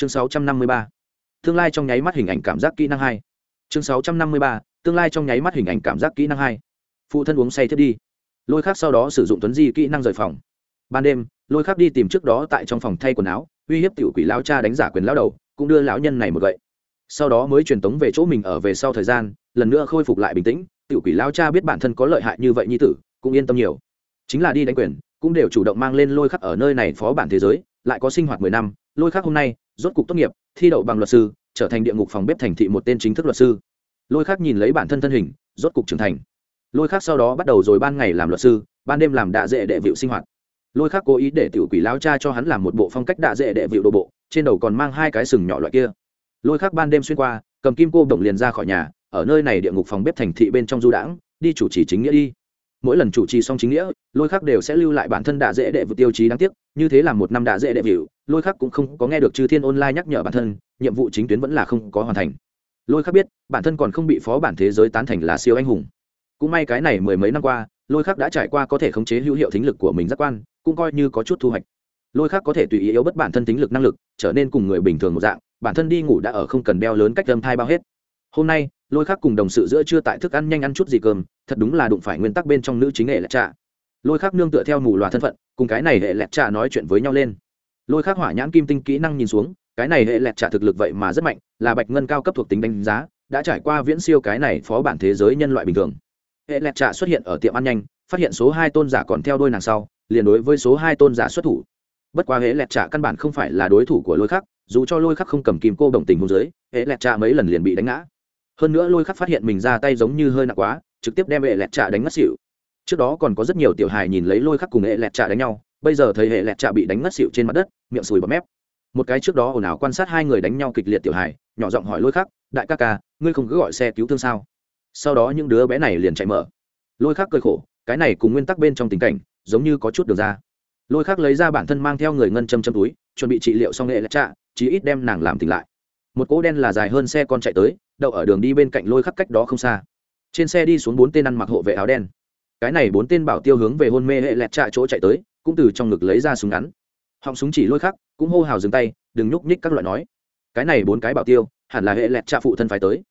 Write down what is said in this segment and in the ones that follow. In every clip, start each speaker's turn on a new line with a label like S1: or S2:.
S1: chương 653. tương lai trong nháy mắt hình ảnh cảm giác kỹ năng hai. Chương 653. tương lai trong nháy mắt hình ảnh cảm giác kỹ năng hai. Phụ thân uống say thiết đi. Lôi khác sau đó sử dụng tuấn di kỹ năng rời phòng. Ban đêm, lôi khác đi tìm trước đó tại trong phòng thay quần áo, uy hiếp tiểu quỷ lão cha đánh giả quyền lão đầu, cũng đưa lão nhân này một gậy. Sau đó mới truyền tống về chỗ mình ở về sau thời gian, lần nữa khôi phục lại bình tĩnh, tiểu quỷ lao cha biết bản thân có lợi hại như vậy như tử, cũng yên tâm nhiều. Chính là đi đánh quyền, cũng đều chủ động mang lên lôi khắc ở nơi này phó bản thế giới, lại có sinh hoạt mười năm, lôi khắc hôm nay rốt cục tốt nghiệp, thi đậu bằng luật sư, trở thành địa ngục phòng bếp thành thị một tên chính thức luật sư. Lôi khắc nhìn lấy bản thân thân hình, rốt cục trưởng thành. Lôi khắc sau đó bắt đầu rồi ban ngày làm luật sư, ban đêm làm đạ dễ đệ vịu sinh hoạt. Lôi khắc cố ý để tiểu quỷ lão cha cho hắn làm một bộ phong cách đạ dễ đệ vịu đồ bộ, trên đầu còn mang hai cái sừng nhỏ loại kia. Lôi khắc ban đêm xuyên qua, cầm kim cô động liền ra khỏi nhà, ở nơi này địa ngục phòng bếp thành thị bên trong du đãng, đi chủ trì chính nghĩa đi. Mỗi lần chủ trì xong chính nghĩa, lôi khắc đều sẽ lưu lại bản thân đạ dễ đệ vịu tiêu chí đáng tiếc, như thế là một năm đạ dễ đệ vịu lôi khắc cũng không có nghe được chư thiên online nhắc nhở bản thân, nhiệm vụ chính tuyến vẫn là không có hoàn thành. Lôi khắc biết, bản thân còn không bị phó bản thế giới tán thành là siêu anh hùng. Cũng may cái này mười mấy năm qua, lôi khắc đã trải qua có thể khống chế hữu hiệu thính lực của mình giác quan, cũng coi như có chút thu hoạch. Lôi khắc có thể tùy ý yếu bất bản thân tính lực năng lực, trở nên cùng người bình thường một dạng, bản thân đi ngủ đã ở không cần đeo lớn cách âm thai bao hết. Hôm nay, lôi khắc cùng đồng sự giữa chưa tại thức ăn nhanh ăn chút gì cơm, thật đúng là đụng phải nguyên tắc bên trong nữ chính hệ lẹt trạ. Lôi khắc nương tựa theo mù loà thân phận, cùng cái này hệ lẹt trạ nói chuyện với nhau lên lôi khắc hỏa nhãn kim tinh kỹ năng nhìn xuống, cái này hệ lẹt trả thực lực vậy mà rất mạnh, là bạch ngân cao cấp thuộc tính đánh giá, đã trải qua viễn siêu cái này phó bản thế giới nhân loại bình thường. Hệ lẹt trả xuất hiện ở tiệm ăn nhanh, phát hiện số hai tôn giả còn theo đôi nàng sau, liền đối với số hai tôn giả xuất thủ. Bất quá hệ lẹt trả căn bản không phải là đối thủ của lôi khắc, dù cho lôi khắc không cầm kim cô đồng tình hôn dưới hệ lẹt trả mấy lần liền bị đánh ngã. Hơn nữa lôi khắc phát hiện mình ra tay giống như hơi nặng quá, trực tiếp đem hệ lẹt trả đánh ngất xỉu. Trước đó còn có rất nhiều tiểu hài nhìn lấy lôi khắc cùng hệ lẹt trả đánh nhau bây giờ thấy hệ lẹt trạ bị đánh ngất xỉu trên mặt đất, miệng sùi bọt mép. Một cái trước đó ồn ào quan sát hai người đánh nhau kịch liệt tiểu hài, nhỏ giọng hỏi lôi khắc, đại ca ca, ngươi không cứ gọi xe cứu thương sao? Sau đó những đứa bé này liền chạy mở. Lôi khắc cơi khổ, cái này cùng nguyên tắc bên trong tình cảnh, giống như có chút được ra. Lôi khắc lấy ra bản thân mang theo người ngân châm châm túi, chuẩn bị trị liệu xong nghệ lẹt trạ, chí ít đem nàng làm tỉnh lại. Một cỗ đen là dài hơn xe con chạy tới, đậu ở đường đi bên cạnh lôi khắc cách đó không xa. Trên xe đi xuống bốn tên ăn mặc hộ vệ áo đen. Cái này bốn tên bảo tiêu hướng về hôn mê hệ lẹt trạ chỗ chạy tới cũng từ trong ngực lấy ra súng ngắn. Họng súng chỉ lôi khắc, cũng hô hào dừng tay, đừng nhúc nhích các loại nói. Cái này bốn cái bảo tiêu, hẳn là hệ lẹt trạ phụ thân phải tới.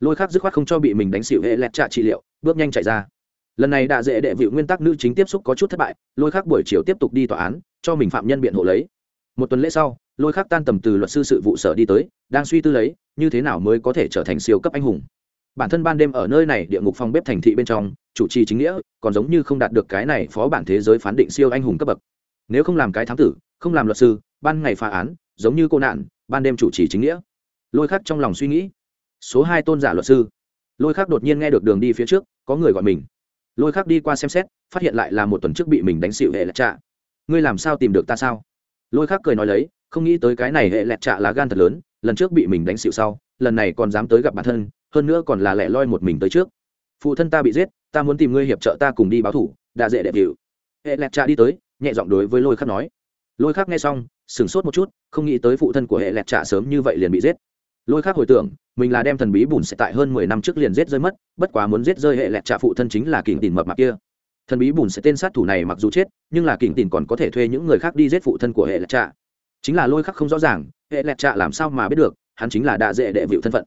S1: Lôi khắc dứt khoát không cho bị mình đánh xịu hệ lẹt trạ trị liệu, bước nhanh chạy ra. Lần này đã dễ đệ vịu nguyên tắc nữ chính tiếp xúc có chút thất bại, lôi khắc buổi chiều tiếp tục đi tòa án, cho mình phạm nhân biện hộ lấy. Một tuần lễ sau, lôi khắc tan tầm từ luật sư sự vụ sở đi tới, đang suy tư lấy, như thế nào mới có thể trở thành siêu cấp anh hùng bản thân ban đêm ở nơi này địa ngục phòng bếp thành thị bên trong, chủ trì chính nghĩa, còn giống như không đạt được cái này phó bản thế giới phán định siêu anh hùng cấp bậc. Nếu không làm cái thám tử, không làm luật sư, ban ngày phá án, giống như cô nạn, ban đêm chủ trì chính nghĩa. Lôi khắc trong lòng suy nghĩ, số hai tôn giả luật sư. Lôi khắc đột nhiên nghe được đường đi phía trước, có người gọi mình. Lôi khắc đi qua xem xét, phát hiện lại là một tuần trước bị mình đánh xịu hệ lẹt trạ. Ngươi làm sao tìm được ta sao? Lôi khắc cười nói lấy, không nghĩ tới cái này hệ lẹt trạ là gan thật lớn, lần trước bị mình đánh xịu sau, lần này còn dám tới gặp bản thân hơn nữa còn là lẻ loi một mình tới trước. Phụ thân ta bị giết, ta muốn tìm ngươi hiệp trợ ta cùng đi báo thủ đã dễ đẹp hiệu hệ lẹt trạ đi tới, nhẹ giọng đối với lôi khắc nói. Lôi khắc nghe xong, sửng sốt một chút, không nghĩ tới phụ thân của hệ lẹt trạ sớm như vậy liền bị giết. Lôi khắc hồi tưởng, mình là đem thần bí bùn sẽ tại hơn mười năm trước liền giết rơi mất, bất quá muốn giết rơi hệ lẹt trạ phụ thân chính là kình tìm mập mạp kia. Thần bí bùn sẽ tên sát thủ này mặc dù chết, nhưng là kình tìm còn có thể thuê những người khác đi giết phụ thân của hệ lẹt trạ chính là lôi khắc không rõ ràng, hệ lẹt trạ làm sao mà biết được, hắn chính là đạ dễ đệ vịu thân phận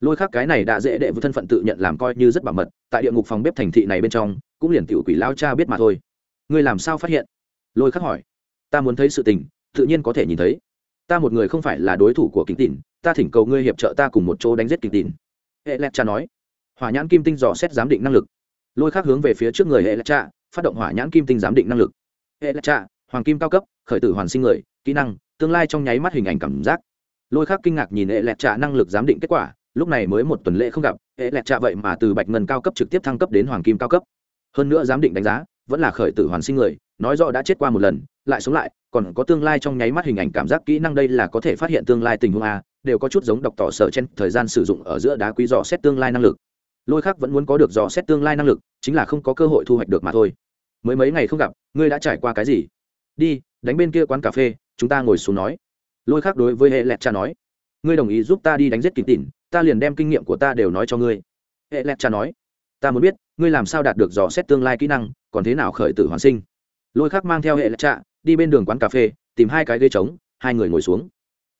S1: lôi khắc cái này đã dễ đệ với thân phận tự nhận làm coi như rất bảo mật, tại địa ngục phòng bếp thành thị này bên trong, cũng liền tiểu quỷ lao cha biết mà thôi. Ngươi làm sao phát hiện? Lôi khắc hỏi. Ta muốn thấy sự tình, tự nhiên có thể nhìn thấy. Ta một người không phải là đối thủ của kính tỉn ta thỉnh cầu ngươi hiệp trợ ta cùng một chỗ đánh giết kính tỉn hệ lẹt cha nói. Hỏa nhãn kim tinh dò xét giám định năng lực. Lôi khắc hướng về phía trước người hệ lẹt cha, phát động hỏa nhãn kim tinh giám định năng lực. Hệ lẹt cha, hoàng kim cao cấp, khởi tử hoàn sinh người, kỹ năng, tương lai trong nháy mắt hình ảnh cảm giác. Lôi khắc kinh ngạc nhìn hệ lẹt cha năng lực giám định kết quả lúc này mới một tuần lễ không gặp, hệ lẹt trạ vậy mà từ bạch ngân cao cấp trực tiếp thăng cấp đến hoàng kim cao cấp. Hơn nữa giám định đánh giá, vẫn là khởi tử hoàn sinh người, nói rõ đã chết qua một lần, lại sống lại, còn có tương lai trong nháy mắt hình ảnh cảm giác kỹ năng đây là có thể phát hiện tương lai tình huống a, đều có chút giống đọc tỏ sở trên thời gian sử dụng ở giữa đá quý dò xét tương lai năng lực. Lôi khác vẫn muốn có được dò xét tương lai năng lực, chính là không có cơ hội thu hoạch được mà thôi. Mới mấy ngày không gặp, ngươi đã trải qua cái gì? Đi, đánh bên kia quán cà phê, chúng ta ngồi xuống nói. Lôi khác đối với hệ lẹt cha nói. Ngươi đồng ý giúp ta đi đánh giết kịp tỉn ta liền đem kinh nghiệm của ta đều nói cho ngươi. Hệ lẹt cha nói, ta muốn biết, ngươi làm sao đạt được dò xét tương lai kỹ năng, còn thế nào khởi tử hoàn sinh? Lôi khắc mang theo hệ lẹt cha, đi bên đường quán cà phê, tìm hai cái ghế trống, hai người ngồi xuống.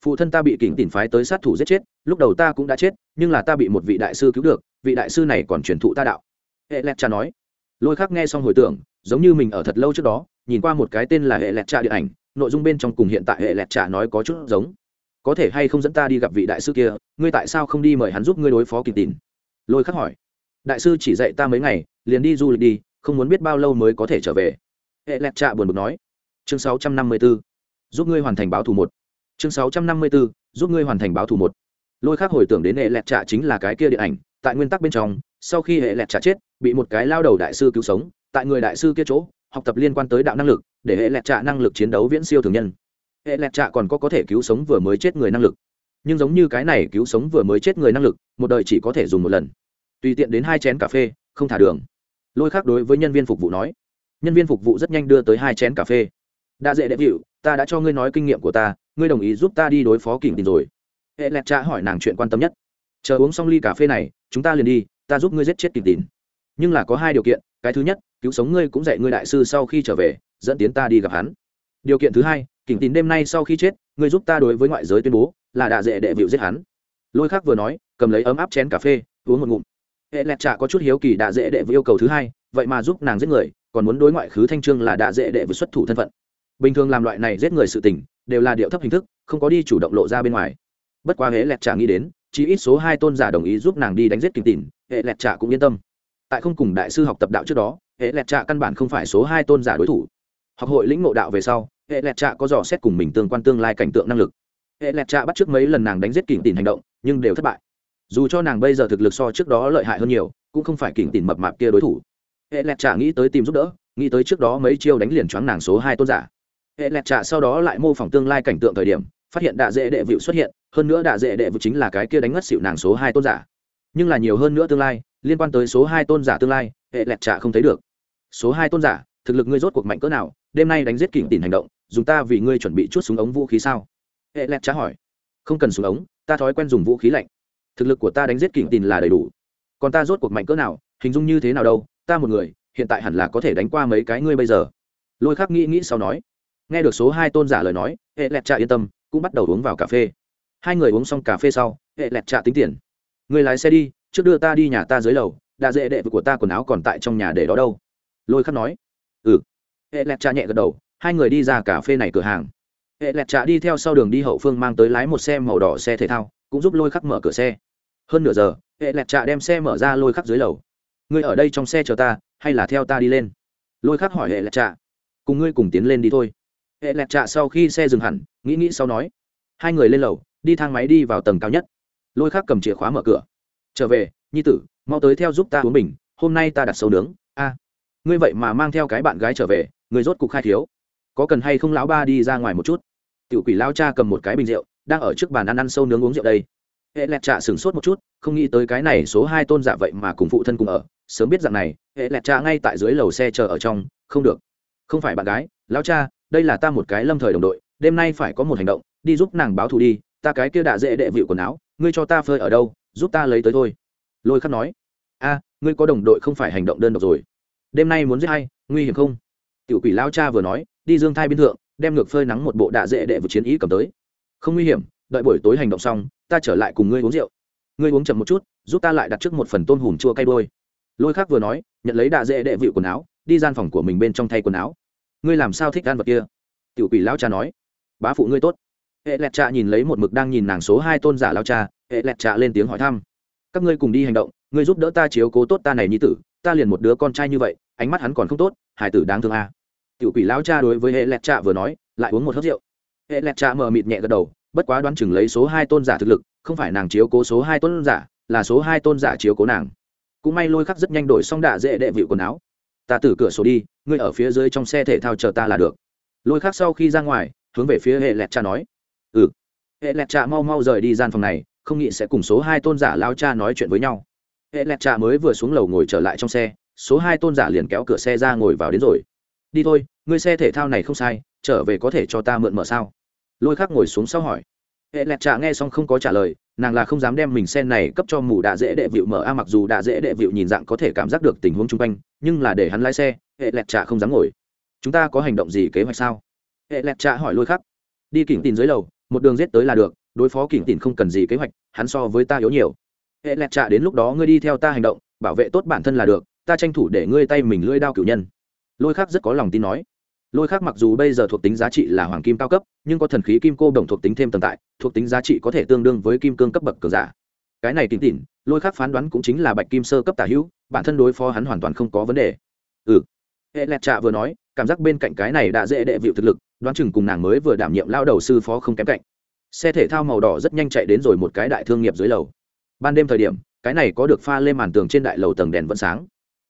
S1: Phụ thân ta bị kỉnh tìm phái tới sát thủ giết chết, lúc đầu ta cũng đã chết, nhưng là ta bị một vị đại sư cứu được, vị đại sư này còn truyền thụ ta đạo. Hệ lẹt cha nói, lôi khắc nghe xong hồi tưởng, giống như mình ở thật lâu trước đó, nhìn qua một cái tên là hệ lẹt cha điện ảnh, nội dung bên trong cùng hiện tại hệ lẹt cha nói có chút giống có thể hay không dẫn ta đi gặp vị đại sư kia, ngươi tại sao không đi mời hắn giúp ngươi đối phó kịp tìm? Lôi khắc hỏi. Đại sư chỉ dạy ta mấy ngày, liền đi du lịch đi, không muốn biết bao lâu mới có thể trở về. Hệ lẹt trạ buồn bực nói. Chương 654. giúp ngươi hoàn thành báo thù một. Chương 654. giúp ngươi hoàn thành báo thù một. Lôi khắc hồi tưởng đến hệ lẹt trạ chính là cái kia điện ảnh, tại nguyên tắc bên trong, sau khi hệ lẹt trạ chết, bị một cái lao đầu đại sư cứu sống, tại người đại sư kia chỗ, học tập liên quan tới đạo năng lực, để hệ lẹt trạ năng lực chiến đấu viễn siêu thường nhân hệ lẹt trạ còn có có thể cứu sống vừa mới chết người năng lực. Nhưng giống như cái này cứu sống vừa mới chết người năng lực, một đời chỉ có thể dùng một lần. Tùy tiện đến hai chén cà phê, không thả đường. Lôi khác đối với nhân viên phục vụ nói. Nhân viên phục vụ rất nhanh đưa tới hai chén cà phê. Đã dễ đệ hiệu ta đã cho ngươi nói kinh nghiệm của ta, ngươi đồng ý giúp ta đi đối phó kỉnh tình rồi. Hệ lẹt trạ hỏi nàng chuyện quan tâm nhất. Chờ uống xong ly cà phê này, chúng ta liền đi, ta giúp ngươi giết chết kỉnh tình nhưng là có hai điều kiện, cái thứ nhất, cứu sống ngươi cũng dạy ngươi đại sư sau khi trở về, dẫn tiến ta đi gặp hắn. Điều kiện thứ hai kỉnh tín đêm nay sau khi chết, ngươi giúp ta đối với ngoại giới tuyên bố, là đạ dệ đệ vịu giết hắn. Lôi khác vừa nói, cầm lấy ấm áp chén cà phê, uống một ngụm. Hệ lẹt trạ có chút hiếu kỳ đạ dễ đệ với yêu cầu thứ hai, vậy mà giúp nàng giết người, còn muốn đối ngoại khứ thanh trương là đạ dễ đệ với xuất thủ thân phận. Bình thường làm loại này giết người sự tình, đều là điệu thấp hình thức, không có đi chủ động lộ ra bên ngoài. Bất quá hệ lẹt trạ nghĩ đến chỉ ít số hai tôn giả đồng ý giúp nàng đi đánh giết kình tỉn hệ lẹt trạ cũng yên tâm. Tại không cùng đại sư học tập đạo trước đó, hệ lẹt trạ căn bản không phải số hai tôn giả đối thủ học hội lĩnh ngộ đạo về sau, hệ lẹt trạ có dò xét cùng mình tương quan tương lai cảnh tượng năng lực. Hệ lẹt trạ bắt trước mấy lần nàng đánh giết kỉnh tìm hành động, nhưng đều thất bại. Dù cho nàng bây giờ thực lực so trước đó lợi hại hơn nhiều, cũng không phải kỉnh tìm mập mạp kia đối thủ. Hệ lẹt trạ nghĩ tới tìm giúp đỡ, nghĩ tới trước đó mấy chiêu đánh liền choáng nàng số hai tôn giả. Hệ lẹt trạ sau đó lại mô phỏng tương lai cảnh tượng thời điểm, phát hiện đạ dễ đệ vịu xuất hiện, hơn nữa đạ dễ đệ vịu chính là cái kia đánh ngất xịu nàng số hai tôn giả. Nhưng là nhiều hơn nữa tương lai, liên quan tới số hai tôn giả tương lai, hệ lẹt trạ không thấy được. Số hai tôn giả thực lực ngươi rốt cuộc mạnh cỡ nào, đêm nay đánh giết kỉnh tìm hành động, dùng ta vì ngươi chuẩn bị chút súng ống vũ khí sao? Hệ lẹt trả hỏi. Không cần súng ống, ta thói quen dùng vũ khí lạnh. Thực lực của ta đánh giết kỉnh tìm là đầy đủ. Còn ta rốt cuộc mạnh cỡ nào, hình dung như thế nào đâu, ta một người, hiện tại hẳn là có thể đánh qua mấy cái ngươi bây giờ. Lôi khắc nghĩ nghĩ sau nói. Nghe được số hai tôn giả lời nói, hệ lẹt trạ yên tâm, cũng bắt đầu uống vào cà phê. Hai người uống xong cà phê sau, hệ lẹt trạ tính tiền. Người lái xe đi, trước đưa ta đi nhà ta dưới lầu đa dễ đệ của ta quần áo còn tại trong nhà để đó đâu. Lôi khắc nói hệ lẹt trà nhẹ gật đầu, hai người đi ra cà phê này cửa hàng. Hệ lẹt trà đi theo sau đường đi hậu phương mang tới lái một xe màu đỏ xe thể thao, cũng giúp lôi khắc mở cửa xe. Hơn nửa giờ, hệ lẹt trà đem xe mở ra lôi khắc dưới lầu. Ngươi ở đây trong xe chờ ta, hay là theo ta đi lên? Lôi khắc hỏi hệ lẹt trà. Cùng ngươi cùng tiến lên đi thôi. Hệ lẹt trà sau khi xe dừng hẳn, nghĩ nghĩ sau nói, hai người lên lầu, đi thang máy đi vào tầng cao nhất. Lôi khắc cầm chìa khóa mở cửa. Trở về, nhi tử, mau tới theo giúp ta uống bình, hôm nay ta đặt sâu nướng. A, ngươi vậy mà mang theo cái bạn gái trở về người rốt cục khai thiếu. Có cần hay không lão ba đi ra ngoài một chút? Tiểu quỷ lao cha cầm một cái bình rượu, đang ở trước bàn ăn ăn sâu nướng uống rượu đây. Hệ lẹt trạ sửng sốt một chút, không nghĩ tới cái này số hai tôn giả vậy mà cùng phụ thân cùng ở. Sớm biết rằng này, hệ lẹt trạ ngay tại dưới lầu xe chờ ở trong, không được. Không phải bạn gái lao cha, đây là ta một cái lâm thời đồng đội, đêm nay phải có một hành động, đi giúp nàng báo thù đi, ta cái kia đã dễ đệ vịu quần áo, ngươi cho ta phơi ở đâu, giúp ta lấy tới thôi. Lôi khắc nói. A, ngươi có đồng đội không phải hành động đơn độc rồi. Đêm nay muốn giết hay nguy hiểm không? Tiểu quỷ lao cha vừa nói, đi dương thai biên thượng, đem ngược phơi nắng một bộ đạ dễ đệ vượt chiến ý cầm tới. Không nguy hiểm, đợi buổi tối hành động xong, ta trở lại cùng ngươi uống rượu. Ngươi uống chậm một chút, giúp ta lại đặt trước một phần tôm hùm chua cay đôi. Lôi khác vừa nói, nhận lấy đạ dễ đệ vịu quần áo, đi gian phòng của mình bên trong thay quần áo. Ngươi làm sao thích ăn vật kia? Tiểu quỷ lao cha nói. Bá phụ ngươi tốt. Hệ lẹt trạ nhìn lấy một mực đang nhìn nàng số hai tôn giả lao cha, hệ lẹt trạ lên tiếng hỏi thăm. Các ngươi cùng đi hành động, ngươi giúp đỡ ta chiếu cố tốt ta này nhi tử ta liền một đứa con trai như vậy, ánh mắt hắn còn không tốt, hải tử đáng thương à. tiểu quỷ lão cha đối với hệ lẹt trạ vừa nói, lại uống một hớt rượu. Hệ lẹt trạ mờ mịt nhẹ gật đầu, bất quá đoán chừng lấy số hai tôn giả thực lực, không phải nàng chiếu cố số hai tôn giả, là số hai tôn giả chiếu cố nàng. Cũng may lôi khắc rất nhanh đổi xong đạ dễ đệ vịu quần áo. Ta từ cửa sổ đi, ngươi ở phía dưới trong xe thể thao chờ ta là được. Lôi khắc sau khi ra ngoài, hướng về phía hệ lẹt cha nói. Ừ. Hệ lẹt cha mau mau rời đi gian phòng này, không nghĩ sẽ cùng số hai tôn giả lao cha nói chuyện với nhau hệ lẹt Trà mới vừa xuống lầu ngồi trở lại trong xe, số hai tôn giả liền kéo cửa xe ra ngồi vào đến rồi. Đi thôi, ngươi xe thể thao này không sai, trở về có thể cho ta mượn mở sao? Lôi khắc ngồi xuống sau hỏi. Hệ lẹt trà nghe xong không có trả lời, nàng là không dám đem mình xe này cấp cho mù đạ dễ đệ vịu mở a, mặc dù đạ dễ đệ vịu nhìn dạng có thể cảm giác được tình huống chung quanh, nhưng là để hắn lái xe, hệ lẹt trà không dám ngồi. Chúng ta có hành động gì kế hoạch sao? Hệ lẹt trà hỏi lôi khắc. Đi kỉnh tin dưới lầu, một đường giết tới là được, đối phó kỉnh tin không cần gì kế hoạch, hắn so với ta yếu nhiều hệ lẹt trạ đến lúc đó ngươi đi theo ta hành động, bảo vệ tốt bản thân là được, ta tranh thủ để ngươi tay mình lưỡi đao cửu nhân. Lôi khác rất có lòng tin nói. Lôi khác mặc dù bây giờ thuộc tính giá trị là hoàng kim cao cấp, nhưng có thần khí kim cô đồng thuộc tính thêm tồn tại, thuộc tính giá trị có thể tương đương với kim cương cấp bậc cường giả. Cái này kín tỉn, lôi khác phán đoán cũng chính là bạch kim sơ cấp tả hữu, bản thân đối phó hắn hoàn toàn không có vấn đề. Ừ. Hệ lẹt trạ vừa nói, cảm giác bên cạnh cái này đã dễ đệ vịu thực lực, đoán chừng cùng nàng mới vừa đảm nhiệm lao đầu sư phó không kém cạnh. Xe thể thao màu đỏ rất nhanh chạy đến rồi một cái đại thương nghiệp dưới lầu ban đêm thời điểm, cái này có được pha lên màn tường trên đại lầu tầng đèn vẫn sáng.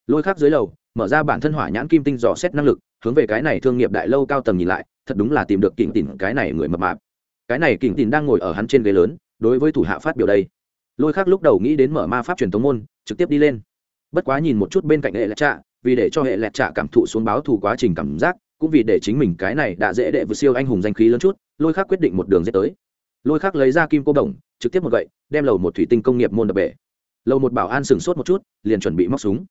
S1: Lôi khác dưới lầu, mở ra bản thân hỏa nhãn kim tinh dò xét năng lực, hướng về cái này thương nghiệp đại lâu cao tầng nhìn lại, thật đúng là tìm được kỉnh tỉn cái này người mập mạp. Cái này kỉnh tỉn đang ngồi ở hắn trên ghế lớn, đối với thủ hạ phát biểu đây. Lôi khác lúc đầu nghĩ đến mở ma pháp truyền thống môn, trực tiếp đi lên. Bất quá nhìn một chút bên cạnh hệ lẹt trạ, vì để cho hệ lẹt trạ cảm thụ xuống báo thù quá trình cảm giác, cũng vì để chính mình cái này đã dễ đệ vừa siêu anh hùng danh khí lớn chút, lôi khác quyết định một đường dễ tới. Lôi khác lấy ra kim cô đồng trực tiếp một gậy đem lầu một thủy tinh công nghiệp môn đập bể. Lầu một bảo an sừng sốt một chút liền chuẩn bị móc súng.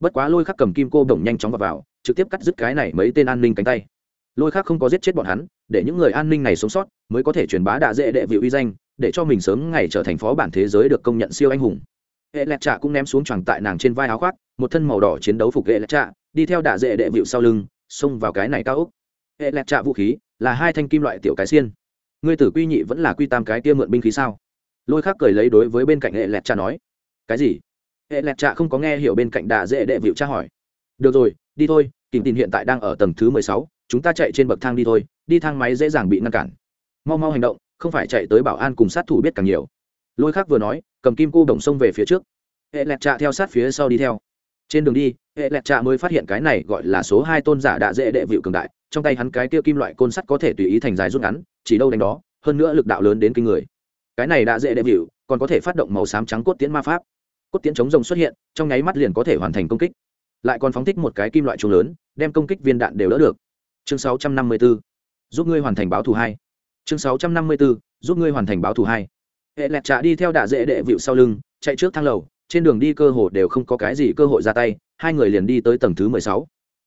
S1: Bất quá lôi khắc cầm kim cô đồng nhanh chóng vào, vào trực tiếp cắt dứt cái này mấy tên an ninh cánh tay. Lôi khắc không có giết chết bọn hắn để những người an ninh này sống sót mới có thể truyền bá đạ dễ đệ vị uy danh để cho mình sớm ngày trở thành phó bản thế giới được công nhận siêu anh hùng. Hệ lẹt trạ cũng ném xuống choàng tại nàng trên vai áo khoác một thân màu đỏ chiến đấu phục hệ lẹt trạ đi theo đạ dễ đệ vịu sau lưng xông vào cái này cao úc hệ lẹt trạ vũ khí là hai thanh kim loại tiểu cái xiên. Ngươi tử quy nhị vẫn là quy tam cái kia mượn binh khí sao? Lôi khác cười lấy đối với bên cạnh hệ lẹt cha nói, cái gì? Hệ lẹt cha không có nghe hiểu bên cạnh đà dễ đệ vịu tra hỏi, được rồi, đi thôi kìm tin hiện tại đang ở tầng thứ mười sáu, chúng ta chạy trên bậc thang đi thôi, đi thang máy dễ dàng bị ngăn cản. Mau mau hành động, không phải chạy tới bảo an cùng sát thủ biết càng nhiều. Lôi khác vừa nói, cầm kim cô đồng sông về phía trước. Hệ lẹt trạ theo sát phía sau đi theo. Trên đường đi, hệ lẹt trạ mới phát hiện cái này gọi là số hai tôn giả đạ dễ đệ vịu cường đại, trong tay hắn cái kia kim loại côn sắt có thể tùy ý thành dài rút ngắn, chỉ đâu đánh đó, hơn nữa lực đạo lớn đến kinh người cái này đã dễ đệ vịu còn có thể phát động màu xám trắng cốt tiễn ma pháp cốt tiễn chống rồng xuất hiện, trong nháy mắt liền có thể hoàn thành công kích lại còn phóng thích một cái kim loại trùng lớn, đem công kích viên đạn đều đỡ được chương 654. giúp ngươi hoàn thành báo thù hai chương 654. giúp ngươi hoàn thành báo thù hai hệ lẹt trạ đi theo đạ dễ đệ vịu sau lưng, chạy trước thang lầu, trên đường đi cơ hồ đều không có cái gì cơ hội ra tay, hai người liền đi tới tầng thứ mười sáu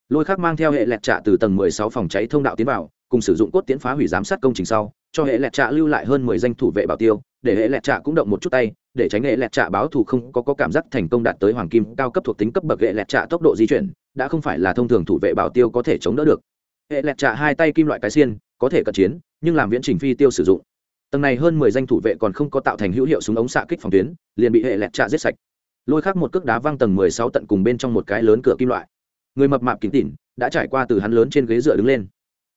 S1: lôi khác mang theo hệ lẹt trạ từ tầng mười sáu phòng cháy thông đạo tiến vào cùng sử dụng cốt tiến phá hủy giám sát công trình sau cho hệ lẹt trạ lưu lại hơn mười danh thủ vệ bảo tiêu để hệ lẹt trạ cũng động một chút tay để tránh hệ lẹt trạ báo thù không có, có cảm giác thành công đạt tới hoàng kim cao cấp thuộc tính cấp bậc hệ lẹt trạ tốc độ di chuyển đã không phải là thông thường thủ vệ bảo tiêu có thể chống đỡ được. Hệ lẹt trạ hai tay kim loại cái xiên có thể cận chiến nhưng làm viễn trình phi tiêu sử dụng. Tầng này hơn mười danh thủ vệ còn không có tạo thành hữu hiệu súng ống xạ kích phòng tuyến liền bị hệ lẹt trạ giết sạch. Lôi khắc một cước đá văng tầng mười sáu tận cùng bên trong một cái lớn cửa kim loại người mập mạp kính tỉn đã trải qua từ hắn lớn trên ghế dựa đứng lên.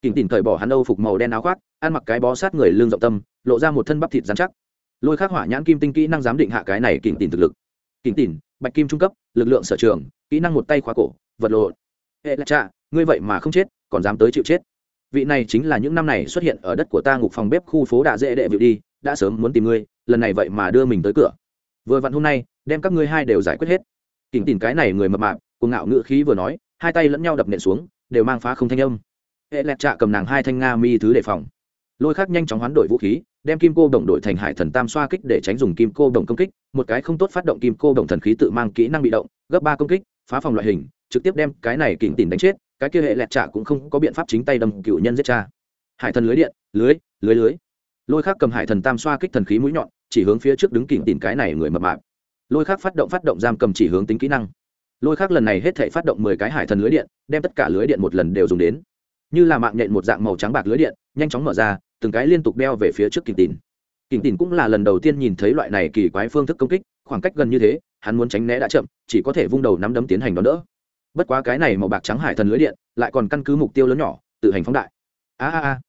S1: Kính tỉn cởi bỏ hắn âu phục màu đen áo khoác ăn mặc cái bó sát người lương rộng tâm lộ ra một thân bắp thịt dán chắc. Lôi khắc hỏa nhãn kim tinh kỹ năng giám định hạ cái này kính tỉn thực lực. Kính tỉn bạch kim trung cấp lực lượng sở trường kỹ năng một tay khóa cổ vật lộ hệ là cha, ngươi vậy mà không chết còn dám tới chịu chết. Vị này chính là những năm này xuất hiện ở đất của ta ngục phòng bếp khu phố đạ dễ đệ vịu đi đã sớm muốn tìm ngươi lần này vậy mà đưa mình tới cửa. Vừa vặn hôm nay đem các ngươi hai đều giải quyết hết. Kỉnh tìm cái này người mập mạp cùng ngạo ngữ khí vừa nói hai tay lẫn nhau đập nện xuống, đều mang phá không thanh âm. Hệ lẹt trạ cầm nàng hai thanh nga mi thứ đề phòng. Lôi khác nhanh chóng hoán đổi vũ khí, đem kim cô đồng đổi thành hải thần tam xoa kích để tránh dùng kim cô đồng công kích. Một cái không tốt phát động kim cô đồng thần khí tự mang kỹ năng bị động, gấp ba công kích, phá phòng loại hình, trực tiếp đem cái này kỉnh tìm đánh chết. Cái kia hệ lẹt trạ cũng không có biện pháp chính tay đâm cựu nhân giết cha. Hải thần lưới điện, lưới lưới lưới. Lôi khác cầm hải thần tam xoa kích thần khí mũi nhọn, chỉ hướng phía trước đứng kỉnh tìm cái này người mập mạp. Lôi khác phát động phát động giam cầm chỉ hướng tính kỹ năng lôi khác lần này hết thể phát động mười cái hải thần lưới điện, đem tất cả lưới điện một lần đều dùng đến. Như là mạng nhện một dạng màu trắng bạc lưới điện, nhanh chóng mở ra, từng cái liên tục đeo về phía trước kỉnh tìm kỉnh tìm cũng là lần đầu tiên nhìn thấy loại này kỳ quái phương thức công kích, khoảng cách gần như thế, hắn muốn tránh né đã chậm, chỉ có thể vung đầu nắm đấm tiến hành đón đỡ. Bất quá cái này màu bạc trắng hải thần lưới điện, lại còn căn cứ mục tiêu lớn nhỏ, tự hành phóng đại. A a a.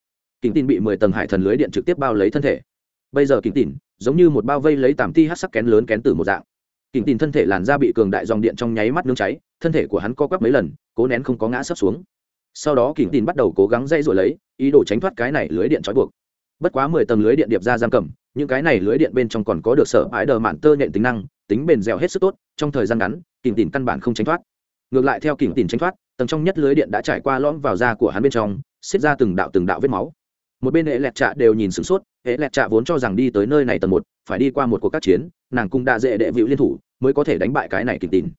S1: Kính tin bị mười tầng hải thần lưới điện trực tiếp bao lấy thân thể. Bây giờ kính tin giống như một bao vây lấy tàm ti hát sắc kén lớn kén từ một dạng kỉnh tin thân thể làn da bị cường đại dòng điện trong nháy mắt nướng cháy, thân thể của hắn co quắp mấy lần, cố nén không có ngã sấp xuống. Sau đó kỉnh tin bắt đầu cố gắng dây rồi lấy, ý đồ tránh thoát cái này lưới điện trói buộc. Bất quá mười tầng lưới điện điệp ra giam cầm, những cái này lưới điện bên trong còn có được sở ái đờ mạn tơ nhện tính năng, tính bền dẻo hết sức tốt, trong thời gian ngắn kỉnh tin căn bản không tránh thoát. Ngược lại theo kỉnh tin tránh thoát, tầng trong nhất lưới điện đã trải qua lõm vào da của hắn bên trong xiết ra từng đạo từng đạo vết máu một bên hệ lẹt trạ đều nhìn sửng sốt, hệ lẹt trạ vốn cho rằng đi tới nơi này tầng một, phải đi qua một cuộc các chiến, nàng cũng đã dễ đệ vịu liên thủ, mới có thể đánh bại cái này kỉnh tìm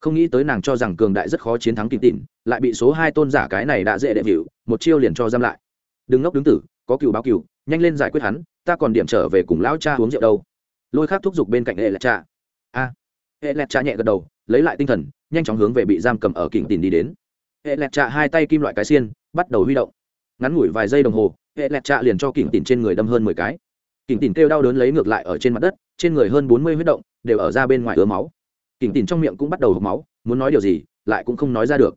S1: không nghĩ tới nàng cho rằng cường đại rất khó chiến thắng kỉnh tìm lại bị số hai tôn giả cái này đã dễ đệ vịu, một chiêu liền cho giam lại. Đừng ngốc đứng tử, có cựu báo cựu nhanh lên giải quyết hắn, ta còn điểm trở về cùng lão cha uống rượu đâu. Lôi khác thúc giục bên cạnh hệ lẹt trạ. A. Hệ lẹt trạ nhẹ gật đầu, lấy lại tinh thần, nhanh chóng hướng về bị giam cầm ở kỉnh tìm đi đến. Hệ lẹt trạ hai tay kim loại cái xiên, bắt đầu huy động. Ngắn ngủi vài giây đồng hồ hệ lẹt trạ liền cho kỉnh tỉn trên người đâm hơn mười cái. Kỉnh tỉn kêu đau đớn lấy ngược lại ở trên mặt đất, trên người hơn bốn mươi huyết động đều ở ra bên ngoài ứa máu. Kỉnh tỉn trong miệng cũng bắt đầu hộp máu, muốn nói điều gì, lại cũng không nói ra được.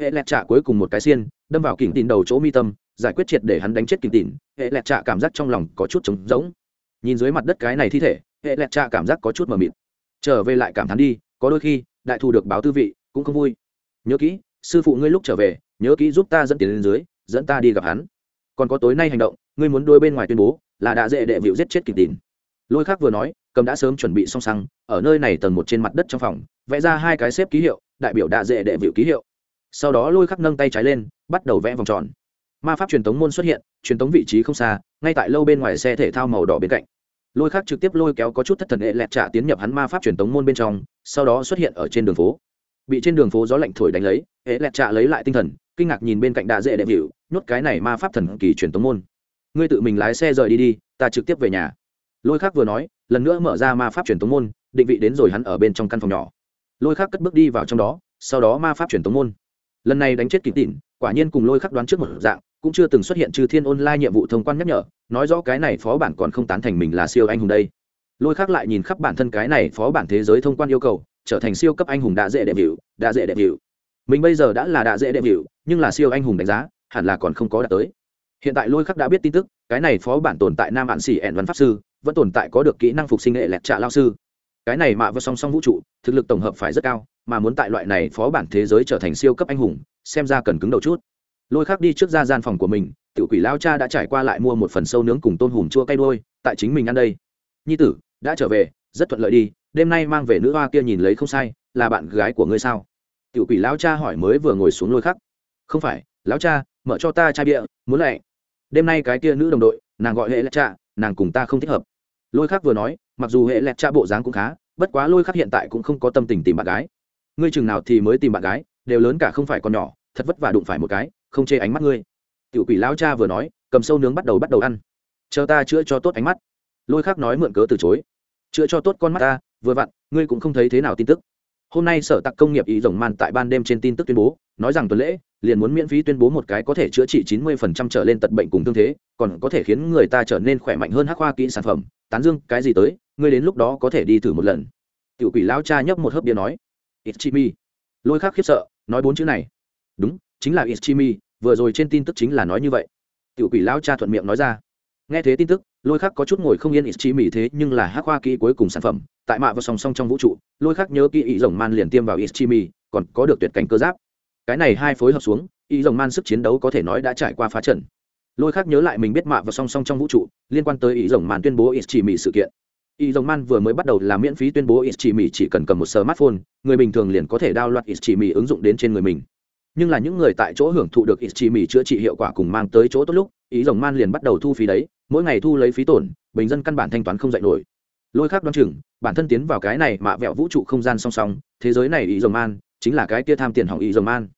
S1: Hệ lẹt trạ cuối cùng một cái xiên, đâm vào kỉnh tỉn đầu chỗ mi tâm, giải quyết triệt để hắn đánh chết kỉnh tỉn. hệ lẹt trạ cảm giác trong lòng có chút trống rỗng. Nhìn dưới mặt đất cái này thi thể, hệ lẹt trạ cảm giác có chút mờ mịt. Trở về lại cảm thán đi, có đôi khi, đại thù được báo tư vị, cũng không vui. Nhớ kỹ, sư phụ ngươi lúc trở về, nhớ kỹ giúp ta dẫn tiền lên dưới, dẫn ta đi gặp hắn còn có tối nay hành động, ngươi muốn đôi bên ngoài tuyên bố, là đã dễ đệ vịu giết chết kịp tín lôi khác vừa nói, cầm đã sớm chuẩn bị song xăng, ở nơi này tầng một trên mặt đất trong phòng, vẽ ra hai cái xếp ký hiệu, đại biểu đạ dễ đệ vịu ký hiệu. Sau đó lôi khắc nâng tay trái lên, bắt đầu vẽ vòng tròn. Ma pháp truyền thống môn xuất hiện, truyền thống vị trí không xa, ngay tại lâu bên ngoài xe thể thao màu đỏ bên cạnh. Lôi khắc trực tiếp lôi kéo có chút thất thần hệ lẹt trả tiến nhập hắn ma pháp truyền thống môn bên trong, sau đó xuất hiện ở trên đường phố. Bị trên đường phố gió lạnh thổi đánh lấy, hệ lẹt trả lấy lại tinh thần kinh ngạc nhìn bên cạnh đạ dễ đệ hiệu nhốt cái này ma pháp thần kỳ truyền thống môn. Ngươi tự mình lái xe rời đi đi, ta trực tiếp về nhà. Lôi khắc vừa nói, lần nữa mở ra ma pháp truyền thống môn, định vị đến rồi hắn ở bên trong căn phòng nhỏ. Lôi khắc cất bước đi vào trong đó, sau đó ma pháp truyền thống môn. Lần này đánh chết kịp tỉn quả nhiên cùng lôi khắc đoán trước một dạng, cũng chưa từng xuất hiện trừ thiên online nhiệm vụ thông quan nhắc nhở, nói rõ cái này phó bản còn không tán thành mình là siêu anh hùng đây. Lôi khắc lại nhìn khắp bản thân cái này phó bản thế giới thông quan yêu cầu, trở thành siêu cấp anh hùng đã dễ đẹp hiệu đã dễ đẹp hiệu mình bây giờ đã là đạ dễ đệ hiệu nhưng là siêu anh hùng đánh giá, hẳn là còn không có đạt tới. Hiện tại lôi khắc đã biết tin tức, cái này phó bản tồn tại nam bạn xỉ ẹn văn pháp sư, vẫn tồn tại có được kỹ năng phục sinh nghệ lẹt trạ lao sư. Cái này mạ vào song song vũ trụ, thực lực tổng hợp phải rất cao, mà muốn tại loại này phó bản thế giới trở thành siêu cấp anh hùng, xem ra cần cứng đầu chút. Lôi khắc đi trước ra gian phòng của mình, tiểu quỷ lao cha đã trải qua lại mua một phần sâu nướng cùng tôm hùm chua cay đôi tại chính mình ăn đây. Nhi tử, đã trở về, rất thuận lợi đi, đêm nay mang về nữ hoa kia nhìn lấy không sai, là bạn gái của ngươi sao? Tiểu quỷ lão cha hỏi mới vừa ngồi xuống lôi khắc. Không phải, lão cha, mở cho ta chai bia, muốn lại đêm nay cái kia nữ đồng đội, nàng gọi hệ lẹt cha nàng cùng ta không thích hợp. Lôi khắc vừa nói, mặc dù hệ lẹt cha bộ dáng cũng khá, bất quá lôi khắc hiện tại cũng không có tâm tình tìm bạn gái. Ngươi chừng nào thì mới tìm bạn gái, đều lớn cả không phải còn nhỏ, thật vất vả đụng phải một cái, không chê ánh mắt ngươi. Tiểu quỷ lão cha vừa nói, cầm sâu nướng bắt đầu bắt đầu ăn. Chờ ta chữa cho tốt ánh mắt. Lôi khắc nói mượn cớ từ chối. Chữa cho tốt con mắt ta, vừa vặn, ngươi cũng không thấy thế nào tin tức hôm nay sở tặc công nghiệp ý rồng man tại ban đêm trên tin tức tuyên bố nói rằng tuần lễ liền muốn miễn phí tuyên bố một cái có thể chữa trị 90% trở lên tật bệnh cùng tương thế còn có thể khiến người ta trở nên khỏe mạnh hơn hắc hoa kỹ sản phẩm tán dương cái gì tới ngươi đến lúc đó có thể đi thử một lần tiểu quỷ lão cha nhấp một hớp bia nói Ichimi. Lôi khác khiếp sợ, nói bốn chữ này. Đúng, chính là Ichimi, vừa rồi trên tin tức chính là nói như vậy. Tiểu quỷ lão cha thuận miệng nói ra. Nghe thế tin tức, Lôi Khắc có chút ngồi không yên Ichimi thế nhưng là hắc hoa kỹ cuối cùng sản phẩm, tại mạ và song song trong vũ trụ, Lôi Khắc nhớ kỹ ý rồng man liền tiêm vào Ichimi, còn có được tuyệt cảnh cơ giáp. Cái này hai phối hợp xuống, ý rồng man sức chiến đấu có thể nói đã trải qua phá trận. Lôi Khắc nhớ lại mình biết mạ và song song trong vũ trụ, liên quan tới ý rồng man tuyên bố Ichimi sự kiện ý rồng man vừa mới bắt đầu làm miễn phí tuyên bố ít chỉ mỹ chỉ cần cầm một smartphone người bình thường liền có thể đao loạt ít chỉ mỹ ứng dụng đến trên người mình nhưng là những người tại chỗ hưởng thụ được ít chỉ mỹ chữa trị hiệu quả cùng mang tới chỗ tốt lúc ý Rồng man liền bắt đầu thu phí đấy mỗi ngày thu lấy phí tổn bình dân căn bản thanh toán không dạy nổi. Lôi khác đoán chừng bản thân tiến vào cái này mạ vẹo vũ trụ không gian song song thế giới này ý Rồng man chính là cái kia tham tiền hỏng ý Rồng man.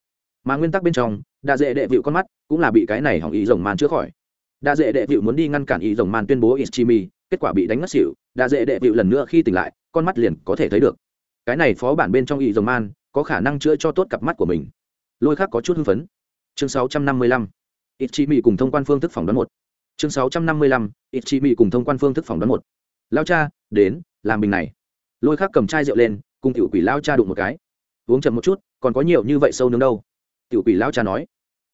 S1: Mà nguyên tắc bên trong đa dễ đệ vịu con mắt cũng là bị cái này hỏng ý Rồng man chữa khỏi. Đa dễ đệ vịu muốn đi ngăn cản ý Rồng man tuyên bố Ischimi, kết quả bị đánh ngất xỉu đa dễ đệ vịu lần nữa khi tỉnh lại con mắt liền có thể thấy được. Cái này phó bản bên trong ý rồng man có khả năng chữa cho tốt cặp mắt của mình. Lôi khác có chút hưng phấn. Chương 655 ít chi mỹ cùng thông quan phương thức phỏng đoán một. Chương 655. ít chi mỹ cùng thông quan phương thức phỏng đoán một. Lao cha, đến, làm bình này. Lôi khác cầm chai rượu lên, cùng tiểu quỷ lao cha đụng một cái. Uống chậm một chút, còn có nhiều như vậy sâu nướng đâu. Tiểu quỷ lao cha nói.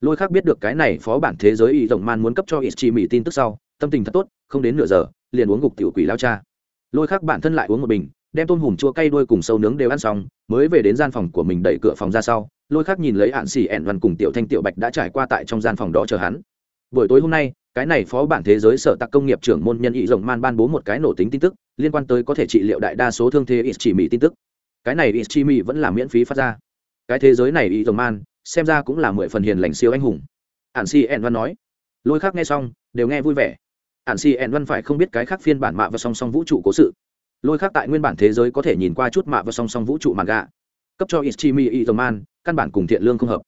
S1: Lôi khác biết được cái này phó bản thế giới y rồng man muốn cấp cho ít chi mỹ tin tức sau, tâm tình thật tốt, không đến nửa giờ, liền uống gục tiểu quỷ lao cha. Lôi khắc bản thân lại uống một bình, đem tôm hùm chua cay đuôi cùng sâu nướng đều ăn xong, mới về đến gian phòng của mình đẩy cửa phòng ra sau lôi khác nhìn lấy hạn xì ẻn văn cùng tiểu thanh tiểu bạch đã trải qua tại trong gian phòng đó chờ hắn. Buổi tối hôm nay, cái này phó bản thế giới sở tạc công nghiệp trưởng môn nhân ý rồng man ban bố một cái nổ tính tin tức, liên quan tới có thể trị liệu đại đa số thương thế ít chỉ mỹ tin tức. Cái này ít chỉ mỹ vẫn là miễn phí phát ra. Cái thế giới này ý rồng man, xem ra cũng là mười phần hiền lành siêu anh hùng. Hạn xì ẹn văn nói. Lôi khác nghe xong, đều nghe vui vẻ. Ạn si ẹn văn phải không biết cái khác phiên bản mạ và song song vũ trụ cố sự. Lôi khác tại nguyên bản thế giới có thể nhìn qua chút mạ và song song vũ trụ mạn gạ cấp cho ichimi i rồng man căn bản cùng thiện lương không hợp.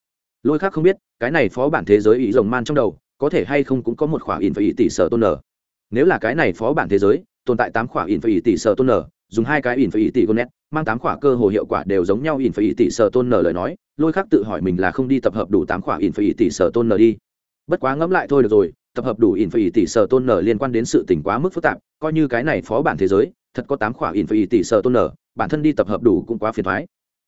S1: Lôi khác không biết, cái này phó bản thế giới ý rồng man trong đầu, có thể hay không cũng có một khoản in phải ý tỷ sở tôn nở. Nếu là cái này phó bản thế giới, tồn tại tám khoản in phải ý tỷ sở tôn nở, dùng hai cái in phải ý tỷ gonet, mang tám khoản cơ hồ hiệu quả đều giống nhau in phải ý tỷ sở tôn nở lời nói, lôi khác tự hỏi mình là không đi tập hợp đủ tám khoản in phải ý tỷ sở tôn nở đi. Bất quá ngẫm lại thôi được rồi, tập hợp đủ in phải ý tỷ sở tôn nở liên quan đến sự tình quá mức phức tạp, coi như cái này phó bản thế giới, thật có tám khoản in phải ý tỷ sở tôn nở, bản thân đi tập hợp đủ cũng quá phiền thoái.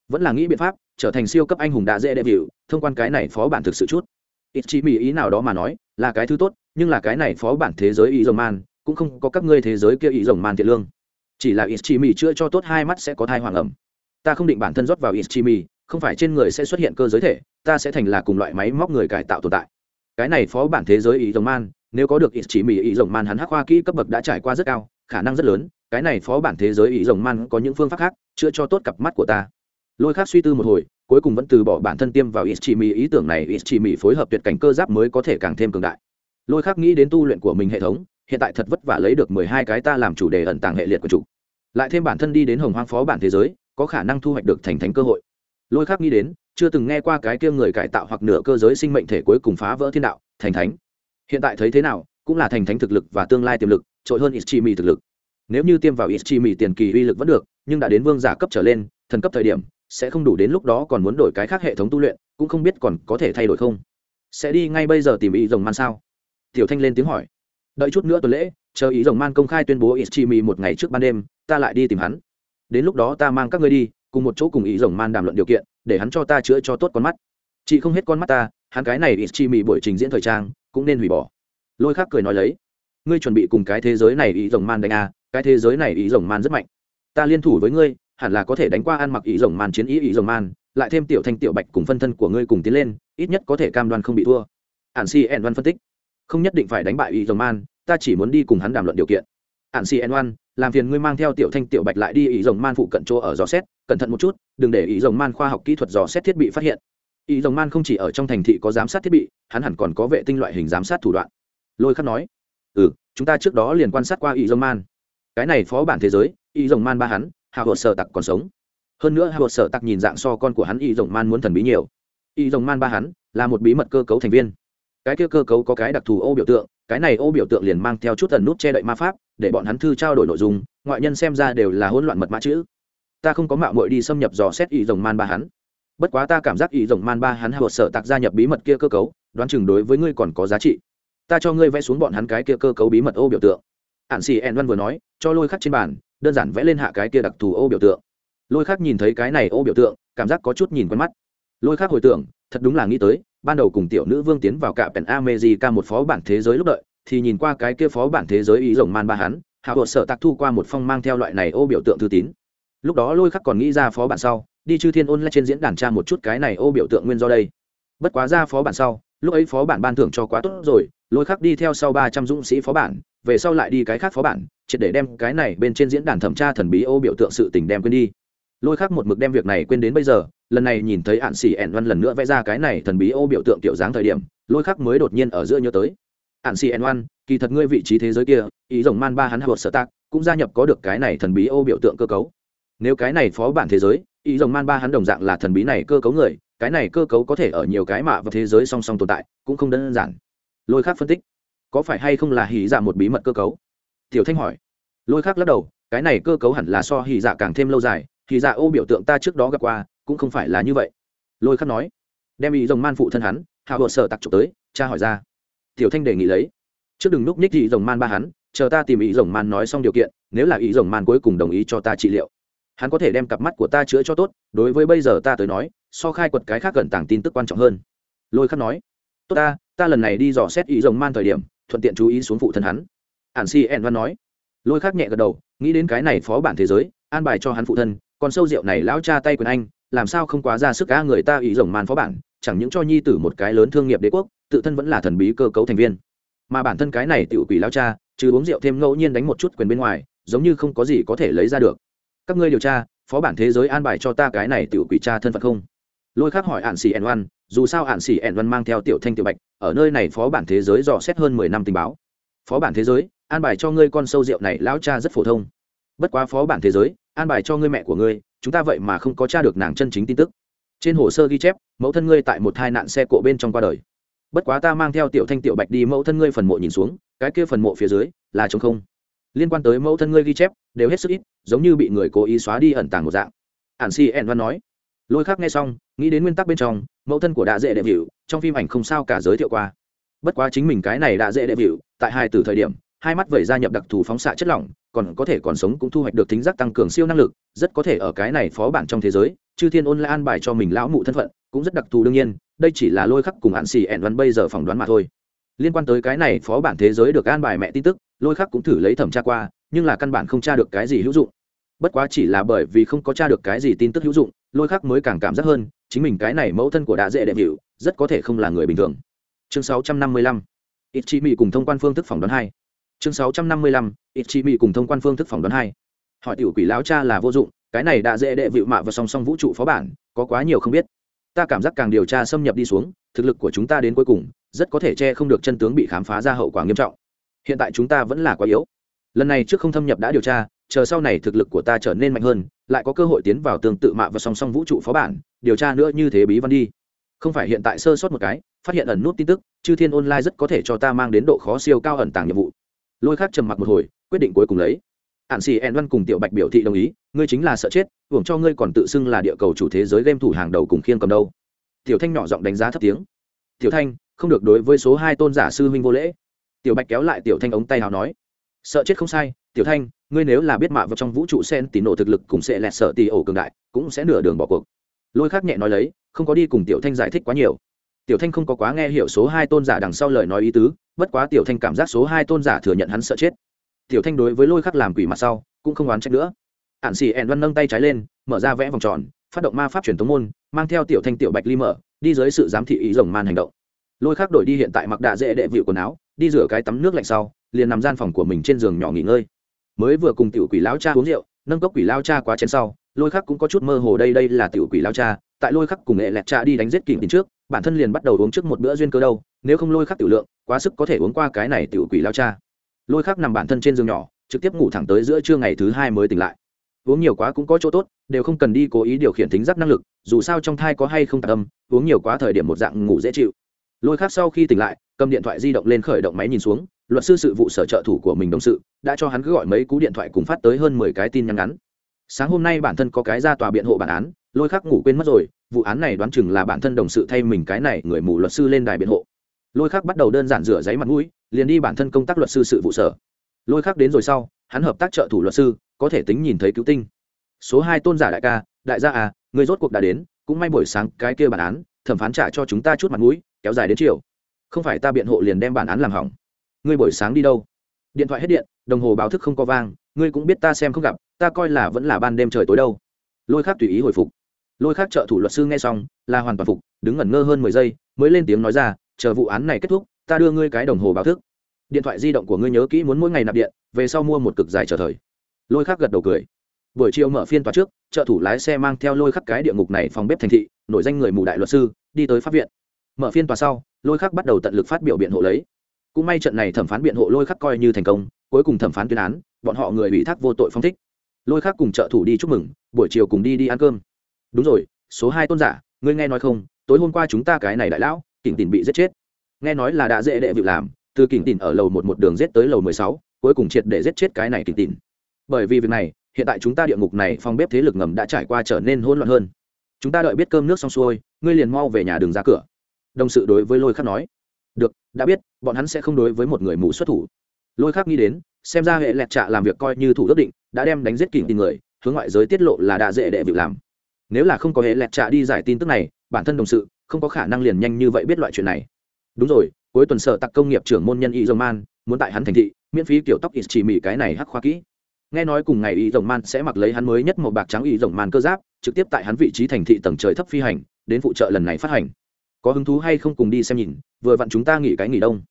S1: Vẫn là nghĩ biện pháp trở thành siêu cấp anh hùng đã dễ đệ vịu thông quan cái này phó bản thực sự chút. Ít chỉ mỹ ý nào đó mà nói, là cái thứ tốt, nhưng là cái này phó bản thế giới ý rồng man, cũng không có các ngươi thế giới kia ý rồng man thiện lương. Chỉ là ít chỉ mỹ chữa cho tốt hai mắt sẽ có thai hoàng ẩm. Ta không định bản thân rót vào ít chỉ mỹ không phải trên người sẽ xuất hiện cơ giới thể, ta sẽ thành là cùng loại máy móc người cải tạo tồn tại. Cái này phó bản thế giới ý rồng man, nếu có được ít chỉ mỹ ý rồng man hắn hắc hoa kỹ cấp bậc đã trải qua rất cao, khả năng rất lớn, cái này phó bản thế giới ý rồng man có những phương pháp khác, chữa cho tốt cặp mắt của ta lôi khác suy tư một hồi, cuối cùng vẫn từ bỏ bản thân tiêm vào ít chỉ mỹ ý tưởng này ít chỉ mỹ phối hợp tuyệt cảnh cơ giáp mới có thể càng thêm cường đại. Lôi khác nghĩ đến tu luyện của mình hệ thống, hiện tại thật vất vả lấy được mười hai cái ta làm chủ đề ẩn tàng hệ liệt của chủ. Lại thêm bản thân đi đến hồng hoang phó bản thế giới, có khả năng thu hoạch được thành thánh cơ hội. Lôi khác nghĩ đến, chưa từng nghe qua cái kia người cải tạo hoặc nửa cơ giới sinh mệnh thể cuối cùng phá vỡ thiên đạo, thành thánh. Hiện tại thấy thế nào, cũng là thành thánh thực lực và tương lai tiềm lực, trội hơn ít chi mỹ thực lực. Nếu như tiêm vào ít chi mỹ tiền kỳ uy lực vẫn được, nhưng đã đến vương giả cấp trở lên, thần cấp thời điểm sẽ không đủ đến lúc đó còn muốn đổi cái khác hệ thống tu luyện cũng không biết còn có thể thay đổi không. Sẽ đi ngay bây giờ tìm ý rồng man sao? Tiểu thanh lên tiếng hỏi. Đợi chút nữa tuần lễ chờ ý rồng man công khai tuyên bố ischimi một ngày trước ban đêm ta lại đi tìm hắn. Đến lúc đó ta mang các ngươi đi cùng một chỗ cùng ý rồng man đàm luận điều kiện để hắn cho ta chữa cho tốt con mắt. Chị không hết con mắt ta hắn cái này ischimi buổi trình diễn thời trang cũng nên hủy bỏ. Lôi khác cười nói lấy. Ngươi chuẩn bị cùng cái thế giới này ý rồng man đánh à, cái thế giới này ý rồng man rất mạnh. Ta liên thủ với ngươi hẳn là có thể đánh qua ăn mặc ý rồng man chiến ý ý rồng man, lại thêm tiểu thanh tiểu bạch cùng phân thân của ngươi cùng tiến lên, ít nhất có thể cam đoan không bị thua. Ạn si en văn phân tích. Không nhất định phải đánh bại ý rồng man, ta chỉ muốn đi cùng hắn đàm luận điều kiện. Ạn si en văn làm phiền ngươi mang theo tiểu thanh tiểu bạch lại đi ý rồng man phụ cận chỗ ở dò xét, cẩn thận một chút, đừng để ý rồng man khoa học kỹ thuật dò xét thiết bị phát hiện. Ý rồng man không chỉ ở trong thành thị có giám sát thiết bị, hắn hẳn còn có vệ tinh loại hình giám sát thủ đoạn. Lôi khắc nói ừ chúng ta trước đó liền quan sát qua ý rồng man. Cái này phó bản thế giới, ý rồng man ba hắn hạ hồ sở tặc còn sống. Hơn nữa hạ hồ sở tặc nhìn dạng so con của hắn y rồng man muốn thần bí nhiều. Y rồng man ba hắn, là một bí mật cơ cấu thành viên. Cái kia cơ cấu có cái đặc thù ô biểu tượng, cái này ô biểu tượng liền mang theo chút tần nút che đậy ma pháp, để bọn hắn thư trao đổi nội dung, ngoại nhân xem ra đều là hỗn loạn mật mã chữ. Ta không có mạo muội đi xâm nhập dò xét y rồng man ba hắn. Bất quá ta cảm giác y rồng man ba hắn hạ hồ sở tặc gia nhập bí mật kia cơ cấu, đoán chừng đối với ngươi còn có giá trị. Ta cho ngươi vẽ xuống bọn hắn cái kia cơ cấu bí mật ô biểu tượng ạn xì ẹn văn vừa nói, cho lôi khắc trên bàn, đơn giản vẽ lên hạ cái kia đặc thù ô biểu tượng. Lôi khắc nhìn thấy cái này ô biểu tượng, cảm giác có chút nhìn quen mắt. Lôi khắc hồi tưởng, thật đúng là nghĩ tới, ban đầu cùng tiểu nữ vương tiến vào cạm pèn amejica một phó bản thế giới lúc đợi, thì nhìn qua cái kia phó bản thế giới ý rồng man ba hắn, hạ hồ sợ tạc thu qua một phong mang theo loại này ô biểu tượng thư tín. Lúc đó lôi khắc còn nghĩ ra phó bản sau, đi chư thiên ôn lại trên diễn đàn tra một chút cái này ô biểu tượng nguyên do đây. Bất quá ra phó bản sau lúc ấy phó bản ban thưởng cho quá tốt rồi, lôi khắc đi theo sau ba trăm dũng sĩ phó bản, về sau lại đi cái khác phó bản, triệt để đem cái này bên trên diễn đàn thẩm tra thần bí ô biểu tượng sự tình đem quên đi. Lôi khắc một mực đem việc này quên đến bây giờ, lần này nhìn thấy ạn xỉ ẻn văn lần nữa vẽ ra cái này thần bí ô biểu tượng tiểu dáng thời điểm, lôi khắc mới đột nhiên ở giữa nhớ tới. Ạn xỉ ẻn văn, kỳ thật ngươi vị trí thế giới kia, ý rồng man ba hắn hợp sở tạc, cũng gia nhập có được cái này thần bí ô biểu tượng cơ cấu. Nếu cái này phó bản thế giới, ý rồng man ba hắn đồng dạng là thần bí này cơ cấu người cái này cơ cấu có thể ở nhiều cái mạ và thế giới song song tồn tại, cũng không đơn giản. Lôi khắc phân tích, có phải hay không là hỉ dạ một bí mật cơ cấu? Tiểu thanh hỏi. Lôi khác lắc đầu, cái này cơ cấu hẳn là so hỉ dạ càng thêm lâu dài, hỉ dạ ô biểu tượng ta trước đó gặp qua, cũng không phải là như vậy. Lôi khắc nói. Đem ý rồng man phụ thân hắn, hạ vợ sợ tặc trục tới, cha hỏi ra. Tiểu thanh đề nghị lấy. Trước đừng núp nhích ý rồng man ba hắn, chờ ta tìm ý rồng man nói xong điều kiện, nếu là ý rồng man cuối cùng đồng ý cho ta trị liệu. Hắn có thể đem cặp mắt của ta chữa cho tốt, đối với bây giờ ta tới nói so khai quật cái khác gần tảng tin tức quan trọng hơn. Lôi khắc nói, tốt ta ta lần này đi dò xét ý rồng man thời điểm, thuận tiện chú ý xuống phụ thân hắn. Ản si en văn nói. Lôi Khắc nhẹ gật đầu, nghĩ đến cái này phó bản thế giới, an bài cho hắn phụ thân, còn sâu rượu này lão cha tay quyền anh, làm sao không quá ra sức cá người ta ý rồng man phó bản, chẳng những cho nhi tử một cái lớn thương nghiệp đế quốc, tự thân vẫn là thần bí cơ cấu thành viên. Mà bản thân cái này tiểu quỷ lão cha, trừ uống rượu thêm ngẫu nhiên đánh một chút quyền bên ngoài, giống như không có gì có thể lấy ra được. Các ngươi điều tra, phó bản thế giới an bài cho ta cái này tiểu quỷ cha thân phận không? Lôi khác hỏi ạn xỉ ẻn văn dù sao ạn xỉ ẻn văn mang theo tiểu thanh tiểu bạch, ở nơi này phó bản thế giới dò xét hơn mười năm tình báo. Phó bản thế giới, an bài cho ngươi con sâu rượu này lão cha rất phổ thông. Bất quá phó bản thế giới, an bài cho ngươi mẹ của ngươi, chúng ta vậy mà không có t r a được nàng chân chính tin tức. Trên hồ sơ ghi chép, mẫu thân ngươi tại một tai nạn xe cộ bên trong qua đời. Bất quá ta mang theo tiểu thanh tiểu bạch đi mẫu thân ngươi phần mộ nhìn xuống, cái kia phần mộ phía dưới là trống không. Liên quan tới mẫu thân ngươi ghi chép, đều hết sức ít, giống như bị người cố ý xóa đi ẩn tàng một dạng. Ản si en văn nói lôi khác nghe xong, nghĩ đến nguyên tắc bên trong, mẫu thân của Đạ dễ đệ vịu trong phim ảnh không sao cả giới thiệu qua. Bất quá chính mình cái này Đạ dễ đệ vịu tại hai từ thời điểm, hai mắt vẩy ra nhập đặc thù phóng xạ chất lỏng, còn có thể còn sống cũng thu hoạch được tính giác tăng cường siêu năng lực, rất có thể ở cái này phó bản trong thế giới, chư thiên ôn lại an bài cho mình lão mụ thân phận, cũng rất đặc thù đương nhiên, đây chỉ là lôi khắc cùng hạn xì ẹn văn bây giờ phỏng đoán mà thôi. Liên quan tới cái này phó bản thế giới được an bài mẹ tin tức, lôi khắc cũng thử lấy thẩm tra qua, nhưng là căn bản không tra được cái gì hữu dụng bất quá chỉ là bởi vì không có tra được cái gì tin tức hữu dụng, lôi khắc mới càng cảm giác hơn, chính mình cái này mẫu thân của đã dễ đệ hiệu rất có thể không là người bình thường. Chương 655 ít chi mỹ cùng thông quan phương thức phỏng đoán hai. Chương 655 ít chi mỹ cùng thông quan phương thức phỏng đoán hai. Hỏi tiểu quỷ lão cha là vô dụng, cái này đã dễ đệ vịu mạ và song song vũ trụ phó bản, có quá nhiều không biết. Ta cảm giác càng điều tra xâm nhập đi xuống, thực lực của chúng ta đến cuối cùng, rất có thể che không được chân tướng bị khám phá ra hậu quả nghiêm trọng. Hiện tại chúng ta vẫn là quá yếu. Lần này trước không thâm nhập đã điều tra chờ sau này thực lực của ta trở nên mạnh hơn, lại có cơ hội tiến vào tương tự mạ và song song vũ trụ phó bản, điều tra nữa như thế bí văn đi. Không phải hiện tại sơ sót một cái, phát hiện ẩn nút tin tức, chư thiên online rất có thể cho ta mang đến độ khó siêu cao ẩn tàng nhiệm vụ. Lôi khác trầm mặc một hồi, quyết định cuối cùng lấy. Ạn xì ẹn văn cùng tiểu bạch biểu thị đồng ý, ngươi chính là sợ chết, hưởng cho ngươi còn tự xưng là địa cầu chủ thế giới game thủ hàng đầu cùng khiên cầm đâu. Tiểu thanh nhỏ giọng đánh giá thấp tiếng. Tiểu thanh, không được đối với số hai tôn giả sư huynh vô lễ. Tiểu bạch kéo lại tiểu thanh ống tay nào nói. Sợ chết không sai tiểu thanh, ngươi nếu là biết mạ vào trong vũ trụ sen tỉ nổ thực lực cùng sẽ lẹt sợ tỷ ổ cường đại, cũng sẽ nửa đường bỏ cuộc. Lôi khác nhẹ nói lấy, không có đi cùng tiểu thanh giải thích quá nhiều. Tiểu thanh không có quá nghe hiểu số hai tôn giả đằng sau lời nói ý tứ, bất quá tiểu thanh cảm giác số hai tôn giả thừa nhận hắn sợ chết. Tiểu thanh đối với lôi khắc làm quỷ mặt sau, cũng không oán trách nữa. Ạn xì ẹn văn nâng tay trái lên, mở ra vẽ vòng tròn, phát động ma pháp truyền thống môn, mang theo tiểu thanh tiểu bạch ly mở, đi dưới sự giám thị ý rồng man hành động. Lôi khắc đổi đi hiện tại mặc đạ dễ đệ vịu quần áo, đi rửa cái tắm nước lạnh sau, liền nằm gian phòng của mình trên giường nhỏ nghỉ ngơi mới vừa cùng tiểu quỷ lao cha uống rượu, nâng cốc quỷ lao cha quá chén sau, lôi khắc cũng có chút mơ hồ đây đây là tiểu quỷ lao cha. Tại lôi khắc cùng nghệ lẹt cha đi đánh giết kìm tiền trước, bản thân liền bắt đầu uống trước một bữa duyên cơ đâu, nếu không lôi khắc tiểu lượng, quá sức có thể uống qua cái này tiểu quỷ lao cha. Lôi khắc nằm bản thân trên giường nhỏ, trực tiếp ngủ thẳng tới giữa trưa ngày thứ hai mới tỉnh lại. Uống nhiều quá cũng có chỗ tốt, đều không cần đi cố ý điều khiển tính giác năng lực, dù sao trong thai có hay không tạc âm, uống nhiều quá thời điểm một dạng ngủ dễ chịu. Lôi khắc sau khi tỉnh lại, cầm điện thoại di động lên khởi động máy nhìn xuống luật sư sự vụ sở trợ thủ của mình đồng sự đã cho hắn cứ gọi mấy cú điện thoại cùng phát tới hơn mười cái tin nhắn ngắn. Sáng hôm nay bản thân có cái ra tòa biện hộ bản án, lôi khắc ngủ quên mất rồi, vụ án này đoán chừng là bản thân đồng sự thay mình cái này người mù luật sư lên đài biện hộ. Lôi khắc bắt đầu đơn giản rửa giấy mặt mũi, liền đi bản thân công tác luật sư sự vụ sở. Lôi khắc đến rồi sau, hắn hợp tác trợ thủ luật sư, có thể tính nhìn thấy cứu tinh. Số hai tôn giả đại ca, đại gia à người rốt cuộc đã đến, cũng may buổi sáng cái kia bản án, thẩm phán trả cho chúng ta chút mặt mũi, kéo dài đến chiều. Không phải ta biện hộ liền đem bản án làm hỏng ngươi buổi sáng đi đâu? Điện thoại hết điện, đồng hồ báo thức không có vang, ngươi cũng biết ta xem không gặp, ta coi là vẫn là ban đêm trời tối đâu. Lôi khác tùy ý hồi phục. Lôi khác trợ thủ luật sư nghe xong, là hoàn toàn phục, đứng ngẩn ngơ hơn mười giây, mới lên tiếng nói ra, chờ vụ án này kết thúc, ta đưa ngươi cái đồng hồ báo thức. Điện thoại di động của ngươi nhớ kỹ muốn mỗi ngày nạp điện, về sau mua một cực dài chờ thời. Lôi khác gật đầu cười. Buổi chiều mở phiên tòa trước, trợ thủ lái xe mang theo lôi khắc cái địa ngục này phòng bếp thành thị, nổi danh người mù đại luật sư, đi tới pháp viện. Mở phiên tòa sau, lôi khắc bắt đầu tận lực phát biểu biện hộ lấy cũng may trận này thẩm phán biện hộ lôi khắc coi như thành công, cuối cùng thẩm phán tuyên án, bọn họ người ủy thác vô tội phong thích. Lôi khắc cùng trợ thủ đi chúc mừng, buổi chiều cùng đi đi ăn cơm. Đúng rồi, số hai tôn giả, ngươi nghe nói không? Tối hôm qua chúng ta cái này đại lão, kỉnh tỉn bị giết chết. Nghe nói là đã dễ đệ việc làm, từ kỉnh tỉn ở lầu một một đường giết tới lầu mười sáu, cuối cùng triệt để giết chết cái này kỉnh tỉn. Bởi vì việc này, hiện tại chúng ta địa ngục này phòng bếp thế lực ngầm đã trải qua trở nên hỗn loạn hơn. Chúng ta đợi biết cơm nước xong xuôi, ngươi liền mau về nhà đường ra cửa. Đồng sự đối với lôi khắc nói được, đã biết, bọn hắn sẽ không đối với một người mù xuất thủ. Lôi khác nghĩ đến, xem ra hệ lẹt trạ làm việc coi như thủ ước định, đã đem đánh giết kỷ tin người, hướng ngoại giới tiết lộ là đã dễ đệ việc làm. Nếu là không có hệ lẹt trạ đi giải tin tức này, bản thân đồng sự, không có khả năng liền nhanh như vậy biết loại chuyện này. Đúng rồi, cuối tuần sở tặc công nghiệp trưởng môn nhân y dông man muốn tại hắn thành thị, miễn phí kiểu tóc ít chỉ mỹ cái này hắc khoa kỹ. Nghe nói cùng ngày y rồng man sẽ mặc lấy hắn mới nhất một bạc trắng y rồng man cơ giáp, trực tiếp tại hắn vị trí thành thị tầng trời thấp phi hành, đến phụ trợ lần này phát hành có hứng thú hay không cùng đi xem nhìn, vừa vặn chúng ta nghỉ cái nghỉ đông.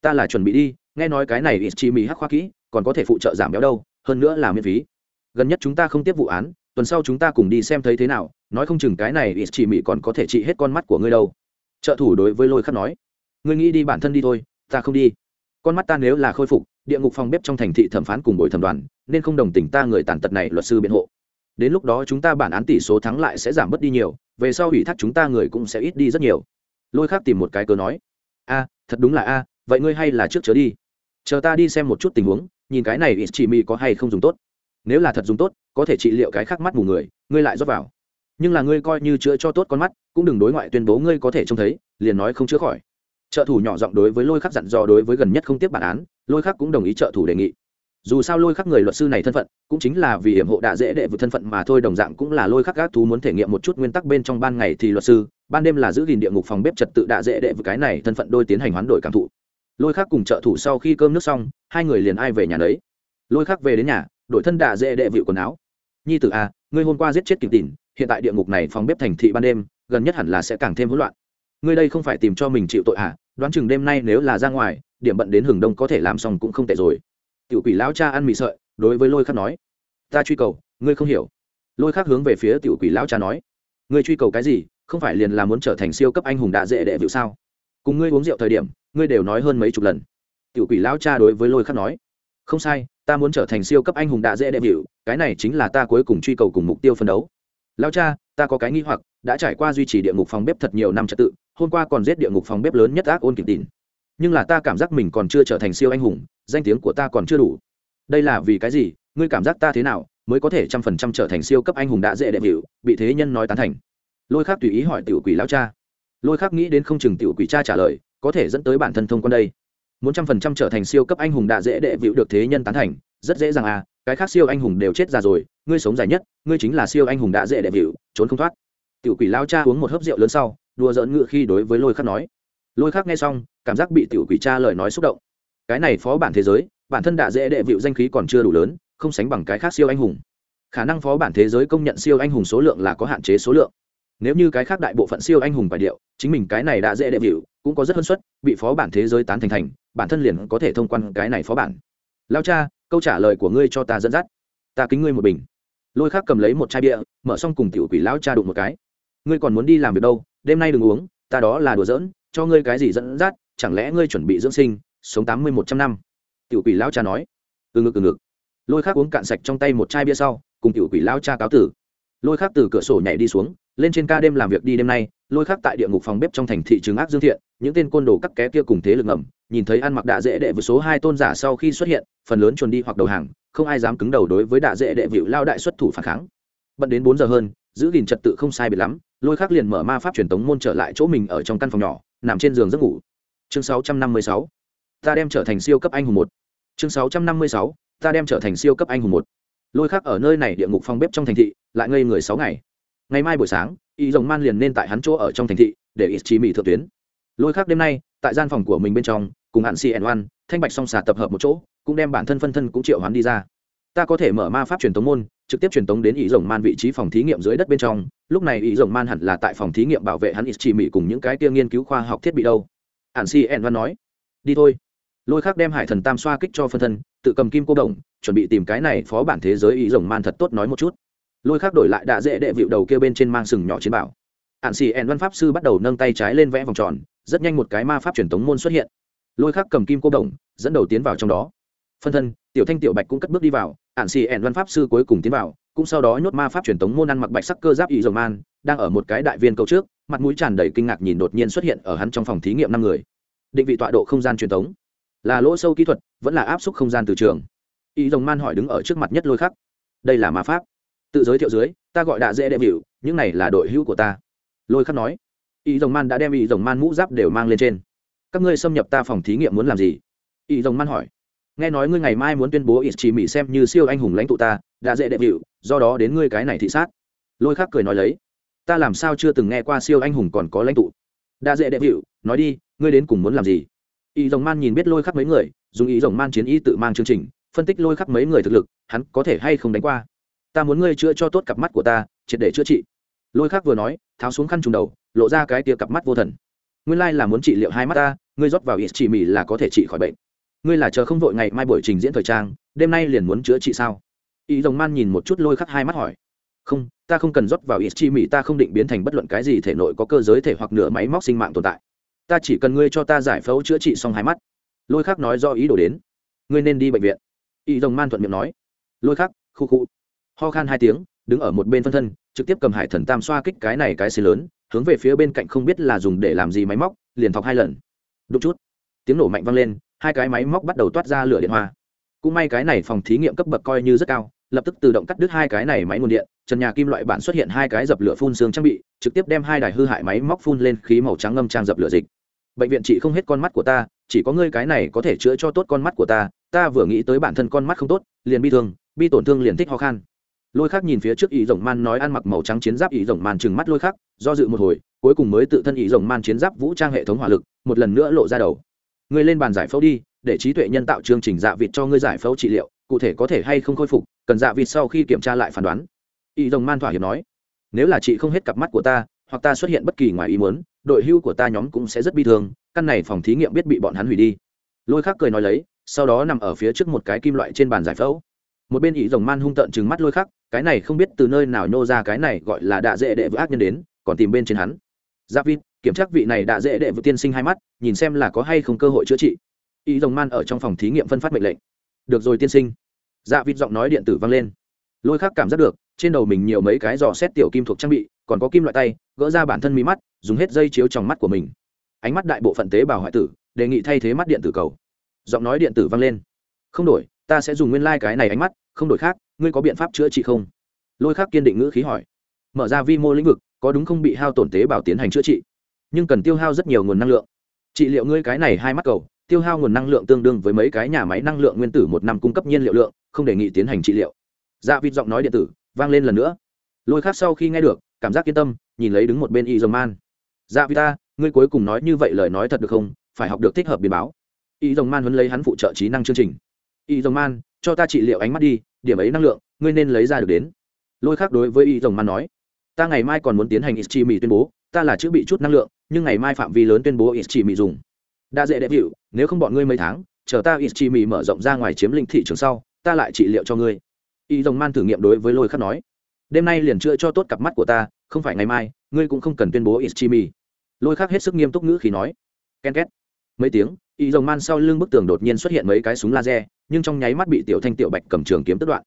S1: Ta là chuẩn bị đi, nghe nói cái này ít chi mỹ hắc khoa kỹ, còn có thể phụ trợ giảm béo đâu, hơn nữa là miễn phí. Gần nhất chúng ta không tiếp vụ án, tuần sau chúng ta cùng đi xem thấy thế nào, nói không chừng cái này ít chi mỹ còn có thể trị hết con mắt của ngươi đâu. Trợ thủ đối với lôi khắc nói, ngươi nghĩ đi bản thân đi thôi, ta không đi. Con mắt ta nếu là khôi phục, địa ngục phòng bếp trong thành thị thẩm phán cùng bồi thẩm đoàn, nên không đồng tình ta người tàn tật này luật sư biện hộ. Đến lúc đó chúng ta bản án tỷ số thắng lại sẽ giảm bớt đi nhiều, về sau ủy thác chúng ta người cũng sẽ ít đi rất nhiều lôi khác tìm một cái cớ nói. A, thật đúng là a, vậy ngươi hay là trước chớ đi. Chờ ta đi xem một chút tình huống, nhìn cái này ít chỉ mi có hay không dùng tốt. Nếu là thật dùng tốt, có thể trị liệu cái khác mắt mù người, ngươi lại rót vào. Nhưng là ngươi coi như chữa cho tốt con mắt, cũng đừng đối ngoại tuyên bố ngươi có thể trông thấy, liền nói không chữa khỏi. Trợ thủ nhỏ giọng đối với lôi khắc dặn dò đối với gần nhất không tiếp bản án, lôi khắc cũng đồng ý trợ thủ đề nghị dù sao lôi khắc người luật sư này thân phận, cũng chính là vì hiểm hộ đạ dễ đệ vượt thân phận mà thôi, đồng dạng cũng là lôi khắc gác thú muốn thể nghiệm một chút nguyên tắc bên trong ban ngày thì luật sư, ban đêm là giữ gìn địa ngục phòng bếp trật tự đạ dễ đệ vượt cái này thân phận đôi tiến hành hoán đổi cảm thụ. Lôi khắc cùng trợ thủ sau khi cơm nước xong, hai người liền ai về nhà đấy lôi khắc về đến nhà, đổi thân đạ dễ đệ vịu quần áo. Nhi tử a ngươi hôm qua giết chết kịp tỉn, hiện tại địa ngục này phòng bếp thành thị ban đêm, gần nhất hẳn là sẽ càng thêm hỗn loạn. Ngươi đây không phải tìm cho mình chịu tội à đoán chừng đêm nay nếu là ra ngoài, điểm bận đến hừng đông có thể làm xong cũng không tệ rồi tiểu quỷ lão cha ăn mì sợi, đối với lôi khắc nói, ta truy cầu, ngươi không hiểu. Lôi khắc hướng về phía tiểu quỷ lão cha nói, ngươi truy cầu cái gì? Không phải liền là muốn trở thành siêu cấp anh hùng đạ dễ đệ vịu sao? Cùng ngươi uống rượu thời điểm, ngươi đều nói hơn mấy chục lần. Tiểu quỷ lão cha đối với lôi khắc nói, không sai, ta muốn trở thành siêu cấp anh hùng đạ dễ đệ vịu, cái này chính là ta cuối cùng truy cầu cùng mục tiêu phân đấu. Lão cha, ta có cái nghi hoặc, đã trải qua duy trì địa ngục phòng bếp thật nhiều năm trật tự, hôm qua còn giết địa ngục phòng bếp lớn nhất ác ôn kịp tìn nhưng là ta cảm giác mình còn chưa trở thành siêu anh hùng danh tiếng của ta còn chưa đủ. Đây là vì cái gì? Ngươi cảm giác ta thế nào mới có thể trăm phần trăm trở thành siêu cấp anh hùng đã dễ đệ hiệu bị thế nhân nói tán thành? Lôi khác tùy ý hỏi tiểu quỷ lao cha. Lôi khác nghĩ đến không chừng tiểu quỷ cha trả lời, có thể dẫn tới bản thân thông quan đây. Muốn trăm phần trăm trở thành siêu cấp anh hùng đã dễ đệ vịu được thế nhân tán thành, rất dễ dàng à cái khác siêu anh hùng đều chết ra rồi, ngươi sống dài nhất, ngươi chính là siêu anh hùng đã dễ đệ vịu trốn không thoát. Tiểu quỷ lao cha uống một hớp rượu lớn sau, đùa giỡn ngựa khi đối với lôi khắc nói. Lôi khắc nghe xong, cảm giác bị tiểu quỷ cha lời nói xúc động cái này phó bản thế giới, bản thân đã dễ đệ vịu danh khí còn chưa đủ lớn, không sánh bằng cái khác siêu anh hùng. Khả năng phó bản thế giới công nhận siêu anh hùng số lượng là có hạn chế số lượng. Nếu như cái khác đại bộ phận siêu anh hùng bài điệu, chính mình cái này đã dễ đệ vịu, cũng có rất hơn suất, bị phó bản thế giới tán thành thành, bản thân liền có thể thông quan cái này phó bản. Lao cha, câu trả lời của ngươi cho ta dẫn dắt. Ta kính ngươi một bình. Lôi khác cầm lấy một chai bia, mở xong cùng tiểu quỷ lão cha đụng một cái. Ngươi còn muốn đi làm việc đâu? Đêm nay đừng uống, ta đó là đùa giỡn, cho ngươi cái gì dẫn dắt, chẳng lẽ ngươi chuẩn bị dưỡng sinh sống tám mươi một trăm năm. Tiểu quỷ lão cha nói. Từ ngực từ ngực. Lôi khác uống cạn sạch trong tay một chai bia sau, cùng tiểu quỷ lão cha cáo tử. Lôi khác từ cửa sổ nhảy đi xuống, lên trên ca đêm làm việc đi đêm nay, lôi khác tại địa ngục phòng bếp trong thành thị trường ác dương thiện, những tên côn đồ cắt ké kia cùng thế lực ngầm, nhìn thấy ăn mặc đạ dễ đệ với số hai tôn giả sau khi xuất hiện, phần lớn chuồn đi hoặc đầu hàng, không ai dám cứng đầu đối với đạ dễ đệ vịu lao đại xuất thủ phản kháng. Bận đến bốn giờ hơn, giữ gìn trật tự không sai biệt lắm, lôi khắc liền mở ma pháp truyền tống môn trở lại chỗ mình ở trong căn phòng nhỏ, nằm trên giường giấc ngủ. Chương 656 ta đem trở thành siêu cấp anh hùng một. Chương 656. ta đem trở thành siêu cấp anh hùng một. Lôi khắc ở nơi này địa ngục phong bếp trong thành thị, lại ngây người sáu ngày. Ngày mai buổi sáng, y rồng man liền nên tại hắn chỗ ở trong thành thị, để ít chí mỹ thượng tuyến. Lôi khắc đêm nay, tại gian phòng của mình bên trong, cùng hạn cn oan, thanh bạch song xà tập hợp một chỗ, cũng đem bản thân phân thân cũng triệu hắn đi ra. Ta có thể mở ma pháp truyền tống môn, trực tiếp truyền tống đến ý rồng man vị trí phòng thí nghiệm dưới đất bên trong. Lúc này ý rồng man hẳn là tại phòng thí nghiệm bảo vệ hắn ít chỉ mỹ cùng những cái kia nghiên cứu khoa học thiết bị đâu. Hạn si en văn nói, đi thôi lôi khác đem hải thần tam xoa kích cho phân thân, tự cầm kim cô đồng, chuẩn bị tìm cái này phó bản thế giới ý rồng man thật tốt nói một chút. Lôi khác đổi lại đạ dễ đệ vịu đầu kia bên trên mang sừng nhỏ chiến bảo. Ạn xì ẹn văn pháp sư bắt đầu nâng tay trái lên vẽ vòng tròn, rất nhanh một cái ma pháp truyền tống môn xuất hiện. Lôi khác cầm kim cô đồng, dẫn đầu tiến vào trong đó. Phân thân, tiểu thanh tiểu bạch cũng cất bước đi vào ạn xì ẹn văn pháp sư cuối cùng tiến vào, cũng sau đó nhốt ma pháp truyền tống môn ăn mặc bạch sắc cơ giáp ý rồng man, đang ở một cái đại viên câu trước, mặt mũi tràn đầy kinh ngạc nhìn đột nhiên xuất hiện ở hắn trong phòng thí nghiệm năm người. Định vị tọa độ không gian truyền tống là lỗ sâu kỹ thuật vẫn là áp suất không gian từ trường. Ý dòng man hỏi đứng ở trước mặt nhất lôi khắc. Đây là ma pháp. Tự giới thiệu dưới ta gọi đạ dễ đệ Biểu, những này là đội hữu của ta. Lôi khắc nói. Ý dòng man đã đem ý dòng man mũ giáp đều mang lên trên. Các ngươi xâm nhập ta phòng thí nghiệm muốn làm gì? Ý dòng man hỏi. Nghe nói ngươi ngày mai muốn tuyên bố ít chỉ mỹ xem như siêu anh hùng lãnh tụ ta đã dễ đệ vịu do đó đến ngươi cái này thị sát. Lôi Khắc cười nói lấy. Ta làm sao chưa từng nghe qua siêu anh hùng còn có lãnh tụ. Đã dễ đệ vịu nói đi ngươi đến cùng muốn làm gì? Ý rồng man nhìn biết lôi khắc mấy người, dùng ý rồng man chiến ý tự mang chương trình, phân tích lôi khắc mấy người thực lực, hắn có thể hay không đánh qua. Ta muốn ngươi chữa cho tốt cặp mắt của ta, triệt để chữa trị. Lôi khắc vừa nói, tháo xuống khăn trùng đầu, lộ ra cái tia cặp mắt vô thần. Nguyên lai là muốn trị liệu hai mắt ta, ngươi rót vào ít chỉ mỹ là có thể trị khỏi bệnh. Ngươi là chờ không vội ngày mai buổi trình diễn thời trang, đêm nay liền muốn chữa trị sao? Ý rồng man nhìn một chút lôi khắc hai mắt hỏi. Không, ta không cần rót vào ít chi mỹ ta không định biến thành bất luận cái gì thể nội có cơ giới thể hoặc nửa máy móc sinh mạng tồn tại ta chỉ cần ngươi cho ta giải phẫu chữa trị xong hai mắt. Lôi khắc nói do ý đồ đến. Ngươi nên đi bệnh viện. Y rồng man thuận miệng nói. Lôi khắc, khu khu. Ho khan hai tiếng, đứng ở một bên phân thân, trực tiếp cầm hải thần tam xoa kích cái này cái xì lớn, hướng về phía bên cạnh không biết là dùng để làm gì máy móc, liền thọc hai lần. Đúng chút. Tiếng nổ mạnh vang lên, hai cái máy móc bắt đầu toát ra lửa điện hoa. Cũng may cái này phòng thí nghiệm cấp bậc coi như rất cao, lập tức tự động cắt đứt hai cái này máy nguồn điện, trần nhà kim loại bản xuất hiện hai cái dập lửa phun xương trang bị, trực tiếp đem hai đài hư hại máy móc phun lên khí màu trắng ngâm trang dập lửa dịch bệnh viện chị không hết con mắt của ta, chỉ có ngươi cái này có thể chữa cho tốt con mắt của ta. Ta vừa nghĩ tới bản thân con mắt không tốt, liền bi thương, bi tổn thương liền thích ho khan. Lôi khắc nhìn phía trước ý rồng man nói ăn mặc màu trắng chiến giáp ý rồng man chừng mắt lôi khắc, do dự một hồi, cuối cùng mới tự thân ý rồng man chiến giáp vũ trang hệ thống hỏa lực, một lần nữa lộ ra đầu. Ngươi lên bàn giải phẫu đi, để trí tuệ nhân tạo chương trình dạ vịt cho ngươi giải phẫu trị liệu, cụ thể có thể hay không khôi phục, cần dạ vịt sau khi kiểm tra lại phán đoán. Ý rồng man thỏa hiệp nói, nếu là chị không hết cặp mắt của ta, hoặc ta xuất hiện bất kỳ ngoài ý muốn đội hưu của ta nhóm cũng sẽ rất bi thương, căn này phòng thí nghiệm biết bị bọn hắn hủy đi. Lôi khắc cười nói lấy, sau đó nằm ở phía trước một cái kim loại trên bàn giải phẫu. Một bên ý rồng man hung tợn chừng mắt lôi khắc, cái này không biết từ nơi nào nhô ra cái này gọi là đạ dễ đệ với ác nhân đến, còn tìm bên trên hắn. Giáp vin kiểm tra vị này đạ dễ đệ với tiên sinh hai mắt, nhìn xem là có hay không cơ hội chữa trị. Ý rồng man ở trong phòng thí nghiệm phân phát mệnh lệnh. Được rồi tiên sinh. Dạ vịt giọng nói điện tử vang lên. Lôi khắc cảm giác được trên đầu mình nhiều mấy cái giò xét tiểu kim thuộc trang bị, còn có kim loại tay, gỡ ra bản thân mí mắt, dùng hết dây chiếu trong mắt của mình. Ánh mắt đại bộ phận tế bào hoại tử, đề nghị thay thế mắt điện tử cầu. Giọng nói điện tử vang lên. Không đổi, ta sẽ dùng nguyên lai、like、cái này ánh mắt, không đổi khác, ngươi có biện pháp chữa trị không? Lôi khác kiên định ngữ khí hỏi. Mở ra vi mô lĩnh vực, có đúng không bị hao tổn tế bào tiến hành chữa trị? Nhưng cần tiêu hao rất nhiều nguồn năng lượng. Trị liệu ngươi cái này hai mắt cầu, tiêu hao nguồn năng lượng tương đương với mấy cái nhà máy năng lượng nguyên tử một năm cung cấp nhiên liệu lượng, không đề nghị tiến hành trị liệu. Dạ vịt giọng nói điện tử vang lên lần nữa. Lôi khác sau khi nghe được, cảm giác yên tâm, nhìn lấy đứng một bên y dơ man dạ vita ta ngươi cuối cùng nói như vậy lời nói thật được không? Phải học được thích hợp biến báo. Y dòng man huấn lấy hắn phụ trợ trí năng chương trình. Y dòng man cho ta trị liệu ánh mắt đi, điểm ấy năng lượng, ngươi nên lấy ra được đến. Lôi khác đối với y dòng man nói. Ta ngày mai còn muốn tiến hành ischi mỹ tuyên bố, ta là chữ bị chút năng lượng, nhưng ngày mai phạm vi lớn tuyên bố ischi mỹ dùng. Đã dễ đẹp hiệu nếu không bọn ngươi mấy tháng, chờ ta ischi mỹ mở rộng ra ngoài chiếm lĩnh thị trường sau, ta lại trị liệu cho ngươi y dòng man thử nghiệm đối với lôi khắc nói, đêm nay liền chữa cho tốt cặp mắt của ta, không phải ngày mai, ngươi cũng không cần tuyên bố ischimi lôi khắc hết sức nghiêm túc ngữ khi nói, ken két. Mấy tiếng, y dòng man sau lưng bức tường đột nhiên xuất hiện mấy cái súng laser, nhưng trong nháy mắt bị tiểu thanh, tiểu bạch cầm trường kiếm tất đoạn.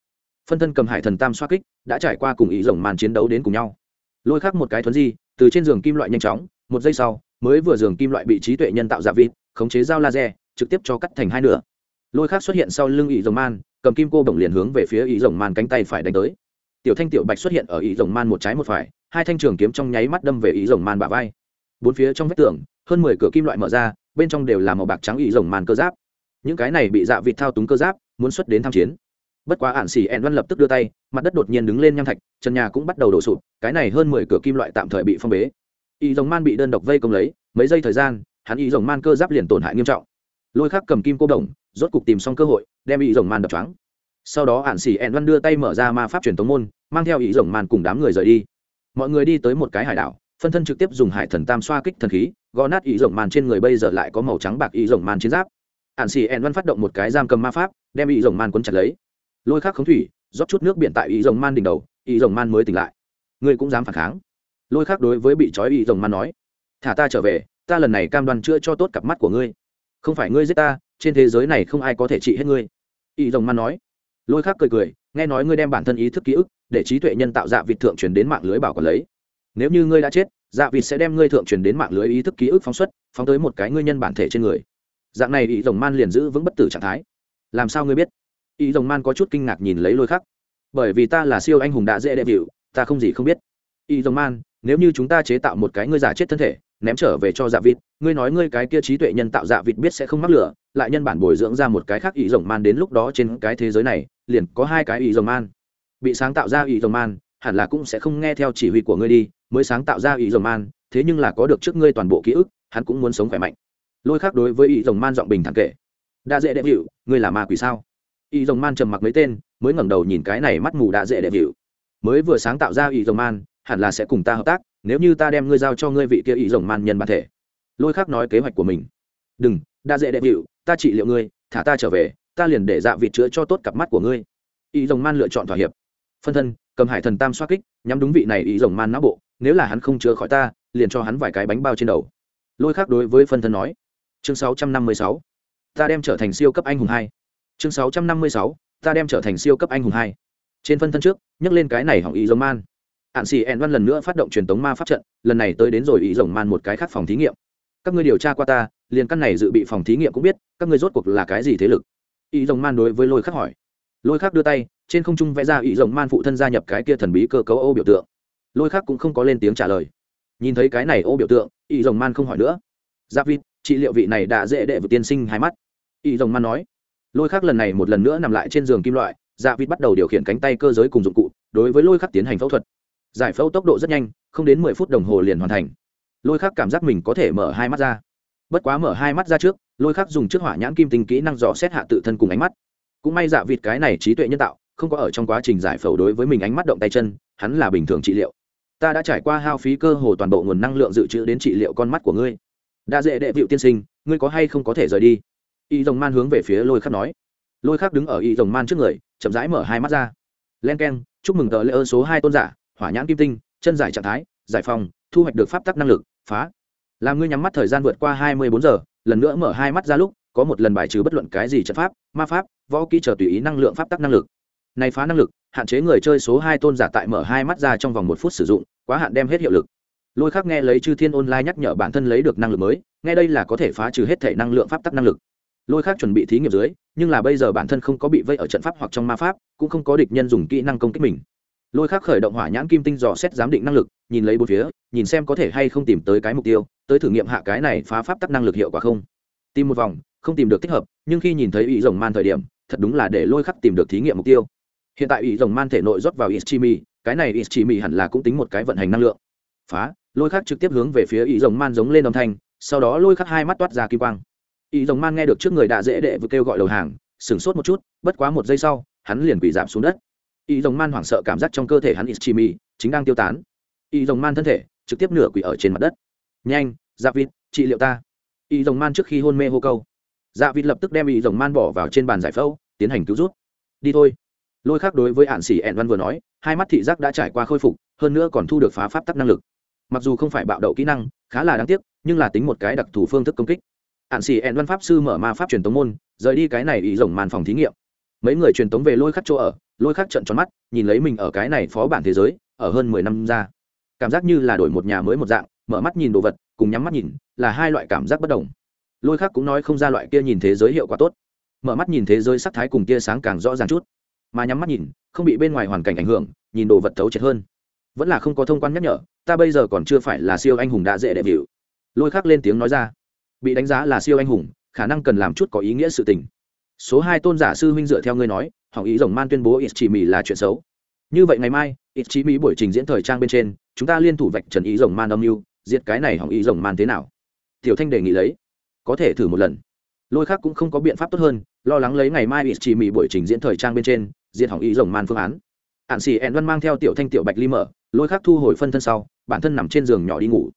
S1: Phân thân cầm hải thần tam xoa kích đã trải qua cùng Y rồng Man chiến đấu đến cùng nhau. Lôi khắc một cái thuấn di, từ trên giường kim loại nhanh chóng, một giây sau, mới vừa giường kim loại bị trí tuệ nhân tạo giả vịt, khống chế dao laser, trực tiếp cho cắt thành hai nửa. Lôi khắc xuất hiện sau lưng ý rồng man cầm kim cô bổng liền hướng về phía ý rồng man cánh tay phải đánh tới. Tiểu thanh tiểu bạch xuất hiện ở ý rồng man một trái một phải, hai thanh trường kiếm trong nháy mắt đâm về ý rồng man bả vai. Bốn phía trong vách tường, hơn mười cửa kim loại mở ra, bên trong đều là màu bạc trắng ý rồng man cơ giáp. Những cái này bị dạ vịt thao túng cơ giáp, muốn xuất đến tham chiến. Bất quá ạn xỉ ẹn văn lập tức đưa tay, mặt đất đột nhiên đứng lên nham thạch, trần nhà cũng bắt đầu đổ sụp, cái này hơn mười cửa kim loại tạm thời bị phong bế. Y rồng man bị đơn độc vây công lấy, mấy giây thời gian, hắn y rồng man cơ giáp liền tổn hại nghiêm trọng. Lôi khắc cầm kim cô đồng rốt cục tìm xong cơ hội, đem y rồng man đập trắng sau đó ạn xỉ ẹn văn đưa tay mở ra ma pháp truyền tống môn, mang theo y rồng man cùng đám người rời đi. Mọi người đi tới một cái hải đảo, phân thân trực tiếp dùng hải thần tam xoa kích thần khí, gõ nát y rồng man trên người bây giờ lại có màu trắng bạc y rồng man chiến giáp. Ạn xỉ ẹn văn phát động một cái giam cầm ma pháp, đem y rồng man quấn chặt lấy. Lôi khắc khống thủy, rót chút nước biển tại ý rồng man đỉnh đầu ý rồng man mới tỉnh lại. Ngươi cũng dám phản kháng. Lôi khắc đối với bị trói ý rồng man nói, thả ta trở về, ta lần này cam đoan chữa cho tốt cặp mắt của ngươi. Không phải ngươi giết ta trên thế giới này không ai có thể trị hết ngươi. Y rồng man nói. Lôi khắc cười cười, nghe nói ngươi đem bản thân ý thức ký ức để trí tuệ nhân tạo dạ vịt thượng truyền đến mạng lưới bảo còn lấy. Nếu như ngươi đã chết dạ vịt sẽ đem ngươi thượng truyền đến mạng lưới ý thức ký ức phóng xuất, phóng tới một cái ngươi nhân bản thể trên người. Dạng này ý rồng man liền giữ vững bất tử trạng thái. Làm sao ngươi biết? Ý rồng man có chút kinh ngạc nhìn lấy lôi khắc. Bởi vì ta là siêu anh hùng đã dễ đệ vịu ta không gì không biết. Ý rồng man, nếu như chúng ta chế tạo một cái ngươi giả chết thân thể, ném trở về cho dạ vịt ngươi nói ngươi cái kia trí tuệ nhân tạo dạ vịt biết sẽ không mắc lửa, lại nhân bản bồi dưỡng ra một cái khác ý rồng man đến lúc đó trên cái thế giới này, liền có hai cái ý rồng man. Bị sáng tạo ra ý rồng man, hẳn là cũng sẽ không nghe theo chỉ huy của ngươi đi, mới sáng tạo ra ý rồng man, thế nhưng là có được trước ngươi toàn bộ ký ức, hắn cũng muốn sống khỏe mạnh. Lôi khác đối với ý rồng man giọng bình thẳng kệ đã dễ đệm hiệu ngươi là ma quỷ sao? Ý rồng man trầm mặc mấy tên, mới ngẩng đầu nhìn cái này mắt mù đã dễ đẹp hiệu mới vừa sáng tạo ra ý rồng man, hẳn là sẽ cùng ta hợp tác, nếu như ta đem ngươi giao cho ngươi vị kia ý rồng man nhân bản thể lôi khác nói kế hoạch của mình. Đừng đa dễ đẹp hiệu ta trị liệu ngươi, thả ta trở về, ta liền để dạ vịt chữa cho tốt cặp mắt của ngươi. Y rồng man lựa chọn thỏa hiệp. Phân thân, cầm hải thần tam xoa kích, nhắm đúng vị này y rồng man não bộ, nếu là hắn không chữa khỏi ta, liền cho hắn vài cái bánh bao trên đầu. Lôi khác đối với phân thân nói. Chương sáu trăm năm mươi sáu. Ta đem trở thành siêu cấp anh hùng hai. Chương sáu trăm năm mươi sáu. Ta đem trở thành siêu cấp anh hùng hai. Trên phân thân trước, nhắc lên cái này hỏng ý rồng man. Ạn xì ẹn văn lần nữa phát động truyền tống ma pháp trận, lần này tới đến rồi ý rồng man một cái khác phòng thí nghiệm các ngươi điều tra qua ta, liền căn này dự bị phòng thí nghiệm cũng biết, các ngươi rốt cuộc là cái gì thế lực? Ý rồng man đối với lôi khắc hỏi. Lôi khắc đưa tay, trên không trung vẽ ra ý rồng man phụ thân gia nhập cái kia thần bí cơ cấu ô biểu tượng. Lôi khắc cũng không có lên tiếng trả lời. Nhìn thấy cái này ô biểu tượng, ý rồng man không hỏi nữa. Giáp vịt, trị liệu vị này đã dễ đệ vượt tiên sinh hai mắt. Ý rồng man nói. Lôi khắc lần này một lần nữa nằm lại trên giường kim loại dạ vịt bắt đầu điều khiển cánh tay cơ giới cùng dụng cụ, đối với lôi khắc tiến hành phẫu thuật. Giải phẫu tốc độ rất nhanh, không đến mười phút đồng hồ liền hoàn thành lôi khắc cảm giác mình có thể mở hai mắt ra. Bất quá mở hai mắt ra trước, lôi khắc dùng trước hỏa nhãn kim tinh kỹ năng dò xét hạ tự thân cùng ánh mắt. Cũng may dạ vịt cái này trí tuệ nhân tạo, không có ở trong quá trình giải phẫu đối với mình ánh mắt động tay chân, hắn là bình thường trị liệu. Ta đã trải qua hao phí cơ hồ toàn bộ nguồn năng lượng dự trữ đến trị liệu con mắt của ngươi. Đa dễ đệ vịu tiên sinh, ngươi có hay không có thể rời đi? Y dòng man hướng về phía lôi khắc nói. Lôi khắc đứng ở y dòng man trước người, chậm rãi mở hai mắt ra. Len k e n chúc mừng tờ lễ ơn số hai tôn giả, hỏa nhãn kim tinh, chân giải trạng thái, giải phòng thu hoạch được pháp tắc năng lực phá. Làm ngươi nhắm mắt thời gian vượt qua hai mươi bốn giờ, lần nữa mở hai mắt ra lúc, có một lần bài trừ bất luận cái gì trận pháp, ma pháp, võ kỹ chờ tùy ý năng lượng pháp tắc năng lực. Này phá năng lực, hạn chế người chơi số hai tôn giả tại mở hai mắt ra trong vòng một phút sử dụng, quá hạn đem hết hiệu lực. Lôi khắc nghe lấy chư thiên online nhắc nhở bản thân lấy được năng lực mới, nghe đây là có thể phá trừ hết thể năng lượng pháp tắc năng lực. Lôi khắc chuẩn bị thí nghiệm dưới, nhưng là bây giờ bản thân không có bị vây ở trận pháp hoặc trong ma pháp, cũng không có địch nhân dùng kỹ năng công kích mình lôi khắc khởi động hỏa nhãn kim tinh dò xét giám định năng lực, nhìn lấy bốn phía, nhìn xem có thể hay không tìm tới cái mục tiêu, tới thử nghiệm hạ cái này phá pháp tắc năng lực hiệu quả không. Tìm một vòng, không tìm được thích hợp, nhưng khi nhìn thấy ý rồng man thời điểm, thật đúng là để lôi khắc tìm được thí nghiệm mục tiêu. Hiện tại ý rồng man thể nội rót vào ischimi, cái này ischimi hẳn là cũng tính một cái vận hành năng lượng. Phá, lôi khắc trực tiếp hướng về phía ý rồng man giống lên âm thanh, sau đó lôi khắc hai mắt toát ra kim quang. Ý rồng man nghe được trước người đã dễ đệ vừa kêu gọi đầu hàng, sửng sốt một chút, bất quá một giây sau, hắn liền bị giảm xuống đất ý rồng man hoảng sợ cảm giác trong cơ thể hắn ischimi chính đang tiêu tán. Ý rồng man thân thể trực tiếp nửa quỷ ở trên mặt đất. Nhanh dạ vịt trị liệu ta. Ý rồng man trước khi hôn mê hô câu. Dạ vịt lập tức đem ý rồng man bỏ vào trên bàn giải phẫu, tiến hành cứu rút. Đi thôi. Lôi khác đối với hạn xỉ ẹn văn vừa nói, hai mắt thị giác đã trải qua khôi phục, hơn nữa còn thu được phá pháp tắc năng lực. Mặc dù không phải bạo đậu kỹ năng, khá là đáng tiếc, nhưng là tính một cái đặc thù phương thức công kích. Hạn xỉ ẹn văn pháp sư mở ma pháp truyền tống môn, rời đi cái này ý rồng màn phòng thí nghiệm mấy người truyền tống về lôi khắc chỗ ở, lôi khắc trận tròn mắt, nhìn lấy mình ở cái này phó bản thế giới, ở hơn mười năm ra. Cảm giác như là đổi một nhà mới một dạng, mở mắt nhìn đồ vật, cùng nhắm mắt nhìn, là hai loại cảm giác bất đồng. Lôi khắc cũng nói không ra loại kia nhìn thế giới hiệu quả tốt. Mở mắt nhìn thế giới sắc thái cùng tia sáng càng rõ ràng chút. Mà nhắm mắt nhìn, không bị bên ngoài hoàn cảnh ảnh hưởng, nhìn đồ vật thấu triệt hơn. Vẫn là không có thông quan nhắc nhở, ta bây giờ còn chưa phải là siêu anh hùng đã dễ đẹp hiệu lôi khắc lên tiếng nói ra. Bị đánh giá là siêu anh hùng, khả năng cần làm chút có ý nghĩa sự tình số hai tôn giả sư huynh dựa theo ngươi nói, hỏng ý rồng man tuyên bố ít chỉ mì là chuyện xấu. Như vậy ngày mai ít chỉ mỹ buổi trình diễn thời trang bên trên, chúng ta liên thủ vạch trần ý rồng man âm mưu, diệt cái này hỏng ý rồng man thế nào? Tiểu thanh đề nghị lấy. Có thể thử một lần. Lôi khác cũng không có biện pháp tốt hơn, lo lắng lấy ngày mai ít chỉ mỹ buổi trình diễn thời trang bên trên, diệt hỏng ý rồng man phương án. Ạn xì ẹn văn mang theo tiểu thanh tiểu bạch ly mở, lôi khác thu hồi phân thân sau, bản thân nằm trên giường nhỏ đi ngủ.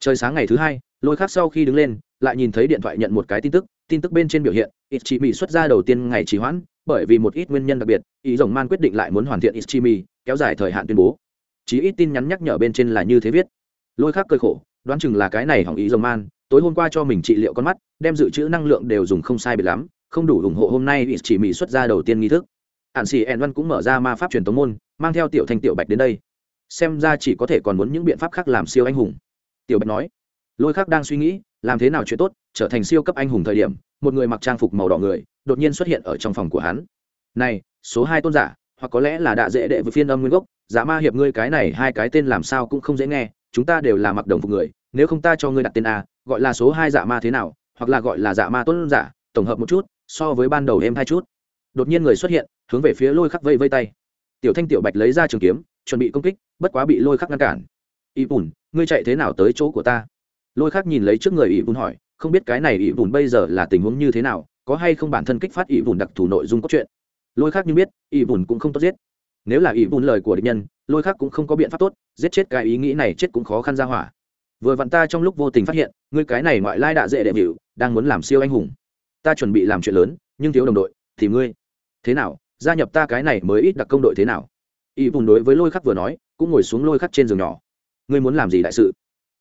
S1: Trời sáng ngày thứ hai, lôi khác sau khi đứng lên, lại nhìn thấy điện thoại nhận một cái tin tức tin tức bên trên biểu hiện Ichimi xuất ra đầu tiên ngày trì hoãn, bởi vì một ít nguyên nhân đặc biệt, ý rồng man quyết định lại muốn hoàn thiện Ichimi, kéo dài thời hạn tuyên bố. Chí ít tin nhắn nhắc nhở bên trên là như thế viết. Lôi khắc cơi khổ, đoán chừng là cái này hỏng ý rồng man, tối hôm qua cho mình trị liệu con mắt, đem dự trữ năng lượng đều dùng không sai biệt lắm, không đủ ủng hộ hôm nay Ichimi xuất ra đầu tiên nghi thức. Hạn Sĩ ẹn Văn cũng mở ra ma pháp truyền tống môn, mang theo tiểu thanh tiểu bạch đến đây. Xem ra chỉ có thể còn muốn những biện pháp khác làm siêu anh hùng. Tiểu Bạch nói. Lôi Khắc đang suy nghĩ, làm thế nào chuyện tốt, trở thành siêu cấp anh hùng thời điểm, một người mặc trang phục màu đỏ người đột nhiên xuất hiện ở trong phòng của hắn. Này số hai tôn giả hoặc có lẽ là đạ dễ đệ với phiên âm nguyên gốc giả ma hiệp ngươi cái này hai cái tên làm sao cũng không dễ nghe chúng ta đều là mặc đồng phục người nếu không ta cho ngươi đặt tên a gọi là số hai giả ma thế nào hoặc là gọi là giả ma tôn giả tổng hợp một chút so với ban đầu em hai chút. Đột nhiên người xuất hiện hướng về phía lôi khắc vây vây tay. Tiểu thanh tiểu bạch lấy ra trường kiếm chuẩn bị công kích bất quá bị lôi khắc ngăn cản. Y bùn ngươi chạy thế nào tới chỗ của ta? Lôi khắc nhìn lấy trước người y bùn hỏi không biết cái này ỷ vùn bây giờ là tình huống như thế nào có hay không bản thân kích phát ỷ vùn đặc thù nội dung cốt truyện? Lôi khác như biết ỷ vùn cũng không tốt giết. Nếu là ỷ vùn lời của địch nhân lôi khác cũng không có biện pháp tốt giết chết cái ý nghĩ này chết cũng khó khăn ra hỏa. Vừa vặn ta trong lúc vô tình phát hiện ngươi cái này ngoại lai đạ dễ đệ biểu, đang muốn làm siêu anh hùng. Ta chuẩn bị làm chuyện lớn nhưng thiếu đồng đội thì ngươi. Thế nào gia nhập ta cái này mới ít đặc công đội thế nào? Ỷ vùn đối với lôi khắc vừa nói cũng ngồi xuống lôi khắc trên giường nhỏ. Ngươi muốn làm gì đại sự?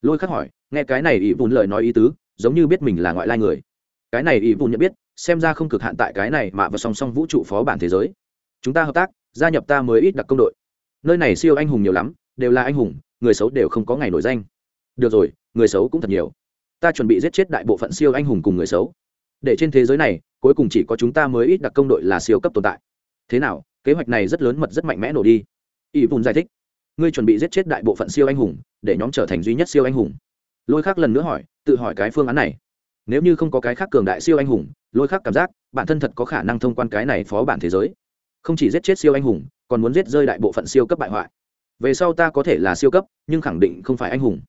S1: Lôi khắc hỏi, nghe cái này ỷ vùn lời nói ý tứ, giống như biết mình là ngoại lai người. Cái này ý vùn nhận biết, xem ra không cực hạn tại cái này mà và song song vũ trụ phó bản thế giới. Chúng ta hợp tác, gia nhập ta mới ít đặc công đội. Nơi này siêu anh hùng nhiều lắm, đều là anh hùng, người xấu đều không có ngày nổi danh. Được rồi, người xấu cũng thật nhiều. Ta chuẩn bị giết chết đại bộ phận siêu anh hùng cùng người xấu. Để trên thế giới này, cuối cùng chỉ có chúng ta mới ít đặc công đội là siêu cấp tồn tại. Thế nào, kế hoạch này rất lớn mật rất mạnh mẽ nổ đi. ỷ vùn giải thích ngươi chuẩn bị giết chết đại bộ phận siêu anh hùng, để nhóm trở thành duy nhất siêu anh hùng. Lôi khác lần nữa hỏi, tự hỏi cái phương án này. Nếu như không có cái khác cường đại siêu anh hùng, lôi khác cảm giác bản thân thật có khả năng thông quan cái này phó bản thế giới. Không chỉ giết chết siêu anh hùng, còn muốn giết rơi đại bộ phận siêu cấp bại hoại. Về sau ta có thể là siêu cấp, nhưng khẳng định không phải anh hùng.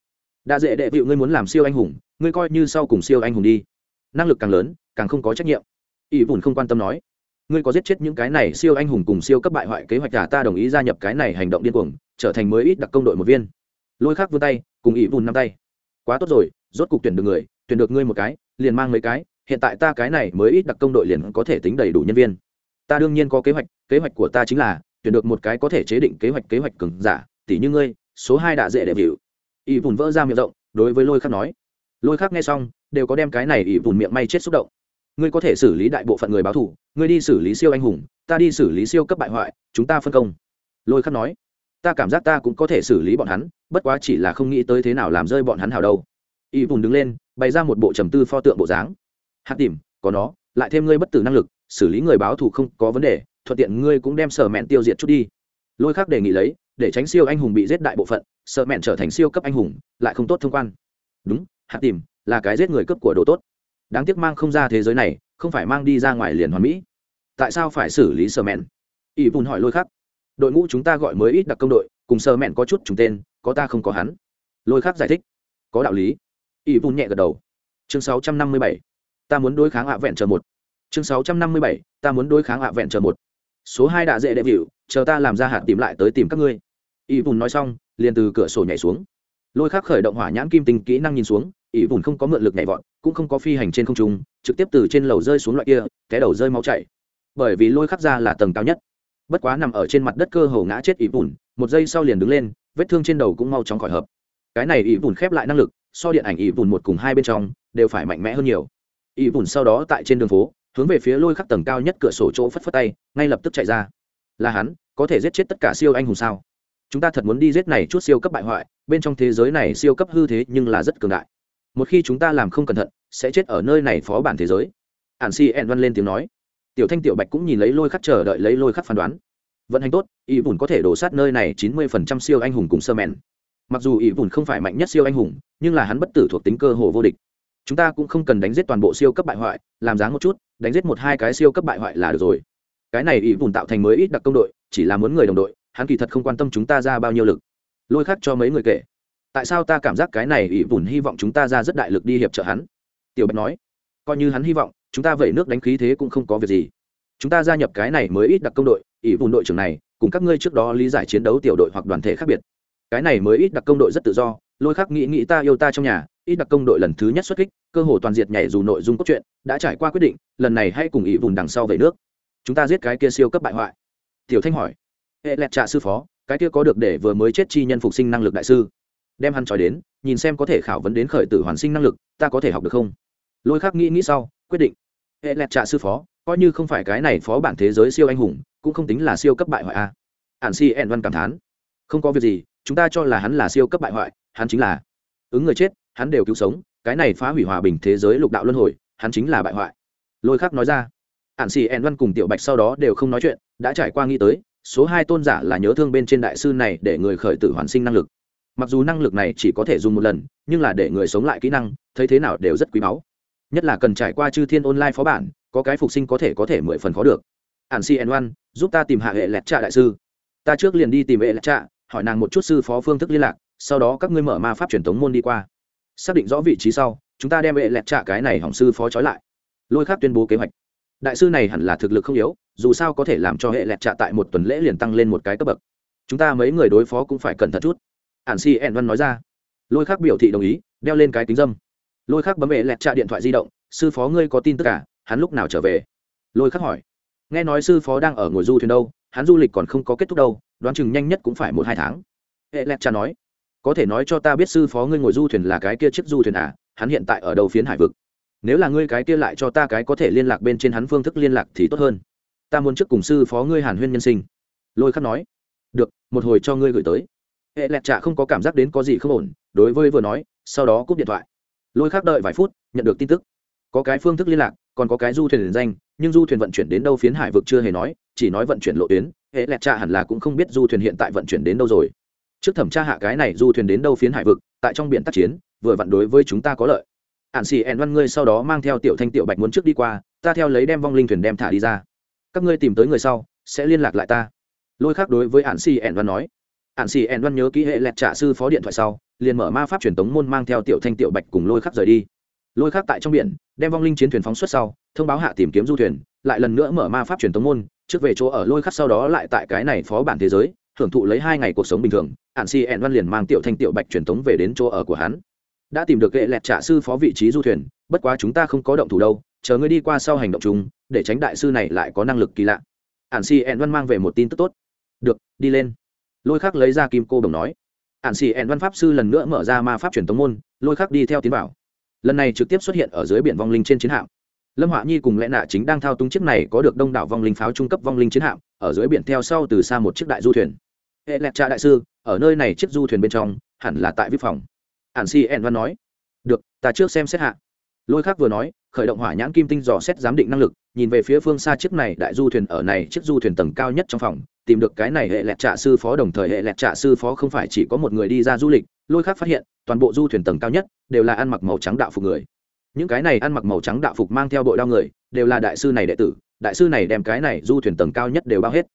S1: Đã dễ đệ vịu ngươi muốn làm siêu anh hùng, ngươi coi như sau cùng siêu anh hùng đi. Năng lực càng lớn, càng không có trách nhiệm. Ỷ vùn không quan tâm nói ngươi có giết chết những cái này siêu anh hùng cùng siêu cấp bại hoại kế hoạch cả ta đồng ý gia nhập cái này hành động điên cuồng, trở thành mới ít đặc công đội một viên. Lôi khác vươn tay, cùng ý vùn năm tay. Quá tốt rồi, rốt cục tuyển được người, tuyển được ngươi một cái, liền mang mấy cái, hiện tại ta cái này mới ít đặc công đội liền có thể tính đầy đủ nhân viên. Ta đương nhiên có kế hoạch kế hoạch của ta chính là, tuyển được một cái có thể chế định kế hoạch kế hoạch cường giả tỷ như ngươi, số hai đã dễ để vịu ý vùn vỡ ra miệng rộng, đối với lôi khác nói. Lôi khác nghe xong, đều có đem cái này ý vùn miệng may chết xúc động ngươi có thể xử lý đại bộ phận người báo thủ ngươi đi xử lý siêu anh hùng, ta đi xử lý siêu cấp bại hoại, chúng ta phân công. Lôi khắc nói, ta cảm giác ta cũng có thể xử lý bọn hắn, bất quá chỉ là không nghĩ tới thế nào làm rơi bọn hắn hào đâu. Y Vùng đứng lên, bày ra một bộ trầm tư pho tượng bộ dáng. Hạt tìm có nó, lại thêm ngươi bất tử năng lực, xử lý người báo thù không có vấn đề, thuận tiện ngươi cũng đem sở mẹn tiêu diệt chút đi. Lôi khác đề nghị lấy, để tránh siêu anh hùng bị giết đại bộ phận sợ mẹn trở thành siêu cấp anh hùng, lại không tốt thông quan. Đúng, hạt tìm là cái giết người cấp của đồ tốt đáng tiếc mang không ra thế giới này, không phải mang đi ra ngoài liền hoàn mỹ. Tại sao phải xử lý sờ mẹn ỷ bùn hỏi lôi khắc. Đội ngũ chúng ta gọi mới ít đặc công đội, cùng sờ mẹn có chút trùng tên, có ta không có hắn. Lôi khắc giải thích. Có đạo lý. Ỷ bùn nhẹ gật đầu. Chương 657. ta muốn đối kháng hạ vẹn chờ một. Chương 657. ta muốn đối kháng hạ vẹn chờ một. Số hai đã dễ đệ vịu chờ ta làm ra hạt tìm lại tới tìm các ngươi. Ỷ bùn nói xong, liền từ cửa sổ nhảy xuống. Lôi khắc khởi động hỏa nhãn kim tinh kỹ năng nhìn xuống ỷ bùn không có mượn lực nhảy vọt cũng không có phi hành trên không trung, trực tiếp từ trên lầu rơi xuống loại kia, té đầu rơi máu chảy. Bởi vì lôi khắc ra là tầng cao nhất. Bất quá nằm ở trên mặt đất cơ hồ ngã chết ỷ bùn một giây sau liền đứng lên, vết thương trên đầu cũng mau chóng khỏi hợp. Cái này ỷ bùn khép lại năng lực, so điện ảnh ỷ bùn một cùng hai bên trong, đều phải mạnh mẽ hơn nhiều. Ỷ bùn sau đó tại trên đường phố, hướng về phía lôi khắc tầng cao nhất cửa sổ chỗ phất phất tay, ngay lập tức chạy ra. Là hắn, có thể giết chết tất cả siêu anh hùng sao? Chúng ta thật muốn đi giết này chút siêu cấp bại hoại, bên trong thế giới này siêu cấp hư thế nhưng là rất cường đại một khi chúng ta làm không cẩn thận, sẽ chết ở nơi này phó bản thế giới. Ản si ẹn văn lên tiếng nói. Tiểu thanh, tiểu bạch cũng nhìn lấy lôi khắc chờ đợi lấy lôi khắc phán đoán. Vận hành tốt ý bùn có thể đổ sát nơi này chín mươi phần trăm siêu anh hùng cùng sơ mèn mặc dù ý bùn không phải mạnh nhất siêu anh hùng, nhưng là hắn bất tử thuộc tính cơ hồ vô địch. Chúng ta cũng không cần đánh giết toàn bộ siêu cấp bại hoại, làm dáng một chút, đánh giết một hai cái siêu cấp bại hoại là được rồi. Cái này ý bùn tạo thành mới ít đặc công đội, chỉ là muốn người đồng đội, hắn kỳ thật không quan tâm chúng ta ra bao nhiêu lực. Lôi khắc cho mấy người kể tại sao ta cảm giác cái này ỷ bùn hy vọng chúng ta ra rất đại lực đi hiệp trợ hắn? Tiểu bạch nói. Coi như hắn hy vọng, chúng ta vẩy nước đánh khí thế cũng không có việc gì. Chúng ta gia nhập cái này mới ít đặc công đội, ỷ bùn đội trưởng này, cùng các ngươi trước đó lý giải chiến đấu tiểu đội hoặc đoàn thể khác biệt. Cái này mới ít đặc công đội rất tự do, lôi khắc nghĩ nghĩ ta yêu ta trong nhà, ít đặc công đội lần thứ nhất xuất kích, cơ hồ toàn diệt nhảy dù nội dung cốt truyện, đã trải qua quyết định, lần này hãy cùng ỷ vùng đằng sau về nước. Chúng ta giết cái kia siêu cấp bại hoại. Tiểu thanh hỏi. Hệ lẹt trạ sư phó, cái kia có được để vừa mới chết chi nhân phục sinh năng lực đại sư? Đem hắn trói đến, nhìn xem có thể khảo vấn đến khởi tử hoàn sinh năng lực, ta có thể học được không? Lôi khắc nghĩ nghĩ sau, quyết định. Hệ lẹt trạ sư phó, coi như không phải cái này phó bản thế giới siêu anh hùng, cũng không tính là siêu cấp bại hoại a. Ản si ẹn văn cảm thán. Không có việc gì, chúng ta cho là hắn là siêu cấp bại hoại, hắn chính là. Ứng người chết, hắn đều cứu sống, cái này phá hủy hòa bình thế giới lục đạo luân hồi, hắn chính là bại hoại. Lôi khắc nói ra. Ản xì ẹn văn cùng tiểu bạch sau đó đều không nói chuyện, đã trải qua nghĩ tới, số hai tôn giả là nhớ thương bên trên đại sư này để người khởi tử hoàn sinh năng lực mặc dù năng lực này chỉ có thể dùng một lần, nhưng là để người sống lại kỹ năng, thấy thế nào đều rất quý báu. Nhất là cần trải qua chư thiên online phó bản, có cái phục sinh có thể có thể mười phần khó được. Ản si n one giúp ta tìm hạ hệ lẹt trạ đại sư. Ta trước liền đi tìm hệ lẹt trạ, hỏi nàng một chút sư phó phương thức liên lạc, sau đó các ngươi mở ma pháp truyền thống môn đi qua. Xác định rõ vị trí sau, chúng ta đem hệ lẹt trạ cái này hỏng sư phó trói lại. Lôi khác tuyên bố kế hoạch. Đại sư này hẳn là thực lực không yếu, dù sao có thể làm cho hệ lẹt trạ tại một tuần lễ liền tăng lên một cái cấp bậc. Chúng ta mấy người đối phó cũng phải cẩn thận chút ản si ẹn văn nói ra. Lôi khác biểu thị đồng ý, đeo lên cái kính dâm. Lôi khác bấm hệ lẹt trạ điện thoại di động, sư phó ngươi có tin tức cả hắn lúc nào trở về? Lôi khắc hỏi. Nghe nói sư phó đang ở ngồi du thuyền đâu, hắn du lịch còn không có kết thúc đâu, đoán chừng nhanh nhất cũng phải một hai tháng. Hệ lẹt trạ nói. Có thể nói cho ta biết sư phó ngươi ngồi du thuyền là cái kia chiếc du thuyền à? Hắn hiện tại ở đầu phiến hải vực. Nếu là ngươi cái kia lại cho ta cái có thể liên lạc bên trên hắn phương thức liên lạc thì tốt hơn. Ta muốn trước cùng sư phó ngươi hàn huyên nhân sinh. Lôi khắc nói. Được, một hồi cho ngươi gửi tới hệ lẹt trạ không có cảm giác đến có gì không ổn, đối với vừa nói, sau đó cúp điện thoại. Lôi khác đợi vài phút, nhận được tin tức. Có cái phương thức liên lạc, còn có cái du thuyền danh nhưng du thuyền vận chuyển đến đâu phiến hải vực chưa hề nói, chỉ nói vận chuyển lộ tuyến. Hệ lẹt trạ hẳn là cũng không biết du thuyền hiện tại vận chuyển đến đâu rồi. Trước thẩm tra hạ cái này du thuyền đến đâu phiến hải vực, tại trong biển tác chiến, vừa vặn đối với chúng ta có lợi. Ạn xì ẹn văn ngươi sau đó mang theo tiểu thanh tiểu bạch muốn trước đi qua, ta theo lấy đem vong linh thuyền đem thả đi ra. Các ngươi tìm tới người sau, sẽ liên lạc lại ta. Lôi khác đối với ạn xì ẹn văn nói ạn xì En văn nhớ ký hệ lẹt trả sư phó điện thoại sau, liền mở ma pháp truyền tống môn mang theo tiểu thanh, tiểu bạch cùng lôi khắc rời đi. Lôi khắc tại trong biển, đem vong linh chiến thuyền phóng xuất sau, thông báo hạ tìm kiếm du thuyền, lại lần nữa mở ma pháp truyền tống môn, trước về chỗ ở lôi khắc sau đó lại tại cái này phó bản thế giới, hưởng thụ lấy hai ngày cuộc sống bình thường ạn xì En văn liền mang tiểu thanh, tiểu bạch truyền tống về đến chỗ ở của hắn. Đã tìm được hệ lẹt trả sư phó vị trí du thuyền, bất quá chúng ta không có động thủ đâu, chờ ngươi đi qua sau hành động chúng để tránh đại sư này lại có năng lực kỳ lạ. Ạn Si ẹn văn mang về một tin tức tốt. Được, đi lên lôi khắc lấy ra kim cô đồng nói. Ạn xì ẹn văn pháp sư lần nữa mở ra ma pháp truyền tống môn, lôi khắc đi theo tiến bảo lần này trực tiếp xuất hiện ở dưới biển vong linh trên chiến hạm. Lâm họa nhi cùng lẽ nạ chính đang thao túng chiếc này có được đông đảo vong linh pháo trung cấp vong linh chiến hạm, ở dưới biển theo sau từ xa một chiếc đại du thuyền. Hệ lẹt cha đại sư, ở nơi này chiếc du thuyền bên trong, hẳn là tại vip phòng. Ạn xì ẹn văn nói. Được, ta trước xem xét hạ. Lôi khác vừa nói, khởi động hỏa nhãn kim tinh dò xét giám định năng lực, nhìn về phía phương xa chiếc này đại du thuyền ở này chiếc du thuyền tầng cao nhất trong phòng tìm được cái này hệ lẹt trạ sư phó, đồng thời hệ lẹt trạ sư phó không phải chỉ có một người đi ra du lịch, lôi khác phát hiện, toàn bộ du thuyền tầng cao nhất đều là ăn mặc màu trắng đạo phục người. Những cái này ăn mặc màu trắng đạo phục mang theo đội đao người, đều là đại sư này đệ tử, đại sư này đem cái này du thuyền tầng cao nhất đều bao hết.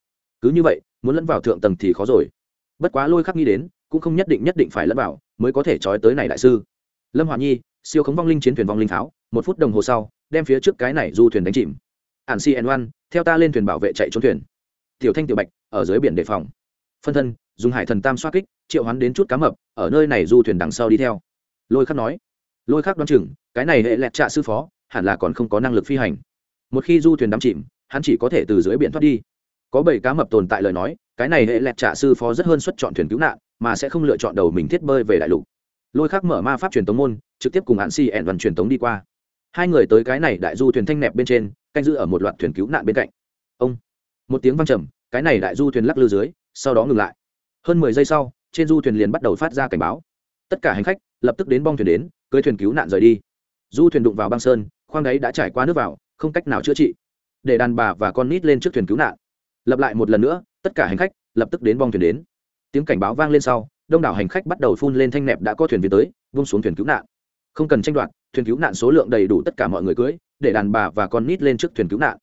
S1: Cứ như vậy, muốn lẫn vào thượng tầng thì khó rồi. Bất quá lôi khắc nghĩ đến, cũng không nhất định nhất định phải lẫn vào, mới có thể trói tới này đại sư. Lâm hòa nhi, siêu khống vong linh chiến thuyền vong linh pháo, một phút đồng hồ sau, đem phía trước cái này du thuyền đánh chìm. Ản cn one theo ta lên thuyền bảo vệ chạy trốn thuyền tiểu thanh tiểu bạch, ở dưới biển đề phòng. Phân thân, dùng hải thần tam xoa kích, triệu hoán đến chút cá mập, ở nơi này du thuyền đằng sau đi theo. Lôi khắc nói. Lôi khắc đoán chừng, cái này hệ lẹt trạ sư phó, hẳn là còn không có năng lực phi hành. Một khi du thuyền đắm chìm, hắn chỉ có thể từ dưới biển thoát đi. Có bảy cá mập tồn tại lời nói, cái này hệ lẹt trạ sư phó rất hơn suất chọn thuyền cứu nạn, mà sẽ không lựa chọn đầu mình thiết bơi về đại lục. Lôi khắc mở ma pháp truyền tống môn, trực tiếp cùng hạn si ẻn đoàn truyền tống đi qua. Hai người tới cái này đại du thuyền thanh nẹp bên trên, canh giữ ở một loạt thuyền cứu nạn bên cạnh. Ông một tiếng văng trầm, cái này đại du thuyền lắc lư dưới, sau đó ngừng lại. Hơn mười giây sau, trên du thuyền liền bắt đầu phát ra cảnh báo. Tất cả hành khách lập tức đến bong thuyền đến cưới thuyền cứu nạn rời đi. Du thuyền đụng vào băng sơn, khoang đáy đã trải qua nước vào, không cách nào chữa trị. Để đàn bà và con nít lên trước thuyền cứu nạn. Lập lại một lần nữa, tất cả hành khách lập tức đến bong thuyền đến. Tiếng cảnh báo vang lên sau, đông đảo hành khách bắt đầu phun lên thanh nẹp đã có thuyền viên tới, vung xuống thuyền cứu nạn. Không cần tranh đoạt, thuyền cứu nạn số lượng đầy đủ tất cả mọi người cưới để đàn bà và con nít lên trước thuyền cứu nạn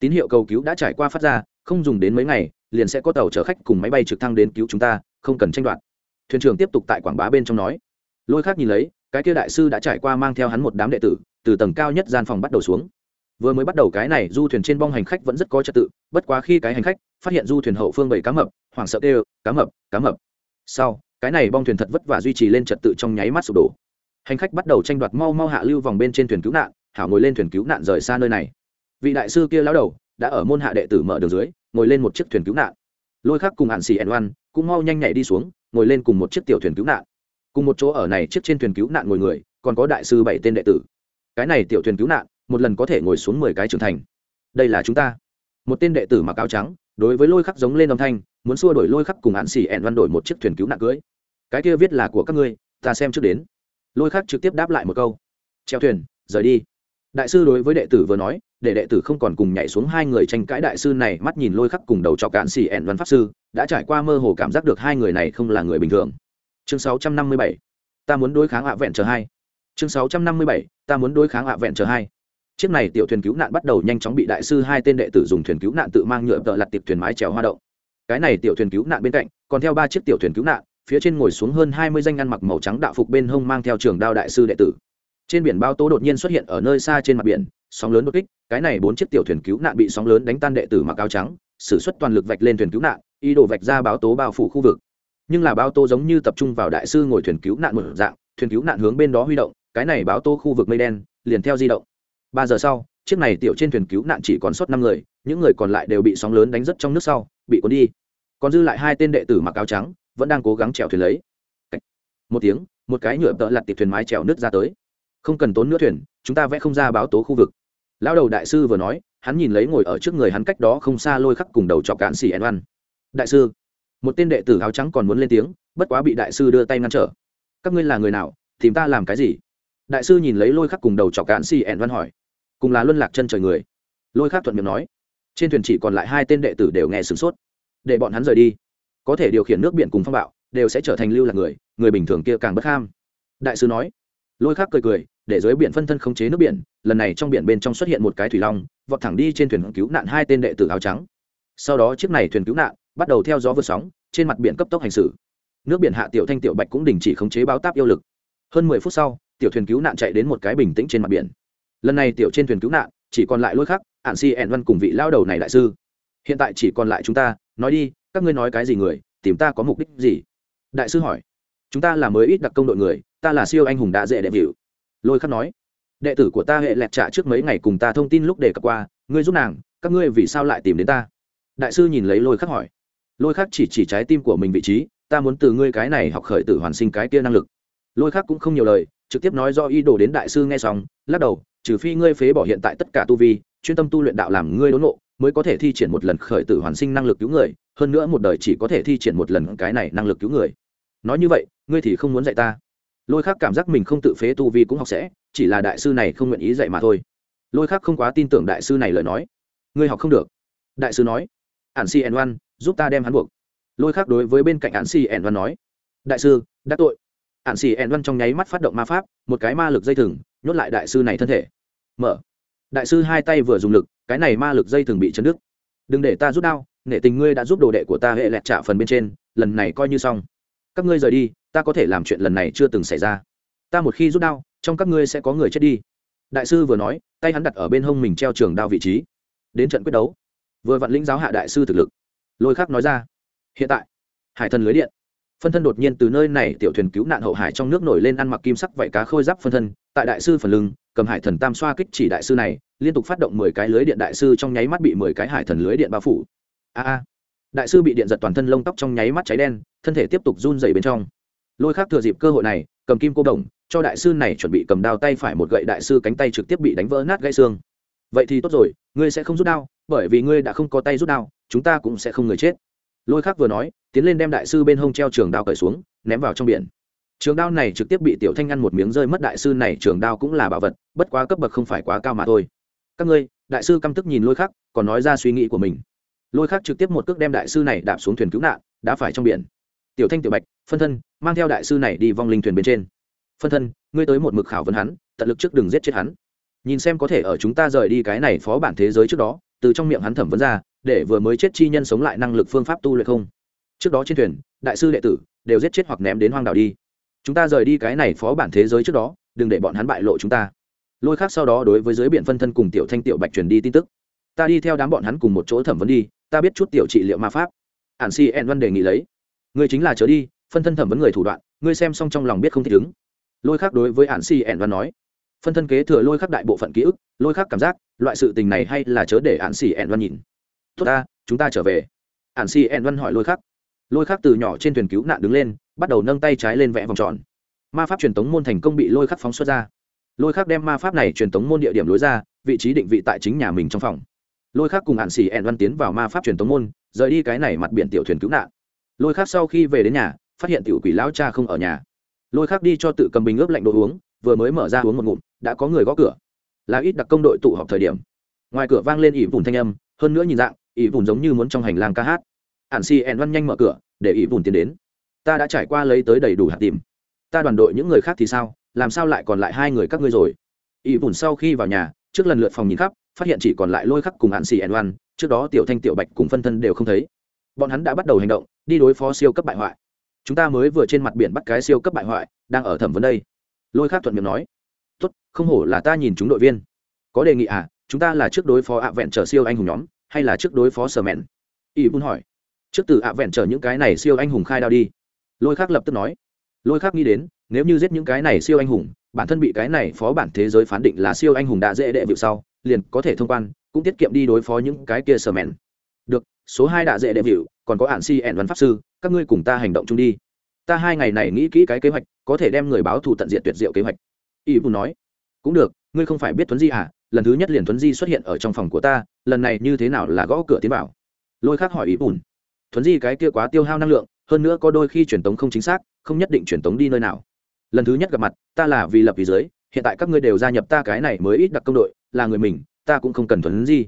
S1: tín hiệu cầu cứu đã trải qua phát ra, không dùng đến mấy ngày, liền sẽ có tàu chở khách cùng máy bay trực thăng đến cứu chúng ta, không cần tranh đoạt. Thuyền trưởng tiếp tục tại quảng bá bên trong nói. Lôi khác nhìn lấy, cái kia đại sư đã trải qua mang theo hắn một đám đệ tử, từ tầng cao nhất gian phòng bắt đầu xuống. Vừa mới bắt đầu cái này, du thuyền trên bong hành khách vẫn rất có trật tự, bất quá khi cái hành khách phát hiện du thuyền hậu phương bảy cá mập, hoảng sợ kêu, cá mập cá mập. Sau, cái này bong thuyền thật vất vả duy trì lên trật tự trong nháy mắt sụp đổ. Hành khách bắt đầu tranh đoạt mau mau hạ lưu vòng bên trên thuyền cứu nạn, hảo ngồi lên thuyền cứu nạn rời xa nơi này vị đại sư kia lão đầu đã ở môn hạ đệ tử mở đường dưới, ngồi lên một chiếc thuyền cứu nạn. Lôi khắc cùng hạn xì ẩn oan cũng mau nhanh nhảy đi xuống, ngồi lên cùng một chiếc tiểu thuyền cứu nạn. Cùng một chỗ ở này chiếc trên thuyền cứu nạn ngồi người, còn có đại sư bảy tên đệ tử. Cái này tiểu thuyền cứu nạn, một lần có thể ngồi xuống mười cái trưởng thành. Đây là chúng ta. Một tên đệ tử mặc áo trắng, đối với lôi khắc giống lên âm thanh, muốn xua đổi lôi khắc cùng hạn xì ẻn văn đổi một chiếc thuyền cứu nạn cưới. Cái kia viết là của các ngươi, ta xem trước đến. Lôi khắc trực tiếp đáp lại một câu. Treo thuyền, rời đi. Đại sư đối với đệ tử vừa nói để đệ tử không còn cùng nhảy xuống hai người tranh cãi đại sư này mắt nhìn lôi khắc cùng đầu cho cạn xì ẻn văn pháp sư, đã trải qua mơ hồ cảm giác được hai người này không là người bình thường chương 657. ta muốn đối kháng hạ vẹn chờ hai chương 657. ta muốn đối kháng hạ vẹn chờ hai chiếc này tiểu thuyền cứu nạn bắt đầu nhanh chóng bị đại sư hai tên đệ tử dùng thuyền cứu nạn tự mang nhựa tợ lặt tiệp thuyền mái trèo hoa động cái này tiểu thuyền cứu nạn bên cạnh, còn theo ba chiếc tiểu thuyền cứu nạn, phía trên ngồi xuống hơn hai mươi danh ăn mặc màu trắng đạo phục bên hông mang theo trường đao đại sư đệ tử trên biển bao tố đột nhiên xuất hiện ở nơi xa trên mặt biển sóng lớn đột kích, cái này bốn chiếc tiểu thuyền cứu nạn bị sóng lớn đánh tan đệ tử mặc áo trắng, sử xuất toàn lực vạch lên thuyền cứu nạn, ý đồ vạch ra báo tố bao phủ khu vực. Nhưng là báo tố giống như tập trung vào đại sư ngồi thuyền cứu nạn một dạng, thuyền cứu nạn hướng bên đó huy động, cái này báo tố khu vực mây đen, liền theo di động. Ba giờ sau, chiếc này tiểu trên thuyền cứu nạn chỉ còn sót năm người, những người còn lại đều bị sóng lớn đánh rất trong nước sau, bị cuốn đi. Còn dư lại hai tên đệ tử mặc áo trắng, vẫn đang cố gắng chèo thuyền lấy. Một tiếng, một cái nhựa tợ lặt tiệp thuyền mái chèo nước ra tới. Không cần tốn nữa thuyền chúng ta vẽ không ra báo tố khu vực. Lão đầu đại sư vừa nói, hắn nhìn lấy ngồi ở trước người hắn cách đó không xa lôi khắc cùng đầu chọc cạn xỉ ẻn văn đại sư, một tên đệ tử áo trắng còn muốn lên tiếng, bất quá bị đại sư đưa tay ngăn trở. Các ngươi là người nào, tìm ta làm cái gì? Đại sư nhìn lấy lôi khắc cùng đầu chọc cạn xì ẻn văn hỏi. Cùng là luân lạc chân trời người. Lôi khắc thuận miệng nói. Trên thuyền chỉ còn lại hai tên đệ tử đều nghe sửng sốt. Để bọn hắn rời đi. Có thể điều khiển nước biển cùng phong bạo, đều sẽ trở thành lưu lạc người người bình thường kia càng bất ham. Đại sư nói. Lôi khắc cười cười để dưới biển phân thân khống chế nước biển, lần này trong biển bên trong xuất hiện một cái thủy long, vọt thẳng đi trên thuyền cứu nạn hai tên đệ tử áo trắng. Sau đó chiếc này thuyền cứu nạn bắt đầu theo gió vượt sóng, trên mặt biển cấp tốc hành xử. Nước biển hạ tiểu thanh tiểu bạch cũng đình chỉ khống chế báo táp yêu lực. Hơn mười phút sau, tiểu thuyền cứu nạn chạy đến một cái bình tĩnh trên mặt biển. Lần này tiểu trên thuyền cứu nạn, chỉ còn lại lôi khắc ạn si ẹn văn cùng vị lao đầu này đại sư. Hiện tại chỉ còn lại chúng ta, nói đi, các ngươi nói cái gì người, tìm ta có mục đích gì? Đại sư hỏi. Chúng ta là mới ít đặc công đội người, ta là siêu anh hùng đã dễ đệ hiệu lôi khắc nói, đệ tử của ta hệ lẹt trả trước mấy ngày cùng ta thông tin lúc đề cập qua, ngươi giúp nàng, các ngươi vì sao lại tìm đến ta? Đại sư nhìn lấy lôi khắc hỏi, lôi khắc chỉ chỉ trái tim của mình vị trí, ta muốn từ ngươi cái này học khởi tử hoàn sinh cái kia năng lực. Lôi khắc cũng không nhiều lời, trực tiếp nói do ý đồ đến đại sư nghe xong, lắc đầu, trừ phi ngươi phế bỏ hiện tại tất cả tu vi, chuyên tâm tu luyện đạo làm ngươi đốn nộ, mới có thể thi triển một lần khởi tử hoàn sinh năng lực cứu người, hơn nữa một đời chỉ có thể thi triển một lần cái này năng lực cứu người. Nói như vậy, ngươi thì không muốn dạy ta lôi khác cảm giác mình không tự phế tu vi cũng học sẽ chỉ là đại sư này không nguyện ý dạy mà thôi. Lôi khác không quá tin tưởng đại sư này lời nói. Ngươi học không được. Đại sư nói ản si ẩn văn giúp ta đem hắn buộc. Lôi khác đối với bên cạnh ản si ẩn văn nói đại sư đã tội. Ản si ẩn văn trong nháy mắt phát động ma pháp một cái ma lực dây thừng nhốt lại đại sư này thân thể. Mở. Đại sư hai tay vừa dùng lực cái này ma lực dây thừng bị chấn đứt. Đừng để ta rút đau, nể tình ngươi đã giúp đồ đệ của ta hệ lẹt trả phần bên trên lần này coi như xong các ngươi rời đi, ta có thể làm chuyện lần này chưa từng xảy ra. Ta một khi rút đao, trong các ngươi sẽ có người chết đi. Đại sư vừa nói, tay hắn đặt ở bên hông mình treo trường đao vị trí. Đến trận quyết đấu, vừa vặn lĩnh giáo hạ đại sư thực lực. Lôi khắc nói ra, hiện tại, hải thần lưới điện. Phân thân đột nhiên từ nơi này tiểu thuyền cứu nạn hậu hải trong nước nổi lên ăn mặc kim sắc vảy cá khôi giáp phân thân. Tại đại sư phần lưng, cầm hải thần tam xoa kích chỉ đại sư này, liên tục phát động mười cái lưới điện đại sư trong nháy mắt bị mười cái hải thần lưới điện bao phủ. A a đại sư bị điện giật toàn thân lông tóc trong nháy mắt cháy đen, thân thể tiếp tục run dày bên trong. Lôi khác thừa dịp cơ hội này, cầm kim cô đồng, cho đại sư này chuẩn bị cầm đao tay phải một gậy đại sư cánh tay trực tiếp bị đánh vỡ nát gãy xương. Vậy thì tốt rồi, ngươi sẽ không rút đao, bởi vì ngươi đã không có tay rút đao, chúng ta cũng sẽ không người chết. Lôi khác vừa nói, tiến lên đem đại sư bên hông treo trường đao cởi xuống, ném vào trong biển. Trường đao này trực tiếp bị tiểu thanh ăn một miếng rơi mất, đại sư này trường đao cũng là bảo vật, bất quá cấp bậc không phải quá cao mà thôi. Các ngươi, đại sư căm tức nhìn lôi khắc còn nói ra suy nghĩ của mình lôi khác trực tiếp một cước đem đại sư này đạp xuống thuyền cứu nạn đã phải trong biển. Tiểu thanh, tiểu bạch, phân thân, mang theo đại sư này đi vong linh thuyền bên trên. Phân thân, ngươi tới một mực khảo vấn hắn, tận lực trước đừng giết chết hắn. Nhìn xem có thể ở chúng ta rời đi cái này phó bản thế giới trước đó, từ trong miệng hắn thẩm vấn ra, để vừa mới chết chi nhân sống lại năng lực phương pháp tu luyện không? Trước đó trên thuyền, đại sư đệ tử đều giết chết hoặc ném đến hoang đảo đi. Chúng ta rời đi cái này phó bản thế giới trước đó, đừng để bọn hắn bại lộ chúng ta. Lôi khác sau đó đối với dưới biển phân thân cùng tiểu thanh, tiểu bạch truyền đi tin tức ta đi theo đám bọn hắn cùng một chỗ thẩm vấn đi, ta biết chút tiểu trị liệu ma pháp. Ản si en văn đề nghị lấy. Ngươi chính là chớ đi, phân thân thẩm vấn người thủ đoạn, ngươi xem xong trong lòng biết không thích ứng. Lôi khác đối với ản si en văn nói. Phân thân kế thừa lôi khắc đại bộ phận ký ức, lôi khắc cảm giác, loại sự tình này hay là chớ để ản si en văn nhìn. Tốt ta, chúng ta trở về. Ản si en văn hỏi lôi khắc. Lôi khắc từ nhỏ trên thuyền cứu nạn đứng lên, bắt đầu nâng tay trái lên vẽ vòng tròn. Ma pháp truyền tống môn thành công bị lôi khắc phóng xuất ra. Lôi khắc đem ma pháp này truyền tống môn địa điểm lối ra, vị trí định vị tại chính nhà mình trong phòng lôi khắc cùng hạn xì ẹn văn tiến vào ma pháp truyền tống môn, rời đi cái này mặt biển tiểu thuyền cứu nạn. Lôi khắc sau khi về đến nhà, phát hiện tiểu quỷ lão cha không ở nhà. Lôi khắc đi cho tự cầm bình ướp lạnh đồ uống, vừa mới mở ra uống một ngụm, đã có người gõ cửa. Là ít đặc công đội tụ họp thời điểm. Ngoài cửa vang lên ỉ vùn thanh âm, hơn nữa nhìn dạng ỉ vùn giống như muốn trong hành lang ca hát. Ạn xì ẹn văn nhanh mở cửa, để ỉ vùn tiến đến. Ta đã trải qua lấy tới đầy đủ hạt tìm. Ta đoàn đội những người khác thì sao? Làm sao lại còn lại hai người các ngươi rồi? Ỉ vùn sau khi vào nhà, trước lần lượt phòng nhìn khắp phát hiện chỉ còn lại lôi khắc cùng hạn xì ẩn oan trước đó tiểu thanh tiểu bạch cùng phân thân đều không thấy. Bọn hắn đã bắt đầu hành động, đi đối phó siêu cấp bại hoại. Chúng ta mới vừa trên mặt biển bắt cái siêu cấp bại hoại, đang ở thẩm vấn đây. Lôi khắc thuận miệng nói, tốt, không hổ là ta nhìn chúng đội viên. Có đề nghị à chúng ta là trước đối phó ạ vẹn trở siêu anh hùng nhóm, hay là trước đối phó sở mẹn y bun hỏi. Trước từ ạ vẹn trở những cái này siêu anh hùng khai đao đi. Lôi khắc lập tức nói. Lôi khắc nghĩ đến, nếu như giết những cái này siêu anh hùng bản thân bị cái này phó bản thế giới phán định là siêu anh hùng đã dễ đệ vịu sau, liền có thể thông quan, cũng tiết kiệm đi đối phó những cái kia sờ mèn được, số hai đã dễ đệ vịu, còn có hạn si ẻn văn pháp sư, các ngươi cùng ta hành động chung đi. Ta hai ngày này nghĩ kỹ cái kế hoạch, có thể đem người báo thù tận diện tuyệt diệu kế hoạch. Y bù nói, cũng được, ngươi không phải biết thuấn di à lần thứ nhất liền thuấn di xuất hiện ở trong phòng của ta, lần này như thế nào là gõ cửa tiến vào? Lôi khác hỏi ý bùn thuấn di cái kia quá tiêu hao năng lượng, hơn nữa có đôi khi truyền tống không chính xác, không nhất định truyền tống đi nơi nào lần thứ nhất gặp mặt, ta là vì lập vì dưới, hiện tại các ngươi đều gia nhập ta cái này mới ít đặc công đội, là người mình, ta cũng không cần thuấn gì.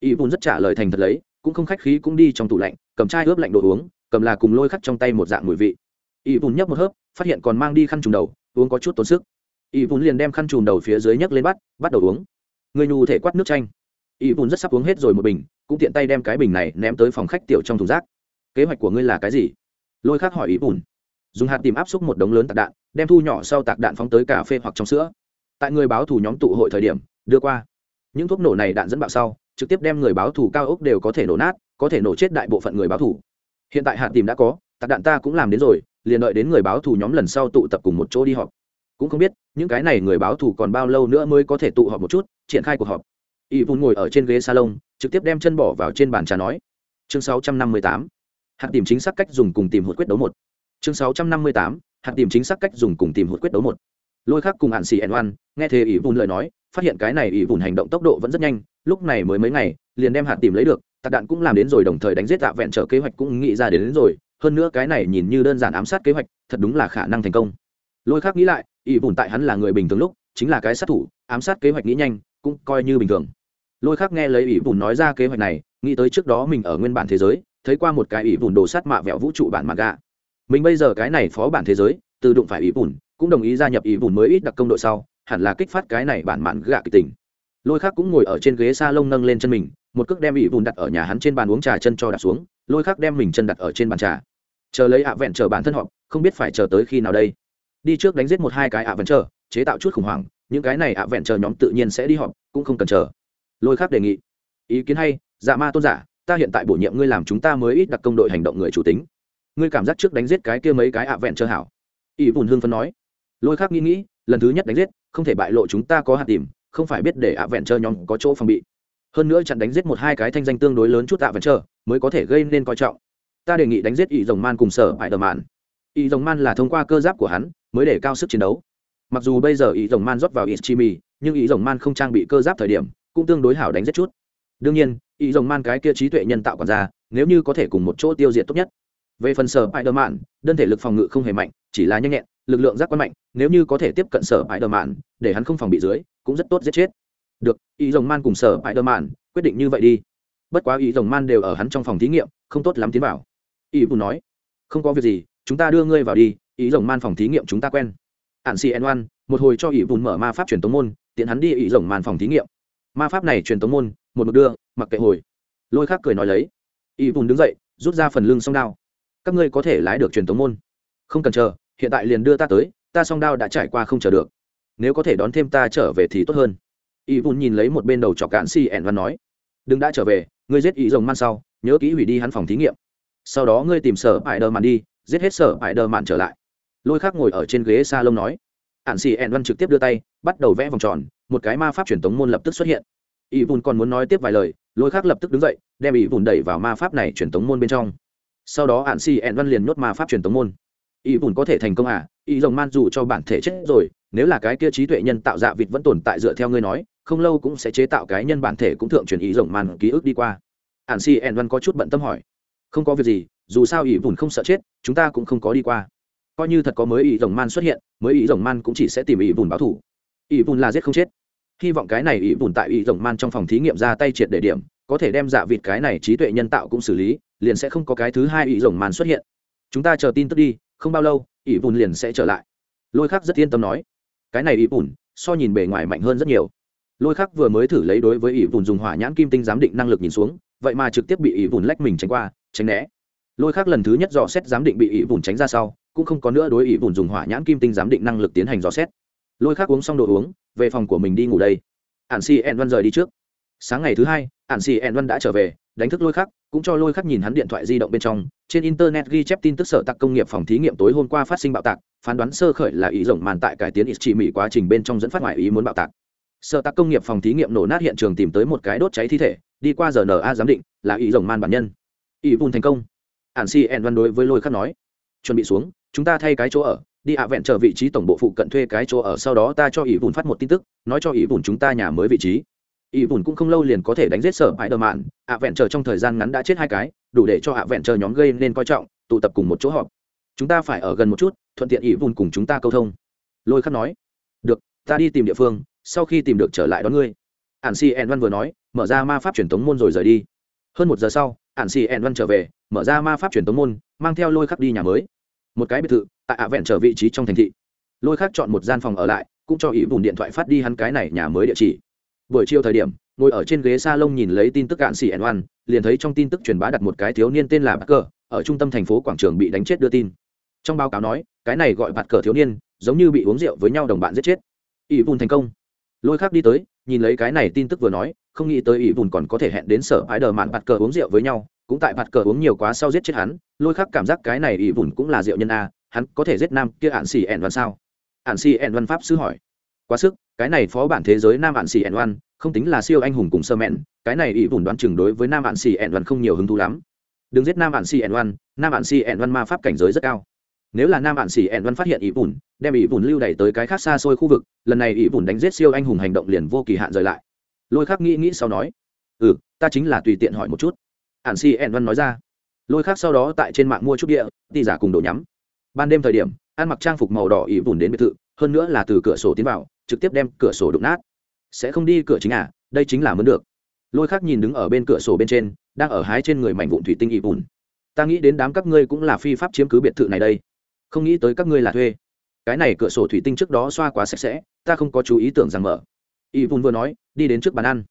S1: Y bùn rất trả lời thành thật lấy, cũng không khách khí cũng đi trong tủ lạnh, cầm chai ướp lạnh đồ uống, cầm là cùng lôi khắc trong tay một dạng mùi vị. Y bùn nhấp một hớp, phát hiện còn mang đi khăn trùm đầu, uống có chút tốn sức. Y bùn liền đem khăn trùm đầu phía dưới nhấc lên bắt bắt đầu uống. Người nhu thể quát nước chanh. Y bùn rất sắp uống hết rồi một bình, cũng tiện tay đem cái bình này ném tới phòng khách tiểu trong thùng rác. Kế hoạch của ngươi là cái gì? Lôi khắc hỏi y bùn dùng hạt tìm áp xúc một đống lớn tạc đạn, đem thu nhỏ sau tạc đạn phóng tới cà phê hoặc trong sữa. Tại người báo thù nhóm tụ hội thời điểm, đưa qua. Những thuốc nổ này đạn dẫn bạo sau, trực tiếp đem người báo thù cao ốc đều có thể nổ nát, có thể nổ chết đại bộ phận người báo thù. Hiện tại hạt tìm đã có, tạc đạn ta cũng làm đến rồi, liền đợi đến người báo thù nhóm lần sau tụ tập cùng một chỗ đi họp. Cũng không biết, những cái này người báo thù còn bao lâu nữa mới có thể tụ họp một chút, triển khai cuộc họp. Y vun ngồi ở trên ghế salon, trực tiếp đem chân bỏ vào trên bàn trà nói. Chương 658. hạt tìm chính xác cách dùng cùng tìm hụt quyết đấu một chương 658. hạt tìm chính xác cách dùng cùng tìm hụt quyết đấu một. Lôi khác cùng hạn xì ẩn oan nghe thề ỷ vùn lời nói phát hiện cái này ỷ vùn hành động tốc độ vẫn rất nhanh lúc này mới mấy ngày liền đem hạt tìm lấy được tạc đạn cũng làm đến rồi đồng thời đánh giết tạ vẹn trở kế hoạch cũng nghĩ ra đến, đến rồi hơn nữa cái này nhìn như đơn giản ám sát kế hoạch thật đúng là khả năng thành công. Lôi khác nghĩ lại ỷ vùn tại hắn là người bình thường lúc chính là cái sát thủ ám sát kế hoạch nghĩ nhanh cũng coi như bình thường. Lôi khác nghe lấy ỷ vùn nói ra kế hoạch này nghĩ tới trước đó mình ở nguyên bản thế giới thấy qua một cái ỷ vùn đồ sát mạ vẹo vũ trụ bản mạ gạ mình bây giờ cái này phó bản thế giới, từ đụng phải ý bùn, cũng đồng ý gia nhập ý bùn mới ít đặc công đội sau, hẳn là kích phát cái này bản mạn gạ kịch tình. Lôi khác cũng ngồi ở trên ghế s a lông nâng lên chân mình, một cước đem ý bùn đặt ở nhà hắn trên bàn uống trà chân cho đặt xuống, lôi khác đem mình chân đặt ở trên bàn trà. Chờ lấy ạ vẹn chờ bản thân họ không biết phải chờ tới khi nào đây. Đi trước đánh giết một hai cái ạ vẹn chờ, chế tạo chút khủng hoảng, những cái này ạ vẹn chờ nhóm tự nhiên sẽ đi họp, cũng không cần chờ. Lôi khác đề nghị. Ý kiến hay dạ ma tôn giả, ta hiện tại bổ nhiệm ngươi làm chúng ta mới ít đặc công đội hành động người chủ tính ngươi cảm giác trước đánh giết cái kia mấy cái ạ vẹn chờ hảo. Ỷ vùn hương phân nói. Lôi khác nghĩ nghĩ, lần thứ nhất đánh giết, không thể bại lộ chúng ta có hạt tìm, không phải biết để ạ vẹn chờ nhóm có chỗ phòng bị. Hơn nữa chặn đánh giết một hai cái thanh danh tương đối lớn chút ạ vẹn chờ, mới có thể gây nên coi trọng. Ta đề nghị đánh giết ỷ rồng man cùng sở hại đờ mạn. Ỷ rồng man là thông qua cơ giáp của hắn, mới để cao sức chiến đấu. Mặc dù bây giờ ỷ rồng man rót vào ỷ chimi nhưng ỷ rồng man không trang bị cơ giáp thời điểm, cũng tương đối hảo đánh giết chút. Đương nhiên, ỷ rồng man cái kia trí tuệ nhân tạo còn ra nếu như có thể cùng một chỗ tiêu diệt tốt nhất về phần sở bại đờ mạn đơn thể lực phòng ngự không hề mạnh, chỉ là nhanh nhẹn, lực lượng giác quan mạnh, nếu như có thể tiếp cận sở bại đờ mạn để hắn không phòng bị dưới, cũng rất tốt giết chết. Được ý rồng man cùng sở bại đờ mạn quyết định như vậy đi. Bất quá ý rồng man đều ở hắn trong phòng thí nghiệm, không tốt lắm tiến vào. Ý bù nói, không có việc gì, chúng ta đưa ngươi vào đi ý rồng man phòng thí nghiệm chúng ta quen. Ạn xì n oan, một hồi cho ý bùn mở ma pháp truyền tống môn, tiện hắn đi ý rồng man phòng thí nghiệm. Ma pháp này truyền tống môn, một một đưa, mặc kệ hồi. Lôi khác cười nói lấy. Ý bùn đứng dậy, rút ra phần lưng song đao các ngươi có thể lái được truyền tống môn. Không cần chờ, hiện tại liền đưa ta tới, ta song đao đã trải qua không chờ được. Nếu có thể đón thêm ta trở về thì tốt hơn. Y vun nhìn lấy một bên đầu chọc cạn si ẻn văn nói. Đừng đã trở về, ngươi giết ý rồng man sau, nhớ kỹ hủy đi hắn phòng thí nghiệm. Sau đó ngươi tìm sở ải đờ mạn đi, giết hết sở ải đờ mạn trở lại. Lôi khác ngồi ở trên ghế s a lông nói. Ạn xì ẻn văn trực tiếp đưa tay, bắt đầu vẽ vòng tròn, một cái ma pháp truyền tống môn lập tức xuất hiện. Y vun còn muốn nói tiếp vài lời, lôi khác lập tức đứng dậy, đem y vun đẩy vào ma pháp này truyền tống môn bên trong sau đó ạn xì ẹn văn liền nhốt ma pháp truyền tống môn. Y bùn có thể thành công à? Y rồng man dù cho bản thể chết rồi, nếu là cái kia trí tuệ nhân tạo dạ vịt vẫn tồn tại dựa theo ngươi nói, không lâu cũng sẽ chế tạo cái nhân bản thể cũng thượng truyền y rồng man ký ức đi qua. Ạn si ẹn văn có chút bận tâm hỏi. Không có việc gì, dù sao y bùn không sợ chết, chúng ta cũng không có đi qua. Coi như thật có mới y rồng man xuất hiện, mới y rồng man cũng chỉ sẽ tìm y bùn báo thủ y bùn là giết không chết. Hy vọng cái này y bùn tại y rồng man trong phòng thí nghiệm ra tay triệt để điểm, có thể đem dạ vịt cái này trí tuệ nhân tạo cũng xử lý liền sẽ không có cái thứ hai y rồng màn xuất hiện. Chúng ta chờ tin tức đi, không bao lâu, ỷ bùn liền sẽ trở lại. Lôi khắc rất yên tâm nói. Cái này ỷ bùn so nhìn bề ngoài mạnh hơn rất nhiều. Lôi khắc vừa mới thử lấy đối với ỷ bùn dùng hỏa nhãn kim tinh giám định năng lực nhìn xuống, vậy mà trực tiếp bị ỷ bùn lách mình tránh qua, tránh né. Lôi khắc lần thứ nhất dò xét giám định bị ỷ bùn tránh ra sau, cũng không có nữa đối ỷ bùn dùng hỏa nhãn kim tinh giám định năng lực tiến hành dò xét. Lôi khắc uống xong đồ uống, về phòng của mình đi ngủ đây. Ản si ẹn văn rời đi trước. Sáng ngày thứ hai, ản si ẹn văn đã trở về đánh thức lôi khắc, cũng cho lôi khắc nhìn hắn điện thoại di động bên trong, trên internet ghi chép tin tức sở tặc công nghiệp phòng thí nghiệm tối hôm qua phát sinh bạo tạc, phán đoán sơ khởi là ý rộng màn tại cải tiến ít chỉ mỹ quá trình bên trong dẫn phát ngoại ý muốn bạo tạc. Sở tặc công nghiệp phòng thí nghiệm nổ nát hiện trường tìm tới một cái đốt cháy thi thể, đi qua giờ na giám định, là ý rộng màn bản nhân. Ý vun thành công. Ản si en văn đối với lôi khắc nói, chuẩn bị xuống, chúng ta thay cái chỗ ở, đi ạ vẹn chờ vị trí tổng bộ phụ cận thuê cái chỗ ở, sau đó ta cho ý vun phát một tin tức, nói cho ý vun chúng ta nhà mới vị trí ỷ vùn cũng không lâu liền có thể đánh giết sở bãi đờ mạn ạ vẹn chờ trong thời gian ngắn đã chết hai cái, đủ để cho ạ vẹn chờ nhóm gây nên coi trọng, tụ tập cùng một chỗ họp. Chúng ta phải ở gần một chút, thuận tiện ỷ vùn cùng chúng ta câu thông. Lôi khắc nói, được, ta đi tìm địa phương, sau khi tìm được trở lại đón ngươi. Ản si ẹn văn vừa nói, mở ra ma pháp truyền thống môn rồi rời đi. Hơn một giờ sau, ản si ẹn văn trở về, mở ra ma pháp truyền thống môn, mang theo lôi khắc đi nhà mới. Một cái biệt thự, tại ạ vẹn trở vị trí trong thành thị. Lôi khắc chọn một gian phòng ở lại, cũng cho ý Vùn điện thoại phát đi hắn cái này nhà mới địa chỉ buổi chiều thời điểm, ngồi ở trên ghế s a lông nhìn lấy tin tức cạn xỉ ẩn oan liền thấy trong tin tức truyền bá đặt một cái thiếu niên tên là bạt cờ ở trung tâm thành phố quảng trường bị đánh chết đưa tin. Trong báo cáo nói, cái này gọi bạt cờ thiếu niên, giống như bị uống rượu với nhau đồng bạn giết chết. Ỷ vùn thành công. Lôi khác đi tới, nhìn lấy cái này tin tức vừa nói, không nghĩ tới ỷ vùn còn có thể hẹn đến sở ái đờ mạn bạt cờ uống rượu với nhau, cũng tại bạt cờ uống nhiều quá sau giết chết hắn, lôi khác cảm giác cái này ỷ vùn cũng là rượu nhân a, hắn có thể giết nam kia ạn xỉ ẩn văn sao? Ạn xỉ ẩn văn pháp sư hỏi quá sức, cái này phó bản thế giới nam bạn xì ẻn văn không tính là siêu anh hùng cùng sơ mẹn, cái này ỷ vùn đoán chừng đối với nam bạn xì ẻn văn không nhiều hứng thú lắm. Đừng giết nam bạn xì ẻn văn nam bạn xì ẻn văn ma pháp cảnh giới rất cao. Nếu là nam bạn xì ẻn văn phát hiện ỷ vùn đem ỷ vùn lưu đẩy tới cái khác xa xôi khu vực, lần này ỷ vùn đánh giết siêu anh hùng hành động liền vô kỳ hạn rời lại. Lôi khắc nghĩ nghĩ sau nói ừ ta chính là tùy tiện hỏi một chút. Ạn xì ẻn văn nói ra. Lôi khắc sau đó tại trên mạng mua chút địa đi giả cùng đồ nhắm. Ban đêm thời điểm, ăn mặc trang phục màu đỏ ỷ vùn đến biệt thự, hơn nữa là từ cửa sổ tiến vào trực tiếp đem cửa sổ đụng nát. Sẽ không đi cửa chính à đây chính là mướn được. Lôi khác nhìn đứng ở bên cửa sổ bên trên, đang ở hái trên người mảnh vụn thủy tinh ị bùn. Ta nghĩ đến đám các ngươi cũng là phi pháp chiếm cứ biệt thự này đây. Không nghĩ tới các ngươi là thuê. Cái này cửa sổ thủy tinh trước đó xoa quá sạch sẽ, ta không có chú ý tưởng rằng mở. Ị bùn vừa nói, đi đến trước bàn ăn.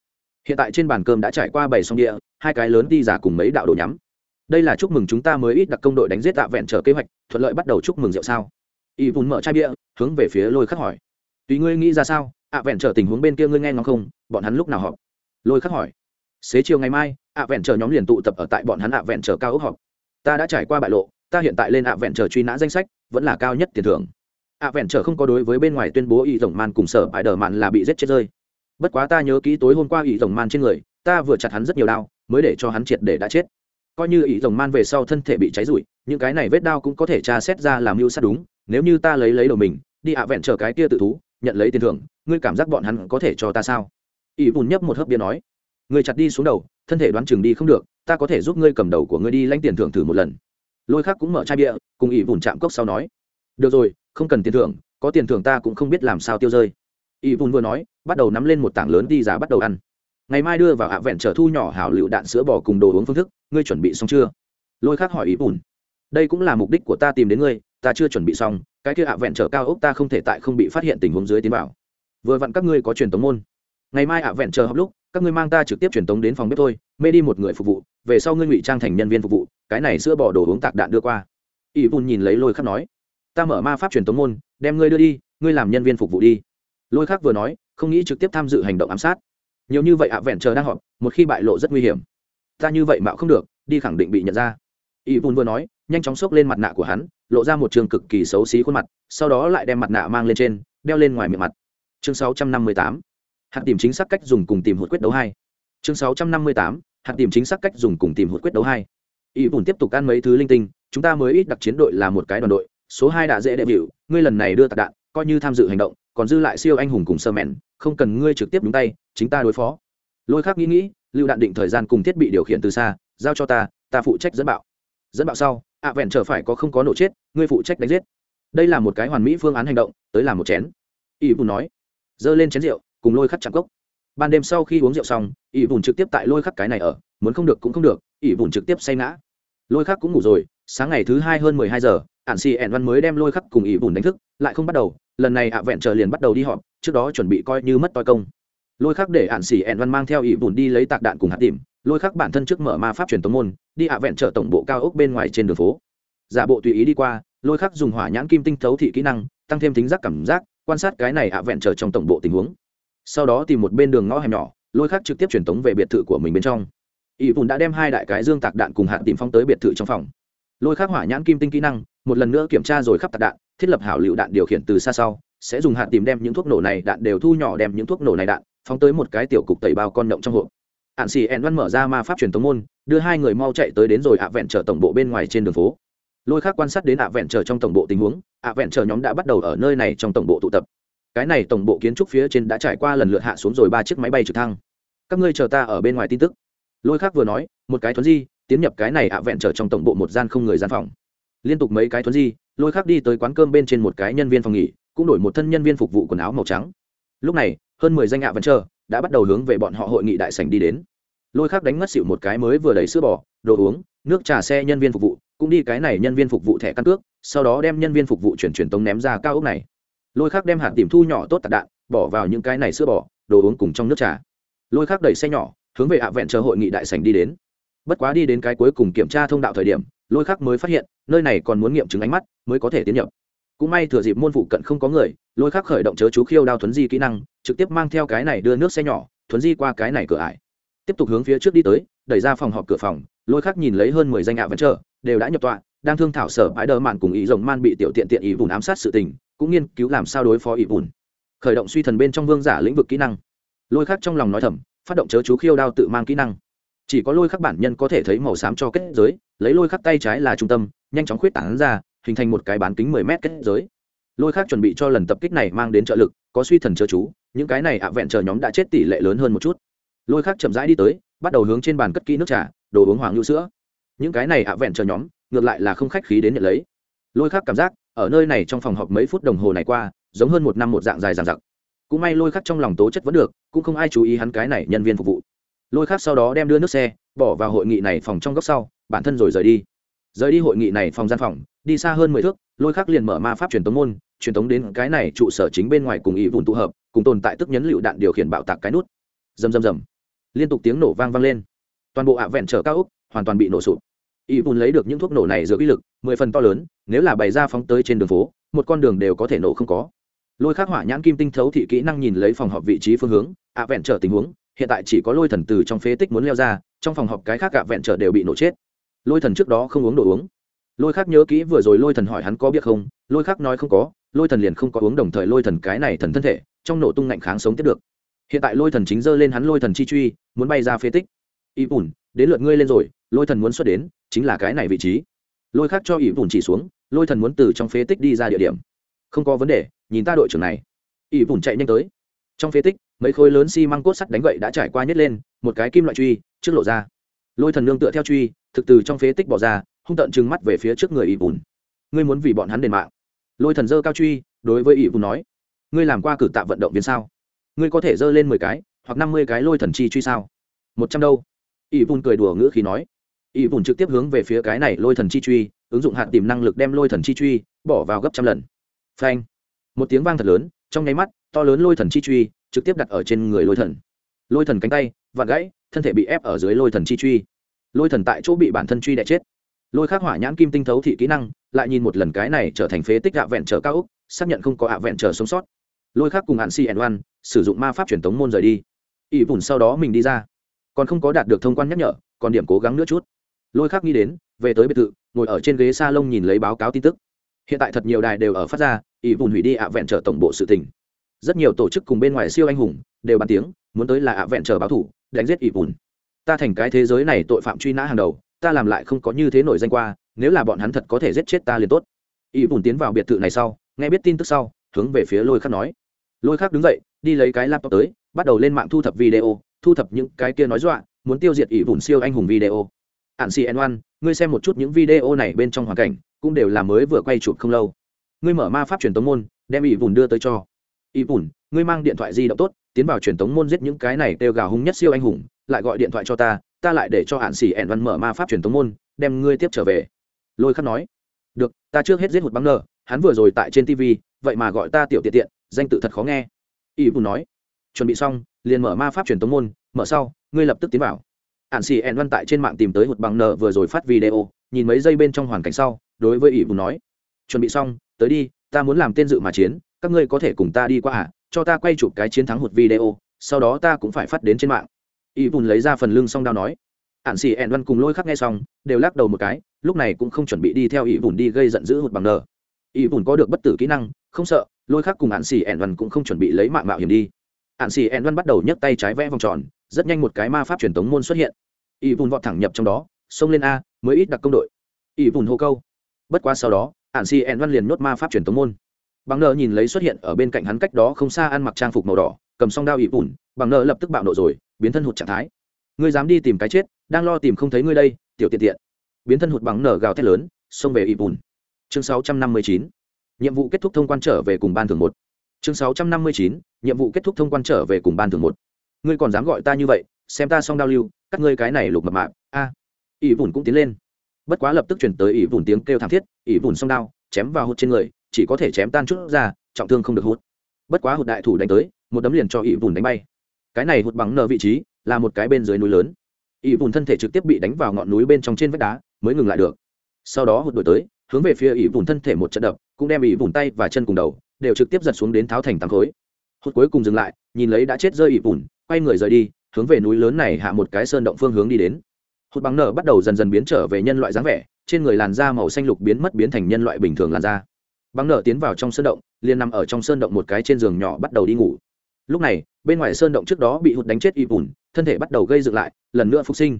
S1: Hiện tại trên bàn cơm đã trải qua bảy song địa, hai cái lớn đi giả cùng mấy đạo đồ nhắm. Đây là chúc mừng chúng ta mới ít đặc công đội đánh giết tạ vẹn trở kế hoạch, thuận lợi bắt đầu chúc mừng rượu sao. Y vùn mở chai bia, hướng về phía lôi khắc hỏi tùy ngươi nghĩ ra sao, ạ vẹn trở tình huống bên kia ngươi nghe ngóng không, bọn hắn lúc nào họp? Lôi khắc hỏi. Xế chiều ngày mai, ạ vẹn chờ nhóm liền tụ tập ở tại bọn hắn ạ vẹn chờ cao ốc họp. Ta đã trải qua bại lộ, ta hiện tại lên ạ vẹn chờ truy nã danh sách, vẫn là cao nhất tiền thưởng. Ạ vẹn chờ không có đối với bên ngoài tuyên bố y rồng man cùng sở bãi đờ mạn là bị giết chết rơi. Bất quá ta nhớ kỹ tối hôm qua y rồng man trên người, ta vừa chặt hắn rất nhiều đao, mới để cho hắn triệt để đã chết. Coi như y rồng man về sau thân thể bị cháy rụi, những cái này vết đao cũng có thể tra xét ra làm mưu sát đúng, nếu như ta lấy lấy đầu mình, đi ạ vẹn chờ cái kia tự thú nhận lấy tiền thưởng, ngươi cảm giác bọn hắn có thể cho ta sao? Ỷ bùn nhấp một hớp bia nói người chặt đi xuống đầu, thân thể đoán chừng đi không được, ta có thể giúp ngươi cầm đầu của ngươi đi lãnh tiền thưởng thử một lần. Lôi khác cũng mở chai bia, cùng ỷ bùn chạm cốc sau nói, được rồi, không cần tiền thưởng, có tiền thưởng ta cũng không biết làm sao tiêu rơi. Ỷ bùn vừa nói, bắt đầu nắm lên một tảng lớn đi giá bắt đầu ăn. Ngày mai đưa vào hạ vẹn trở thu nhỏ hảo lựu đạn sữa bò cùng đồ uống phương thức, ngươi chuẩn bị xong chưa? Lôi khác hỏi ỷ bùn, đây cũng là mục đích của ta tìm đến ngươi ta chưa chuẩn bị xong, cái kia hạ vẹn trở cao ốc ta không thể tại không bị phát hiện tình huống dưới tiến bảo vừa vặn các ngươi có truyền tống môn. Ngày mai hạ vẹn chờ học lúc, các ngươi mang ta trực tiếp truyền tống đến phòng bếp thôi, mê đi một người phục vụ, về sau ngươi ngụy trang thành nhân viên phục vụ, cái này sữa bỏ đồ uống tạc đạn đưa qua. Ỷ vun nhìn lấy lôi khắc nói, ta mở ma pháp truyền tống môn, đem ngươi đưa đi, ngươi làm nhân viên phục vụ đi. Lôi khắc vừa nói, không nghĩ trực tiếp tham dự hành động ám sát. Nhiều như vậy hạ vẹn chờ đang họp, một khi bại lộ rất nguy hiểm. Ta như vậy mạo không được, đi khẳng định bị nhận ra. Y vùn vừa nói, nhanh chóng xốc lên mặt nạ của hắn, lộ ra một trường cực kỳ xấu xí khuôn mặt, sau đó lại đem mặt nạ mang lên trên, đeo lên ngoài miệng mặt. Chương 658. hạt tìm chính xác cách dùng cùng tìm hụt quyết đấu hai. Chương 658. hạt tìm chính xác cách dùng cùng tìm hụt quyết đấu hai. Y bùn tiếp tục ăn mấy thứ linh tinh, chúng ta mới ít đặc chiến đội là một cái đoàn đội, số hai đã dễ đệ biểu, ngươi lần này đưa tạc đạn, coi như tham dự hành động, còn dư lại siêu anh hùng cùng sơ mẹn, không cần ngươi trực tiếp đúng tay, chính ta đối phó. Lôi khác nghĩ nghĩ, lưu đạn định thời gian cùng thiết bị điều khiển từ xa, giao cho ta ta phụ trách dẫn bạo dẫn bạo sau, ạ vẹn trở phải có không có nổ chết, ngươi phụ trách đánh giết. Đây là một cái hoàn mỹ phương án hành động, tới làm một chén. Ỷ bùn nói. Giơ lên chén rượu, cùng lôi khắc chạm cốc. Ban đêm sau khi uống rượu xong ỷ bùn trực tiếp tại lôi khắc cái này ở, muốn không được cũng không được ỷ bùn trực tiếp say ngã. Lôi khắc cũng ngủ rồi, sáng ngày thứ hai hơn mười hai giờ ạn xì ẻn văn mới đem lôi khắc cùng ỷ bùn đánh thức, lại không bắt đầu, lần này ạ vẹn trở liền bắt đầu đi họp, trước đó chuẩn bị coi như mất toi công. Lôi khắc để ạn xì ẻn văn mang theo ỷ bùn đi lấy tạc đạn cùng hạt tìm lôi khắc bản thân trước mở ma pháp truyền tống môn, đi ạ vẹn trở tổng bộ cao ốc bên ngoài trên đường phố. Giả bộ tùy ý đi qua, lôi khắc dùng hỏa nhãn kim tinh thấu thị kỹ năng, tăng thêm tính giác cảm giác, quan sát cái này ạ vẹn trở trong tổng bộ tình huống. Sau đó tìm một bên đường ngõ hẻm nhỏ, lôi khắc trực tiếp truyền tống về biệt thự của mình bên trong. Ỷ bùn đã đem hai đại cái dương tạc đạn cùng hạt tìm phong tới biệt thự trong phòng. Lôi khắc hỏa nhãn kim tinh kỹ năng, một lần nữa kiểm tra rồi khắp tạc đạn, thiết lập hảo lựu đạn điều khiển từ xa sau, sẽ dùng hạt tìm đem những thuốc nổ này đạn đều thu nhỏ đem những thuốc nổ này đạn, phóng tới một cái tiểu cục tẩy bao con động trong hộp hạn xì ẹn văn mở ra ma pháp truyền tống môn, đưa hai người mau chạy tới đến rồi ạ vẹn trở tổng bộ bên ngoài trên đường phố. Lôi khác quan sát đến ạ vẹn trở trong tổng bộ tình huống, ạ vẹn trở nhóm đã bắt đầu ở nơi này trong tổng bộ tụ tập. Cái này tổng bộ kiến trúc phía trên đã trải qua lần lượt hạ xuống rồi ba chiếc máy bay trực thăng. Các ngươi chờ ta ở bên ngoài tin tức. Lôi khác vừa nói, một cái thuấn di, tiến nhập cái này ạ vẹn trở trong tổng bộ một gian không người gian phòng. Liên tục mấy cái thuấn di, lôi khác đi tới quán cơm bên trên một cái nhân viên phòng nghỉ, cũng đổi một thân nhân viên phục vụ quần áo màu trắng. Lúc này, hơn mười danh ạ vẫn chờ đã bắt đầu hướng về bọn họ hội nghị đại sảnh đi đến. Lôi khác đánh ngất xỉu một cái mới vừa đầy sữa bò, đồ uống, nước trà xe nhân viên phục vụ, cũng đi cái này nhân viên phục vụ thẻ căn cước, sau đó đem nhân viên phục vụ chuyển truyền tống ném ra cao ốc này. Lôi khác đem hạt tìm thu nhỏ tốt tạc đạn, bỏ vào những cái này sữa bò, đồ uống cùng trong nước trà. Lôi khác đẩy xe nhỏ, hướng về ạ vẹn chờ hội nghị đại sảnh đi đến. Bất quá đi đến cái cuối cùng kiểm tra thông đạo thời điểm, lôi khác mới phát hiện, nơi này còn muốn nghiệm chứng ánh mắt, mới có thể tiến nhập. Cũng may thừa dịp môn phụ cận không có người lôi khắc khởi động chớ chú khiêu đao thuấn di kỹ năng, trực tiếp mang theo cái này đưa nước xe nhỏ, thuấn di qua cái này cửa ải. Tiếp tục hướng phía trước đi tới, đẩy ra phòng họp cửa phòng, lôi khắc nhìn lấy hơn mười danh ạ vẫn chờ đều đã nhập tọa, đang thương thảo sở bãi đờ mạn cùng ý rồng man bị tiểu tiện tiện ý bùn ám sát sự tình, cũng nghiên cứu làm sao đối phó ý bùn khởi động suy thần bên trong vương giả lĩnh vực kỹ năng. Lôi khắc trong lòng nói thầm, phát động chớ chú khiêu đao tự mang kỹ năng. Chỉ có lôi khắc bản nhân có thể thấy màu xám cho kết giới, lấy lôi khắc tay trái là trung tâm, nhanh chóng khuyết tảng ra, hình thành một cái bán kính mười mét kết giới lôi khác chuẩn bị cho lần tập kích này mang đến trợ lực, có suy thần chớ chú, những cái này ạ vẹn chờ nhóm đã chết tỷ lệ lớn hơn một chút. Lôi khác chậm rãi đi tới, bắt đầu hướng trên bàn cất kỹ nước trà, đồ uống hoàng nhu sữa. Những cái này ạ vẹn chờ nhóm, ngược lại là không khách khí đến nhận lấy. Lôi khác cảm giác, ở nơi này trong phòng họp mấy phút đồng hồ này qua, giống hơn một năm một dạng dài dằng dặc. Cũng may lôi khác trong lòng tố chất vẫn được, cũng không ai chú ý hắn cái này nhân viên phục vụ. Lôi khác sau đó đem đưa nước xe, bỏ vào hội nghị này phòng trong góc sau, bản thân rồi rời đi. Rời đi hội nghị này phòng gian phòng, đi xa hơn mười thước, lôi khắc liền mở ma pháp truyền tống môn truyền tống đến cái này trụ sở chính bên ngoài cùng ý vùn tụ hợp, cùng tồn tại tức nhấn lựu đạn điều khiển bạo tạc cái nút. Rầm rầm rầm. Liên tục tiếng nổ vang vang lên. Toàn bộ ạ vẹn trở cao úc hoàn toàn bị nổ sụp. Ý vùn lấy được những thuốc nổ này giữa uy lực, mười phần to lớn, nếu là bày ra phóng tới trên đường phố, một con đường đều có thể nổ không có. Lôi khắc hỏa nhãn kim tinh thấu thị kỹ năng nhìn lấy phòng họp vị trí phương hướng, ạ vẹn trở tình huống, hiện tại chỉ có lôi thần từ trong phế tích muốn leo ra, trong phòng họp cái khác ạ vẹn trở đều bị nổ chết. Lôi thần trước đó không uống đồ uống. Lôi khắc nhớ kỹ vừa rồi lôi thần hỏi hắn có biết không, lôi khắc nói không có lôi thần liền không có uống đồng thời lôi thần cái này thần thân thể, trong nổ tung ngạnh kháng sống tiếp được. Hiện tại lôi thần chính giơ lên hắn lôi thần chi truy, muốn bay ra phế tích. Y bùn đến lượt ngươi lên rồi, lôi thần muốn xuất đến, chính là cái này vị trí. Lôi khác cho y bùn chỉ xuống, lôi thần muốn từ trong phế tích đi ra địa điểm. Không có vấn đề, nhìn ta đội trưởng này. Y bùn chạy nhanh tới. Trong phế tích, mấy khối lớn xi、si、măng cốt sắt đánh gậy đã trải qua nhét lên, một cái kim loại truy, trước lộ ra. Lôi thần nương tựa theo truy, thực từ trong phế tích bỏ ra, hung tận trừng mắt về phía trước người y bùn ngươi muốn vì bọn hắn đền mạng lôi thần dơ cao truy, đối với ỷ vụ nói, ngươi làm qua cử tạ vận động viên sao? Ngươi có thể dơ lên mười cái, hoặc năm mươi cái lôi thần chi truy sao? Một trăm đâu. ỷ bùn cười đùa ngữ khi nói. ỷ bùn trực tiếp hướng về phía cái này lôi thần chi truy, ứng dụng hạt tìm năng lực đem lôi thần chi truy bỏ vào gấp trăm lần. Phanh! Một tiếng vang thật lớn, trong nháy mắt, to lớn lôi thần chi truy trực tiếp đặt ở trên người lôi thần. Lôi thần cánh tay, vặn gãy, thân thể bị ép ở dưới lôi thần chi truy. Lôi thần tại chỗ bị bản thân truy đẻ chết lôi khắc hỏa nhãn kim tinh thấu thị kỹ năng, lại nhìn một lần cái này trở thành phế tích hạ vẹn trở cao úc xác nhận không có hạ vẹn trở sống sót. Lôi khắc cùng hạn si ẩn oan, sử dụng ma pháp truyền tống môn rời đi. Ỷ bùn sau đó mình đi ra. Còn không có đạt được thông quan nhắc nhở, còn điểm cố gắng nữa chút. Lôi khắc nghĩ đến, về tới biệt thự, ngồi ở trên ghế s a lông nhìn lấy báo cáo tin tức. Hiện tại thật nhiều đài đều ở phát ra, ỷ bùn hủy đi ạ vẹn trở tổng bộ sự tình. Rất nhiều tổ chức cùng bên ngoài siêu anh hùng, đều bàn tiếng, muốn tới là ạ vẹn trở báo thủ, đánh giết ỷ bùn ta thành cái thế giới này tội phạm truy nã hàng đầu ta làm lại không có như thế nổi danh qua, nếu là bọn hắn thật có thể giết chết ta liền tốt. Y bùn tiến vào biệt thự này sau, nghe biết tin tức sau, hướng về phía lôi khắc nói. Lôi khắc đứng dậy, đi lấy cái laptop tới, bắt đầu lên mạng thu thập video, thu thập những cái kia nói dọa, muốn tiêu diệt ỷ bùn siêu anh hùng video. Ạn cn oan ngươi xem một chút những video này bên trong hoàn cảnh, cũng đều là mới vừa quay chụp không lâu. Ngươi mở ma pháp truyền tống môn, đem ỷ bùn đưa tới cho. Ỷ bùn, ngươi mang điện thoại di động tốt, tiến vào truyền tống môn giết những cái này đều gào hung nhất siêu anh hùng, lại gọi điện thoại cho ta ta lại để cho hạn xỉ ẻn văn mở ma pháp truyền tống môn, đem ngươi tiếp trở về. Lôi khắc nói. Được, ta trước hết giết một băng nờ, hắn vừa rồi tại trên tv vậy mà gọi ta tiểu tiện tiện, danh tự thật khó nghe. Y Bù nói. Chuẩn bị xong, liền mở ma pháp truyền tống môn, mở sau, ngươi lập tức tiến vào. Hạn xỉ ẻn văn tại trên mạng tìm tới một băng nờ vừa rồi phát video, nhìn mấy giây bên trong hoàn cảnh sau, đối với Y Bù nói. Chuẩn bị xong, tới đi, ta muốn làm tên dự mà chiến, các ngươi có thể cùng ta đi qua à cho ta quay chụp cái chiến thắng một video, sau đó ta cũng phải phát đến trên mạng. Y bùn lấy ra phần lưng song đao nói ạn xì ẹn văn cùng lôi khắc nghe xong, đều lắc đầu một cái, lúc này cũng không chuẩn bị đi theo Y bùn đi gây giận dữ hụt bằng nờ. Y bùn có được bất tử kỹ năng, không sợ, lôi khắc cùng ạn xì ẹn văn cũng không chuẩn bị lấy mạng mạo hiểm đi. Ạn xì ẹn văn bắt đầu nhấc tay trái vẽ vòng tròn, rất nhanh một cái ma pháp truyền tống môn xuất hiện. Y bùn vọt thẳng nhập trong đó, xông lên a, mới ít đặc công đội. Y bùn hô câu. Bất quá sau đó ạn xì ẹn văn liền nhốt ma pháp truyền tống môn. Bằng nợ nhìn lấy xuất hiện ở bên cạnh hắn cách đó không xa ăn mặc trang phục màu đỏ, cầm song đao Y bùn bằng nợ lập tức bạo nộ rồi biến thân hụt trạng thái. Ngươi dám đi tìm cái chết, đang lo tìm không thấy ngươi đây, tiểu tiện tiện. Biến thân hụt bằng nở gào thét lớn, xông về y bùn chương 659. nhiệm vụ kết thúc thông quan trở về cùng ban thường một. Chương 659. nhiệm vụ kết thúc thông quan trở về cùng ban thường một. Ngươi còn dám gọi ta như vậy, xem ta xong đao lưu, cắt ngươi cái này lục mập mạp. A. Ỷ vùn cũng tiến lên. Bất quá lập tức chuyển tới ỷ vùn tiếng kêu thảm thiết ỷ vùn xong đao, chém vào hụt trên người, chỉ có thể chém tan chút ra, trọng thương không được hút bất quá hụt đại thủ đánh tới, một đấm liền cho ỷ vùn đánh bay cái này hụt bằng nở vị trí, là một cái bên dưới núi lớn. Y vùn thân thể trực tiếp bị đánh vào ngọn núi bên trong trên vách đá, mới ngừng lại được. Sau đó hụt đổi tới, hướng về phía y vùn thân thể một trận đập, cũng đem y vùn tay và chân cùng đầu, đều trực tiếp giật xuống đến tháo thành tám khối. Hụt cuối cùng dừng lại, nhìn lấy đã chết rơi y vùn, quay người rời đi, hướng về núi lớn này hạ một cái sơn động phương hướng đi đến. Hụt bằng nở bắt đầu dần dần biến trở về nhân loại dáng vẻ, trên người làn da màu xanh lục biến mất biến thành nhân loại bình thường làn da. Bằng nở tiến vào trong sơn động, liền nằm ở trong sơn động một cái trên giường nhỏ bắt đầu đi ngủ lúc này, bên ngoài sơn động trước đó bị hụt đánh chết y bùn thân thể bắt đầu gây dựng lại, lần nữa phục sinh.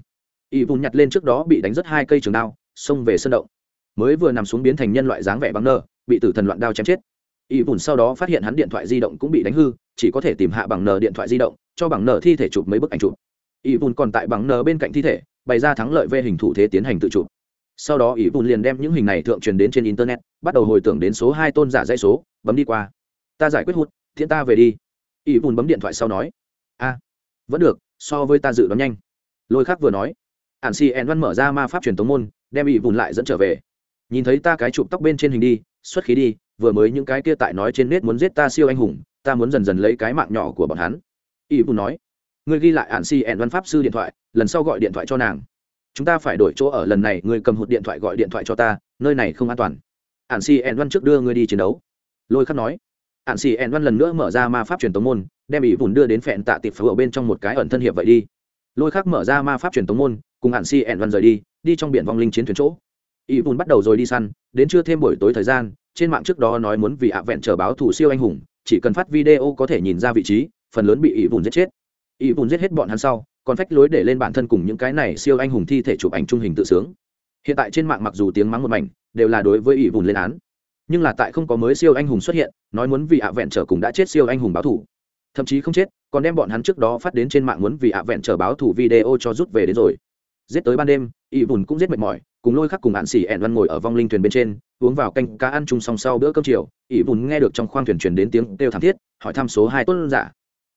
S1: Y bùn nhặt lên trước đó bị đánh rất hai cây trường đao, xông về sơn động. Mới vừa nằm xuống biến thành nhân loại dáng vẻ bằng nơ, bị tử thần loạn đao chém chết. Y bùn sau đó phát hiện hắn điện thoại di động cũng bị đánh hư, chỉ có thể tìm hạ bằng nờ điện thoại di động, cho bằng nờ thi thể chụp mấy bức ảnh chụp. Y bùn còn tại bằng nờ bên cạnh thi thể, bày ra thắng lợi về hình thủ thế tiến hành tự chụp. Sau đó y bùn liền đem những hình này thượng truyền đến trên internet, bắt đầu hồi tưởng đến số hai tôn giả dây số, bấm đi qua, ta giải quyết hút thiện ta về đi ỷ bùn bấm điện thoại sau nói, a, vẫn được, so với ta dự đoán nhanh. Lôi khác vừa nói ạn si ẹn văn mở ra ma pháp truyền tống môn, đem ỷ bùn lại dẫn trở về. Nhìn thấy ta cái chụp tóc bên trên hình đi, xuất khí đi, vừa mới những cái kia tại nói trên nét muốn giết ta siêu anh hùng, ta muốn dần dần lấy cái mạng nhỏ của bọn hắn. Ỷ bùn nói, ngươi ghi lại ạn si ẹn văn pháp sư điện thoại, lần sau gọi điện thoại cho nàng. Chúng ta phải đổi chỗ ở lần này, ngươi cầm hụt điện thoại gọi điện thoại cho ta, nơi này không an toàn. Ạn xì ẹn văn trước đưa ngươi đi chiến đấu. Lôi khắc nói hạn xì ẹn văn lần nữa mở ra ma pháp truyền tống môn, đem ỷ vùn đưa đến phẹn tạ tịp phở ở bên trong một cái ẩn thân hiệp vậy đi. Lôi khắc mở ra ma pháp truyền tống môn, cùng Hạn xì ẹn văn rời đi đi trong biển vong linh chiến thuyền chỗ. Ỷ vùn bắt đầu rồi đi săn, đến chưa thêm buổi tối thời gian, trên mạng trước đó nói muốn vì ạ vẹn chờ báo thủ siêu anh hùng, chỉ cần phát video có thể nhìn ra vị trí, phần lớn bị ỷ vùn giết chết. Ỷ vùn giết hết bọn hắn sau, còn phách lối để lên bản thân cùng những cái này siêu anh hùng thi thể chụp ảnh trung hình tự sướng. Hiện tại trên mạng mặc dù tiếng mắng một mảnh, đều là đối với ỷ vùn lên án nhưng là tại không có mới siêu anh hùng xuất hiện, nói muốn vì ạ vẹn trở cùng đã chết siêu anh hùng báo thủ. Thậm chí không chết, còn đem bọn hắn trước đó phát đến trên mạng muốn vì ạ vẹn trở báo thủ video cho rút về đến rồi. Giết tới ban đêm ỵ bùn cũng giết mệt mỏi, cùng lôi khắc cùng ạn xỉ ẹn văn ngồi ở vong linh thuyền bên trên, uống vào canh cá ăn chung song sau bữa cơm chiều ỵ bùn nghe được trong khoang thuyền truyền đến tiếng kêu thảm thiết, hỏi thăm số hai tuân giả.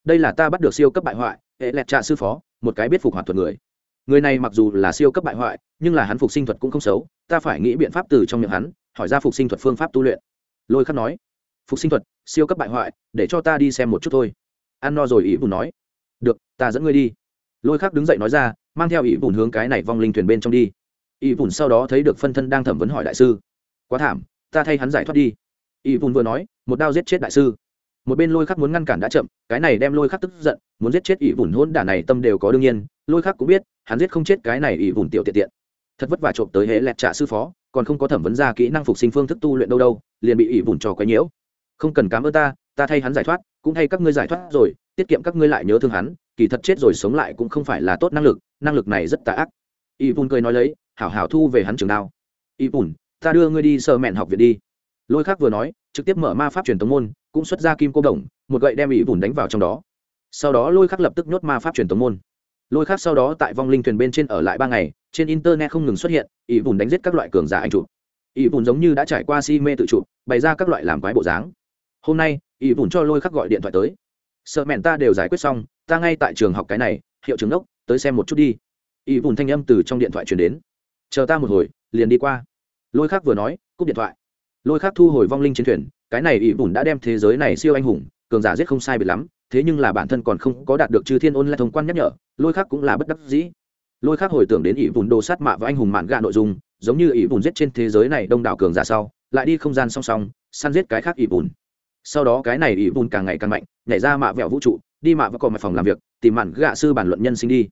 S1: Đây là ta bắt được siêu cấp bại hoại, hệ lẹt trạ sư phó, một cái biết phục hoạt thuật người. Người này mặc dù là siêu cấp bại hoại, nhưng là hắn phục sinh thuật cũng không xấu, ta phải nghĩ biện pháp từ trong miệng hắn hỏi ra phục sinh thuật phương pháp tu luyện. Lôi khắc nói, phục sinh thuật, siêu cấp bại hoại, để cho ta đi xem một chút thôi. Ăn no rồi ý bùn nói, được, ta dẫn ngươi đi. Lôi khắc đứng dậy nói ra, mang theo ý bùn hướng cái này vong linh thuyền bên trong đi. Ý bùn sau đó thấy được phân thân đang thẩm vấn hỏi đại sư, quá thảm, ta thay hắn giải thoát đi. Ý bùn vừa nói, một đao giết chết đại sư. Một bên lôi khắc muốn ngăn cản đã chậm, cái này đem lôi khắc tức giận, muốn giết chết ỷ vùn hôn đả này tâm đều có đương nhiên. Lôi khắc cũng biết, hắn giết không chết cái này ỷ vùn tiểu tiện tiện. Thật vất vả trộm tới hễ lẹt trả sư phó còn không có thẩm vấn ra kỹ năng phục sinh phương thức tu luyện đâu đâu, liền bị ỷ vùn trò quấy nhiễu. Không cần cám ơn ta ta thay hắn giải thoát, cũng thay các ngươi giải thoát rồi, tiết kiệm các ngươi lại nhớ thương hắn, kỳ thật chết rồi sống lại cũng không phải là tốt năng lực năng lực này rất tà ác. Ỷ vùn cười nói lấy, hảo hảo thu về hắn trường đao. Ỷ vùn ta đưa ngươi đi sợ mẹn học viện đi. Lôi khắc vừa nói, trực tiếp mở ma pháp truyền tống môn, cũng xuất ra kim cô đồng, một gậy đem ỷ vùn đánh vào trong đó. Sau đó lôi khắc lập tức nhốt ma pháp truyền tống môn. Lôi khắc sau đó tại vong linh thuyền bên trên ở lại ba ngày trên internet không ngừng xuất hiện ý vùn đánh giết các loại cường giả anh chụp. Ý vùn giống như đã trải qua si mê tự chụp, bày ra các loại làm quái bộ dáng. Hôm nay ý vùn cho lôi khắc gọi điện thoại tới. Sợ mẹn ta đều giải quyết xong, ta ngay tại trường học cái này, hiệu trưởng đốc, tới xem một chút đi. Ý vùn thanh âm từ trong điện thoại truyền đến. Chờ ta một hồi, liền đi qua. Lôi khắc vừa nói, cúp điện thoại. Lôi khắc thu hồi vong linh chiến thuyền, cái này ý bùn đã đem thế giới này siêu anh hùng, cường giả giết không sai biệt lắm, thế nhưng là bản thân còn không có đạt được chư thiên ôn lại thông quan nhắc nhở, lôi khắc cũng là bất đắc dĩ lôi khác hồi tưởng đến ỷ bùn đồ sát mạ và anh hùng mạn gạ nội dung, giống như ỷ bùn giết trên thế giới này đông đảo cường giả sau, lại đi không gian song song, săn giết cái khác ỷ bùn sau đó cái này ỷ bùn càng ngày càng mạnh, nhảy ra mạ vẹo vũ trụ, đi mạ và còn mặt phòng làm việc, tìm mạn gạ sư bản luận nhân sinh đi.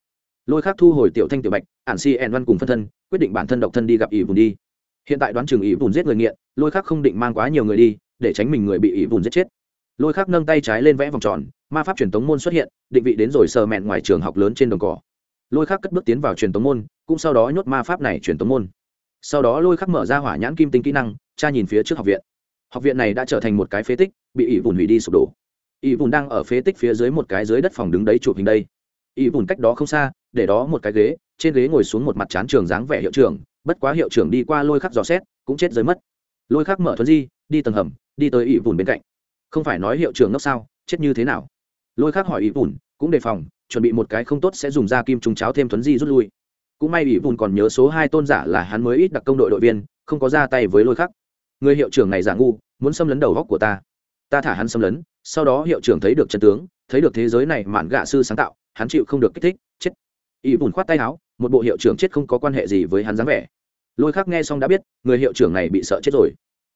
S1: Lôi khác thu hồi tiểu thanh tiểu bạch, ản si ẹn văn cùng phân thân, quyết định bản thân độc thân đi gặp ỷ bùn đi. Hiện tại đoán chừng ỷ bùn giết người nghiện, lôi khác không định mang quá nhiều người đi, để tránh mình người bị ỷ bùn giết chết. Lôi khác nâng tay trái lên vẽ vòng tròn, ma pháp truyền tống môn xuất hiện, định vị đến rồi sờ mẹn ngoài trường học lớn trên đồng cỏ lôi khắc cất bước tiến vào truyền tống môn, cũng sau đó nhốt ma pháp này truyền tống môn. Sau đó lôi khắc mở ra hỏa nhãn kim tinh kỹ năng cha nhìn phía trước học viện. Học viện này đã trở thành một cái phế tích, bị ỷ Vùn hủy đi sụp đổ. Ỷ Vùn đang ở phế tích phía dưới một cái dưới đất phòng đứng đấy chụp hình đây. Ỷ Vùn cách đó không xa, để đó một cái ghế, trên ghế ngồi xuống một mặt chán trường dáng vẻ hiệu trưởng, bất quá hiệu trưởng đi qua lôi khắc dò xét, cũng chết dưới mất. Lôi khắc mở thuấn di, đi tầng hầm, đi tới ỷ vùn bên cạnh. Không phải nói hiệu trưởng ngốc sao, chết như thế nào? Lôi khắc hỏi ỷ vùn cũng đề phòng, chuẩn bị một cái không tốt sẽ dùng ra kim trùng cháo thêm thuấn di rút lui. Cũng may ỷ vùn còn nhớ số hai tôn giả là hắn mới ít đặc công đội đội viên, không có ra tay với lôi khắc. Người hiệu trưởng này giả ngu, muốn xâm lấn đầu góc của ta. Ta thả hắn xâm lấn, sau đó hiệu trưởng thấy được chân tướng, thấy được thế giới này mạn gạ sư sáng tạo, hắn chịu không được kích thích, chết. Ỷ vùn khoát tay áo, một bộ hiệu trưởng chết không có quan hệ gì với hắn dáng vẻ. Lôi khắc nghe xong đã biết, người hiệu trưởng này bị sợ chết rồi.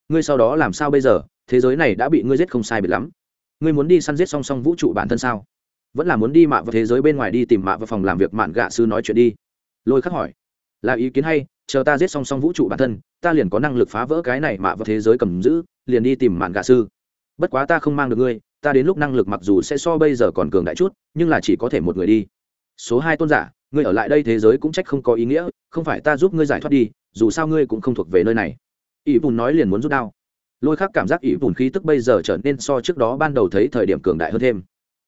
S1: Ngươi sau đó làm sao bây giờ? Thế giới này đã bị ngươi giết không sai biệt lắm. Ngươi muốn đi săn giết song song vũ trụ bản thân sao? Vẫn là muốn đi mạ vào thế giới bên ngoài đi tìm mạ vào phòng làm việc mạn gạ sư nói chuyện đi. Lôi khắc hỏi, là ý kiến hay, chờ ta giết song song vũ trụ bản thân, ta liền có năng lực phá vỡ cái này mạ vào thế giới cầm giữ, liền đi tìm mạn gạ sư. Bất quá ta không mang được ngươi, ta đến lúc năng lực mặc dù sẽ so bây giờ còn cường đại chút, nhưng là chỉ có thể một người đi. Số hai tôn giả, ngươi ở lại đây thế giới cũng trách không có ý nghĩa, không phải ta giúp ngươi giải thoát đi, dù sao ngươi cũng không thuộc về nơi này. Ỷ bùn nói liền muốn rút đao. Lôi khắc cảm giác ỷ bùn khí tức bây giờ trở nên so trước đó ban đầu thấy thời điểm cường đại hơn thêm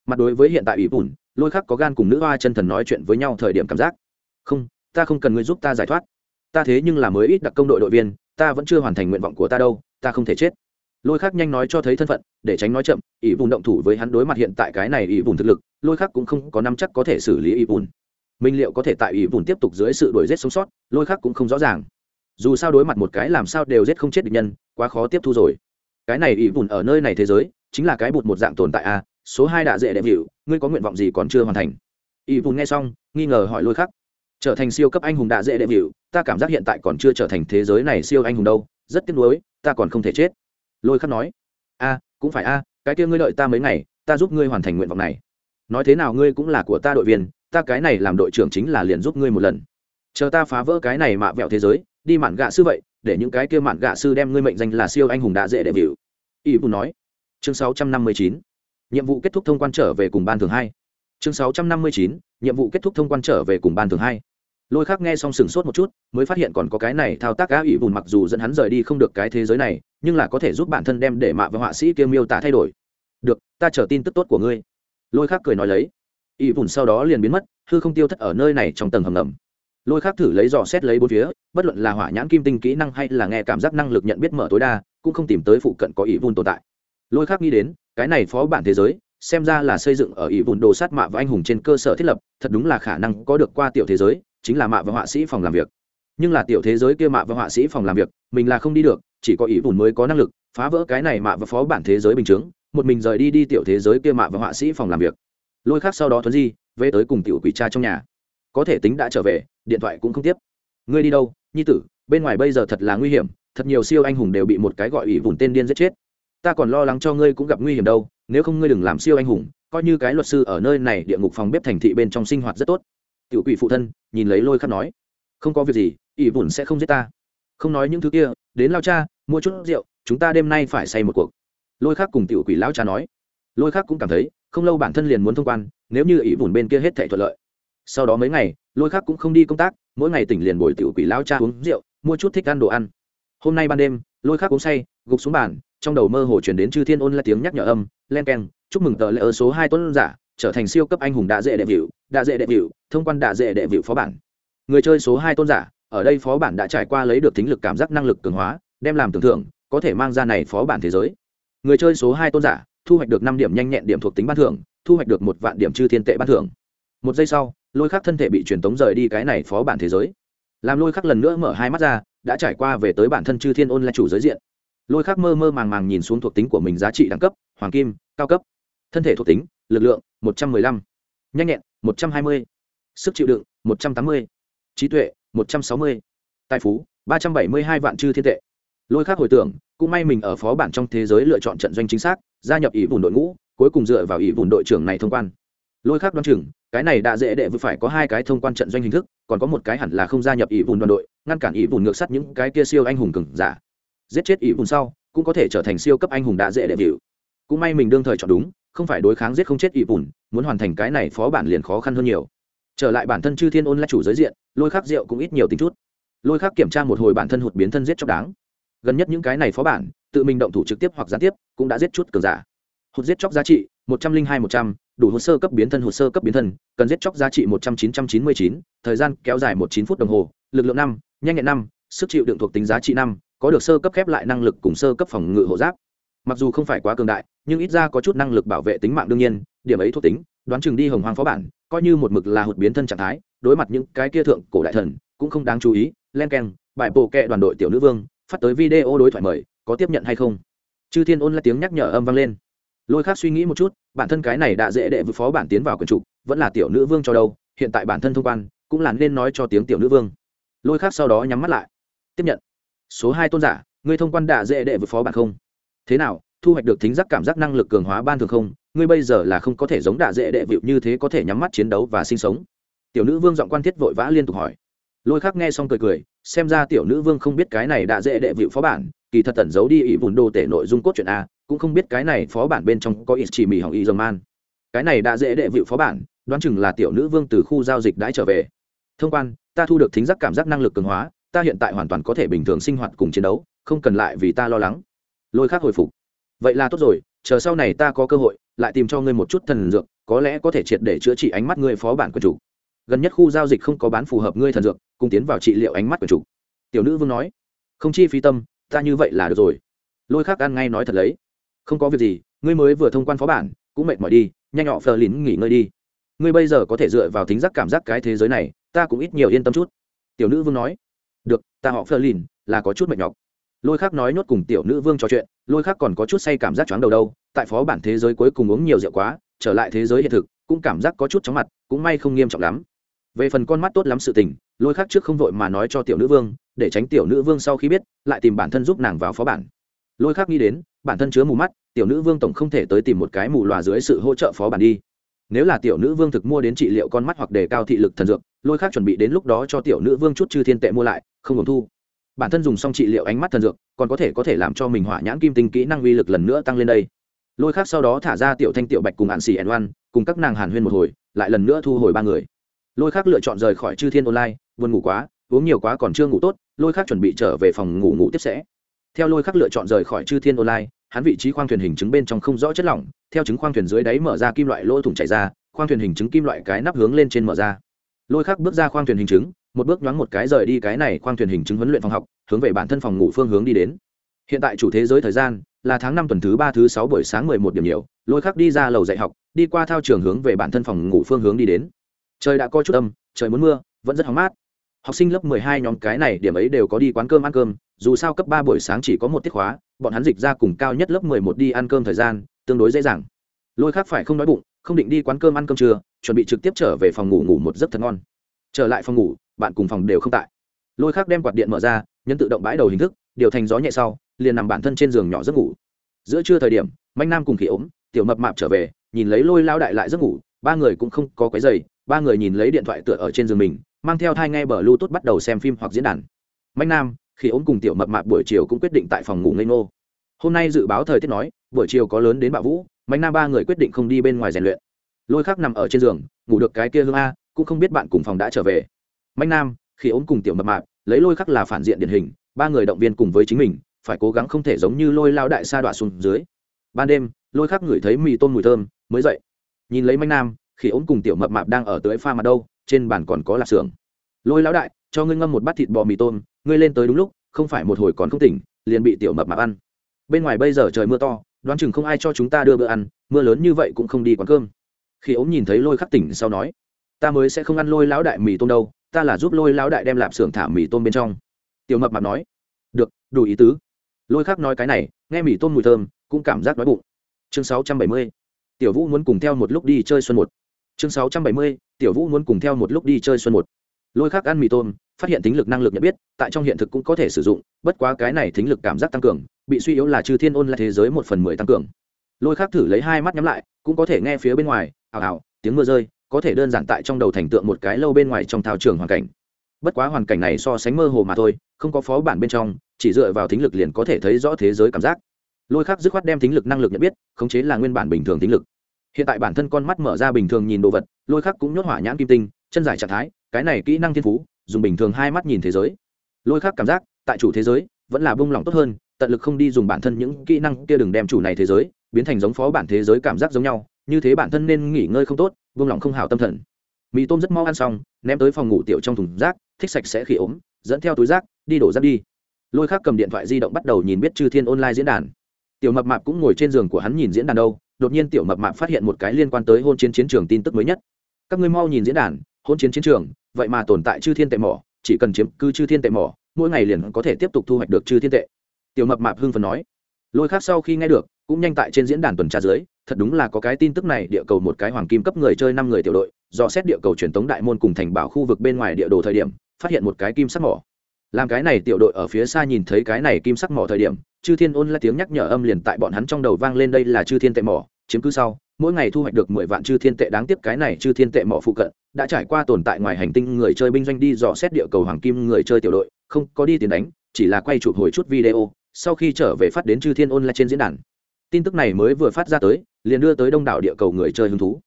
S1: mặt đối với hiện tại ủy bùn, lôi khắc có gan cùng nữ hoa chân thần nói chuyện với nhau thời điểm cảm giác. Không, ta không cần ngươi giúp ta giải thoát. Ta thế nhưng là mới ít đặc công đội đội viên, ta vẫn chưa hoàn thành nguyện vọng của ta đâu, ta không thể chết. Lôi khắc nhanh nói cho thấy thân phận, để tránh nói chậm ỷ bùn động thủ với hắn đối mặt hiện tại cái này ỷ bùn thực lực, lôi khắc cũng không có năm chắc có thể xử lý ỷ bùn. Minh liệu có thể tại ỷ bùn tiếp tục dưới sự đuổi giết sống sót, lôi khắc cũng không rõ ràng. Dù sao đối mặt một cái làm sao đều giết không chết địch nhân, quá khó tiếp thu rồi. Cái này ỷ bùn ở nơi này thế giới, chính là cái bụt một dạng tồn tại a số hai đạ dễ đẹp hiệu ngươi có nguyện vọng gì còn chưa hoàn thành? Y vùn nghe xong, nghi ngờ hỏi lôi khắc. Trở thành siêu cấp anh hùng đạ dễ đẹp hiệu ta cảm giác hiện tại còn chưa trở thành thế giới này siêu anh hùng đâu, rất tiếc nuối, ta còn không thể chết. Lôi khắc nói. A cũng phải a cái kia ngươi đợi ta mấy ngày, ta giúp ngươi hoàn thành nguyện vọng này. Nói thế nào ngươi cũng là của ta đội viên, ta cái này làm đội trưởng chính là liền giúp ngươi một lần. Chờ ta phá vỡ cái này mạ vẹo thế giới, đi mạn gạ sư vậy, để những cái kia mạn gạ sư đem ngươi mệnh danh là siêu anh hùng đã dễ đệ biểu y bù nói. Chương 659 nhiệm vụ kết thúc thông quan trở về cùng ban thường hai. Chương 659. nhiệm vụ kết thúc thông quan trở về cùng ban thường hai. Lôi khác nghe xong sừng sốt một chút, mới phát hiện còn có cái này thao tác gã ủy bùn mặc dù dẫn hắn rời đi không được cái thế giới này, nhưng là có thể giúp bản thân đem để mạ và họa sĩ kia miêu tả thay đổi. Được, ta chờ tin tức tốt của ngươi. Lôi khác cười nói lấy. Ỵ bùn sau đó liền biến mất, hư không tiêu thất ở nơi này trong tầng hầm ngầm. Lôi khác thử lấy dò xét lấy bốn phía, bất luận là hỏa nhãn kim tinh kỹ năng hay là nghe cảm giác năng lực nhận biết mở tối đa, cũng không tìm tới phụ cận có ỷ vun tồn tại. Lôi khác nghĩ đến cái này phó bản thế giới xem ra là xây dựng ở ỷ vụn đồ sát mạ và anh hùng trên cơ sở thiết lập thật đúng là khả năng có được qua tiểu thế giới chính là mạ và họa sĩ phòng làm việc. Nhưng là tiểu thế giới kia mạ và họa sĩ phòng làm việc mình là không đi được chỉ có ỷ vụn mới có năng lực phá vỡ cái này mạ và phó bản thế giới bình chứng, một mình rời đi đi tiểu thế giới kia mạ và họa sĩ phòng làm việc. Lôi khác sau đó thuấn di về tới cùng tiểu quỷ cha trong nhà. Có thể tính đã trở về điện thoại cũng không tiếp. Ngươi đi đâu nhi tử bên ngoài bây giờ thật là nguy hiểm thật nhiều siêu anh hùng đều bị một cái gọi ủy vụn tên điên giết chết ta còn lo lắng cho ngươi cũng gặp nguy hiểm đâu, nếu không ngươi đừng làm siêu anh hùng, coi như cái luật sư ở nơi này địa ngục phòng bếp thành thị bên trong sinh hoạt rất tốt. Tiểu quỷ phụ thân, nhìn lấy lôi khắc nói, không có việc gì, ỷ vùn sẽ không giết ta. Không nói những thứ kia, đến lao cha, mua chút rượu, chúng ta đêm nay phải say một cuộc. Lôi khắc cùng tiểu quỷ lão cha nói. Lôi khắc cũng cảm thấy, không lâu bản thân liền muốn thông quan, nếu như ỷ vùn bên kia hết thể thuận lợi. Sau đó mấy ngày, lôi khắc cũng không đi công tác, mỗi ngày tỉnh liền bồi tiểu quỷ lao cha uống rượu, mua chút thích ăn đồ ăn. Hôm nay ban đêm, lôi khắc uống say, gục xuống bàn trong đầu mơ hồ chuyển đến chư thiên ôn là tiếng nhắc nhở âm, len keng, chúc mừng tờ lễ ở số hai tuấn giả, trở thành siêu cấp anh hùng đạ dễ đệ vịu đạ dễ đệ vịu thông quan đạ dễ đệ vịu phó bản. Người chơi số hai tôn giả, ở đây phó bản đã trải qua lấy được tính lực cảm giác năng lực cường hóa, đem làm tưởng thưởng có thể mang ra này phó bản thế giới. Người chơi số hai tôn giả, thu hoạch được năm điểm nhanh nhẹn điểm thuộc tính ban thưởng, thu hoạch được một vạn điểm chư thiên tệ ban thưởng. Một giây sau, lôi khắc thân thể bị truyền tống rời đi cái này phó bản thế giới. Làm lôi khắc lần nữa mở hai mắt ra, đã trải qua về tới bản thân chư thiên ôn là chủ giới diện lôi khắc mơ mơ màng màng nhìn xuống thuộc tính của mình giá trị đẳng cấp, hoàng kim, cao cấp. Thân thể thuộc tính, lực lượng, một trăm mười lăm. Nhanh nhẹn, một trăm hai mươi. Sức chịu đựng, một trăm tám mươi. Trí tuệ, một trăm sáu mươi. Tài phú, ba trăm bảy mươi hai vạn chư thiên tệ. Lôi khắc hồi tưởng, cũng may mình ở phó bản trong thế giới lựa chọn trận doanh chính xác, gia nhập ỷ vùng đội ngũ, cuối cùng dựa vào ỷ vùng đội trưởng này thông quan. Lôi khắc đoán chừng, cái này đã dễ đệ vừa phải có hai cái thông quan trận doanh hình thức, còn có một cái hẳn là không gia nhập ỷ vùng đoàn đội, ngăn cản ỷ vùng ngược sắt những cái kia siêu anh hùng cừng giả giết chết ý bùn sau, cũng có thể trở thành siêu cấp anh hùng đã dễ đệ vịu cũng may mình đương thời chọn đúng, không phải đối kháng giết không chết ý bùn muốn hoàn thành cái này phó bản liền khó khăn hơn nhiều. Trở lại bản thân chư thiên ôn là chủ giới diện, lôi khắc rượu cũng ít nhiều tính chút. Lôi khắc kiểm tra một hồi bản thân hụt biến thân giết chóc đáng. Gần nhất những cái này phó bản, tự mình động thủ trực tiếp hoặc gián tiếp, cũng đã giết chút cường giả. Hụt giết chóc giá trị, một trăm linh hai một trăm, đủ hồ sơ cấp biến thân hồ sơ cấp biến thân, cần giết chóc giá trị một trăm chín trăm chín mươi chín, thời gian kéo dài một chín phút đồng hồ, lực lượng năm, nhanh nhẹn năm, sức chịu đựng thuộc tính giá trị năm có được sơ cấp khép lại năng lực cùng sơ cấp phòng ngự hộ giáp. Mặc dù không phải quá cường đại, nhưng ít ra có chút năng lực bảo vệ tính mạng đương nhiên, điểm ấy thuộc tính, đoán chừng đi hồng hoang phó bản, coi như một mực là hụt biến thân trạng thái, đối mặt những cái kia thượng cổ đại thần, cũng không đáng chú ý, len keng, bài bộ kệ đoàn đội tiểu nữ vương, phát tới video đối thoại mời, có tiếp nhận hay không? Chư thiên ôn là tiếng nhắc nhở âm vang lên. Lôi khác suy nghĩ một chút, bản thân cái này đã dễ đệ với phó bản tiến vào quần trục vẫn là tiểu nữ vương cho đâu, hiện tại bản thân thông quan, cũng là nên nói cho tiếng tiểu nữ vương. Lôi khác sau đó nhắm mắt lại. Tiếp nhận số hai tôn giả, ngươi thông quan đạ dễ đệ với phó bản không? Thế nào, thu hoạch được thính giác cảm giác năng lực cường hóa ban thường không? Ngươi bây giờ là không có thể giống đạ dễ đệ vịu như thế có thể nhắm mắt chiến đấu và sinh sống. Tiểu nữ vương giọng quan thiết vội vã liên tục hỏi. Lôi khắc nghe xong cười cười, xem ra tiểu nữ vương không biết cái này đạ dễ đệ vịu phó bản, kỳ thật tẩn giấu đi ỷ vùn đồ tể nội dung cốt truyện a, cũng không biết cái này phó bản bên trong có ít chỉ mì hỏng y dầm man. Cái này đã dễ đệ vịu phó bản, đoán chừng là tiểu nữ vương từ khu giao dịch đãi trở về. Thông quan, ta thu được thính giác cảm giác năng lực cường hóa ta hiện tại hoàn toàn có thể bình thường sinh hoạt cùng chiến đấu, không cần lại vì ta lo lắng. Lôi khác hồi phục. Vậy là tốt rồi, chờ sau này ta có cơ hội, lại tìm cho ngươi một chút thần dược, có lẽ có thể triệt để chữa trị ánh mắt ngươi phó bản của chủ. Gần nhất khu giao dịch không có bán phù hợp ngươi thần dược, cùng tiến vào trị liệu ánh mắt của chủ. Tiểu nữ vương nói, không chi phí tâm, ta như vậy là được rồi. Lôi khác ăn ngay nói thật lấy, không có việc gì, ngươi mới vừa thông quan phó bản, cũng mệt mỏi đi, nhanh nhọ phờ lín nghỉ ngơi đi. Ngươi bây giờ có thể dựa vào tính giác cảm giác cái thế giới này, ta cũng ít nhiều yên tâm chút. Tiểu nữ vương nói được, ta họ phơ lìn là có chút mệt nhọc. Lôi khác nói nhốt cùng tiểu nữ vương trò chuyện, lôi khác còn có chút say cảm giác chóng đầu đâu, tại phó bản thế giới cuối cùng uống nhiều rượu quá, trở lại thế giới hiện thực, cũng cảm giác có chút chóng mặt, cũng may không nghiêm trọng lắm. Về phần con mắt tốt lắm sự tình, lôi khác trước không vội mà nói cho tiểu nữ vương, để tránh tiểu nữ vương sau khi biết, lại tìm bản thân giúp nàng vào phó bản. Lôi khác nghĩ đến, bản thân chứa mù mắt, tiểu nữ vương tổng không thể tới tìm một cái mù loà dưới sự hỗ trợ phó bản đi nếu là tiểu nữ vương thực mua đến trị liệu con mắt hoặc đề cao thị lực thần dược, lôi khác chuẩn bị đến lúc đó cho tiểu nữ vương chút chư thiên tệ mua lại, không ngừng thu. Bản thân dùng xong trị liệu ánh mắt thần dược, còn có thể có thể làm cho mình hỏa nhãn kim tinh kỹ năng uy lực lần nữa tăng lên đây. Lôi khác sau đó thả ra tiểu thanh tiểu bạch cùng hạn xì ẩn oan, cùng các nàng hàn huyên một hồi, lại lần nữa thu hồi ba người. Lôi khác lựa chọn rời khỏi chư thiên online vườn ngủ quá, uống nhiều quá còn chưa ngủ tốt, lôi khác chuẩn bị trở về phòng ngủ ngủ tiếp sẽ. Theo lôi khác lựa chọn rời khỏi chư thiên online hắn vị trí khoang thuyền hình chứng bên trong không rõ chất lỏng, theo chứng khoang thuyền dưới đáy mở ra kim loại lỗ thủng chảy ra, khoang thuyền hình chứng kim loại cái nắp hướng lên trên mở ra. Lôi khắc bước ra khoang thuyền hình chứng, một bước nhoáng một cái rời đi cái này khoang thuyền hình chứng huấn luyện phòng học, hướng về bản thân phòng ngủ phương hướng đi đến. Hiện tại chủ thế giới thời gian là tháng năm tuần thứ ba, thứ sáu buổi sáng mười một điểm nhiều, lôi khắc đi ra lầu dạy học, đi qua thao trường hướng về bản thân phòng ngủ phương hướng đi đến. Trời đã có chút âm, trời muốn mưa, vẫn rất hóng mát. Học sinh lớp mười hai nhóm cái này điểm ấy đều có đi quán cơm ăn cơm, dù sao cấp ba buổi sáng chỉ có một tiết khóa bọn hắn dịch ra cùng cao nhất lớp mười một đi ăn cơm thời gian, tương đối dễ dàng. Lôi khác phải không đói bụng, không định đi quán cơm ăn cơm trưa, chuẩn bị trực tiếp trở về phòng ngủ ngủ một giấc thật ngon. Trở lại phòng ngủ, bạn cùng phòng đều không tại. Lôi khác đem quạt điện mở ra nhân tự động bãi đầu hình thức, điều thành gió nhẹ sau, liền nằm bản thân trên giường nhỏ giấc ngủ. Giữa trưa thời điểm manh nam cùng khỉ ốm, tiểu mập mạp trở về, nhìn lấy lôi lao đại lại giấc ngủ, ba người cũng không có cái giày ba người nhìn lấy điện thoại tựa ở trên giường mình, mang theo thai nghe bờ lưu tốt bắt đầu xem phim hoặc diễn đàn. Manh nam khi ốm cùng tiểu mập mạp buổi chiều cũng quyết định tại phòng ngủ ngây ngô. Hôm nay dự báo thời tiết nói, buổi chiều có lớn đến bạo vũ, mạnh nam ba người quyết định không đi bên ngoài rèn luyện. Lôi khác nằm ở trên giường, ngủ được cái kia hương a, cũng không biết bạn cùng phòng đã trở về. Mạnh nam, khi ốm cùng tiểu mập mạp, lấy lôi khắc là phản diện điển hình, ba người động viên cùng với chính mình, phải cố gắng không thể giống như lôi lao đại sa đọa xuống dưới. Ban đêm, lôi khắc ngửi thấy mì tôm mùi thơm, mới dậy. Nhìn lấy mạnh nam, khi ốm cùng tiểu mập mạp đang ở tới pha mặt đâu, trên bàn còn có lạp xưởng. Lôi lão đại, cho ngươi ngâm một bát thịt bò mì tôm ngươi lên tới đúng lúc, không phải một hồi còn không tỉnh, liền bị tiểu mập mạp ăn. Bên ngoài bây giờ trời mưa to, đoán chừng không ai cho chúng ta đưa bữa ăn, mưa lớn như vậy cũng không đi quán cơm. Khi ống nhìn thấy lôi khắc tỉnh sau nói, ta mới sẽ không ăn lôi lão đại mì tôm đâu, ta là giúp lôi lão đại đem lạp xưởng thả mì tôm bên trong. Tiểu mập mạp nói, được, đủ ý tứ. Lôi khắc nói cái này, nghe mì tôm mùi thơm, cũng cảm giác đói bụng. Chương sáu trăm bảy mươi, tiểu vũ muốn cùng theo một lúc đi chơi xuân một. Chương sáu trăm bảy mươi, tiểu vũ muốn cùng theo một lúc đi chơi xuân một. Lôi khắc ăn mì tôm phát hiện tính lực năng lực nhận biết, tại trong hiện thực cũng có thể sử dụng, bất quá cái này tính lực cảm giác tăng cường, bị suy yếu là trừ thiên ôn là thế giới một phần mười tăng cường. Lôi khắc thử lấy hai mắt nhắm lại, cũng có thể nghe phía bên ngoài ảo ảo tiếng mưa rơi, có thể đơn giản tại trong đầu thành tượng một cái lâu bên ngoài trong thao trường hoàn cảnh. Bất quá hoàn cảnh này so sánh mơ hồ mà thôi, không có phó bản bên trong, chỉ dựa vào thính lực liền có thể thấy rõ thế giới cảm giác. Lôi khắc dứt khoát đem thính lực năng lực nhận biết, khống chế là nguyên bản bình thường thính lực. Hiện tại bản thân con mắt mở ra bình thường nhìn đồ vật, lôi khắc cũng nhốt hỏa nhãn kim tinh, chân giải trạng thái, cái này kỹ năng thiên phú dùng bình thường hai mắt nhìn thế giới. Lôi khắc cảm giác, tại chủ thế giới, vẫn là bông lòng tốt hơn, tận lực không đi dùng bản thân những kỹ năng kia đừng đem chủ này thế giới, biến thành giống phó bản thế giới cảm giác giống nhau, như thế bản thân nên nghỉ ngơi không tốt vương lòng không hào tâm thần. Mì tôm rất mau ăn xong, ném tới phòng ngủ tiểu trong thùng rác, thích sạch sẽ khi ốm, dẫn theo túi rác, đi đổ rác đi. Lôi khác cầm điện thoại di động bắt đầu nhìn biết chư thiên online diễn đàn. Tiểu mập mạp cũng ngồi trên giường của hắn nhìn diễn đàn đâu, đột nhiên tiểu mập mạp phát hiện một cái liên quan tới hôn chiến chiến trường tin tức mới nhất. Các ngươi mau nhìn diễn đàn, hôn chiến chiến trường vậy mà tồn tại chư thiên tệ mỏ, chỉ cần chiếm cứ chư thiên tệ mỏ, mỗi ngày liền có thể tiếp tục thu hoạch được chư thiên tệ. Tiểu mập mạp hưng phần nói. Lôi khác sau khi nghe được, cũng nhanh tại trên diễn đàn tuần tra dưới, thật đúng là có cái tin tức này, địa cầu một cái hoàng kim cấp người chơi năm người tiểu đội, do xét địa cầu truyền thống đại môn cùng thành bảo khu vực bên ngoài địa đồ thời điểm, phát hiện một cái kim sắc mỏ. Làm cái này tiểu đội ở phía xa nhìn thấy cái này kim sắc mỏ thời điểm, chư thiên ôn là tiếng nhắc nhở âm liền tại bọn hắn trong đầu vang lên đây là chư thiên tệ mỏ chiếm cứ sau, mỗi ngày thu hoạch được mười vạn chư thiên tệ đáng tiếc cái này chư thiên tệ mỏ phụ cận, đã trải qua tồn tại ngoài hành tinh người chơi binh doanh đi dò xét địa cầu hoàng kim người chơi tiểu đội, không có đi tiền đánh, chỉ là quay chụp hồi chút video, sau khi trở về phát đến chư thiên ôn trên diễn đàn. Tin tức này mới vừa phát ra tới, liền đưa tới đông đảo địa cầu người chơi hứng thú.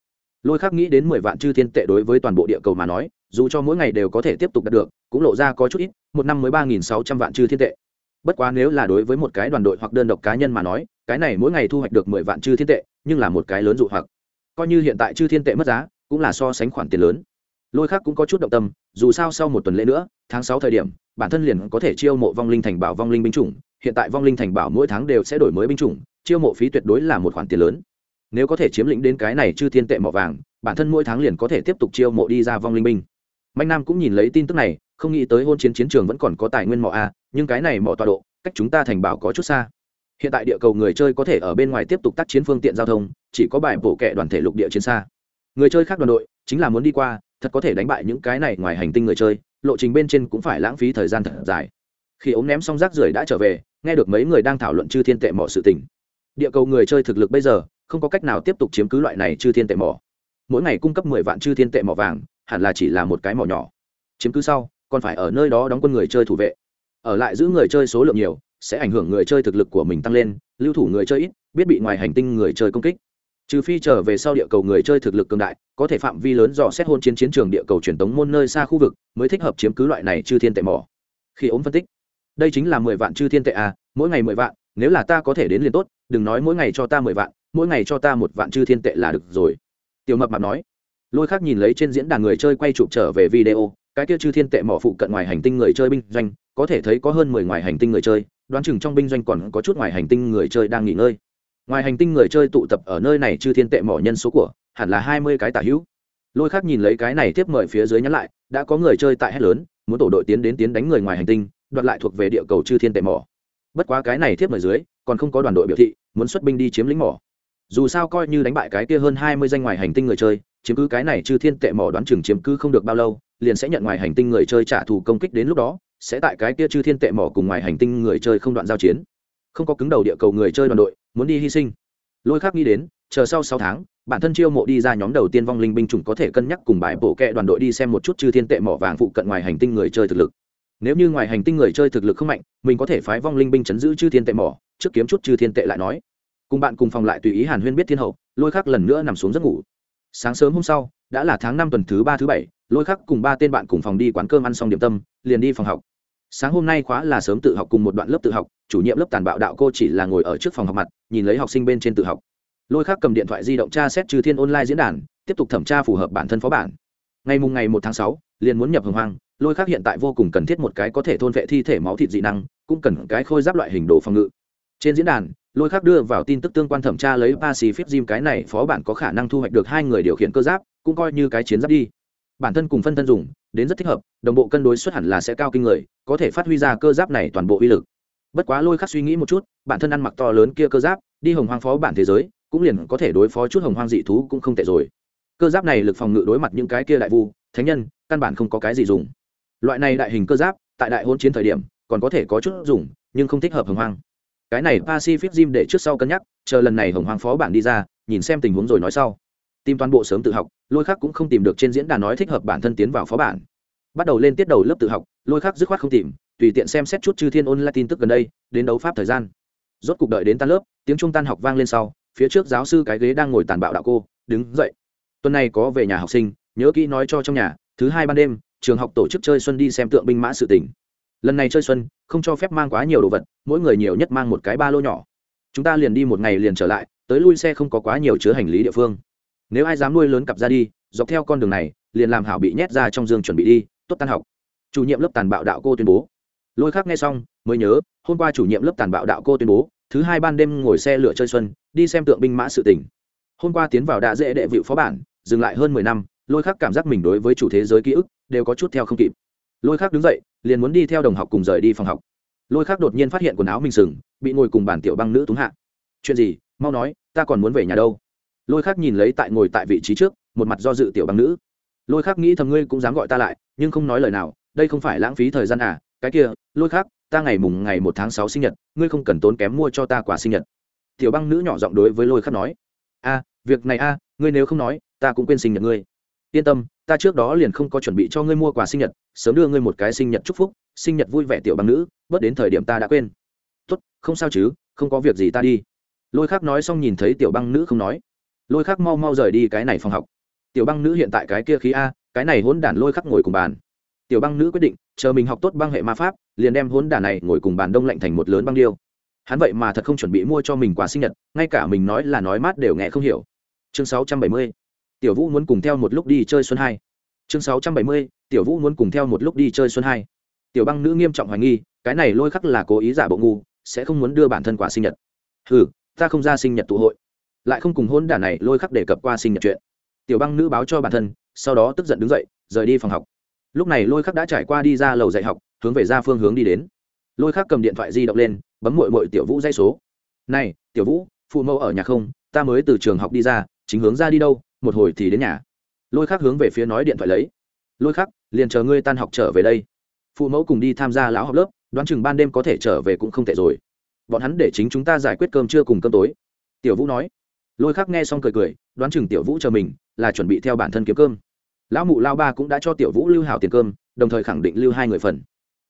S1: Lôi khác nghĩ đến mười vạn chư thiên tệ đối với toàn bộ địa cầu mà nói, dù cho mỗi ngày đều có thể tiếp tục đạt được, cũng lộ ra có chút ít, một năm mới ba nghìn sáu trăm vạn chư thiên tệ. Bất quá nếu là đối với một cái đoàn đội hoặc đơn độc cá nhân mà nói, cái này mỗi ngày thu hoạch được mười vạn chư thiên tệ nhưng là một cái lớn dụ hoặc. Coi như hiện tại chư thiên tệ mất giá, cũng là so sánh khoản tiền lớn. Lôi khác cũng có chút động tâm, dù sao sau một tuần lễ nữa, tháng sáu thời điểm, bản thân liền có thể chiêu mộ vong linh thành bảo vong linh binh chủng, hiện tại vong linh thành bảo mỗi tháng đều sẽ đổi mới binh chủng, chiêu mộ phí tuyệt đối là một khoản tiền lớn. Nếu có thể chiếm lĩnh đến cái này chư thiên tệ mỏ vàng, bản thân mỗi tháng liền có thể tiếp tục chiêu mộ đi ra vong linh binh. Mạnh nam cũng nhìn lấy tin tức này, không nghĩ tới hôn chiến chiến trường vẫn còn có tài nguyên mỏ a, nhưng cái này mỏ tọa độ, cách chúng ta thành bảo có chút xa hiện tại địa cầu người chơi có thể ở bên ngoài tiếp tục tác chiến phương tiện giao thông, chỉ có bài bổ kệ đoàn thể lục địa chiến xa. Người chơi khác đoàn đội, chính là muốn đi qua, thật có thể đánh bại những cái này ngoài hành tinh người chơi, lộ trình bên trên cũng phải lãng phí thời gian thật dài. Khi ống ném xong rác rưởi đã trở về, nghe được mấy người đang thảo luận chư thiên tệ mỏ sự tình. Địa cầu người chơi thực lực bây giờ, không có cách nào tiếp tục chiếm cứ loại này chư thiên tệ mỏ. Mỗi ngày cung cấp mười vạn chư thiên tệ mỏ vàng, hẳn là chỉ là một cái mỏ nhỏ. Chiếm cứ sau, còn phải ở nơi đó đóng quân người chơi thủ vệ. Ở lại giữ người chơi số lượng nhiều sẽ ảnh hưởng người chơi thực lực của mình tăng lên, lưu thủ người chơi ít, biết bị ngoài hành tinh người chơi công kích. Trừ phi trở về sau địa cầu người chơi thực lực cường đại, có thể phạm vi lớn dò xét hôn chiến chiến trường địa cầu truyền tống môn nơi xa khu vực, mới thích hợp chiếm cứ loại này chư thiên tệ mỏ. Khi ốm phân tích, đây chính là mười vạn chư thiên tệ à mỗi ngày mười vạn, nếu là ta có thể đến liền tốt, đừng nói mỗi ngày cho ta mười vạn, mỗi ngày cho ta một vạn chư thiên tệ là được rồi. Tiểu mập mạp nói. Lôi khác nhìn lấy trên diễn đàn người chơi quay chụp trở về video, cái kia chư thiên tệ mỏ phụ cận ngoài hành tinh người chơi binh doanh, có thể thấy có hơn mười ngoài hành tinh người chơi đoán chừng trong binh doanh còn có chút ngoài hành tinh người chơi đang nghỉ ngơi. Ngoài hành tinh người chơi tụ tập ở nơi này chư thiên tệ mỏ nhân số của, hẳn là hai mươi cái tả hữu. Lôi khác nhìn lấy cái này tiếp mời phía dưới nhắn lại, đã có người chơi tại hết lớn, muốn tổ đội tiến đến tiến đánh người ngoài hành tinh, đoạt lại thuộc về địa cầu chư thiên tệ mỏ. Bất quá cái này tiếp mời dưới, còn không có đoàn đội biểu thị, muốn xuất binh đi chiếm lĩnh mỏ. Dù sao coi như đánh bại cái kia hơn hai mươi danh ngoài hành tinh người chơi, chiếm cứ cái này chư thiên tệ mỏ đoán chừng chiếm cứ không được bao lâu, liền sẽ nhận ngoài hành tinh người chơi trả thù công kích đến lúc đó sẽ tại cái kia chư thiên tệ mỏ cùng ngoài hành tinh người chơi không đoạn giao chiến. Không có cứng đầu địa cầu người chơi đoàn đội, muốn đi hy sinh. Lôi khác nghĩ đến, chờ sau sáu tháng, bản thân chiêu mộ đi ra nhóm đầu tiên vong linh binh chủng có thể cân nhắc cùng bài bộ kệ đoàn đội đi xem một chút chư thiên tệ mỏ vàng phụ cận ngoài hành tinh người chơi thực lực. Nếu như ngoài hành tinh người chơi thực lực không mạnh, mình có thể phái vong linh binh chấn giữ chư thiên tệ mỏ, trước kiếm chút chư thiên tệ lại nói. Cùng bạn cùng phòng lại tùy ý hàn huyên biết thiên hậu, lôi khắc lần nữa nằm xuống giấc ngủ. Sáng sớm hôm sau, đã là tháng năm tuần thứ ba thứ bảy, lôi khắc cùng ba tên bạn cùng phòng đi quán cơm ăn xong điểm tâm, liền đi phòng học sáng hôm nay khóa là sớm tự học cùng một đoạn lớp tự học, chủ nhiệm lớp tàn bạo đạo cô chỉ là ngồi ở trước phòng học mặt, nhìn lấy học sinh bên trên tự học. Lôi khắc cầm điện thoại di động tra xét trừ thiên online diễn đàn, tiếp tục thẩm tra phù hợp bản thân phó bản. Ngày mùng ngày một tháng sáu, liền muốn nhập hồng hoang, lôi khắc hiện tại vô cùng cần thiết một cái có thể thôn vệ thi thể máu thịt dị năng, cũng cần cái khôi giáp loại hình đồ phòng ngự. Trên diễn đàn, lôi khắc đưa vào tin tức tương quan thẩm tra lấy pacific gym cái này phó bản có khả năng thu hoạch được hai người điều khiển cơ giáp, cũng coi như cái chiến giáp đi. Bản thân cùng phân thân dùng, đến rất thích hợp, đồng bộ cân đối xuất hẳn là sẽ cao kinh người có thể phát huy ra cơ giáp này toàn bộ uy lực. Bất quá lôi khắc suy nghĩ một chút, bản thân ăn mặc to lớn kia cơ giáp, đi hồng hoang phó bản thế giới, cũng liền có thể đối phó chút hồng hoang dị thú cũng không tệ rồi. Cơ giáp này lực phòng ngự đối mặt những cái kia đại vu, thánh nhân, căn bản không có cái gì dùng. Loại này đại hình cơ giáp, tại đại hôn chiến thời điểm, còn có thể có chút dùng, nhưng không thích hợp hồng hoang. Cái này pacific gym để trước sau cân nhắc, chờ lần này hồng hoang phó bản đi ra, nhìn xem tình huống rồi nói sau. Tìm toàn bộ sớm tự học, lôi khắc cũng không tìm được trên diễn đàn nói thích hợp bản thân tiến vào phó bản bắt đầu lên tiết đầu lớp tự học, lôi khắc dứt khoát không tìm, tùy tiện xem xét chút chư thiên ôn lại tin tức gần đây, đến đấu pháp thời gian. Rốt cục đợi đến tan lớp, tiếng trung tan học vang lên sau, phía trước giáo sư cái ghế đang ngồi tàn bạo đạo cô, đứng dậy. Tuần này có về nhà học sinh, nhớ kỹ nói cho trong nhà, thứ hai ban đêm, trường học tổ chức chơi xuân đi xem tượng binh mã sự tỉnh lần này chơi xuân, không cho phép mang quá nhiều đồ vật, mỗi người nhiều nhất mang một cái ba lô nhỏ. Chúng ta liền đi một ngày liền trở lại, tới lui xe không có quá nhiều chứa hành lý địa phương. Nếu ai dám nuôi lớn cặp ra đi, dọc theo con đường này, liền làm hảo bị nhét ra trong giường chuẩn bị đi tốt tan học. Chủ nhiệm lớp tàn bạo đạo cô tuyên bố. Lôi khác nghe xong, mới nhớ, hôm qua chủ nhiệm lớp tàn bạo đạo cô tuyên bố, thứ hai ban đêm ngồi xe lửa chơi xuân, đi xem tượng binh mã sự tỉnh hôm qua tiến vào đã dễ đệ vịu phó bản, dừng lại hơn mười năm, lôi khắc cảm giác mình đối với chủ thế giới ký ức đều có chút theo không kịp. Lôi khắc đứng dậy, liền muốn đi theo đồng học cùng rời đi phòng học. Lôi khắc đột nhiên phát hiện quần áo mình sừng, bị ngồi cùng bản tiểu băng nữ túng hạ. Chuyện gì? Mau nói, ta còn muốn về nhà đâu. Lôi khắc nhìn lấy tại ngồi tại vị trí trước, một mặt do dự tiểu băng nữ lôi khắc nghĩ thầm ngươi cũng dám gọi ta lại, nhưng không nói lời nào, đây không phải lãng phí thời gian à cái kia, lôi khắc, ta ngày mùng ngày một tháng sáu sinh nhật, ngươi không cần tốn kém mua cho ta quả sinh nhật. Tiểu băng nữ nhỏ giọng đối với lôi khắc nói. A việc này a ngươi nếu không nói, ta cũng quên sinh nhật ngươi. Yên tâm, ta trước đó liền không có chuẩn bị cho ngươi mua quà sinh nhật, sớm đưa ngươi một cái sinh nhật chúc phúc, sinh nhật vui vẻ tiểu băng nữ, bớt đến thời điểm ta đã quên. Tốt, không sao chứ, không có việc gì ta đi. Lôi khắc nói xong nhìn thấy tiểu băng nữ không nói. Lôi khắc mau mau rời đi cái này phòng học tiểu băng nữ hiện tại cái kia khí a, cái này hỗn đản lôi khắc ngồi cùng bàn. Tiểu băng nữ quyết định, chờ mình học tốt băng hệ ma pháp, liền đem hỗn đản này ngồi cùng bàn đông lạnh thành một lớn băng điêu. Hắn vậy mà thật không chuẩn bị mua cho mình quà sinh nhật, ngay cả mình nói là nói mát đều nghe không hiểu. Chương 670. tiểu vũ muốn cùng theo một lúc đi chơi xuân hai. Chương 670. tiểu vũ muốn cùng theo một lúc đi chơi xuân hai. Tiểu băng nữ nghiêm trọng hoài nghi, cái này lôi khắc là cố ý giả bộ ngu, sẽ không muốn đưa bản thân quà sinh nhật. Ừ ta không ra sinh nhật tụ hội. Lại không cùng hôn đản này lôi khắc đề cập qua sinh nhật chuyện tiểu băng nữ báo cho bản thân, sau đó tức giận đứng dậy, rời đi phòng học. Lúc này lôi khắc đã trải qua đi ra lầu dạy học, hướng về ra phương hướng đi đến. Lôi khắc cầm điện thoại di động lên, bấm mội mội tiểu vũ dây số. Này, tiểu vũ, phụ mẫu ở nhà không? Ta mới từ trường học đi ra, chính hướng ra đi đâu, một hồi thì đến nhà. Lôi khắc hướng về phía nói điện thoại lấy. Lôi khắc, liền chờ ngươi tan học trở về đây. Phụ mẫu cùng đi tham gia lão học lớp, đoán chừng ban đêm có thể trở về cũng không thể rồi. Bọn hắn để chính chúng ta giải quyết cơm trưa cùng cơm tối. Tiểu vũ nói. Lôi khắc nghe xong cười cười, đoán chừng tiểu vũ chờ mình là chuẩn bị theo bản thân kiếm cơm. Lão mụ lao ba cũng đã cho tiểu vũ lưu hảo tiền cơm, đồng thời khẳng định lưu hai người phần.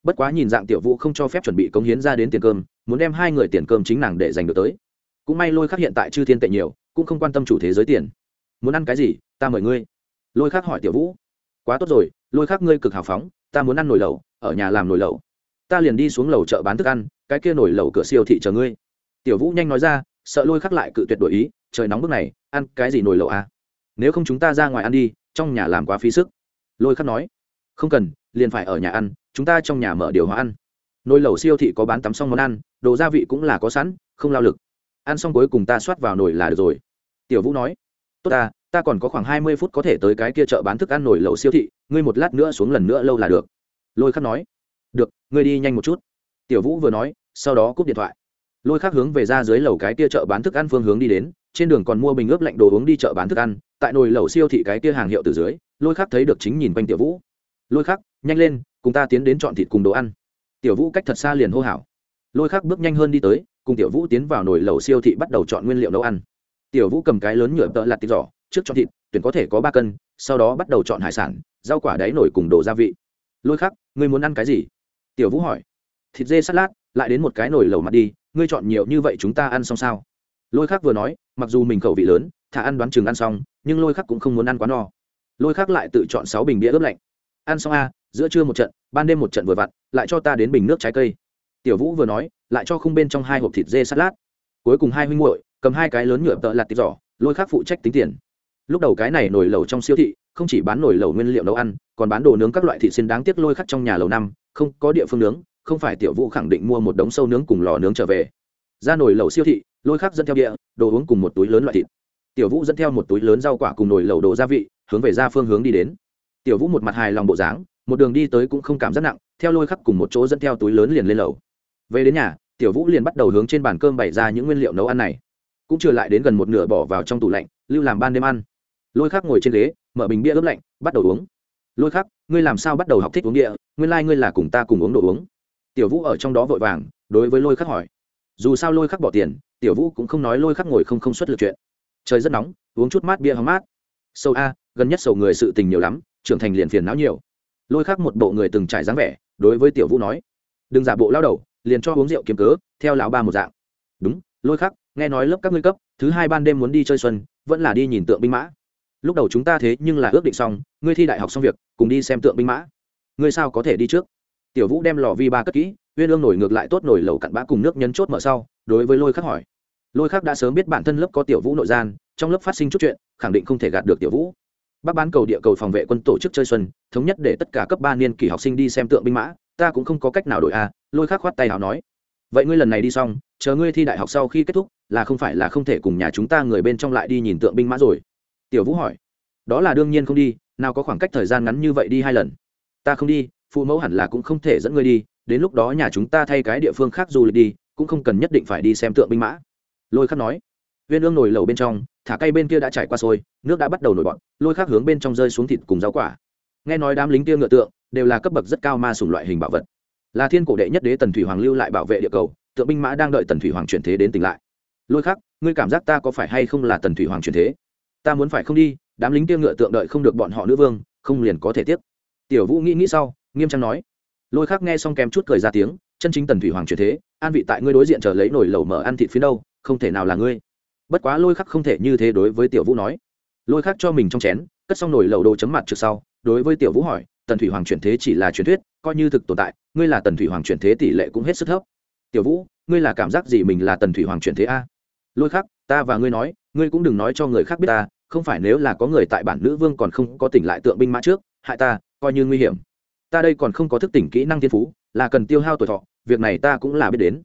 S1: Bất quá nhìn dạng tiểu vũ không cho phép chuẩn bị cống hiến ra đến tiền cơm, muốn đem hai người tiền cơm chính nàng để dành được tới. Cũng may lôi khắc hiện tại chư thiên tệ nhiều, cũng không quan tâm chủ thế giới tiền. Muốn ăn cái gì, ta mời ngươi. Lôi khắc hỏi tiểu vũ. Quá tốt rồi, lôi khắc ngươi cực hào phóng, ta muốn ăn nồi lẩu, ở nhà làm nồi lẩu. Ta liền đi xuống lầu chợ bán thức ăn, cái kia nồi lẩu cửa siêu thị chờ ngươi. Tiểu vũ nhanh nói ra, sợ lôi khắc lại cự tuyệt đổi ý, trời nóng bức này, ăn cái gì nồi lẩu à? Nếu không chúng ta ra ngoài ăn đi, trong nhà làm quá phí sức. Lôi khắc nói. Không cần, liền phải ở nhà ăn, chúng ta trong nhà mở điều hòa ăn. Nồi lẩu siêu thị có bán tắm xong món ăn, đồ gia vị cũng là có sẵn, không lao lực. Ăn xong cuối cùng ta soát vào nồi là được rồi. Tiểu vũ nói. Tốt ta ta còn có khoảng hai mươi phút có thể tới cái kia chợ bán thức ăn nồi lẩu siêu thị, ngươi một lát nữa xuống lần nữa lâu là được. Lôi khắc nói. Được, ngươi đi nhanh một chút. Tiểu vũ vừa nói, sau đó cúp điện thoại. Lôi khắc hướng về ra dưới lầu cái kia chợ bán thức ăn phương hướng đi đến, trên đường còn mua bình ướp lạnh đồ uống đi chợ bán thức ăn tại nồi lẩu siêu thị cái kia hàng hiệu từ dưới, lôi khắc thấy được chính nhìn quanh tiểu vũ. Lôi khắc, nhanh lên, cùng ta tiến đến chọn thịt cùng đồ ăn. Tiểu vũ cách thật xa liền hô hào. Lôi khắc bước nhanh hơn đi tới, cùng tiểu vũ tiến vào nồi lẩu siêu thị bắt đầu chọn nguyên liệu nấu ăn. Tiểu vũ cầm cái lớn nhựa tợ lặt thịt giỏ, trước chọn thịt, tuyển có thể có ba cân, sau đó bắt đầu chọn hải sản, rau quả đáy nổi cùng đồ gia vị. Lôi khắc, ngươi muốn ăn cái gì? Tiểu vũ hỏi. Thịt dê sắt lát lại đến một cái nồi lẩu mặt đi, ngươi chọn nhiều như vậy chúng ta ăn xong sao? Lôi khắc vừa nói, mặc dù mình khẩu vị lớn thả ăn đoán chừng ăn xong, nhưng lôi khắc cũng không muốn ăn quá no. Lôi khắc lại tự chọn sáu bình bia ướp lạnh. Ăn xong a giữa trưa một trận, ban đêm một trận vừa vặn, lại cho ta đến bình nước trái cây. Tiểu vũ vừa nói, lại cho khung bên trong hai hộp thịt dê sắt lát. Cuối cùng hai huynh muội, cầm hai cái lớn nhựa tợ lặt tít giỏ, lôi khắc phụ trách tính tiền. Lúc đầu cái này nồi lẩu trong siêu thị, không chỉ bán nồi lẩu nguyên liệu nấu ăn, còn bán đồ nướng các loại thịt xin đáng tiếc lôi khắc trong nhà lầu năm, không có địa phương nướng, không phải tiểu vũ khẳng định mua một đống sâu nướng cùng lò nướng trở về. Ra nồi lẩu siêu thị, lôi khắc dẫn theo địa, đồ uống cùng một túi lớn loại thịt tiểu vũ dẫn theo một túi lớn rau quả cùng nồi lẩu đồ gia vị, hướng về ra phương hướng đi đến. Tiểu vũ một mặt hài lòng bộ dáng, một đường đi tới cũng không cảm giác nặng, theo lôi khắc cùng một chỗ dẫn theo túi lớn liền lên lầu. Về đến nhà, tiểu vũ liền bắt đầu hướng trên bàn cơm bày ra những nguyên liệu nấu ăn này. Cũng chưa lại đến gần một nửa bỏ vào trong tủ lạnh, lưu làm ban đêm ăn. Lôi khắc ngồi trên ghế, mở bình bia ướp lạnh, bắt đầu uống. Lôi khắc, ngươi làm sao bắt đầu học thích uống địa nguyên lai、like、ngươi là cùng ta cùng uống đồ uống. Tiểu vũ ở trong đó vội vàng, đối với lôi khắc hỏi. Dù sao lôi khắc bỏ tiền, tiểu vũ cũng không nói lôi khắc ngồi không không xuất lực chuyện trời rất nóng, uống chút mát bia hóng mát. Sâu a, gần nhất sầu người sự tình nhiều lắm, trưởng thành liền phiền não nhiều. Lôi khác một bộ người từng trải dáng vẻ, đối với tiểu vũ nói, đừng giả bộ lao đầu, liền cho uống rượu kiếm cớ, theo lão ba một dạng. Đúng, lôi khắc nghe nói lớp các ngươi cấp, thứ hai ban đêm muốn đi chơi xuân, vẫn là đi nhìn tượng binh mã. Lúc đầu chúng ta thế nhưng là ước định xong, ngươi thi đại học xong việc, cùng đi xem tượng binh mã. Ngươi sao có thể đi trước? Tiểu vũ đem lò vi ba cất kỹ, uyên ương nổi ngược lại tốt nổi lầu cặn bã cùng nước nhấn chốt mở sau, đối với lôi khắc hỏi lôi khác đã sớm biết bản thân lớp có tiểu vũ nội gian, trong lớp phát sinh chút chuyện, khẳng định không thể gạt được tiểu vũ. Bác bán cầu địa cầu phòng vệ quân tổ chức chơi xuân, thống nhất để tất cả cấp ba niên kỷ học sinh đi xem tượng binh mã, ta cũng không có cách nào đổi a, lôi khác khoát tay nào nói. Vậy ngươi lần này đi xong, chờ ngươi thi đại học sau khi kết thúc, là không phải là không thể cùng nhà chúng ta người bên trong lại đi nhìn tượng binh mã rồi? Tiểu vũ hỏi. Đó là đương nhiên không đi, nào có khoảng cách thời gian ngắn như vậy đi hai lần. Ta không đi, phụ mẫu hẳn là cũng không thể dẫn ngươi đi, đến lúc đó nhà chúng ta thay cái địa phương khác du lịch đi, cũng không cần nhất định phải đi xem tượng binh mã lôi khắc nói, viên ương nổi lầu bên trong, thả cây bên kia đã trải qua sôi, nước đã bắt đầu nổi bọn lôi khắc hướng bên trong rơi xuống thịt cùng rau quả. Nghe nói đám lính kia ngựa tượng, đều là cấp bậc rất cao ma sùng loại hình bảo vật. Là thiên cổ đệ nhất đế tần thủy hoàng lưu lại bảo vệ địa cầu, tượng binh mã đang đợi tần thủy hoàng chuyển thế đến tỉnh lại. Lôi khắc, ngươi cảm giác ta có phải hay không là tần thủy hoàng chuyển thế? Ta muốn phải không đi, đám lính kia ngựa tượng đợi không được bọn họ nữ vương, không liền có thể tiếp. Tiểu vũ nghĩ nghĩ sau, nghiêm trang nói. Lôi khắc nghe xong kèm chút cười ra tiếng, chân chính tần thủy hoàng chuyển thế, an vị tại ngươi đối diện chờ lấy nổi lẩu mở ăn thịt phía đâu không thể nào là ngươi. Bất quá lôi khắc không thể như thế đối với tiểu vũ nói. Lôi khắc cho mình trong chén, cất xong nồi lẩu đồ chấm mặt trước sau, đối với tiểu vũ hỏi, tần thủy hoàng chuyển thế chỉ là truyền thuyết, coi như thực tồn tại, ngươi là tần thủy hoàng chuyển thế tỷ lệ cũng hết sức thấp. Tiểu vũ, ngươi là cảm giác gì mình là tần thủy hoàng chuyển thế a? Lôi khắc, ta và ngươi nói, ngươi cũng đừng nói cho người khác biết ta, không phải nếu là có người tại bản nữ vương còn không có tỉnh lại tượng binh mã trước, hại ta, coi như nguy hiểm. Ta đây còn không có thức tỉnh kỹ năng thiên phú, là cần tiêu hao tuổi thọ, việc này ta cũng là biết đến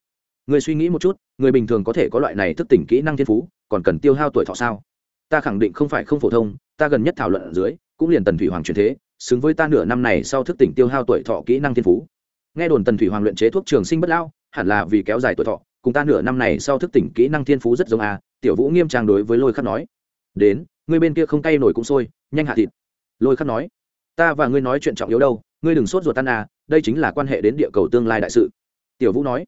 S1: người suy nghĩ một chút, người bình thường có thể có loại này thức tỉnh kỹ năng thiên phú, còn cần tiêu hao tuổi thọ sao? Ta khẳng định không phải không phổ thông, ta gần nhất thảo luận ở dưới, cũng liền tần thủy hoàng truyền thế, xứng với ta nửa năm này sau thức tỉnh tiêu hao tuổi thọ kỹ năng thiên phú. Nghe đồn tần thủy hoàng luyện chế thuốc trường sinh bất lao hẳn là vì kéo dài tuổi thọ, cùng ta nửa năm này sau thức tỉnh kỹ năng thiên phú rất giống a tiểu vũ nghiêm trang đối với lôi khắc nói. Đến, ngươi bên kia không cay nổi cũng sôi, nhanh hạ thịt. Lôi khắc nói. Ta và ngươi nói chuyện trọng yếu đâu, ngươi đừng sốt ruột tan à đây chính là quan hệ đến địa cầu tương lai đại sự. Tiểu vũ nói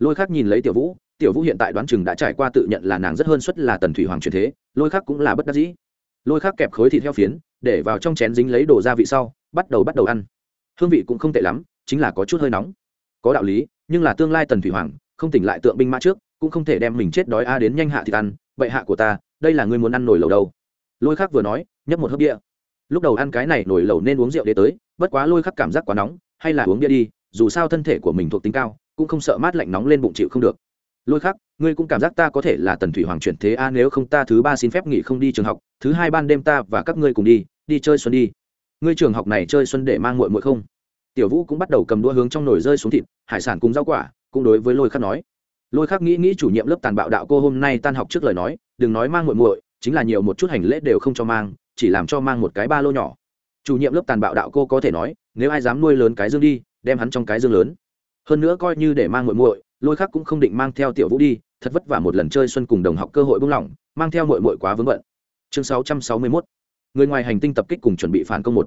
S1: lôi khác nhìn lấy tiểu vũ tiểu vũ hiện tại đoán chừng đã trải qua tự nhận là nàng rất hơn suất là tần thủy hoàng truyền thế, lôi khác cũng là bất đắc dĩ. Lôi khác kẹp khối thịt theo phiến, để vào trong chén dính lấy đồ gia vị sau, bắt đầu bắt đầu ăn. Hương vị cũng không tệ lắm, chính là có chút hơi nóng. Có đạo lý, nhưng là tương lai tần thủy hoàng, không tỉnh lại tượng binh mã trước, cũng không thể đem mình chết đói a đến nhanh hạ thịt ăn, bệ hạ của ta, đây là ngươi muốn ăn nổi lầu đâu. Lôi khác vừa nói, nhấp một hớp bia. Lúc đầu ăn cái này nổi lầu nên uống rượu để tới, bất quá lôi khắc cảm giác quá nóng, hay là uống bia đi, dù sao thân thể của mình thuộc tính cao cũng không sợ mát lạnh nóng lên bụng chịu không được. Lôi khắc, ngươi cũng cảm giác ta có thể là tần thủy hoàng chuyển thế a, nếu không ta thứ ba xin phép nghỉ không đi trường học, thứ hai ban đêm ta và các ngươi cùng đi đi chơi xuân đi. Ngươi trường học này chơi xuân để mang muội muội không? Tiểu vũ cũng bắt đầu cầm đũa hướng trong nồi rơi xuống thịt, hải sản cùng rau quả, cũng đối với lôi khắc nói. Lôi khắc nghĩ nghĩ chủ nhiệm lớp tàn bạo đạo cô hôm nay tan học trước lời nói, đừng nói mang muội muội, chính là nhiều một chút hành lễ đều không cho mang, chỉ làm cho mang một cái ba lô nhỏ. Chủ nhiệm lớp tàn bạo đạo cô có thể nói, nếu ai dám nuôi lớn cái dương đi, đem hắn trong cái dương lớn hơn nữa coi như để mang muội muội, lôi khắc cũng không định mang theo tiểu vũ đi, thật vất vả một lần chơi xuân cùng đồng học cơ hội buông lỏng, mang theo muội muội quá vướng bận. Chương 661 người ngoài hành tinh tập kích cùng chuẩn bị phản công một.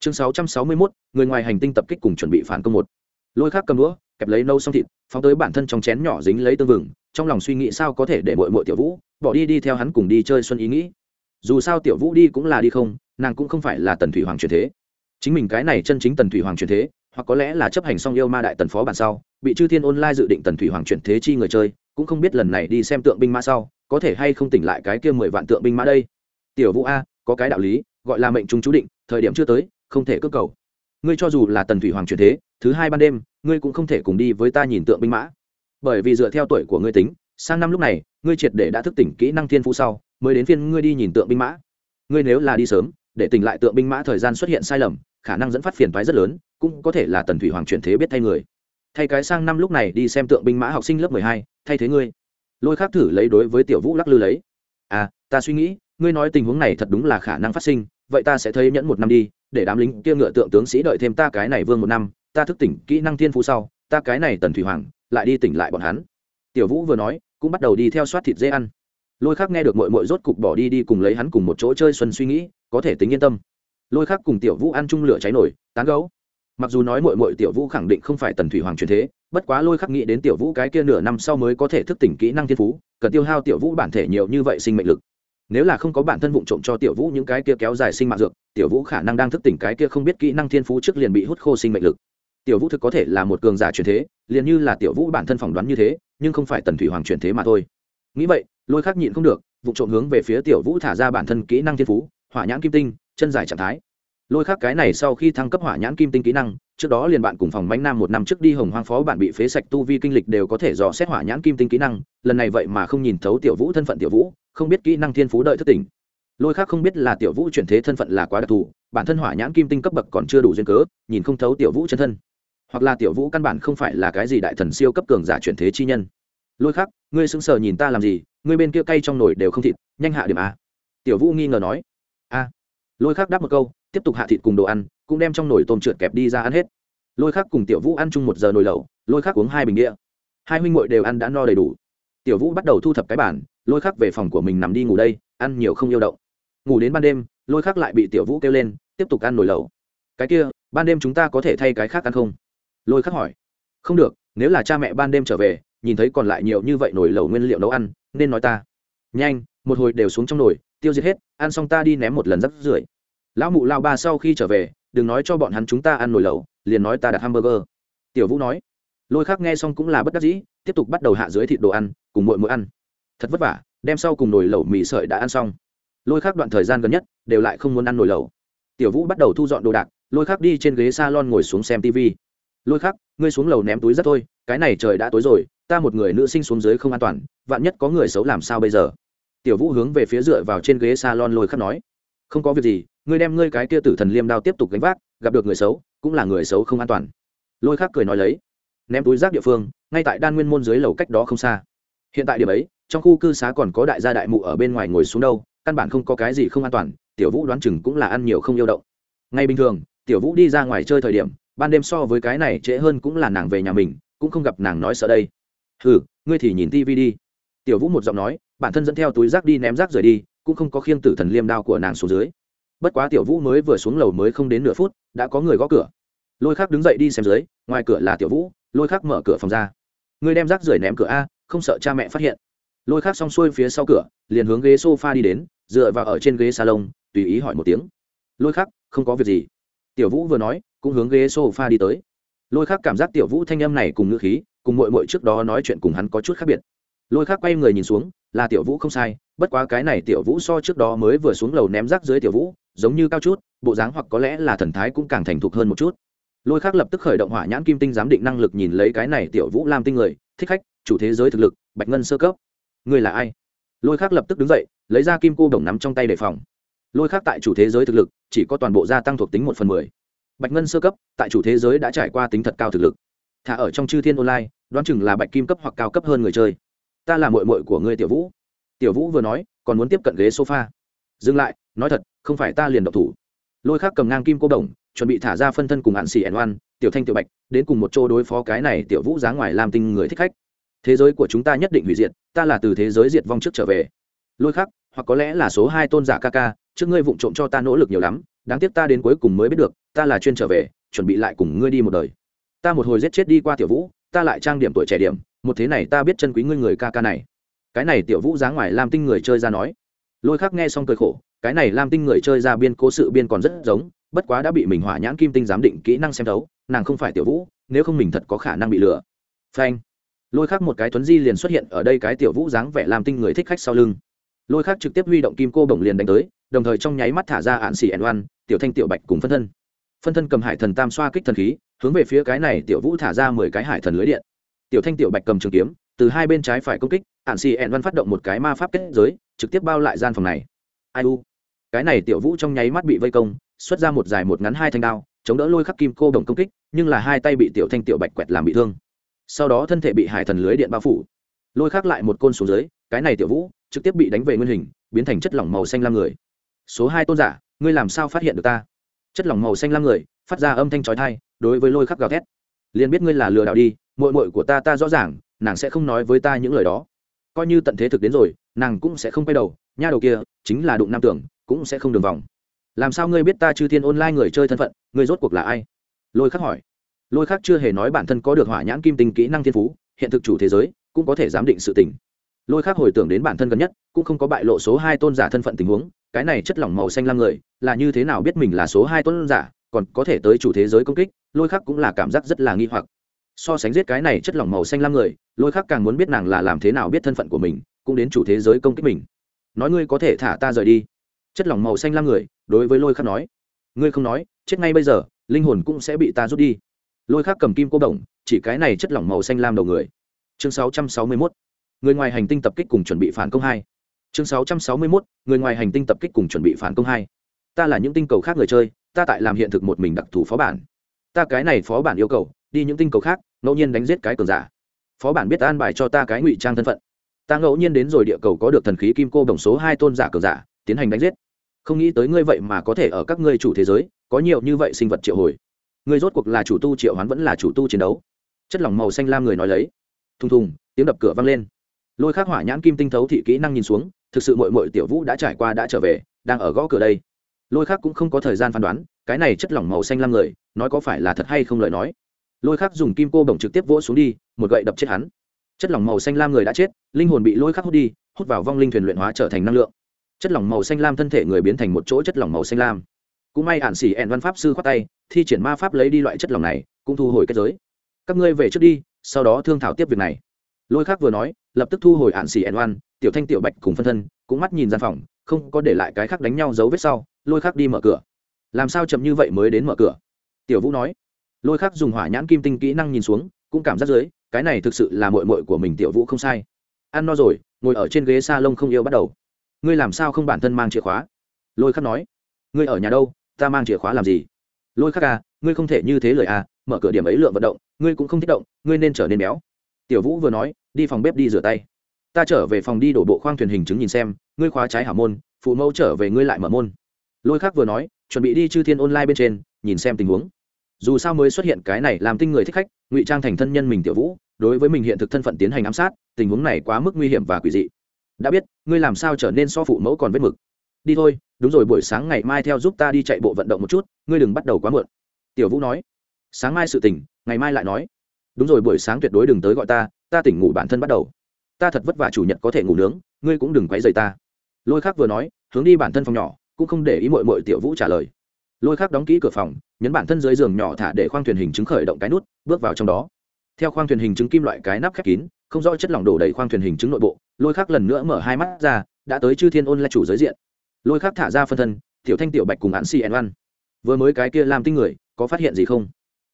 S1: Chương 661 người ngoài hành tinh tập kích cùng chuẩn bị phản công một. Lôi khắc cầm đũa, kẹp lấy nâu xong thịt, phóng tới bản thân trong chén nhỏ dính lấy tương vừng, trong lòng suy nghĩ sao có thể để muội muội tiểu vũ bỏ đi đi theo hắn cùng đi chơi xuân ý nghĩ. Dù sao tiểu vũ đi cũng là đi không, nàng cũng không phải là tần thủy hoàng truyền thế. Chính mình cái này chân chính tần thủy hoàng truyền thế hoặc có lẽ là chấp hành xong yêu ma đại tần phó bản sau, bị chư thiên online dự định tần thủy hoàng chuyển thế chi người chơi, cũng không biết lần này đi xem tượng binh mã sau, có thể hay không tỉnh lại cái kia mười vạn tượng binh mã đây. Tiểu vũ a, có cái đạo lý, gọi là mệnh trung chú định, thời điểm chưa tới, không thể cơ cầu. Ngươi cho dù là tần thủy hoàng chuyển thế, thứ hai ban đêm, ngươi cũng không thể cùng đi với ta nhìn tượng binh mã. Bởi vì dựa theo tuổi của ngươi tính, sang năm lúc này, ngươi triệt để đã thức tỉnh kỹ năng thiên phú sau, mới đến phiên ngươi đi nhìn tượng binh mã. Ngươi nếu là đi sớm để tỉnh lại tượng binh mã thời gian xuất hiện sai lầm, khả năng dẫn phát phiền toái rất lớn, cũng có thể là tần thủy hoàng chuyển thế biết thay người. Thay cái sang năm lúc này đi xem tượng binh mã học sinh lớp mười hai, thay thế ngươi. Lôi khác thử lấy đối với tiểu vũ lắc lư lấy. À ta suy nghĩ, ngươi nói tình huống này thật đúng là khả năng phát sinh, vậy ta sẽ thấy nhẫn một năm đi, để đám lính kia ngựa tượng tướng sĩ đợi thêm ta cái này vương một năm, ta thức tỉnh kỹ năng thiên phú sau, ta cái này tần thủy hoàng, lại đi tỉnh lại bọn hắn. Tiểu vũ vừa nói, cũng bắt đầu đi theo soát thịt dê ăn. Lôi khác nghe được mội mội rốt cục bỏ đi đi cùng lấy hắn cùng một chỗ chơi xuân suy nghĩ có thể tính yên tâm. Lôi khác cùng tiểu vũ ăn chung lửa cháy nổi, tán gấu mặc dù nói mội mội tiểu vũ khẳng định không phải tần thủy hoàng truyền thế, bất quá lôi khắc nghĩ đến tiểu vũ cái kia nửa năm sau mới có thể thức tỉnh kỹ năng thiên phú, cần tiêu hao tiểu vũ bản thể nhiều như vậy sinh mệnh lực. Nếu là không có bản thân vụ trộm cho tiểu vũ những cái kia kéo dài sinh mạng dược, tiểu vũ khả năng đang thức tỉnh cái kia không biết kỹ năng thiên phú trước liền bị hút khô sinh mệnh lực. Tiểu vũ thực có thể là một cường giả truyền thế, liền như là tiểu vũ bản thân phỏng đoán như thế, nhưng không phải tần thủy hoàng truyền thế mà thôi. Nghĩ vậy, lôi khắc nhịn không được vụ trộm hướng về phía tiểu vũ thả ra bản thân kỹ năng thiên phú hỏa nhãn kim tinh chân dài trạng thái. Lôi khác cái này sau khi thăng cấp hỏa nhãn kim tinh kỹ năng trước đó liền bạn cùng phòng bánh nam một năm trước đi hồng hoang phó bạn bị phế sạch tu vi kinh lịch đều có thể dò xét hỏa nhãn kim tinh kỹ năng lần này vậy mà không nhìn thấu tiểu vũ thân phận tiểu vũ không biết kỹ năng thiên phú đợi thất tỉnh lôi khác không biết là tiểu vũ chuyển thế thân phận là quá đặc thù bản thân hỏa nhãn kim tinh cấp bậc còn chưa đủ duyên cớ nhìn không thấu tiểu vũ chân thân. Hoặc là tiểu vũ căn bản không phải là cái gì đại thần siêu cấp cường giả chuyển thế chi nhân. Lôi khác, ngươi sững sờ nhìn ta làm gì ngươi bên kia cay trong nồi đều không thịt nhanh hạ điểm a. Tiểu vũ nghi ngờ nói a. Lôi khắc đáp một câu, tiếp tục hạ thịt cùng đồ ăn, cũng đem trong nồi tôm trượt kẹp đi ra ăn hết. Lôi khắc cùng tiểu vũ ăn chung một giờ nồi lẩu, lôi khắc uống hai bình đĩa hai huynh ngội đều ăn đã no đầy đủ. Tiểu vũ bắt đầu thu thập cái bản lôi khắc về phòng của mình nằm đi ngủ đây, ăn nhiều không yêu động. Ngủ đến ban đêm, lôi khắc lại bị tiểu vũ kêu lên, tiếp tục ăn nồi lẩu. Cái kia, ban đêm chúng ta có thể thay cái khác ăn không? Lôi khắc hỏi. Không được, nếu là cha mẹ ban đêm trở về, nhìn thấy còn lại nhiều như vậy nồi lẩu nguyên liệu nấu ăn, nên nói ta. Nhanh, một hồi đều xuống trong nồi tiêu diệt hết, ăn xong ta đi ném một lần rắc rưởi. Lão mụ lao ba sau khi trở về, đừng nói cho bọn hắn chúng ta ăn nồi lẩu, liền nói ta đặt hamburger. Tiểu vũ nói. Lôi khác nghe xong cũng là bất đắc dĩ, tiếp tục bắt đầu hạ dưới thịt đồ ăn, cùng mội mội ăn. Thật vất vả, đem sau cùng nồi lẩu mì sợi đã ăn xong. Lôi khác đoạn thời gian gần nhất, đều lại không muốn ăn nồi lẩu. Tiểu vũ bắt đầu thu dọn đồ đạc, lôi khác đi trên ghế s a lon ngồi xuống xem tv lôi khác ngươi xuống lầu ném túi rất thôi, cái này trời đã tối rồi, ta một người nữ sinh xuống dưới không an toàn, vạn nhất có người xấu làm sao bây giờ? Tiểu vũ hướng về phía dựa vào trên ghế salon lôi khắc nói, không có việc gì, ngươi đem ngươi cái kia tử thần liêm đao tiếp tục gánh vác, gặp được người xấu, cũng là người xấu không an toàn. Lôi khắc cười nói lấy, ném túi rác địa phương, ngay tại đan nguyên môn dưới lầu cách đó không xa. Hiện tại điểm ấy, trong khu cư xá còn có đại gia đại mụ ở bên ngoài ngồi xuống đâu, căn bản không có cái gì không an toàn, tiểu vũ đoán chừng cũng là ăn nhiều không yêu động. Ngay bình thường, tiểu vũ đi ra ngoài chơi thời điểm, ban đêm so với cái này trễ hơn cũng là nàng về nhà mình, cũng không gặp nàng nói sợ đây. Ừ ngươi thì nhìn tivi đi. Tiểu vũ một giọng nói bản thân dẫn theo túi rác đi ném rác rời đi, cũng không có khiêng tử thần liêm đao của nàng xuống dưới. Bất quá tiểu vũ mới vừa xuống lầu mới không đến nửa phút, đã có người gõ cửa. Lôi khắc đứng dậy đi xem dưới, ngoài cửa là tiểu vũ, lôi khắc mở cửa phòng ra. Người đem rác rời ném cửa a, không sợ cha mẹ phát hiện. Lôi khắc xong xuôi phía sau cửa, liền hướng ghế s o f a đi đến, dựa vào ở trên ghế salon, tùy ý hỏi một tiếng. Lôi khắc, không có việc gì. Tiểu vũ vừa nói, cũng hướng ghế s o f a đi tới. Lôi khắc cảm giác tiểu vũ thanh âm này cùng ngữ khí, cùng mội mội trước đó nói chuyện cùng hắn có chút khác biệt. Lôi khắc quay người nhìn xuống là tiểu vũ không sai, bất quá cái này tiểu vũ so trước đó mới vừa xuống lầu ném rác dưới tiểu vũ, giống như cao chút, bộ dáng hoặc có lẽ là thần thái cũng càng thành thục hơn một chút. Lôi khắc lập tức khởi động hỏa nhãn kim tinh giám định năng lực nhìn lấy cái này tiểu vũ làm tinh người, thích khách, chủ thế giới thực lực, bạch ngân sơ cấp. Người là ai? Lôi khắc lập tức đứng dậy, lấy ra kim cô đồng nắm trong tay đề phòng. Lôi khắc tại chủ thế giới thực lực, chỉ có toàn bộ gia tăng thuộc tính một phần mười. Bạch ngân sơ cấp, tại chủ thế giới đã trải qua tính thật cao thực lực. Thả ở trong chư thiên online, đoán chừng là bạch kim cấp hoặc cao cấp hơn người chơi ta là mội mội của ngươi tiểu vũ. Tiểu vũ vừa nói, còn muốn tiếp cận ghế sofa. Dừng lại, nói thật, không phải ta liền độc thủ. Lôi khác cầm ngang kim cô đồng, chuẩn bị thả ra phân thân cùng hạn xì ẻn oan, tiểu thanh tiểu bạch, đến cùng một chỗ đối phó cái này tiểu vũ giá ngoài làm tinh người thích khách. Thế giới của chúng ta nhất định hủy diệt, ta là từ thế giới diệt vong trước trở về. Lôi khác, hoặc có lẽ là số hai tôn giả ca ca, trước ngươi vụng trộm cho ta nỗ lực nhiều lắm, đáng tiếc ta đến cuối cùng mới biết được, ta là chuyên trở về, chuẩn bị lại cùng ngươi đi một đời. Ta một hồi giết chết đi qua tiểu vũ, ta lại trang điểm tuổi trẻ điểm một thế này ta biết chân quý ngươi người ca ca này. Cái này tiểu vũ giá ngoài lam tinh người chơi ra nói. Lôi khắc nghe xong cười khổ, cái này lam tinh người chơi ra biên cố sự biên còn rất giống, bất quá đã bị mình hỏa nhãn kim tinh giám định kỹ năng xem thấu, nàng không phải tiểu vũ, nếu không mình thật có khả năng bị lừa. Phanh. Lôi khắc một cái tuấn di liền xuất hiện ở đây cái tiểu vũ dáng vẻ lam tinh người thích khách sau lưng. Lôi khắc trực tiếp huy động kim cô bổng liền đánh tới, đồng thời trong nháy mắt thả ra ạn xỉ ẻn oan, tiểu thanh tiểu bạch cùng phân thân. Phân thân cầm hải thần tam xoa kích thần khí, hướng về phía cái này tiểu vũ thả ra mười cái hải thần lưới điện tiểu thanh tiểu bạch cầm trường kiếm, từ hai bên trái phải công kích hạn xì ẹn văn phát động một cái ma pháp kết giới, trực tiếp bao lại gian phòng này. Ai u? Cái này tiểu vũ trong nháy mắt bị vây công, xuất ra một dài một ngắn hai thanh đao, chống đỡ lôi khắc kim cô đồng công kích, nhưng là hai tay bị tiểu thanh tiểu bạch quẹt làm bị thương. Sau đó thân thể bị hải thần lưới điện bao phủ. Lôi khắc lại một côn xuống dưới, cái này tiểu vũ trực tiếp bị đánh về nguyên hình, biến thành chất lỏng màu xanh lam người. Số hai tôn giả, ngươi làm sao phát hiện được ta? Chất lỏng màu xanh lam người, phát ra âm thanh trói thai đối với lôi khắc gào thét. Liền biết ngươi là lừa đảo đi mội mội của ta ta rõ ràng, nàng sẽ không nói với ta những lời đó. Coi như tận thế thực đến rồi, nàng cũng sẽ không quay đầu, nha đầu kia, chính là đụng nam tưởng, cũng sẽ không đường vòng. Làm sao ngươi biết ta chư thiên online người chơi thân phận, ngươi rốt cuộc là ai? Lôi khắc hỏi. Lôi khắc chưa hề nói bản thân có được hỏa nhãn kim tinh kỹ năng thiên phú, hiện thực chủ thế giới, cũng có thể giám định sự tình. Lôi khắc hồi tưởng đến bản thân gần nhất, cũng không có bại lộ số hai tôn giả thân phận tình huống, cái này chất lỏng màu xanh lam người, là như thế nào biết mình là số hai tôn giả, còn có thể tới chủ thế giới công kích, lôi khắc cũng là cảm giác rất là nghi hoặc so sánh giết cái này chất lỏng màu xanh lam người, lôi khắc càng muốn biết nàng là làm thế nào biết thân phận của mình, cũng đến chủ thế giới công kích mình. Nói ngươi có thể thả ta rời đi. Chất lỏng màu xanh lam người, đối với lôi khắc nói. Ngươi không nói, chết ngay bây giờ, linh hồn cũng sẽ bị ta rút đi. Lôi khắc cầm kim cô đồng, chỉ cái này chất lỏng màu xanh lam đầu người. Chương 661. người ngoài hành tinh tập kích cùng chuẩn bị phản công hai. Chương 661. người ngoài hành tinh tập kích cùng chuẩn bị phản công hai. Ta là những tinh cầu khác người chơi, ta tại làm hiện thực một mình đặc thù phó bản. Ta cái này phó bản yêu cầu đi những tinh cầu khác, ngẫu nhiên đánh giết cái cường giả. Phó bản biết an bài cho ta cái ngụy trang thân phận. Ta ngẫu nhiên đến rồi địa cầu có được thần khí kim cô đồng số hai tôn giả cường giả, tiến hành đánh giết. Không nghĩ tới ngươi vậy mà có thể ở các ngươi chủ thế giới, có nhiều như vậy sinh vật triệu hồi. Ngươi rốt cuộc là chủ tu triệu hoán vẫn là chủ tu chiến đấu. Chất lỏng màu xanh lam người nói lấy. Thùng thùng, tiếng đập cửa vang lên. Lôi khắc hỏa nhãn kim tinh thấu thị kỹ năng nhìn xuống, thực sự mội mội tiểu vũ đã trải qua đã trở về, đang ở gõ cửa đây. Lôi khắc cũng không có thời gian phán đoán, cái này chất lỏng màu xanh lam người, nói có phải là thật hay không lời nói lôi khắc dùng kim cô bổng trực tiếp vỗ xuống đi, một gậy đập chết hắn. Chất lỏng màu xanh lam người đã chết, linh hồn bị lôi khắc hút đi, hút vào vong linh thuyền luyện hóa trở thành năng lượng. Chất lỏng màu xanh lam thân thể người biến thành một chỗ chất lỏng màu xanh lam. Cũng may ản xỉ ẹn văn pháp sư khoát tay, thi triển ma pháp lấy đi loại chất lỏng này, cũng thu hồi kết giới. Các ngươi về trước đi, sau đó thương thảo tiếp việc này. Lôi khác vừa nói, lập tức thu hồi ạn xỉ ẹn oan tiểu thanh tiểu bạch cùng phân thân, cũng mắt nhìn gian phòng, không có để lại cái khác đánh nhau dấu vết sau, lôi khác đi mở cửa. Làm sao chậm như vậy mới đến mở cửa? Tiểu vũ nói lôi khắc dùng hỏa nhãn kim tinh kỹ năng nhìn xuống, cũng cảm giác dưới, cái này thực sự là mội mội của mình tiểu vũ không sai. Ăn no rồi, ngồi ở trên ghế s a lông không yêu bắt đầu. Ngươi làm sao không bản thân mang chìa khóa? Lôi khắc nói. Ngươi ở nhà đâu, ta mang chìa khóa làm gì? Lôi khắc à ngươi không thể như thế lời à mở cửa điểm ấy lượng vận động, ngươi cũng không thích động, ngươi nên trở nên béo. Tiểu vũ vừa nói, đi phòng bếp đi rửa tay. Ta trở về phòng đi đổ bộ khoang thuyền hình chứng nhìn xem, ngươi khóa trái hảo môn, phụ mẫu trở về ngươi lại mở môn. Lôi khắc vừa nói, chuẩn bị đi chư thiên online bên trên, nhìn xem tình huống dù sao mới xuất hiện cái này làm tinh người thích khách, ngụy trang thành thân nhân mình tiểu vũ, đối với mình hiện thực thân phận tiến hành ám sát, tình huống này quá mức nguy hiểm và quỷ dị. Đã biết, ngươi làm sao trở nên so phụ mẫu còn vết mực. Đi thôi, đúng rồi, buổi sáng ngày mai theo giúp ta đi chạy bộ vận động một chút, ngươi đừng bắt đầu quá muộn. Tiểu vũ nói. Sáng mai sự tỉnh ngày mai lại nói. Đúng rồi, buổi sáng tuyệt đối đừng tới gọi ta ta tỉnh ngủ bản thân bắt đầu. Ta thật vất vả chủ nhật có thể ngủ nướng, ngươi cũng đừng quấy rầy ta. Lôi khác vừa nói, hướng đi bản thân phòng nhỏ, cũng không để ý mội mội tiểu vũ trả lời lôi khác đóng kỹ cửa phòng, nhấn bản thân dưới giường nhỏ thả để khoang thuyền hình chứng khởi động cái nút, bước vào trong đó. Theo khoang thuyền hình chứng kim loại cái nắp khép kín, không rõ chất lỏng đổ đầy khoang thuyền hình chứng nội bộ, lôi khác lần nữa mở hai mắt ra, đã tới chư thiên ôn là chủ giới diện. Lôi khác thả ra phân thân, tiểu thanh, tiểu bạch cùng hạn si ẻn văn. Vừa mới cái kia làm tinh người, có phát hiện gì không?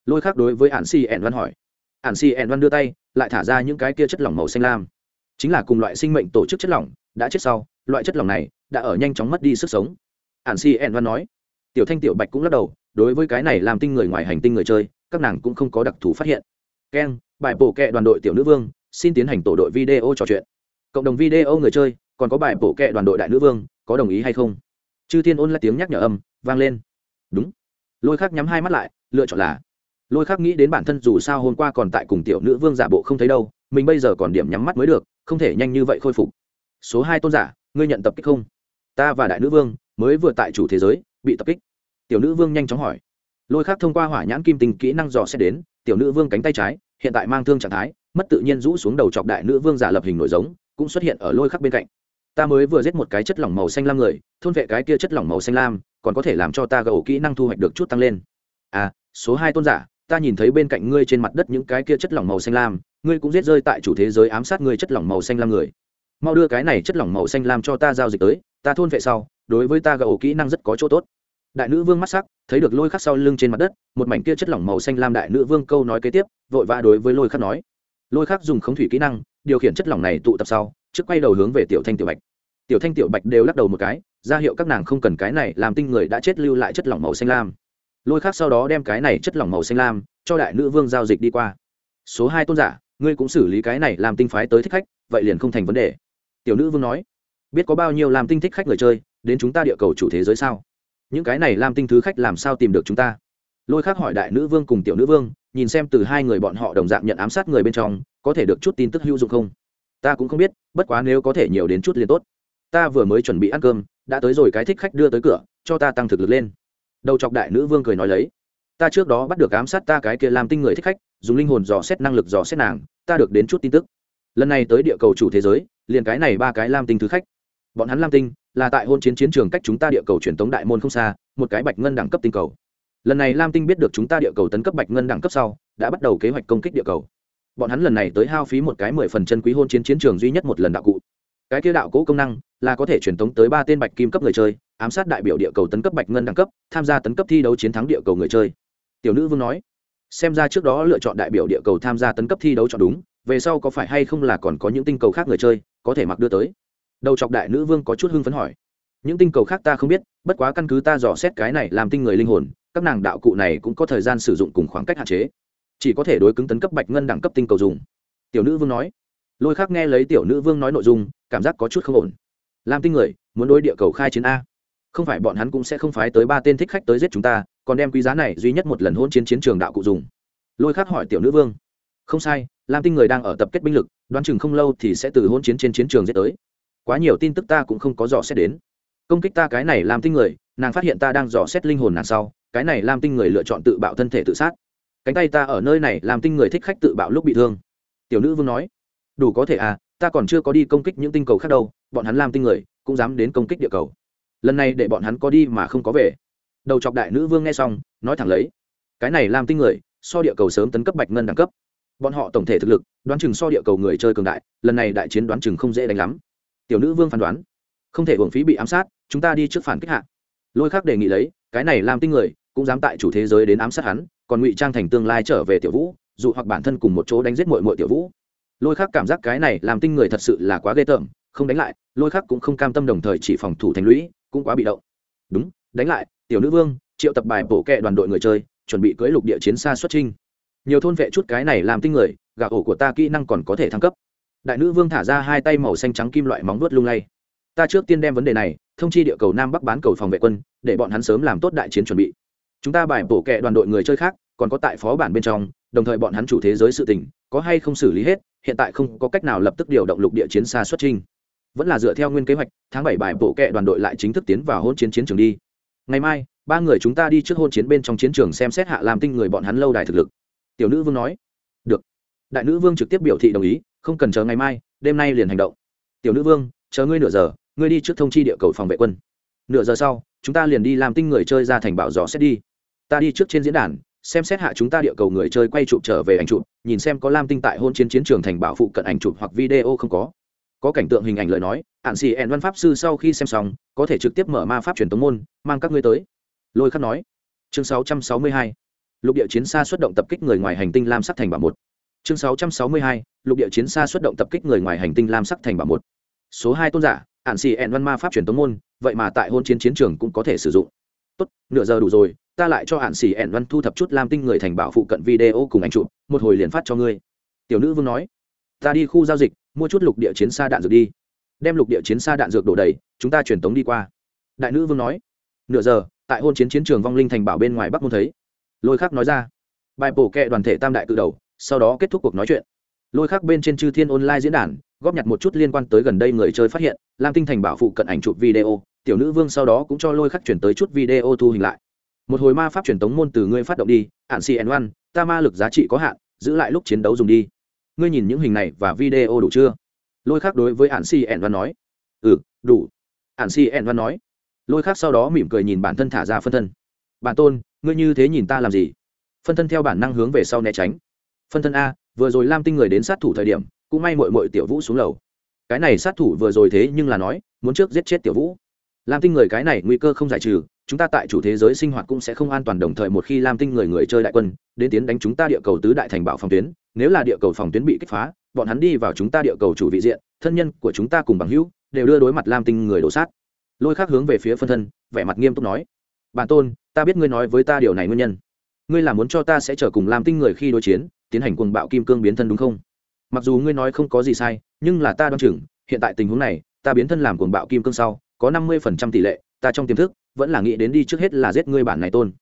S1: Lôi khác đối với hạn si ẻn văn hỏi. Ản xì ẻn văn đưa tay, lại thả ra những cái kia chất lỏng màu xanh lam. Chính là cùng loại sinh mệnh tổ chức chất lỏng, đã chết sau, loại chất lỏng này đã ở nhanh chóng mất đi sức sống. Ản xì ẻn văn nói tiểu thanh tiểu bạch cũng lắc đầu, đối với cái này làm tinh người ngoài hành tinh người chơi, các nàng cũng không có đặc thù phát hiện. Keng bài bổ kệ đoàn đội tiểu nữ vương, xin tiến hành tổ đội video trò chuyện. Cộng đồng video người chơi, còn có bài bổ kệ đoàn đội đại nữ vương, có đồng ý hay không? Chư thiên ôn lại tiếng nhắc nhở âm, vang lên. Đúng. Lôi khác nhắm hai mắt lại, lựa chọn là. Lôi khắc nghĩ đến bản thân dù sao hôm qua còn tại cùng tiểu nữ vương giả bộ không thấy đâu, mình bây giờ còn điểm nhắm mắt mới được, không thể nhanh như vậy khôi phục. Số hai tôn giả, ngươi nhận tập kích không? Ta và đại nữ vương, mới vừa tại chủ thế giới bị tập kích. Tiểu nữ vương nhanh chóng hỏi. Lôi khắc thông qua hỏa nhãn kim tình kỹ năng dò xét đến, tiểu nữ vương cánh tay trái, hiện tại mang thương trạng thái, mất tự nhiên rũ xuống đầu chọc đại nữ vương giả lập hình nổi giống, cũng xuất hiện ở lôi khắc bên cạnh. Ta mới vừa giết một cái chất lỏng màu xanh lam người, thôn vệ cái kia chất lỏng màu xanh lam, còn có thể làm cho ta gầu kỹ năng thu hoạch được chút tăng lên. À số hai tôn giả, ta nhìn thấy bên cạnh ngươi trên mặt đất những cái kia chất lỏng màu xanh lam, ngươi cũng giết rơi tại chủ thế giới ám sát ngươi chất lỏng màu xanh lam người. Mau đưa cái này chất lỏng màu xanh lam cho ta giao dịch tới ta thôn vệ sau, đối với ta gậu kỹ năng rất có chỗ tốt. Đại nữ vương mắt sắc, thấy được lôi khắc sau lưng trên mặt đất, một mảnh kia chất lỏng màu xanh lam đại nữ vương câu nói kế tiếp, vội vã đối với lôi khắc nói. Lôi khắc dùng khống thủy kỹ năng, điều khiển chất lỏng này tụ tập sau, trước quay đầu hướng về tiểu thanh tiểu bạch. Tiểu thanh tiểu bạch đều lắc đầu một cái, ra hiệu các nàng không cần cái này, làm tinh người đã chết lưu lại chất lỏng màu xanh lam. Lôi khác sau đó đem cái này chất lỏng màu xanh lam, cho đại nữ vương giao dịch đi qua. Số hai tôn giả, ngươi cũng xử lý cái này làm tinh phái tới thích khách, vậy liền không thành vấn đề. Tiểu nữ vương nói biết có bao nhiêu làm tinh thích khách người chơi, đến chúng ta địa cầu chủ thế giới sao? Những cái này làm tinh thứ khách làm sao tìm được chúng ta? Lôi khác hỏi đại nữ vương cùng tiểu nữ vương, nhìn xem từ hai người bọn họ đồng dạng nhận ám sát người bên trong, có thể được chút tin tức hữu dụng không? Ta cũng không biết, bất quá nếu có thể nhiều đến chút liền tốt. Ta vừa mới chuẩn bị ăn cơm, đã tới rồi cái thích khách đưa tới cửa, cho ta tăng thực lực lên. Đầu chọc đại nữ vương cười nói lấy. Ta trước đó bắt được ám sát ta cái kia làm tinh người thích khách, dùng linh hồn dò xét năng lực dò xét nàng, ta được đến chút tin tức. Lần này tới địa cầu chủ thế giới, liền cái này ba cái lam tinh thứ khách bọn hắn lam tinh, là tại hôn chiến chiến trường cách chúng ta địa cầu truyền thống đại môn không xa, một cái bạch ngân đẳng cấp tinh cầu. Lần này lam tinh biết được chúng ta địa cầu tấn cấp bạch ngân đẳng cấp sau, đã bắt đầu kế hoạch công kích địa cầu. Bọn hắn lần này tới hao phí một cái mười phần chân quý hôn chiến chiến trường duy nhất một lần đạo cụ. Cái kia đạo cố công năng, là có thể truyền tống tới ba tên bạch kim cấp người chơi, ám sát đại biểu địa cầu tấn cấp bạch ngân đẳng cấp, tham gia tấn cấp thi đấu chiến thắng địa cầu người chơi. Tiểu nữ vương nói, xem ra trước đó lựa chọn đại biểu địa cầu tham gia tấn cấp thi đấu chọn đúng, về sau có phải hay không là còn có những tinh cầu khác người chơi, có thể mặc đưa tới đầu chọc đại nữ vương có chút hưng phấn hỏi. Những tinh cầu khác ta không biết, bất quá căn cứ ta dò xét cái này làm tinh người linh hồn, các nàng đạo cụ này cũng có thời gian sử dụng cùng khoảng cách hạn chế. Chỉ có thể đối cứng tấn cấp bạch ngân đẳng cấp tinh cầu dùng. Tiểu nữ vương nói. Lôi khác nghe lấy tiểu nữ vương nói nội dung, cảm giác có chút không ổn. Làm tinh người, muốn đối địa cầu khai chiến a. Không phải bọn hắn cũng sẽ không phái tới ba tên thích khách tới giết chúng ta, còn đem quý giá này duy nhất một lần hôn chiến chiến trường đạo cụ dùng. Lôi khác hỏi tiểu nữ vương. Không sai lam tinh người đang ở tập kết binh lực, đoán chừng không lâu thì sẽ từ hôn chiến trên chiến trường giết tới quá nhiều tin tức ta cũng không có dò xét đến. Công kích ta cái này làm tinh người, nàng phát hiện ta đang dò xét linh hồn nàng sau, cái này làm tinh người lựa chọn tự bạo thân thể tự sát. Cánh tay ta ở nơi này làm tinh người thích khách tự bạo lúc bị thương. Tiểu nữ vương nói, đủ có thể à ta còn chưa có đi công kích những tinh cầu khác đâu, bọn hắn làm tinh người, cũng dám đến công kích địa cầu. Lần này để bọn hắn có đi mà không có về. Đầu chọc đại nữ vương nghe xong, nói thẳng lấy, cái này làm tinh người, so địa cầu sớm tấn cấp bạch ngân đẳng cấp. Bọn họ tổng thể thực lực, đoán chừng so địa cầu người chơi cường đại, lần này đại chiến đoán chừng không dễ đánh lắm tiểu nữ vương phán đoán. Không thể hưởng phí bị ám sát, chúng ta đi trước phản kích hạ. Lôi khác đề nghị lấy, cái này làm tinh người, cũng dám tại chủ thế giới đến ám sát hắn, còn ngụy trang thành tương lai trở về tiểu vũ dù hoặc bản thân cùng một chỗ đánh giết mội mội tiểu vũ. Lôi khác cảm giác cái này làm tinh người thật sự là quá ghê tởm, không đánh lại, lôi khác cũng không cam tâm đồng thời chỉ phòng thủ thành lũy, cũng quá bị động. Đúng, đánh lại, tiểu nữ vương, triệu tập bài bổ kẹ đoàn đội người chơi, chuẩn bị cưỡi lục địa chiến xa xuất trinh nhiều thôn vệ chút cái này làm tinh người, gà ổ của ta kỹ năng còn có thể thăng cấp đại nữ vương thả ra hai tay màu xanh trắng kim loại móng vuốt lung lay. Ta trước tiên đem vấn đề này thông chi địa cầu nam bắc bán cầu phòng vệ quân, để bọn hắn sớm làm tốt đại chiến chuẩn bị. Chúng ta bài bổ kệ đoàn đội người chơi khác, còn có tại phó bản bên trong, đồng thời bọn hắn chủ thế giới sự tình, có hay không xử lý hết, hiện tại không có cách nào lập tức điều động lục địa chiến xa xuất trinh vẫn là dựa theo nguyên kế hoạch, tháng bảy bài bổ kệ đoàn đội lại chính thức tiến vào hôn chiến chiến trường đi. Ngày mai, ba người chúng ta đi trước hôn chiến bên trong chiến trường xem xét hạ làm tinh người bọn hắn lâu đài thực lực. Tiểu nữ vương nói. Được đại nữ vương trực tiếp biểu thị đồng ý, không cần chờ ngày mai, đêm nay liền hành động. Tiểu nữ vương, chờ ngươi nửa giờ, ngươi đi trước thông chi địa cầu phòng vệ quân. Nửa giờ sau, chúng ta liền đi làm tinh người chơi ra thành bảo dò xét đi. Ta đi trước trên diễn đàn, xem xét hạ chúng ta địa cầu người chơi quay chụp trở về ảnh chụp, nhìn xem có lam tinh tại hôn chiến chiến trường thành bảo phụ cận ảnh chụp hoặc video không có. Có cảnh tượng hình ảnh lời nói ạn xì ẹn văn pháp sư sau khi xem xong, có thể trực tiếp mở ma pháp truyền tống môn, mang các ngươi tới. Lôi khắc nói. Chương 662. lục địa chiến xa xuất động tập kích người ngoài hành tinh lam sắc thành bảo một chương 662. lục địa chiến xa xuất động tập kích người ngoài hành tinh lam sắc thành bảo một. Số hai tôn giả ạn xì ẹn văn ma pháp truyền tống môn, vậy mà tại hôn chiến chiến trường cũng có thể sử dụng. Tốt, nửa giờ đủ rồi, ta lại cho ạn xì ẹn văn thu thập chút lam tinh người thành bảo phụ cận video cùng anh chụp, một hồi liền phát cho ngươi. Tiểu nữ vương nói, ta đi khu giao dịch, mua chút lục địa chiến xa đạn dược đi. Đem lục địa chiến xa đạn dược đổ đầy, chúng ta truyền tống đi qua. Đại nữ vương nói, nửa giờ, tại hôn chiến chiến trường vong linh thành bảo bên ngoài bắc môn thấy. Lôi khắc nói ra, bài bổ kệ đoàn thể tam đại cự đầu sau đó kết thúc cuộc nói chuyện. Lôi khắc bên trên chư thiên online diễn đàn, góp nhặt một chút liên quan tới gần đây người chơi phát hiện, lam tinh thành bảo phụ cận ảnh chụp video, tiểu nữ vương sau đó cũng cho lôi khắc chuyển tới chút video thu hình lại. Một hồi ma pháp truyền tống môn từ ngươi phát động đi ạn cn one, ta ma lực giá trị có hạn, giữ lại lúc chiến đấu dùng đi. Ngươi nhìn những hình này và video đủ chưa? Lôi khác đối với ạn si ẻn văn nói. Ừ đủ. Ạn si ẻn văn nói. Lôi khác sau đó mỉm cười nhìn bản thân thả ra phân thân. Bản tôn, ngươi như thế nhìn ta làm gì? Phân thân theo bản năng hướng về sau né tránh phân thân a, vừa rồi lam tinh người đến sát thủ thời điểm, cũng may mội mội tiểu vũ xuống lầu. Cái này sát thủ vừa rồi thế nhưng là nói, muốn trước giết chết tiểu vũ. Lam tinh người cái này nguy cơ không giải trừ, chúng ta tại chủ thế giới sinh hoạt cũng sẽ không an toàn đồng thời một khi lam tinh người người chơi đại quân, đến tiến đánh chúng ta địa cầu tứ đại thành bảo phòng tuyến, nếu là địa cầu phòng tuyến bị kích phá, bọn hắn đi vào chúng ta địa cầu chủ vị diện, thân nhân của chúng ta cùng bằng hữu, đều đưa đối mặt lam tinh người đổ sát. Lôi khác hướng về phía phân thân, vẻ mặt nghiêm túc nói, bản tôn, ta biết ngươi nói với ta điều này nguyên nhân. Ngươi là muốn cho ta sẽ chờ cùng lam tinh người khi đối chiến tiến hành cuồng bạo kim cương biến thân đúng không? Mặc dù ngươi nói không có gì sai, nhưng là ta đoán chừng, hiện tại tình huống này, ta biến thân làm cuồng bạo kim cương sau, có năm mươi phần trăm tỷ lệ, ta trong tiềm thức, vẫn là nghĩ đến đi trước hết là giết ngươi bản này tôn.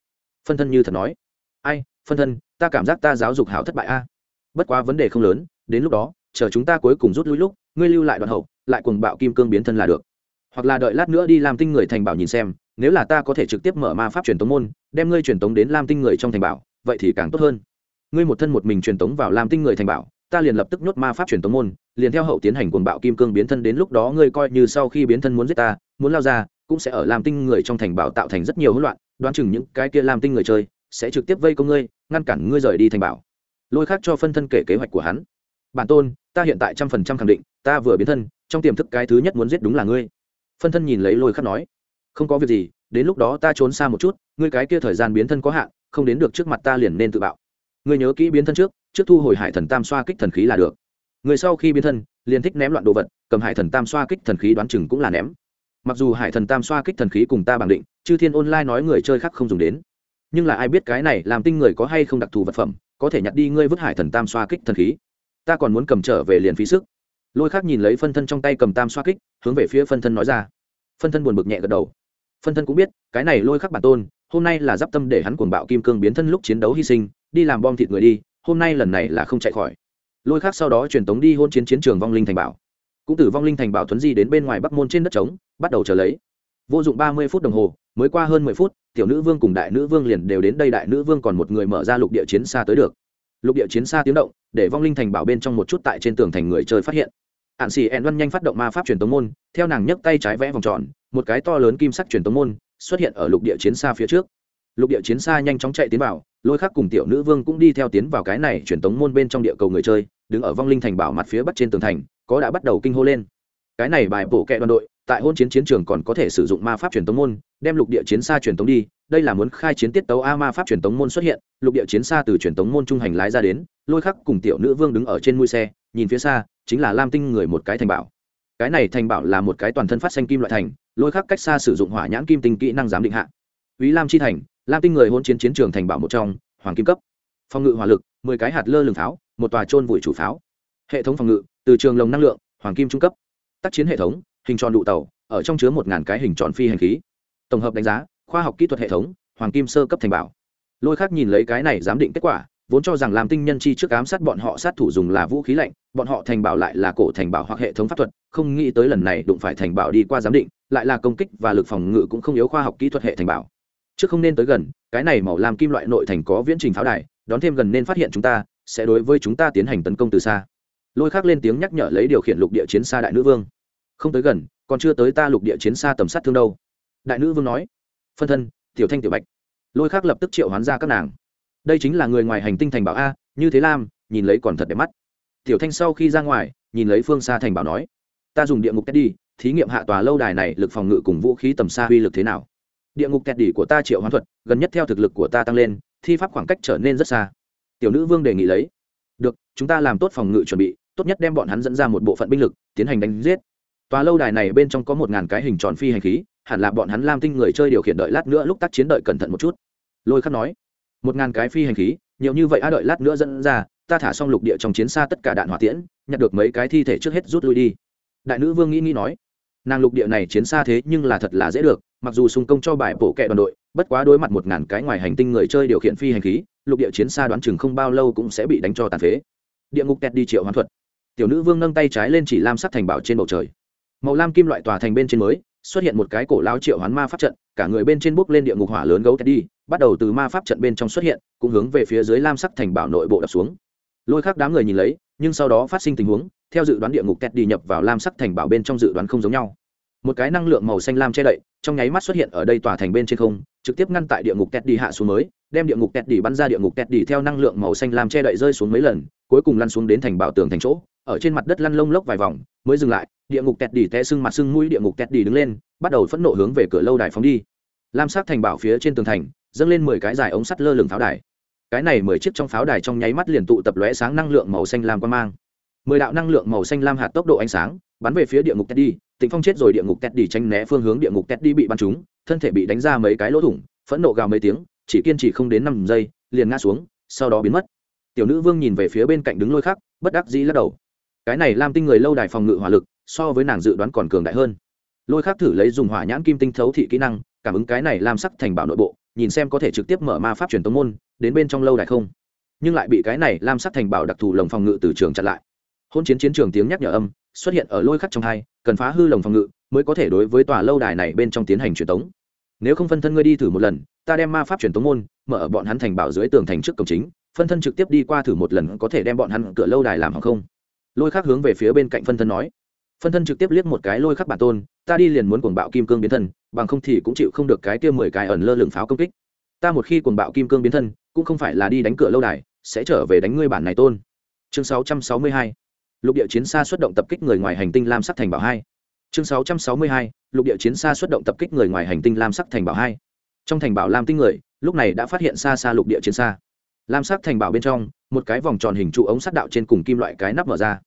S1: Phân thân như thật nói. Ai, phân thân, ta cảm giác ta giáo dục hảo thất bại a. Bất quá vấn đề không lớn, đến lúc đó, chờ chúng ta cuối cùng rút lui lúc, ngươi lưu lại đoạn hậu, lại cuồng bạo kim cương biến thân là được. Hoặc là đợi lát nữa đi làm tinh người thành bảo nhìn xem, nếu là ta có thể trực tiếp mở ma pháp truyền tống môn, đem ngươi truyền tống đến lam tinh người trong thành bảo, vậy thì càng tốt hơn ngươi một thân một mình truyền tống vào làm tinh người thành bảo, ta liền lập tức nhốt ma pháp truyền tống môn, liền theo hậu tiến hành cuồng bạo kim cương biến thân đến lúc đó ngươi coi như sau khi biến thân muốn giết ta, muốn lao ra, cũng sẽ ở làm tinh người trong thành bảo tạo thành rất nhiều hỗn loạn, đoán chừng những cái kia làm tinh người chơi sẽ trực tiếp vây công ngươi, ngăn cản ngươi rời đi thành bảo. Lôi khác cho phân thân kể kế hoạch của hắn. Bản tôn, ta hiện tại trăm phần trăm khẳng định, ta vừa biến thân, trong tiềm thức cái thứ nhất muốn giết đúng là ngươi. Phân thân nhìn lấy lôi khắc nói, không có việc gì, đến lúc đó ta trốn xa một chút, ngươi cái kia thời gian biến thân có hạn, không đến được trước mặt ta liền nên tự bạo ngươi nhớ kỹ biến thân trước trước thu hồi hải thần tam xoa kích thần khí là được. Người sau khi biến thân, liền thích ném loạn đồ vật, cầm hải thần tam xoa kích thần khí đoán chừng cũng là ném. Mặc dù hải thần tam xoa kích thần khí cùng ta bằng định, chư thiên online nói người chơi khác không dùng đến. Nhưng là ai biết cái này làm tinh người có hay không đặc thù vật phẩm, có thể nhặt đi ngươi vứt hải thần tam xoa kích thần khí. Ta còn muốn cầm trở về liền phí sức. Lôi khác nhìn lấy phân thân trong tay cầm tam xoa kích, hướng về phía phân thân nói ra. Phân thân buồn bực nhẹ gật đầu. Phân thân cũng biết, cái này lôi khắc bản tôn, hôm nay là d i p tâm để hắn cuồng bạo kim cương biến thân lúc chiến đấu hy sinh đi làm bom thịt người đi, hôm nay lần này là không chạy khỏi. Lôi khắc sau đó truyền tống đi hôn chiến chiến trường vong linh thành bảo. Cũng từ vong linh thành bảo thuấn di đến bên ngoài bắc môn trên đất trống, bắt đầu chờ lấy. Vô dụng ba mươi phút đồng hồ, mới qua hơn mười phút, tiểu nữ vương cùng đại nữ vương liền đều đến đây, đại nữ vương còn một người mở ra lục địa chiến xa tới được. Lục địa chiến xa tiếng động, để vong linh thành bảo bên trong một chút tại trên tường thành người chơi phát hiện. Ạn xì ẹn văn nhanh phát động ma pháp truyền tống môn, theo nàng nhấc tay trái vẽ vòng tròn, một cái to lớn kim sắc truyền tống môn xuất hiện ở lục địa chiến xa phía trước lục địa chiến xa nhanh chóng chạy tiến vào, lôi khắc cùng tiểu nữ vương cũng đi theo tiến vào cái này truyền tống môn bên trong địa cầu người chơi, đứng ở vong linh thành bảo mặt phía bắc trên tường thành, có đã bắt đầu kinh hô lên. Cái này bài bổ kẹ đoàn đội, tại hôn chiến chiến trường còn có thể sử dụng ma pháp truyền tống môn, đem lục địa chiến xa truyền tống đi, đây là muốn khai chiến tiết tấu a ma pháp truyền tống môn xuất hiện, lục địa chiến xa từ truyền tống môn trung hành lái ra đến, lôi khắc cùng tiểu nữ vương đứng ở trên mũi xe, nhìn phía xa, chính là lam tinh người một cái thành bảo. Cái này thành bảo là một cái toàn thân phát xanh kim loại thành, lôi khắc cách xa sử dụng hỏa nhãn kim tinh kỹ năng giám định hạ. Ý lam chi thành lam tinh người hôn chiến chiến trường thành bảo một trong, hoàng kim cấp. Phòng ngự hỏa lực, mười cái hạt lơ lường pháo, một tòa trôn vùi chủ pháo. Hệ thống phòng ngự, từ trường lồng năng lượng, hoàng kim trung cấp. Tác chiến hệ thống, hình tròn đụ tàu, ở trong chứa một ngàn cái hình tròn phi hành khí. Tổng hợp đánh giá, khoa học kỹ thuật hệ thống, hoàng kim sơ cấp thành bảo. Lôi khác nhìn lấy cái này giám định kết quả, vốn cho rằng làm tinh nhân chi trước ám sát bọn họ sát thủ dùng là vũ khí lạnh, bọn họ thành bảo lại là cổ thành bảo hoặc hệ thống pháp thuật, không nghĩ tới lần này đụng phải thành bảo đi qua giám định, lại là công kích và lực phòng ngự cũng không yếu khoa học kỹ thuật hệ thành bảo trước không nên tới gần, cái này màu làm kim loại nội thành có viễn trình pháo đài, đón thêm gần nên phát hiện chúng ta, sẽ đối với chúng ta tiến hành tấn công từ xa. Lôi khắc lên tiếng nhắc nhở lấy điều khiển lục địa chiến xa đại nữ vương. Không tới gần, còn chưa tới ta lục địa chiến xa tầm sát thương đâu. Đại nữ vương nói. Phân thân, tiểu thanh tiểu bạch. Lôi khắc lập tức triệu hoán ra các nàng. Đây chính là người ngoài hành tinh thành bảo a, như thế lam, nhìn lấy còn thật đẹp mắt. Tiểu thanh sau khi ra ngoài, nhìn lấy phương xa thành bảo nói. Ta dùng địa ngục teddy đi thí nghiệm hạ tòa lâu đài này lực phòng ngự cùng vũ khí tầm xa uy lực thế nào? Địa ngục kẹt đỉ của ta triệu hoán thuật, gần nhất theo thực lực của ta tăng lên, thi pháp khoảng cách trở nên rất xa. Tiểu nữ vương đề nghị lấy. Được, chúng ta làm tốt phòng ngự chuẩn bị, tốt nhất đem bọn hắn dẫn ra một bộ phận binh lực, tiến hành đánh giết. Tòa lâu đài này bên trong có một ngàn cái hình tròn phi hành khí, hẳn là bọn hắn lam tinh người chơi điều khiển đợi lát nữa lúc tác chiến đợi cẩn thận một chút. Lôi khắc nói, một ngàn cái phi hành khí, nhiều như vậy a đợi lát nữa dẫn ra, ta thả xong lục địa trong chiến xa tất cả đạn hỏa tiễn, nhặt được mấy cái thi thể trước hết rút lui đi. Đại nữ vương nghĩ nghĩ nói nàng lục địa này chiến xa thế nhưng là thật là dễ được, mặc dù xung công cho bài bổ kệ đoàn đội, bất quá đối mặt một ngàn cái ngoài hành tinh người chơi điều khiển phi hành khí, lục địa chiến xa đoán chừng không bao lâu cũng sẽ bị đánh cho tàn phế. Địa ngục kẹt đi triệu hoán thuật. Tiểu nữ vương nâng tay trái lên chỉ lam sắc thành bảo trên bầu trời. Màu lam kim loại tòa thành bên trên mới, xuất hiện một cái cổ lao triệu hoán ma pháp trận, cả người bên trên bốc lên địa ngục hỏa lớn gấu đi, bắt đầu từ ma pháp trận bên trong xuất hiện, cũng hướng về phía dưới lam sắc thành bảo nội bộ đập xuống. Lôi khác đám người nhìn lấy, nhưng sau đó phát sinh tình huống theo dự đoán địa ngục kẹt đi nhập vào lam sắc thành bảo bên trong dự đoán không giống nhau. Một cái năng lượng màu xanh lam che đậy, trong nháy mắt xuất hiện ở đây tòa thành bên trên không, trực tiếp ngăn tại địa ngục kẹt đi hạ xuống mới, đem địa ngục kẹt đi bắn ra địa ngục kẹt đi theo năng lượng màu xanh lam che đậy rơi xuống mấy lần, cuối cùng lăn xuống đến thành bảo tường thành chỗ, ở trên mặt đất lăn lông lốc vài vòng, mới dừng lại, địa ngục kẹt đi té sưng mặt sưng mũi địa ngục kẹt đi đứng lên, bắt đầu phẫn nộ hướng về cửa lâu đài phóng đi. Lam sắc thành bảo phía trên tường thành, dâng lên mười cái dài ống sắt lơ lửng pháo đài. Cái này mười chiếc trong pháo đài trong nháy mắt liền tụ tập lóe sáng năng lượng màu xanh lam quan mang mười đạo năng lượng màu xanh lam hạt tốc độ ánh sáng bắn về phía địa ngục Teddy, Tịnh Phong chết rồi địa ngục Teddy tranh né phương hướng địa ngục Teddy bị bắn trúng, thân thể bị đánh ra mấy cái lỗ thủng, phẫn nộ gào mấy tiếng, chỉ kiên trì không đến năm giây, liền ngã xuống, sau đó biến mất. Tiểu nữ vương nhìn về phía bên cạnh đứng lôi khác, bất đắc dĩ lắc đầu. Cái này làm tinh người lâu đài phòng ngự hỏa lực, so với nàng dự đoán còn cường đại hơn. Lôi khác thử lấy dùng hỏa nhãn kim tinh thấu thị kỹ năng, cảm ứng cái này làm sắc thành bảo nội bộ, nhìn xem có thể trực tiếp mở ma pháp truyền tống môn, đến bên trong lâu đài không. Nhưng lại bị cái này làm sắc thành bảo đặc thù lồng phòng ngự từ trường chặn lại. Hôn chiến chiến trường tiếng nhắc nhở âm, xuất hiện ở lôi khắc trong hai cần phá hư lồng phòng ngự mới có thể đối với tòa lâu đài này bên trong tiến hành truyền tống. Nếu không phân thân ngươi đi thử một lần ta đem ma pháp truyền tống môn mở ở bọn hắn thành bảo dưới tường thành trước cổng chính phân thân trực tiếp đi qua thử một lần có thể đem bọn hắn cửa lâu đài làm hàng không? Lôi khắc hướng về phía bên cạnh phân thân nói. Phân thân trực tiếp liếc một cái lôi khắc bản tôn ta đi liền muốn cuồng bạo kim cương biến thân bằng không thì cũng chịu không được cái kia mười cái ẩn lơ lửng pháo công kích. Ta một khi cuồng bạo kim cương biến thân cũng không phải là đi đánh cửa lâu đài sẽ trở về đánh ngươi bản này tôn. Chương sáu trăm sáu mươi hai lục địa chiến xa xuất động tập kích người ngoài hành tinh lam sắc thành bảo hai. Chương sáu trăm sáu mươi hai, lục địa chiến xa xuất động tập kích người ngoài hành tinh lam sắc thành bảo hai. Trong thành bảo lam tinh người, lúc này đã phát hiện xa xa lục địa chiến xa. Lam sắc thành bảo bên trong, một cái vòng tròn hình trụ ống sắt đạo trên cùng kim loại cái nắp mở ra.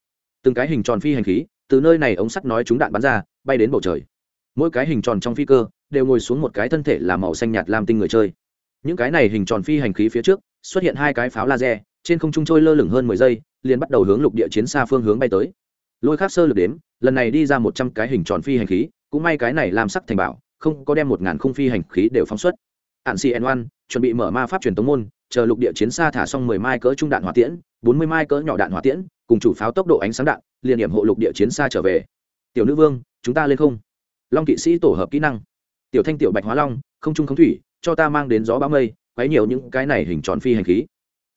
S1: Từng cái hình tròn phi hành khí, từ nơi này ống sắt nói chúng đạn bắn ra, bay đến bầu trời. Mỗi cái hình tròn trong phi cơ, đều ngồi xuống một cái thân thể làm màu xanh nhạt lam tinh người chơi. Những cái này hình tròn phi hành khí phía trước, xuất hiện hai cái pháo laser, trên không trung trôi lơ lửng hơn mười giây liền bắt đầu hướng lục địa chiến xa phương hướng bay tới. Lôi khác sơ lược đếm, lần này đi ra một trăm cái hình tròn phi hành khí, cũng may cái này làm sắc thành bảo, không có đem một ngàn khung phi hành khí đều phóng xuất. Ạn cn one chuẩn bị mở ma pháp truyền tống môn, chờ lục địa chiến xa thả xong mười mai cỡ trung đạn hỏa tiễn, bốn mươi mai cỡ nhỏ đạn hỏa tiễn, cùng chủ pháo tốc độ ánh sáng đạn, liền điểm hộ lục địa chiến xa trở về. Tiểu nữ vương, chúng ta lên không? Long kỵ sĩ tổ hợp kỹ năng. Tiểu thanh, tiểu bạch hóa long, không trung không thủy, cho ta mang đến gió bão mây, quấy nhiều những cái này hình tròn phi hành khí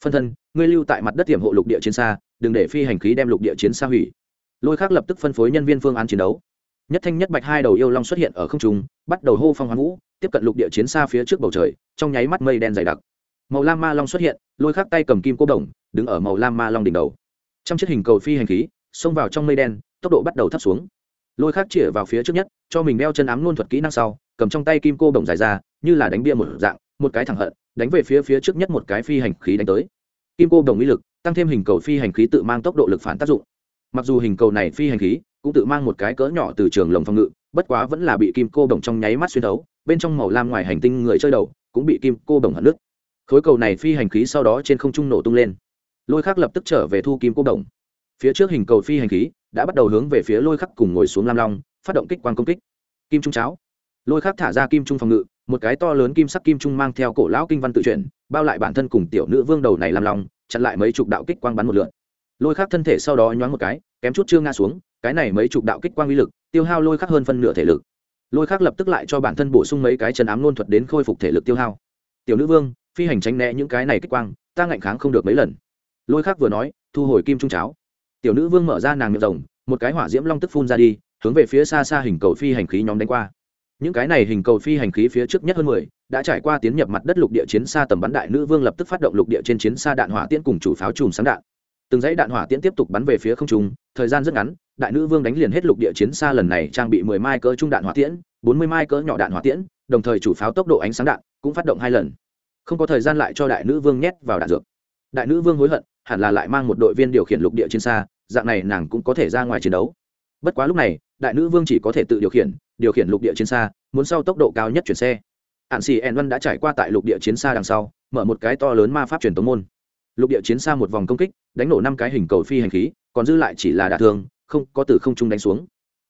S1: phân thân, ngươi lưu tại mặt đất tiềm hộ lục địa chiến xa, đừng để phi hành khí đem lục địa chiến xa hủy. Lôi khác lập tức phân phối nhân viên phương án chiến đấu. Nhất thanh, nhất bạch hai đầu yêu long xuất hiện ở không trung, bắt đầu hô phong hoán vũ, tiếp cận lục địa chiến xa phía trước bầu trời, trong nháy mắt mây đen dày đặc. Màu lam ma long xuất hiện, lôi khắc tay cầm kim cô đồng, đứng ở màu lam ma long đỉnh đầu. Trong chiếc hình cầu phi hành khí, xông vào trong mây đen, tốc độ bắt đầu thấp xuống. Lôi khắc chĩa vào phía trước nhất, cho mình đeo chân ám luôn thuật kỹ năng sau, cầm trong tay kim cô đồng dài ra, như là đánh bia một dạng một cái thẳng hận, đánh về phía phía trước nhất một cái phi hành khí đánh tới. Kim cô đồng ý lực, tăng thêm hình cầu phi hành khí tự mang tốc độ lực phản tác dụng. Mặc dù hình cầu này phi hành khí cũng tự mang một cái cỡ nhỏ từ trường lồng phòng ngự, bất quá vẫn là bị kim cô đồng trong nháy mắt xuyên thấu, bên trong màu lam ngoài hành tinh người chơi đầu cũng bị kim cô đồng hận nước khối cầu này phi hành khí sau đó trên không trung nổ tung lên. Lôi khắc lập tức trở về thu kim cô đồng. Phía trước hình cầu phi hành khí đã bắt đầu hướng về phía lôi khắc cùng ngồi xuống lam long, phát động kích quan công kích. Kim trung cháo. Lôi khắc thả ra kim trung phòng ngự một cái to lớn kim sắc kim trung mang theo cổ lão kinh văn tự chuyển bao lại bản thân cùng tiểu nữ vương đầu này làm lòng, chặn lại mấy chục đạo kích quang bắn một lượn. Lôi khắc thân thể sau đó nhoáng một cái, kém chút chưa ngã xuống, cái này mấy chục đạo kích quang uy lực, tiêu hao lôi khắc hơn phân nửa thể lực. Lôi khắc lập tức lại cho bản thân bổ sung mấy cái chân ám luôn thuật đến khôi phục thể lực tiêu hao. Tiểu nữ vương, phi hành tránh né những cái này kích quang, ta ngạnh kháng không được mấy lần. Lôi khắc vừa nói, thu hồi kim trung cháo. Tiểu nữ vương mở ra nàng miệng rồng, một cái hỏa diễm long tức phun ra đi, hướng về phía xa xa hình cầu phi hành khí nhóm đánh qua những cái này hình cầu phi hành khí phía trước nhất hơn mười, đã trải qua tiến nhập mặt đất lục địa chiến xa tầm bắn đại nữ vương lập tức phát động lục địa trên chiến xa đạn hỏa tiễn cùng chủ pháo chùm sáng đạn. Từng dãy đạn hỏa tiễn tiếp tục bắn về phía không trung, thời gian rất ngắn, đại nữ vương đánh liền hết lục địa chiến xa lần này trang bị mười mai cỡ trung đạn hỏa tiễn, bốn mươi mai cỡ nhỏ đạn hỏa tiễn, đồng thời chủ pháo tốc độ ánh sáng đạn cũng phát động hai lần. Không có thời gian lại cho đại nữ vương nhét vào đạn dược. Đại nữ vương hối hận, hẳn là lại mang một đội viên điều khiển lục địa chiến xa, dạng này nàng cũng có thể ra ngoài chiến đấu. Bất quá lúc này đại nữ vương chỉ có thể tự điều khiển điều khiển lục địa chiến xa, muốn sau tốc độ cao nhất chuyển xe. Ạn xì ẹn văn đã trải qua tại lục địa chiến xa đằng sau, mở một cái to lớn ma pháp truyền tống môn. Lục địa chiến xa một vòng công kích, đánh nổ năm cái hình cầu phi hành khí, còn dư lại chỉ là đả thương, không, có từ không trung đánh xuống.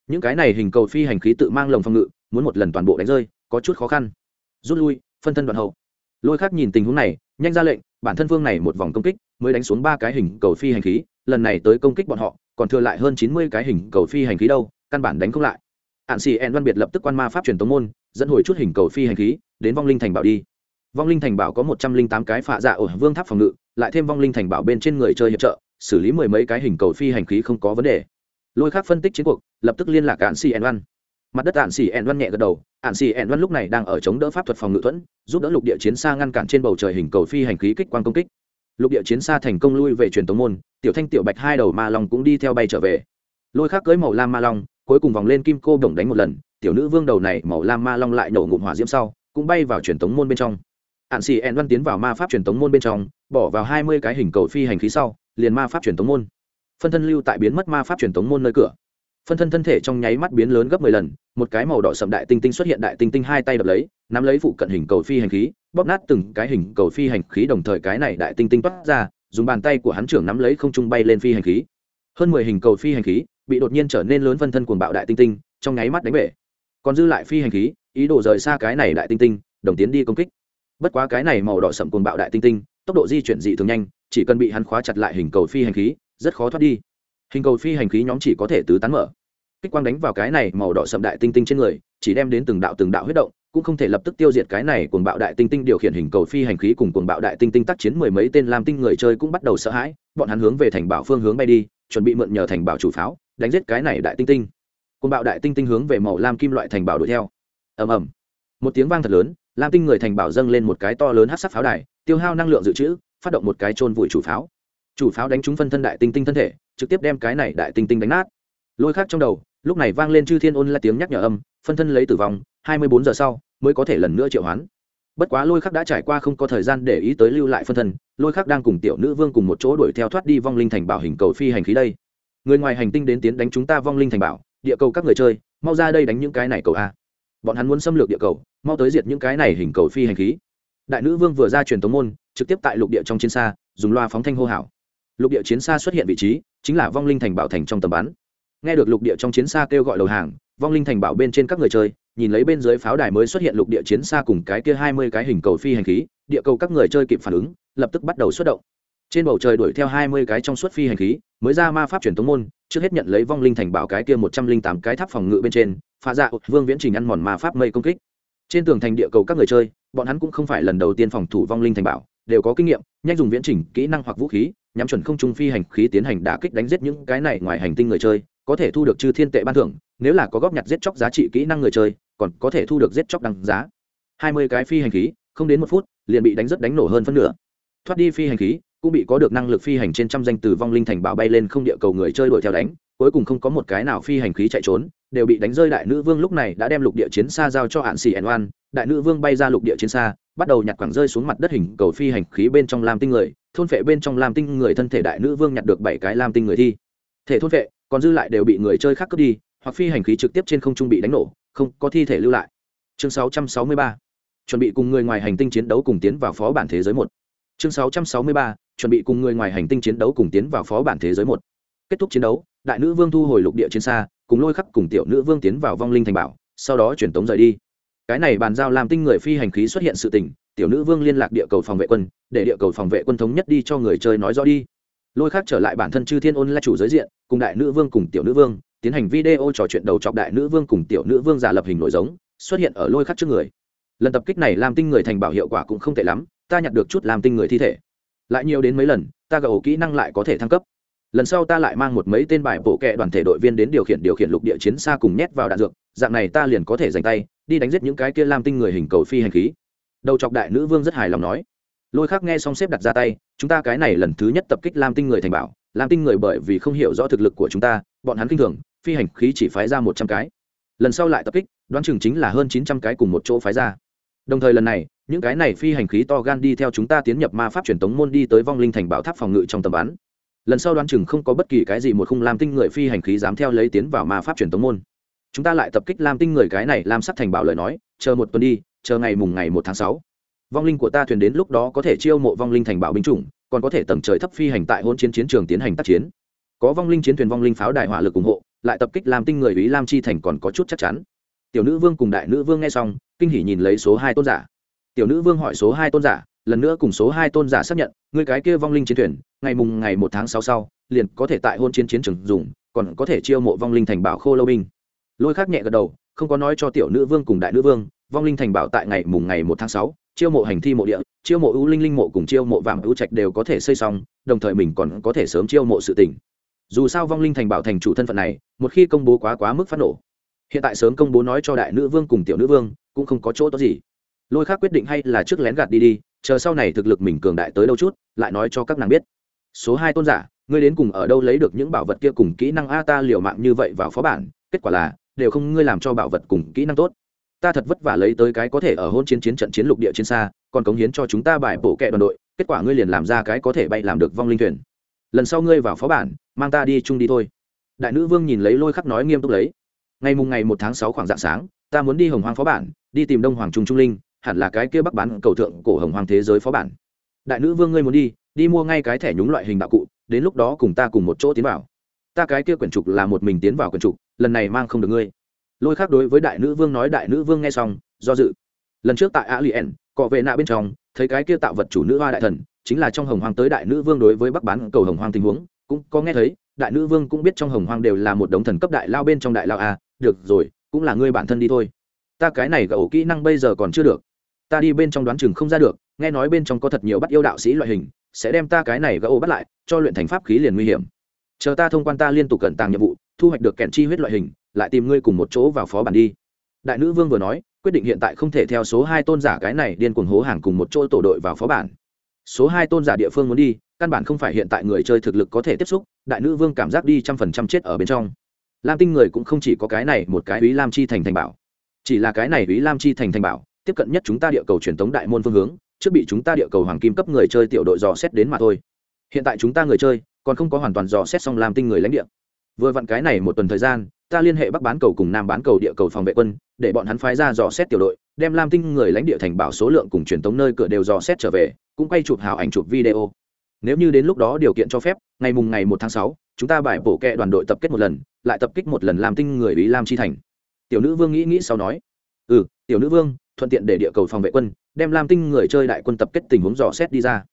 S1: Những cái này hình cầu phi hành khí tự mang lồng phòng ngự, muốn một lần toàn bộ đánh rơi, có chút khó khăn. Rút lui, phân thân đoạn hậu. Lôi khác nhìn tình huống này, nhanh ra lệnh, bản thân vương này một vòng công kích, mới đánh xuống ba cái hình cầu phi hành khí, lần này tới công kích bọn họ, còn thừa lại hơn chín mươi cái hình cầu phi hành khí đâu căn bản đánh không lại. Hạn xì ẹn văn biệt lập tức quan ma pháp truyền tống môn, dẫn hồi chút hình cầu phi hành khí, đến vong linh thành bảo đi. Vong linh thành bảo có một trăm linh tám cái phạ dạ ở vương tháp phòng ngự, lại thêm vong linh thành bảo bên trên người chơi hiệp trợ, xử lý mười mấy cái hình cầu phi hành khí không có vấn đề. Lôi khác phân tích chiến cuộc, lập tức liên lạc hạn xì ẹn văn. Mặt đất ạn xì ẹn văn nhẹ gật đầu ạn xì ẹn văn lúc này đang ở chống đỡ pháp thuật phòng ngự thuẫn, giúp đỡ lục địa chiến xa ngăn cản trên bầu trời hình cầu phi hành khí kích quang công kích. Lục địa chiến xa thành công lui về truyền tống môn, tiểu thanh, tiểu bạch hai đầu ma long cũng đi theo bay trở về. Lôi khác cưới màu lam ma long cuối cùng vòng lên kim cô đồng đánh một lần, tiểu nữ vương đầu này màu lam ma long lại nổ ngụm hỏa diễm sau, cũng bay vào truyền tống môn bên trong. Ạn xì ẹn văn tiến vào ma pháp truyền tống môn bên trong, bỏ vào hai mươi cái hình cầu phi hành khí sau, liền ma pháp truyền tống môn. Phân thân lưu tại biến mất ma pháp truyền tống môn nơi cửa. Phân thân thân thể trong nháy mắt biến lớn gấp mười lần, một cái màu đỏ sậm đại tinh tinh xuất hiện đại tinh tinh hai tay đập lấy, nắm lấy phụ cận hình cầu phi hành khí, bóp nát từng cái hình cầu phi hành khí đồng thời cái này đại tinh tinh toát ra, dùng bàn tay của hắn trưởng nắm lấy không trung bay lên phi hành khí. Hơn mười hình cầu phi hành khí bị đột nhiên trở nên lớn phân thân cuồng bạo đại tinh tinh, trong nháy mắt đánh bể. Còn dư lại phi hành khí, ý đồ rời xa cái này đại tinh tinh, đồng tiến đi công kích. Bất quá cái này màu đỏ sậm cuồng bạo đại tinh tinh, tốc độ di chuyển dị thường nhanh, chỉ cần bị hắn khóa chặt lại hình cầu phi hành khí, rất khó thoát đi. Hình cầu phi hành khí nhóm chỉ có thể tứ tán mở. Kích quang đánh vào cái này màu đỏ sậm đại tinh tinh trên người, chỉ đem đến từng đạo từng đạo huyết động, cũng không thể lập tức tiêu diệt cái này cuồng bạo đại tinh tinh điều khiển hình cầu phi hành khí cùng cuồng bạo đại tinh tinh tác chiến mười mấy tên làm tinh người chơi cũng bắt đầu sợ hãi, bọn hắn hướng về thành bảo phương hướng bay đi, chuẩn bị mượn nhờ thành bảo chủ pháo đánh giết cái này đại tinh tinh. Côn bạo đại tinh tinh hướng về màu lam kim loại thành bảo đuổi theo. Ầm ầm. Một tiếng vang thật lớn, lam tinh người thành bảo dâng lên một cái to lớn hát sắc pháo đài, tiêu hao năng lượng dự trữ, phát động một cái trôn vùi chủ pháo. Chủ pháo đánh trúng phân thân đại tinh tinh thân thể, trực tiếp đem cái này đại tinh tinh đánh nát. Lôi khác trong đầu, lúc này vang lên chư thiên ôn là tiếng nhắc nhở âm, phân thân lấy tử vong, hai mươi bốn giờ sau mới có thể lần nữa triệu hoán. Bất quá lôi khắc đã trải qua không có thời gian để ý tới lưu lại phân thân, lôi khắc đang cùng tiểu nữ vương cùng một chỗ đuổi theo thoát đi vong linh thành bảo hình cầu phi hành khí đây người ngoài hành tinh đến tiến đánh chúng ta vong linh thành bảo, địa cầu các người chơi, mau ra đây đánh những cái này cầu a. Bọn hắn muốn xâm lược địa cầu, mau tới diệt những cái này hình cầu phi hành khí. Đại nữ vương vừa ra truyền tống môn, trực tiếp tại lục địa trong chiến xa, dùng loa phóng thanh hô hào. Lục địa chiến xa xuất hiện vị trí, chính là vong linh thành bảo thành trong tầm bắn. Nghe được lục địa trong chiến xa kêu gọi đầu hàng, vong linh thành bảo bên trên các người chơi, nhìn lấy bên dưới pháo đài mới xuất hiện lục địa chiến xa cùng cái kia hai mươi cái hình cầu phi hành khí, địa cầu các người chơi kịp phản ứng, lập tức bắt đầu xuất động trên bầu trời đuổi theo hai mươi cái trong suốt phi hành khí, mới ra ma pháp truyền tống môn, trước hết nhận lấy vong linh thành bảo cái kia một trăm linh tám cái tháp phòng ngự bên trên, phá dạ vương viễn trình ăn mòn ma pháp mây công kích. Trên tường thành địa cầu các người chơi, bọn hắn cũng không phải lần đầu tiên phòng thủ vong linh thành bảo, đều có kinh nghiệm, nhanh dùng viễn trình, kỹ năng hoặc vũ khí, nhắm chuẩn không trung phi hành khí tiến hành đả kích đánh giết những cái này ngoài hành tinh người chơi, có thể thu được chư thiên tệ ban thưởng, nếu là có góp nhặt giết chóc giá trị kỹ năng người chơi, còn có thể thu được giết chóc đăng giá. Hai mươi cái phi hành khí, không đến một phút, liền bị đánh rất đánh nổ hơn phân nửa. Thoát đi phi hành khí cũng bị có được năng lực phi hành trên trăm danh từ vong linh thành bảo bay lên không địa cầu người chơi đuổi theo đánh, cuối cùng không có một cái nào phi hành khí chạy trốn, đều bị đánh rơi. Đại nữ vương lúc này đã đem lục địa chiến xa giao cho hạn xì ẩn oan. Đại nữ vương bay ra lục địa chiến xa, bắt đầu nhặt quẳng rơi xuống mặt đất hình cầu phi hành khí bên trong lam tinh người. Thôn phệ bên trong lam tinh người thân thể đại nữ vương nhặt được bảy cái lam tinh người thi. Thể thôn phệ, còn dư lại đều bị người chơi khác cướp đi, hoặc phi hành khí trực tiếp trên không trung bị đánh nổ, không có thi thể lưu lại. Chương 663 chuẩn bị cùng người ngoài hành tinh chiến đấu cùng tiến vào phó bản thế giới một. Chương 663 chuẩn bị cùng người ngoài hành tinh chiến đấu cùng tiến vào phó bản thế giới một. Kết thúc chiến đấu, đại nữ vương thu hồi lục địa chiến xa, cùng lôi khắc cùng tiểu nữ vương tiến vào vong linh thành bảo, sau đó truyền tống rời đi. Cái này bàn giao làm tinh người phi hành khí xuất hiện sự tình, tiểu nữ vương liên lạc địa cầu phòng vệ quân, để địa cầu phòng vệ quân thống nhất đi cho người chơi nói rõ đi. Lôi khác trở lại bản thân chư thiên ôn là chủ giới diện, cùng đại nữ vương cùng tiểu nữ vương, tiến hành video trò chuyện đầu chọc đại nữ vương cùng tiểu nữ vương giả lập hình nổi giống, xuất hiện ở lôi khắc trước người. Lần tập kích này làm tinh người thành bảo hiệu quả cũng không tệ lắm, ta nhặt được chút làm tinh người thi thể lại nhiều đến mấy lần, ta gầu kỹ năng lại có thể thăng cấp. Lần sau ta lại mang một mấy tên bài bộ kệ đoàn thể đội viên đến điều khiển điều khiển lục địa chiến xa cùng nhét vào đạn dược, dạng này ta liền có thể dành tay, đi đánh giết những cái kia làm tinh người hình cầu phi hành khí. Đầu chọc đại nữ vương rất hài lòng nói. Lôi khác nghe xong xếp đặt ra tay, chúng ta cái này lần thứ nhất tập kích lam tinh người thành bảo, lam tinh người bởi vì không hiểu rõ thực lực của chúng ta, bọn hắn kinh thường, phi hành khí chỉ phái ra một trăm cái. Lần sau lại tập kích, đoán chừng chính là hơn chín trăm cái cùng một chỗ phái ra đồng thời lần này, những cái này phi hành khí to gan đi theo chúng ta tiến nhập ma pháp truyền tống môn đi tới vong linh thành bảo tháp phòng ngự trong tầm bắn. Lần sau đoán chừng không có bất kỳ cái gì một khung lam tinh người phi hành khí dám theo lấy tiến vào ma pháp truyền tống môn. Chúng ta lại tập kích lam tinh người cái này, lam sắc thành bảo lời nói, chờ một tuần đi, chờ ngày mùng ngày một tháng sáu. Vong linh của ta thuyền đến lúc đó có thể chiêu mộ vong linh thành bảo binh chủng, còn có thể tầng trời thấp phi hành tại hôn chiến chiến trường tiến hành tác chiến. Có vong linh chiến thuyền vong linh pháo đại hỏa lực ủng hộ, lại tập kích làm tinh người ý lam chi thành còn có chút chắc chắn tiểu nữ vương cùng đại nữ vương nghe xong, kinh hỉ nhìn lấy số hai tôn giả. Tiểu nữ vương hỏi số hai tôn giả, lần nữa cùng số hai tôn giả xác nhận người cái kia vong linh chiến thuyền, ngày mùng ngày một tháng sáu sau, liền có thể tại hôn chiến chiến trường dùng, còn có thể chiêu mộ vong linh thành bảo khô lâu binh. Lôi khác nhẹ gật đầu, không có nói cho tiểu nữ vương cùng đại nữ vương, vong linh thành bảo tại ngày mùng ngày một tháng sáu, chiêu mộ hành thi mộ địa, chiêu mộ ưu linh linh mộ cùng chiêu mộ vàng ưu trạch đều có thể xây xong, đồng thời mình còn có thể sớm chiêu mộ sự tỉnh dù sao vong linh thành bảo thành chủ thân phận này, một khi công bố quá quá mức phát nổ hiện tại sớm công bố nói cho đại nữ vương cùng tiểu nữ vương, cũng không có chỗ tốt gì. Lôi khác quyết định hay là trước lén gạt đi đi, chờ sau này thực lực mình cường đại tới đâu chút, lại nói cho các nàng biết. Số hai tôn giả, ngươi đến cùng ở đâu lấy được những bảo vật kia cùng kỹ năng a ta liều mạng như vậy vào phó bản, kết quả là, đều không ngươi làm cho bảo vật cùng kỹ năng tốt. Ta thật vất vả lấy tới cái có thể ở hôn chiến chiến trận chiến lục địa chiến xa, còn cống hiến cho chúng ta bài bổ kẹ đoàn đội, kết quả ngươi liền làm ra cái có thể bay làm được vong linh thuyền. Lần sau ngươi vào phó bản, mang ta đi chung đi thôi. Đại nữ vương nhìn lấy lôi khắc nói nghiêm túc lấy ngày mùng ngày một tháng sáu khoảng dạng sáng, ta muốn đi hồng hoang phó bản, đi tìm đông hoàng trung trung linh, hẳn là cái kia bắc bán cầu thượng cổ hồng hoang thế giới phó bản. Đại nữ vương ngươi muốn đi đi mua ngay cái thẻ nhúng loại hình đạo cụ, đến lúc đó cùng ta cùng một chỗ tiến vào. Ta cái kia quyển trục là một mình tiến vào quyển trục, lần này mang không được ngươi. Lôi khác đối với đại nữ vương nói, đại nữ vương nghe xong, do dự. Lần trước tại a lien cọ vệ nạ bên trong, thấy cái kia tạo vật chủ nữ hoa đại thần, chính là trong hồng hoang tới đại nữ vương đối với bắc bán cầu hồng hoang tình huống, cũng có nghe thấy, đại nữ vương cũng biết trong hồng hoang đều là một đống thần cấp đại lao bên trong đại lao a được rồi, cũng là ngươi bản thân đi thôi. Ta cái này gậu kỹ năng bây giờ còn chưa được. Ta đi bên trong đoán chừng không ra được, nghe nói bên trong có thật nhiều bắt yêu đạo sĩ loại hình, sẽ đem ta cái này gậu bắt lại, cho luyện thành pháp khí liền nguy hiểm. Chờ ta thông quan ta liên tục cẩn tàng nhiệm vụ, thu hoạch được kèn chi huyết loại hình, lại tìm ngươi cùng một chỗ vào phó bản đi. Đại nữ vương vừa nói, quyết định hiện tại không thể theo số hai tôn giả cái này điên cuồng hố hàng cùng một chỗ tổ đội vào phó bản. Số hai tôn giả địa phương muốn đi, căn bản không phải hiện tại người chơi thực lực có thể tiếp xúc, đại nữ vương cảm giác đi trăm phần trăm chết ở bên trong lam tinh người cũng không chỉ có cái này, một cái ý lam chi thành thành bảo. Chỉ là cái này ý lam chi thành thành bảo, tiếp cận nhất chúng ta địa cầu truyền thống đại môn phương hướng, trước bị chúng ta địa cầu hoàng kim cấp người chơi tiểu đội dò xét đến mà thôi. Hiện tại chúng ta người chơi, còn không có hoàn toàn dò xét xong lam tinh người lãnh địa. Vừa vặn cái này một tuần thời gian, ta liên hệ bắc bán cầu cùng nam bán cầu địa cầu phòng vệ quân, để bọn hắn phái ra dò xét tiểu đội, đem lam tinh người lãnh địa thành bảo số lượng cùng truyền thống nơi cửa đều dò xét trở về, cũng quay chụp hào ảnh chụp video. Nếu như đến lúc đó điều kiện cho phép, ngày mùng ngày một tháng sáu, chúng ta bài bổ kẹ đoàn đội tập kết một lần lại tập kích một lần làm tinh người ý lam chi thành. Tiểu nữ vương nghĩ nghĩ sau nói ừ tiểu nữ vương thuận tiện để địa cầu phòng vệ quân đem lam tinh người chơi đại quân tập kết tình huống dò xét đi ra.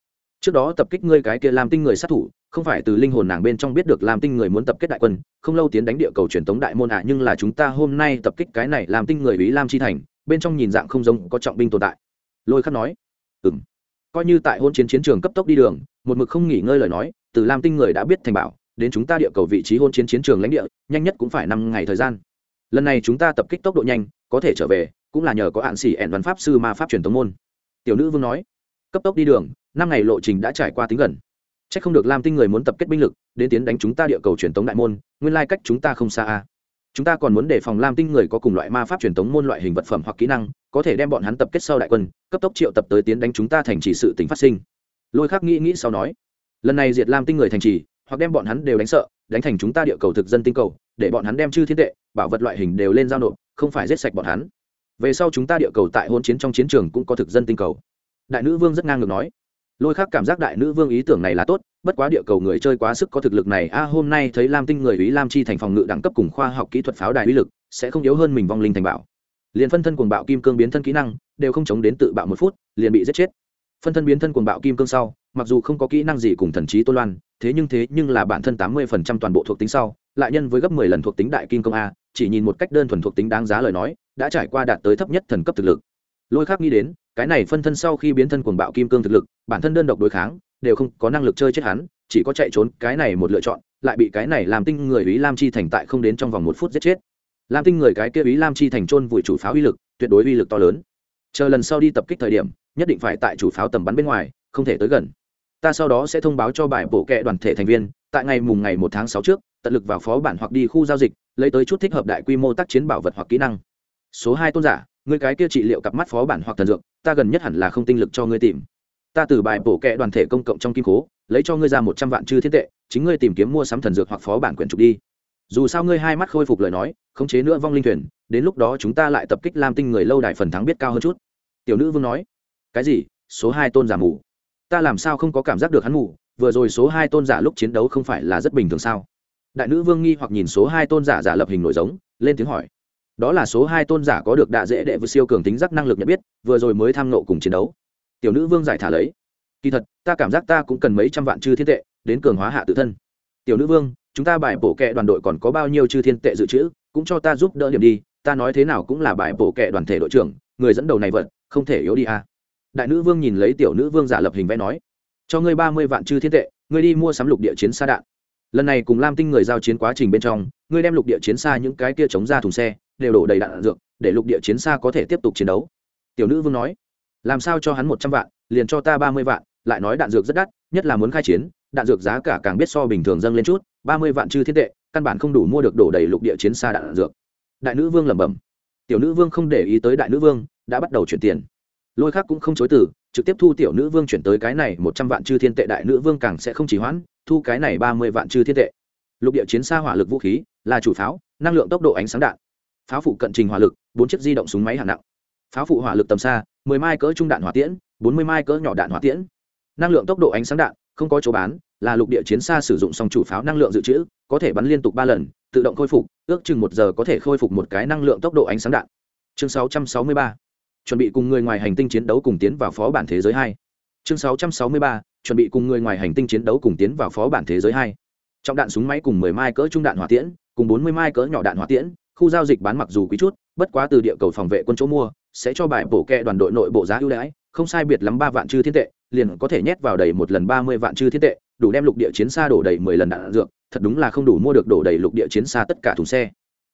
S1: Trước đó tập kích ngươi cái kia làm tinh người sát thủ không phải từ linh hồn nàng bên trong biết được làm tinh người muốn tập kết đại quân không lâu tiến đánh địa cầu truyền thống đại môn ạ à, nhưng là chúng ta hôm nay tập kích cái này làm tinh người ý lam chi thành bên trong nhìn dạng không giống có trọng binh tồn tại. Lôi khắc nói ừng coi như tại hôn chiến chiến trường cấp tốc đi đường một mực không nghỉ ngơi lời nói từ lam tinh người đã biết thành bảo đến chúng ta địa cầu vị trí hôn chiến chiến trường lãnh địa, nhanh nhất cũng phải năm ngày thời gian. Lần này chúng ta tập kích tốc độ nhanh, có thể trở về, cũng là nhờ có hạn xỉ ẻn văn pháp sư ma pháp truyền tống môn. Tiểu nữ vương nói, cấp tốc đi đường, năm ngày lộ trình đã trải qua tính gần. C h ắ c không được lam tinh người muốn tập kết binh lực, đến tiến đánh chúng ta địa cầu truyền tống đại môn, nguyên lai cách chúng ta không xa a. Chúng ta còn muốn đề phòng lam tinh người có cùng loại ma pháp truyền tống môn loại hình vật phẩm hoặc kỹ năng, có thể đem bọn hắn tập kết sau đại quân, cấp tốc triệu tập tới tiến đánh chúng ta thành trì sự tính phát sinh. Lôi khắc nghĩ nghĩ sau nói, lần này diệt lam tinh người thành trì hoặc đem bọn hắn đều đánh sợ, đánh thành chúng ta địa cầu thực dân tinh cầu, để bọn hắn đem chư thiên tệ, bảo vật loại hình đều lên giao nộp, không phải giết sạch bọn hắn. Về sau chúng ta địa cầu tại hôn chiến trong chiến trường cũng có thực dân tinh cầu. Đại nữ vương rất ngang ngược nói. Lôi khác cảm giác đại nữ vương ý tưởng này là tốt, bất quá địa cầu người chơi quá sức có thực lực này, a, hôm nay thấy lam tinh người ý lam chi thành phòng ngự đẳng cấp cùng khoa học kỹ thuật pháo đài uy lực, sẽ không yếu hơn mình vong linh thành bảo. Liền phân thân cuồng bạo kim cương biến thân kỹ năng, đều không chống đến tự bạo một phút, liền bị giết chết phân thân biến thân cuồng bạo kim cương sau, mặc dù không có kỹ năng gì cùng thần trí tôn loan, thế nhưng thế nhưng là bản thân tám mươi phần trăm toàn bộ thuộc tính sau, lại nhân với gấp mười lần thuộc tính đại kim công a, chỉ nhìn một cách đơn thuần thuộc tính đáng giá lời nói, đã trải qua đạt tới thấp nhất thần cấp thực lực. Lôi khác nghĩ đến, cái này phân thân sau khi biến thân cuồng bạo kim cương thực lực, bản thân đơn độc đối kháng, đều không có năng lực chơi chết hắn, chỉ có chạy trốn, cái này một lựa chọn, lại bị cái này làm tinh người ý lam chi thành tại không đến trong vòng một phút giết chết. Lam tinh người cái kia ý lam chi thành trôn vùi chủ pháo uy lực, tuyệt đối uy lực to lớn. Chờ lần sau đi tập kích thời điểm nhất định phải tại chủ pháo tầm bắn bên ngoài, không thể tới gần. Ta sau đó sẽ thông báo cho bài bộ kệ đoàn thể thành viên, tại ngày mùng ngày một tháng sáu trước, tận lực vào phó bản hoặc đi khu giao dịch, lấy tới chút thích hợp đại quy mô tác chiến bảo vật hoặc kỹ năng. Số hai tôn giả người cái kia trị liệu cặp mắt phó bản hoặc thần dược, ta gần nhất hẳn là không tinh lực cho ngươi tìm. Ta từ bài bổ kệ đoàn thể công cộng trong kim cố lấy cho ngươi ra một trăm vạn chư thiên tệ, chính ngươi tìm kiếm mua sắm thần dược hoặc phó bản quyển trục đi. Dù sao ngươi hai mắt khôi phục lời nói, khống chế nữa vong linh thuyền, đến lúc đó chúng ta lại tập kích lam tinh người lâu đài phần thắng biết cao hơn chút. Tiểu nữ vương nói cái gì? Số hai tôn giả mù. Ta làm sao không có cảm giác được hắn mù? Vừa rồi số hai tôn giả lúc chiến đấu không phải là rất bình thường sao? Đại nữ vương nghi hoặc nhìn số hai tôn giả giả lập hình nổi giống, lên tiếng hỏi. Đó là số hai tôn giả có được đạ dễ đệ vừa siêu cường tính giác năng lực nhận biết, vừa rồi mới tham nộ cùng chiến đấu. Tiểu nữ vương giải thả lấy. Kỳ thật, ta cảm giác ta cũng cần mấy trăm vạn chư thiên tệ, đến cường hóa hạ tự thân. Tiểu nữ vương, chúng ta bài bổ kệ đoàn đội còn có bao nhiêu chư thiên tệ dự trữ, cũng cho ta giúp đỡ điểm đi, ta nói thế nào cũng là bài bổ kệ đoàn thể đội trưởng, người dẫn đầu này vận không thể yếu đi à đại nữ vương nhìn lấy tiểu nữ vương giả lập hình vẽ nói, cho ngươi ba mươi vạn chư thiên tệ, ngươi đi mua sắm lục địa chiến xa đạn. Lần này cùng lam tinh người giao chiến quá trình bên trong, ngươi đem lục địa chiến xa những cái kia chống ra thùng xe, đều đổ đầy đạn dược, để lục địa chiến xa có thể tiếp tục chiến đấu. Tiểu nữ vương nói, làm sao cho hắn một trăm vạn, liền cho ta ba mươi vạn, lại nói đạn dược rất đắt, nhất là muốn khai chiến, đạn dược giá cả càng biết so bình thường dâng lên chút, ba mươi vạn chư thiên tệ, căn bản không đủ mua được đổ đầy lục địa chiến xa đạn dược. Đại nữ vương lẩm bẩm, tiểu nữ vương không để ý tới đại nữ vương, đã bắt đầu chuyển tiền lôi khác cũng không chối từ, trực tiếp thu tiểu nữ vương chuyển tới cái này một trăm vạn chư thiên tệ đại nữ vương càng sẽ không chỉ hoãn, thu cái này ba mươi vạn chư thiên tệ. Lục địa chiến xa hỏa lực vũ khí, là chủ pháo, năng lượng tốc độ ánh sáng đạn. Pháo phụ cận trình hỏa lực, bốn chiếc di động súng máy hạng nặng. Pháo phụ hỏa lực tầm xa, mười mai cỡ trung đạn hỏa tiễn, bốn mươi mai cỡ nhỏ đạn hỏa tiễn. Năng lượng tốc độ ánh sáng đạn, không có chỗ bán, là lục địa chiến xa sử dụng song chủ pháo năng lượng dự trữ, có thể bắn liên tục ba lần, tự động khôi phục, ước chừng một giờ có thể khôi phục một cái năng lượng tốc độ ánh sáng đạn. Chương sáu trăm sáu mươi ba chuẩn bị cùng người ngoài hành tinh chiến đấu cùng tiến vào phó bản thế giới hai. Chương sáu trăm sáu mươi ba, chuẩn bị cùng người ngoài hành tinh chiến đấu cùng tiến vào phó bản thế giới hai. Trọng đạn súng máy cùng mười mai cỡ trung đạn hỏa tiễn, cùng bốn mươi mai cỡ nhỏ đạn hỏa tiễn, khu giao dịch bán mặc dù quý chút, bất quá từ địa cầu phòng vệ quân chỗ mua, sẽ cho bài bổ kẹ đoàn đội nội bộ giá ưu đãi, không sai biệt lắm ba vạn chư thiên tệ, liền có thể nhét vào đầy một lần ba mươi vạn chư thiên tệ, đủ đem lục địa chiến xa đổ đầy mười lần đạn dược, thật đúng là không đủ mua được đổ đầy lục địa chiến xa tất cả thùng xe.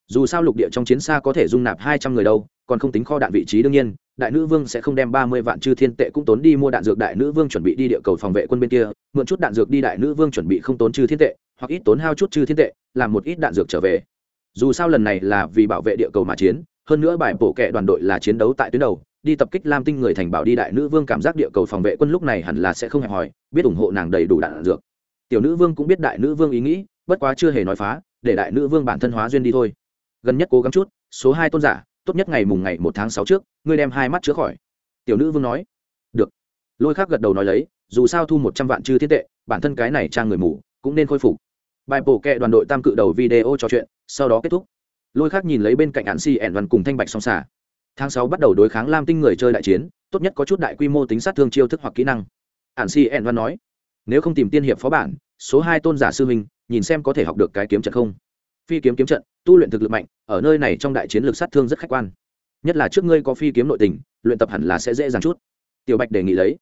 S1: Dù sao lục địa trong chiến xa có thể dung nạp hai trăm người đâu còn không tính kho đạn vị trí đương nhiên, đại nữ vương sẽ không đem ba mươi vạn chư thiên tệ cũng tốn đi mua đạn dược đại nữ vương chuẩn bị đi địa cầu phòng vệ quân bên kia, mượn chút đạn dược đi đại nữ vương chuẩn bị không tốn chư thiên tệ, hoặc ít tốn hao chút chư thiên tệ, làm một ít đạn dược trở về. Dù sao lần này là vì bảo vệ địa cầu mà chiến, hơn nữa bài bổ kệ đoàn đội là chiến đấu tại tuyến đầu, đi tập kích lam tinh người thành bảo đi đại nữ vương cảm giác địa cầu phòng vệ quân lúc này hẳn là sẽ không hẹp hòi, biết ủng hộ nàng đầy đủ đạn dược. Tiểu nữ vương cũng biết đại nữ vương ý nghĩ, bất quá chưa hề nói phá, để đại nữ vương bản thân hóa duyên đi thôi. Gần nhất cố gắng chút, số hai tôn giả tốt nhất ngày mùng ngày một tháng sáu trước, ngươi đem hai mắt chữa khỏi. Tiểu nữ vương nói. Được. Lôi khác gật đầu nói lấy, dù sao thu một trăm vạn chư thiết tệ, bản thân cái này trang người mù, cũng nên khôi phục. Bài bổ kệ đoàn đội tam cự đầu video trò chuyện, sau đó kết thúc. Lôi khác nhìn lấy bên cạnh hạn si ẻn văn cùng thanh bạch song xả tháng sáu bắt đầu đối kháng lam tinh người chơi đại chiến, tốt nhất có chút đại quy mô tính sát thương chiêu thức hoặc kỹ năng. Hạn si ẻn văn nói. Nếu không tìm tiên hiệp phó bản, số hai tôn giả sư huynh, nhìn xem có thể học được cái kiếm trận không? Phi kiếm kiếm trận tu luyện thực lực mạnh, ở nơi này trong đại chiến lược sát thương rất khách quan. Nhất là trước ngươi có phi kiếm nội tình, luyện tập hẳn là sẽ dễ dàng chút. Tiểu bạch đề nghị lấy.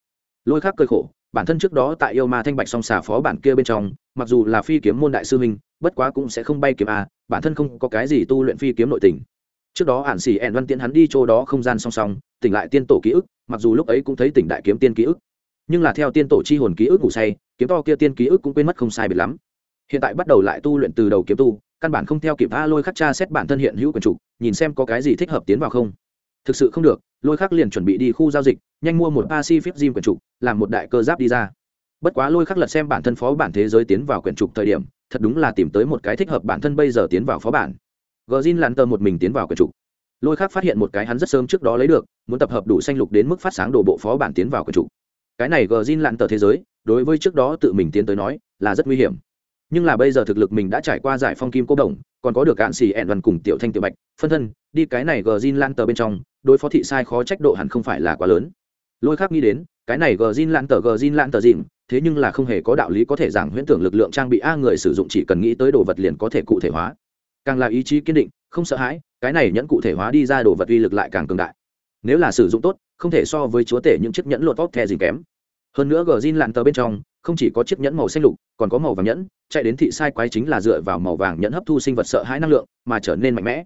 S1: Lôi khác cơi khổ, bản thân trước đó tại yêu ma thanh bạch song xà phó bản kia bên trong, mặc dù là phi kiếm môn đại sư huynh, bất quá cũng sẽ không bay kiếm a bản thân không có cái gì tu luyện phi kiếm nội tình. Trước đó ản xỉ ẹn văn tiễn hắn đi chỗ đó không gian song song, tỉnh lại tiên tổ ký ức, mặc dù lúc ấy cũng thấy tỉnh đại kiếm tiên ký ức. Nhưng là theo tiên tổ chi hồn ký ức ngủ say, kiếm to kia tiên ký ức cũng quên mất không sai biệt lắm. Hiện tại bắt đầu lại tu luyện từ đầu kiếm tu căn bản không theo kịp a lôi khắc tra xét bản thân hiện hữu quyền trục nhìn xem có cái gì thích hợp tiến vào không. Thực sự không được, lôi khắc liền chuẩn bị đi khu giao dịch, nhanh mua một pacific gym quyển trục làm một đại cơ giáp đi ra. Bất quá lôi khắc lật xem bản thân phó bản thế giới tiến vào quyển trục thời điểm, thật đúng là tìm tới một cái thích hợp bản thân bây giờ tiến vào phó bản. Gờ zin lặn tờ một mình tiến vào quyển trục lôi khắc phát hiện một cái hắn rất sớm trước đó lấy được, muốn tập hợp đủ xanh lục đến mức phát sáng đồ bộ phó bản tiến vào quyển trục cái này gờ zin lặn tờ thế giới, đối với trước đó tự mình tiến tới nói, là rất nguy hiểm nhưng là bây giờ thực lực mình đã trải qua giải phong kim cô đồng, còn có được cạn xì ẹn đoàn cùng tiểu thanh tiểu bạch, phân thân, đi cái này gờ zin lan tờ bên trong, đối phó thị sai khó trách độ hẳn không phải là quá lớn. Lôi khác nghĩ đến, cái này gờ zin lan tờ gờ zin lan tờ dìm, thế nhưng là không hề có đạo lý có thể giảng huyễn tưởng lực lượng trang bị a người sử dụng chỉ cần nghĩ tới đồ vật liền có thể cụ thể hóa. Càng là ý chí kiên định, không sợ hãi, cái này nhẫn cụ thể hóa đi ra đồ vật uy lực lại càng cường đại. Nếu là sử dụng tốt, không thể so với chúa tể những chiếc nhẫn lột vóc the dìm kém. Hơn nữa gờ zin lan tờ bên trong không chỉ có chiếc nhẫn màu xanh lục, còn có màu vàng nhẫn, chạy đến thị sai quái chính là dựa vào màu vàng nhẫn hấp thu sinh vật sợ hãi năng lượng, mà trở nên mạnh mẽ.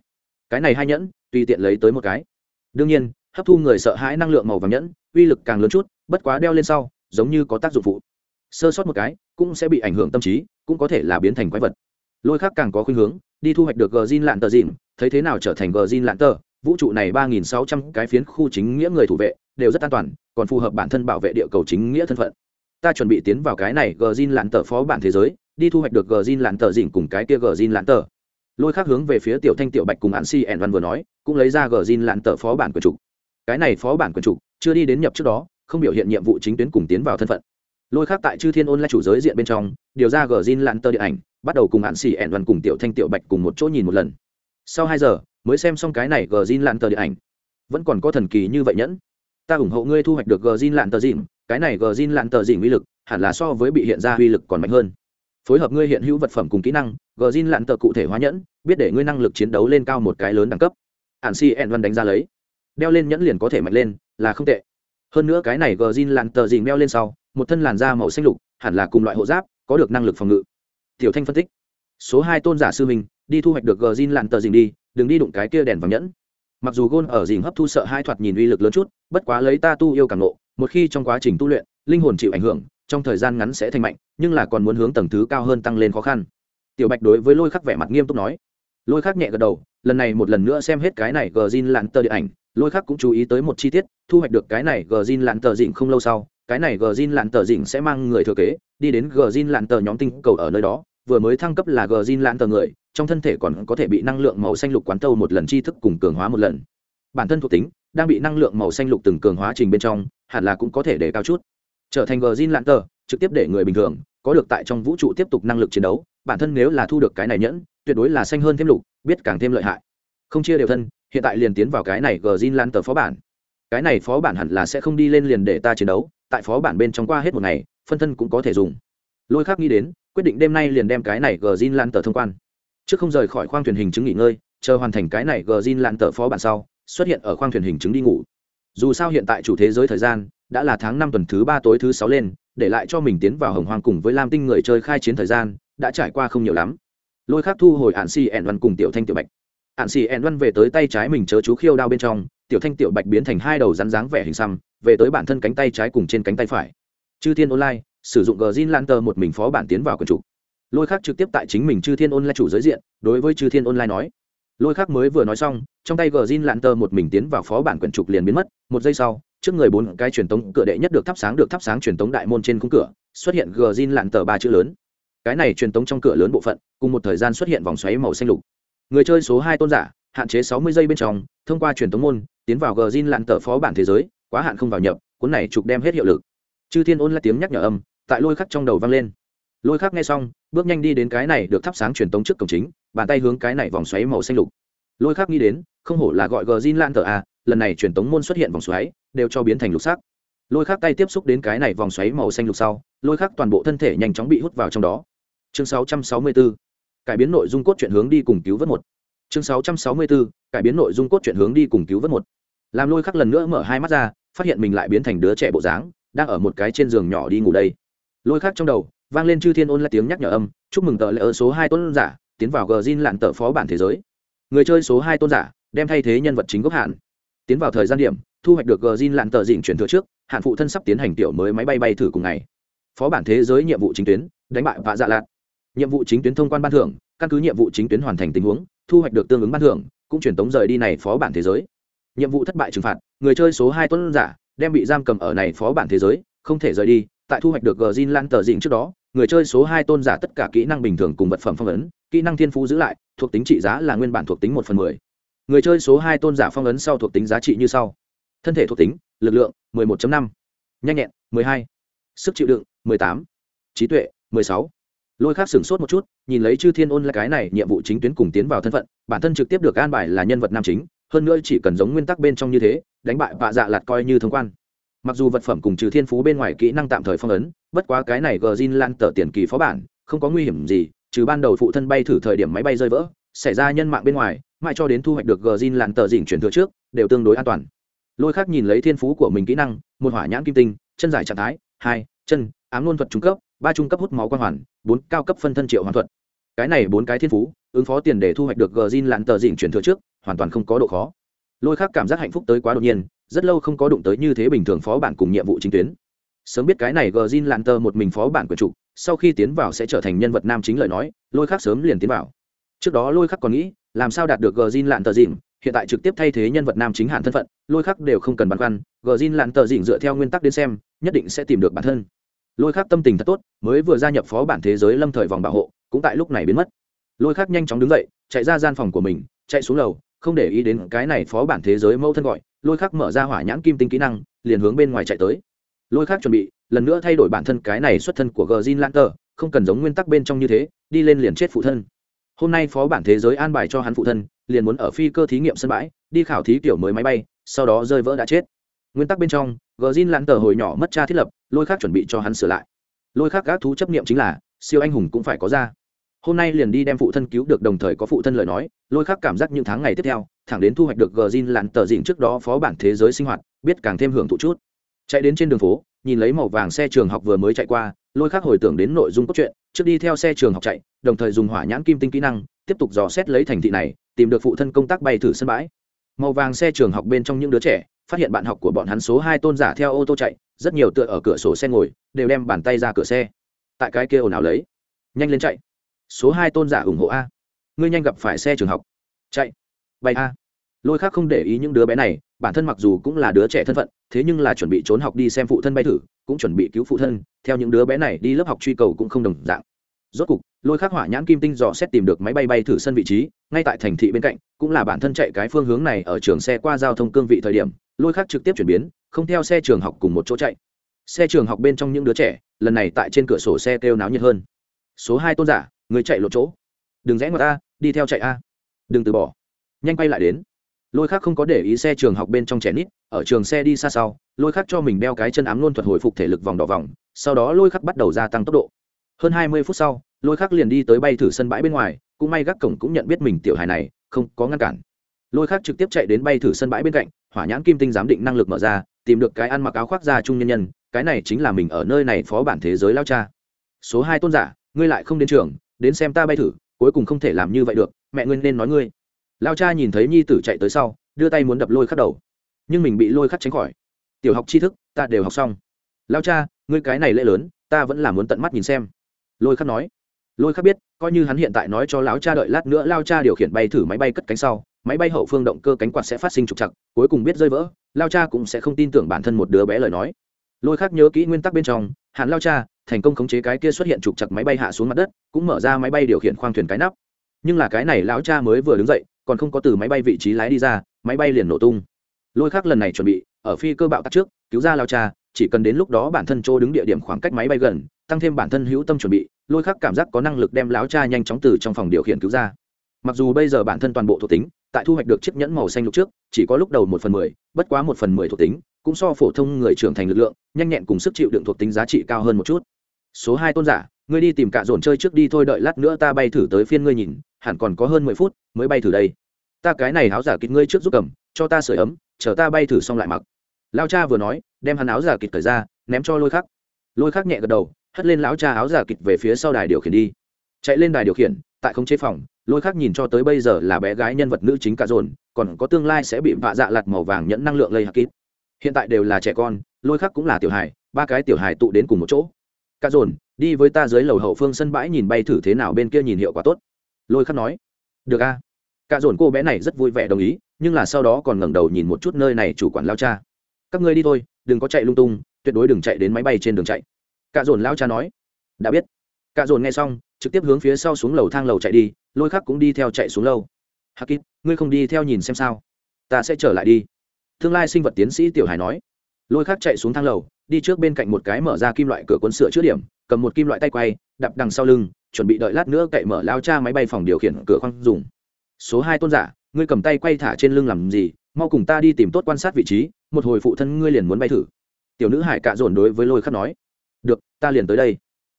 S1: Cái này hai nhẫn, tùy tiện lấy tới một cái. Đương nhiên, hấp thu người sợ hãi năng lượng màu vàng nhẫn, uy lực càng lớn chút, bất quá đeo lên sau, giống như có tác dụng phụ. Sơ sót một cái, cũng sẽ bị ảnh hưởng tâm trí, cũng có thể là biến thành quái vật. Lôi khác càng có khuynh hướng, đi thu hoạch được gờ zin lạn tờ dịn thấy thế nào trở thành gờ zin lạn tờ vũ trụ này ba nghìn sáu trăm cái phiến khu chính nghĩa người thủ vệ, đều rất an toàn, còn phù hợp bản thân bảo vệ địa cầu chính nghĩa thân phận ta chuẩn bị tiến vào cái này gờ zin lạn tờ phó bản thế giới, đi thu hoạch được gờ zin lạn tờ dìm cùng cái kia gờ zin lạn tờ lôi khác hướng về phía tiểu thanh tiểu bạch cùng hạn si ẻn văn vừa nói, cũng lấy ra gờ zin lạn tờ phó bản quyền trục cái này phó bản quyền trục chưa đi đến nhập trước đó, không biểu hiện nhiệm vụ chính tuyến cùng tiến vào thân phận. Lôi khác tại chư thiên ôn lại chủ giới diện bên trong, điều ra gờ zin lạn tờ điện ảnh, bắt đầu cùng hạn si ẻn văn cùng tiểu thanh tiểu bạch cùng một chỗ nhìn một lần. Sau hai giờ, mới xem xong cái này gờ zin lạn tờ điện ảnh. Vẫn còn có thần kỳ như vậy nhẫn ta ủng hộ ngươi thu hoạch được gờ zin lạn tờ dìm cái này gờ zin lạn tờ dìm uy lực hẳn là so với bị hiện ra uy lực còn mạnh hơn. Phối hợp ngươi hiện hữu vật phẩm cùng kỹ năng gờ zin lạn tờ cụ thể hóa nhẫn, biết để ngươi năng lực chiến đấu lên cao một cái lớn đẳng cấp. Hạn si ẹn văn đánh ra lấy. Đeo lên nhẫn liền có thể mạnh lên, là không tệ. Hơn nữa cái này gờ zin lạn tờ dìm đeo lên sau, một thân làn da màu xanh lục, hẳn là cùng loại hộ giáp, có được năng lực phòng ngự. Tiểu thanh phân tích. Số hai tôn giả sư mình đi thu hoạch được gờ zin lạn tờ dìm đi, đừng đi đụng cái kia đèn vàng nhẫn. Mặc dù gôn ở dìm hấp thu sợ hai thoạt nhìn uy lực lớn chút bất quá lấy ta tu yêu cảm nộ một khi trong quá trình tu luyện, linh hồn chịu ảnh hưởng, trong thời gian ngắn sẽ thành mạnh, nhưng là còn muốn hướng tầng thứ cao hơn tăng lên khó khăn. Tiểu bạch đối với lôi khắc vẻ mặt nghiêm túc nói. Lôi khắc nhẹ gật đầu, lần này một lần nữa xem hết cái này gờ zin lặn tờ điện ảnh, lôi khắc cũng chú ý tới một chi tiết, thu hoạch được cái này gờ zin lặn tờ dịnh không lâu sau, cái này gờ zin lặn tờ dịnh sẽ mang người thừa kế, đi đến gờ zin lặn tờ nhóm tinh cầu ở nơi đó, vừa mới thăng cấp là gờ zin lặn tờ người, trong thân thể còn có thể bị năng lượng màu xanh lục quán tâu một lần chi thức cùng cường hóa một lần. Bản thân thuộc tính đang bị năng lượng màu xanh lục từng cường hóa trình bên trong, hẳn là cũng có thể để cao chút. Trở thành gờ zin lạn tờ trực tiếp để người bình thường, có được tại trong vũ trụ tiếp tục năng lực chiến đấu, bản thân nếu là thu được cái này nhẫn, tuyệt đối là xanh hơn thêm lục, biết càng thêm lợi hại. Không chia đều thân, hiện tại liền tiến vào cái này gờ zin lan tờ phó bản. Cái này phó bản hẳn là sẽ không đi lên liền để ta chiến đấu, tại phó bản bên trong qua hết một ngày, phân thân cũng có thể dùng. Lôi khác nghĩ đến, quyết định đêm nay liền đem cái này gờ zin lan tờ thông quan. Trước không rời khỏi khoang thuyền hình chứng nghỉ ngơi, chờ hoàn thành cái này gờ zin lan tờ phó bản sau xuất hiện ở khoang thuyền hình chứng đi ngủ. Dù sao hiện tại chủ thế giới thời gian đã là tháng năm tuần thứ ba tối thứ sáu lên, để lại cho mình tiến vào hồng hoang cùng với lam tinh người chơi khai chiến thời gian đã trải qua không nhiều lắm. Lôi khác thu hồi ạn xì ẻn văn cùng tiểu thanh tiểu bạch. Ạn xì ẻn văn về tới tay trái mình chớ chú khiêu đao bên trong, tiểu thanh tiểu bạch biến thành hai đầu rắn dáng vẻ hình xăm, về tới bản thân cánh tay trái cùng trên cánh tay phải. Chư thiên online sử dụng gờ zin lan một mình phó bản tiến vào quần chủ. Lôi khác trực tiếp tại chính mình chư thiên online chủ giới diện, đối với chư thiên online nói lôi khác mới vừa nói xong, trong tay gờ zin lạn tờ một mình tiến vào phó bản quyển trục liền biến mất, một giây sau, trước người bốn cái truyền tống cửa đệ nhất được thắp sáng được thắp sáng truyền tống đại môn trên khung cửa, xuất hiện gờ zin lạn tờ ba chữ lớn. Cái này truyền tống trong cửa lớn bộ phận, cùng một thời gian xuất hiện vòng xoáy màu xanh lục. Người chơi số hai tôn giả, hạn chế sáu mươi giây bên trong, thông qua truyền tống môn, tiến vào gờ zin lạn tờ phó bản thế giới, quá hạn không vào nhập, cuốn này trục đem hết hiệu lực. Chư thiên ôn là tiếng nhắc nhở âm, tại lôi khắc trong đầu vang lên. Lôi khắc nghe xong, bước nhanh đi đến cái này được thắp sáng truyền tống trước cổng chính bàn tay hướng cái này vòng xoáy màu xanh lục. Lôi khác nghĩ đến, không hổ là gọi gờ zin lan tờ a à, lần này truyền tống môn xuất hiện vòng xoáy, đều cho biến thành lục sắc. Lôi khác tay tiếp xúc đến cái này vòng xoáy màu xanh lục sau, lôi khác toàn bộ thân thể nhanh chóng bị hút vào trong đó. Chương 664 cải biến nội dung cốt truyện hướng đi cùng cứu vớt một. Chương 664 cải biến nội dung cốt truyện hướng đi cùng cứu vớt một. Làm lôi khác lần nữa mở hai mắt ra, phát hiện mình lại biến thành đứa trẻ bộ dáng, đang ở một cái trên giường nhỏ đi ngủ đây. Lôi khác trong đầu, vang lên chư thiên ôn là tiếng nhắc nhở âm, chúc mừng tờ lễ ở số hai tuấn giả tiến vào gờ zin lạn tờ phó bản thế giới. Người chơi số hai tôn giả, đem thay thế nhân vật chính gốc hạn tiến vào thời gian điểm, thu hoạch được gờ zin lạn tờ dịnh chuyển thừa trước hạn phụ thân sắp tiến hành tiểu mới máy bay bay thử cùng ngày. Phó bản thế giới nhiệm vụ chính tuyến, đánh bại vạ dạ lạt. Nhiệm vụ chính tuyến thông quan ban thưởng, căn cứ nhiệm vụ chính tuyến hoàn thành tình huống, thu hoạch được tương ứng ban thưởng, cũng chuyển tống rời đi này phó bản thế giới. Nhiệm vụ thất bại trừng phạt, người chơi số hai tuấn giả, đem bị giam cầm ở này phó bản thế giới, không thể rời đi, tại thu hoạch được gờ zin lan tờ dịnh trước đó người chơi số hai tôn giả tất cả kỹ năng bình thường cùng vật phẩm phong ấn, kỹ năng thiên phú giữ lại, thuộc tính trị giá là nguyên bản thuộc tính một phần mười người chơi số hai tôn giả phong ấn sau thuộc tính giá trị như sau thân thể thuộc tính, lực lượng 11.5. nhanh nhẹn 12. sức chịu đựng 18. trí tuệ 16. lôi khác sửng sốt một chút, nhìn lấy chư thiên ôn là cái này, nhiệm vụ chính tuyến cùng tiến vào thân phận, bản thân trực tiếp được an bài là nhân vật nam chính, hơn nữa chỉ cần giống nguyên tắc bên trong như thế, đánh bại bạ dạ lạt coi như thông quan mặc dù vật phẩm cùng trừ thiên phú bên ngoài kỹ năng tạm thời phong ấn bất quá cái này gờ zin lan tờ tiền kỳ phó bản, không có nguy hiểm gì, trừ ban đầu phụ thân bay thử thời điểm máy bay rơi vỡ, xảy ra nhân mạng bên ngoài, mãi cho đến thu hoạch được gờ zin lan tờ dỉnh chuyển thừa trước, đều tương đối an toàn. Lôi khác nhìn lấy thiên phú của mình kỹ năng, một hỏa nhãn kim tinh, chân giải trạng thái, hai, chân, ám luân thuật trung cấp, ba trung cấp hút máu quan hoàn, bốn, cao cấp phân thân triệu hoàn thuật. Cái này bốn cái thiên phú, ứng phó tiền để thu hoạch được gờ zin lặn tờ dỉnh chuyển thừa trước, hoàn toàn không có độ khó. Lôi khác cảm giác hạnh phúc tới quá đột nhiên, rất lâu không có đụng tới như thế bình thường phó bản cùng nhiệm vụ chính tuyến sớm biết cái này gờ zin lặn tờ một mình phó bản quyền trục sau khi tiến vào sẽ trở thành nhân vật nam chính lời nói, lôi khắc sớm liền tiến vào. Trước đó lôi khắc còn nghĩ, làm sao đạt được gờ zin lạn tờ dìm hiện tại trực tiếp thay thế nhân vật nam chính hạn thân phận, lôi khắc đều không cần băn khoăn gờ zin lạn tờ dìm dựa theo nguyên tắc đến xem, nhất định sẽ tìm được bản thân. Lôi khắc tâm tình thật tốt, mới vừa gia nhập phó bản thế giới lâm thời vòng bảo hộ, cũng tại lúc này biến mất. Lôi khắc nhanh chóng đứng dậy, chạy ra gian phòng của mình, chạy xuống lầu, không để ý đến cái này phó bản thế giới mâu thân gọi, lôi khắc mở ra hỏa nhãn kim tinh kỹ năng, liền hướng bên ngoài chạy tới lôi khác chuẩn bị, lần nữa thay đổi bản thân cái này xuất thân của gờ zin lan tờ không cần giống nguyên tắc bên trong như thế, đi lên liền chết phụ thân. Hôm nay phó bản thế giới an bài cho hắn phụ thân, liền muốn ở phi cơ thí nghiệm sân bãi, đi khảo thí kiểu mới máy bay, sau đó rơi vỡ đã chết. Nguyên tắc bên trong gờ zin lan tờ hồi nhỏ mất cha thiết lập, lôi khác chuẩn bị cho hắn sửa lại. Lôi khác gác thú chấp nghiệm chính là, siêu anh hùng cũng phải có ra. Hôm nay liền đi đem phụ thân cứu được đồng thời có phụ thân lời nói, lôi khác cảm giác những tháng ngày tiếp theo, thẳng đến thu hoạch được gờ zin lãn tờ dịnh trước đó phó bản thế giới sinh hoạt, biết càng thêm hưởng thụ chút chạy đến trên đường phố, nhìn lấy màu vàng xe trường học vừa mới chạy qua, lôi khác hồi tưởng đến nội dung cốt truyện, trước đi theo xe trường học chạy, đồng thời dùng hỏa nhãn kim tinh kỹ năng, tiếp tục dò xét lấy thành thị này, tìm được phụ thân công tác bay thử sân bãi. Màu vàng xe trường học bên trong những đứa trẻ, phát hiện bạn học của bọn hắn số hai tôn giả theo ô tô chạy, rất nhiều tựa ở cửa sổ xe ngồi, đều đem bàn tay ra cửa xe. Tại cái kia ồn ào lấy. Nhanh lên chạy. Số hai tôn giả ủng hộ a. Ngươi nhanh gặp phải xe trường học. Chạy. Bay a lôi khác không để ý những đứa bé này, bản thân mặc dù cũng là đứa trẻ thân phận, thế nhưng là chuẩn bị trốn học đi xem phụ thân bay thử, cũng chuẩn bị cứu phụ thân, theo những đứa bé này đi lớp học truy cầu cũng không đồng dạng. Rốt cục, lôi khắc hỏa nhãn kim tinh dò xét tìm được máy bay bay thử sân vị trí, ngay tại thành thị bên cạnh, cũng là bản thân chạy cái phương hướng này ở trường xe qua giao thông cương vị thời điểm, lôi khắc trực tiếp chuyển biến, không theo xe trường học cùng một chỗ chạy. Xe trường học bên trong những đứa trẻ, lần này tại trên cửa sổ xe kêu náo nhiệt hơn. Số hai tôn giả, người chạy lộ chỗ. Đừng rẽ ngoặt a đi theo chạy a. Đừng từ bỏ. Nhanh quay lại đến lôi khác không có để ý xe trường học bên trong trẻ nít, ở trường xe đi xa sau, lôi khác cho mình đeo cái chân ám luôn thuật hồi phục thể lực vòng đỏ vòng, sau đó lôi khác bắt đầu gia tăng tốc độ. Hơn hai mươi phút sau, lôi khác liền đi tới bay thử sân bãi bên ngoài, cũng may gác cổng cũng nhận biết mình tiểu hài này, không có ngăn cản. Lôi khác trực tiếp chạy đến bay thử sân bãi bên cạnh, hỏa nhãn kim tinh giám định năng lực mở ra, tìm được cái ăn mặc áo khoác da trung nhân nhân, cái này chính là mình ở nơi này phó bản thế giới lao cha. Số hai tôn giả, ngươi lại không đến trường, đến xem ta bay thử, cuối cùng không thể làm như vậy được, mẹ ngươi nên nói ngươi lao cha nhìn thấy nhi tử chạy tới sau, đưa tay muốn đập lôi khắc đầu. Nhưng mình bị lôi khắc tránh khỏi. Tiểu học tri thức, ta đều học xong. Lao cha, ngươi cái này lễ lớn, ta vẫn là muốn tận mắt nhìn xem. Lôi khắc nói. Lôi khắc biết, coi như hắn hiện tại nói cho lão cha đợi lát nữa, lao cha điều khiển bay thử máy bay cất cánh sau. Máy bay hậu phương động cơ cánh quạt sẽ phát sinh trục chặt cuối cùng biết rơi vỡ. Lao cha cũng sẽ không tin tưởng bản thân một đứa bé lời nói. Lôi khắc nhớ kỹ nguyên tắc bên trong hạn lao cha, thành công khống chế cái kia xuất hiện trục chặt máy bay hạ xuống mặt đất, cũng mở ra máy bay điều khiển khoang thuyền cái nắp. Nhưng là cái này lão cha mới vừa đứng dậy còn không có từ máy bay vị trí lái đi ra, máy bay liền nổ tung. Lôi khắc lần này chuẩn bị, ở phi cơ bạo tắc trước, cứu ra lao cha, chỉ cần đến lúc đó bản thân chỗ đứng địa điểm khoảng cách máy bay gần, tăng thêm bản thân hữu tâm chuẩn bị, lôi khắc cảm giác có năng lực đem láo cha nhanh chóng từ trong phòng điều khiển cứu ra. Mặc dù bây giờ bản thân toàn bộ thuộc tính, tại thu hoạch được chiếc nhẫn màu xanh lục trước, chỉ có lúc đầu một phần mười, bất quá một phần mười thuộc tính, cũng so phổ thông người trưởng thành lực lượng, nhanh nhẹn cùng sức chịu đựng thuộc tính giá trị cao hơn một chút. Số hai tôn giả, ngươi đi tìm cạ dồn chơi trước đi thôi, đợi lát nữa ta bay thử tới phiên ngươi nhìn, hẳn còn có hơn mười phút mới bay thử đây ta cái này áo giả kịt ngươi trước giúp cầm, cho ta sửa ấm, chờ ta bay thử xong lại mặc. Lao cha vừa nói, đem hắn áo giả kịt thời ra, ném cho lôi khắc. Lôi khắc nhẹ gật đầu, hất lên lão cha áo giả kịt về phía sau đài điều khiển đi. Chạy lên đài điều khiển, tại không chế phòng, lôi khắc nhìn cho tới bây giờ là bé gái nhân vật nữ chính cả dồn, còn có tương lai sẽ bị vạ dạ lặt màu vàng nhẫn năng lượng lây hạt kít hiện tại đều là trẻ con, lôi khắc cũng là tiểu hài, ba cái tiểu hài tụ đến cùng một chỗ. Cả dồn, đi với ta dưới lầu hậu phương sân bãi nhìn bay thử thế nào bên kia nhìn hiệu quả tốt. Lôi khắc nói, được a cả dồn cô bé này rất vui vẻ đồng ý, nhưng là sau đó còn ngẩng đầu nhìn một chút nơi này chủ quản lao cha. Các ngươi đi thôi, đừng có chạy lung tung, tuyệt đối đừng chạy đến máy bay trên đường chạy. Cả dồn lao cha nói. Đã biết. Cả dồn nghe xong, trực tiếp hướng phía sau xuống lầu thang lầu chạy đi, lôi khắc cũng đi theo chạy xuống lâu hắc ngươi không đi theo nhìn xem sao? Ta sẽ trở lại đi. Tương lai sinh vật tiến sĩ tiểu hải nói. Lôi khắc chạy xuống thang lầu, đi trước bên cạnh một cái mở ra kim loại cửa quân sửa chữa điểm, cầm một kim loại tay quay đập đằng sau lưng, chuẩn bị đợi lát nữa cậy mở lao cha máy bay phòng điều khiển cửa khoang dùng số hai tôn giả, ngươi cầm tay quay thả trên lưng làm gì, mau cùng ta đi tìm tốt quan sát vị trí, một hồi phụ thân ngươi liền muốn bay thử. Tiểu nữ hải cạ dồn đối với lôi khắc nói. Được, ta liền tới đây.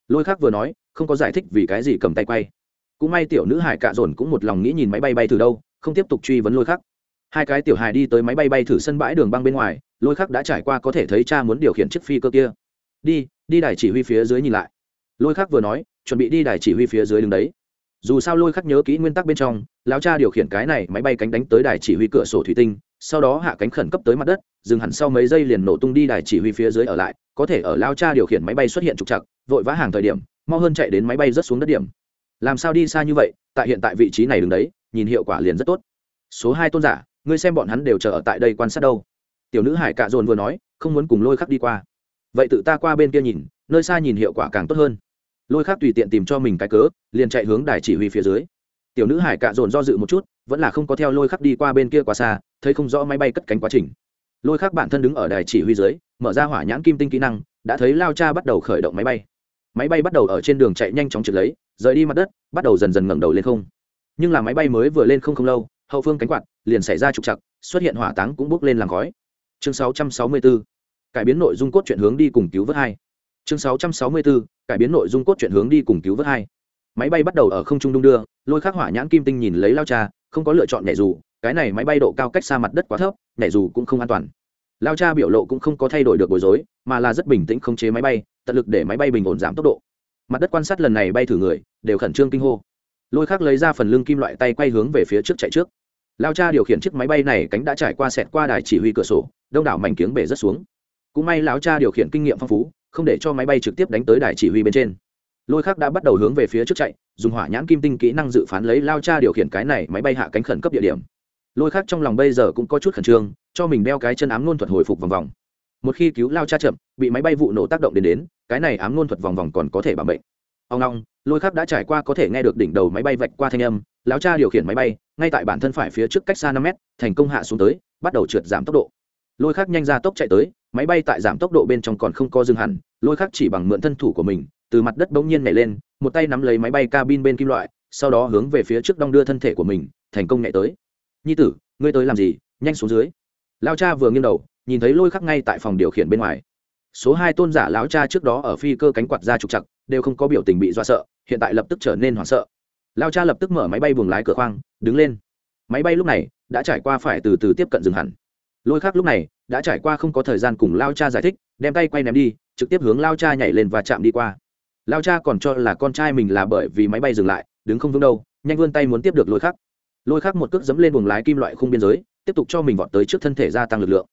S1: Lôi khắc vừa nói, không có giải thích vì cái gì cầm tay quay. Cũng may tiểu nữ hải cạ dồn cũng một lòng nghĩ nhìn máy bay bay thử đâu, không tiếp tục truy vấn lôi khắc. Hai cái tiểu hài đi tới máy bay bay thử sân bãi đường băng bên ngoài, lôi khắc đã trải qua có thể thấy cha muốn điều khiển chiếc phi cơ kia. Đi đi đài chỉ huy phía dưới nhìn lại. Lôi khắc vừa nói, chuẩn bị đi đài chỉ huy phía dưới đứng đấy dù sao lôi khắc nhớ kỹ nguyên tắc bên trong, lão cha điều khiển cái này máy bay cánh đánh tới đài chỉ huy cửa sổ thủy tinh, sau đó hạ cánh khẩn cấp tới mặt đất, dừng hẳn sau mấy giây liền nổ tung đi đài chỉ huy phía dưới ở lại, có thể ở lao cha điều khiển máy bay xuất hiện trục chặt vội vã hàng thời điểm, mau hơn chạy đến máy bay rớt xuống đất điểm. Làm sao đi xa như vậy, tại hiện tại vị trí này đứng đấy, nhìn hiệu quả liền rất tốt. Số hai tôn giả, ngươi xem bọn hắn đều chờ ở tại đây quan sát đâu. Tiểu nữ hải cạ dồn vừa nói, không muốn cùng lôi khắc đi qua. Vậy tự ta qua bên kia nhìn, nơi xa nhìn hiệu quả càng tốt hơn lôi khác tùy tiện tìm cho mình cái cớ, liền chạy hướng đài chỉ huy phía dưới. Tiểu nữ hải cạ dồn do dự một chút, vẫn là không có theo lôi khắc đi qua bên kia quá xa, thấy không rõ máy bay cất cánh quá trình. Lôi khắc bản thân đứng ở đài chỉ huy dưới, mở ra hỏa nhãn kim tinh kỹ năng, đã thấy lao cha bắt đầu khởi động máy bay. Máy bay bắt đầu ở trên đường chạy nhanh chóng trượt lấy, rời đi mặt đất, bắt đầu dần dần ngẩng đầu lên không. Nhưng là máy bay mới vừa lên không không lâu, hậu phương cánh quạt liền xảy ra trục chặt xuất hiện hỏa táng cũng bốc lên làm khói. Chương 664 cải biến nội dung cốt truyện hướng đi cùng cứu vớt hai chương 664 cải biến nội dung cốt truyện hướng đi cùng cứu vớt hai. Máy bay bắt đầu ở không trung đung đưa, lôi khắc hỏa nhãn kim tinh nhìn lấy lao cha, không có lựa chọn nhảy dù, cái này máy bay độ cao cách xa mặt đất quá thấp, nhảy dù cũng không an toàn. Lao cha biểu lộ cũng không có thay đổi được bối rối, mà là rất bình tĩnh không chế máy bay, tận lực để máy bay bình ổn giảm tốc độ. Mặt đất quan sát lần này bay thử người, đều khẩn trương kinh hô. Lôi khắc lấy ra phần lưng kim loại tay quay hướng về phía trước chạy trước. Lao cha điều khiển chiếc máy bay này cánh đã trải qua sẹt qua đài chỉ huy cửa sổ, đông đảo mảnh kiếng bể rất xuống. Cũng may lão cha điều khiển kinh nghiệm phong phú không để cho máy bay trực tiếp đánh tới đài chỉ huy bên trên. Lôi khắc đã bắt đầu hướng về phía trước chạy, dùng hỏa nhãn kim tinh kỹ năng dự phán lấy lao cha điều khiển cái này máy bay hạ cánh khẩn cấp địa điểm. Lôi khắc trong lòng bây giờ cũng có chút khẩn trương, cho mình đeo cái chân ám nôn thuật hồi phục vòng vòng. Một khi cứu lao cha chậm, bị máy bay vụ nổ tác động đến đến, cái này ám nôn thuật vòng vòng còn có thể bảo bệnh. Ông long, lôi khắc đã trải qua có thể nghe được đỉnh đầu máy bay vạch qua thanh âm Lao cha điều khiển máy bay, ngay tại bản thân phải phía trước cách xa năm mét, thành công hạ xuống tới, bắt đầu trượt giảm tốc độ. Lôi khắc nhanh ra tốc chạy tới máy bay tại giảm tốc độ bên trong còn không có dừng hẳn, lôi khắc chỉ bằng mượn thân thủ của mình, từ mặt đất bỗng nhiên nhảy lên, một tay nắm lấy máy bay cabin bên kim loại, sau đó hướng về phía trước đong đưa thân thể của mình, thành công nhảy tới. Nhi tử, ngươi tới làm gì? Nhanh xuống dưới. Lao cha vừa nghiêng đầu, nhìn thấy lôi khắc ngay tại phòng điều khiển bên ngoài. Số hai tôn giả lão cha trước đó ở phi cơ cánh quạt ra trục chặt đều không có biểu tình bị do sợ, hiện tại lập tức trở nên hoảng sợ. Lao cha lập tức mở máy bay buồng lái cửa khoang, đứng lên. Máy bay lúc này đã trải qua phải từ từ tiếp cận dừng hẳn lôi khác lúc này đã trải qua không có thời gian cùng lao cha giải thích, đem tay quay ném đi, trực tiếp hướng lao cha nhảy lên và chạm đi qua. Lao cha còn cho là con trai mình là bởi vì máy bay dừng lại, đứng không vững đâu, nhanh vươn tay muốn tiếp được lôi khắc. Lôi khắc một cước dẫm lên buồng lái kim loại khung biên giới, tiếp tục cho mình vọt tới trước thân thể gia tăng lực lượng.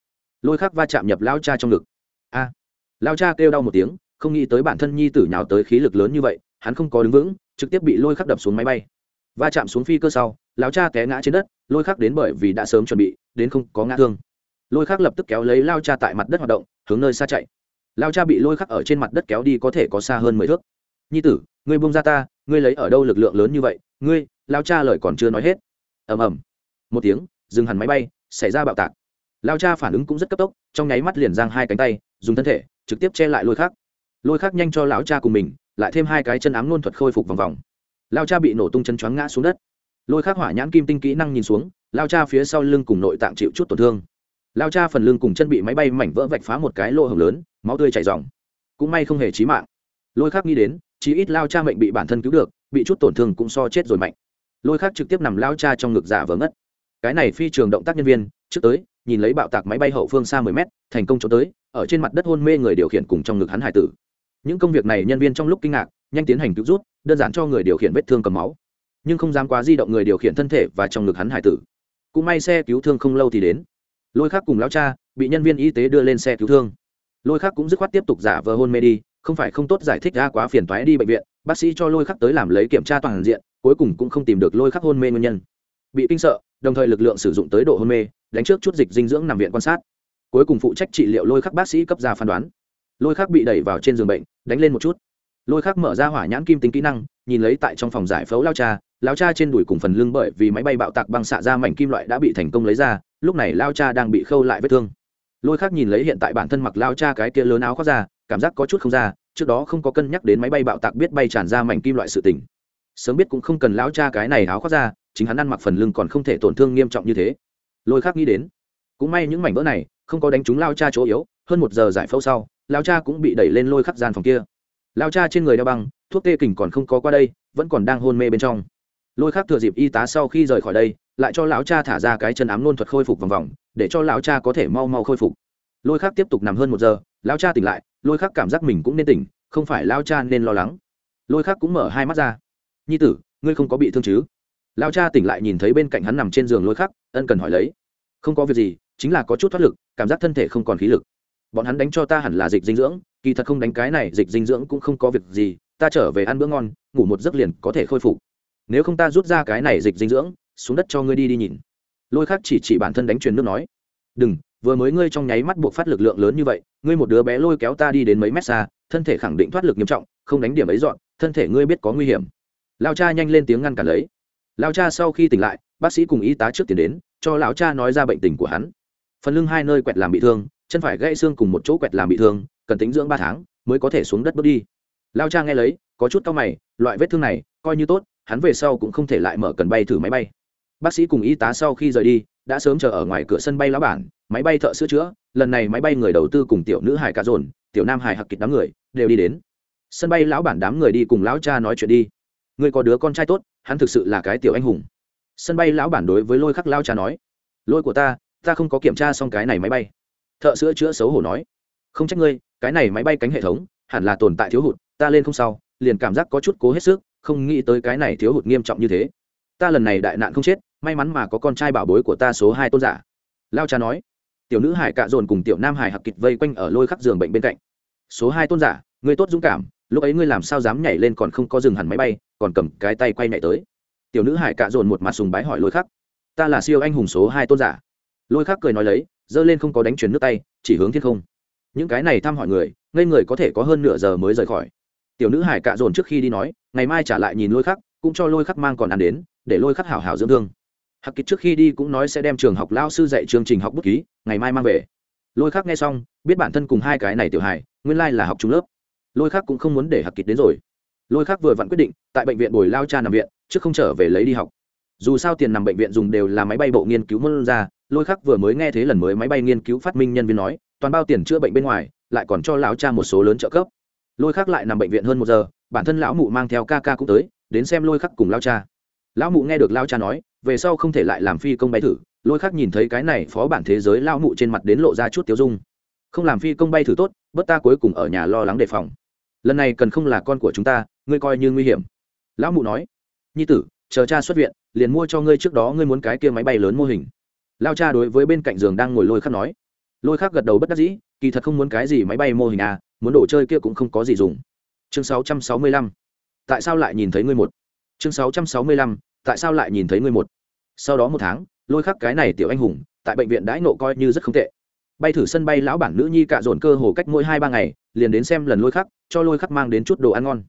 S1: Lôi khắc va chạm nhập lao cha trong ngực. A! Lao cha kêu đau một tiếng, không nghĩ tới bản thân nhi tử nhào tới khí lực lớn như vậy, hắn không có đứng vững, trực tiếp bị lôi khắc đập xuống máy bay. Va chạm xuống phi cơ sau, lao cha té ngã trên đất, lôi khắc đến bởi vì đã sớm chuẩn bị, đến không có ngã thương lôi khắc lập tức kéo lấy lao cha tại mặt đất hoạt động, hướng nơi xa chạy. Lao cha bị lôi khắc ở trên mặt đất kéo đi có thể có xa hơn mười thước. Nhi tử, ngươi buông ra ta, ngươi lấy ở đâu lực lượng lớn như vậy? Ngươi, lao cha lời còn chưa nói hết. Ầm ầm. Một tiếng, dừng hẳn máy bay, xảy ra bạo tạc. Lao cha phản ứng cũng rất cấp tốc, trong nháy mắt liền giang hai cánh tay, dùng thân thể, trực tiếp che lại lôi khác lôi khác nhanh cho lão cha cùng mình, lại thêm hai cái chân ám luôn thuật khôi phục vòng vòng. Lao cha bị nổ tung chân choáng ngã xuống đất. Lôi khác hỏa nhãn kim tinh kỹ năng nhìn xuống, lao cha phía sau lưng cùng nội tạng chịu chút tổn thương lao cha phần lưng cùng chân bị máy bay mảnh vỡ vạch phá một cái lỗ hồng lớn, máu tươi chảy dòng cũng may không hề chí mạng. Lôi khác nghĩ đến, chí ít lao cha mệnh bị bản thân cứu được, bị chút tổn thương cũng so chết rồi mạnh. Lôi khác trực tiếp nằm lao cha trong ngực giả vờ ngất. Cái này phi trường động tác nhân viên, trước tới, nhìn lấy bạo tạc máy bay hậu phương xa mười mét, thành công chỗ tới, ở trên mặt đất hôn mê người điều khiển cùng trong ngực hắn hải tử. Những công việc này nhân viên trong lúc kinh ngạc, nhanh tiến hành cứu rút, đơn giản cho người điều khiển vết thương cầm máu. Nhưng không dám quá di động người điều khiển thân thể và trong ngực hắn hải tử. Cũng may xe cứu thương không lâu thì đến lôi khác cùng lão cha bị nhân viên y tế đưa lên xe cứu thương. Lôi khác cũng dứt khoát tiếp tục giả vờ hôn mê đi, không phải không tốt giải thích ra quá phiền thoái đi bệnh viện, bác sĩ cho lôi khắc tới làm lấy kiểm tra toàn diện, cuối cùng cũng không tìm được lôi khắc hôn mê nguyên nhân. Bị kinh sợ, đồng thời lực lượng sử dụng tới độ hôn mê, đánh trước chút dịch dinh dưỡng nằm viện quan sát. Cuối cùng phụ trách trị liệu lôi khắc bác sĩ cấp ra phán đoán. Lôi khắc bị đẩy vào trên giường bệnh, đánh lên một chút. Lôi khắc mở ra hỏa nhãn kim tính kỹ năng, nhìn lấy tại trong phòng giải phẫu lao cha lao cha trên đùi cùng phần lưng bởi vì máy bay bạo tạc băng xạ ra mảnh kim loại đã bị thành công lấy ra, lúc này lao cha đang bị khâu lại vết thương. Lôi khắc nhìn lấy hiện tại bản thân mặc lao cha cái kia lớn áo khoác ra, cảm giác có chút không ra, trước đó không có cân nhắc đến máy bay bạo tạc biết bay tràn ra mảnh kim loại sự tình. Sớm biết cũng không cần lao cha cái này áo khoác ra, chính hắn ăn mặc phần lưng còn không thể tổn thương nghiêm trọng như thế. Lôi khắc nghĩ đến, cũng may những mảnh vỡ này không có đánh trúng lao cha chỗ yếu, hơn một giờ giải phẫu sau lao cha cũng bị đẩy lên lôi khắc gian phòng kia. Lao cha trên người đeo băng, thuốc tê kình còn không có qua đây, vẫn còn đang hôn mê bên trong lôi khắc thừa dịp y tá sau khi rời khỏi đây, lại cho lão cha thả ra cái chân ám nôn thuật khôi phục vòng vòng, để cho lão cha có thể mau mau khôi phục. Lôi khắc tiếp tục nằm hơn một giờ, lão cha tỉnh lại, lôi khắc cảm giác mình cũng nên tỉnh, không phải lão cha nên lo lắng. Lôi khắc cũng mở hai mắt ra. Nhi tử, ngươi không có bị thương chứ? Lão cha tỉnh lại nhìn thấy bên cạnh hắn nằm trên giường lôi khắc, ân cần hỏi lấy. Không có việc gì, chính là có chút thoát lực, cảm giác thân thể không còn khí lực. Bọn hắn đánh cho ta hẳn là dịch dinh dưỡng, kỳ thật không đánh cái này dịch dinh dưỡng cũng không có việc gì, ta trở về ăn bữa ngon, ngủ một giấc liền có thể khôi phục nếu không ta rút ra cái này dịch dinh dưỡng, xuống đất cho ngươi đi đi nhìn. Lôi khác chỉ chỉ bản thân đánh truyền nước nói. Đừng, vừa mới ngươi trong nháy mắt buộc phát lực lượng lớn như vậy, ngươi một đứa bé lôi kéo ta đi đến mấy mét xa, thân thể khẳng định thoát lực nghiêm trọng, không đánh điểm ấy dọn, thân thể ngươi biết có nguy hiểm. Lao cha nhanh lên tiếng ngăn cản lấy. Lao cha sau khi tỉnh lại, bác sĩ cùng y tá trước tiền đến, cho lão cha nói ra bệnh tình của hắn. Phần lưng hai nơi quẹt làm bị thương, chân phải gãy xương cùng một chỗ quẹt làm bị thương, cần tính dưỡng ba tháng mới có thể xuống đất bước đi. Lao cha nghe lấy, có chút cao mày, loại vết thương này, coi như tốt hắn về sau cũng không thể lại mở cần bay thử máy bay. Bác sĩ cùng y tá sau khi rời đi, đã sớm chờ ở ngoài cửa sân bay lá bản, máy bay thợ sửa chữa, lần này máy bay người đầu tư cùng tiểu nữ hải cả dồn, tiểu nam hải hặc kịch đám người, đều đi đến. Sân bay lão bản đám người đi cùng lão cha nói chuyện đi. Người có đứa con trai tốt, hắn thực sự là cái tiểu anh hùng. Sân bay lão bản đối với lôi khắc lao cha nói, lôi của ta ta không có kiểm tra xong cái này máy bay. Thợ sửa chữa xấu hổ nói, không trách ngươi, cái này máy bay cánh hệ thống, hẳn là tồn tại thiếu hụt, ta lên không sao liền cảm giác có chút cố hết sức không nghĩ tới cái này thiếu hụt nghiêm trọng như thế. Ta lần này đại nạn không chết, may mắn mà có con trai bảo bối của ta số hai tôn giả. Lao cha nói. Tiểu nữ hải cạ dồn cùng tiểu nam hải hặc kịch vây quanh ở lôi khắc giường bệnh bên cạnh. Số hai tôn giả người tốt dũng cảm, lúc ấy ngươi làm sao dám nhảy lên còn không có dừng hẳn máy bay, còn cầm cái tay quay nhảy tới. Tiểu nữ hải cạ dồn một mặt sùng bái hỏi lôi khắc. Ta là siêu anh hùng số hai tôn giả. Lôi khắc cười nói lấy, giơ lên không có đánh chuyển nước tay, chỉ hướng thiên không. Những cái này thăm hỏi người, ngây người có thể có hơn nửa giờ mới rời khỏi tiểu nữ hải cạ dồn trước khi đi nói ngày mai trả lại nhìn lôi khắc cũng cho lôi khắc mang còn ăn đến để lôi khắc hảo hảo dưỡng thương. Hạc kịch trước khi đi cũng nói sẽ đem trường học lao sư dạy chương trình học bút ký ngày mai mang về. Lôi khắc nghe xong biết bản thân cùng hai cái này tiểu Hải, nguyên lai là học trung lớp. Lôi khắc cũng không muốn để Hạc kịch đến rồi. Lôi khắc vừa vặn quyết định tại bệnh viện bồi lao cha nằm viện chứ không trở về lấy đi học. Dù sao tiền nằm bệnh viện dùng đều là máy bay bộ nghiên cứu môn ra lôi khắc vừa mới nghe thấy lần mới máy bay nghiên cứu phát minh nhân viên nói toàn bao tiền chữa bệnh bên ngoài lại còn cho lão cha một số lớn trợ cấp lôi khắc lại nằm bệnh viện hơn một giờ, bản thân lão mụ mang theo ca ca cũng tới, đến xem lôi khắc cùng lao cha. Lão mụ nghe được lao cha nói, về sau không thể lại làm phi công bay thử, lôi khắc nhìn thấy cái này phó bản thế giới lao mụ trên mặt đến lộ ra chút tiêu dung. Không làm phi công bay thử tốt bất ta cuối cùng ở nhà lo lắng đề phòng. Lần này cần không là con của chúng ta, ngươi coi như nguy hiểm. Lão mụ nói, nhi tử, chờ cha xuất viện, liền mua cho ngươi trước đó ngươi muốn cái kia máy bay lớn mô hình. Lao cha đối với bên cạnh giường đang ngồi lôi khắc nói. Lôi khắc gật đầu bất đắc dĩ, kỳ thật không muốn cái gì máy bay mô hình à muốn đồ chơi kia cũng không có gì dùng. Chương 665. tại sao lại nhìn thấy ngươi một? Chương 665. tại sao lại nhìn thấy ngươi một? Sau đó một tháng, lôi khắc cái này tiểu anh hùng, tại bệnh viện đãi nộ coi như rất không tệ. Bay thử sân bay lão bản nữ nhi cạ dồn cơ hồ cách mỗi hai ba ngày, liền đến xem lần lôi khắc, cho lôi khắc mang đến chút đồ ăn ngon.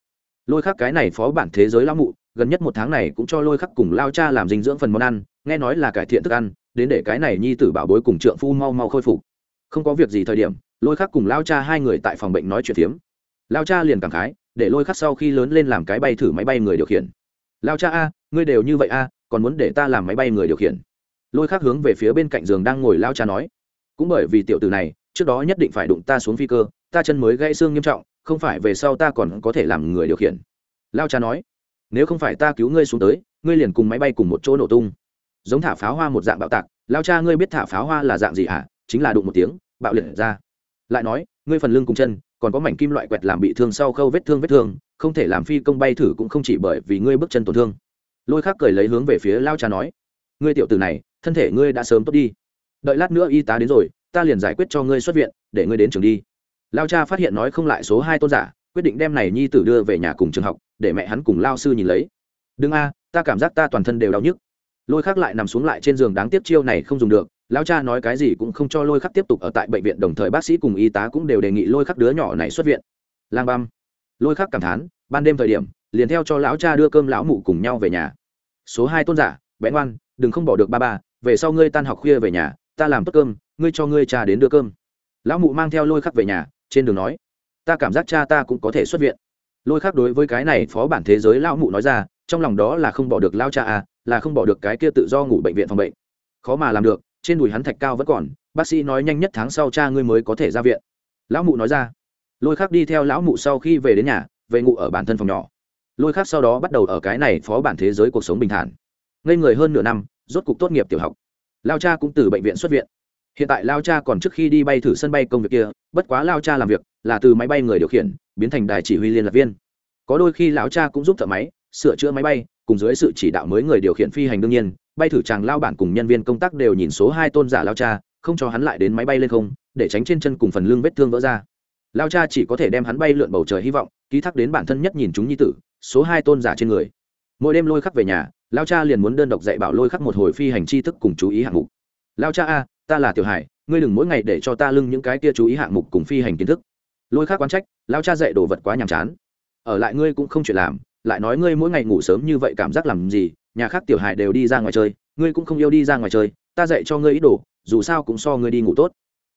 S1: Lôi khắc cái này phó bản thế giới lão mụ, gần nhất một tháng này cũng cho lôi khắc cùng lao cha làm dinh dưỡng phần món ăn, nghe nói là cải thiện thức ăn, đến để cái này nhi tử bảo bối cùng trượng phu mau mau khôi phục. Không có việc gì thời điểm lôi khắc cùng lao cha hai người tại phòng bệnh nói chuyện phiếm. Lao cha liền cảm khái, để lôi khắc sau khi lớn lên làm cái bay thử máy bay người điều khiển. Lao cha a, ngươi đều như vậy a, còn muốn để ta làm máy bay người điều khiển? Lôi khắc hướng về phía bên cạnh giường đang ngồi lao cha nói. Cũng bởi vì tiểu tử này, trước đó nhất định phải đụng ta xuống phi cơ, ta chân mới gãy xương nghiêm trọng, không phải về sau ta còn có thể làm người điều khiển. Lao cha nói. Nếu không phải ta cứu ngươi xuống tới, ngươi liền cùng máy bay cùng một chỗ nổ tung. Giống thả pháo hoa một dạng bạo tạc, lao cha ngươi biết thả pháo hoa là dạng gì hả? Chính là đụng một tiếng, bạo liệt ra lại nói, ngươi phần lưng cùng chân, còn có mảnh kim loại quẹt làm bị thương sau khâu vết thương vết thương, không thể làm phi công bay thử cũng không chỉ bởi vì ngươi bước chân tổn thương. Lôi khác cười lấy hướng về phía lao cha nói, ngươi tiểu tử này, thân thể ngươi đã sớm tốt đi. Đợi lát nữa y tá đến rồi, ta liền giải quyết cho ngươi xuất viện, để ngươi đến trường đi. Lao cha phát hiện nói không lại số hai tôn giả, quyết định đem này nhi tử đưa về nhà cùng trường học, để mẹ hắn cùng lao sư nhìn lấy. Đừng a, ta cảm giác ta toàn thân đều đau nhức. Lôi khắc lại nằm xuống lại trên giường, đáng tiếc chiêu này không dùng được lao cha nói cái gì cũng không cho lôi khắc tiếp tục ở tại bệnh viện, đồng thời bác sĩ cùng y tá cũng đều đề nghị lôi khắc đứa nhỏ này xuất viện. Lang băm. Lôi khắc cảm thán, ban đêm thời điểm, liền theo cho lão cha đưa cơm lão mụ cùng nhau về nhà. Số hai tôn giả bén oan đừng không bỏ được ba ba, về sau ngươi tan học khuya về nhà, ta làm tốt cơm, ngươi cho ngươi cha đến đưa cơm. Lão mụ mang theo lôi khắc về nhà, trên đường nói, ta cảm giác cha ta cũng có thể xuất viện. Lôi khắc đối với cái này phó bản thế giới lão mụ nói ra, trong lòng đó là không bỏ được lao cha à là không bỏ được cái kia tự do ngủ bệnh viện phòng bệnh. Khó mà làm được trên đùi hắn thạch cao vẫn còn, bác sĩ nói nhanh nhất tháng sau cha ngươi mới có thể ra viện. Lão mụ nói ra. Lôi khắc đi theo lão mụ sau khi về đến nhà, về ngủ ở bản thân phòng nhỏ. Lôi khắc sau đó bắt đầu ở cái này phó bản thế giới cuộc sống bình thản. Ngây người hơn nửa năm, rốt cục tốt nghiệp tiểu học. Lao cha cũng từ bệnh viện xuất viện. Hiện tại lao cha còn trước khi đi bay thử sân bay công việc kia, bất quá lao cha làm việc là từ máy bay người điều khiển, biến thành đài chỉ huy liên lạc viên. Có đôi khi lão cha cũng giúp thợ máy sửa chữa máy bay cùng dưới sự chỉ đạo mới người điều khiển phi hành đương nhiên, bay thử chàng lao bản cùng nhân viên công tác đều nhìn số hai tôn giả lao cha, không cho hắn lại đến máy bay lên không, để tránh trên chân cùng phần lưng vết thương vỡ ra. Lao cha chỉ có thể đem hắn bay lượn bầu trời hy vọng, ký thác đến bản thân nhất nhìn chúng nhi tử, số hai tôn giả trên người. Mỗi đêm lôi khắc về nhà, lao cha liền muốn đơn độc dạy bảo lôi khắc một hồi phi hành tri thức cùng chú ý hạng mục. Lao cha a, ta là tiểu hải, ngươi đừng mỗi ngày để cho ta lưng những cái kia chú ý hạng mục cùng phi hành kiến thức. Lôi khắc quán trách, lao cha dạy đồ vật quá nhàm chán. Ở lại ngươi cũng không chuyện làm lại nói ngươi mỗi ngày ngủ sớm như vậy cảm giác làm gì, nhà khác tiểu hài đều đi ra ngoài chơi, ngươi cũng không yêu đi ra ngoài chơi, ta dạy cho ngươi ít đồ, dù sao cũng so ngươi đi ngủ tốt.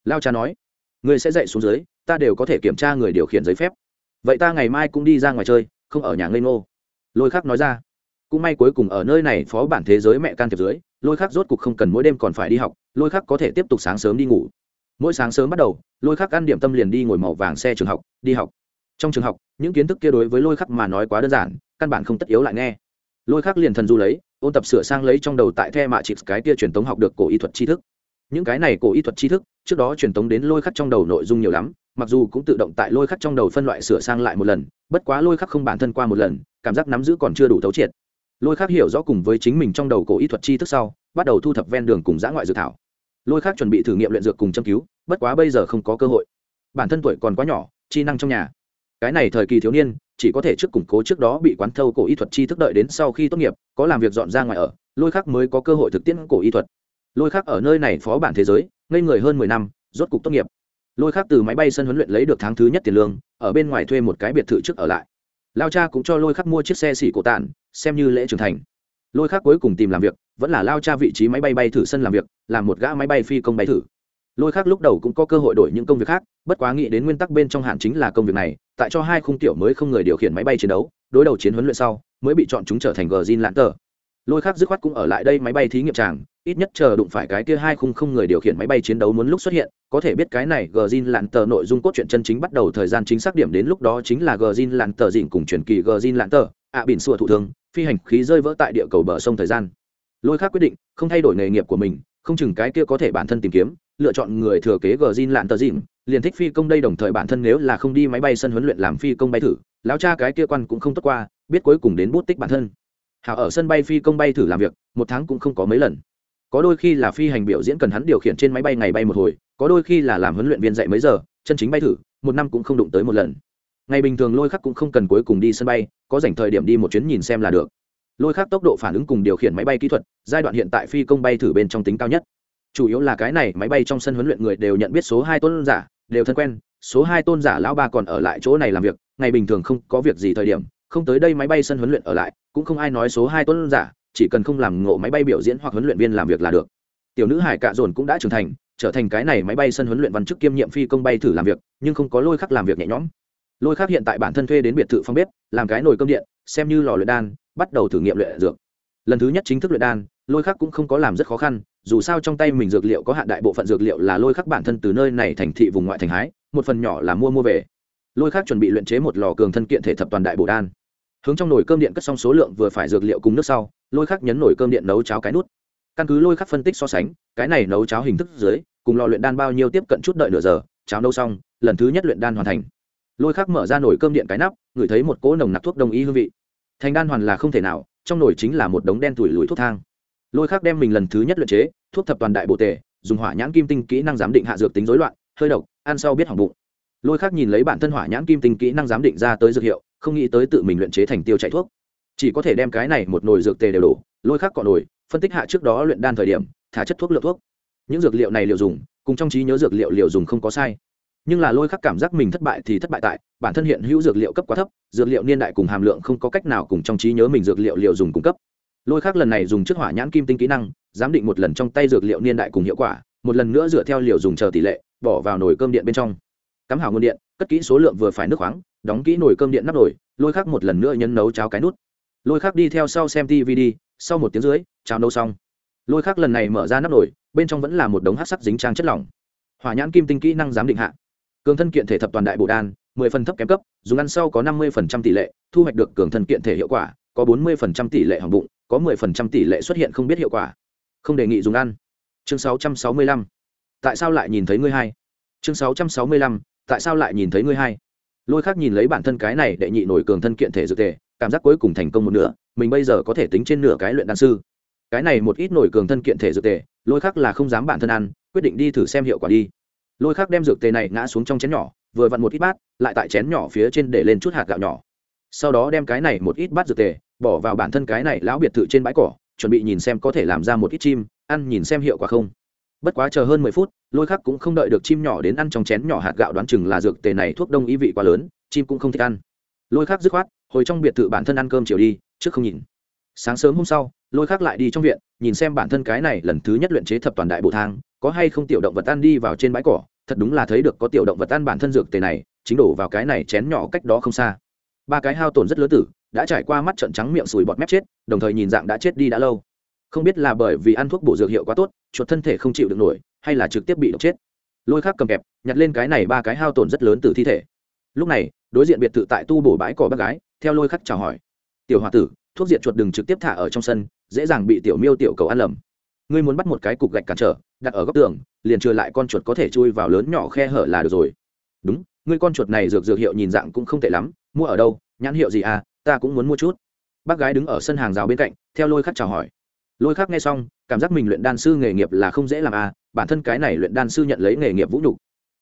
S1: Lao cha nói, ngươi sẽ dậy xuống dưới, ta đều có thể kiểm tra người điều khiển giấy phép. Vậy ta ngày mai cũng đi ra ngoài chơi, không ở nhà ngây ngô. Lôi khắc nói ra, cũng may cuối cùng ở nơi này phó bản thế giới mẹ can thiệp dưới, lôi khắc rốt cục không cần mỗi đêm còn phải đi học, lôi khắc có thể tiếp tục sáng sớm đi ngủ. Mỗi sáng sớm bắt đầu, lôi khắc ăn điểm tâm liền đi ngồi màu vàng xe trường học, đi học trong trường học, những kiến thức kia đối với lôi khắc mà nói quá đơn giản, căn bản không tất yếu lại nghe. Lôi khắc liền thần du lấy, ôn tập sửa sang lấy trong đầu tại the mạ chịp cái kia truyền tống học được cổ y thuật tri thức. Những cái này cổ y thuật tri thức, trước đó truyền tống đến lôi khắc trong đầu nội dung nhiều lắm, mặc dù cũng tự động tại lôi khắc trong đầu phân loại sửa sang lại một lần, bất quá lôi khắc không bản thân qua một lần, cảm giác nắm giữ còn chưa đủ thấu triệt. Lôi khắc hiểu rõ cùng với chính mình trong đầu cổ y thuật tri thức sau, bắt đầu thu thập ven đường cùng giã ngoại dự thảo. Lôi khắc chuẩn bị thử nghiệm luyện dược cùng châm cứu, bất quá bây giờ không có cơ hội. Bản thân tuổi còn quá nhỏ, chi năng trong nhà cái này thời kỳ thiếu niên, chỉ có thể trước củng cố trước đó bị quán thâu cổ y thuật chi thức đợi đến sau khi tốt nghiệp, có làm việc dọn ra ngoài ở, lôi khác mới có cơ hội thực tiễn cổ y thuật. Lôi khác ở nơi này phó bản thế giới, ngây người hơn mười năm, rốt cục tốt nghiệp. Lôi khác từ máy bay sân huấn luyện lấy được tháng thứ nhất tiền lương, ở bên ngoài thuê một cái biệt thự trước ở lại. Lao cha cũng cho lôi khác mua chiếc xe xỉ cổ tản, xem như lễ trưởng thành. Lôi khác cuối cùng tìm làm việc, vẫn là lao cha vị trí máy bay bay thử sân làm việc, làm một gã máy bay phi công bay thử lôi khác lúc đầu cũng có cơ hội đổi những công việc khác, bất quá nghĩ đến nguyên tắc bên trong hạn chính là công việc này, tại cho hai khung tiểu mới không người điều khiển máy bay chiến đấu, đối đầu chiến huấn luyện sau, mới bị chọn chúng trở thành gờ zin lãng tờ. Lôi khác dứt khoát cũng ở lại đây máy bay thí nghiệm tràng, ít nhất chờ đụng phải cái kia hai khung không người điều khiển máy bay chiến đấu muốn lúc xuất hiện, có thể biết cái này gờ zin lãng tờ nội dung cốt truyện chân chính bắt đầu thời gian chính xác điểm đến lúc đó chính là gờ zin lãng tờ dịnh cùng truyền kỳ gờ zin lãng tờ, ạ bỉn xua thủ thương phi hành khí rơi vỡ tại địa cầu bờ sông thời gian. Lôi khác quyết định không thay đổi nghề nghiệp của mình, không chừng cái kia có thể bản thân tìm kiếm lựa chọn người thừa kế gờ zin lạn tờ dìm, liền thích phi công đây đồng thời bản thân nếu là không đi máy bay sân huấn luyện làm phi công bay thử, lão cha cái kia quan cũng không tốt qua, biết cuối cùng đến bút tích bản thân. Hảo ở sân bay phi công bay thử làm việc, một tháng cũng không có mấy lần. Có đôi khi là phi hành biểu diễn cần hắn điều khiển trên máy bay ngày bay một hồi, có đôi khi là làm huấn luyện viên dạy mấy giờ, chân chính bay thử, một năm cũng không đụng tới một lần. Ngày bình thường lôi khắc cũng không cần cuối cùng đi sân bay, có dành thời điểm đi một chuyến nhìn xem là được. Lôi khắc tốc độ phản ứng cùng điều khiển máy bay kỹ thuật, giai đoạn hiện tại phi công bay thử bên trong tính cao nhất chủ yếu là cái này, máy bay trong sân huấn luyện người đều nhận biết số hai tôn giả, đều thân quen, số hai tôn giả lão ba còn ở lại chỗ này làm việc, ngày bình thường không có việc gì thời điểm, không tới đây máy bay sân huấn luyện ở lại, cũng không ai nói số hai tôn giả, chỉ cần không làm ngộ máy bay biểu diễn hoặc huấn luyện viên làm việc là được. Tiểu nữ hải cạ dồn cũng đã trưởng thành, trở thành cái này máy bay sân huấn luyện văn chức kiêm nhiệm phi công bay thử làm việc, nhưng không có lôi khắc làm việc nhẹ nhõm. Lôi khắc hiện tại bản thân thuê đến biệt thự phong bếp, làm cái nồi cơm điện, xem như lò luyện đan, bắt đầu thử nghiệm luyện dược. Lần thứ nhất chính thức luyện đan, lôi khắc cũng không có làm rất khó khăn dù sao trong tay mình dược liệu có hạn đại bộ phận dược liệu là lôi khắc bản thân từ nơi này thành thị vùng ngoại thành hái, một phần nhỏ là mua mua về. Lôi khắc chuẩn bị luyện chế một lò cường thân kiện thể thập toàn đại bổ đan. Hướng trong nồi cơm điện cất xong số lượng vừa phải dược liệu cùng nước sau, lôi khắc nhấn nồi cơm điện nấu cháo cái nút. Căn cứ lôi khắc phân tích so sánh, cái này nấu cháo hình thức dưới, cùng lò luyện đan bao nhiêu tiếp cận chút đợi nửa giờ, cháo nấu xong, lần thứ nhất luyện đan hoàn thành. Lôi khắc mở ra nồi cơm điện cái nắp, ngửi thấy một cỗ nồng nặc thuốc đồng y hương vị. Thành đan hoàn là không thể nào, trong nồi chính là một đống đen tủi lùi thuốc thang lôi khắc đem mình lần thứ nhất luyện chế, thuốc thập toàn đại bộ tề, dùng hỏa nhãn kim tinh kỹ năng giám định hạ dược tính rối loạn, hơi độc, ăn sau biết hỏng bụng. Lôi khắc nhìn lấy bản thân hỏa nhãn kim tinh kỹ năng giám định ra tới dược hiệu, không nghĩ tới tự mình luyện chế thành tiêu chạy thuốc. Chỉ có thể đem cái này một nồi dược tề đều đổ, lôi khắc cọ nồi, phân tích hạ trước đó luyện đan thời điểm, thả chất thuốc lượng thuốc. Những dược liệu này liệu dùng, cùng trong trí nhớ dược liệu liệu dùng không có sai. Nhưng là lôi khắc cảm giác mình thất bại thì thất bại tại, bản thân hiện hữu dược liệu cấp quá thấp, dược liệu niên đại cùng hàm lượng không có cách nào cùng trong trí nhớ mình dược liệu liệu dùng cung cấp lôi khắc lần này dùng chiếc hỏa nhãn kim tinh kỹ năng, giám định một lần trong tay dược liệu niên đại cùng hiệu quả, một lần nữa dựa theo liều dùng chờ tỷ lệ, bỏ vào nồi cơm điện bên trong. Cắm hào nguồn điện, cất kỹ số lượng vừa phải nước khoáng, đóng kỹ nồi cơm điện nắp nồi, lôi khắc một lần nữa nhấn nấu cháo cái nút. Lôi khắc đi theo sau xem tv đi, sau một tiếng dưới cháo nấu xong. Lôi khắc lần này mở ra nắp nồi, bên trong vẫn là một đống hát sắc dính trang chất lỏng. Hỏa nhãn kim tinh kỹ năng giám định hạ. Cường thân kiện thể thập toàn đại bộ đan, mười phần thấp kém cấp, dùng ăn sau có năm mươi phần trăm tỷ lệ, thu hoạch được cường thân kiện thể hiệu quả, có bốn mươi phần trăm tỷ lệ hỏng bụng có mười phần trăm tỷ lệ xuất hiện không biết hiệu quả. Không đề nghị dùng ăn. Chương sáu trăm sáu mươi lăm. Tại sao lại nhìn thấy ngươi hai? Chương sáu trăm sáu mươi lăm, tại sao lại nhìn thấy ngươi hai? Lôi khác nhìn lấy bản thân cái này đệ nhị nổi cường thân kiện thể dược tề, cảm giác cuối cùng thành công một nửa, mình bây giờ có thể tính trên nửa cái luyện đan sư. Cái này một ít nổi cường thân kiện thể dược tề, lôi khác là không dám bản thân ăn, quyết định đi thử xem hiệu quả đi. Lôi khác đem dược tề này ngã xuống trong chén nhỏ, vừa vặn một ít bát, lại tại chén nhỏ phía trên để lên chút hạt gạo nhỏ. Sau đó đem cái này một ít bát dược tề bỏ vào bản thân cái này lão biệt thự trên bãi cỏ, chuẩn bị nhìn xem có thể làm ra một ít chim, ăn nhìn xem hiệu quả không. Bất quá chờ hơn mười phút, lôi khắc cũng không đợi được chim nhỏ đến ăn trong chén nhỏ hạt gạo đoán chừng là dược tề này thuốc đông ý vị quá lớn, chim cũng không thích ăn. Lôi khắc dứt khoát, hồi trong biệt thự bản thân ăn cơm chiều đi, trước không nhìn. Sáng sớm hôm sau, lôi khắc lại đi trong viện, nhìn xem bản thân cái này lần thứ nhất luyện chế thập toàn đại bộ thang, có hay không tiểu động vật ăn đi vào trên bãi cỏ, thật đúng là thấy được có tiểu động vật ăn bản thân dược tề này, chính đổ vào cái này chén nhỏ cách đó không xa. Ba cái hao tổn rất lớn tử đã trải qua mắt trận trắng miệng sùi bọt mép chết, đồng thời nhìn dạng đã chết đi đã lâu. Không biết là bởi vì ăn thuốc bổ dược hiệu quá tốt, chuột thân thể không chịu được nổi, hay là trực tiếp bị độc chết. Lôi khác cầm kẹp, nhặt lên cái này ba cái hao tổn rất lớn từ thi thể. Lúc này, đối diện biệt thự tại tu bổ bãi cỏ bác gái, theo lôi khắc chào hỏi. Tiểu h o a tử, thuốc diện chuột đừng trực tiếp thả ở trong sân, dễ dàng bị tiểu miêu tiểu cầu ăn lầm. Ngươi muốn bắt một cái cục gạch cản trở, đặt ở góc tường, liền trừ lại con chuột có thể chui vào lớn nhỏ khe hở là được rồi. Đúng, ngươi con chuột này dược dược hiệu nhìn dạng cũng không tệ lắm, mua ở đâu, nhãn hiệu gì à? Ta cũng muốn mua chút. Bác gái đứng ở sân hàng rào bên cạnh, theo lôi khắc chào hỏi. Lôi khắc nghe xong, cảm giác mình luyện đan sư nghề nghiệp là không dễ làm à bản thân cái này luyện đan sư nhận lấy nghề nghiệp vũ nhục.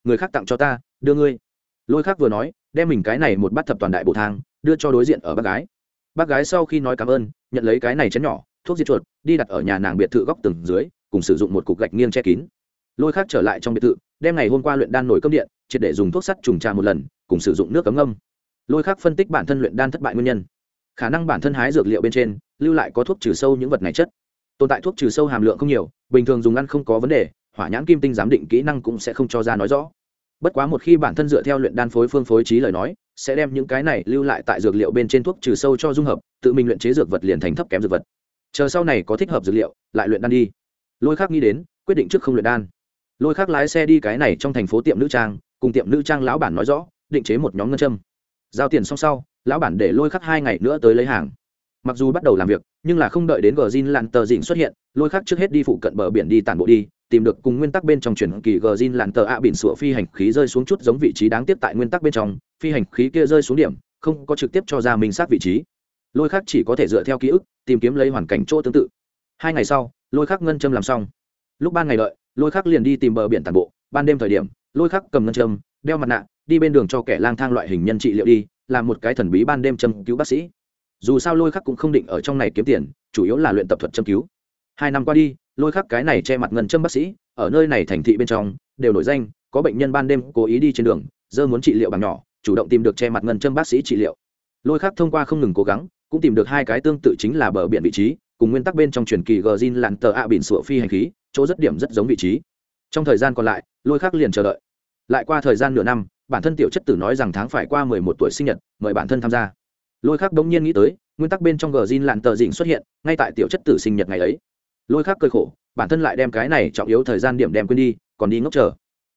S1: Người khác tặng cho ta, đưa ngươi. Lôi khắc vừa nói, đem mình cái này một bát thập toàn đại bộ thang, đưa cho đối diện ở bác gái. Bác gái sau khi nói cảm ơn, nhận lấy cái này chén nhỏ, thuốc diệt chuột, đi đặt ở nhà nàng biệt thự góc tầng dưới, cùng sử dụng một cục gạch nghiêng che kín. Lôi khác trở lại trong biệt thự, đem ngày hôm qua luyện đan nổi cơm điện, triệt để dùng thuốc sắt trùng trà một lần, cùng sử dụng nước cấm ngâm lôi khác phân tích bản thân luyện đan thất bại nguyên nhân. Khả năng bản thân hái dược liệu bên trên, lưu lại có thuốc trừ sâu những vật này chất. Tồn tại thuốc trừ sâu hàm lượng không nhiều, bình thường dùng ăn không có vấn đề, hỏa nhãn kim tinh giám định kỹ năng cũng sẽ không cho ra nói rõ. Bất quá một khi bản thân dựa theo luyện đan phối phương phối trí lời nói, sẽ đem những cái này lưu lại tại dược liệu bên trên thuốc trừ sâu cho dung hợp, tự mình luyện chế dược vật liền thành thấp kém dược vật. Chờ sau này có thích hợp dược liệu, lại luyện đan đi. Lôi khác nghĩ đến, quyết định trước không luyện đan. Lôi khác lái xe đi cái này trong thành phố tiệm nữ trang, cùng tiệm nữ trang lão bản nói rõ, định chế một nhóm ngân châm giao tiền xong sau, lão bản để lôi khắc hai ngày nữa tới lấy hàng. Mặc dù bắt đầu làm việc, nhưng là không đợi đến gờ zin lặn tờ dịnh xuất hiện, lôi khắc trước hết đi phụ cận bờ biển đi tản bộ đi, tìm được cùng nguyên tắc bên trong chuyển kỳ gờ zin lặn tờ ạ biển sủa phi hành khí rơi xuống chút giống vị trí đáng tiếc tại nguyên tắc bên trong, phi hành khí kia rơi xuống điểm, không có trực tiếp cho ra mình xác vị trí. Lôi khắc chỉ có thể dựa theo ký ức, tìm kiếm lấy hoàn cảnh chỗ tương tự. Hai ngày sau, lôi khắc ngân châm làm xong. Lúc ban ngày đợi, lôi khắc liền đi tìm bờ biển tản bộ, ban đêm thời điểm, lôi khắc cầm ngân châm, đeo mặt nạ đi bên đường cho kẻ lang thang loại hình nhân trị liệu đi làm một cái thần bí ban đêm châm cứu bác sĩ. Dù sao lôi khắc cũng không định ở trong này kiếm tiền, chủ yếu là luyện tập thuật châm cứu. Hai năm qua đi, lôi khắc cái này che mặt ngân châm bác sĩ, ở nơi này thành thị bên trong, đều nổi danh, có bệnh nhân ban đêm cố ý đi trên đường, dơ muốn trị liệu bằng nhỏ, chủ động tìm được che mặt ngân châm bác sĩ trị liệu. Lôi khắc thông qua không ngừng cố gắng, cũng tìm được hai cái tương tự chính là bờ biển vị trí, cùng nguyên tắc bên trong truyền kỳ gờ zin lặn tờ ạ biển sụa phi hành khí, chỗ rất điểm rất giống vị trí. Trong thời gian còn lại, lôi khắc liền chờ đợi. Lại qua thời gian nửa năm bản thân tiểu chất tử nói rằng tháng phải qua mười một tuổi sinh nhật, mời bản thân tham gia. Lôi khác đống nhiên nghĩ tới, nguyên tắc bên trong gờ zin lặn tờ dịnh xuất hiện, ngay tại tiểu chất tử sinh nhật ngày ấy. Lôi khác cơi khổ, bản thân lại đem cái này trọng yếu thời gian điểm đem quên đi, còn đi ngốc chờ.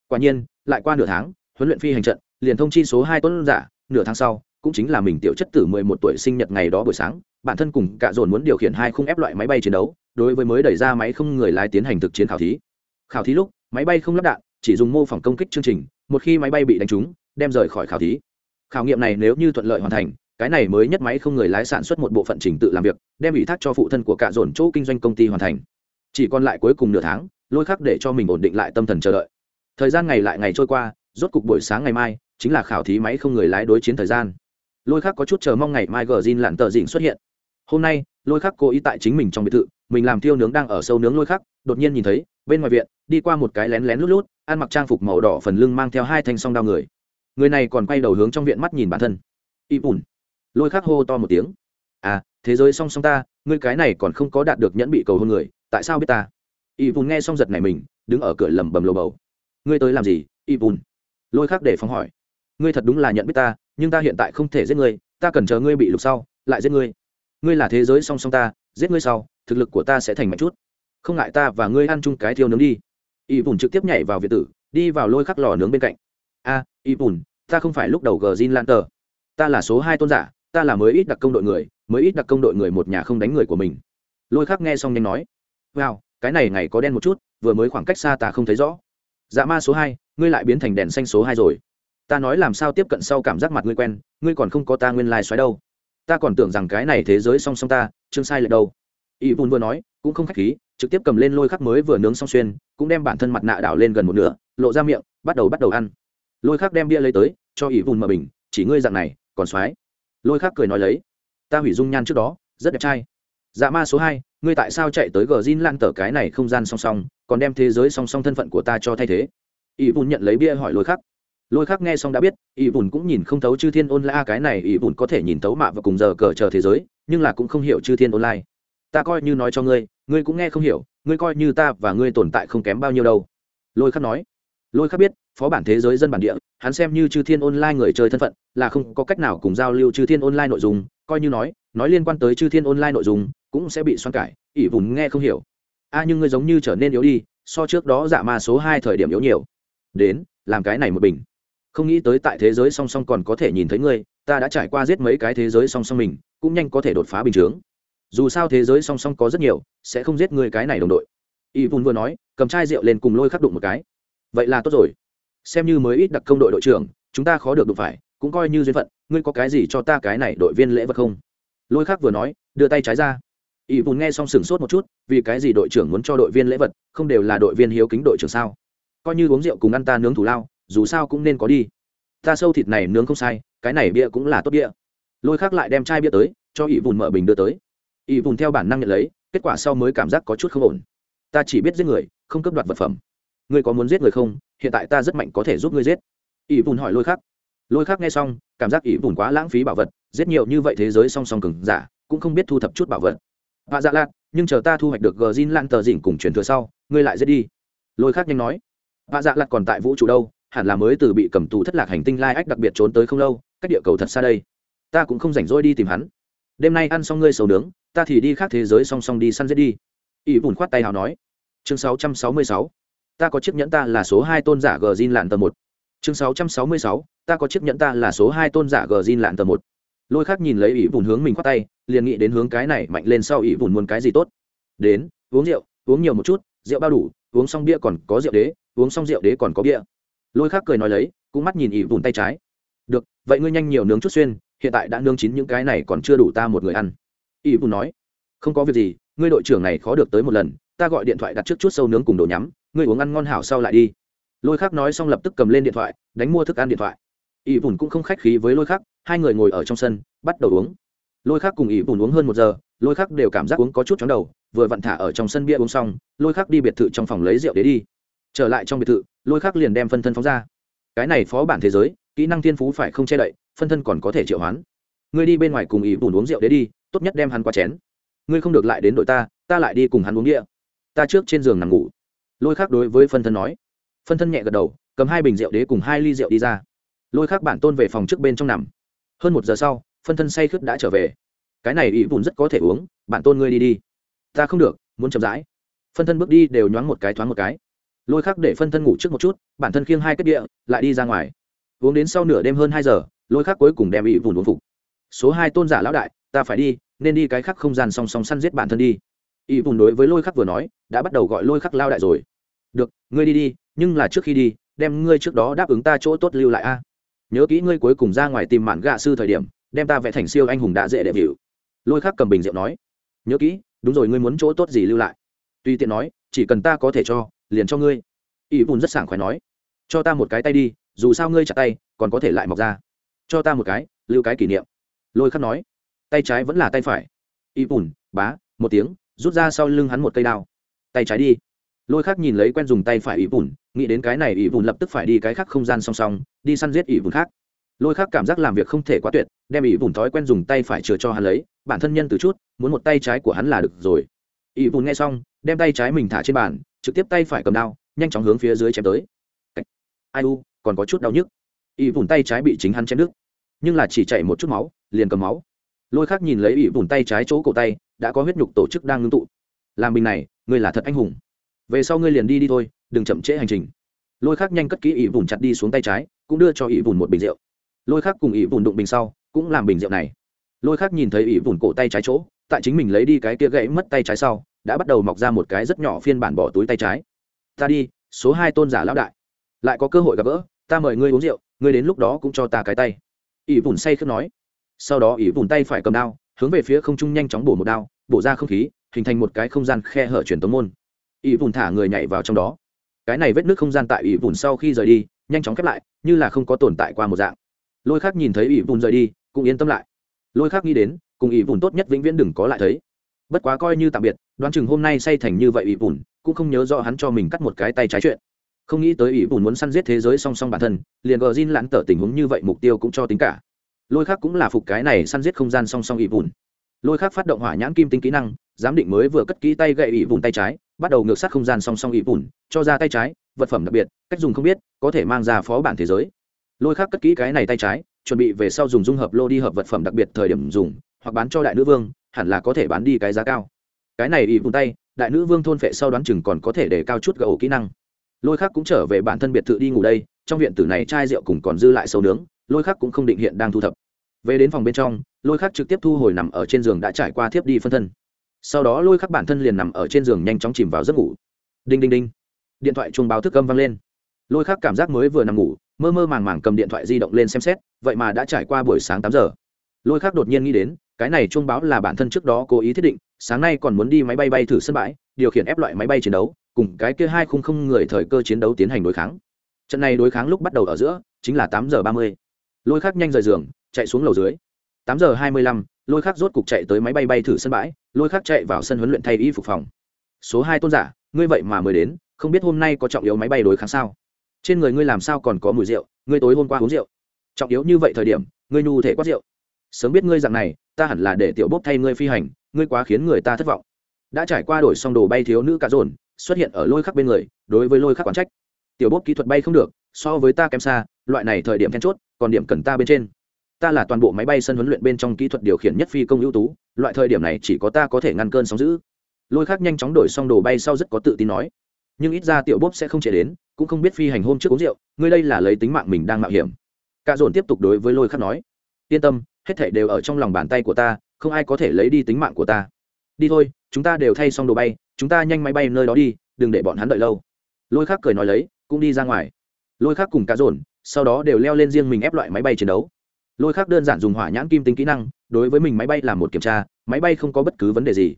S1: Quả nhiên, lại qua nửa tháng, huấn luyện phi hành trận, liền thông chi số hai tuấn giả, nửa tháng sau, cũng chính là mình tiểu chất tử mười một tuổi sinh nhật ngày đó buổi sáng, bản thân cùng cả dồn muốn điều khiển hai khung ép loại máy bay chiến đấu, đối với mới đẩy ra máy không người lái tiến hành thực chiến khảo thí. Khảo thí lúc, máy bay không lắp đạn, chỉ dùng mô phỏng công kích chương trình một khi máy bay bị đánh trúng, đem rời khỏi khảo thí. Khảo nghiệm này nếu như thuận lợi hoàn thành, cái này mới nhất máy không người lái sản xuất một bộ phận trình tự làm việc, đem ủy thác cho phụ thân của cả dồn chỗ kinh doanh công ty hoàn thành. Chỉ còn lại cuối cùng nửa tháng, lôi khắc để cho mình ổn định lại tâm thần chờ đợi. Thời gian ngày lại ngày trôi qua, rốt cục buổi sáng ngày mai, chính là khảo thí máy không người lái đối chiến thời gian. Lôi khắc có chút chờ mong ngày mai gờ zin lặn tờ dịnh xuất hiện. Hôm nay, lôi khắc cố ý tại chính mình trong biệt thự, mình làm thiêu nướng đang ở sâu nướng lôi khắc, đột nhiên nhìn thấy, bên ngoài viện, đi qua một cái lén lén lút lút ăn mặc trang phục màu đỏ phần lưng mang theo hai thanh song đao người. Người này còn quay đầu hướng trong viện mắt nhìn bản thân. Y bùn. Lôi khắc hô to một tiếng. À thế giới song song ta, ngươi cái này còn không có đạt được nhẫn bị cầu hôn người, tại sao biết ta? Y bùn nghe xong giật này mình, đứng ở cửa lầm bầm lầu bầu. Ngươi tới làm gì, y bùn? Lôi khắc để phóng hỏi. Ngươi thật đúng là nhận biết ta, nhưng ta hiện tại không thể giết ngươi, ta cần chờ ngươi bị lục sau, lại giết ngươi. Ngươi là thế giới song song ta, giết ngươi sau, thực lực của ta sẽ thành mạnh chút. Không ngại ta và ngươi ăn chung cái thiêu nướng đi y bùn trực tiếp nhảy vào việt tử đi vào lôi khắc lò nướng bên cạnh. A à, y bùn ta không phải lúc đầu gờ zin lan tờ. Ta là số hai tôn giả ta là mới ít đặc công đội người mới ít đặc công đội người một nhà không đánh người của mình. Lôi khắc nghe xong nhanh nói. Wow cái này ngày có đen một chút vừa mới khoảng cách xa ta không thấy rõ. Dạ ma số hai ngươi lại biến thành đèn xanh số hai rồi. Ta nói làm sao tiếp cận sau cảm giác mặt ngươi quen ngươi còn không có ta nguyên lai、like、xoáy đâu. Ta còn tưởng rằng cái này thế giới song song ta chương sai lệch đâu. Y Bùn vừa nói cũng không k h á c h khí trực tiếp cầm lên lôi khắc mới vừa nướng xong xuyên, cũng đem bản thân mặt nạ đảo lên gần một nửa, lộ ra miệng, bắt đầu bắt đầu ăn. Lôi khắc đem bia lấy tới, cho ỷ vùn mở bình, chỉ ngươi dạng này, còn soái lôi khắc cười nói lấy, ta hủy dung nhan trước đó, rất đẹp trai. Dạ ma số hai, ngươi tại sao chạy tới gờ zin lan tờ cái này không gian song song, còn đem thế giới song song thân phận của ta cho thay thế? Ỷ vùn nhận lấy bia hỏi lôi khắc. Lôi khắc nghe xong đã biết, ỷ vùn cũng nhìn không thấu chư thiên ôn la cái này, ỷ vùn có thể nhìn thấu mạ và cùng giờ cờ chờ thế giới, nhưng là cũng không hiểu chư thiên ôn lai. Ta coi như nói cho ngươi ngươi cũng nghe không hiểu, ngươi coi như ta và ngươi tồn tại không kém bao nhiêu đâu. Lôi khắc nói. Lôi khắc biết, phó bản thế giới dân bản địa, hắn xem như chư thiên online người chơi thân phận, là không có cách nào cùng giao lưu chư thiên online nội dung, coi như nói nói liên quan tới chư thiên online nội dung, cũng sẽ bị xoan cải, ỷ vùng nghe không hiểu. A, nhưng ngươi giống như trở nên yếu đi, so trước đó dạ ma số hai thời điểm yếu nhiều. Đến, làm cái này một bình. Không nghĩ tới tại thế giới song song còn có thể nhìn thấy ngươi, ta đã trải qua giết mấy cái thế giới song song mình, cũng nhanh có thể đột phá bình chướng dù sao thế giới song song có rất nhiều, sẽ không giết ngươi cái này đồng đội. Y vun vừa nói, cầm chai rượu lên cùng lôi khắc đụng một cái. Vậy là tốt rồi. Xem như mới ít đặc công đội đội trưởng, chúng ta khó được đụng phải, cũng coi như duyên phận, ngươi có cái gì cho ta cái này đội viên lễ vật không? Lôi khắc vừa nói, đưa tay trái ra. Y vun nghe xong sửng sốt một chút, vì cái gì đội trưởng muốn cho đội viên lễ vật, không đều là đội viên hiếu kính đội trưởng sao? Coi như uống rượu cùng ăn ta nướng thủ lao, dù sao cũng nên có đi. Ta sâu thịt này nướng không sai, cái này bia cũng là tốt bia. Lôi khắc lại đem chai bia tới, cho ỷ vùn mở bình đưa tới. Y vùn theo bản năng nhận lấy, kết quả sau mới cảm giác có chút không ổn. Ta chỉ biết giết người, không cướp đoạt vật phẩm. Ngươi có muốn giết người không? Hiện tại ta rất mạnh có thể giúp ngươi giết. Y vùn hỏi lôi khắc. Lôi khắc nghe xong, cảm giác y vùn quá lãng phí bảo vật, giết nhiều như vậy thế giới song song cừng giả, cũng không biết thu thập chút bảo vật. Và dạ lạc, nhưng chờ ta thu hoạch được gờ zin lan tờ dỉnh cùng truyền thừa sau, ngươi lại giết đi. Lôi khắc nhanh nói. Và dạ lạc còn tại vũ trụ đâu, hẳn là mới từ bị cầm tù thất lạc hành tinh lai ách đặc biệt trốn tới không lâu, cách địa cầu thật xa đây. Ta cũng không rảnh rỗi đi tìm hắn đêm nay ăn xong ngươi sầu nướng, ta thì đi khác thế giới song song đi săn giết đi. Ỷ bùn khoát tay hào nói. Chương 666. ta có chiếc nhẫn ta là số hai tôn giả gờ zin lạn tờ một. Chương 666. ta có chiếc nhẫn ta là số hai tôn giả gờ zin lạn tờ một. Lôi khác nhìn lấy ỷ bùn hướng mình khoát tay, liền nghĩ đến hướng cái này mạnh lên sau ỷ bùn muốn cái gì tốt. Đến, uống rượu, uống nhiều một chút, rượu bao đủ, uống xong bia còn có rượu đế, uống xong rượu đế còn có bia. Lôi khác cười nói lấy, cũng mắt nhìn ỷ bùn tay trái. Được, vậy ngươi nhanh nhiều nướng chút xuyên hiện tại đã nướng chín những cái này còn chưa đủ ta một người ăn. Ý bùn nói, không có việc gì, ngươi đội trưởng này khó được tới một lần, ta gọi điện thoại đặt trước chút sâu nướng cùng đồ nhắm, ngươi uống ăn ngon hảo sau lại đi. Lôi khác nói xong lập tức cầm lên điện thoại, đánh mua thức ăn điện thoại. Ý bùn cũng không khách khí với lôi khác hai người ngồi ở trong sân, bắt đầu uống. Lôi khác cùng Ý bùn uống hơn một giờ, lôi khác đều cảm giác uống có chút chóng đầu, vừa vặn thả ở trong sân bia uống xong, lôi khác đi biệt thự trong phòng lấy rượu để đi. Trở lại trong biệt thự, lôi khác liền đem phân thân phóng ra. Cái này phó bản thế giới, kỹ năng thiên phú phải không che đậy phân thân còn có thể triệu hoán. Ngươi đi bên ngoài cùng ý bùn uống rượu đấy đi, tốt nhất đem hắn qua chén. Ngươi không được lại đến đội ta ta lại đi cùng hắn uống đĩa. ta trước trên giường nằm ngủ. Lôi khác đối với phân thân nói. Phân thân nhẹ gật đầu, cầm hai bình rượu đế cùng hai ly rượu đi ra. Lôi khác bản tôn về phòng trước bên trong nằm. Hơn một giờ sau, phân thân say khướt đã trở về. Cái này ý bùn rất có thể uống, bản tôn ngươi đi đi. Ta không được, muốn chậm rãi. Phân thân bước đi đều nhoáng một cái thoáng một cái. Lôi khắc để phân thân ngủ trước một chút, bản thân khiêng hai kết địa, lại đi ra ngoài. Uống đến sau nửa đêm hơn hai giờ lôi khắc cuối cùng đem ỷ vùn uống phục. Số hai tôn giả lão đại, ta phải đi, nên đi cái khắc không gian song song săn giết bản thân đi. Ỷ vùn đối với lôi khắc vừa nói, đã bắt đầu gọi lôi khắc lao đại rồi. Được, ngươi đi đi, nhưng là trước khi đi, đem ngươi trước đó đáp ứng ta chỗ tốt lưu lại a. Nhớ kỹ ngươi cuối cùng ra ngoài tìm mạn gạ sư thời điểm, đem ta vẽ thành siêu anh hùng đã dễ đệ hiệu lôi khắc cầm bình rượu nói, nhớ kỹ, đúng rồi ngươi muốn chỗ tốt gì lưu lại. Tuy tiện nói, chỉ cần ta có thể cho, liền cho ngươi. Ỷ vùn rất sảng khoái nói, cho ta một cái tay đi, dù sao ngươi chặt tay, còn có thể lại mọc ra cho ta một cái, lưu cái kỷ niệm. Lôi khắc nói, tay trái vẫn là tay phải. Y bùn, bá, một tiếng, rút ra sau lưng hắn một cây đao. Tay trái đi. Lôi khắc nhìn lấy quen dùng tay phải y bùn, nghĩ đến cái này y bùn lập tức phải đi cái khác không gian song song, đi săn giết y bùn khác. Lôi khắc cảm giác làm việc không thể quá tuyệt, đem y bùn thói quen dùng tay phải chừa cho hắn lấy, bản thân nhân từ chút, muốn một tay trái của hắn là được rồi. Y bùn nghe xong, đem tay trái mình thả trên bàn, trực tiếp tay phải cầm đao, nhanh chóng hướng phía dưới chém tới. Ai u, còn có chút đau nhức ỷ vùn tay trái bị chính hắn chém đứt. Nhưng là chỉ chạy một chút máu, liền cầm máu. Lôi khắc nhìn lấy ỷ vùn tay trái chỗ cổ tay, đã có huyết nhục tổ chức đang ngưng tụ. Làm bình này, ngươi là thật anh hùng. Về sau ngươi liền đi đi thôi, đừng chậm trễ hành trình. Lôi khắc nhanh cất kỹ ỷ vùn chặt đi xuống tay trái, cũng đưa cho ỷ vùn một bình rượu. Lôi khắc cùng ỷ vùn đụng bình sau, cũng làm bình rượu này. Lôi khắc nhìn thấy ỷ vùn cổ tay trái chỗ, tại chính mình lấy đi cái kia gãy mất tay trái sau, đã bắt đầu mọc ra một cái rất nhỏ phiên bản bỏ túi tay trái. Ta đi, số hai tôn giả lão đại. Lại có cơ hội gặp gỡ ta mời ngươi uống rượu, ngươi đến lúc đó cũng cho ta cái tay. Ỷ bùn say khước nói. Sau đó ỷ bùn tay phải cầm đao, hướng về phía không trung nhanh chóng bổ một đao, bổ ra không khí, hình thành một cái không gian khe hở truyền tống môn. Ỷ bùn thả người nhảy vào trong đó. Cái này vết nước không gian tại ỷ bùn sau khi rời đi, nhanh chóng khép lại, như là không có tồn tại qua một dạng. Lôi khác nhìn thấy ỷ bùn rời đi, cũng yên tâm lại. Lôi khác nghĩ đến, cùng ỷ bùn tốt nhất vĩnh viễn đừng có lại thấy. Bất quá coi như tạm biệt, đoán chừng hôm nay say thành như vậy ỷ bùn cũng không nhớ rõ hắn cho mình cắt một cái tay trái chuyện không nghĩ tới ỷ bùn muốn săn giết thế giới song song bản thân, liền gờ zin lãn tở tình huống như vậy mục tiêu cũng cho tính cả. Lôi khác cũng là phục cái này săn giết không gian song song ỷ bùn. Lôi khác phát động hỏa nhãn kim tinh kỹ năng, giám định mới vừa cất kỹ tay gậy ỷ bùn tay trái, bắt đầu ngược sát không gian song song ỷ bùn, cho ra tay trái, vật phẩm đặc biệt, cách dùng không biết, có thể mang ra phó bản thế giới. Lôi khác cất kỹ cái này tay trái, chuẩn bị về sau dùng dung hợp lô đi hợp vật phẩm đặc biệt thời điểm dùng, hoặc bán cho đại nữ vương, hẳn là có thể bán đi cái giá cao. Cái này ỷ bùn tay, đại nữ vương thôn phệ sau đoán chừng còn có thể để cao chút gậu kỹ năng lôi khác cũng trở về bản thân biệt thự đi ngủ đây, trong viện tử này chai rượu cùng còn dư lại sâu nướng, lôi khác cũng không định hiện đang thu thập. Về đến phòng bên trong, lôi khác trực tiếp thu hồi nằm ở trên giường đã trải qua thiếp đi phân thân. Sau đó lôi khắc bản thân liền nằm ở trên giường nhanh chóng chìm vào giấc ngủ. Đinh đinh đinh. Điện thoại chuông báo thức âm vang lên. Lôi khắc cảm giác mới vừa nằm ngủ, mơ mơ màng màng cầm điện thoại di động lên xem xét, vậy mà đã trải qua buổi sáng tám giờ. Lôi khắc đột nhiên nghĩ đến, cái này chuông báo là bản thân trước đó cố ý thiết định, sáng nay còn muốn đi máy bay bay thử sân bãi điều khiển ép loại máy bay chiến đấu, cùng cái kia hai khung không người thời cơ chiến đấu tiến hành đối kháng. Trận này đối kháng lúc bắt đầu ở giữa, chính là tám giờ ba mươi. Lôi khắc nhanh rời giường, chạy xuống lầu dưới. Tám giờ hai mươi lăm, lôi khắc rốt cục chạy tới máy bay bay thử sân bãi, lôi khắc chạy vào sân huấn luyện thay y phục phòng. Số hai tôn giả, ngươi vậy mà mới đến, không biết hôm nay có trọng yếu máy bay đối kháng sao? Trên người ngươi làm sao còn có mùi rượu, ngươi tối hôm qua uống rượu. Trọng yếu như vậy thời điểm, ngươi nhu thể quát rượu. Sớm biết ngươi dạng này, ta hẳn là để tiểu bốc thay ngươi phi hành, ngươi quá khiến người ta thất vọng đã trải qua đổi xong đồ bay thiếu nữ cả dồn, xuất hiện ở lôi khắc bên người, đối với lôi khắc quán trách. Tiểu bốt kỹ thuật bay không được, so với ta kém xa, loại này thời điểm then chốt, còn điểm cần ta bên trên. Ta là toàn bộ máy bay sân huấn luyện bên trong kỹ thuật điều khiển nhất phi công ưu tú, loại thời điểm này chỉ có ta có thể ngăn cơn sóng giữ lôi khác nhanh chóng đổi xong đồ bay sau rất có tự tin nói. Nhưng ít ra tiểu bốp sẽ không chạy đến, cũng không biết phi hành hôm trước uống rượu, ngươi đây là lấy tính mạng mình đang mạo hiểm. Cạ dồn tiếp tục đối với lôi khắc nói. Yên tâm, hết thảy đều ở trong lòng bàn tay của ta, không ai có thể lấy đi tính mạng của ta. Đi thôi chúng ta đều thay xong đồ bay, chúng ta nhanh máy bay nơi đó đi, đừng để bọn hắn đợi lâu. Lôi khắc cười nói lấy, cũng đi ra ngoài. Lôi khắc cùng cá dồn, sau đó đều leo lên riêng mình ép loại máy bay chiến đấu. Lôi khác đơn giản dùng hỏa nhãn kim tính kỹ năng, đối với mình máy bay làm một kiểm tra, máy bay không có bất cứ vấn đề gì.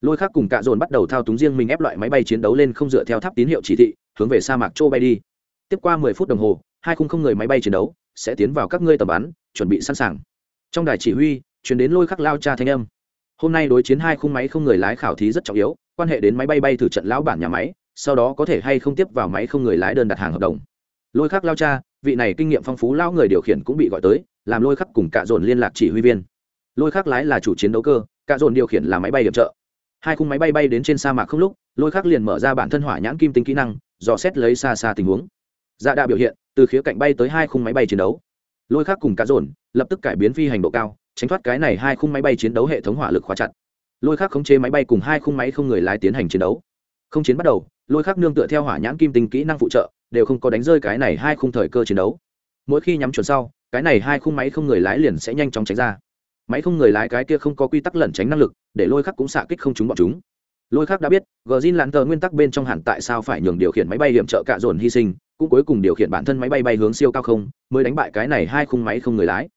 S1: Lôi khác cùng cạ dồn bắt đầu thao túng riêng mình ép loại máy bay chiến đấu lên không dựa theo tháp tín hiệu chỉ thị, hướng về sa mạc châu bay đi. Tiếp qua mười phút đồng hồ, hai khung không người máy bay chiến đấu sẽ tiến vào các ngươi tầm bắn, chuẩn bị sẵn sàng. Trong đài chỉ huy chuyển đến lôi khắc lao cha thanh âm hôm nay đối chiến hai khung máy không người lái khảo thí rất trọng yếu, quan hệ đến máy bay bay thử trận lão bản nhà máy, sau đó có thể hay không tiếp vào máy không người lái đơn đặt hàng hợp đồng. Lôi khắc lao cha, vị này kinh nghiệm phong phú lão người điều khiển cũng bị gọi tới, làm lôi khắc cùng cạ dồn liên lạc chỉ huy viên. Lôi khắc lái là chủ chiến đấu cơ, cạ dồn điều khiển là máy bay điểm trợ. Hai khung máy bay bay đến trên sa mạc không lúc, lôi khắc liền mở ra bản thân hỏa nhãn kim tinh kỹ năng, dò xét lấy xa xa tình huống. Dạ đạ biểu hiện, từ khía cạnh bay tới hai khung máy bay chiến đấu. Lôi khắc cùng cá dồn lập tức cải biến phi hành độ cao tránh thoát cái này hai khung máy bay chiến đấu hệ thống hỏa lực khóa chặt. Lôi khác khống chế máy bay cùng hai khung máy không người lái tiến hành chiến đấu. Không chiến bắt đầu, lôi khác nương tựa theo hỏa nhãn kim tinh kỹ năng phụ trợ, đều không có đánh rơi cái này hai khung thời cơ chiến đấu. Mỗi khi nhắm chuẩn sau, cái này hai khung máy không người lái liền sẽ nhanh chóng tránh ra. Máy không người lái cái kia không có quy tắc lẩn tránh năng lực, để lôi khắc cũng xạ kích không trúng bọn chúng. Lôi khắc đã biết gờ zin lặn tờ nguyên tắc bên trong hẳn tại sao phải nhường điều khiển máy bay hiểm trợ cạ dồn hy sinh, cũng cuối cùng điều khiển bản thân máy bay bay hướng siêu cao không, mới đánh bại cái này hai khung máy không người lái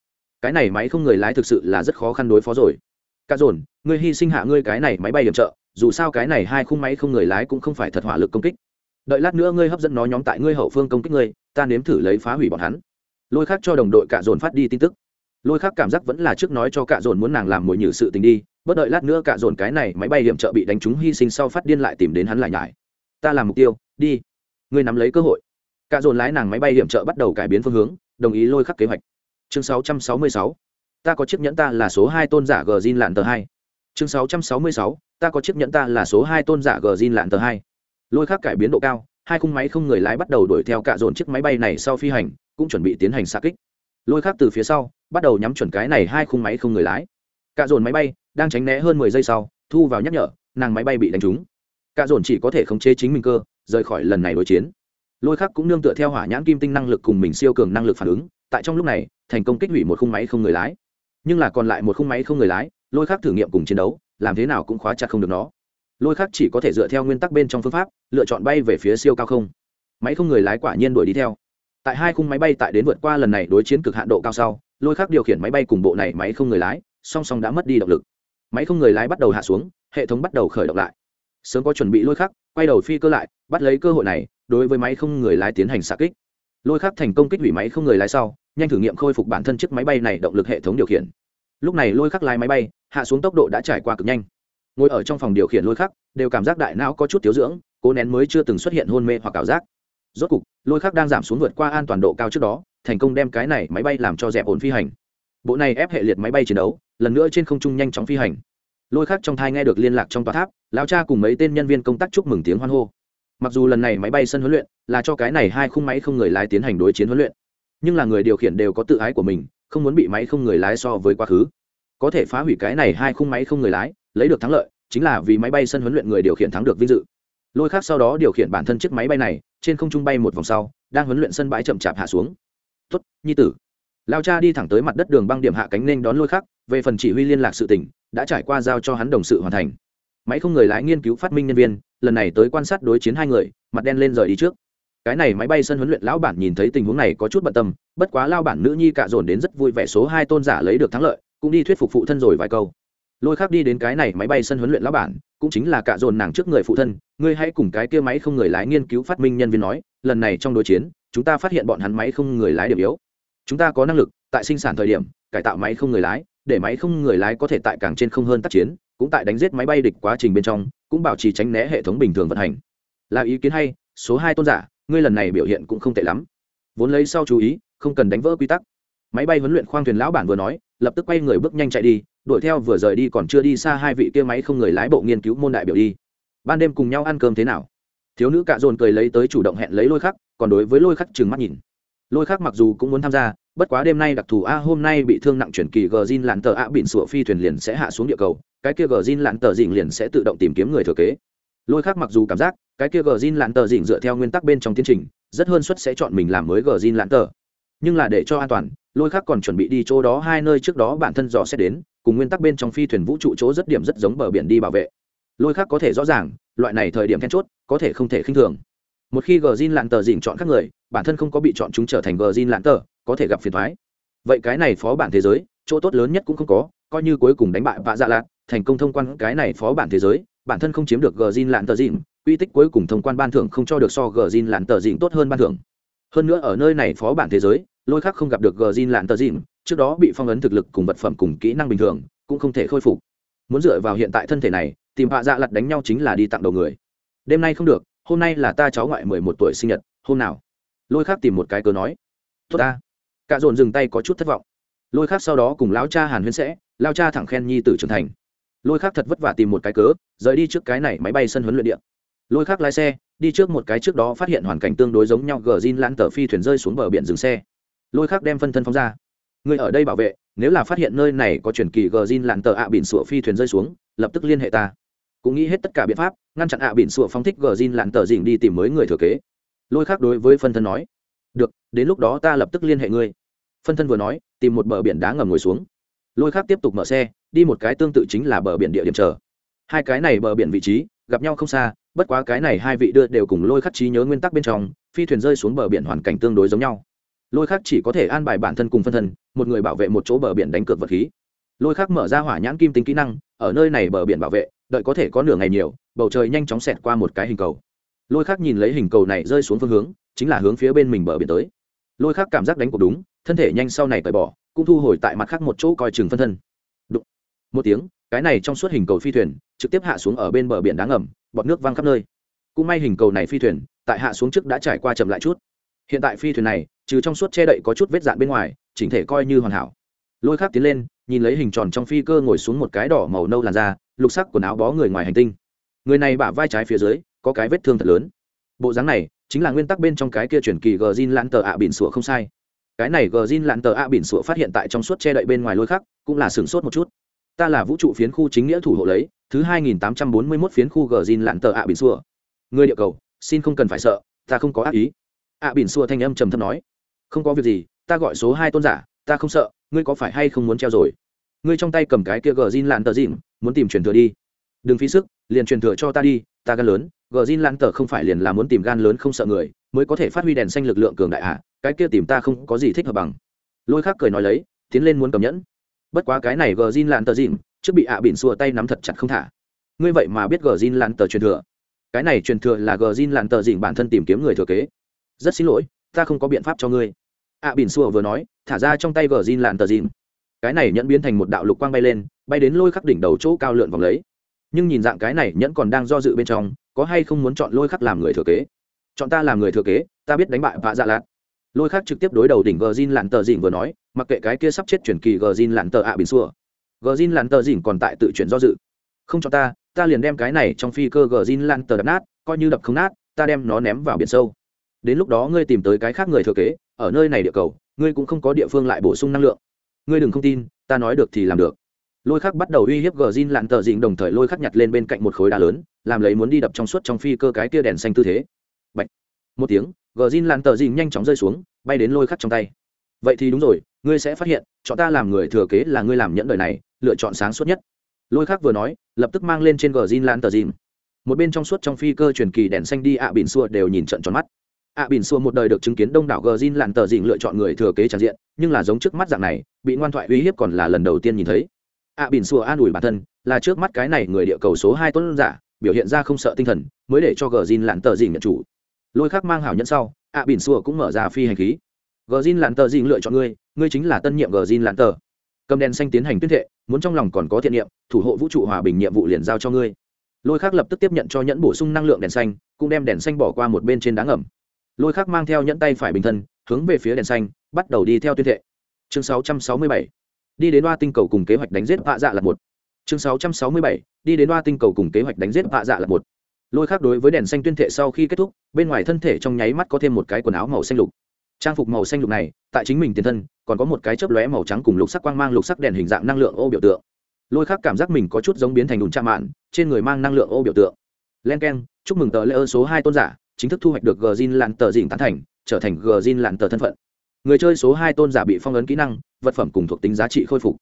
S1: cái này máy không người lái thực sự là rất khó khăn đối phó rồi. Cạ dồn, ngươi hy sinh hạ ngươi cái này máy bay điểm trợ, dù sao cái này hai khung máy không người lái cũng không phải thật hỏa lực công kích. Đợi lát nữa ngươi hấp dẫn nó nhóm tại ngươi hậu phương công kích ngươi, ta nếm thử lấy phá hủy bọn hắn. Lôi khác cho đồng đội cạ dồn phát đi tin tức. Lôi khác cảm giác vẫn là trước nói cho cạ dồn muốn nàng làm mồi nhử sự tình đi bất đợi lát nữa cạ dồn cái này máy bay hiểm trợ bị đánh trúng hy sinh sau phát điên lại tìm đến hắn lại nhải. Ta làm mục tiêu, đi. Ngươi nắm lấy cơ hội. Cạ dồn lái nàng máy bay hiểm trợ bắt đầu cải biến phương hướng, đồng ý lôi khắc kế hoạch chương 666. ta có chiếc nhẫn ta là số hai tôn giả gờ zin lạn tờ hai. Chương 666. ta có chiếc nhẫn ta là số hai tôn giả gờ zin lạn tờ hai. Lôi khác cải biến độ cao, hai khung máy không người lái bắt đầu đuổi theo cạ dồn chiếc máy bay này sau phi hành, cũng chuẩn bị tiến hành xa kích. Lôi khác từ phía sau, bắt đầu nhắm chuẩn cái này hai khung máy không người lái. Cạ dồn máy bay đang tránh né hơn mười giây sau, thu vào nhắc nhở, nàng máy bay bị đánh trúng. Cạ dồn chỉ có thể khống chế chính mình cơ, rời khỏi lần này đối chiến. Lôi khác cũng nương tựa theo hỏa nhãn kim tinh năng lực cùng mình siêu cường năng lực phản ứng tại trong lúc này, thành công kích hủy một khung máy không người lái. Nhưng là còn lại một khung máy không người lái, lôi khác thử nghiệm cùng chiến đấu, làm thế nào cũng khóa chặt không được nó. Lôi khác chỉ có thể dựa theo nguyên tắc bên trong phương pháp, lựa chọn bay về phía siêu cao không. Máy không người lái quả nhiên đuổi đi theo. Tại hai khung máy bay tại đến vượt qua lần này đối chiến cực hạn độ cao sau, lôi khác điều khiển máy bay cùng bộ này máy không người lái, song song đã mất đi động lực. Máy không người lái bắt đầu hạ xuống, hệ thống bắt đầu khởi động lại. Sớm có chuẩn bị lôi khác, quay đầu phi cơ lại, bắt lấy cơ hội này, đối với máy không người lái tiến hành xạ kích. Lôi khác thành công kích hủy máy không người lái sau nhanh thử nghiệm khôi phục bản thân chiếc máy bay này động lực hệ thống điều khiển. Lúc này lôi khắc lái máy bay, hạ xuống tốc độ đã trải qua cực nhanh. Ngồi ở trong phòng điều khiển lôi khắc, đều cảm giác đại não có chút thiếu dưỡng, cố nén mới chưa từng xuất hiện hôn mê hoặc ảo giác. Rốt cục, lôi khắc đang giảm xuống vượt qua an toàn độ cao trước đó, thành công đem cái này máy bay làm cho dẹp ổn phi hành. Bộ này ép hệ liệt máy bay chiến đấu, lần nữa trên không trung nhanh chóng phi hành. Lôi khắc trong thai nghe được liên lạc trong tòa tháp lao cha cùng mấy tên nhân viên công tác chúc mừng tiếng hoan hô. Mặc dù lần này máy bay sân huấn luyện là cho cái này hai khung máy không người lái tiến hành đối chiến huấn luyện nhưng là người điều khiển đều có tự ái của mình, không muốn bị máy không người lái so với quá khứ. Có thể phá hủy cái này hai khung máy không người lái, lấy được thắng lợi, chính là vì máy bay sân huấn luyện người điều khiển thắng được vinh dự. Lôi khác sau đó điều khiển bản thân chiếc máy bay này, trên không trung bay một vòng sau, đang huấn luyện sân bãi chậm chạp hạ xuống. Tuất nhi tử. Lao cha đi thẳng tới mặt đất đường băng điểm hạ cánh nên đón lôi khắc về phần chỉ huy liên lạc sự tỉnh đã trải qua giao cho hắn đồng sự hoàn thành. Máy không người lái nghiên cứu phát minh nhân viên, lần này tới quan sát đối chiến hai người, mặt đen lên rời đi trước cái này máy bay sân huấn luyện lão bản nhìn thấy tình huống này có chút bận tâm, bất quá lao bản nữ nhi cạ dồn đến rất vui vẻ số hai tôn giả lấy được thắng lợi, cũng đi thuyết phục phụ thân rồi vài câu. Lôi khác đi đến cái này máy bay sân huấn luyện lão bản, cũng chính là cạ dồn nàng trước người phụ thân, ngươi hãy cùng cái kia máy không người lái nghiên cứu phát minh nhân viên nói, lần này trong đối chiến, chúng ta phát hiện bọn hắn máy không người lái điểm yếu. Chúng ta có năng lực, tại sinh sản thời điểm, cải tạo máy không người lái, để máy không người lái có thể tại càng trên không hơn tác chiến, cũng tại đánh giết máy bay địch quá trình bên trong, cũng bảo trì tránh né hệ thống bình thường vận hành. Là ý kiến hay, số hai tôn giả ngươi lần này biểu hiện cũng không tệ lắm. Vốn lấy sau chú ý, không cần đánh vỡ quy tắc. Máy bay huấn luyện khoang thuyền lão bản vừa nói, lập tức quay người bước nhanh chạy đi, đuổi theo vừa rời đi còn chưa đi xa hai vị kia máy không người lái bộ nghiên cứu môn đại biểu đi. Ban đêm cùng nhau ăn cơm thế nào? Thiếu nữ cạ dồn cười lấy tới chủ động hẹn lấy lôi khắc, còn đối với lôi khắc trừng mắt nhìn. Lôi khắc mặc dù cũng muốn tham gia, bất quá đêm nay đặc thù a, hôm nay bị thương nặng chuyển kỳ gờ zin lặn tờ a, bịn sụa phi thuyền liền sẽ hạ xuống địa cầu, cái kia gờ zin lặn tờ dình liền sẽ tự động tìm kiếm người thừa kế lôi khắc mặc dù cảm giác cái kia gờ zin lặn tờ dịnh dựa theo nguyên tắc bên trong tiến trình, rất hơn suất sẽ chọn mình làm mới gờ zin lặn tờ. Nhưng là để cho an toàn, lôi khắc còn chuẩn bị đi chỗ đó hai nơi trước đó bản thân dò xét đến, cùng nguyên tắc bên trong phi thuyền vũ trụ chỗ rất điểm rất giống bờ biển đi bảo vệ. Lôi khắc có thể rõ ràng, loại này thời điểm then chốt, có thể không thể khinh thường. Một khi gờ zin lạn tờ dịnh chọn các người, bản thân không có bị chọn chúng trở thành gờ zin lạn tờ, có thể gặp phiền thoái vậy cái này phó bản thế giới, chỗ tốt lớn nhất cũng không có, coi như cuối cùng đánh bại vạ dạ lạc thành công thông quan cái này phó bản thế giới bản thân không chiếm được gờ zin lạn tờ dịn uy tích cuối cùng thông quan ban thưởng không cho được so gờ zin lạn tờ dịn tốt hơn ban thưởng. Hơn nữa ở nơi này phó bản thế giới, lôi khác không gặp được gờ zin lạn tờ dịn trước đó bị phong ấn thực lực cùng vật phẩm cùng kỹ năng bình thường, cũng không thể khôi phục. Muốn dựa vào hiện tại thân thể này, tìm hạ dạ lặt đánh nhau chính là đi tặng đầu người. Đêm nay không được, hôm nay là ta cháu ngoại mười một tuổi sinh nhật, hôm nào? Lôi khác tìm một cái cớ nói. Tốt ta. Cả dồn dừng tay có chút thất vọng. Lôi khác sau đó cùng lão cha hàn huyên sẽ lao cha thẳng khen nhi tử trưởng thành lôi khác thật vất vả tìm một cái cớ, rời đi trước cái này máy bay sân huấn luyện điện lôi khác lái xe, đi trước một cái trước đó phát hiện hoàn cảnh tương đối giống nhau, gờ zin lãn tờ phi thuyền rơi xuống bờ biển dừng xe. Lôi khác đem phân thân phóng ra. Người ở đây bảo vệ, nếu là phát hiện nơi này có truyền kỳ gờ zin lãn tờ ạ biển sụa phi thuyền rơi xuống, lập tức liên hệ ta. Cũng nghĩ hết tất cả biện pháp, ngăn chặn ạ biển sụa phóng thích gờ zin lãn tờ dình đi tìm mới người thừa kế. Lôi khác đối với phân thân nói. Được, đến lúc đó ta lập tức liên hệ ngươi. Phân thân vừa nói, tìm một bờ biển đá ngầm ngồi xuống lôi khác tiếp tục mở xe, đi một cái tương tự chính là bờ biển địa điểm chờ. Hai cái này bờ biển vị trí, gặp nhau không xa, bất quá cái này hai vị đưa đều cùng lôi khắc trí nhớ nguyên tắc bên trong, phi thuyền rơi xuống bờ biển hoàn cảnh tương đối giống nhau. Lôi khắc chỉ có thể an bài bản thân cùng phân thân, một người bảo vệ một chỗ bờ biển đánh cược vật khí. Lôi khắc mở ra hỏa nhãn kim tính kỹ năng, ở nơi này bờ biển bảo vệ, đợi có thể có nửa ngày nhiều, bầu trời nhanh chóng xẹt qua một cái hình cầu. Lôi khắc nhìn lấy hình cầu này rơi xuống phương hướng, chính là hướng phía bên mình bờ biển tới. Lôi khắc cảm giác đánh cuộc đúng, thân thể nhanh sau này cởi bỏ cũng thu hồi tại mặt khác một chỗ coi chừng phân thân. Đụng. một tiếng, cái này trong suốt hình cầu phi thuyền, trực tiếp hạ xuống ở bên bờ biển đá ngầm, bọt nước văng khắp nơi. Cũng may hình cầu này phi thuyền, tại hạ xuống trước đã trải qua chậm lại chút. Hiện tại phi thuyền này, trừ trong suốt che đậy có chút vết dạn bên ngoài, chỉnh thể coi như hoàn hảo. Lôi khác tiến lên, nhìn lấy hình tròn trong phi cơ ngồi xuống một cái đỏ màu nâu làn da, lục sắc quần áo bó người ngoài hành tinh. Người này bả vai trái phía dưới, có cái vết thương thật lớn. Bộ dáng này, chính là nguyên tắc bên trong cái kia chuyển kỳ gờ zin lãn tờ ạ bỉn sủa không sai cái này gờ zin lặn tờ ạ bỉn sủa phát hiện tại trong suốt che đậy bên ngoài lôi khắc cũng là sửng sốt một chút. Ta là vũ trụ phiến khu chính nghĩa thủ hộ lấy, thứ hai nghìn tám trăm bốn mươi mốt phiến khu gờ zin lặn tờ ạ bỉn sủa. Người địa cầu, xin không cần phải sợ, ta không có ác ý. Ạ bỉn sủa thanh âm trầm thấp nói. Không có việc gì, ta gọi số hai tôn giả, ta không sợ, ngươi có phải hay không muốn treo rồi? Ngươi trong tay cầm cái kia gờ zin lặn tờ dịn muốn tìm truyền thừa đi. Đừng phí sức, liền truyền thừa cho ta đi, ta gan lớn, gờ zin lặn tờ không phải liền là muốn tìm gan lớn không sợ người, mới có thể phát huy đèn xanh lực lượng cường đại à? Cái kia tìm ta không có gì thích hợp bằng. Lôi khác cười nói lấy, tiến lên muốn cầm nhẫn. Bất quá cái này gờ zin lan tờ dịn, trước bị ạ à bỉn xua tay nắm thật chặt không thả. Ngươi vậy mà biết gờ zin lan tờ truyền thừa. Cái này truyền thừa là gờ zin lan tờ dịn bản thân tìm kiếm người thừa kế. Rất xin lỗi, ta không có biện pháp cho ngươi. ạ à bỉn xua vừa nói, thả ra trong tay gờ zin lan tờ dịn. Cái này nhẫn biến thành một đạo lục quang bay lên, bay đến lôi khắc đỉnh đầu chỗ cao lượn vòng lấy. Nhưng nhìn dạng cái này nhẫn còn đang do dự bên trong, có hay không muốn chọn lôi khắc làm người thừa kế? Chọn ta làm người thừa kế, ta biết đánh bại vạ dạ lạt lôi khác trực tiếp đối đầu đỉnh gờ zin lặn tờ dỉn vừa nói, mặc kệ cái kia sắp chết chuyển kỳ gờ zin lặn tờ ạ à bình xua. Gờ zin lặn tờ dỉn còn tại tự chuyển do dự. Không cho ta ta liền đem cái này trong phi cơ gờ zin lặn tờ đập nát, coi như đập không nát, ta đem nó ném vào biển sâu. Đến lúc đó ngươi tìm tới cái khác người thừa kế, ở nơi này địa cầu, ngươi cũng không có địa phương lại bổ sung năng lượng. Ngươi đừng không tin, ta nói được thì làm được. Lôi khắc bắt đầu uy hiếp gờ zin lặn tờ dỉn đồng thời lôi khắc nhặt lên bên cạnh một khối đá lớn, làm lấy muốn đi đập trong suốt trong phi cơ cái tia đèn xanh tư thế. Bạch. một tiếng gờ zin lặn tờ dịnh nhanh chóng rơi xuống bay đến lôi khắc trong tay. Vậy thì đúng rồi ngươi sẽ phát hiện chọn ta làm người thừa kế là ngươi làm nhẫn đời này lựa chọn sáng suốt nhất. Lôi khắc vừa nói lập tức mang lên trên gờ zin lặn tờ dịnh một bên trong suốt trong phi cơ truyền kỳ đèn xanh đi ạ à bỉn xua đều nhìn trận tròn mắt. ạ à bỉn xua một đời được chứng kiến đông đảo gờ zin lặn tờ dịnh lựa chọn người thừa kế tràn diện nhưng là giống trước mắt dạng này bị ngoan thoại uy hiếp còn là lần đầu tiên nhìn thấy. ạ à, bỉn xua an ủi bản thân là trước mắt cái này người địa cầu số hai tuấn giả biểu hiện ra không sợ tinh thần mới để cho gờ zin lặn tờ dịnh nhận chủ lôi khắc mang hảo nhẫn sau ạ à, bỉn xua cũng mở ra phi hành khí. Gờ zin lặn tờ dịnh lựa chọn ngươi ngươi chính là tân nhiệm gờ zin lặn tờ. Cầm đèn xanh tiến hành tuyên thệ muốn trong lòng còn có thiện niệm thủ hộ vũ trụ hòa bình nhiệm vụ liền giao cho ngươi. Lôi khắc lập tức tiếp nhận cho nhẫn bổ sung năng lượng đèn xanh cũng đem đèn xanh bỏ qua một bên trên đá ngầm. Lôi khắc mang theo nhẫn tay phải bình thân hướng về phía đèn xanh bắt đầu đi theo tuyên thệ. Chương 667 đi đến đoa tinh cầu cùng kế hoạch đánh giết vạ dạ là một. Chương 667 đi đến đoa tinh cầu cùng kế hoạch đánh giết vạ dạ là một lôi khác đối với đèn xanh tuyên thệ sau khi kết thúc, bên ngoài thân thể trong nháy mắt có thêm một cái quần áo màu xanh lục. Trang phục màu xanh lục này, tại chính mình tiền thân, còn có một cái chớp lóe màu trắng cùng lục sắc quang mang lục sắc đèn hình dạng năng lượng ô biểu tượng. Lôi khác cảm giác mình có chút giống biến thành đùn cha mạn, trên người mang năng lượng ô biểu tượng. Len k e n chúc mừng tờ lễ ơn số hai tôn giả, chính thức thu hoạch được gờ zin lặn tờ dịnh tán thành, trở thành gờ zin lặn tờ thân phận. Người chơi số hai tôn giả bị phong ấn kỹ năng, vật phẩm cùng thuộc tính giá trị khôi phục.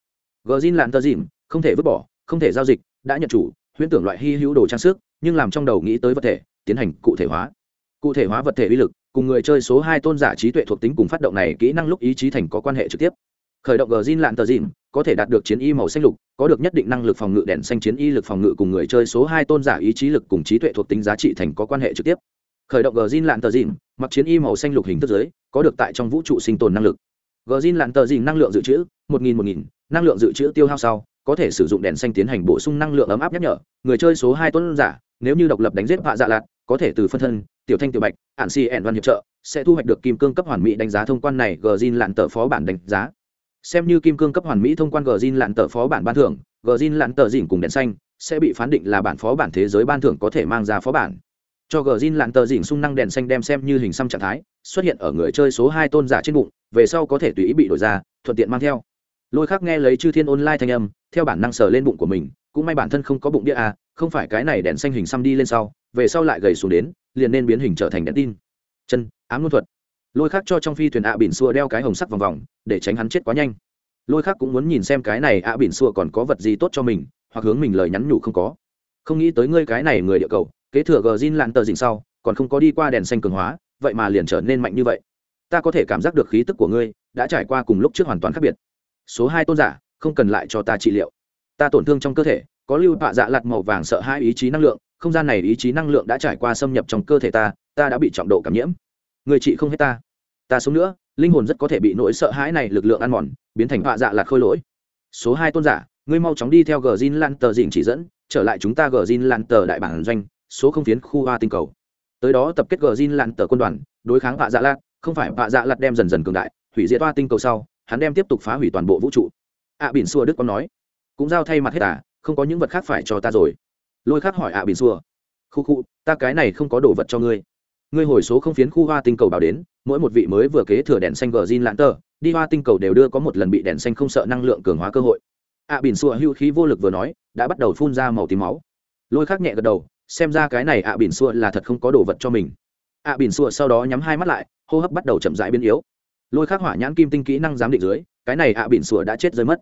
S1: Gờ zin lạn tờ dìm không thể vứt bỏ, không thể giao dịch, đã nhận chủ, huyễn tưởng loại hy hữu đồ trang sức nhưng làm trong đầu nghĩ tới vật thể, tiến hành cụ thể hóa. Cụ thể hóa vật thể uy lực, cùng người chơi số hai tôn giả trí tuệ thuộc tính cùng phát động này kỹ năng lúc ý chí thành có quan hệ trực tiếp. Khởi động gờ zin lạn tờ dìm có thể đạt được chiến y màu xanh lục, có được nhất định năng lực phòng ngự đèn xanh chiến y lực phòng ngự cùng người chơi số hai tôn giả ý chí lực cùng trí tuệ thuộc tính giá trị thành có quan hệ trực tiếp. Khởi động gờ zin lạn tờ dìm mặc chiến y màu xanh lục hình thức giới, có được tại trong vũ trụ sinh tồn năng lực. Gờ zin lạn tờ dìn năng lượng dự trữ, một nghìn một nghìn, năng lượng dự trữ tiêu hao sau có thể sử dụng đèn xanh tiến hành bổ sung năng lượng ấm áp nhắc nhở. Người chơi số hai tuấn giả, nếu như độc lập đánh giết vạ dạ lạt, có thể từ phân thân, tiểu thanh tiểu bạch ạn si ẻn văn hiệp trợ, sẽ thu hoạch được kim cương cấp hoàn mỹ đánh giá thông quan này gờ zin lặn tờ phó bản đánh giá. Xem như kim cương cấp hoàn mỹ thông quan gờ zin lặn tờ phó bản ban thưởng gờ zin lặn tờ dỉn cùng đèn xanh sẽ bị phán định là bản phó bản thế giới ban thưởng có thể mang ra phó bản. Cho gờ zin lặn tờ dỉn sung năng đèn xanh đem xem như hình xăm trạng thái, xuất hiện ở người chơi số hai tôn giả trên bụng, về sau có thể tùy ý bị đổi ra, thuận tiện mang theo lôi khác nghe lấy chư thiên online thanh âm, theo bản năng sờ lên bụng của mình, cũng may bản thân không có bụng đĩa à không phải cái này đèn xanh hình xăm đi lên sau, về sau lại gầy xuống đến, liền nên biến hình trở thành đèn tin. Chân, ám luân thuật. Lôi khác cho trong phi thuyền ạ à bỉn xua đeo cái hồng sắc vòng vòng, để tránh hắn chết quá nhanh. Lôi khác cũng muốn nhìn xem cái này ạ à bỉn xua còn có vật gì tốt cho mình, hoặc hướng mình lời nhắn nhủ không có. Không nghĩ tới ngươi cái này người địa cầu, kế thừa gờ zin lặn tờ dình sau, còn không có đi qua đèn xanh cường hóa, vậy mà liền trở nên mạnh như vậy. Ta có thể cảm giác được khí tức của ngươi, đã trải qua cùng lúc trước hoàn toàn khác biệt số hai tôn giả, không cần lại cho ta trị liệu. Ta tổn thương trong cơ thể, có lưu bạ dạ lặt màu vàng sợ hai ý chí năng lượng, không gian này ý chí năng lượng đã trải qua xâm nhập trong cơ thể ta ta đã bị trọng độ cảm nhiễm. Người chị không hết ta. Ta sống nữa, linh hồn rất có thể bị nỗi sợ hãi này lực lượng ăn mòn, biến thành bạ dạ lặt khôi lỗi. Số hai tôn giả, ngươi mau chóng đi theo gờ zin lan tờ dình chỉ dẫn, trở lại chúng ta gờ zin lan tờ đại bản doanh, số không phiến khu hoa tinh cầu. Tới đó tập kết gờ zin lan tờ quân đoàn, đối kháng bạ dạ lặt, không phải bạ dạ lặt đem dần dần cường đại, hủy diệt hoa tinh cầu sau hắn đem tiếp tục phá hủy toàn bộ vũ trụ. Ạ à, bỉn xua đức có nói cũng giao thay mặt hết à không có những vật khác phải cho ta rồi. Lôi khắc hỏi ạ à, bỉn xua khu khu ta cái này không có đồ vật cho ngươi. Ngươi hồi số không phiến khu hoa tinh cầu bảo đến mỗi một vị mới vừa kế thừa đèn xanh gờ zin lãn tờ đi hoa tinh cầu đều đưa có một lần bị đèn xanh không sợ năng lượng cường hóa cơ hội. Ạ à, bỉn xua hưu khí vô lực vừa nói đã bắt đầu phun ra màu tím máu. Lôi khắc nhẹ gật đầu xem ra cái này ạ à, bỉn xua là thật không có đồ vật cho mình. Ạ à, bỉn xua sau đó nhắm hai mắt lại hô hấp bắt đầu chậm rãi biến yếu lôi khắc hỏa nhãn kim tinh kỹ năng giám định dưới, cái này ạ à bỉn sủa đã chết rơi mất.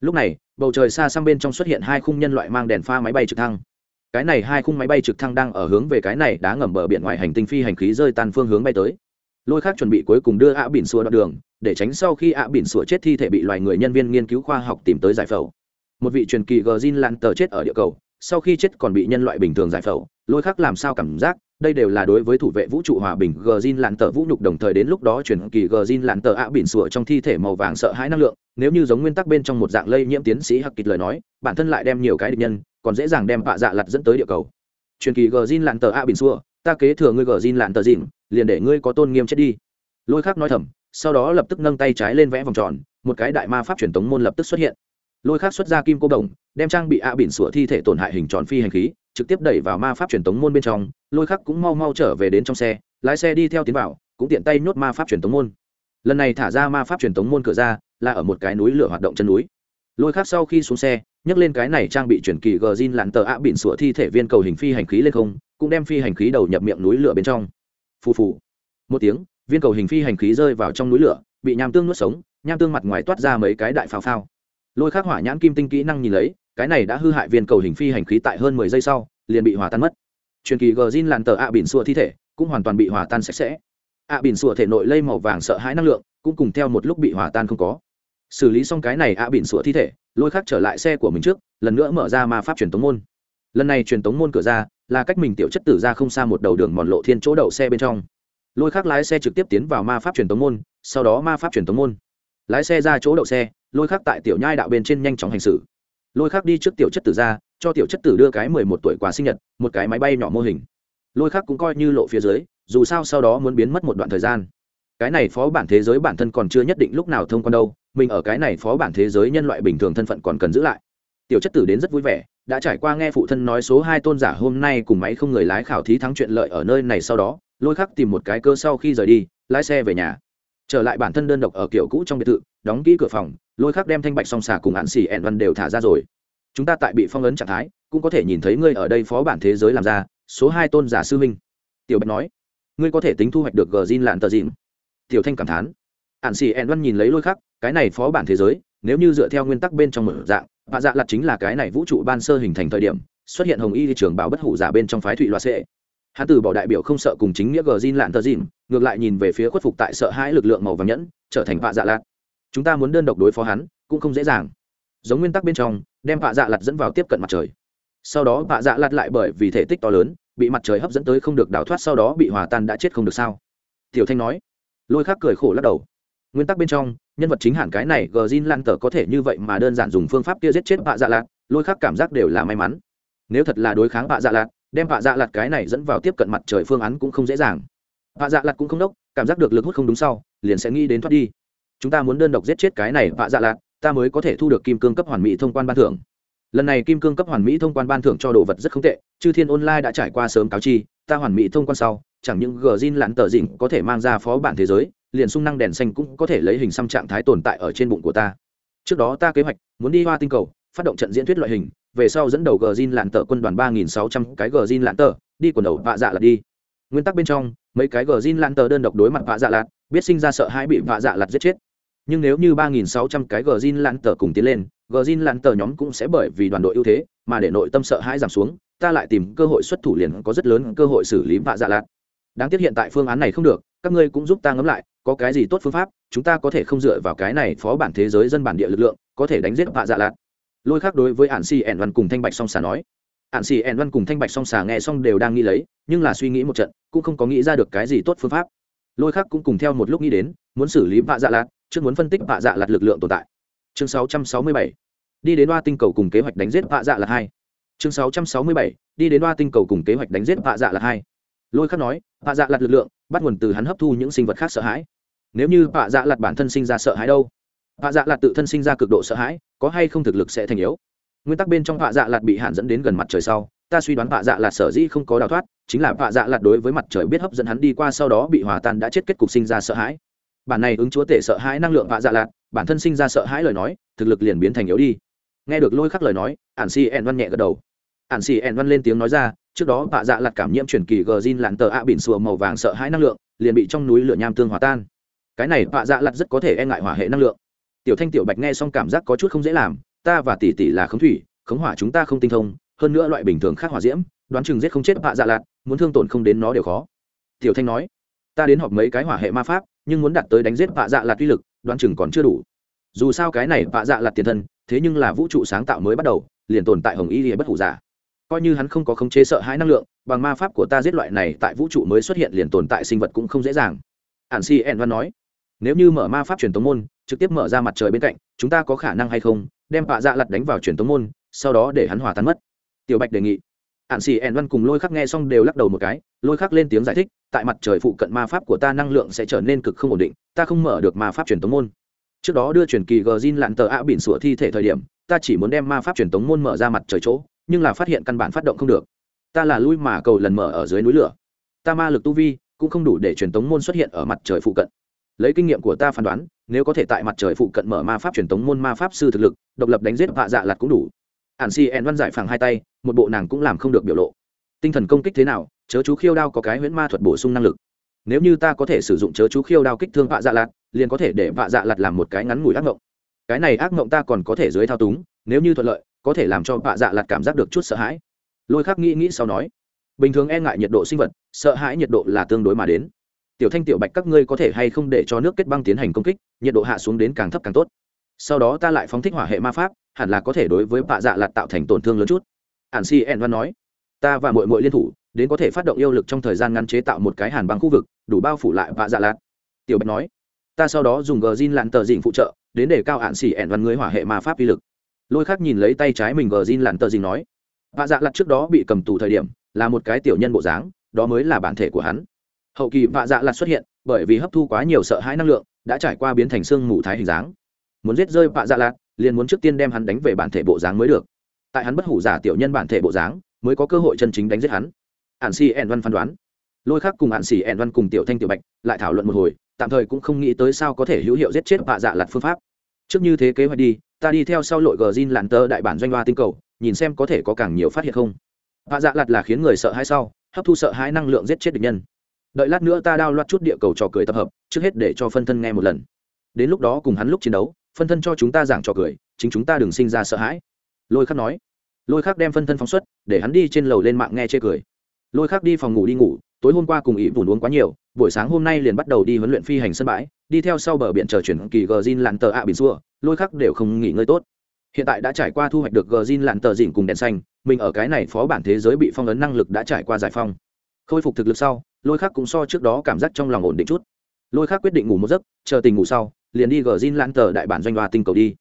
S1: Lúc này, bầu trời xa sang bên trong xuất hiện hai khung nhân loại mang đèn pha máy bay trực thăng. Cái này hai khung máy bay trực thăng đang ở hướng về cái này đã ngầm bờ biển ngoài hành tinh phi hành khí rơi tan phương hướng bay tới. Lôi khác chuẩn bị cuối cùng đưa ạ bỉn sủa đoạn đường, để tránh sau khi ạ bỉn sủa chết thi thể bị loài người nhân viên nghiên cứu khoa học tìm tới giải phẫu. Một vị truyền kỳ gờ zin lan tờ chết ở địa cầu sau khi chết còn bị nhân loại bình thường giải phẫu, lôi khắc làm sao cảm giác, đây đều là đối với thủ vệ vũ trụ hòa bình gờ zin lặn tờ vũ nhục đồng thời đến lúc đó chuyển kỳ gờ zin lặn tờ ạ bỉn sủa trong thi thể màu vàng sợ hãi năng lượng, nếu như giống nguyên tắc bên trong một dạng lây nhiễm tiến sĩ hặc kịch lời nói, bản thân lại đem nhiều cái địch nhân, còn dễ dàng đem bạ dạ lặt dẫn tới địa cầu. Truyền kỳ gờ zin lặn tờ ạ bỉn sủa, ta kế thừa ngươi gờ zin lặn tờ dịn liền để ngươi có tôn nghiêm chết đi. Lôi khắc nói thầm, sau đó lập tức nâng tay trái lên vẽ vòng tròn, một cái đại ma pháp truyền tống môn lập tức xuất hiện lôi khắc xuất ra kim cô đồng, đem trang bị ạ bỉn sủa thi thể tổn hại hình tròn phi hành khí, trực tiếp đẩy vào ma pháp truyền tống môn bên trong, lôi khắc cũng mau mau trở về đến trong xe, lái xe đi theo tiến vào, cũng tiện tay nhốt ma pháp truyền tống môn. Lần này thả ra ma pháp truyền tống môn cửa ra, là ở một cái núi lửa hoạt động chân núi. Lôi khắc sau khi xuống xe, nhấc lên cái này trang bị chuyển kỳ gờ zin lặn tờ ạ bỉn sủa thi thể viên cầu hình phi hành khí lên không, cũng đem phi hành khí đầu nhập miệng núi lửa bên trong. Phù phù. Một tiếng, viên cầu hình phi hành khí rơi vào trong núi lửa, bị nham tương nuốt sống, nham tương mặt ngoài toát ra mấy cái đại phao phao lôi khắc hỏa nhãn kim tinh kỹ năng nhìn lấy, cái này đã hư hại viên cầu hình phi hành khí tại hơn mười giây sau, liền bị hòa tan mất. Truyền kỳ gờ zin làn tờ ạ bỉn xua thi thể cũng hoàn toàn bị hòa tan sạch sẽ. Ạ bỉn xua thể nội lây màu vàng sợ hãi năng lượng cũng cùng theo một lúc bị hòa tan không có. Xử lý xong cái này ạ bỉn xua thi thể, lôi khắc trở lại xe của mình trước, lần nữa mở ra ma pháp truyền tống môn. Lần này truyền tống môn cửa ra là cách mình tiểu chất tử ra không xa một đầu đường mòn lộ thiên chỗ đậu xe bên trong. Lôi khắc lái xe trực tiếp tiến vào ma pháp truyền tống môn, sau đó ma pháp truyền tống môn. Lái xe ra chỗ đậu xe lôi khác tại tiểu nhai đạo bên trên nhanh chóng hành xử. Lôi khác đi trước tiểu chất tử ra, cho tiểu chất tử đưa cái mười một tuổi quà sinh nhật, một cái máy bay nhỏ mô hình. Lôi khác cũng coi như lộ phía dưới, dù sao sau đó muốn biến mất một đoạn thời gian. Cái này phó bản thế giới bản thân còn chưa nhất định lúc nào thông quan đâu, mình ở cái này phó bản thế giới nhân loại bình thường thân phận còn cần giữ lại. Tiểu chất tử đến rất vui vẻ, đã trải qua nghe phụ thân nói số hai tôn giả hôm nay cùng máy không người lái khảo thí thắng chuyện lợi ở nơi này sau đó, lôi khắc tìm một cái cơ sau khi rời đi, lái xe về nhà. Trở lại bản thân đơn độc ở kiểu cũ trong biệt thự, đóng kỹ cửa phòng lôi khắc đem thanh bạch song xà cùng hạn xỉ ẹn văn đều thả ra rồi. Chúng ta tại bị phong ấn trạng thái, cũng có thể nhìn thấy ngươi ở đây phó bản thế giới làm ra, số hai tôn giả sư minh tiểu bạch nói, ngươi có thể tính thu hoạch được gờ zin lạn tờ dìn tiểu thanh cảm thán hạn xì ẹn văn nhìn lấy lôi khắc, cái này phó bản thế giới, nếu như dựa theo nguyên tắc bên trong mở dạng, và dạ lặt chính là cái này vũ trụ ban sơ hình thành thời điểm, xuất hiện hồng y thị trường bảo bất hủ giả bên trong phái thụy loa sệ hắn từ bỏ đại biểu không sợ cùng chính nghĩa gờ zin lạn tờ dìn ngược lại nhìn về phía khuất phục tại sợ hãi lực lượng màu vàng nhẫn, trở thành vạ dạ lạt chúng ta muốn đơn độc đối phó hắn, cũng không dễ dàng. Giống nguyên tắc bên trong, đem vạ dạ lặt dẫn vào tiếp cận mặt trời. Sau đó vạ dạ lặt lại bởi vì thể tích to lớn, bị mặt trời hấp dẫn tới không được đào thoát, sau đó bị hòa tan đã chết không được sao? Tiểu thanh nói. Lôi khắc cười khổ lắc đầu. Nguyên tắc bên trong, nhân vật chính hẳn cái này gờ zin lan tờ có thể như vậy mà đơn giản dùng phương pháp kia giết chết vạ dạ lạt lôi khắc cảm giác đều là may mắn. Nếu thật là đối kháng vạ dạ lạt đem vạ dạ lạt cái này dẫn vào tiếp cận mặt trời phương án cũng không dễ dàng. Vạ dạ lạt cũng không đốc, cảm giác được lực hút không đúng sau, liền sẽ nghĩ đến thoát đi chúng ta muốn đơn độc giết chết cái này vạ dạ lạt ta mới có thể thu được kim cương cấp hoàn mỹ thông quan ban thưởng. Lần này kim cương cấp hoàn mỹ thông quan ban thưởng cho đồ vật rất không tệ, chư thiên online đã trải qua sớm cáo chi, ta hoàn mỹ thông quan sau, chẳng những gờ zin lặn tờ dịnh có thể mang ra phó bản thế giới, liền sung năng đèn xanh cũng có thể lấy hình xăm trạng thái tồn tại ở trên bụng của ta. Trước đó ta kế hoạch muốn đi hoa tinh cầu, phát động trận diễn thuyết loại hình, về sau dẫn đầu gờ zin lặn tờ quân đoàn ba nghìn sáu trăm cái gờ zin lặn tờ, đi quần đầu vạ dạ lạt đi. Nguyên tắc bên trong, mấy cái gờ zin lặn tờ đơn độc đối mặt vạ dạ lạt biết sinh ra sợ hãi bị vạ dạ lạt giết chết nhưng nếu như ba nghìn sáu trăm cái gờ zin lặn tờ cùng tiến lên gờ zin lặn tờ nhóm cũng sẽ bởi vì đoàn đội ưu thế mà để nội tâm sợ hãi giảm xuống, ta lại tìm cơ hội xuất thủ liền có rất lớn cơ hội xử lý vạ dạ lạt. Đáng tiếc hiện tại phương án này không được, các ngươi cũng giúp ta ngẫm lại, có cái gì tốt phương pháp, chúng ta có thể không dựa vào cái này phó bản thế giới dân bản địa lực lượng, có thể đánh giết vạ dạ lạt. Lôi khác đối với Ản si ẻn văn cùng thanh bạch song xà nói. Ản si ẻn văn cùng thanh bạch song xà nghe xong đều đang nghĩ lấy, nhưng là suy nghĩ một trận, cũng không có nghĩ ra được cái gì tốt phương pháp. Lôi khác cũng cùng theo một lúc nghĩ đến, muốn xử lý vạ dạ lạt trước muốn phân tích vạ dạ lạt lực lượng tồn tại. Chương 667. đi đến oa tinh cầu cùng kế hoạch đánh giết vạ dạ lạt hai. Chương 667. đi đến oa tinh cầu cùng kế hoạch đánh giết vạ dạ lạt hai. Lôi khắc nói, vạ dạ lạt lực lượng, bắt nguồn từ hắn hấp thu những sinh vật khác sợ hãi. Nếu như vạ dạ lạt bản thân sinh ra sợ hãi đâu? Vạ dạ lạt tự thân sinh ra cực độ sợ hãi, có hay không thực lực sẽ thành yếu? Nguyên tắc bên trong vạ dạ lạt bị hạn dẫn đến gần mặt trời sau, ta suy đoán vạ dạ lạt sở dĩ không có đào thoát, chính là vạ dạ lạt đối với mặt trời biết hấp dẫn hắn đi qua sau đó bị hòa tan đã chết kết cục sinh ra sợ hãi bản này ứng chúa tể sợ hãi năng lượng vạ dạ lạt, bản thân sinh ra sợ hãi lời nói, thực lực liền biến thành yếu đi. Nghe được lôi khắc lời nói, ản si ẻn văn nhẹ gật đầu. Ản si ẻn văn lên tiếng nói ra, trước đó vạ dạ lạt cảm nhiễm chuyển kỳ gờ zin lặn tờ ạ bỉn sùa màu vàng sợ hãi năng lượng, liền bị trong núi lửa nham tương hòa tan. Cái này vạ dạ lạt rất có thể e ngại hỏa hệ năng lượng. Tiểu thanh tiểu bạch nghe xong cảm giác có chút không dễ làm, ta và tỷ tỷ là khống thủy, khống hỏa chúng ta không tinh thông, hơn nữa loại bình thường khác hỏa diễm, đoán chừng giết không chết vạ dạ lạt, muốn thương tổn không đến nó đều khó. Tiểu thanh nói, ta đến họp mấy cái hỏa hệ ma pháp nhưng muốn đạt tới đánh giết vạ dạ lạt uy lực, đoán chừng còn chưa đủ. Dù sao cái này vạ dạ lạt tiền thân, thế nhưng là vũ trụ sáng tạo mới bắt đầu, liền tồn tại hồng y lìa bất hủ giả. Coi như hắn không có khống chế sợ hãi năng lượng, bằng ma pháp của ta giết loại này tại vũ trụ mới xuất hiện liền tồn tại sinh vật cũng không dễ dàng. Ản si en văn nói, nếu như mở ma pháp truyền tống môn, trực tiếp mở ra mặt trời bên cạnh, chúng ta có khả năng hay không đem vạ dạ lặt đánh vào truyền tống môn, sau đó để hắn hòa tan mất. Tiểu bạch đề nghị ạn xì ẻn văn cùng lôi khắc nghe xong đều lắc đầu một cái, lôi khắc lên tiếng giải thích, tại mặt trời phụ cận ma pháp của ta năng lượng sẽ trở nên cực không ổn định, ta không mở được ma pháp truyền tống môn. Trước đó đưa truyền kỳ gờ zin lặn tờ ạ bỉn sủa thi thể thời điểm, ta chỉ muốn đem ma pháp truyền tống môn mở ra mặt trời chỗ, nhưng là phát hiện căn bản phát động không được. Ta là lui mà cầu lần mở ở dưới núi lửa. Ta ma lực tu vi cũng không đủ để truyền tống môn xuất hiện ở mặt trời phụ cận. Lấy kinh nghiệm của ta phán đoán, nếu có thể tại mặt trời phụ cận mở ma pháp truyền tống môn ma pháp sư thực lực, độc lập đánh giết vạ dạ lặt cũng đủ ản si ẹn văn giải phẳng hai tay, một bộ nàng cũng làm không được biểu lộ. Tinh thần công kích thế nào, chớ chú khiêu đao có cái huyễn ma thuật bổ sung năng lực. Nếu như ta có thể sử dụng chớ chú khiêu đao kích thương vạ dạ lạt, liền có thể để vạ dạ lạt làm một cái ngắn ngủi ác mộng cái này ác mộng ta còn có thể dưới thao túng, nếu như thuận lợi, có thể làm cho vạ dạ lạt cảm giác được chút sợ hãi. Lôi khắc nghĩ nghĩ sau nói, bình thường e ngại nhiệt độ sinh vật, sợ hãi nhiệt độ là tương đối mà đến. Tiểu thanh, tiểu bạch các ngươi có thể hay không để cho nước kết băng tiến hành công kích, nhiệt độ hạ xuống đến càng thấp càng tốt. Sau đó ta lại phóng thích hỏa hệ ma pháp hẳn là có thể đối với bạ dạ lạt tạo thành tổn thương lớn chút. Hàn si en văn nói, ta và mội mội liên thủ, đến có thể phát động yêu lực trong thời gian ngắn chế tạo một cái hàn băng khu vực, đủ bao phủ lại bạ dạ lạt. Tiểu bạch nói, ta sau đó dùng gờ zin lặn tờ dình phụ trợ, đến để cao hạn xỉ ẻn văn người hỏa hệ ma pháp uy lực. Lôi khác nhìn lấy tay trái mình gờ zin lặn tờ dình nói, bạ dạ lặt trước đó bị cầm tù thời điểm, là một cái tiểu nhân bộ dáng, đó mới là bản thể của hắn. Hậu kỳ bạ dạ lặt xuất hiện, bởi vì hấp thu quá nhiều sợ hãi năng lượng, đã trải qua biến thành xương mù thái hình dáng muốn giết rơi bạ dạ lạt, liền muốn trước tiên đem hắn đánh về bản thể bộ dáng mới được. Tại hắn bất hủ giả tiểu nhân bản thể bộ dáng, mới có cơ hội chân chính đánh giết hắn. Ạn xì ẻn văn phán đoán. Lôi khác cùng ạn xì ẻn văn cùng tiểu thanh tiểu bạch lại thảo luận một hồi, tạm thời cũng không nghĩ tới sao có thể hữu hiệu giết chết bạ dạ lạt phương pháp. Trước như thế kế hoạch đi, ta đi theo sau lội gờ zin lặn tơ đại bản doanh hoa tinh cầu, nhìn xem có thể có càng nhiều phát hiện không. Bạ dạ lạt là khiến người sợ hãi sau, hấp thu sợ hãi năng lượng giết chết địch nhân. Đợi lát nữa ta đao loạt chút địa cầu trò cười tập hợp, trước hết để cho phân thân nghe một lần. Đến lúc đó cùng hắn lúc chiến đấu phân thân cho chúng ta giảng trò cười, chính chúng ta đừng sinh ra sợ hãi. Lôi khắc nói. Lôi khắc đem phân thân phóng xuất, để hắn đi trên lầu lên mạng nghe chê cười. Lôi khắc đi phòng ngủ đi ngủ, tối hôm qua cùng ý vùn uống quá nhiều, buổi sáng hôm nay liền bắt đầu đi huấn luyện phi hành sân bãi, đi theo sau bờ biển chờ chuyển kỳ gờ zin lặn tờ ạ biển xua, lôi khắc đều không nghỉ ngơi tốt. Hiện tại đã trải qua thu hoạch được gờ zin lặn tờ dịnh cùng đèn xanh, mình ở cái này phó bản thế giới bị phong ấn năng lực đã trải qua giải phong. Khôi phục thực lực sau, lôi khắc cũng so trước đó cảm giác trong lòng ổn định chút. Lôi khắc quyết định ngủ một giấc, chờ tình ngủ sau liền đi gờ zin lan tờ đại bản doanh hoa tinh cầu đi.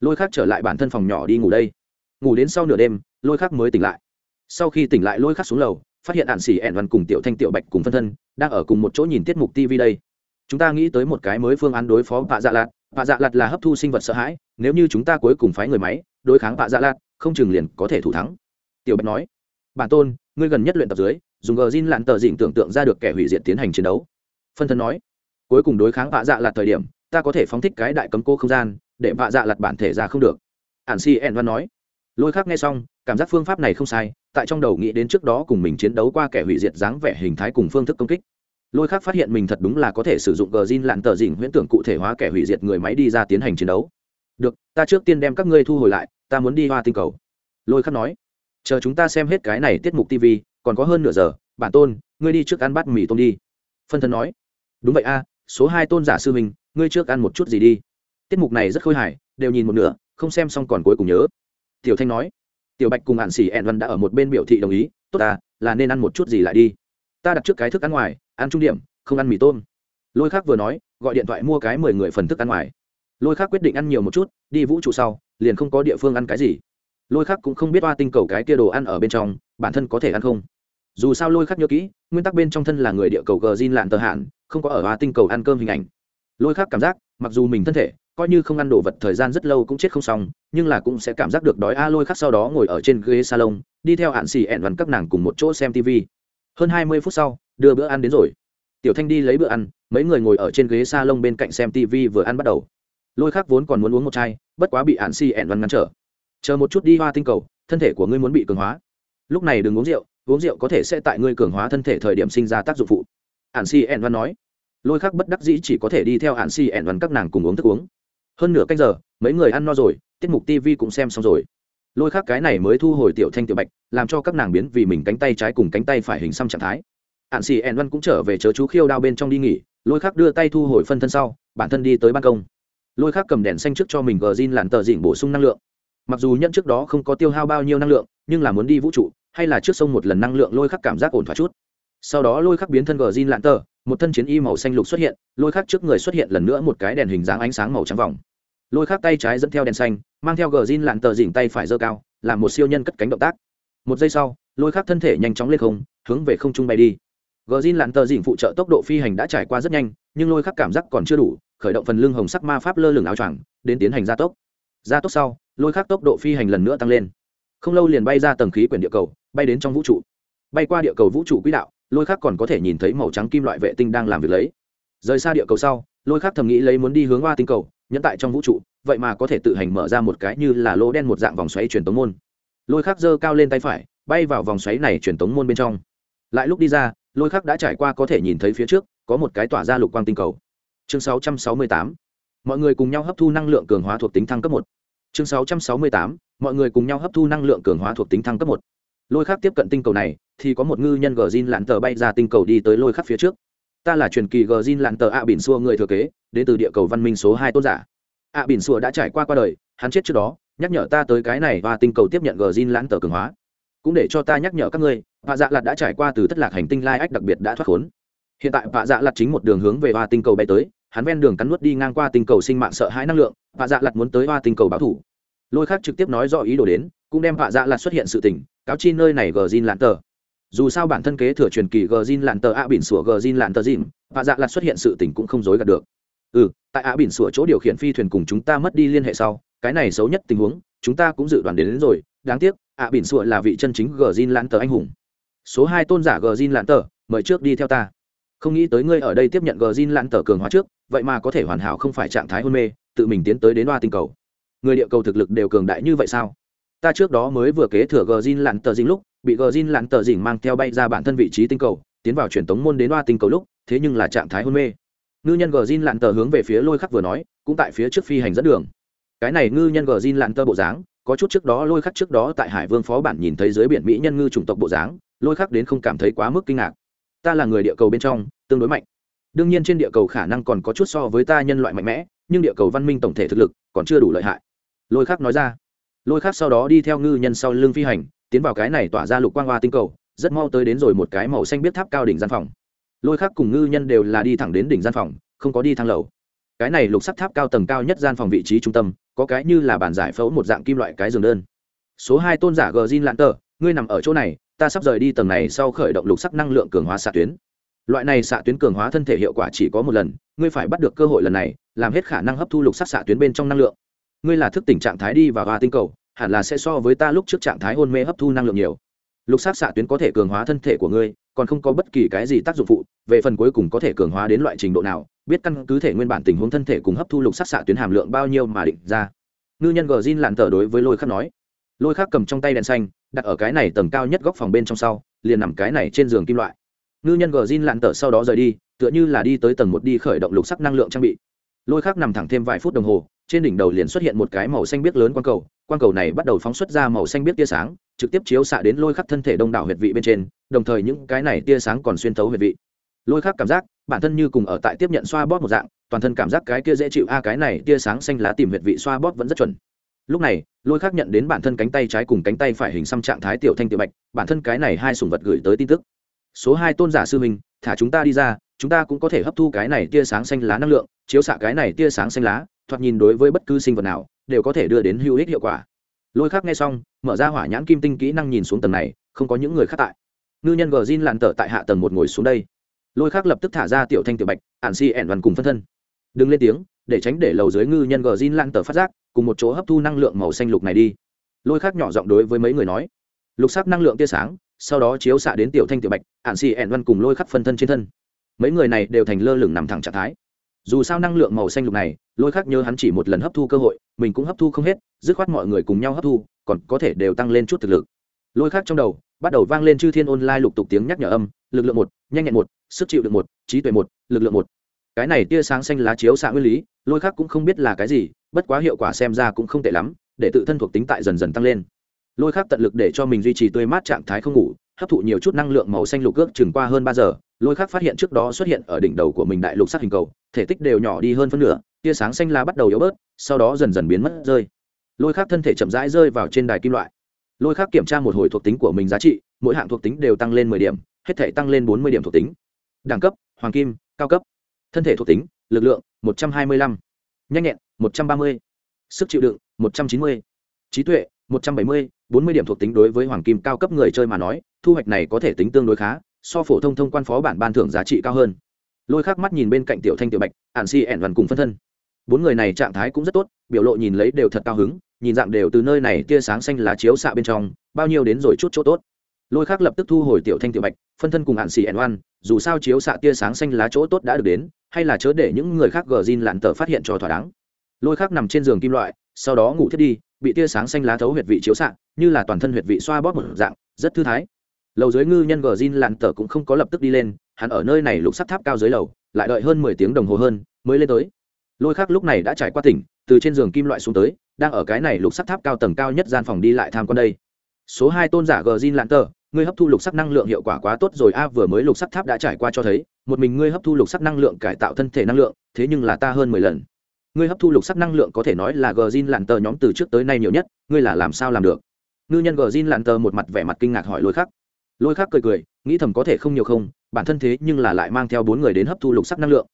S1: Lôi khắc trở lại bản thân phòng nhỏ đi ngủ đây. Ngủ đến sau nửa đêm, lôi khắc mới tỉnh lại. Sau khi tỉnh lại, lôi khắc xuống lầu, phát hiện ạn xỉ ẹn văn cùng tiểu thanh tiểu bạch cùng phân thân đang ở cùng một chỗ nhìn tiết mục tv đây. Chúng ta nghĩ tới một cái mới phương án đối phó vạ dạ lạt. Vạ dạ lạt là hấp thu sinh vật sợ hãi, nếu như chúng ta cuối cùng phái người máy đối kháng vạ dạ lạt, không chừng liền có thể thủ thắng. Tiểu bạch nói, bản tôn, ngươi gần nhất luyện tập dưới, dùng gờ zin lặn tờ dịnh tưởng tượng ra được kẻ hủy diệt tiến hành chiến đấu. Phân thân nói, cuối cùng đối kháng vạ dạ lạt thời điểm ta có thể phóng thích cái đại cấm cô không gian, để vạ dạ lặt bản thể ra không được. Ản si en văn nói. Lôi khác nghe xong, cảm giác phương pháp này không sai, tại trong đầu nghĩ đến trước đó cùng mình chiến đấu qua kẻ hủy diệt dáng vẻ hình thái cùng phương thức công kích. Lôi khác phát hiện mình thật đúng là có thể sử dụng gờ zin lặn tờ dình huyễn tưởng cụ thể hóa kẻ hủy diệt người máy đi ra tiến hành chiến đấu. Được, ta trước tiên đem các ngươi thu hồi lại, ta muốn đi hoa tinh cầu. Lôi khắc nói. Chờ chúng ta xem hết cái này tiết mục tv còn có hơn nửa giờ, bản tôn, ngươi đi trước ăn bát mì tôm đi. Phân thân nói. Đúng vậy a, số hai tôn giả sư mình ngươi trước ăn một chút gì đi. Tiết mục này rất khôi hài, đều nhìn một nửa, không xem xong còn cuối cùng nhớ. Tiểu thanh nói, tiểu bạch cùng hạn xỉ ẹn văn đã ở một bên biểu thị đồng ý, tốt à là nên ăn một chút gì lại đi. Ta đặt trước cái thức ăn ngoài, ăn trung điểm, không ăn mì tôm. Lôi khác vừa nói, gọi điện thoại mua cái mười người phần thức ăn ngoài. Lôi khác quyết định ăn nhiều một chút, đi vũ trụ sau, liền không có địa phương ăn cái gì. Lôi khác cũng không biết oa tinh cầu cái kia đồ ăn ở bên trong, bản thân có thể ăn không. Dù sao lôi khác nhớ kỹ, nguyên tắc bên trong thân là người địa cầu gờ zin lạn tờ hạn, không có ở oa tinh cầu ăn cơm hình ảnh lôi khác cảm giác, mặc dù mình thân thể, coi như không ăn đồ vật thời gian rất lâu cũng chết không xong, nhưng là cũng sẽ cảm giác được đói a lôi khác sau đó ngồi ở trên ghế salon, đi theo hạn xì ẹn vằn các nàng cùng một chỗ xem tv hơn hai mươi phút sau, đưa bữa ăn đến rồi. Tiểu thanh đi lấy bữa ăn, mấy người ngồi ở trên ghế salon bên cạnh xem tv vừa ăn bắt đầu. Lôi khác vốn còn muốn uống một chai, bất quá bị hạn xì ẹn vằn ngăn trở. Chờ một chút đi hoa tinh cầu, thân thể của ngươi muốn bị cường hóa. Lúc này đừng uống rượu uống rượu có thể sẽ tại ngươi cường hóa thân thể thời điểm sinh ra tác dụng phụ. Hạn xì ẹn vằn nói lôi khắc bất đắc dĩ chỉ có thể đi theo hạn xì ẻn đoán các nàng cùng uống thức uống. Hơn nửa canh giờ, mấy người ăn no rồi, tiết mục tv cũng xem xong rồi. Lôi khắc cái này mới thu hồi tiểu thanh tiểu bạch, làm cho các nàng biến vì mình cánh tay trái cùng cánh tay phải hình xăm trạng thái. Hạn xì ẻn văn cũng trở về chớ chú khiêu đao bên trong đi nghỉ, lôi khắc đưa tay thu hồi phân thân sau, bản thân đi tới ban công. Lôi khắc cầm đèn xanh trước cho mình gờ zin làn tờ dịnh bổ sung năng lượng. Mặc dù nhận trước đó không có tiêu hao bao nhiêu năng lượng, nhưng là muốn đi vũ trụ, hay là trước sông một lần năng lượng, lôi khắc cảm giác ổn thỏa chút. Sau đó lôi khắc biến thân gờ zin lạn tờ một thân chiến y màu xanh lục xuất hiện, lôi khắc trước người xuất hiện lần nữa một cái đèn hình dáng ánh sáng màu trắng vòng. Lôi khắc tay trái dẫn theo đèn xanh, mang theo gờ zin lạn tờ dỉnh tay phải giơ cao, làm một siêu nhân cất cánh động tác. Một giây sau, lôi khắc thân thể nhanh chóng lên không, hướng về không trung bay đi. Gờ zin lạn tờ dỉnh phụ trợ tốc độ phi hành đã trải qua rất nhanh, nhưng lôi khắc cảm giác còn chưa đủ, khởi động phần lưng hồng sắc ma pháp lơ lửng áo choàng, đến tiến hành gia tốc. Gia tốc sau, lôi khắc tốc độ phi hành lần nữa tăng lên. Không lâu liền bay ra tầng khí quyển địa cầu, bay đến trong vũ trụ. Bay qua địa cầu vũ trụ quỹ đạo lôi khắc còn có thể nhìn thấy màu trắng kim loại vệ tinh đang làm việc lấy. Rời xa địa cầu sau, lôi khắc thầm nghĩ lấy muốn đi hướng hoa tinh cầu, nhẫn tại trong vũ trụ, vậy mà có thể tự hành mở ra một cái như là lỗ đen một dạng vòng xoáy truyền tống môn. Lôi khắc giơ cao lên tay phải, bay vào vòng xoáy này truyền tống môn bên trong. Lại lúc đi ra, lôi khắc đã trải qua có thể nhìn thấy phía trước, có một cái tỏa ra lục quang tinh cầu. Chương 668. mọi người cùng nhau hấp thu năng lượng cường hóa thuộc tính thăng cấp một. Chương 668. mọi người cùng nhau hấp thu năng lượng cường hóa thuộc tính thăng cấp một lôi khác tiếp cận tinh cầu này, thì có một ngư nhân gờ zin lặn tờ bay ra tinh cầu đi tới lôi khác phía trước. Ta là truyền kỳ gờ zin lặn tờ ạ bỉn xua người thừa kế, đến từ địa cầu văn minh số hai tôn giả. ạ bỉn xua đã trải qua qua đời, hắn chết trước đó, nhắc nhở ta tới cái này và tinh cầu tiếp nhận gờ zin lặn tờ cường hóa. Cũng để cho ta nhắc nhở các ngươi, vạ dạ lạt đã trải qua từ thất lạc hành tinh lai ách đặc biệt đã thoát khốn. Hiện tại vạ dạ lạt chính một đường hướng về hoa tinh cầu bay tới, hắn ven đường cắn nuốt đi ngang qua tinh cầu sinh mạng sợ hãi năng lượng, vạ dạ lạt muốn tới hoa tinh cầu báo thủ. Lôi khác trực tiếp nói rõ ý đồ đến, cũng đem vạ dạ lạt xuất hiện sự tình cáo chi nơi này gờ zin lạn tờ. Dù sao bản thân kế thừa truyền kỳ gờ zin lạn tờ a bỉn sủa gờ zin lạn tờ dìm và dạ lạt xuất hiện sự tình cũng không dối gạt được. Ừ tại a bỉn sủa chỗ điều khiển phi thuyền cùng chúng ta mất đi liên hệ sau cái này xấu nhất tình huống chúng ta cũng dự đoán đến, đến rồi. Đáng tiếc a bỉn sủa là vị chân chính gờ zin lạn tờ anh hùng. Số hai tôn giả gờ zin lạn tờ mời trước đi theo ta. Không nghĩ tới ngươi ở đây tiếp nhận gờ zin lạn tờ cường hóa trước vậy mà có thể hoàn hảo không phải trạng thái hôn mê tự mình tiến tới đến hoa tinh cầu. Người địa cầu thực lực đều cường đại như vậy sao? Ta trước đó mới vừa kế thừa gờ zin lặn tờ dính lúc, bị gờ zin lặn tờ dính mang theo bay ra bản thân vị trí tinh cầu, tiến vào truyền tống môn đến đoa tinh cầu lúc, thế nhưng là trạng thái hôn mê. Ngư nhân gờ zin lặn tờ hướng về phía lôi khắc vừa nói, cũng tại phía trước phi hành dẫn đường. Cái này ngư nhân gờ zin lặn tờ bộ dáng, có chút trước đó lôi khắc trước đó tại hải vương phó bản nhìn thấy dưới biển mỹ nhân ngư chủng tộc bộ dáng, lôi khắc đến không cảm thấy quá mức kinh ngạc. Ta là người địa cầu bên trong, tương đối mạnh. Đương nhiên trên địa cầu khả năng còn có chút so với ta nhân loại mạnh mẽ, nhưng địa cầu văn minh tổng thể thực lực còn chưa đủ lợi hại. Lôi khắc nói ra lôi khác sau đó đi theo ngư nhân sau lưng phi hành, tiến vào cái này tỏa ra lục quang hoa tinh cầu, rất mau tới đến rồi một cái màu xanh biết tháp cao đỉnh gian phòng. Lôi khác cùng ngư nhân đều là đi thẳng đến đỉnh gian phòng, không có đi thang lầu. Cái này lục sắt tháp cao tầng cao nhất gian phòng vị trí trung tâm, có cái như là bàn giải phẫu một dạng kim loại cái giường đơn. Số hai tôn giả gờ zin lạn tờ, ngươi nằm ở chỗ này, ta sắp rời đi tầng này sau khởi động lục sắc năng lượng cường hóa xạ tuyến. Loại này xạ tuyến cường hóa thân thể hiệu quả chỉ có một lần, ngươi phải bắt được cơ hội lần này, làm hết khả năng hấp thu lục sắc xạ tuyến bên trong năng lượng ngươi là thức tỉnh trạng thái đi và hoa tinh cầu, hẳn là sẽ so với ta lúc trước trạng thái hôn mê hấp thu năng lượng nhiều. Lục sắc xạ tuyến có thể cường hóa thân thể của ngươi, còn không có bất kỳ cái gì tác dụng phụ, về phần cuối cùng có thể cường hóa đến loại trình độ nào, biết căn cứ thể nguyên bản tình huống thân thể cùng hấp thu lục sắc xạ tuyến hàm lượng bao nhiêu mà định ra. Ngư nhân gờ zin lặn tờ đối với lôi khắc nói. Lôi khắc cầm trong tay đèn xanh, đặt ở cái này tầng cao nhất góc phòng bên trong sau, liền nằm cái này trên giường kim loại. Ngư nhân gờ zin lặn tờ sau đó rời đi, tựa như là đi tới tầng một đi khởi động lục sắc năng lượng trang bị. Lôi khắc nằm thẳng thêm vài phút đồng hồ trên đỉnh đầu liền xuất hiện một cái màu xanh biếc lớn quang cầu quang cầu này bắt đầu phóng xuất ra màu xanh biếc tia sáng, trực tiếp chiếu xạ đến lôi khắc thân thể đông đảo huyệt vị bên trên, đồng thời những cái này tia sáng còn xuyên thấu huyệt vị. Lôi khắc cảm giác, bản thân như cùng ở tại tiếp nhận xoa bóp một dạng, toàn thân cảm giác cái kia dễ chịu, a, cái này tia sáng xanh lá tìm huyệt vị xoa bóp vẫn rất chuẩn. Lúc này, lôi khắc nhận đến bản thân cánh tay trái cùng cánh tay phải hình xăm trạng thái tiểu thanh tiểu bạch, bản thân cái này hai sùng vật gửi tới tin tức. Số hai tôn giả sư minh thả chúng ta đi ra, chúng ta cũng có thể hấp thu cái này tia sáng xanh lá năng lượng, chiếu xạ cái này tia sáng xanh lá thoạt nhìn đối với bất cứ sinh vật nào đều có thể đưa đến hữu ích hiệu quả. Lôi khắc nghe xong, mở ra hỏa nhãn kim tinh kỹ năng nhìn xuống tầng này, không có những người khác tại. Ngư nhân gờ zin làn tở tại hạ tầng một ngồi xuống đây. Lôi khắc lập tức thả ra tiểu thanh tiểu bạch, ản si ẻn văn cùng phân thân. Đừng lên tiếng, để tránh để lầu dưới ngư nhân gờ zin làn tở phát giác, cùng một chỗ hấp thu năng lượng màu xanh lục này đi. Lôi khắc nhỏ giọng đối với mấy người nói. Lục sắc năng lượng tia sáng, sau đó chiếu xạ đến tiểu thanh tiểu bạch, ản si ẻn văn cùng lôi khắc phân thân trên thân. Mấy người này đều thành lơ lửng nằm thẳng trạng thái dù sao năng lượng màu xanh lục này, lôi khắc nhớ hắn chỉ một lần hấp thu cơ hội, mình cũng hấp thu không hết, dứt khoát mọi người cùng nhau hấp thu, còn có thể đều tăng lên chút thực lực. Lôi khắc trong đầu, bắt đầu vang lên chư thiên online lục tục tiếng nhắc nhở âm, lực lượng một, nhanh nhẹn một, sức chịu được một, trí tuệ một, lực lượng một. Cái này tia sáng xanh lá chiếu xạ nguyên lý, lôi khắc cũng không biết là cái gì, bất quá hiệu quả xem ra cũng không tệ lắm, để tự thân thuộc tính tại dần dần tăng lên. Lôi khắc tận lực để cho mình duy trì tươi mát trạng thái không ngủ, hấp thụ nhiều chút năng lượng màu xanh lục ước chừng qua hơn ba giờ, lôi khắc phát hiện trước đó xuất hiện ở đỉnh đầu của mình đại lục sắc hình cầu thể tích đều nhỏ đi hơn phân nửa, tia sáng xanh lá bắt đầu yếu bớt, sau đó dần dần biến mất, rơi. Lôi khắc thân thể chậm rãi rơi vào trên đài kim loại. Lôi khắc kiểm tra một hồi thuộc tính của mình giá trị, mỗi hạng thuộc tính đều tăng lên mười điểm, hết thể tăng lên bốn mươi điểm thuộc tính. Đẳng cấp, hoàng kim, cao cấp. Thân thể thuộc tính, lực lượng, một trăm hai mươi lăm. Nhanh nhẹn, một trăm ba mươi. Sức chịu đựng, một trăm chín mươi. Trí tuệ, một trăm bảy mươi. bốn mươi điểm thuộc tính đối với hoàng kim cao cấp người chơi mà nói, thu hoạch này có thể tính tương đối khá, so phổ thông thông quan phó bản ban thưởng giá trị cao hơn lôi khắc mắt nhìn bên cạnh tiểu thanh tiểu bạch ạn si ẻn vằn cùng phân thân. Bốn người này trạng thái cũng rất tốt biểu lộ nhìn lấy đều thật cao hứng nhìn dạng đều từ nơi này tia sáng xanh lá chiếu xạ bên trong bao nhiêu đến rồi chút chỗ tốt. Lôi khắc lập tức thu hồi tiểu thanh tiểu bạch phân thân cùng ản si ẻn oan, dù sao chiếu xạ tia sáng xanh lá chỗ tốt đã được đến hay là chớ để những người khác gờ zin lặn tờ phát hiện cho thỏa đáng. Lôi khắc nằm trên giường kim loại sau đó ngủ thiết đi bị tia sáng xanh lá thấu huyệt vị chiếu xạ như là toàn thân huyệt vị xoa bóp một dạng rất thư thái. Lầu dưới ngư nhân gờ zin lặn tờ cũng không có lập tức đi lên hắn ở nơi này lục sắt tháp cao dưới lầu, lại đợi hơn mười tiếng đồng hồ hơn, mới lên tới. Lôi khác lúc này đã trải qua tỉnh, từ trên giường kim loại xuống tới, đang ở cái này lục sắt tháp cao tầng cao nhất gian phòng đi lại tham quan đây. Số hai tôn giả gờ zin lãn tờ, ngươi hấp thu lục sắc năng lượng hiệu quả quá tốt rồi a, vừa mới lục sắc tháp đã trải qua cho thấy, một mình ngươi hấp thu lục sắc năng lượng cải tạo thân thể năng lượng, thế nhưng là ta hơn mười lần. Ngươi hấp thu lục sắc năng lượng có thể nói là gờ zin lặn tờ nhóm từ trước tới nay nhiều nhất, ngươi là làm sao làm được? Ngư nhân gờ zin lặn tờ một mặt vẻ mặt kinh ngạc hỏi lôi khắc. Lôi khắc cười cười, nghĩ thầm có thể không nhiều không bản thân thế nhưng là lại mang theo bốn người đến hấp thu lục sắc năng lượng.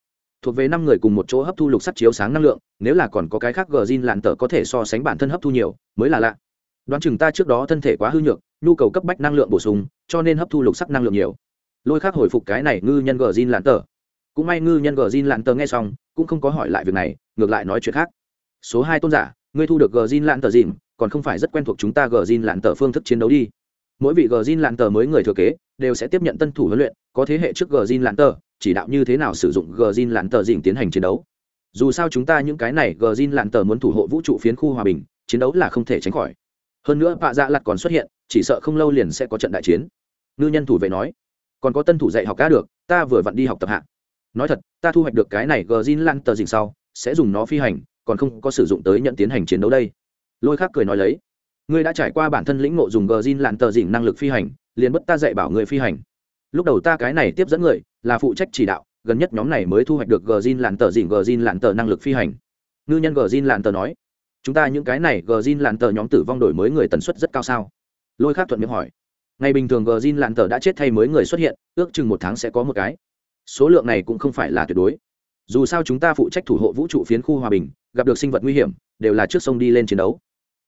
S1: Thuộc về năm người cùng một chỗ hấp thu lục sắc chiếu sáng năng lượng, nếu là còn có cái khác gờ zin lặn tờ có thể so sánh bản thân hấp thu nhiều, mới là lạ. Đoán chừng ta trước đó thân thể quá hư nhược, nhu cầu cấp bách năng lượng bổ sung, cho nên hấp thu lục sắc năng lượng nhiều. Lôi khác hồi phục cái này ngư nhân gờ zin lặn tờ cũng may ngư nhân gờ zin lặn tờ nghe xong, cũng không có hỏi lại việc này, ngược lại nói chuyện khác. Số hai tôn giả, ngươi thu được gờ zin lặn tờ dìn còn không phải rất quen thuộc chúng ta gờ zin lặn tờ phương thức chiến đấu đi. Mỗi vị gờ zin lặn tờ mới người thừa kế đều sẽ tiếp nhận tân thủ huấn luyện, có thế hệ trước gờ zin lãn tờ chỉ đạo như thế nào sử dụng gờ zin lãn tờ dình tiến hành chiến đấu. Dù sao chúng ta những cái này gờ zin lãn tờ muốn thủ hộ vũ trụ phiến khu hòa bình, chiến đấu là không thể tránh khỏi. Hơn nữa bạ dạ lặt còn xuất hiện, chỉ sợ không lâu liền sẽ có trận đại chiến. Ngư nhân thủ vệ nói, còn có tân thủ dạy học cá được, ta vừa vặn đi học tập hạ. Nói thật, ta thu hoạch được cái này gờ zin lặn tờ dình sau, sẽ dùng nó phi hành, còn không có sử dụng tới nhận tiến hành chiến đấu đây. Lôi khác cười nói lấy, ngươi đã trải qua bản thân lĩnh ngộ dùng gờ zin lặn tờ dình năng lực phi hành liền bất ta dạy bảo người phi hành. Lúc đầu ta cái này tiếp dẫn người, là phụ trách chỉ đạo, gần nhất nhóm này mới thu hoạch được gờ zin lặn tờ dìn gờ zin lặn tờ năng lực phi hành. Ngư nhân gờ zin lặn tờ nói, chúng ta những cái này gờ zin lặn tờ nhóm tử vong đổi mới người tần suất rất cao sao? Lôi khác thuận miệng hỏi, ngày bình thường gờ zin lặn tờ đã chết thay mới người xuất hiện, ước chừng một tháng sẽ có một cái. Số lượng này cũng không phải là tuyệt đối. Dù sao chúng ta phụ trách thủ hộ vũ trụ phiến khu hòa bình, gặp được sinh vật nguy hiểm, đều là trước sông đi lên chiến đấu.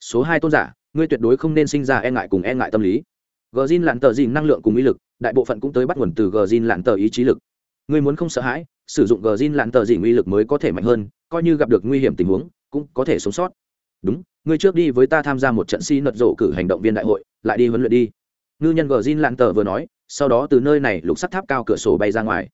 S1: Số hai tôn giả, ngươi tuyệt đối không nên sinh ra e ngại cùng e ngại tâm lý gờ zin lặn tờ dìn năng lượng cùng ý lực, đại bộ phận cũng tới bắt nguồn từ gờ zin lặn tờ ý chí lực. Ngươi muốn không sợ hãi, sử dụng gờ zin lạn tờ dỉ uy lực mới có thể mạnh hơn, coi như gặp được nguy hiểm tình huống, cũng có thể sống sót. Đúng, ngươi trước đi với ta tham gia một trận si nật rộ cử hành động viên đại hội, lại đi huấn luyện đi. Ngư nhân gờ zin lạn tờ vừa nói, sau đó từ nơi này lục sắt tháp cao cửa sổ bay ra ngoài.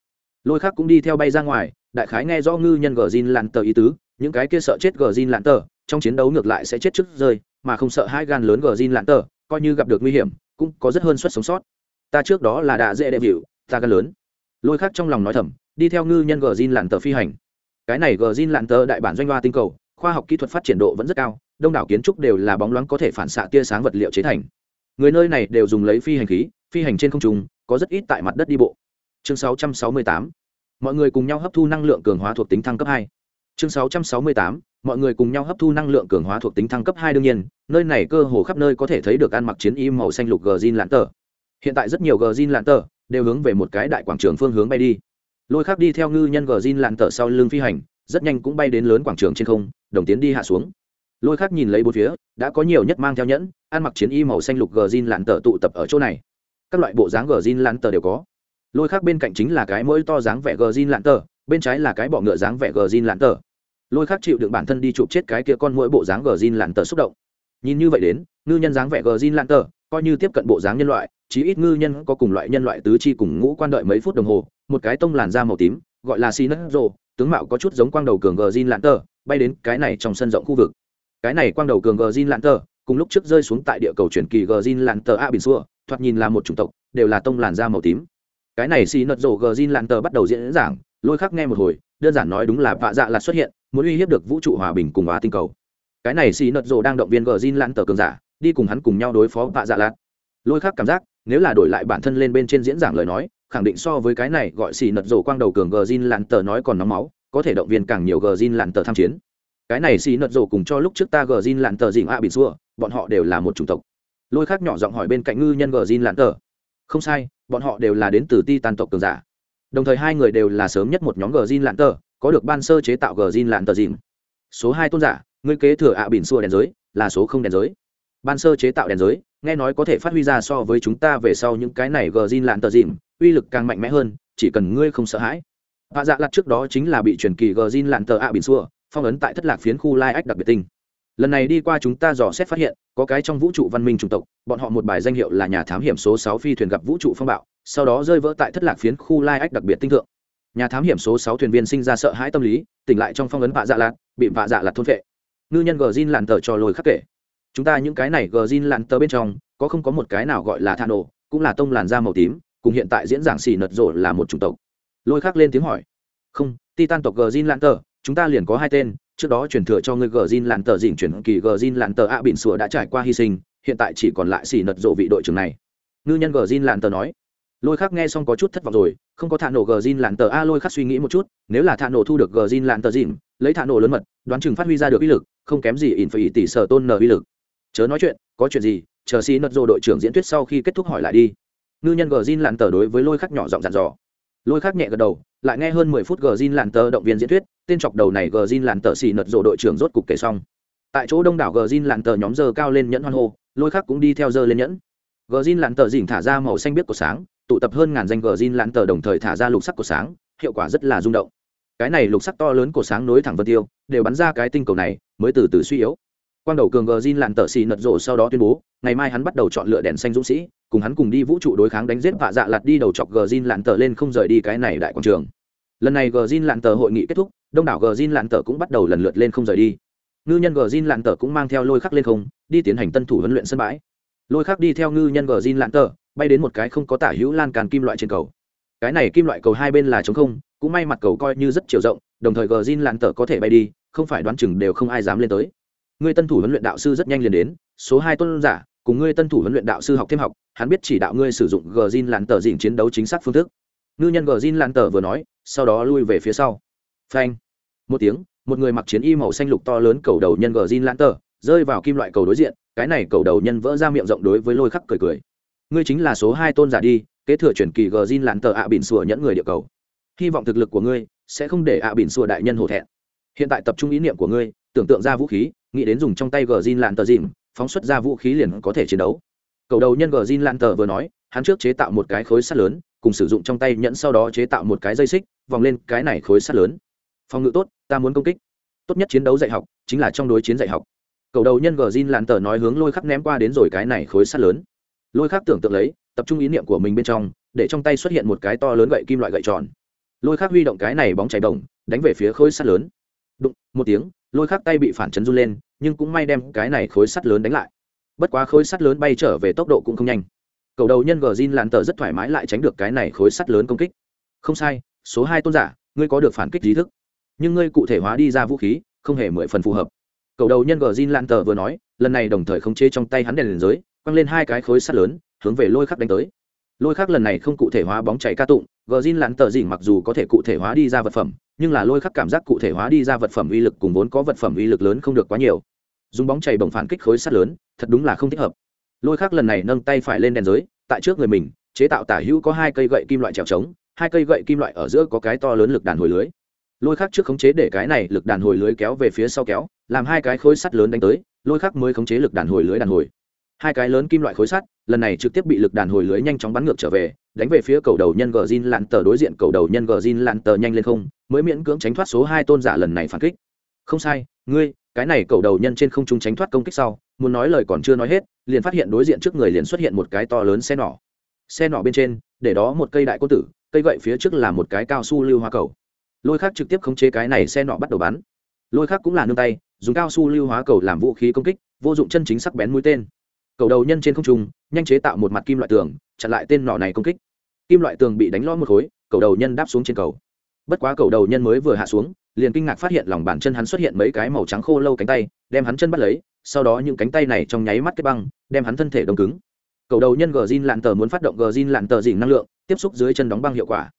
S1: Lôi khác cũng đi theo bay ra ngoài, đại khái nghe rõ ngư nhân gờ zin lạn tờ ý tứ, những cái kia sợ chết gờ zin lạn tờ, trong chiến đấu ngược lại sẽ chết trước rơi, mà không sợ hai gan lớn gờ zin lạn tờ, coi như gặp được nguy hiểm cũng có rất hơn suất sống sót. Ta trước đó là đã dễ đệ vịu, ta gan lớn. Lôi khác trong lòng nói thầm, đi theo ngư nhân gờ zin lạn tờ phi hành. Cái này gờ zin lạn tờ đại bản doanh hoa tinh cầu, khoa học kỹ thuật phát triển độ vẫn rất cao, đông đảo kiến trúc đều là bóng loáng có thể phản xạ tia sáng vật liệu chế thành. Người nơi này đều dùng lấy phi hành khí, phi hành trên không trung, có rất ít tại mặt đất đi bộ. Chương 668 mọi người cùng nhau hấp thu năng lượng cường hóa thuộc tính thăng cấp hai. Chương 668 mọi người cùng nhau hấp thu năng lượng cường hóa thuộc tính thăng cấp hai đương nhiên, nơi này cơ hồ khắp nơi có thể thấy được ăn mặc chiến y màu xanh lục gờ zin lạn tờ. Hiện tại rất nhiều gờ zin lạn tờ đều hướng về một cái đại quảng trường phương hướng bay đi. Lôi khác đi theo ngư nhân gờ zin lạn tờ sau lưng phi hành, rất nhanh cũng bay đến lớn quảng trường trên không, đồng tiến đi hạ xuống. Lôi khác nhìn lấy bốn phía, đã có nhiều nhất mang theo nhẫn, ăn mặc chiến y màu xanh lục gờ zin lạn tờ tụ tập ở chỗ này. Các loại bộ dáng gờ zin lạn tờ đều có. Lôi khác bên cạnh chính là cái mũi to dáng vẻ gờ zin lạn tờ, bên trái là cái bọ ngựa dáng vẻ gờ zin lạn tờ lôi khác chịu đựng bản thân đi chụp chết cái kia con mỗi bộ dáng gờ zin lặn tờ xúc động. Nhìn như vậy đến, ngư nhân dáng vẻ gờ zin lặn tờ coi như tiếp cận bộ dáng nhân loại, chí ít ngư nhân có cùng loại nhân loại tứ chi cùng ngũ quan đợi mấy phút đồng hồ, một cái tông làn da màu tím, gọi là xi nấc rồ tướng mạo có chút giống quang đầu cường gờ zin lặn tờ bay đến cái này trong sân rộng khu vực. Cái này quang đầu cường gờ zin lặn tờ cùng lúc trước rơi xuống tại địa cầu chuyển kỳ gờ zin lặn tờ a bình xua, thoạt nhìn là một chủng tộc, đều là tông làn da màu tím. Cái này xì nấc rổ gờ zin lặn tờ bắt đầu diễn giảng, lôi khắc nghe một hồi đơn giản nói đúng là vạ dạ là xuất hiện, muốn uy hiếp được vũ trụ hòa bình cùng hóa tinh cầu. Cái này xì nợt rồ đang động viên gờ zin lạn tờ cường giả, đi cùng hắn cùng nhau đối phó vạ dạ lạt. Lôi khắc cảm giác, nếu là đổi lại bản thân lên bên trên diễn giảng lời nói, khẳng định so với cái này gọi xì nợt rồ quang đầu cường gờ zin lạn tờ nói còn nóng máu, có thể động viên càng nhiều gờ zin lạn tờ tham chiến. Cái này xì nợt rồ cùng cho lúc trước ta gờ zin lạn tờ dịnh a bị xua, bọn họ đều là một chủng tộc. Lôi khác nhỏ giọng hỏi bên cạnh ngư nhân gờ zin lạn tờ. Không sai, bọn họ đều là đến từ ti tàn tộc cường giả đồng thời hai người đều là sớm nhất một nhóm gờ zin lạn tờ, có được ban sơ chế tạo gờ zin lạn tờ dìm. Số hai tôn giả, ngươi kế thừa ạ à bỉn xua đèn giới, là số không đèn giới. Ban sơ chế tạo đèn giới, nghe nói có thể phát huy ra so với chúng ta về sau những cái này gờ zin lạn tờ dìm, uy lực càng mạnh mẽ hơn, chỉ cần ngươi không sợ hãi. Hạ dạ lặt trước đó chính là bị truyền kỳ gờ zin lạn tờ ạ à bỉn xua, phong ấn tại thất lạc phiến khu lai ách đặc biệt tinh. Lần này đi qua chúng ta dò xét phát hiện, có cái trong vũ trụ văn minh chủng tộc, bọn họ một bài danh hiệu là nhà thám hiểm số sáu phi thuyền gặp vũ trụ phong bạo sau đó rơi vỡ tại thất lạc phiến khu lai ách đặc biệt tinh thượng. Nhà thám hiểm số sáu thuyền viên sinh ra sợ hãi tâm lý, tỉnh lại trong phong ấn vạ dạ lạt, bị vạ dạ lạt thôn vệ ngư nhân gờ zin lặn tờ cho lồi khắc kể. Chúng ta những cái này gờ zin lặn tờ bên trong, có không có một cái nào gọi là than nổ, cũng là tông làn da màu tím, cùng hiện tại diễn giảng xì nật rộ là một chủng tộc. Lôi khắc lên tiếng hỏi. Không, titan tộc gờ zin lặn tờ, chúng ta liền có hai tên, trước đó truyền thừa cho người gờ zin lặn tờ dình chuyển kỳ gờ zin lặn tờ a bỉn sủa đã trải qua hy sinh, hiện tại chỉ còn lại xì nật rộ vị đội trưởng này. Ngư nhân gờ zin lặn tờ nói lôi khác nghe xong có chút thất vọng rồi, không có thả nổ gờ zin lặn tờ. A, lôi khác suy nghĩ một chút, nếu là thả nổ thu được gờ zin lặn tờ dình lấy thả nổ lớn mật, đoán chừng phát huy ra được uy lực, không kém gì ỉn phải tỷ sở tôn nờ uy lực. Chớ nói chuyện, có chuyện gì, chờ xí nật dô đội trưởng diễn thuyết sau khi kết thúc hỏi lại đi. Ngư nhân gờ zin lặn tờ đối với lôi khác nhỏ giọng dặn dò. Lôi khác nhẹ gật đầu, lại nghe hơn mười phút gờ zin lặn tờ động viên diễn thuyết, tên chọc đầu này gờ zin lặn tờ xì nật dô đội trưởng rốt cục kể xong. Tại chỗ đông đảo gờ zin lặn tờ nhóm giờ cao lên nhẫn hoan hô, lôi khác cũng đi theo giờ lên nhẫn. Gờ zin lặn tờ dỉnh thả ra màu xanh biếc của sáng tụ tập hơn ngàn danh gờ zin lãn tờ đồng thời thả ra lục sắc của sáng, hiệu quả rất là rung động. Cái này lục sắc to lớn của sáng nối thẳng vân tiêu, đều bắn ra cái tinh cầu này, mới từ từ suy yếu. Quang đầu cường gờ zin lặn tờ xì nật rộ sau đó tuyên bố, ngày mai hắn bắt đầu chọn lựa đèn xanh dũng sĩ, cùng hắn cùng đi vũ trụ đối kháng đánh giết vạ dạ lặt đi đầu chọc gờ zin lặn tờ lên không rời đi cái này đại quảng trường. Lần này gờ zin lặn tờ hội nghị kết thúc, đông đảo gờ zin lặn tờ cũng bắt đầu lần lượt lên không rời đi. Ngư nhân gờ zin lặn tờ cũng mang theo lôi khắc lên không, đi tiến hành tân thủ huấn luyện sân bãi lôi khác đi theo ngư nhân gờ zin lạn tờ, bay đến một cái không có tả hữu lan càn kim loại trên cầu. Cái này kim loại cầu hai bên là trống không, cũng may mặt cầu coi như rất chiều rộng, đồng thời gờ zin lạn tờ có thể bay đi, không phải đoán chừng đều không ai dám lên tới. Người tân thủ huấn luyện đạo sư rất nhanh liền đến, số hai tuân giả, cùng ngươi tân thủ huấn luyện đạo sư học thêm học, hắn biết chỉ đạo ngươi sử dụng gờ zin lạn tờ dịnh chiến đấu chính xác phương thức. Ngư nhân gờ zin lạn tờ vừa nói, sau đó lui về phía sau. Phanh. Một tiếng, một người mặc chiến y màu xanh lục to lớn cầu đầu nhân gờ zin lạn tờ rơi vào kim loại cầu đối diện cái này cầu đầu nhân vỡ ra miệng rộng đối với lôi khắc cười cười. Ngươi chính là số hai tôn giả đi, kế thừa chuyển kỳ gờ zin lặn tờ ạ bỉn sùa nhẫn người địa cầu. Hy vọng thực lực của ngươi sẽ không để ạ bỉn sùa đại nhân hổ thẹn. Hiện tại tập trung ý niệm của ngươi, tưởng tượng ra vũ khí, nghĩ đến dùng trong tay gờ zin lặn tờ dìm, phóng xuất ra vũ khí liền có thể chiến đấu. Cầu đầu nhân gờ zin lặn tờ vừa nói, hắn trước chế tạo một cái khối sắt lớn, cùng sử dụng trong tay nhẫn sau đó chế tạo một cái dây xích, vòng lên cái này khối sắt lớn. Phòng ngự tốt, ta muốn công kích. Tốt nhất chiến đấu dạy học chính là trong đối chiến dạy học cầu đầu nhân gờ zin làn tờ nói hướng lôi khắc ném qua đến rồi cái này khối sắt lớn. Lôi khắc tưởng tượng lấy, tập trung ý niệm của mình bên trong, để trong tay xuất hiện một cái to lớn gậy kim loại gậy tròn. Lôi khắc huy động cái này bóng chảy đồng đánh về phía khối sắt lớn. Đụng, một tiếng, lôi khắc tay bị phản chấn run lên, nhưng cũng may đem cái này khối sắt lớn đánh lại. Bất quá khối sắt lớn bay trở về tốc độ cũng không nhanh. Cầu đầu nhân gờ zin làn tờ rất thoải mái lại tránh được cái này khối sắt lớn công kích. Không sai, số hai tôn giả, ngươi có được phản kích trí thức. Nhưng ngươi cụ thể hóa đi ra vũ khí, không hề mười phần phù hợp cầu đầu nhân gờ zin lan tờ vừa nói, lần này đồng thời khống chế trong tay hắn đèn liền giới, quăng lên hai cái khối sắt lớn, hướng về lôi khắc đánh tới. Lôi khắc lần này không cụ thể hóa bóng chảy ca tụng, gờ zin lan tờ dỉ mặc dù có thể cụ thể hóa đi ra vật phẩm, nhưng là lôi khắc cảm giác cụ thể hóa đi ra vật phẩm uy lực cùng vốn có vật phẩm uy lực lớn không được quá nhiều. Dùng bóng chảy bồng phản kích khối sắt lớn, thật đúng là không thích hợp. Lôi khắc lần này nâng tay phải lên đèn giới, tại trước người mình, chế tạo tả hữu có hai cây gậy kim loại trèo trống, hai cây gậy kim loại ở giữa có cái to lớn lực đàn hồi lưới lôi khắc trước khống chế để cái này lực đàn hồi lưới kéo về phía sau kéo, làm hai cái khối sắt lớn đánh tới, lôi khắc mới khống chế lực đàn hồi lưới đàn hồi. Hai cái lớn kim loại khối sắt, lần này trực tiếp bị lực đàn hồi lưới nhanh chóng bắn ngược trở về, đánh về phía cầu đầu nhân gờ zin lặn tờ đối diện cầu đầu nhân gờ zin lặn tờ nhanh lên không, mới miễn cưỡng tránh thoát số hai tôn giả lần này phản kích. Không sai, ngươi, cái này cầu đầu nhân trên không trung tránh thoát công kích sau, muốn nói lời còn chưa nói hết, liền phát hiện đối diện trước người liền xuất hiện một cái to lớn xe nỏ. Xe nỏ bên trên, để đó một cây đại cô tử, cây gậy phía trước là một cái cao su lưu hoa cầu lôi khác trực tiếp khống chế cái này xe nọ bắt đầu bắn. Lôi khác cũng là nương tay, dùng cao su lưu hóa cầu làm vũ khí công kích, vô dụng chân chính sắc bén mũi tên. Cầu đầu nhân trên không trung, nhanh chế tạo một mặt kim loại tường, chặn lại tên nọ này công kích. Kim loại tường bị đánh lõm một khối, cầu đầu nhân đáp xuống trên cầu. Bất quá cầu đầu nhân mới vừa hạ xuống, liền kinh ngạc phát hiện lòng bàn chân hắn xuất hiện mấy cái màu trắng khô lâu cánh tay, đem hắn chân bắt lấy, sau đó những cánh tay này trong nháy mắt kết băng, đem hắn thân thể đông cứng. Cầu đầu nhân gờ zin lạn tờ muốn phát động gờ zin lạn tờ dỉ năng lượng, tiếp xúc dưới chân đóng băng hiệu quả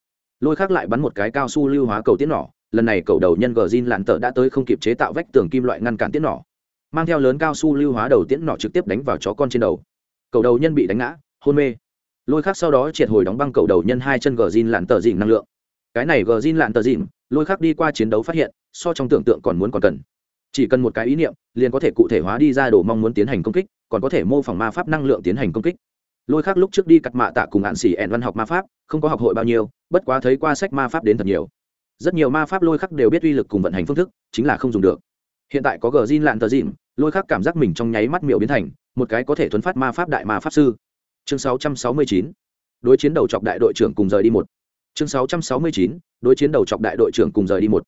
S1: lôi khác lại bắn một cái cao su lưu hóa cầu tiết nỏ, lần này cầu đầu nhân gờ zin lạn tờ đã tới không kịp chế tạo vách tường kim loại ngăn cản tiết nỏ. Mang theo lớn cao su lưu hóa đầu tiến nỏ trực tiếp đánh vào chó con trên đầu. Cầu đầu nhân bị đánh ngã, hôn mê. Lôi khác sau đó triệt hồi đóng băng cầu đầu nhân hai chân gờ zin lạn tờ dìn năng lượng. Cái này gờ zin lạn tờ dìn lôi khác đi qua chiến đấu phát hiện, so trong tưởng tượng còn muốn còn cần. Chỉ cần một cái ý niệm, liền có thể cụ thể hóa đi ra đồ mong muốn tiến hành công kích, còn có thể mô phỏng ma pháp năng lượng tiến hành công kích lôi khác lúc trước đi cặt mạ tạ cùng hạn xỉ ẻn văn học ma pháp, không có học hội bao nhiêu, bất quá thấy qua sách ma pháp đến thật nhiều rất nhiều ma pháp lôi khắc đều biết uy lực cùng vận hành phương thức, chính là không dùng được hiện tại có gờ zin lạn tờ dìn lôi khắc cảm giác mình trong nháy mắt miệu biến thành một cái có thể thuấn phát ma pháp đại ma pháp sư chương 669. đối chiến đầu chọc đại đội trưởng cùng rời đi một chương 669. đối chiến đầu chọc đại đội trưởng cùng rời đi một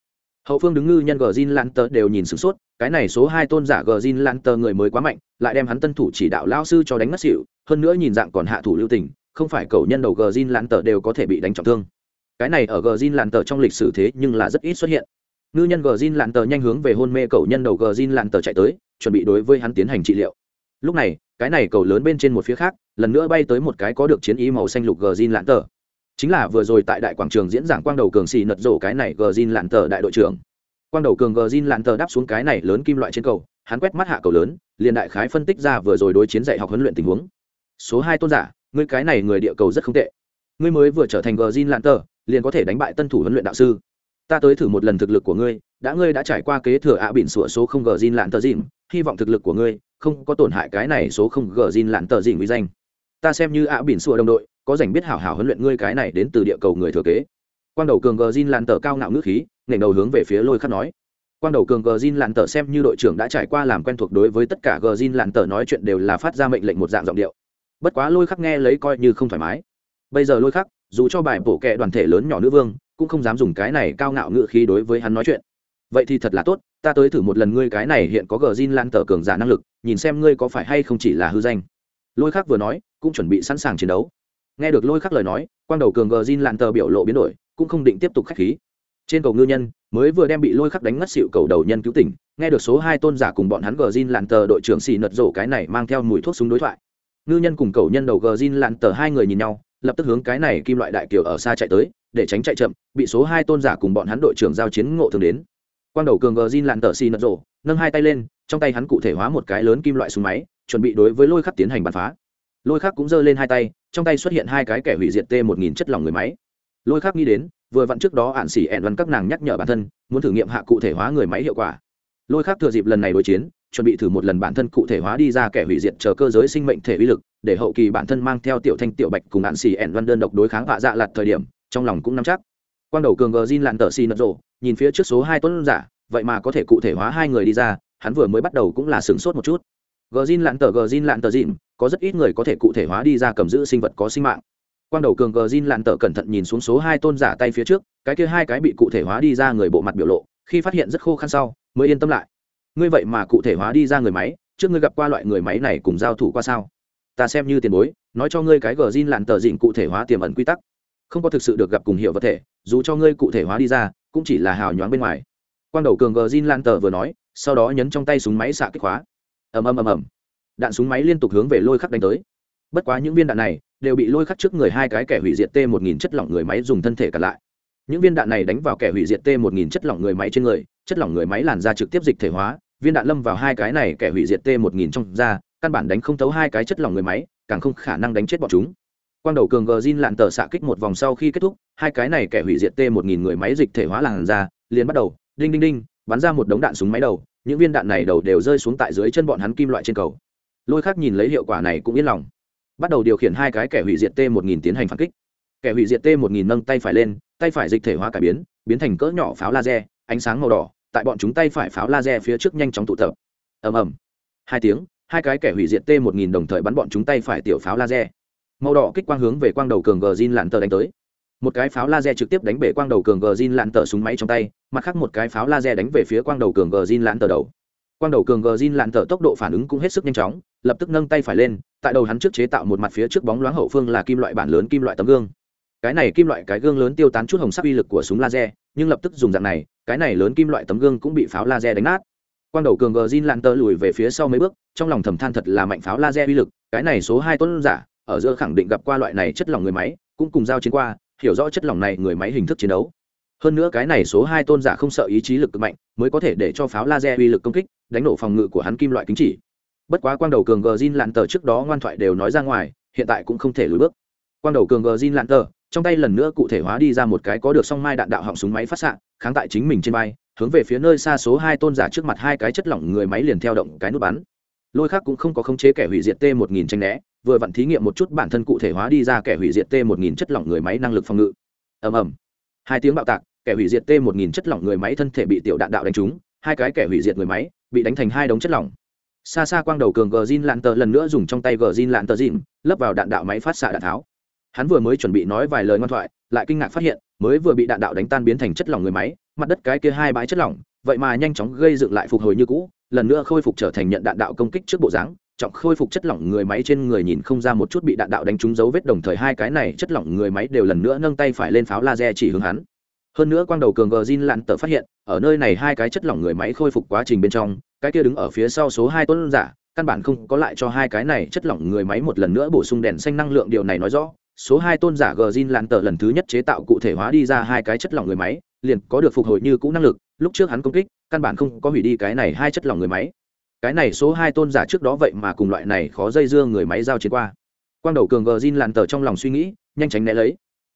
S1: hậu phương đứng ngư nhân gờ zin lạn tờ đều nhìn sửng sốt cái này số hai tôn giả gờ zin lan tờ người mới quá mạnh, lại đem hắn tân thủ chỉ đạo lao sư cho đánh mất xịu hơn nữa nhìn dạng còn hạ thủ lưu tình, không phải cầu nhân đầu gờ zin lan tờ đều có thể bị đánh trọng thương. Cái này ở gờ zin lan tờ trong lịch sử thế nhưng là rất ít xuất hiện. Ngư nhân gờ zin lan tờ nhanh hướng về hôn mê cầu nhân đầu gờ zin lan tờ chạy tới, chuẩn bị đối với hắn tiến hành trị liệu. Lúc này, cái này cầu lớn bên trên một phía khác, lần nữa bay tới một cái có được chiến ý màu xanh lục gờ zin lan tờ chính là vừa rồi tại đại quảng trường diễn giảng quang đầu cường xì nật rổ cái này gờ zin lạn tờ đại đội trưởng quang đầu cường gờ zin lạn tờ đáp xuống cái này lớn kim loại trên cầu, hắn quét mắt hạ cầu lớn, liền đại khái phân tích ra vừa rồi đối chiến dạy học huấn luyện tình huống. Số hai tôn giả, ngươi cái này người địa cầu rất không tệ. Ngươi mới vừa trở thành gờ zin lạn tờ, liền có thể đánh bại tân thủ huấn luyện đạo sư. Ta tới thử một lần thực lực của ngươi, đã ngươi đã trải qua kế thừa ạ à bỉn sủa số không gờ zin lạn tờ dìn hy vọng thực lực của ngươi không có tổn hại cái này số không gờ zin lạn tờ dìn uy danh. Ta xem như ạ à bỉn sủa đồng đội, có dành biết hảo hảo huấn luyện ngươi cái này đến từ địa cầu người thừa kế quang đầu cường gờ zin làn tờ cao ngạo ngữ khí nghển đầu hướng về phía lôi khắc nói. Quang đầu cường gờ zin làn tờ xem như đội trưởng đã trải qua làm quen thuộc đối với tất cả gờ zin làn tờ nói chuyện đều là phát ra mệnh lệnh một dạng giọng điệu. Bất quá lôi khắc nghe lấy coi như không thoải mái. Bây giờ lôi khắc, dù cho bài bổ kệ đoàn thể lớn nhỏ nữ vương, cũng không dám dùng cái này cao ngạo ngữ khí đối với hắn nói chuyện. Vậy thì thật là tốt, ta tới thử một lần ngươi cái này hiện có gờ zin lan tờ cường giả năng lực, nhìn xem ngươi có phải hay không chỉ là hư danh. Lôi khắc vừa nói, cũng chuẩn bị sẵn sàng chiến đấu. Nghe được lôi khắc lời nói, quang đầu cường gờ zin lạn tờ biểu lộ biến đổi cũng không định tiếp tục khách khí. Trên cầu ngư nhân mới vừa đem bị lôi khắc đánh ngất xịu cầu đầu nhân cứu tỉnh, nghe được số hai tôn giả cùng bọn hắn gờ zin lặn tờ đội trưởng xì nật rổ cái này mang theo mùi thuốc súng đối thoại. Ngư nhân cùng cầu nhân đầu gờ zin lặn tờ hai người nhìn nhau, lập tức hướng cái này kim loại đại kiều ở xa chạy tới, để tránh chạy chậm, bị số hai tôn giả cùng bọn hắn đội trưởng giao chiến ngộ thường đến. Quang đầu cường gờ zin lặn tờ xì nật rổ, nâng hai tay lên, trong tay hắn cụ thể hóa một cái lớn kim loại súng máy, chuẩn bị đối với lôi khắc tiến hành bắn phá. Lôi khắc cũng giơ lên hai tay, trong tay xuất hiện hai cái kẻ hủy diệt t một nghìn chất lỏng người máy lôi khắc nghĩ đến, vừa vặn trước đó ạn xỉ ẹn văn các nàng nhắc nhở bản thân, muốn thử nghiệm hạ cụ thể hóa người máy hiệu quả. Lôi khắc thừa dịp lần này đối chiến, chuẩn bị thử một lần bản thân cụ thể hóa đi ra kẻ hủy diệt chờ cơ giới sinh mệnh thể uy lực, để hậu kỳ bản thân mang theo tiểu thanh tiểu bạch cùng ạn xỉ ẹn văn đơn độc đối kháng hạ dạ lặt thời điểm, trong lòng cũng nắm chắc. Quang đầu cường gờ zin lạn tờ xì nật rộ, nhìn phía trước số hai tuấn giả, vậy mà có thể cụ thể hóa hai người đi ra, hắn vừa mới bắt đầu cũng là sửng sốt một chút. Gờ zin lạn tờ gờ zin lạn tờ dịn, có rất ít người có thể cụ thể hóa đi ra cầm giữ sinh vật có sinh mạng quang đầu cường gờ zin lặn tở cẩn thận nhìn xuống số hai tôn giả tay phía trước, cái kia hai cái bị cụ thể hóa đi ra người bộ mặt biểu lộ, khi phát hiện rất khô khăn sau, mới yên tâm lại. Ngươi vậy mà cụ thể hóa đi ra người máy, trước ngươi gặp qua loại người máy này cùng giao thủ qua sao? Ta xem như tiền bối, nói cho ngươi cái gờ zin lặn tờ dịn cụ thể hóa tiềm ẩn quy tắc. Không có thực sự được gặp cùng hiệu vật thể, dù cho ngươi cụ thể hóa đi ra, cũng chỉ là hào nhoáng bên ngoài. Quang đầu cường gờ zin lan tờ vừa nói, sau đó nhấn trong tay súng máy xạ kích khóa. Ầm ầm ầm ầm. Đạn súng máy liên tục hướng về lôi khắc đánh tới. Bất quá những viên đạn này đều bị lôi khắc trước người hai cái kẻ hủy diệt t một nghìn chất lỏng người máy dùng thân thể cặn lại. Những viên đạn này đánh vào kẻ hủy diệt t một nghìn chất lỏng người máy trên người, chất lỏng người máy làn ra trực tiếp dịch thể hóa, viên đạn lâm vào hai cái này kẻ hủy diệt t một nghìn trong da, căn bản đánh không thấu hai cái chất lỏng người máy, càng không khả năng đánh chết bọn chúng. Quang đầu cường gờ zin lạn tờ xạ kích một vòng sau khi kết thúc, hai cái này kẻ hủy diệt t một nghìn người máy dịch thể hóa làn ra liền bắt đầu, đinh đinh đinh, bắn ra một đống đạn súng máy đầu, những viên đạn này đầu đều rơi xuống tại dưới chân bọn hắn kim loại trên cầu. Lôi khác nhìn lấy hiệu quả này cũng yên lòng bắt đầu điều khiển hai cái kẻ hủy diệt t một nghìn tiến hành phản kích. Kẻ hủy diệt t một nghìn nâng tay phải lên, tay phải dịch thể hóa cải biến biến thành cỡ nhỏ pháo laser, ánh sáng màu đỏ, tại bọn chúng tay phải pháo laser phía trước nhanh chóng tụ tập. Ầm ầm. Hai tiếng, hai cái kẻ hủy diệt t một nghìn đồng thời bắn bọn chúng tay phải tiểu pháo laser. Màu đỏ kích quang hướng về quang đầu cường gờ zin lặn tờ đánh tới. Một cái pháo laser trực tiếp đánh bể quang đầu cường gờ zin lặn tờ súng máy trong tay, mặt khác một cái pháo laser đánh về phía quang đầu cường gờ zin lặn tờ đầu. Quang đầu cường gờ zin lặn tờ tốc độ phản ứng cũng hết sức nhanh chóng lập tức nâng tay phải lên, tại đầu hắn trước chế tạo một mặt phía trước bóng loáng hậu phương là kim loại bản lớn, kim loại tấm gương. Cái này kim loại, cái gương lớn tiêu tán chút hồng sắc uy lực của súng laser, nhưng lập tức dùng dạng này, cái này lớn kim loại tấm gương cũng bị pháo laser đánh nát. Quang đầu cường gờ zin lan tơ lùi về phía sau mấy bước, trong lòng thầm than thật là mạnh pháo laser uy lực, cái này số hai tuấn giả, ở giữa khẳng định gặp qua loại này chất lỏng người máy, cũng cùng giao chiến qua, hiểu rõ chất lỏng này người máy hình thức chiến đấu. Hơn nữa cái này số hai tôn giả không sợ ý chí lực cực mạnh, mới có thể để cho pháo laser uy lực công kích, đánh nổ phòng ngự của hắn kim loại kính chỉ bất quá quang đầu cường gờ zin lạn tờ trước đó ngoan thoại đều nói ra ngoài, hiện tại cũng không thể lùi bước. Quang đầu cường gờ zin lạn tờ, trong tay lần nữa cụ thể hóa đi ra một cái có được song mai đạn đạo họng súng máy phát xạ, kháng tại chính mình trên vai, hướng về phía nơi xa số hai tôn giả trước mặt hai cái chất lỏng người máy liền theo động cái nút bắn. Lôi khác cũng không có khống chế kẻ hủy diệt t một nghìn tranh né, vừa vặn thí nghiệm một chút bản thân cụ thể hóa đi ra kẻ hủy diệt t một nghìn chất lỏng người máy năng lực phòng ngự. Ầm ầm. Hai tiếng bạo tạc, kẻ hủy diệt t một nghìn chất lỏng người máy thân thể bị tiểu đạn đạo đánh trúng, hai cái kẻ hủy diệt người máy bị đánh thành hai đống chất lỏng xa xa quang đầu cường gờ zin lạn tờ lần nữa dùng trong tay gờ zin lạn tờ dìn lấp vào đạn đạo máy phát xạ đạn tháo. Hắn vừa mới chuẩn bị nói vài lời ngoan thoại, lại kinh ngạc phát hiện, mới vừa bị đạn đạo đánh tan biến thành chất lỏng người máy, mặt đất cái kia hai bãi chất lỏng, vậy mà nhanh chóng gây dựng lại phục hồi như cũ, lần nữa khôi phục trở thành nhận đạn đạo công kích trước bộ dáng, trọng khôi phục chất lỏng người máy trên người nhìn không ra một chút bị đạn đạo đánh trúng dấu vết, đồng thời hai cái này chất lỏng người máy đều lần nữa nâng tay phải lên pháo laser chỉ hướng hắn hơn nữa quang đầu cường gờ zin lặn tờ phát hiện, ở nơi này hai cái chất lỏng người máy khôi phục quá trình bên trong, cái kia đứng ở phía sau số hai tuấn giả, căn bản không có lại cho hai cái này chất lỏng người máy một lần nữa bổ sung đèn xanh năng lượng, điều này nói rõ, số hai tôn giả gờ zin lặn tờ lần thứ nhất chế tạo cụ thể hóa đi ra hai cái chất lỏng người máy, liền có được phục hồi như cũ năng lực, lúc trước hắn công kích, căn bản không có hủy đi cái này hai chất lỏng người máy. Cái này số hai tôn giả trước đó vậy mà cùng loại này khó dây dưa người máy giao chiến qua. Quang đầu cường gờ zin lặn tờ trong lòng suy nghĩ, nhanh tránh né lấy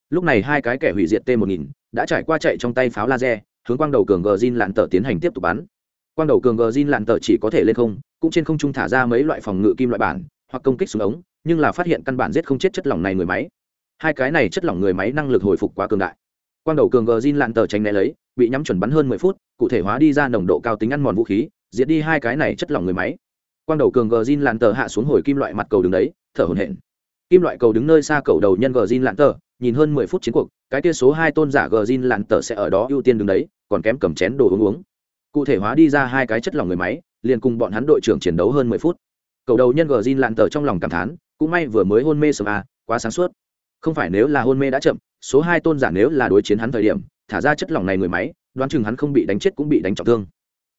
S1: lúc này hai cái kẻ hủy diệt t 1000 đã trải qua chạy trong tay pháo laser, hướng quang đầu cường gờ zin lặn tờ tiến hành tiếp tục bắn. Quang đầu cường gờ zin lặn tờ chỉ có thể lên không, cũng trên không trung thả ra mấy loại phòng ngự kim loại bản, hoặc công kích xuống ống, nhưng là phát hiện căn bản giết không chết chất lỏng này người máy. Hai cái này chất lỏng người máy năng lực hồi phục quá cường đại. Quang đầu cường gờ zin lặn tờ tránh né lấy, bị nhắm chuẩn bắn hơn mười phút, cụ thể hóa đi ra nồng độ cao tính ăn mòn vũ khí, diệt đi hai cái này chất lỏng người máy. Quang đầu cường gờ zin lặn tờ hạ xuống hồi kim loại mặt cầu đứng đấy, thở hổn hển. Kim loại cầu đứng nơi xa cầu đầu nhân gờ zin lặn tờ nhìn hơn mười phút chiến cuộc, cái kia số hai tôn giả gờ zin lặn tờ sẽ ở đó ưu tiên đứng đấy, còn kém cầm chén đồ uống uống. Cụ thể hóa đi ra hai cái chất lỏng người máy, liền cùng bọn hắn đội trưởng chiến đấu hơn mười phút. Cầu đầu nhân gờ zin lặn tờ trong lòng cảm thán, cũng may vừa mới hôn mê sớm à quá sáng suốt. Không phải nếu là hôn mê đã chậm, số hai tôn giả nếu là đối chiến hắn thời điểm, thả ra chất lỏng này người máy, đoán chừng hắn không bị đánh chết cũng bị đánh trọng thương.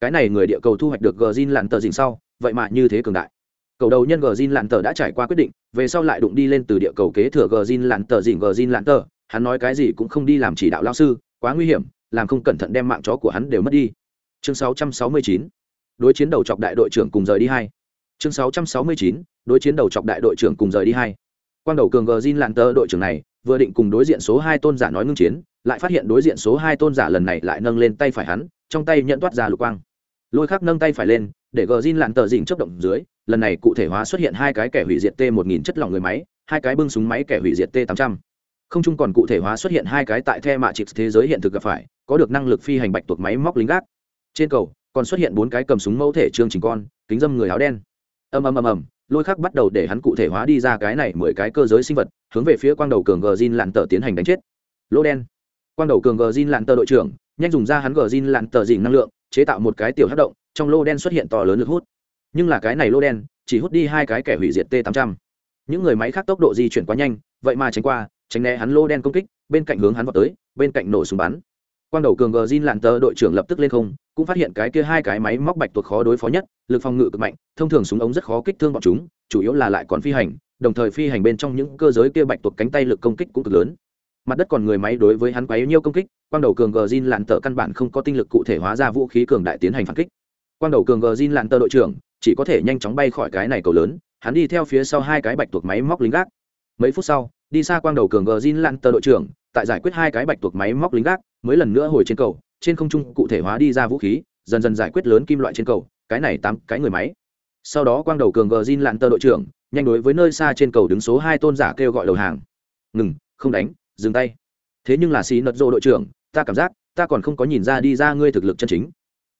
S1: Cái này người địa cầu thu hoạch được gờ zin lặn tờ dình sau, vậy mà như thế cường đại cầu đầu nhân gờ zin lạn tờ đã trải qua quyết định, về sau lại đụng đi lên từ địa cầu kế thừa gờ zin lạn tờ dình gờ zin lạn tờ hắn nói cái gì cũng không đi làm chỉ đạo lao sư, quá nguy hiểm, làm không cẩn thận đem mạng chó của hắn đều mất đi. Chương 669 đối chiến đầu chọc đại đội trưởng cùng rời đi hai. Chương 669 đối chiến đầu chọc đại đội trưởng cùng rời đi hai. Quang đầu cường gờ zin lạn tờ đội trưởng này, vừa định cùng đối diện số hai tôn giả nói ngưng chiến, lại phát hiện đối diện số hai tôn giả lần này lại nâng lên tay phải hắn, trong tay nhận toát ra lục quang. Lôi khắc nâng tay phải lên, để gờ zin lạn tờ dình chấp động dưới lần này cụ thể hóa xuất hiện hai cái kẻ hủy diệt t một nghìn chất lỏng người máy, hai cái bưng súng máy kẻ hủy diệt t tám trăm. Không chung còn cụ thể hóa xuất hiện hai cái tại the mạ chịp thế giới hiện thực gặp phải, có được năng lực phi hành bạch tuộc máy móc lính gác. Trên cầu, còn xuất hiện bốn cái cầm súng mẫu thể trương trình con, kính dâm người áo đen. Ầm ầm ầm ầm, lôi khắc bắt đầu để hắn cụ thể hóa đi ra cái này mười cái cơ giới sinh vật, hướng về phía quang đầu cường gờ zin lặn tờ tiến hành đánh chết. Lỗ đen. Quang đầu cường gờ zin lặn tờ đội trưởng, nhanh dùng ra hắn gờ zin lặn tờ dỉ năng lượng, chế tạo một cái tiểu hát động, trong lô đen xuất hiện to lớn lực hút nhưng là cái này lô đen, chỉ hút đi hai cái kẻ hủy diệt t 800 những người máy khác tốc độ di chuyển quá nhanh, vậy mà tránh qua, tránh né hắn lô đen công kích, bên cạnh hướng hắn vào tới, bên cạnh nổ súng bắn. Quang đầu cường gờ zin lặn tờ đội trưởng lập tức lên không, cũng phát hiện cái kia hai cái máy móc bạch tuộc khó đối phó nhất, lực phòng ngự cực mạnh, thông thường súng ống rất khó kích thương bọn chúng, chủ yếu là lại còn phi hành, đồng thời phi hành bên trong những cơ giới kia bạch tuộc cánh tay lực công kích cũng cực lớn. Mặt đất còn người máy đối với hắn quấy nhiêu công kích, quang đầu cường gờ zin lặn tờ căn bản không có tinh lực cụ thể hóa ra vũ khí cường đại tiến hành phản kích. Quang đầu cường gờ zin lặn tờ đội trưởng chỉ có thể nhanh chóng bay khỏi cái này cầu lớn, hắn đi theo phía sau hai cái bạch tuộc máy móc lính gác. Mấy phút sau, đi xa quang đầu cường gờ zin lặn tờ đội trưởng, tại giải quyết hai cái bạch tuộc máy móc lính gác, mới lần nữa hồi trên cầu, trên không trung cụ thể hóa đi ra vũ khí, dần dần giải quyết lớn kim loại trên cầu, cái này tám cái người máy. Sau đó quang đầu cường gờ zin lặn tờ đội trưởng, nhanh đối với nơi xa trên cầu đứng số hai tôn giả kêu gọi đầu hàng. Ngừng, không đánh, dừng tay. Thế nhưng là xí nật rộ đội trưởng, ta cảm giác, ta còn không có nhìn ra đi ra ngươi thực lực chân chính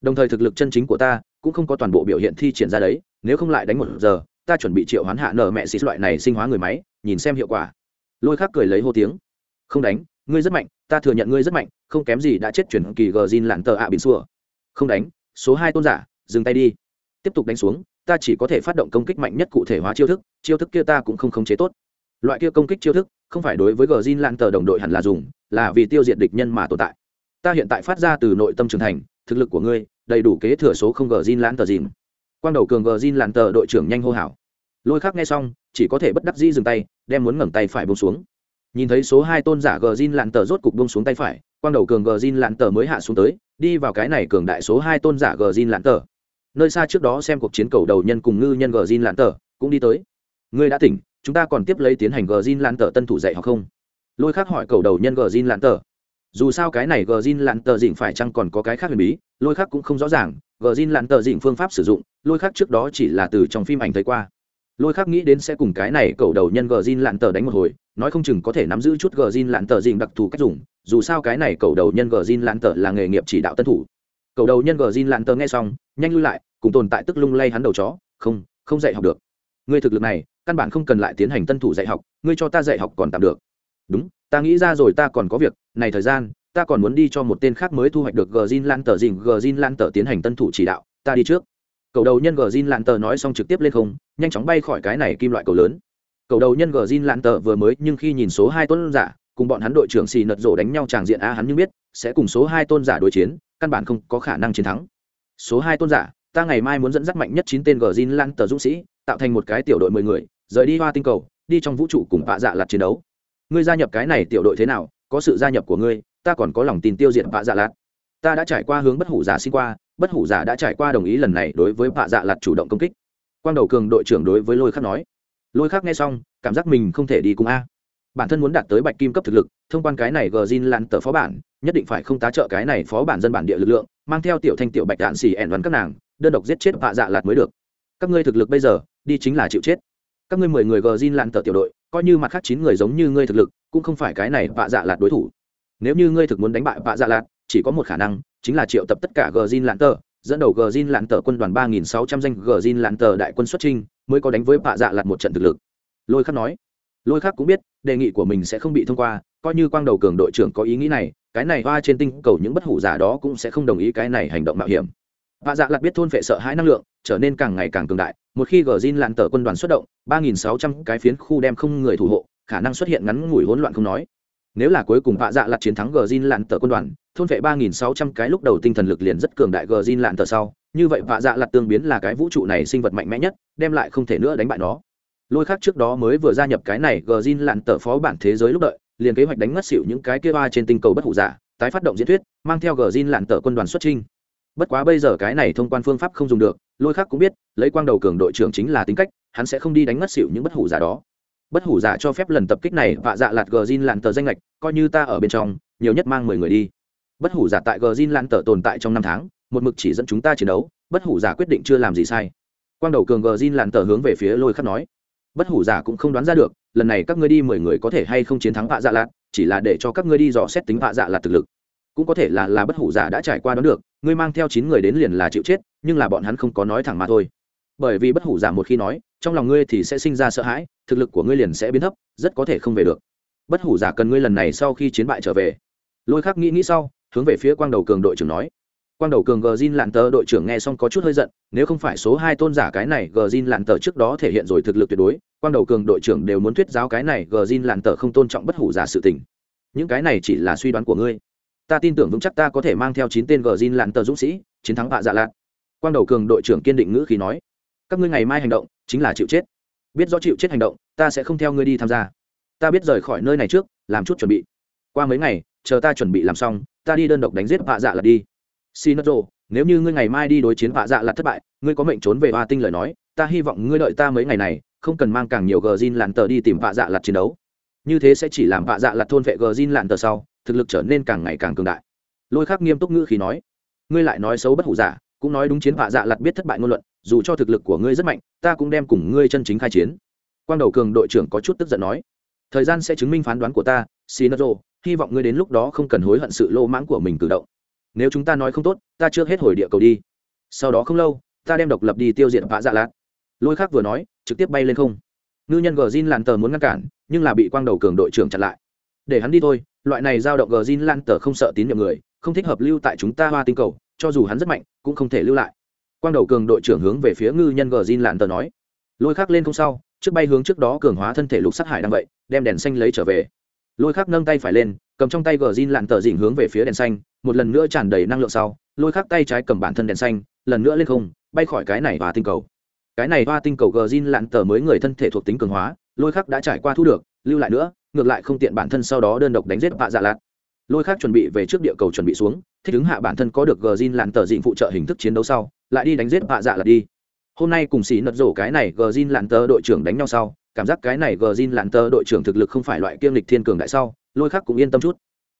S1: đồng thời thực lực chân chính của ta cũng không có toàn bộ biểu hiện thi triển ra đấy, nếu không lại đánh một giờ, ta chuẩn bị triệu hoán hạ nở mẹ xịt loại này sinh hóa người máy, nhìn xem hiệu quả. Lôi khác cười lấy hô tiếng. Không đánh, ngươi rất mạnh, ta thừa nhận ngươi rất mạnh, không kém gì đã chết chuyển kỳ gờ zin lặn tờ ạ à bình xua. Không đánh, số hai tôn giả, dừng tay đi. Tiếp tục đánh xuống, ta chỉ có thể phát động công kích mạnh nhất cụ thể hóa chiêu thức chiêu thức kia ta cũng không khống chế tốt. Loại kia công kích chiêu thức, không phải đối với gờ zin lặn tờ đồng đội hẳn là dùng, là vì tiêu diệt địch nhân mà tồn tại. Ta hiện tại phát ra từ nội tâm trưởng thành thực lực của ngươi, đầy đủ kế thừa số không gờ zin lãn tờ dìm quang đầu cường gờ zin lãn tờ đội trưởng nhanh hô hào. Lôi khắc nghe xong, chỉ có thể bất đắc dĩ dừng tay, đem muốn ngẩng tay phải bông xuống. Nhìn thấy số hai tôn giả gờ zin lãn tờ rốt cục bông xuống tay phải, quang đầu cường gờ zin lãn tờ mới hạ xuống tới, đi vào cái này cường đại số hai tôn giả gờ zin lãn tờ nơi xa trước đó xem cuộc chiến cầu đầu nhân cùng ngư nhân gờ zin lãn tờ cũng đi tới. Ngươi đã tỉnh, chúng ta còn tiếp lấy tiến hành gờ zin lãn tờ tân thủ dạy học không? Lôi khác hỏi cầu đầu nhân gờ zin lãn tờ dù sao cái này gờ zin lặn tờ dịnh phải chăng còn có cái khác huyền bí, lôi khác cũng không rõ ràng gờ zin lặn tờ dịnh phương pháp sử dụng, lôi khác trước đó chỉ là từ trong phim ảnh thấy qua. Lôi khác nghĩ đến sẽ cùng cái này cầu đầu nhân gờ zin lặn tờ đánh một hồi, nói không chừng có thể nắm giữ chút gờ zin lặn tờ dịnh đặc thù cách dùng, dù sao cái này cầu đầu nhân gờ zin lặn tờ là nghề nghiệp chỉ đạo tân thủ. Cầu đầu nhân gờ zin lặn tờ nghe xong, nhanh lui lại, cùng tồn tại tức lung lay hắn đầu chó, không không dạy học được. Ngươi thực lực này, căn bản không cần lại tiến hành tân thủ dạy học, ngươi cho ta dạy học còn tạm được. Đúng ta nghĩ ra rồi, ta còn có việc. Này thời gian, ta còn muốn đi cho một tên khác mới thu hoạch được gzin lan tờ dình gzin lan tờ tiến hành tân thủ chỉ đạo. Ta đi trước. Cầu đầu nhân gzin lan tờ nói xong trực tiếp lên không, nhanh chóng bay khỏi cái này kim loại cầu lớn. Cầu đầu nhân gzin lan tờ vừa mới, nhưng khi nhìn số hai tôn giả, cùng bọn hắn đội trưởng xì nật rổ đánh nhau tràng diện, a, hắn nhưng biết, sẽ cùng số hai tôn giả đối chiến, căn bản không có khả năng chiến thắng. Số hai tôn giả, ta ngày mai muốn dẫn dắt mạnh nhất chín tên gzin lan tờ dũng sĩ, tạo thành một cái tiểu đội mười người, rời đi hoa tinh cầu, đi trong vũ trụ cùng bạ dạ lạt chiến đấu ngươi gia nhập cái này tiểu đội thế nào, có sự gia nhập của ngươi, ta còn có lòng tin tiêu diệt bạ dạ lạt. Ta đã trải qua hướng bất hủ giả xin qua, bất hủ giả đã trải qua đồng ý lần này đối với bạ dạ lạt chủ động công kích. Quang đầu cường đội trưởng đối với lôi khắc nói. Lôi khắc nghe xong, cảm giác mình không thể đi cùng a. Bản thân muốn đạt tới bạch kim cấp thực lực, thông quan cái này gờ zin lan tờ phó bản, nhất định phải không tá trợ cái này phó bản dân bản địa lực lượng, mang theo tiểu thanh tiểu bạch đạn xì ẻn văn các nàng, đơn độc giết chết bạ dạ lạt mới được. Các ngươi thực lực bây giờ, đi chính là chịu chết. Các ngươi mười người gờ zin lan tờ tiểu đội coi như mặt khác chín người giống như ngươi thực lực cũng không phải cái này vạ dạ lạt đối thủ. Nếu như ngươi thực muốn đánh bại vạ dạ lạt chỉ có một khả năng chính là triệu tập tất cả gờ zin lan tờ dẫn đầu gờ zin lan tờ quân đoàn ba nghìn sáu trăm danh gờ zin lan tờ đại quân xuất trinh mới có đánh với vạ dạ lạt một trận thực lực. Lôi khắc nói. Lôi khắc cũng biết đề nghị của mình sẽ không bị thông qua coi như quang đầu cường đội trưởng có ý nghĩ này cái này hoa trên tinh cầu những bất hủ giả đó cũng sẽ không đồng ý cái này hành động mạo hiểm. Vạ dạ lạt biết thôn vệ sợ hãi năng lượng, trở nên càng ngày càng cường đại. Một khi Gjin lạn tờ quân đoàn xuất động, 3600 cái phiến khu đem không người thủ hộ, khả năng xuất hiện ngắn ngủi hỗn loạn không nói. Nếu là cuối cùng vạ dạ lặt chiến thắng Gjin lạn tờ quân đoàn, thôn vệ 3.600 cái lúc đầu tinh thần lực liền rất cường đại Gjin lạn tờ sau, như vậy vạ dạ lặt tương biến là cái vũ trụ này sinh vật mạnh mẽ nhất, đem lại không thể nữa đánh bại nó. Lôi khác trước đó mới vừa gia nhập cái này Gjin lạn tờ phó bản thế giới lúc đợi, liền kế hoạch đánh mất xỉu những cái kia ba trên tinh cầu bất hủ giả, tái phát động diễn thuyết, mang theo Gjin lạn tờ quân đoàn xuất trình bất quá bây giờ cái này thông quan phương pháp không dùng được, lôi khác cũng biết, lấy quang đầu cường đội trưởng chính là tính cách, hắn sẽ không đi đánh mất xịu những bất hủ giả đó. Bất hủ giả cho phép lần tập kích này, vạ dạ lạt gờ zin làn tờ danh lệch coi như ta ở bên trong, nhiều nhất mang mười người đi. Bất hủ giả tại gờ zin làn tờ tồn tại trong năm tháng, một mực chỉ dẫn chúng ta chiến đấu, bất hủ giả quyết định chưa làm gì sai. Quang đầu cường gờ zin làn tờ hướng về phía lôi khắc nói. Bất hủ giả cũng không đoán ra được, lần này các ngươi đi mười người có thể hay không chiến thắng vạ dạ lạt, chỉ là để cho các ngươi đi dò xét tính vạ dạ là thực lực cũng có thể là là bất hủ giả đã trải qua đó được, ngươi mang theo chín người đến liền là chịu chết, nhưng là bọn hắn không có nói thẳng mà thôi. Bởi vì bất hủ giả một khi nói, trong lòng ngươi thì sẽ sinh ra sợ hãi, thực lực của ngươi liền sẽ biến thấp, rất có thể không về được. Bất hủ giả cần ngươi lần này sau khi chiến bại trở về. Lôi khắc nghĩ nghĩ sau, hướng về phía quang đầu cường đội trưởng nói. Quang đầu cường gờ zin lạn tờ đội trưởng nghe xong có chút hơi giận, nếu không phải số hai tôn giả cái này gờ zin lạn tờ trước đó thể hiện rồi thực lực tuyệt đối, quang đầu cường đội trưởng đều muốn thuyết giáo cái này gờ zin lạn tờ không tôn trọng bất hủ giả sự tình. Những cái này chỉ là suy đoán của ngươi ta tin tưởng vững chắc ta có thể mang theo chín tên gờ zin lạn tờ dũng sĩ, chiến thắng bạ dạ lạt quang đầu cường đội trưởng kiên định ngữ khí nói, các ngươi ngày mai hành động chính là chịu chết. Biết rõ chịu chết hành động, ta sẽ không theo ngươi đi tham gia. Ta biết rời khỏi nơi này trước, làm chút chuẩn bị. Qua mấy ngày, chờ ta chuẩn bị làm xong, ta đi đơn độc đánh giết bạ dạ lạt đi. Xin nếu như ngươi ngày mai đi đối chiến bạ dạ lạt thất bại, ngươi có mệnh trốn về ba tinh lời nói, ta hy vọng ngươi đợi ta mấy ngày này, không cần mang càng nhiều gờ zin lạn tờ đi tìm bạ dạ lạt chiến đấu. Như thế sẽ chỉ làm bạ dạ lạt thôn vệ gờ zin lạn tờ sau thực lực trở nên càng ngày càng cường đại. Lôi khắc nghiêm túc ngữ khi nói, ngươi lại nói xấu bất hủ giả, cũng nói đúng chiến họa dạ lặt biết thất bại ngôn luận, dù cho thực lực của ngươi rất mạnh, ta cũng đem cùng ngươi chân chính khai chiến. Quang đầu cường đội trưởng có chút tức giận nói, thời gian sẽ chứng minh phán đoán của ta sinaro hy vọng ngươi đến lúc đó không cần hối hận sự lô mãng của mình cử động. Nếu chúng ta nói không tốt, ta trước hết hồi địa cầu đi. Sau đó không lâu, ta đem độc lập đi tiêu diệt vạ dạ lạt. Lôi khác vừa nói, trực tiếp bay lên không. Ngư nhân gờ zin làn tờ muốn ngăn cản, nhưng là bị quang đầu cường đội trưởng chặn lại để hắn đi thôi, loại này giao động gờ zin lan tờ không sợ tín nhiệm người, không thích hợp lưu tại chúng ta hoa tinh cầu, cho dù hắn rất mạnh, cũng không thể lưu lại. Quang đầu cường đội trưởng hướng về phía ngư nhân gờ zin lan tờ nói. Lôi khác lên không sau, trước bay hướng trước đó cường hóa thân thể lục sát hải đang vậy, đem đèn xanh lấy trở về. Lôi khác nâng tay phải lên, cầm trong tay gờ zin lạn tờ dỉnh hướng về phía đèn xanh, một lần nữa tràn đầy năng lượng sau, lôi khác tay trái cầm bản thân đèn xanh, lần nữa lên không, bay khỏi cái này và tinh cầu. Cái này hoa tinh cầu gờ zin lạn tờ mới người thân thể thuộc tính cường hóa, lôi khác đã trải qua thu được, lưu lại nữa ngược lại không tiện bản thân sau đó đơn độc đánh giết bạ dạ lạt. Lôi khác chuẩn bị về trước địa cầu chuẩn bị xuống, thích ứng hạ bản thân có được gờ zin lạn tờ dịnh phụ trợ hình thức chiến đấu sau, lại đi đánh giết bạ dạ lạt đi. Hôm nay cùng xì nật rổ cái này gờ zin lạn tờ đội trưởng đánh nhau sau, cảm giác cái này gờ zin lạn tờ đội trưởng thực lực không phải loại kiêm lịch thiên cường đại sau, lôi khác cũng yên tâm chút.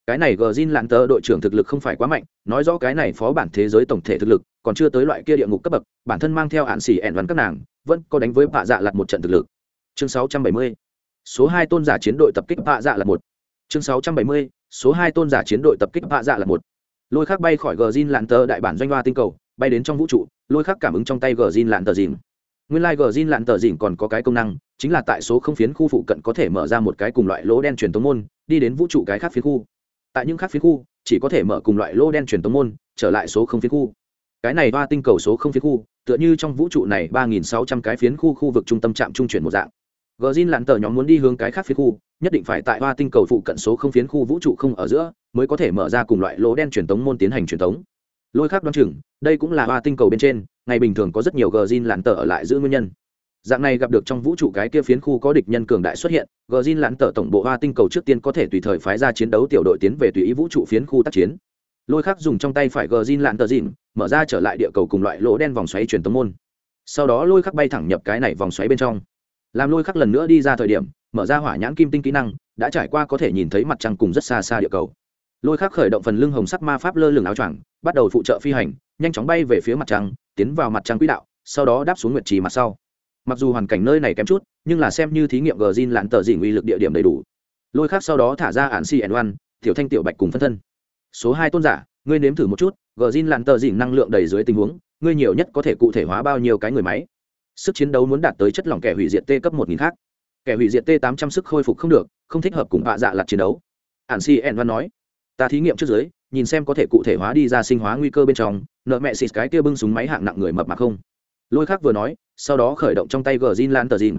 S1: Cái này gờ zin lạn tờ đội trưởng thực lực không phải quá mạnh, nói rõ cái này phó bản thế giới tổng thể thực lực, còn chưa tới loại kia địa ngục cấp bậc, bản thân mang theo hạn xỉ ẻn vắn các nàng, vẫn có đánh với bạ dạ lặt một trận thực lực. Chương 670 số hai tôn giả chiến đội tập kích bạ dạ là một. Chương 670. số hai tôn giả chiến đội tập kích bạ dạ là một. Lôi khác bay khỏi gờ zin lạn tờ đại bản doanh hoa tinh cầu, bay đến trong vũ trụ, lôi khác cảm ứng trong tay gờ zin lạn tờ dìm. Nguyên lai、like、gờ zin lạn tờ dìm còn có cái công năng, chính là tại số không phiến khu phụ cận có thể mở ra một cái cùng loại lỗ đen truyền tống môn, đi đến vũ trụ cái khác phiến khu. Tại những khác phiến khu, chỉ có thể mở cùng loại lỗ đen truyền tống môn, trở lại số không phiến khu. Cái này hoa tinh cầu số không phiến khu, tựa như trong vũ trụ này ba nghìn sáu trăm cái phiến khu khu vực trung tâm trạm trung chuyển một dạng gờ zin lặn tờ nhóm muốn đi hướng cái khác phía khu, nhất định phải tại ba tinh cầu phụ cận số không phiến khu vũ trụ không ở giữa, mới có thể mở ra cùng loại lỗ đen truyền tống môn tiến hành truyền tống. Lôi khác đoán chừng, đây cũng là ba tinh cầu bên trên, ngày bình thường có rất nhiều gờ zin lặn tờ ở lại giữ nguyên nhân. Dạng này gặp được trong vũ trụ cái kia phiến khu có địch nhân cường đại xuất hiện gờ zin lặn tờ tổng bộ hoa tinh cầu trước tiên có thể tùy thời phái ra chiến đấu tiểu đội tiến về tùy ý vũ trụ phiến khu tác chiến. Lôi khác dùng trong tay phải gờ zin lặn tờ dìn mở ra trở lại địa cầu cùng loại lỗ đen vòng xoáy truyền tống môn. Sau đó lôi khắc bay thẳng nhập cái này vòng xoáy bên trong làm lôi khắc lần nữa đi ra thời điểm, mở ra hỏa nhãn kim tinh kỹ năng, đã trải qua có thể nhìn thấy mặt trăng cùng rất xa xa địa cầu. Lôi khắc khởi động phần lưng hồng sắc ma pháp lơ lửng áo choàng, bắt đầu phụ trợ phi hành, nhanh chóng bay về phía mặt trăng, tiến vào mặt trăng quỹ đạo, sau đó đáp xuống nguyệt trì mặt sau. Mặc dù hoàn cảnh nơi này kém chút, nhưng là xem như thí nghiệm gờ zin lặn tờ dỉ uy lực địa điểm đầy đủ. Lôi khắc sau đó thả ra ản cn oan tiểu thanh tiểu bạch cùng phân thân. Số hai tôn giả, ngươi nếm thử một chút gờ zin lặn tờ dỉ năng lượng đầy dưới tình huống, ngươi nhiều nhất có thể cụ thể hóa bao nhiêu cái người máy? Sức chiến đấu muốn đạt tới chất lỏng kẻ hủy diệt t cấp một nghìn khác. Kẻ hủy diệt t tám trăm sức khôi phục không được, không thích hợp cùng vạ dạ lặt chiến đấu. Ản si en văn nói, ta thí nghiệm trước dưới, nhìn xem có thể cụ thể hóa đi ra sinh hóa nguy cơ bên trong, nợ mẹ xịt cái kia bưng súng máy hạng nặng người mập mà không. Lôi khác vừa nói, sau đó khởi động trong tay gờ zin lan tờ zin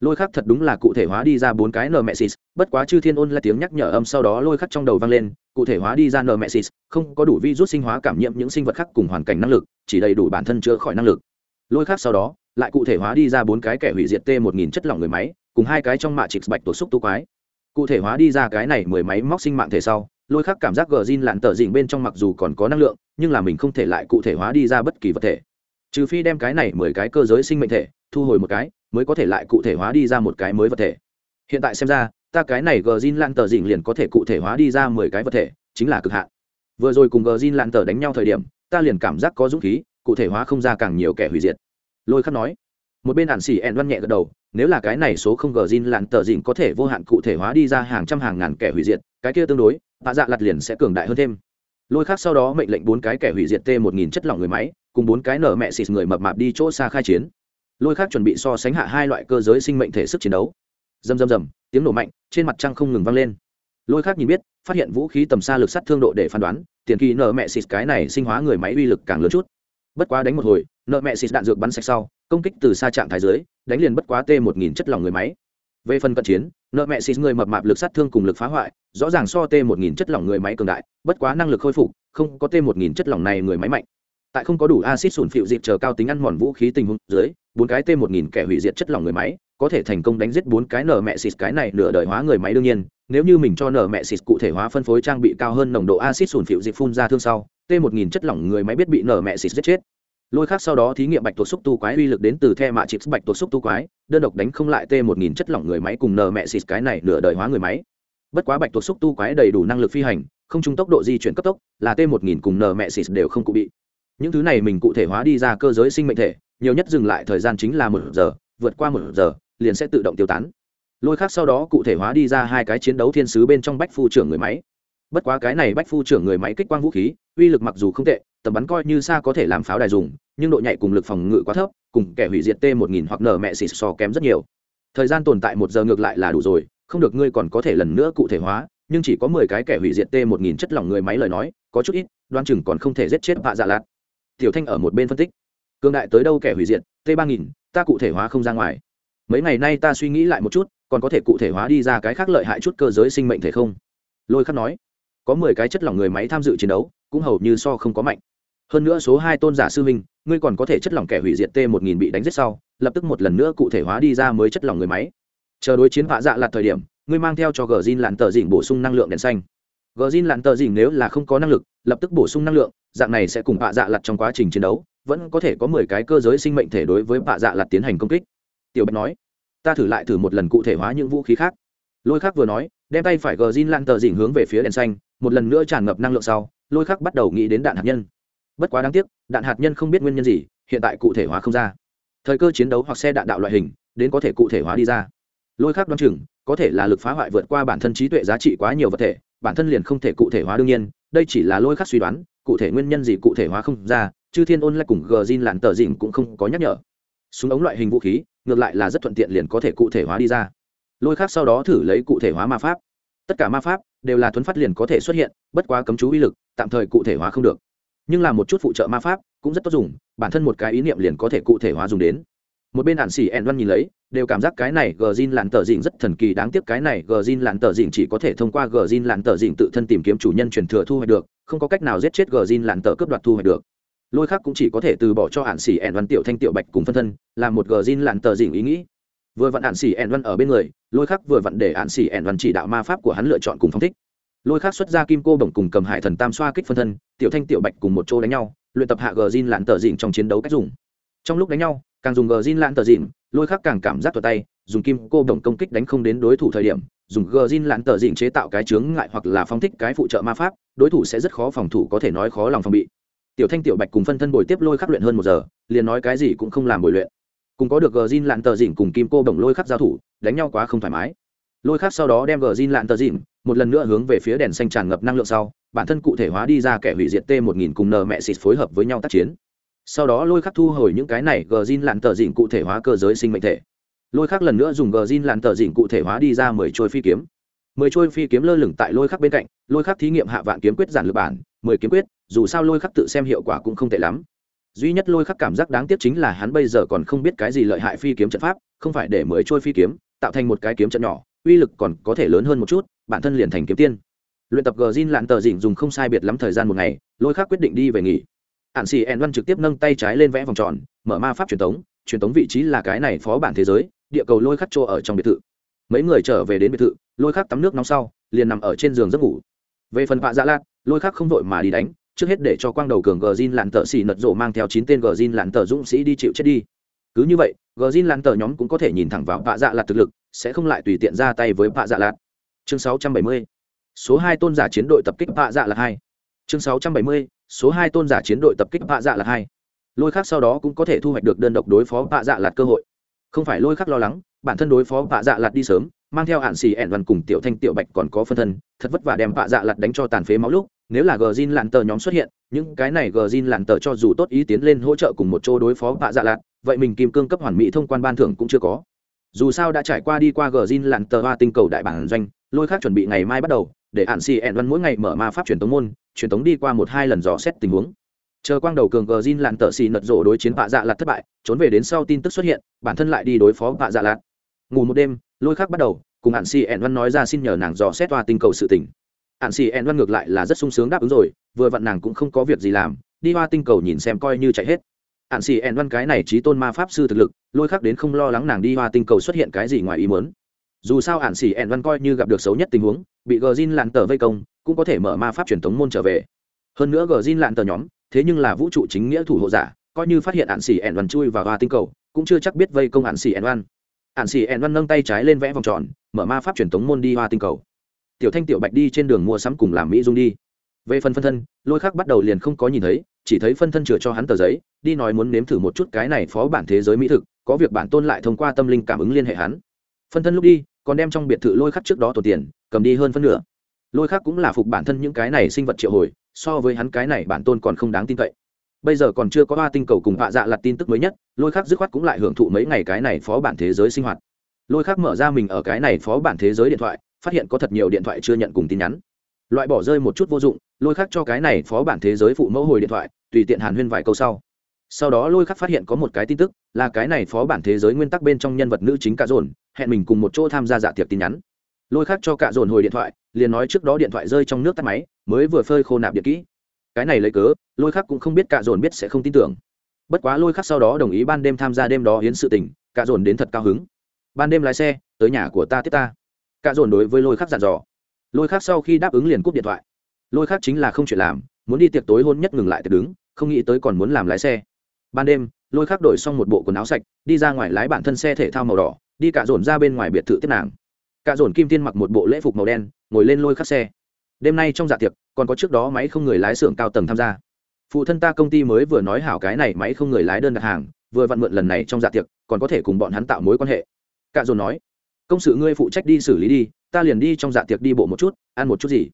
S1: lôi khắc thật đúng là cụ thể hóa đi ra bốn cái nmexis bất quá chư thiên ôn là tiếng nhắc nhở âm sau đó lôi khắc trong đầu vang lên, cụ thể hóa đi ra nmexis không có đủ vi rút sinh hóa cảm nhiễm những sinh vật khác cùng hoàn cảnh năng lực, chỉ đầy đủ bản thân chữa khỏi năng lực. Lôi khắc sau đó lại cụ thể hóa đi ra bốn cái kẻ hủy diệt t một nghìn chất lỏng người máy, cùng hai cái trong mạ trịch bạch tổ xúc tu quái. Cụ thể hóa đi ra cái này mười máy móc sinh mạng thể sau, lôi khắc cảm giác gờ zin lặn tờ dịnh bên trong mặc dù còn có năng lượng, nhưng là mình không thể lại cụ thể hóa đi ra bất kỳ vật thể. Trừ phi đem cái này mười cái cơ giới sinh mệnh thể thu hồi một cái, mới có thể lại cụ thể hóa đi ra một cái mới vật thể. Hiện tại xem ra, ta cái này gờ zin lặn tờ dịnh liền có thể cụ thể hóa đi ra mười cái vật thể, chính là cực hạn. Vừa rồi cùng gờ zin lặn tờ đánh nhau thời điểm, ta liền cảm giác có dũng khí, cụ thể hóa không ra càng nhiều kẻ hủy diệt lôi khắc nói. Một bên hạn xỉ ẹn văn nhẹ gật đầu, nếu là cái này số không gờ zin lặn tờ dịn có thể vô hạn cụ thể hóa đi ra hàng trăm hàng ngàn kẻ hủy diệt, cái kia tương đối hạ dạ lặt liền sẽ cường đại hơn thêm. Lôi khác sau đó mệnh lệnh bốn cái kẻ hủy diệt t một nghìn chất lỏng người máy, cùng bốn cái nở mẹ xịt người mập mạp đi chỗ xa khai chiến. Lôi khác chuẩn bị so sánh hạ hai loại cơ giới sinh mệnh thể sức chiến đấu. Dầm dầm dầm tiếng nổ mạnh, trên mặt trăng không ngừng vang lên. Lôi khác nhìn biết, phát hiện vũ khí tầm xa lực sát thương độ để phán đoán, tiền kỳ nở mẹ xịt cái này sinh hóa người máy uy lực càng lớn chút bất quá đánh một hồi, nợ mẹ xịt đạn dược bắn sạch sau, công kích từ xa trạng thái dưới, đánh liền bất quá t một nghìn chất lỏng người máy. Về phần cận chiến, nợ mẹ xịt người mập mạp lực sát thương cùng lực phá hoại, rõ ràng so t một nghìn chất lỏng người máy cường đại, bất quá năng lực khôi phục, không có t một nghìn chất lỏng này người máy mạnh. Tại không có đủ acid sủn phịu dịp chờ cao tính ăn mòn vũ khí tình huống dưới, bốn cái t một nghìn kẻ hủy diệt chất lỏng người máy, có thể thành công đánh giết bốn cái nở mẹ xịt cái này nửa đời hóa người máy đương nhiên nếu như mình cho nở mẹ xịt cụ thể hóa phân phối trang bị cao hơn nồng độ acid sùn phịu dịp phun ra thương sau, t một nghìn chất lỏng người máy biết bị nở mẹ xịt giết chết. Lôi khác sau đó thí nghiệm bạch tuộc xúc tu quái uy lực đến từ the mạ chịt bạch tuộc xúc tu quái, đơn độc đánh không lại t một nghìn chất lỏng người máy cùng nở mẹ xịt cái này nửa đời hóa người máy. Bất quá bạch tuộc xúc tu quái đầy đủ năng lực phi hành, không trung tốc độ di chuyển cấp tốc, là t một nghìn cùng nở mẹ xịt đều không cụ bị. Những thứ này mình cụ thể hóa đi ra cơ giới sinh mệnh thể, nhiều nhất dừng lại thời gian chính là một giờ, vượt qua một giờ, liền sẽ tự động tiêu tán lôi khác sau đó cụ thể hóa đi ra hai cái chiến đấu thiên sứ bên trong bách phu trưởng người máy. Bất quá cái này bách phu trưởng người máy kích quang vũ khí, uy lực mặc dù không tệ, tầm bắn coi như xa có thể làm pháo đài dùng, nhưng độ nhạy cùng lực phòng ngự quá thấp, cùng kẻ hủy diệt t một nghìn hoặc nở mẹ xịt so kém rất nhiều. Thời gian tồn tại một giờ ngược lại là đủ rồi, không được ngươi còn có thể lần nữa cụ thể hóa, nhưng chỉ có mười cái kẻ hủy diệt t một nghìn chất lỏng người máy lời nói, có chút ít, đoan chừng còn không thể giết chết vạ dạ lạt. Tiểu thanh ở một bên phân tích. Cương đại tới đâu kẻ hủy diệt t ba nghìn ta cụ thể hóa không ra ngoài. Mấy ngày nay ta suy nghĩ lại một chút còn có thể cụ thể hóa đi ra cái khác lợi hại chút cơ giới sinh mệnh thể không? Lôi khắc nói, có mười cái chất lỏng người máy tham dự chiến đấu, cũng hầu như so không có mạnh. Hơn nữa số hai tôn giả sư minh ngươi còn có thể chất lỏng kẻ hủy diệt t một nghìn bị đánh giết sau, lập tức một lần nữa cụ thể hóa đi ra mới chất lỏng người máy. Chờ đối chiến vạ dạ lạt thời điểm, ngươi mang theo cho gờ zin lặn tờ dỉnh bổ sung năng lượng đèn xanh. Gờ zin lặn tờ dỉnh nếu là không có năng lực, lập tức bổ sung năng lượng, dạng này sẽ cùng vạ dạ lặt trong quá trình chiến đấu, vẫn có thể có mười cái cơ giới sinh mệnh thể đối với vạ dạ lặt tiến hành công kích. Tiểu bạch nói ta thử lại thử một lần cụ thể hóa những vũ khí khác. Lôi khác vừa nói, đem tay phải gờ zin lan tờ dỉnh hướng về phía đèn xanh, một lần nữa tràn ngập năng lượng sau, lôi khác bắt đầu nghĩ đến đạn hạt nhân. Bất quá đáng tiếc, đạn hạt nhân không biết nguyên nhân gì, hiện tại cụ thể hóa không ra. Thời cơ chiến đấu hoặc xe đạn đạo loại hình, đến có thể cụ thể hóa đi ra. Lôi khác đoán chừng, có thể là lực phá hoại vượt qua bản thân trí tuệ giá trị quá nhiều vật thể, bản thân liền không thể cụ thể hóa đương nhiên, đây chỉ là lôi khác suy đoán, cụ thể nguyên nhân gì cụ thể hóa không ra, chư thiên ôn lại cùng gờ zin làn tờ dỉnh cũng không có nhắc nhở. Súng ống loại hình vũ khí ngược lại là rất thuận tiện liền có thể cụ thể hóa đi ra. Lôi khác sau đó thử lấy cụ thể hóa ma pháp. Tất cả ma pháp đều là thuấn phát liền có thể xuất hiện, bất quá cấm chú uy lực tạm thời cụ thể hóa không được. Nhưng là một chút phụ trợ ma pháp cũng rất tốt dùng, bản thân một cái ý niệm liền có thể cụ thể hóa dùng đến. Một bên ản xỉ ẹn văn nhìn lấy, đều cảm giác cái này gờ zin làn tờ dịnh rất thần kỳ, đáng tiếc cái này gờ zin làn tờ dịnh chỉ có thể thông qua gờ zin làn tờ dịnh tự thân tìm kiếm chủ nhân truyền thừa thu hoạch được, không có cách nào giết chết gờ zin làn tờ cướp đoạt thu hoạch được lôi khác cũng chỉ có thể từ bỏ cho hạn xỉ ẻn văn tiểu thanh tiểu bạch cùng phân thân làm một gờ zin làn tờ dịnh ý nghĩ. Vừa vặn hạn xỉ ẻn văn ở bên người, lôi khác vừa vặn để hạn xỉ ẻn văn chỉ đạo ma pháp của hắn lựa chọn cùng phong thích. Lôi khác xuất ra kim cô bổng cùng cầm hải thần tam xoa kích phân thân, tiểu thanh tiểu bạch cùng một chỗ đánh nhau, luyện tập hạ gờ zin làn tờ dịnh trong chiến đấu cách dùng. Trong lúc đánh nhau, càng dùng gờ zin làn tờ dịnh, lôi khác càng cảm giác thuật tay, dùng kim cô bổng công kích đánh không đến đối thủ thời điểm, dùng gờ zin làn tờ dịnh chế tạo cái chướng ngại hoặc là phong thích cái phụ trợ ma pháp, đối thủ sẽ rất khó phòng thủ có thể nói khó lòng phòng bị tiểu thanh, tiểu bạch cùng phân thân bồi tiếp lôi khắc luyện hơn một giờ, liền nói cái gì cũng không làm bồi luyện. Cùng có được gờ zin lạn tờ dỉn cùng kim cô bồng lôi khắc giao thủ, đánh nhau quá không thoải mái. Lôi khắc sau đó đem gờ zin lạn tờ dỉn một lần nữa hướng về phía đèn xanh tràn ngập năng lượng sau, bản thân cụ thể hóa đi ra kẻ hủy diệt t một nghìn cùng nờ mẹ xịt phối hợp với nhau tác chiến. Sau đó lôi khắc thu hồi những cái này gờ zin lạn tờ dỉn cụ thể hóa cơ giới sinh mệnh thể. Lôi khắc lần nữa dùng gờ zin lạn tờ dỉn cụ thể hóa đi ra mười trôi phi kiếm. Mười trôi phi kiếm lơ lửng tại lôi khắc bên cạnh, lôi khắc thí nghiệm hạ vạn kiếm quyết giản lược bản, mười kiếm quyết dù sao lôi khắc tự xem hiệu quả cũng không tệ lắm. Duy nhất lôi khắc cảm giác đáng tiếc chính là hắn bây giờ còn không biết cái gì lợi hại phi kiếm trận pháp, không phải để mới trôi phi kiếm, tạo thành một cái kiếm trận nhỏ, uy lực còn có thể lớn hơn một chút, bản thân liền thành kiếm tiên. Luyện tập gờ zin lạn tờ dỉnh dùng không sai biệt lắm thời gian một ngày, lôi khắc quyết định đi về nghỉ. Ạn xì ẹn văn trực tiếp nâng tay trái lên vẽ vòng tròn, mở ma pháp truyền thống truyền thống vị trí là cái này phó bản thế giới, địa cầu lôi khắc chỗ ở trong biệt thự. Mấy người trở về đến biệt thự, lôi khắc tắm nước nóng sau, liền nằm ở trên giường giấc ngủ. Về phần vạ dạ lạt, lôi khắc không vội mà đi đánh trước hết để cho quang đầu cường gờ zin lặn tờ xì nật rộ mang theo chín tên gờ zin lặn tờ dũng sĩ đi chịu chết đi. Cứ như vậy gờ zin lặn tờ nhóm cũng có thể nhìn thẳng vào bạ dạ lạt thực lực, sẽ không lại tùy tiện ra tay với bạ dạ lạt. Chương 670 số hai tôn giả chiến đội tập kích bạ dạ lạt hai. Chương 670 số hai tôn giả chiến đội tập kích bạ dạ lạt hai. Lôi khác sau đó cũng có thể thu hoạch được đơn độc đối phó bạ dạ lạt cơ hội. Không phải lôi khắc lo lắng, bản thân đối phó bạ dạ lạt đi sớm, mang theo hạn xì ẹn văn cùng tiểu thanh tiểu bạch còn có phân thân, thật vất vả đem bạ dạ lạt đánh cho tàn phế máu lúc nếu là gờ zin lặn tờ nhóm xuất hiện những cái này gờ zin lặn tờ cho dù tốt ý tiến lên hỗ trợ cùng một chỗ đối phó bạ dạ lạt, vậy mình kim cương cấp hoàn mỹ thông quan ban thưởng cũng chưa có. Dù sao đã trải qua đi qua gờ zin lặn tờ hoa tinh cầu đại bản doanh lôi khác chuẩn bị ngày mai bắt đầu để hạn xì ẹn văn mỗi ngày mở ma pháp truyền tống môn truyền tống đi qua một hai lần dò xét tình huống. Chờ quang đầu cường gờ zin lặn tờ xì nật rộ đối chiến bạ dạ lạt thất bại trốn về đến sau tin tức xuất hiện bản thân lại đi đối phó bạ dạ lạt. ngủ một đêm lôi khác bắt đầu cùng hạn xì ẹn văn nói ra xin nhờ nàng dò xét toa tinh cầu sự tỉnh ạn xì ẹn văn ngược lại là rất sung sướng đáp ứng rồi, vừa vặn nàng cũng không có việc gì làm, đi hoa tinh cầu nhìn xem coi như chạy hết. Ạn xì ẹn văn cái này trí tôn ma pháp sư thực lực, lôi khắc đến không lo lắng nàng đi hoa tinh cầu xuất hiện cái gì ngoài ý muốn. Dù sao ạn xì ẹn văn coi như gặp được xấu nhất tình huống, bị gờ zin lặn tờ vây công, cũng có thể mở ma pháp truyền thống môn trở về. Hơn nữa gờ zin lặn tờ nhóm, thế nhưng là vũ trụ chính nghĩa thủ hộ giả, coi như phát hiện ạn xì ẹn văn chui vào hoa tinh cầu, cũng chưa chắc biết vây công ạn xì ẹn văn. Ạn xì ẹn văn nâng tay trái lên vẽ vòng tròn, mở ma pháp truyền thống môn đi hoa tinh cầu tiểu thanh tiểu bạch đi trên đường mua sắm cùng làm mỹ dung đi. Về phần phân thân, lôi khác bắt đầu liền không có nhìn thấy, chỉ thấy phân thân chừa cho hắn tờ giấy, đi nói muốn nếm thử một chút cái này phó bản thế giới mỹ thực, có việc bản tôn lại thông qua tâm linh cảm ứng liên hệ hắn. Phân thân lúc đi, còn đem trong biệt thự lôi khắc trước đó tổ tiền, cầm đi hơn phân nửa. Lôi khắc cũng là phục bản thân những cái này sinh vật triệu hồi, so với hắn cái này bản tôn còn không đáng tin cậy. Bây giờ còn chưa có hoa tinh cầu cùng vạ dạ lặt tin tức mới nhất, lôi khắc dứt khoát cũng lại hưởng thụ mấy ngày cái này phó bản thế giới sinh hoạt. Lôi khắc mở ra mình ở cái này phó bản thế giới điện thoại phát hiện có thật nhiều điện thoại chưa nhận cùng tin nhắn. Loại bỏ rơi một chút vô dụng, lôi khắc cho cái này phó bản thế giới phụ mẫu hồi điện thoại, tùy tiện hàn huyên vài câu sau. Sau đó lôi khắc phát hiện có một cái tin tức, là cái này phó bản thế giới nguyên tắc bên trong nhân vật nữ chính cạ dồn, hẹn mình cùng một chỗ tham gia dạ tiệc tin nhắn. Lôi khắc cho cạ dồn hồi điện thoại, liền nói trước đó điện thoại rơi trong nước tắt máy, mới vừa phơi khô nạp điện kỹ. Cái này lấy cớ, lôi khắc cũng không biết cạ dồn biết sẽ không tin tưởng. Bất quá lôi khắc sau đó đồng ý ban đêm tham gia đêm đó hiến sự tình, cạ dồn đến thật cao hứng. Ban đêm lái xe, tới nhà của ta tiếp ta cả dồn đối với lôi khắc dặn dò. Lôi khắc sau khi đáp ứng liền cúp điện thoại. Lôi khắc chính là không chuyện làm, muốn đi tiệc tối hôn nhất ngừng lại tiệc đứng, không nghĩ tới còn muốn làm lái xe. Ban đêm, lôi khắc đổi xong một bộ quần áo sạch, đi ra ngoài lái bản thân xe thể thao màu đỏ, đi cả dồn ra bên ngoài biệt thự tiếp nàng. Cả dồn kim tiên mặc một bộ lễ phục màu đen, ngồi lên lôi khắc xe. Đêm nay trong dạ tiệc, còn có trước đó máy không người lái xưởng cao tầng tham gia. Phụ thân ta công ty mới vừa nói hảo cái này máy không người lái đơn đặt hàng, vừa vặn mượn lần này trong dạ tiệc, còn có thể cùng bọn hắn tạo mối quan hệ. Cả dồn nói công sự ngươi phụ trách đi xử lý đi, ta liền đi trong dạ tiệc đi bộ một chút, ăn một chút gì.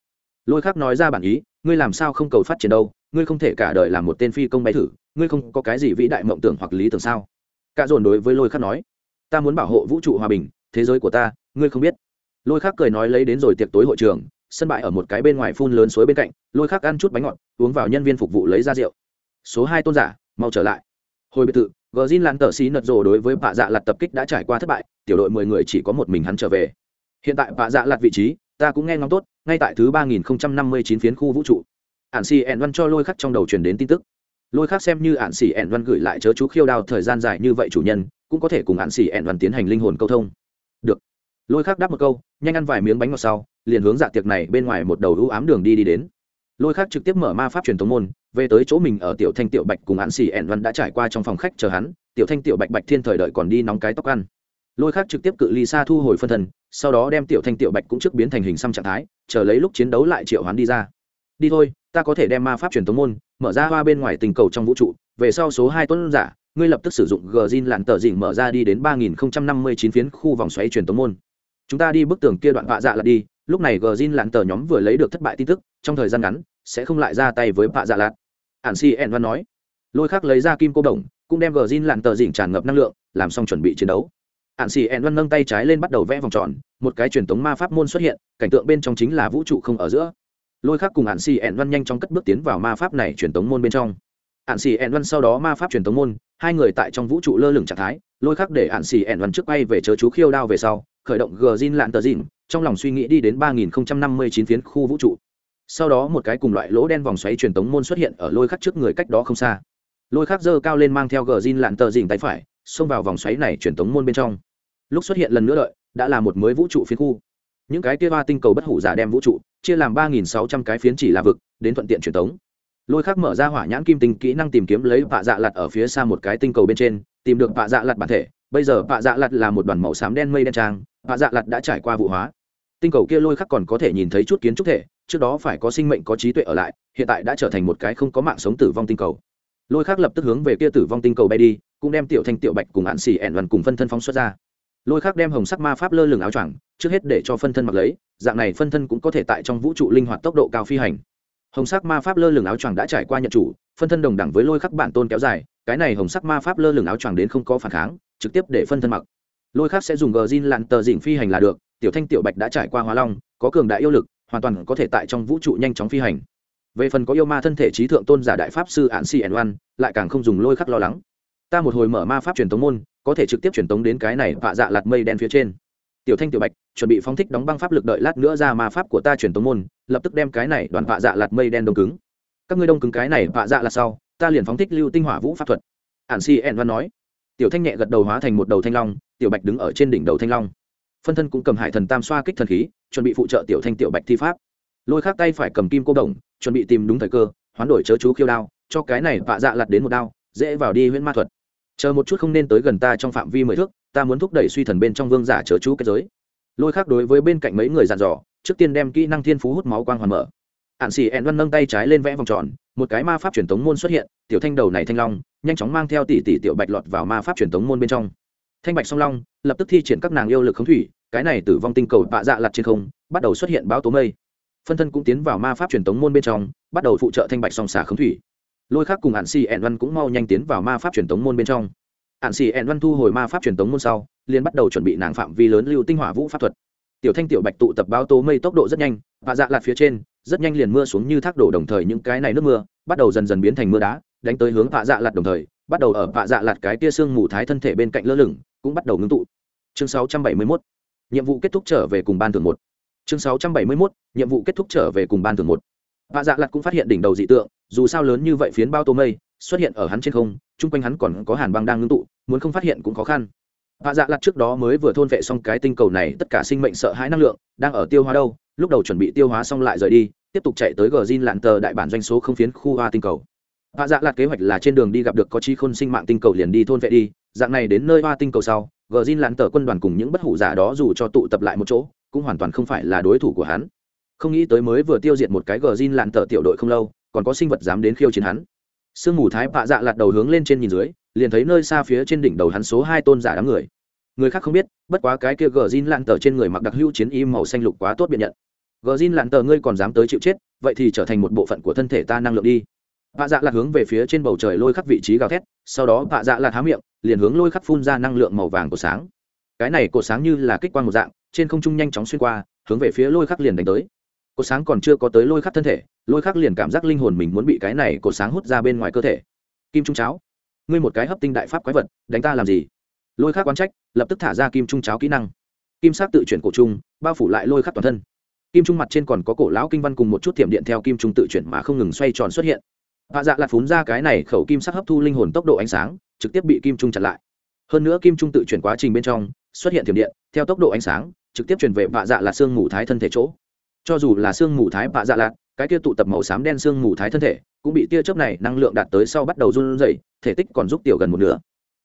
S1: Lôi khắc nói ra bản ý, ngươi làm sao không cầu phát triển đâu, ngươi không thể cả đời làm một tên phi công bay thử, ngươi không có cái gì vĩ đại mộng tưởng hoặc lý tưởng sao? Cả dồn đối với lôi khắc nói, ta muốn bảo hộ vũ trụ hòa bình, thế giới của ta, ngươi không biết. Lôi khắc cười nói lấy đến rồi tiệc tối hội trường, sân bãi ở một cái bên ngoài phun lớn suối bên cạnh, lôi khắc ăn chút bánh ngọt, uống vào nhân viên phục vụ lấy ra rượu. Số hai tôn giả, mau trở lại. Hồi biệt thự gờ zin lan tờ xí nật rồ đối với bạ dạ lặt tập kích đã trải qua thất bại, tiểu đội mười người chỉ có một mình hắn trở về. Hiện tại bạ dạ lặt vị trí, ta cũng nghe ngóng tốt, ngay tại thứ ba nghìn năm mươi chín phiến khu vũ trụ. Ạn xì ẹn văn cho lôi khắc trong đầu truyền đến tin tức. Lôi khắc xem như ạn xì ẹn văn gửi lại chớ chú khiêu đao thời gian dài như vậy chủ nhân, cũng có thể cùng ạn xì ẹn văn tiến hành linh hồn câu thông. Được. Lôi khắc đáp một câu, nhanh ăn vài miếng bánh ngọt sau, liền hướng dạ tiệc này bên ngoài một đầu ưu ám đường đi đi đến lôi khác trực tiếp mở ma pháp truyền thống môn, về tới chỗ mình ở tiểu thanh tiểu bạch cùng ạn xì ẹn văn đã trải qua trong phòng khách chờ hắn, tiểu thanh tiểu bạch bạch thiên thời đợi còn đi nóng cái tóc ăn. Lôi khác trực tiếp cự ly xa thu hồi phân thân, sau đó đem tiểu thanh tiểu bạch cũng trước biến thành hình xăm trạng thái, chờ lấy lúc chiến đấu lại triệu hoán đi ra. Đi thôi, ta có thể đem ma pháp truyền thống môn, mở ra hoa bên ngoài tình cầu trong vũ trụ, về sau số hai tuấn giả, ngươi lập tức sử dụng gờ zin lặn tờ dỉnh mở ra đi đến ba nghìn năm mươi chín phiến khu vòng xoáy truyền tống môn. Chúng ta đi bức tường kia đoạn vạ dạ là đi, lúc này gờ zin lặn tờ nhóm vừa lấy được thất bại tin tức, trong thời gian ngắn sẽ không lại ra tay với bạ dạ lạt. Ản si en văn nói. Lôi khắc lấy ra kim cô đồng, cũng đem gờ zin lặn tờ dỉnh tràn ngập năng lượng, làm xong chuẩn bị chiến đấu. Ạn xì ẹn văn nâng tay trái lên bắt đầu vẽ vòng tròn, một cái truyền thống ma pháp môn xuất hiện, cảnh tượng bên trong chính là vũ trụ không ở giữa. Lôi khắc cùng ạn xì ẹn văn nhanh chóng cất bước tiến vào ma pháp này truyền thống môn bên trong. Ạn xì ẹn văn sau đó ma pháp truyền thống môn, hai người tại trong vũ trụ lơ lửng trạng thái, lôi khắc để ạn xì ẹn văn trước bay về chớ chú khiêu đao về sau, khởi động gờ zin lặn tờ dỉnh trong lòng suy nghĩ đi đến ba nghìn năm mươi chín phiến khu vũ trụ sau đó một cái cùng loại lỗ đen vòng xoáy truyền tống môn xuất hiện ở lôi khắc trước người cách đó không xa. Lôi khắc dơ cao lên mang theo gờ zin lạn tờ dình tay phải, xông vào vòng xoáy này truyền tống môn bên trong. Lúc xuất hiện lần nữa đợi, đã là một mới vũ trụ phiến khu. Những cái kia ba tinh cầu bất hủ giả đem vũ trụ, chia làm ba nghìn sáu trăm cái phiến chỉ là vực, đến thuận tiện truyền tống. Lôi khắc mở ra hỏa nhãn kim tinh kỹ năng tìm kiếm lấy vạ dạ lặt ở phía xa một cái tinh cầu bên trên, tìm được vạ dạ lặt bản thể. Bây giờ vạ dạ lặt là một đoàn màu xám đen mây đen trang, vạ dạ lặt đã trải qua vụ hóa tinh cầu kia lôi khắc còn có thể nhìn thấy chút kiến trúc thể, trước đó phải có sinh mệnh có trí tuệ ở lại, hiện tại đã trở thành một cái không có mạng sống tử vong tinh cầu. Lôi khắc lập tức hướng về kia tử vong tinh cầu bay đi, cũng đem tiểu thanh, tiểu bạch cùng hạn xỉ ẻn đoàn cùng phân thân phóng xuất ra. Lôi khắc đem hồng sắc ma pháp lơ lửng áo choàng, trước hết để cho phân thân mặc lấy, dạng này phân thân cũng có thể tại trong vũ trụ linh hoạt tốc độ cao phi hành. Hồng sắc ma pháp lơ lửng áo choàng đã trải qua nhận chủ, phân thân đồng đẳng với lôi khắc bản tôn kéo dài, cái này hồng sắc ma pháp lơ lửng áo choàng đến không có phản kháng, trực tiếp để phân thân mặc. Lôi khắc sẽ dùng gờ zin lặn tờ dịnh phi hành là được tiểu thanh tiểu bạch đã trải qua hóa long, có cường đại yêu lực, hoàn toàn có thể tại trong vũ trụ nhanh chóng phi hành. Về phần có yêu ma thân thể trí thượng tôn giả đại pháp sư ạn si ẩn oan, lại càng không dùng lôi khắc lo lắng. Ta một hồi mở ma pháp truyền tống môn, có thể trực tiếp truyền tống đến cái này vạ dạ lạt mây đen phía trên. Tiểu thanh tiểu bạch, chuẩn bị phóng thích đóng băng pháp lực đợi lát nữa ra ma pháp của ta truyền tống môn, lập tức đem cái này đoàn vạ dạ lạt mây đen đông cứng. Các ngươi đông cứng cái này vạ dạ lạt sau, ta liền phóng thích lưu tinh hỏa vũ pháp thuật. Ạn si ẩn văn nói. Tiểu thanh nhẹ gật đầu hóa thành một đầu thanh long, tiểu bạch đứng ở trên đỉnh đầu thanh long phân thân cũng cầm hải thần tam xoa kích thần khí, chuẩn bị phụ trợ tiểu thanh tiểu bạch thi pháp. Lôi khác tay phải cầm kim cô đồng, chuẩn bị tìm đúng thời cơ, hoán đổi chớ chú khiêu đao, cho cái này vạ dạ lặt đến một đao, dễ vào đi huyễn ma thuật. Chờ một chút không nên tới gần ta trong phạm vi mười thước, ta muốn thúc đẩy suy thần bên trong vương giả chớ chú kết giới. Lôi khác đối với bên cạnh mấy người dàn dò, trước tiên đem kỹ năng thiên phú hút máu quang hoàn mở. Ạn xì ẹn văn nâng tay trái lên vẽ vòng tròn, một cái ma pháp truyền thống môn xuất hiện, tiểu thanh đầu này thanh long, nhanh chóng mang theo tỷ tỷ tiểu bạch lọt vào ma pháp truyền thống môn bên trong thanh bạch song long lập tức thi triển các nàng yêu lực khống thủy, cái này tử vong tinh cầu bạ dạ lặt trên không, bắt đầu xuất hiện bão tố mây. Phân thân cũng tiến vào ma pháp truyền thống môn bên trong, bắt đầu phụ trợ thanh bạch song xả khống thủy. Lôi khác cùng hạn xì ẹn văn cũng mau nhanh tiến vào ma pháp truyền thống môn bên trong. Hạn xì ẹn văn thu hồi ma pháp truyền thống môn sau, liền bắt đầu chuẩn bị nàng phạm vi lớn lưu tinh hỏa vũ pháp thuật. Tiểu thanh, tiểu bạch tụ tập báo tố mây tốc độ rất nhanh và dạ lạt phía trên, rất nhanh liền mưa xuống như thác đổ đồng thời những cái này nước mưa, bắt đầu dần dần biến thành mưa đá, đánh tới hướng vạ dạ lạt đồng thời, bắt đầu ở vạ dạ lạt cái tia xương mù thái thân thể bên cạnh lơ lửng cũng bắt đầu ngưng tụ. Chương 671 nhiệm vụ kết thúc trở về cùng ban thường một. Chương 671 nhiệm vụ kết thúc trở về cùng ban thường một. Vạ dạ lạt cũng phát hiện đỉnh đầu dị tượng, dù sao lớn như vậy phiến bao tô mây, xuất hiện ở hắn trên không, chung quanh hắn còn có hàn băng đang ngưng tụ, muốn không phát hiện cũng khó khăn. Vạ dạ lạt trước đó mới vừa thôn vệ xong cái tinh cầu này, tất cả sinh mệnh sợ hãi năng lượng đang ở tiêu hóa đâu, lúc đầu chuẩn bị tiêu hóa xong lại rời đi, tiếp tục chạy tới gờ zin lạn tờ đại bản doanh số không phiến khu hoa tinh cầu. Vạ dạ lạt kế hoạch là trên đường đi gặp được có chi khôn sinh mạng tinh cầu liền đi thôn vệ đi dạng này đến nơi hoa tinh cầu sau gờ zin lạn tờ quân đoàn cùng những bất hủ giả đó dù cho tụ tập lại một chỗ, cũng hoàn toàn không phải là đối thủ của hắn. Không nghĩ tới mới vừa tiêu diệt một cái gờ zin lạn tờ tiểu đội không lâu, còn có sinh vật dám đến khiêu chiến hắn. Sương mù thái bạ dạ lạt đầu hướng lên trên nhìn dưới, liền thấy nơi xa phía trên đỉnh đầu hắn số hai tôn giả đám người. Người khác không biết, bất quá cái kia gờ zin lạn tờ trên người mặc đặc hữu chiến y màu xanh lục quá tốt biện nhận. Gờ zin lạn tờ ngươi còn dám tới chịu chết, vậy thì trở thành một bộ phận của thân thể ta năng lượng đi vạ dạ lạt hướng về phía trên bầu trời lôi khắc vị trí gào thét, sau đó Vạ dạ lạt há miệng, liền hướng lôi khắc phun ra năng lượng màu vàng của sáng. Cái này cổ sáng như là kích quang một dạng, trên không trung nhanh chóng xuyên qua, hướng về phía lôi khắc liền đánh tới. Cổ sáng còn chưa có tới lôi khắc thân thể, lôi khắc liền cảm giác linh hồn mình muốn bị cái này cổ sáng hút ra bên ngoài cơ thể. Kim trung cháo, ngươi một cái hấp tinh đại pháp quái vật, đánh ta làm gì? Lôi khắc quan trách, lập tức thả ra kim trung cháo kỹ năng. Kim sắc tự chuyển cổ trung, bao phủ lại lôi khắc toàn thân. Kim trung mặt trên còn có cổ lão kinh văn cùng một chút thiểm điện theo kim trung tự chuyển mà không ngừng xoay tròn xuất hiện vạ dạ lạt phún ra cái này khẩu kim sắc hấp thu linh hồn tốc độ ánh sáng, trực tiếp bị kim trung chặn lại. Hơn nữa kim trung tự chuyển quá trình bên trong, xuất hiện thiểm điện, theo tốc độ ánh sáng, trực tiếp chuyển về vạ dạ lạt xương mù thái thân thể chỗ. Cho dù là xương mù thái vạ dạ lạt, cái tia tụ tập màu xám đen xương mù thái thân thể, cũng bị tia chớp này năng lượng đạt tới sau bắt đầu run rẩy, thể tích còn giúp tiểu gần một nửa.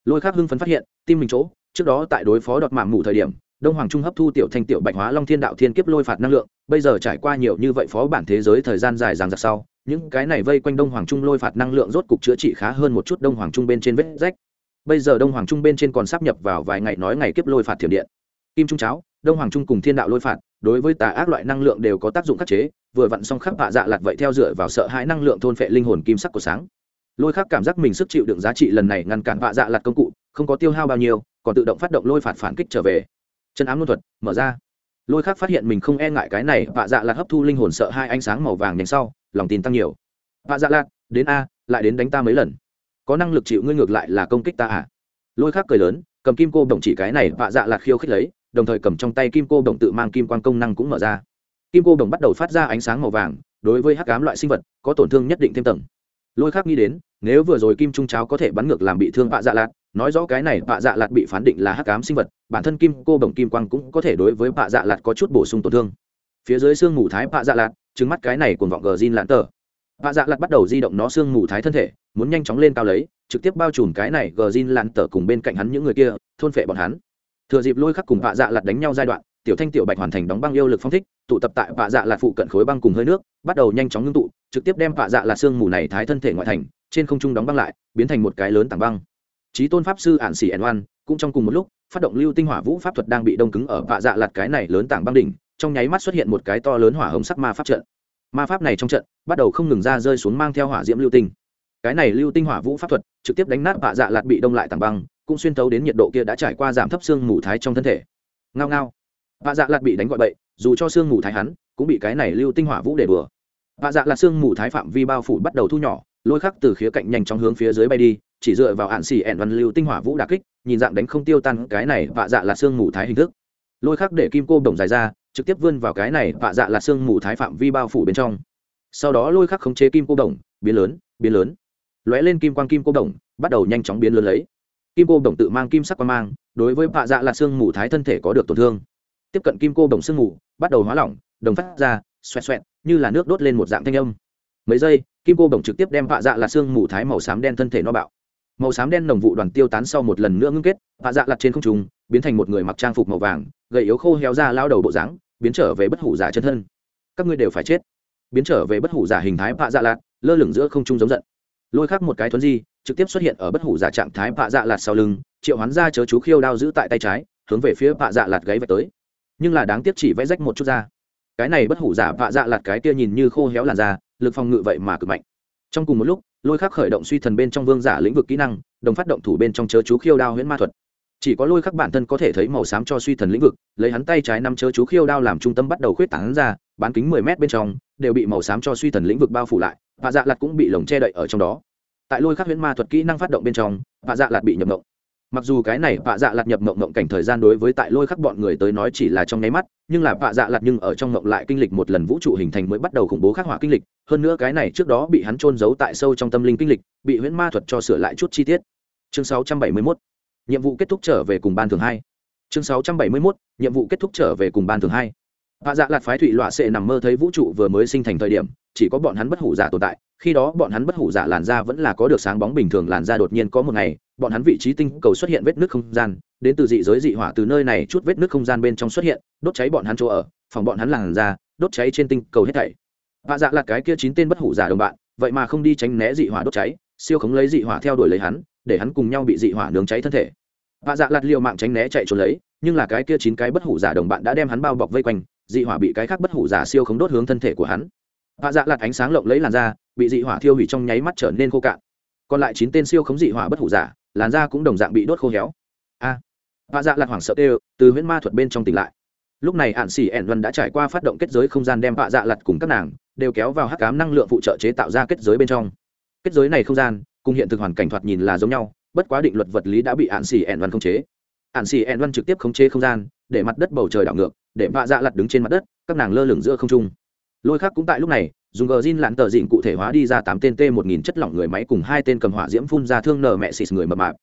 S1: Lôi khác hưng phấn phát hiện, tim mình chỗ, trước đó tại đối phó đọt mạng mù thời điểm đông hoàng trung hấp thu tiểu thanh tiểu bạch hóa long thiên đạo thiên kiếp lôi phạt năng lượng, bây giờ trải qua nhiều như vậy phó bản thế giới thời gian dài dằng dặc sau, những cái này vây quanh đông hoàng trung lôi phạt năng lượng rốt cục chữa trị khá hơn một chút đông hoàng trung bên trên vết rách. Bây giờ đông hoàng trung bên trên còn sắp nhập vào vài ngày nói ngày kiếp lôi phạt thiểm điện. Kim trung cháo, đông hoàng trung cùng thiên đạo lôi phạt, đối với tà ác loại năng lượng đều có tác dụng khắc chế, vừa vặn xong khắc bạ dạ lạt vậy theo dựa vào sợ hãi năng lượng thôn phệ linh hồn kim sắc của sáng. Lôi khắc cảm giác mình sức chịu đựng giá trị lần này ngăn cản bạ dạ lạt công cụ, không có tiêu hao bao nhiêu, còn tự động phát động lôi phạt phản kích trở về chân ám luân thuật, mở ra. Lôi khắc phát hiện mình không e ngại cái này, vạ dạ lạt hấp thu linh hồn sợ hai ánh sáng màu vàng nhánh sau, lòng tin tăng nhiều. Vạ dạ lạt, đến a, lại đến đánh ta mấy lần. Có năng lực chịu ngươi ngược lại là công kích ta à? Lôi khắc cười lớn, cầm kim cô đồng chỉ cái này, vạ dạ lạt khiêu khích lấy, đồng thời cầm trong tay kim cô đồng tự mang kim quan công năng cũng mở ra. Kim cô đồng bắt đầu phát ra ánh sáng màu vàng, đối với hắc ám loại sinh vật, có tổn thương nhất định thêm tầng. Lôi khác nghĩ đến, nếu vừa rồi kim trung cháo có thể bắn ngược làm bị thương vạ dạ lạt nói rõ cái này, bạ dạ lạt bị phán định là hắc ám sinh vật, bản thân kim cô đồng kim quang cũng có thể đối với bạ dạ lạt có chút bổ sung tổn thương. Phía dưới xương mù thái bạ dạ lạt trứng mắt cái này cùng vọng gờ zin lãn tờ. Bạ dạ lạt bắt đầu di động nó xương mù thái thân thể, muốn nhanh chóng lên cao lấy, trực tiếp bao trùm cái này gờ zin lãn tờ cùng bên cạnh hắn những người kia, thôn phệ bọn hắn. Thừa dịp lôi khắc cùng bạ dạ lạt đánh nhau giai đoạn, tiểu thanh tiểu bạch hoàn thành đóng băng yêu lực phong thích, tụ tập tại bạ dạ lạt phụ cận khối băng cùng hơi nước, bắt đầu nhanh chóng ngưng tụ, trực tiếp đem bạ dạ lạt xương mù này thái thân thể ngoại thành, trên không trung đóng băng lại, biến thành một cái lớn tảng băng trí tôn pháp sư ạn xỉ ẩn oan, cũng trong cùng một lúc, phát động lưu tinh hỏa vũ pháp thuật đang bị đông cứng ở vạ dạ lạt cái này lớn tảng băng đỉnh, trong nháy mắt xuất hiện một cái to lớn hỏa hồng sắc ma pháp trận. Ma pháp này trong trận, bắt đầu không ngừng ra rơi xuống mang theo hỏa diễm lưu tinh. Cái này lưu tinh hỏa vũ pháp thuật, trực tiếp đánh nát vạ dạ lạt bị đông lại tảng băng, cũng xuyên tấu đến nhiệt độ kia đã trải qua giảm thấp xương mù thái trong thân thể. Ngao ngao. Vạ dạ lạt bị đánh gọi bậy, dù cho xương mù thái hắn, cũng bị cái này lưu tinh hỏa vũ để bừa. Vạ dạ lạt xương mù thái phạm vi bao phủ bắt đầu thu nhỏ, lôi khắc từ khía cạnh nhanh chóng hướng phía dưới bay đi chỉ dựa vào hạn xỉ ẹn văn lưu tinh hỏa vũ đà kích, nhìn dạng đánh không tiêu tan cái này vạ dạ là xương mù thái hình thức. Lôi khắc để kim cô đồng dài ra, trực tiếp vươn vào cái này vạ dạ là xương mù thái phạm vi bao phủ bên trong. Sau đó lôi khắc khống chế kim cô đồng, biến lớn biến lớn. Lóe lên kim quang kim cô đồng, bắt đầu nhanh chóng biến lớn lấy. Kim cô đồng tự mang kim sắc quang mang, đối với vạ dạ là xương mù thái thân thể có được tổn thương. Tiếp cận kim cô đồng xương mù, bắt đầu hóa lỏng, đồng phát ra, xoẹt xoẹt, như là nước đốt lên một dạng thanh âm. Mấy giây, kim cô đồng trực tiếp đem vạ dạ là xương mù thái màu xám đen thân thể no bạo màu xám đen nồng vụ đoàn tiêu tán sau một lần nữa ngưng kết hạ dạ lặt trên không trung, biến thành một người mặc trang phục màu vàng, gầy yếu khô héo ra lao đầu bộ dáng, biến trở về bất hủ giả chân thân. Các ngươi đều phải chết. Biến trở về bất hủ giả hình thái hạ dạ lạt lơ lửng giữa không trung giống giận. Lôi khắc một cái thuấn di, trực tiếp xuất hiện ở bất hủ giả trạng thái hạ dạ lạt sau lưng, triệu hoán ra chớ chú khiêu đao giữ tại tay trái, hướng về phía hạ dạ lạt gáy vạch tới. Nhưng là đáng tiếc chỉ vẽ rách một chút ra. Cái này bất hủ giả hạ dạ lạt cái kia nhìn như khô héo làn da, lực phòng ngự vậy mà cực mạnh trong cùng một lúc, lôi khắc khởi động suy thần bên trong vương giả lĩnh vực kỹ năng, đồng phát động thủ bên trong chớ chú khiêu đao huyễn ma thuật chỉ có lôi khắc bản thân có thể thấy màu xám cho suy thần lĩnh vực, lấy hắn tay trái năm chớ chú khiêu đao làm trung tâm bắt đầu khuyết tảng ra, bán kính mười mét bên trong, đều bị màu xám cho suy thần lĩnh vực bao phủ lại, và dạ lặt cũng bị lồng che đậy ở trong đó tại lôi khắc huyễn ma thuật kỹ năng phát động bên trong, và dạ lạt bị nhập động mặc dù cái này vạ dạ lạt nhập mộng mộng cảnh thời gian đối với tại lôi khắc bọn người tới nói chỉ là trong nháy mắt, nhưng là vạ dạ lạt nhưng ở trong mộng lại kinh lịch một lần vũ trụ hình thành mới bắt đầu khủng bố khắc họa kinh lịch. Hơn nữa cái này trước đó bị hắn trôn giấu tại sâu trong tâm linh kinh lịch, bị huyễn ma thuật cho sửa lại chút chi tiết. Chương 671 nhiệm vụ kết thúc trở về cùng ban thường hai. Chương 671 nhiệm vụ kết thúc trở về cùng ban thường hai vạ dạ lạt phái thụy loạ sệ nằm mơ thấy vũ trụ vừa mới sinh thành thời điểm, chỉ có bọn hắn bất hủ giả tồn tại. Khi đó bọn hắn bất hủ giả làn da vẫn là có được sáng bóng bình thường, làn da đột nhiên có một ngày, bọn hắn vị trí tinh cầu xuất hiện vết nước không gian, đến từ dị giới dị hỏa từ nơi này chút vết nước không gian bên trong xuất hiện, đốt cháy bọn hắn chỗ ở, phòng bọn hắn làn da, đốt cháy trên tinh cầu hết thảy. Và dạ lạt cái kia chín tên bất hủ giả đồng bạn, vậy mà không đi tránh né dị hỏa đốt cháy, siêu khống lấy dị hỏa theo đuổi lấy hắn, để hắn cùng nhau bị dị hỏa nướng cháy thân thể. Và dạ lạt liều mạng tránh né chạy trốn lấy, nhưng là cái kia chín cái bất hủ giả đồng bạn đã đem hắn bao bọc vây quanh dị hỏa bị cái khác bất hủ giả siêu khống đốt hướng thân thể của hắn. Hạ dạ lạt ánh sáng lộng lấy làn da, bị dị hỏa thiêu hủy trong nháy mắt trở nên khô cạn. Còn lại chín tên siêu khống dị hỏa bất hủ giả, làn da cũng đồng dạng bị đốt khô héo. A! Hạ dạ lạt hoảng sợ tê từ huyễn ma thuật bên trong tỉnh lại. Lúc này ạn xỉ ẻn vân đã trải qua phát động kết giới không gian đem vạ dạ lặt cùng các nàng đều kéo vào hắc cám năng lượng phụ trợ chế tạo ra kết giới bên trong. Kết giới này không gian, cùng hiện thực hoàn cảnh thoạt nhìn là giống nhau, bất quá định luật vật lý đã bị ạn xỉ ẻn vân khống chế. Ạn xỉ ẻn vân trực tiếp khống chế không gian, để mặt đất bầu trời đảo ngược để vạ dạ lặt đứng trên mặt đất, các nàng lơ lửng giữa không trung. Lôi khác cũng tại lúc này, dùng gờ zin lặn tờ dịn cụ thể hóa đi ra tám tên t một nghìn chất lỏng người máy cùng hai tên cầm hỏa diễm phun ra thương nở mẹ xịt người mập mạp.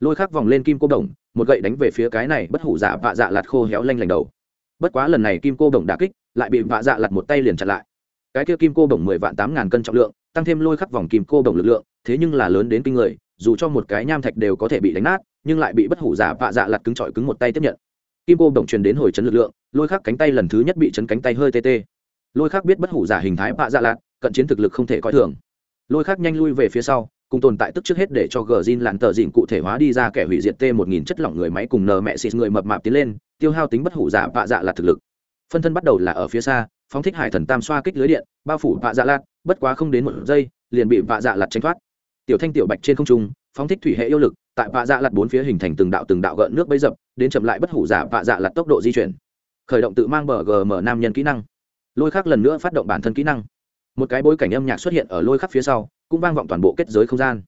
S1: Lôi khác vòng lên kim cô đồng, một gậy đánh về phía cái này bất hủ giả vạ dạ lạt khô héo lanh lành đầu. Bất quá lần này kim cô đồng đà kích, lại bị vạ dạ lặt một tay liền chặn lại. Cái kia kim cô đồng mười vạn tám ngàn cân trọng lượng, tăng thêm lôi khắc vòng kim cô đồng lực lượng, thế nhưng là lớn đến kinh người, dù cho một cái nham thạch đều có thể bị đánh nát, nhưng lại bị bất hủ giả vạ dạ lặt cứng trọi cứng một tay tiếp nhận kim cô động truyền đến hồi chấn lực lượng lôi khắc cánh tay lần thứ nhất bị chấn cánh tay hơi tê tê. Lôi khắc biết bất hủ giả hình thái vạ dạ lạt, cận chiến thực lực không thể coi thường. Lôi khắc nhanh lui về phía sau cùng tồn tại tức trước hết để cho gờ zin lặn tờ dịn cụ thể hóa đi ra kẻ hủy diệt t một nghìn chất lỏng người máy cùng nờ mẹ xịt người mập mạp tiến lên tiêu hao tính bất hủ giả vạ dạ là thực lực. Phân thân bắt đầu là ở phía xa phóng thích hải thần tam xoa kích lưới điện bao phủ vạ dạ lạt bất quá không đến một giây liền bị vạ dạ lạt tránh thoát. Tiểu thanh tiểu bạch trên không trung phóng thích thủy hệ yêu lực tại vạ dạ lặt bốn phía hình thành từng đạo từng đạo gợn nước bấy dập đến chậm lại bất hủ giả vạ dạ lặt tốc độ di chuyển. Khởi động tự mang bờ gm nam nhân kỹ năng. Lôi khắc lần nữa phát động bản thân kỹ năng. Một cái bối cảnh âm nhạc xuất hiện ở lôi khắc phía sau cũng vang vọng toàn bộ kết giới không gian.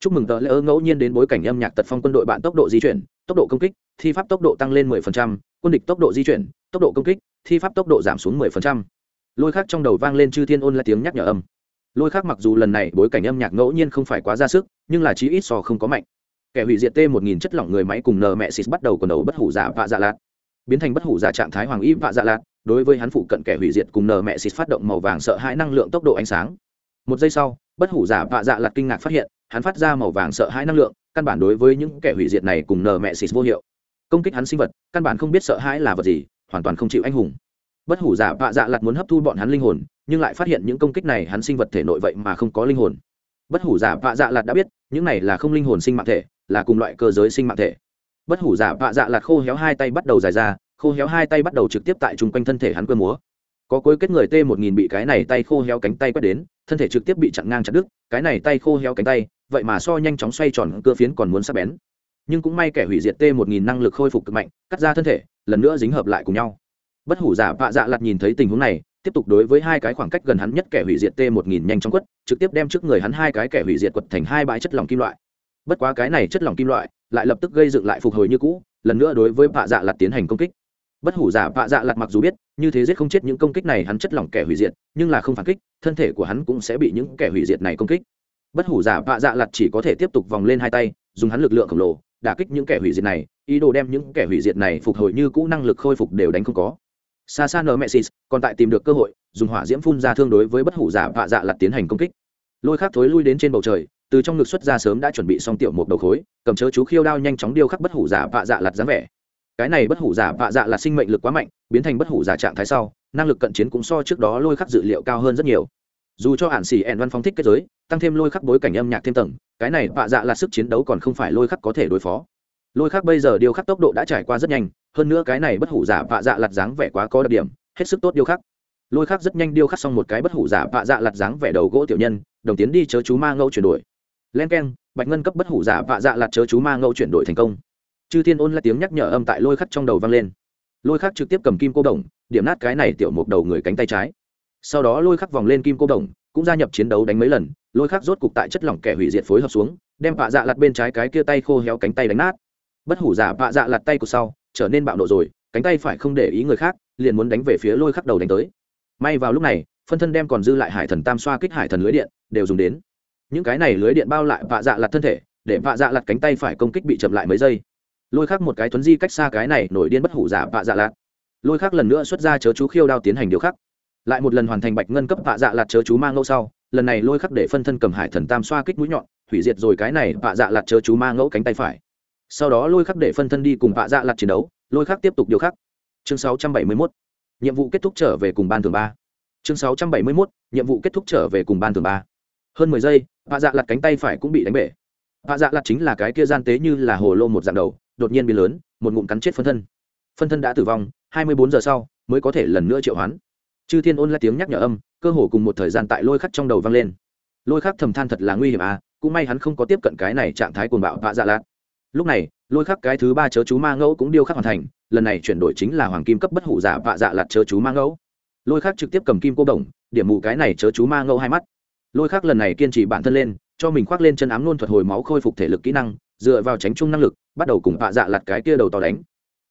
S1: Chúc mừng tờ lễ ơ ngẫu nhiên đến bối cảnh âm nhạc tật phong quân đội bạn tốc độ di chuyển tốc độ công kích thi pháp tốc độ tăng lên 10%, quân địch tốc độ di chuyển tốc độ công kích thi pháp tốc độ giảm xuống 10%. lôi khắc trong đầu vang lên chư thiên ôn là tiếng nhắc nhở âm. Lôi khắc mặc dù lần này bối cảnh âm nhạc ngẫu nhiên không phải quá ra sức nhưng là chí ít so không có mạnh kẻ hủy diệt t một nghìn chất lỏng người máy cùng nờ mẹ xịt bắt đầu còn đầu bất hủ giả vạ dạ lạt. Biến thành bất hủ giả trạng thái hoàng y vạ dạ lạt, đối với hắn phụ cận kẻ hủy diệt cùng nờ mẹ xịt phát động màu vàng sợ hãi năng lượng tốc độ ánh sáng. Một giây sau, bất hủ giả vạ dạ lạt kinh ngạc phát hiện, hắn phát ra màu vàng sợ hãi năng lượng, căn bản đối với những kẻ hủy diệt này cùng nờ mẹ xịt vô hiệu. Công kích hắn sinh vật, căn bản không biết sợ hãi là vật gì, hoàn toàn không chịu anh hùng. Bất hủ giả vạ dạ lặt muốn hấp thu bọn hắn linh hồn, nhưng lại phát hiện những công kích này hắn sinh vật thể nội vậy mà không có linh hồn. Bất hủ giả vạ dạ lặt đã biết, những này là không linh hồn sinh mạng thể là cùng loại cơ giới sinh mạng thể. Bất hủ giả vạ dạ lạt khô héo hai tay bắt đầu dài ra, khô héo hai tay bắt đầu trực tiếp tại chung quanh thân thể hắn cơ múa. Có cuối kết người t một nghìn bị cái này tay khô héo cánh tay quét đến, thân thể trực tiếp bị chặn ngang chặt đứt, cái này tay khô héo cánh tay, vậy mà so nhanh chóng xoay tròn, cơ phiến còn muốn sắp bén. Nhưng cũng may kẻ hủy diệt t một nghìn năng lực khôi phục cực mạnh, cắt ra thân thể, lần nữa dính hợp lại cùng nhau. Bất hủ giả vạ dạ lặt nhìn thấy tình huống này, tiếp tục đối với hai cái khoảng cách gần hắn nhất kẻ hủy diệt t một nghìn nhanh chóng quất, trực tiếp đem trước người hắn hai cái kẻ hủy diệt quật thành hai bãi chất lỏng kim loại bất quá cái này chất lỏng kim loại lại lập tức gây dựng lại phục hồi như cũ, lần nữa đối với vạ dạ lặt tiến hành công kích. Bất hủ giả vạ dạ lặt mặc dù biết, như thế giết không chết những công kích này hắn chất lỏng kẻ hủy diệt, nhưng là không phản kích, thân thể của hắn cũng sẽ bị những kẻ hủy diệt này công kích. Bất hủ giả vạ dạ lặt chỉ có thể tiếp tục vòng lên hai tay, dùng hắn lực lượng khổng lồ, đả kích những kẻ hủy diệt này, ý đồ đem những kẻ hủy diệt này phục hồi như cũ năng lực khôi phục đều đánh không có. Xa xa nở mẹ xịt còn tại tìm được cơ hội, dùng hỏa diễm phun ra thương đối với bất hủ giả vạ dạ lặt tiến hành công kích lôi khác thối lui đến trên bầu trời, từ trong ngực xuất ra sớm đã chuẩn bị xong tiểu một đầu khối, cầm chớ chú khiêu đao nhanh chóng điêu khắc bất hủ giả vạ dạ lặt dáng vẻ. Cái này bất hủ giả vạ dạ là sinh mệnh lực quá mạnh, biến thành bất hủ giả trạng thái sau, năng lực cận chiến cũng so trước đó lôi khắc dự liệu cao hơn rất nhiều. Dù cho hạn xỉ ẹn văn phong thích kết giới, tăng thêm lôi khắc bối cảnh âm nhạc thêm tầng, cái này vạ dạ là sức chiến đấu còn không phải lôi khắc có thể đối phó. Lôi khắc bây giờ điêu khắc tốc độ đã trải qua rất nhanh, hơn nữa cái này bất hủ giả vạ dạ lặt dáng vẻ quá có đặc điểm, hết sức tốt điêu khắc. Lôi khắc rất nhanh điêu khắc xong một cái bất hủ giả vạ dạ lặt dáng vẻ đầu gỗ tiểu nhân đồng tiến đi chớ chú ma ngẫu chuyển đổi. Len k e n bạch ngân cấp bất hủ giả vạ dạ lạt chớ chú ma ngẫu chuyển đổi thành công. Chư thiên ôn là tiếng nhắc nhở âm tại lôi khắc trong đầu vang lên. Lôi khắc trực tiếp cầm kim cô đồng, điểm nát cái này tiểu mục đầu người cánh tay trái. Sau đó lôi khắc vòng lên kim cô đồng, cũng gia nhập chiến đấu đánh mấy lần, lôi khắc rốt cục tại chất lỏng kẻ hủy diệt phối hợp xuống, đem vạ dạ lặt bên trái cái kia tay khô héo cánh tay đánh nát. Bất hủ giả vạ dạ lặt tay của sau, trở nên bạo nộ rồi, cánh tay phải không để ý người khác, liền muốn đánh về phía lôi khắc đầu đánh tới. May vào lúc này phân thân đem còn dư lại hải thần tam xoa kích hải thần lưới điện, đều dùng đến. Những cái này lưới điện bao lại vạ dạ lặt thân thể, để vạ dạ lặt cánh tay phải công kích bị chậm lại mấy giây. Lôi khắc một cái tuấn di cách xa cái này nổi điên bất hủ giả vạ dạ lặt lôi khắc lần nữa xuất ra chớ chú khiêu đao tiến hành điều khắc. Lại một lần hoàn thành bạch ngân cấp vạ dạ lặt chớ chú mang ngẫu sau, lần này lôi khắc để phân thân cầm hải thần tam xoa kích mũi nhọn, hủy diệt rồi cái này vạ dạ lặt chớ chú mang ngẫu cánh tay phải. Sau đó lôi khắc để phân thân đi cùng vạ dạ lặt chiến đấu, lôi khắc tiếp tục điều khắc. Chương 671. nhiệm vụ kết thúc trở về cùng ban thường ba chương 671. nhiệm vụ kết thúc trở về cùng ban thường ba. Hơn mười giây, vạ dạ lặt cánh tay phải cũng bị đánh bể. Vạ dạ lặt chính là cái kia gian tế như là hồ lô một dạng đầu, đột nhiên biến lớn, một ngụm cắn chết phân thân. Phân thân đã tử vong, hai mươi bốn giờ sau mới có thể lần nữa triệu hoán. Chư thiên ôn lại tiếng nhắc nhở âm, cơ hồ cùng một thời gian tại lôi khắc trong đầu vang lên. Lôi khắc thầm than thật là nguy hiểm à cũng may hắn không có tiếp cận cái này trạng thái cuồng bạo vạ dạ lạt. Lúc này, lôi khắc cái thứ ba chớ chú ma ngẫu cũng điêu khắc hoàn thành, lần này chuyển đổi chính là hoàng kim cấp bất hủ giả vạ dạ lạt chớ chú ma ngẫu lôi khắc trực tiếp cầm kim cô đồng, điểm mù cái này chớ chú ma ngâu hai mắt. Lôi khắc lần này kiên trì bản thân lên, cho mình khoác lên chân ám nôn thuật hồi máu khôi phục thể lực kỹ năng, dựa vào tránh chung năng lực, bắt đầu cùng vạ dạ lạt cái kia đầu tò đánh.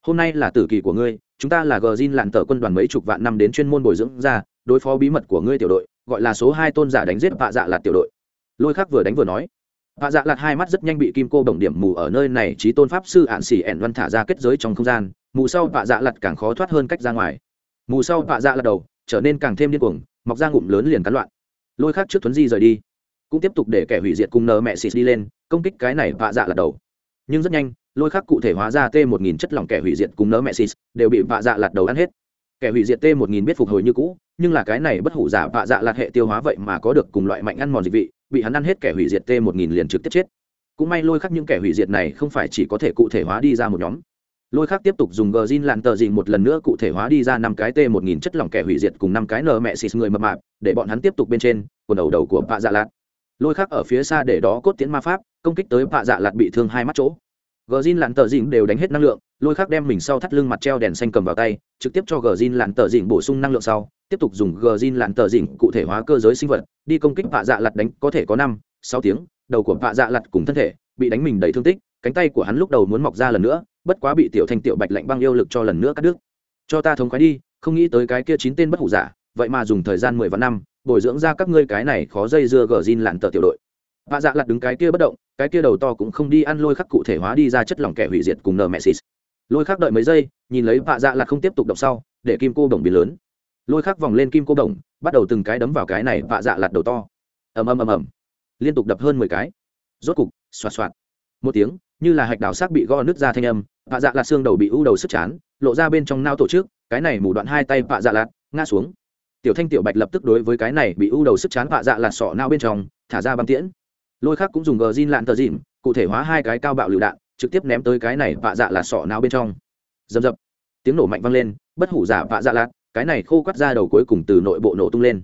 S1: Hôm nay là tử kỳ của ngươi, chúng ta là gờ zin lạn tờ quân đoàn mấy chục vạn năm đến chuyên môn bồi dưỡng ra, đối phó bí mật của ngươi tiểu đội, gọi là số hai tôn giả đánh giết vạ dạ lạt tiểu đội. Lôi khắc vừa đánh vừa nói. Vạ dạ lạt hai mắt rất nhanh bị kim cô đồng điểm mù ở nơi này trí tôn pháp sư ạn xỉ ẻn văn thả ra kết giới trong không gian, mù sau vạ dạ lạt càng khó thoát hơn cách ra ngoài mù sau vạ dạ lật đầu, trở nên càng thêm điên cuồng, mọc ra ngụm lớn liền cắn loạn. Lôi khắc trước thuấn di rời đi, cũng tiếp tục để kẻ hủy diệt cùng nờ mẹ xịt đi lên, công kích cái này vạ dạ lật đầu. Nhưng rất nhanh, lôi khắc cụ thể hóa ra t một nghìn chất lỏng kẻ hủy diệt cùng nỡ mẹ xịt đều bị vạ dạ lạt đầu ăn hết. Kẻ hủy diệt t một nghìn biết phục hồi như cũ, nhưng là cái này bất hủ giả vạ dạ lạt hệ tiêu hóa vậy mà có được cùng loại mạnh ăn mòn dịch vị, bị hắn ăn hết kẻ hủy diệt t một nghìn liền trực tiếp chết. Cũng may lôi khắc những kẻ hủy diệt này không phải chỉ có thể cụ thể hóa đi ra một nhóm lôi khác tiếp tục dùng gờ zin làn tờ dịnh một lần nữa cụ thể hóa đi ra năm cái t một nghìn chất lỏng kẻ hủy diệt cùng năm cái nờ mẹ xịt người mập mạp, để bọn hắn tiếp tục bên trên, quần đầu đầu của vạ dạ lạt. Lôi khác ở phía xa để đó cốt tiến ma pháp, công kích tới vạ dạ lạt bị thương hai mắt chỗ. Gờ zin lặn tờ dịnh đều đánh hết năng lượng, lôi khác đem mình sau thắt lưng mặt treo đèn xanh cầm vào tay, trực tiếp cho gờ zin lặn tờ dịnh bổ sung năng lượng sau, tiếp tục dùng gờ zin lặn tờ dịnh cụ thể hóa cơ giới sinh vật, đi công kích vạ dạ lạt đánh có thể có năm, sáu tiếng, đầu của vạ dạ lặt cùng thân thể bị đánh mình đầy thương tích, cánh tay của hắn lúc đầu muốn mọc ra lần nữa, bất quá bị tiểu thanh tiểu bạch lạnh băng yêu lực cho lần nữa cắt đứt. Cho ta thống khoái đi, không nghĩ tới cái kia chín tên bất hủ giả, vậy mà dùng thời gian mười vạn năm, bồi dưỡng ra các ngươi cái này khó dây dưa gờ zin lặn tờ tiểu đội. Vạ dạ lặt đứng cái kia bất động, cái kia đầu to cũng không đi ăn lôi khắc cụ thể hóa đi ra chất lỏng kẻ hủy diệt cùng nờ mẹ xịt. Lôi khắc đợi mấy giây, nhìn lấy vạ dạ lặt không tiếp tục động sau, để kim cô đồng biến lớn. Lôi khắc vòng lên kim cô đồng, bắt đầu từng cái đấm vào cái này vạ dạ lặt đầu to. Ầm ầm ầm ầm. Liên tục đập hơn mười cái rốt cục, xoạt xoạt. Một tiếng, như là hạch đào xác bị gõ nứt ra thanh âm, vạ dạ lạt xương đầu bị u đầu sức chán, lộ ra bên trong nao tổ chức, cái này mù đoạn hai tay vạ dạ lạt, ngã xuống. Tiểu thanh tiểu bạch lập tức đối với cái này bị u đầu sức chán vạ dạ lạt sọ nao bên trong, thả ra băng tiễn. Lôi khác cũng dùng gờ zin lạn tờ dìm cụ thể hóa hai cái cao bạo lựu đạn, trực tiếp ném tới cái này vạ dạ là sọ não bên trong. Dầm dập tiếng nổ mạnh vang lên, bất hủ giả vạ dạ lạt, cái này khô quắt ra đầu cuối cùng từ nội bộ nổ tung lên.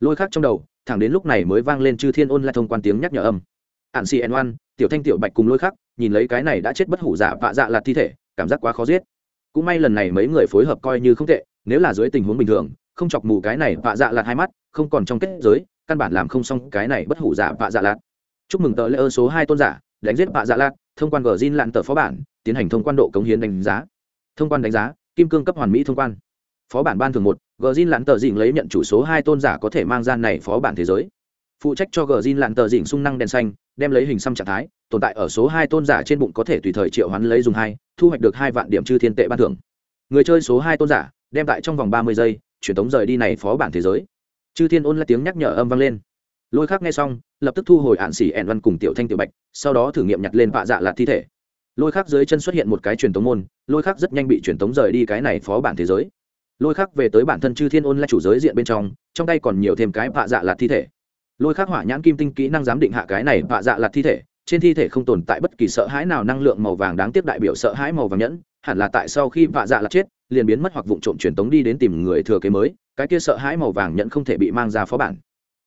S1: Lôi khác trong đầu, thẳng đến lúc này mới vang lên chư thiên ôn lại thông quan tiếng nhắc nhở âm ạn xì n oan, tiểu thanh tiểu bạch cùng lôi khắc, nhìn lấy cái này đã chết bất hủ giả vạ dạ lạt thi thể, cảm giác quá khó giết. Cũng may lần này mấy người phối hợp coi như không tệ, nếu là dưới tình huống bình thường, không chọc mù cái này vạ dạ lạt hai mắt, không còn trong kết giới, căn bản làm không xong cái này bất hủ giả vạ dạ lạt. Chúc mừng tờ lễ ơn số hai tôn giả, đánh giết vạ dạ lạt, thông quan gờ zin lặn tờ phó bản, tiến hành thông quan độ cống hiến đánh giá. Thông quan đánh giá, kim cương cấp hoàn mỹ thông quan. Phó bản ban thường một gờ zin lặn tờ dịnh lấy nhận chủ số hai tôn giả có thể mang gian này phó bản thế giới phụ trách cho gờ zin lặn tờ dỉnh sung năng đèn xanh, đem lấy hình xăm trạng thái, tồn tại ở số hai tôn giả trên bụng có thể tùy thời triệu hoán lấy dùng hai, thu hoạch được hai vạn điểm chư thiên tệ ban thưởng. Người chơi số hai tôn giả, đem tại trong vòng ba mươi giây, truyền tống rời đi này phó bản thế giới. Chư thiên ôn là tiếng nhắc nhở âm vang lên. Lôi khắc nghe xong, lập tức thu hồi ạn xỉ ẹn văn cùng tiểu thanh tiểu bạch, sau đó thử nghiệm nhặt lên vạ dạ lạt thi thể. Lôi khắc dưới chân xuất hiện một cái truyền tống môn, lôi khắc rất nhanh bị truyền tống rời đi cái này phó bản thế giới. Lôi khắc về tới bản thân chư thiên ôn là chủ giới diện bên trong trong tay còn nhiều thêm cái vạ dạ lạt thi thể lôi khắc hỏa nhãn kim tinh kỹ năng giám định hạ cái này vạ dạ lạt thi thể, trên thi thể không tồn tại bất kỳ sợ hãi nào năng lượng màu vàng đáng tiếc đại biểu sợ hãi màu vàng nhẫn, hẳn là tại sau khi vạ dạ lạt chết, liền biến mất hoặc vụ trộm truyền tống đi đến tìm người thừa kế mới, cái kia sợ hãi màu vàng nhẫn không thể bị mang ra phó bản.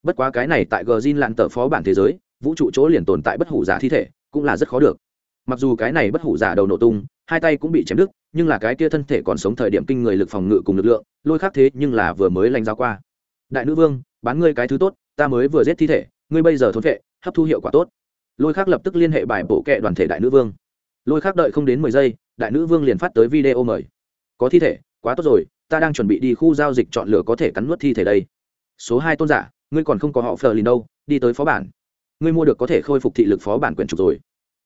S1: Bất quá cái này tại gờ zin lặn tờ phó bản thế giới, vũ trụ chỗ liền tồn tại bất hủ giả thi thể, cũng là rất khó được. Mặc dù cái này bất hủ giả đầu nổ tung, hai tay cũng bị chém đứt, nhưng là cái kia thân thể còn sống thời điểm kinh người lực phòng ngự cùng lực lượng, lôi khác thế nhưng là vừa mới lanh giao qua. Đại nữ vương, bán ngươi cái thứ tốt ta mới vừa giết thi thể, ngươi bây giờ thốn vệ, hấp thu hiệu quả tốt. Lôi khác lập tức liên hệ bài bổ kệ đoàn thể đại nữ vương. Lôi khác đợi không đến mười giây, đại nữ vương liền phát tới video mời. Có thi thể, quá tốt rồi, ta đang chuẩn bị đi khu giao dịch chọn lựa có thể cắn nuốt thi thể đây. Số hai tôn giả, ngươi còn không có họ phờ lìn đâu, đi tới phó bản. Ngươi mua được có thể khôi phục thị lực phó bản quyền trục rồi.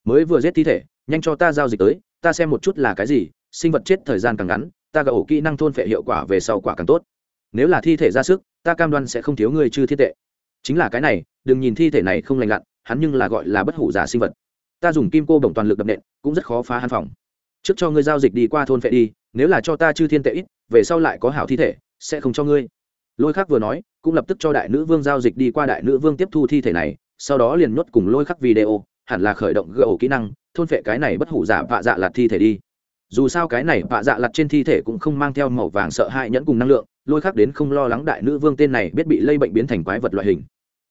S1: Mới vừa giết thi thể, nhanh cho ta giao dịch tới, ta xem một chút là cái gì, sinh vật chết thời gian càng ngắn, ta gỡ ổ kỹ năng thôn phệ hiệu quả về sau quả càng tốt. Nếu là thi thể ra sức, ta cam đoan sẽ không thiếu ngươi chư thiết tệ chính là cái này, đừng nhìn thi thể này không lành lặn, hắn nhưng là gọi là bất hủ giả sinh vật. Ta dùng kim cô bổng toàn lực đập nện, cũng rất khó phá hắn phòng. Trước cho ngươi giao dịch đi qua thôn phệ đi, nếu là cho ta chư thiên tệ ít, về sau lại có hảo thi thể, sẽ không cho ngươi. Lôi khắc vừa nói, cũng lập tức cho đại nữ vương giao dịch đi qua đại nữ vương tiếp thu thi thể này, sau đó liền nhốt cùng lôi khắc video, hẳn là khởi động gỡ kỹ năng, thôn phệ cái này bất hủ giả vạ dạ lạt thi thể đi. Dù sao cái này vạ dạ lặt trên thi thể cũng không mang theo màu vàng sợ hãi nhẫn cùng năng lượng lôi khắc đến không lo lắng đại nữ vương tên này biết bị lây bệnh biến thành quái vật loại hình.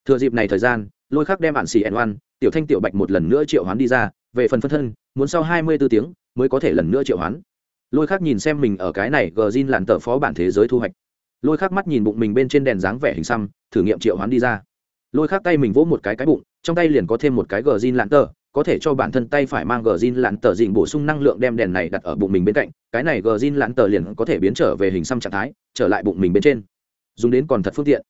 S1: Thừa dịp này thời gian, lôi khắc đem bạn xì ẩn oan, tiểu thanh tiểu bạch một lần nữa triệu hoán đi ra, về phần phân thân, muốn sau hai mươi b ố tiếng mới có thể lần nữa triệu hoán. Lôi khắc nhìn xem mình ở cái này gờ zin làn tờ phó bản thế giới thu hoạch. Lôi khắc mắt nhìn bụng mình bên trên đèn dáng vẻ hình xăm, thử nghiệm triệu hoán đi ra. Lôi khắc tay mình vỗ một cái cái bụng, trong tay liền có thêm một cái gờ zin làn tờ có thể cho bản thân tay phải mang gờ zin lặn tờ dịnh bổ sung năng lượng đem đèn này đặt ở bụng mình bên cạnh, cái này gờ zin lặn tờ liền có thể biến trở về hình xăm trạng thái, trở lại bụng mình bên trên. Dùng đến còn thật phương tiện.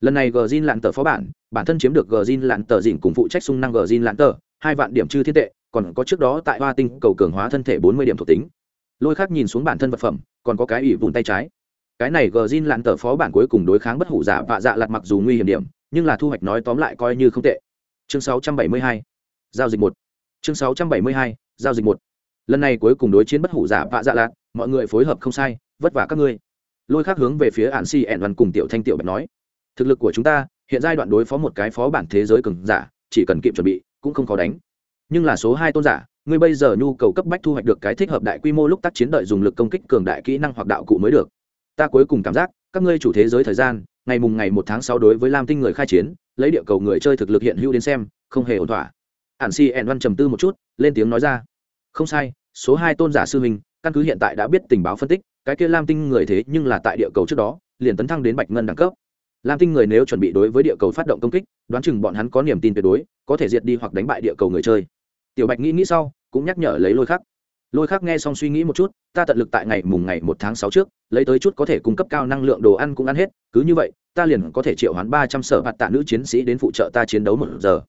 S1: Lần này gờ zin lặn tờ phó bản bản thân chiếm được gờ zin lặn tờ dịnh cùng phụ trách sung năng gờ zin lặn tờ hai vạn điểm chư thiên tệ, còn có trước đó tại hoa tinh cầu cường hóa thân thể bốn mươi điểm thuộc tính. Lôi khác nhìn xuống bản thân vật phẩm, còn có cái ủy vùng tay trái. Cái này gờ zin lặn tờ phó bản cuối cùng đối kháng bất hủ giả vạ dạ lặt mặc dù nguy hiểm điểm, nhưng là thu hoạch nói tóm lại coi như không tệ. Chương sáu trăm bảy mươi hai giao dịch một. Chương sáu trăm bảy mươi hai, giao dịch một. Lần này cuối cùng đối chiến bất hủ giả vạ dạ lạc mọi người phối hợp không sai, vất vả các ngươi. Lôi khác hướng về phía ạn si ẹn văn cùng tiểu thanh tiểu bạch nói, thực lực của chúng ta, hiện giai đoạn đối phó một cái phó bản thế giới cường giả, chỉ cần kịp chuẩn bị, cũng không khó đánh. Nhưng là số hai tôn giả, ngươi bây giờ nhu cầu cấp bách thu hoạch được cái thích hợp đại quy mô lúc tác chiến đợi dùng lực công kích cường đại kỹ năng hoặc đạo cụ mới được. Ta cuối cùng cảm giác, các ngươi chủ thế giới thời gian, ngày mùng ngày một tháng sáu đối với lam tinh người khai chiến, lấy địa cầu người chơi thực lực hiện hữu đến xem, không hề ổn thỏa ản si ẹn văn trầm tư một chút, lên tiếng nói ra. Không sai, số hai tôn giả sư huynh, căn cứ hiện tại đã biết tình báo phân tích, cái kia lam tinh người thế nhưng là tại địa cầu trước đó, liền tấn thăng đến bạch ngân đẳng cấp. Lam tinh người nếu chuẩn bị đối với địa cầu phát động công kích, đoán chừng bọn hắn có niềm tin tuyệt đối, có thể diệt đi hoặc đánh bại địa cầu người chơi. Tiểu bạch nghĩ nghĩ sau, cũng nhắc nhở lấy lôi khắc. Lôi khắc nghe xong suy nghĩ một chút, ta tận lực tại ngày mùng ngày một tháng sáu trước, lấy tới chút có thể cung cấp cao năng lượng đồ ăn cũng ăn hết, cứ như vậy, ta liền có thể triệu hoán ba trăm sở hạt tạ nữ chiến sĩ đến phụ trợ ta chiến đấu một giờ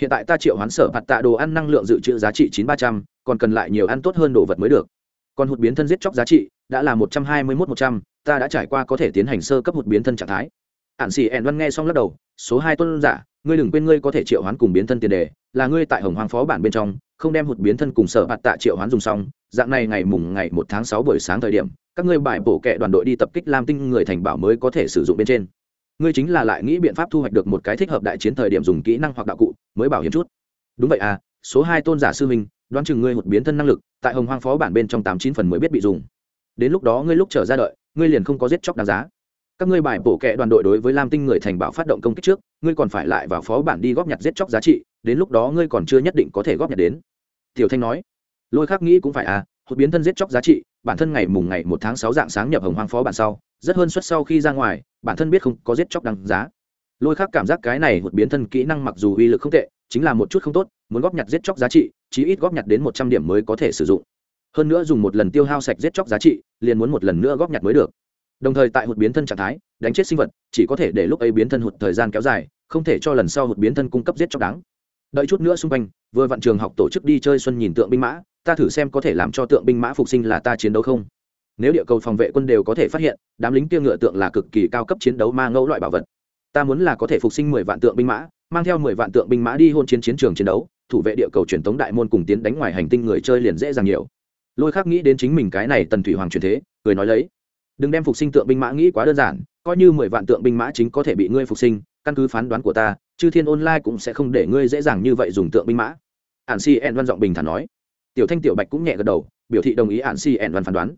S1: hiện tại ta triệu hoán sở bạt tạ đồ ăn năng lượng dự trữ giá trị chín ba trăm, còn cần lại nhiều ăn tốt hơn đồ vật mới được. Còn hụt biến thân giết chóc giá trị, đã là một trăm hai mươi mốt một trăm, ta đã trải qua có thể tiến hành sơ cấp hụt biến thân trạng thái. Ạn xì ẻn văn nghe xong lắc đầu, số hai tuân giả, ngươi đừng quên ngươi có thể triệu hoán cùng biến thân tiền đề, là ngươi tại hồng hoàng phó bản bên trong, không đem hụt biến thân cùng sở bạt tạ triệu hoán dùng xong, dạng này ngày mùng ngày một tháng sáu buổi sáng thời điểm, các ngươi bài bổ kệ đoàn đội đi tập kích lam tinh người thành bảo mới có thể sử dụng bên trên. Ngươi chính là lại nghĩ biện pháp thu hoạch được một cái thích hợp đại chiến thời điểm dùng kỹ năng hoặc đạo cụ mới bảo hiểm chút. Đúng vậy à số hai tôn giả sư minh đoán chừng ngươi một biến thân năng lực, tại hồng hoang phó bản bên trong tám chín phần mới biết bị dùng. Đến lúc đó ngươi lúc trở ra đợi, ngươi liền không có giết chóc đáng giá. Các ngươi bài bổ kệ đoàn đội đối với lam tinh người thành bảo phát động công kích trước, ngươi còn phải lại vào phó bản đi góp nhặt giết chóc giá trị, đến lúc đó ngươi còn chưa nhất định có thể góp nhặt đến. Tiểu thanh nói. Lôi khắc nghĩ cũng phải à hụt biến thân giết chóc giá trị, bản thân ngày mùng ngày một tháng sáu dạng sáng nhập hồng hoang phó bản sau, rất hơn suất sau khi ra ngoài, bản thân biết không có giết chóc đáng giá lôi khác cảm giác cái này hụt biến thân kỹ năng mặc dù uy lực không tệ, chính là một chút không tốt, muốn góp nhặt giết chóc giá trị, chí ít góp nhặt đến một trăm điểm mới có thể sử dụng. Hơn nữa dùng một lần tiêu hao sạch giết chóc giá trị, liền muốn một lần nữa góp nhặt mới được. Đồng thời tại hụt biến thân trạng thái, đánh chết sinh vật, chỉ có thể để lúc ấy biến thân hụt thời gian kéo dài, không thể cho lần sau hụt biến thân cung cấp giết chóc đáng. Đợi chút nữa xung quanh, vừa vặn trường học tổ chức đi chơi xuân nhìn tượng binh mã, ta thử xem có thể làm cho tượng binh mã phục sinh là ta chiến đấu không? Nếu địa cầu phòng vệ quân đều có thể phát hiện, đám lính tiêu ngựa tượng là cực kỳ cao cấp chiến đấu ma ngẫu loại bảo vật ta muốn là có thể phục sinh mười vạn tượng binh mã, mang theo mười vạn tượng binh mã đi hôn chiến chiến trường chiến đấu, thủ vệ địa cầu truyền tống đại môn cùng tiến đánh ngoài hành tinh người chơi liền dễ dàng nhiều. Lôi khắc nghĩ đến chính mình cái này tần thủy hoàng truyền thế, cười nói lấy, đừng đem phục sinh tượng binh mã nghĩ quá đơn giản, coi như mười vạn tượng binh mã chính có thể bị ngươi phục sinh, căn cứ phán đoán của ta, chư thiên online cũng sẽ không để ngươi dễ dàng như vậy dùng tượng binh mã. Ản si en văn giọng bình thản nói. Tiểu thanh tiểu bạch cũng nhẹ gật đầu, biểu thị đồng ý ản si en văn phán đoán.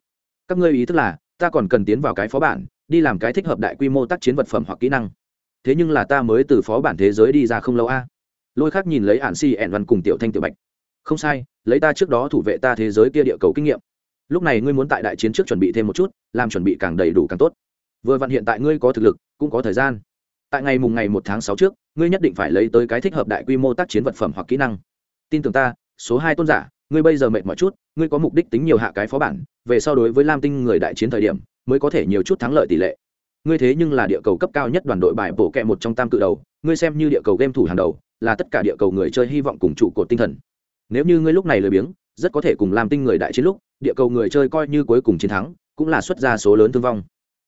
S1: Các ngươi ý thức là, ta còn cần tiến vào cái phó bản, đi làm cái thích hợp đại quy mô tác chiến vật phẩm hoặc kỹ năng thế nhưng là ta mới từ phó bản thế giới đi ra không lâu a. Lôi khác nhìn lấy ạn si ẻn văn cùng tiểu thanh tiểu bạch. Không sai, lấy ta trước đó thủ vệ ta thế giới kia địa cầu kinh nghiệm. Lúc này ngươi muốn tại đại chiến trước chuẩn bị thêm một chút, làm chuẩn bị càng đầy đủ càng tốt. Vừa vặn hiện tại ngươi có thực lực, cũng có thời gian. Tại ngày mùng ngày một tháng sáu trước, ngươi nhất định phải lấy tới cái thích hợp đại quy mô tác chiến vật phẩm hoặc kỹ năng. Tin tưởng ta, số hai tôn giả, ngươi bây giờ mệt mỏi chút, ngươi có mục đích tính nhiều hạ cái phó bản, về so đối với lam tinh người đại chiến thời điểm, mới có thể nhiều chút thắng lợi tỷ lệ ngươi thế nhưng là địa cầu cấp cao nhất đoàn đội bài bổ kẹ một trong tam cự đầu, ngươi xem như địa cầu game thủ hàng đầu, là tất cả địa cầu người chơi hy vọng cùng trụ cột tinh thần. Nếu như ngươi lúc này lười biếng, rất có thể cùng làm tinh người đại chiến lúc, địa cầu người chơi coi như cuối cùng chiến thắng, cũng là xuất ra số lớn thương vong.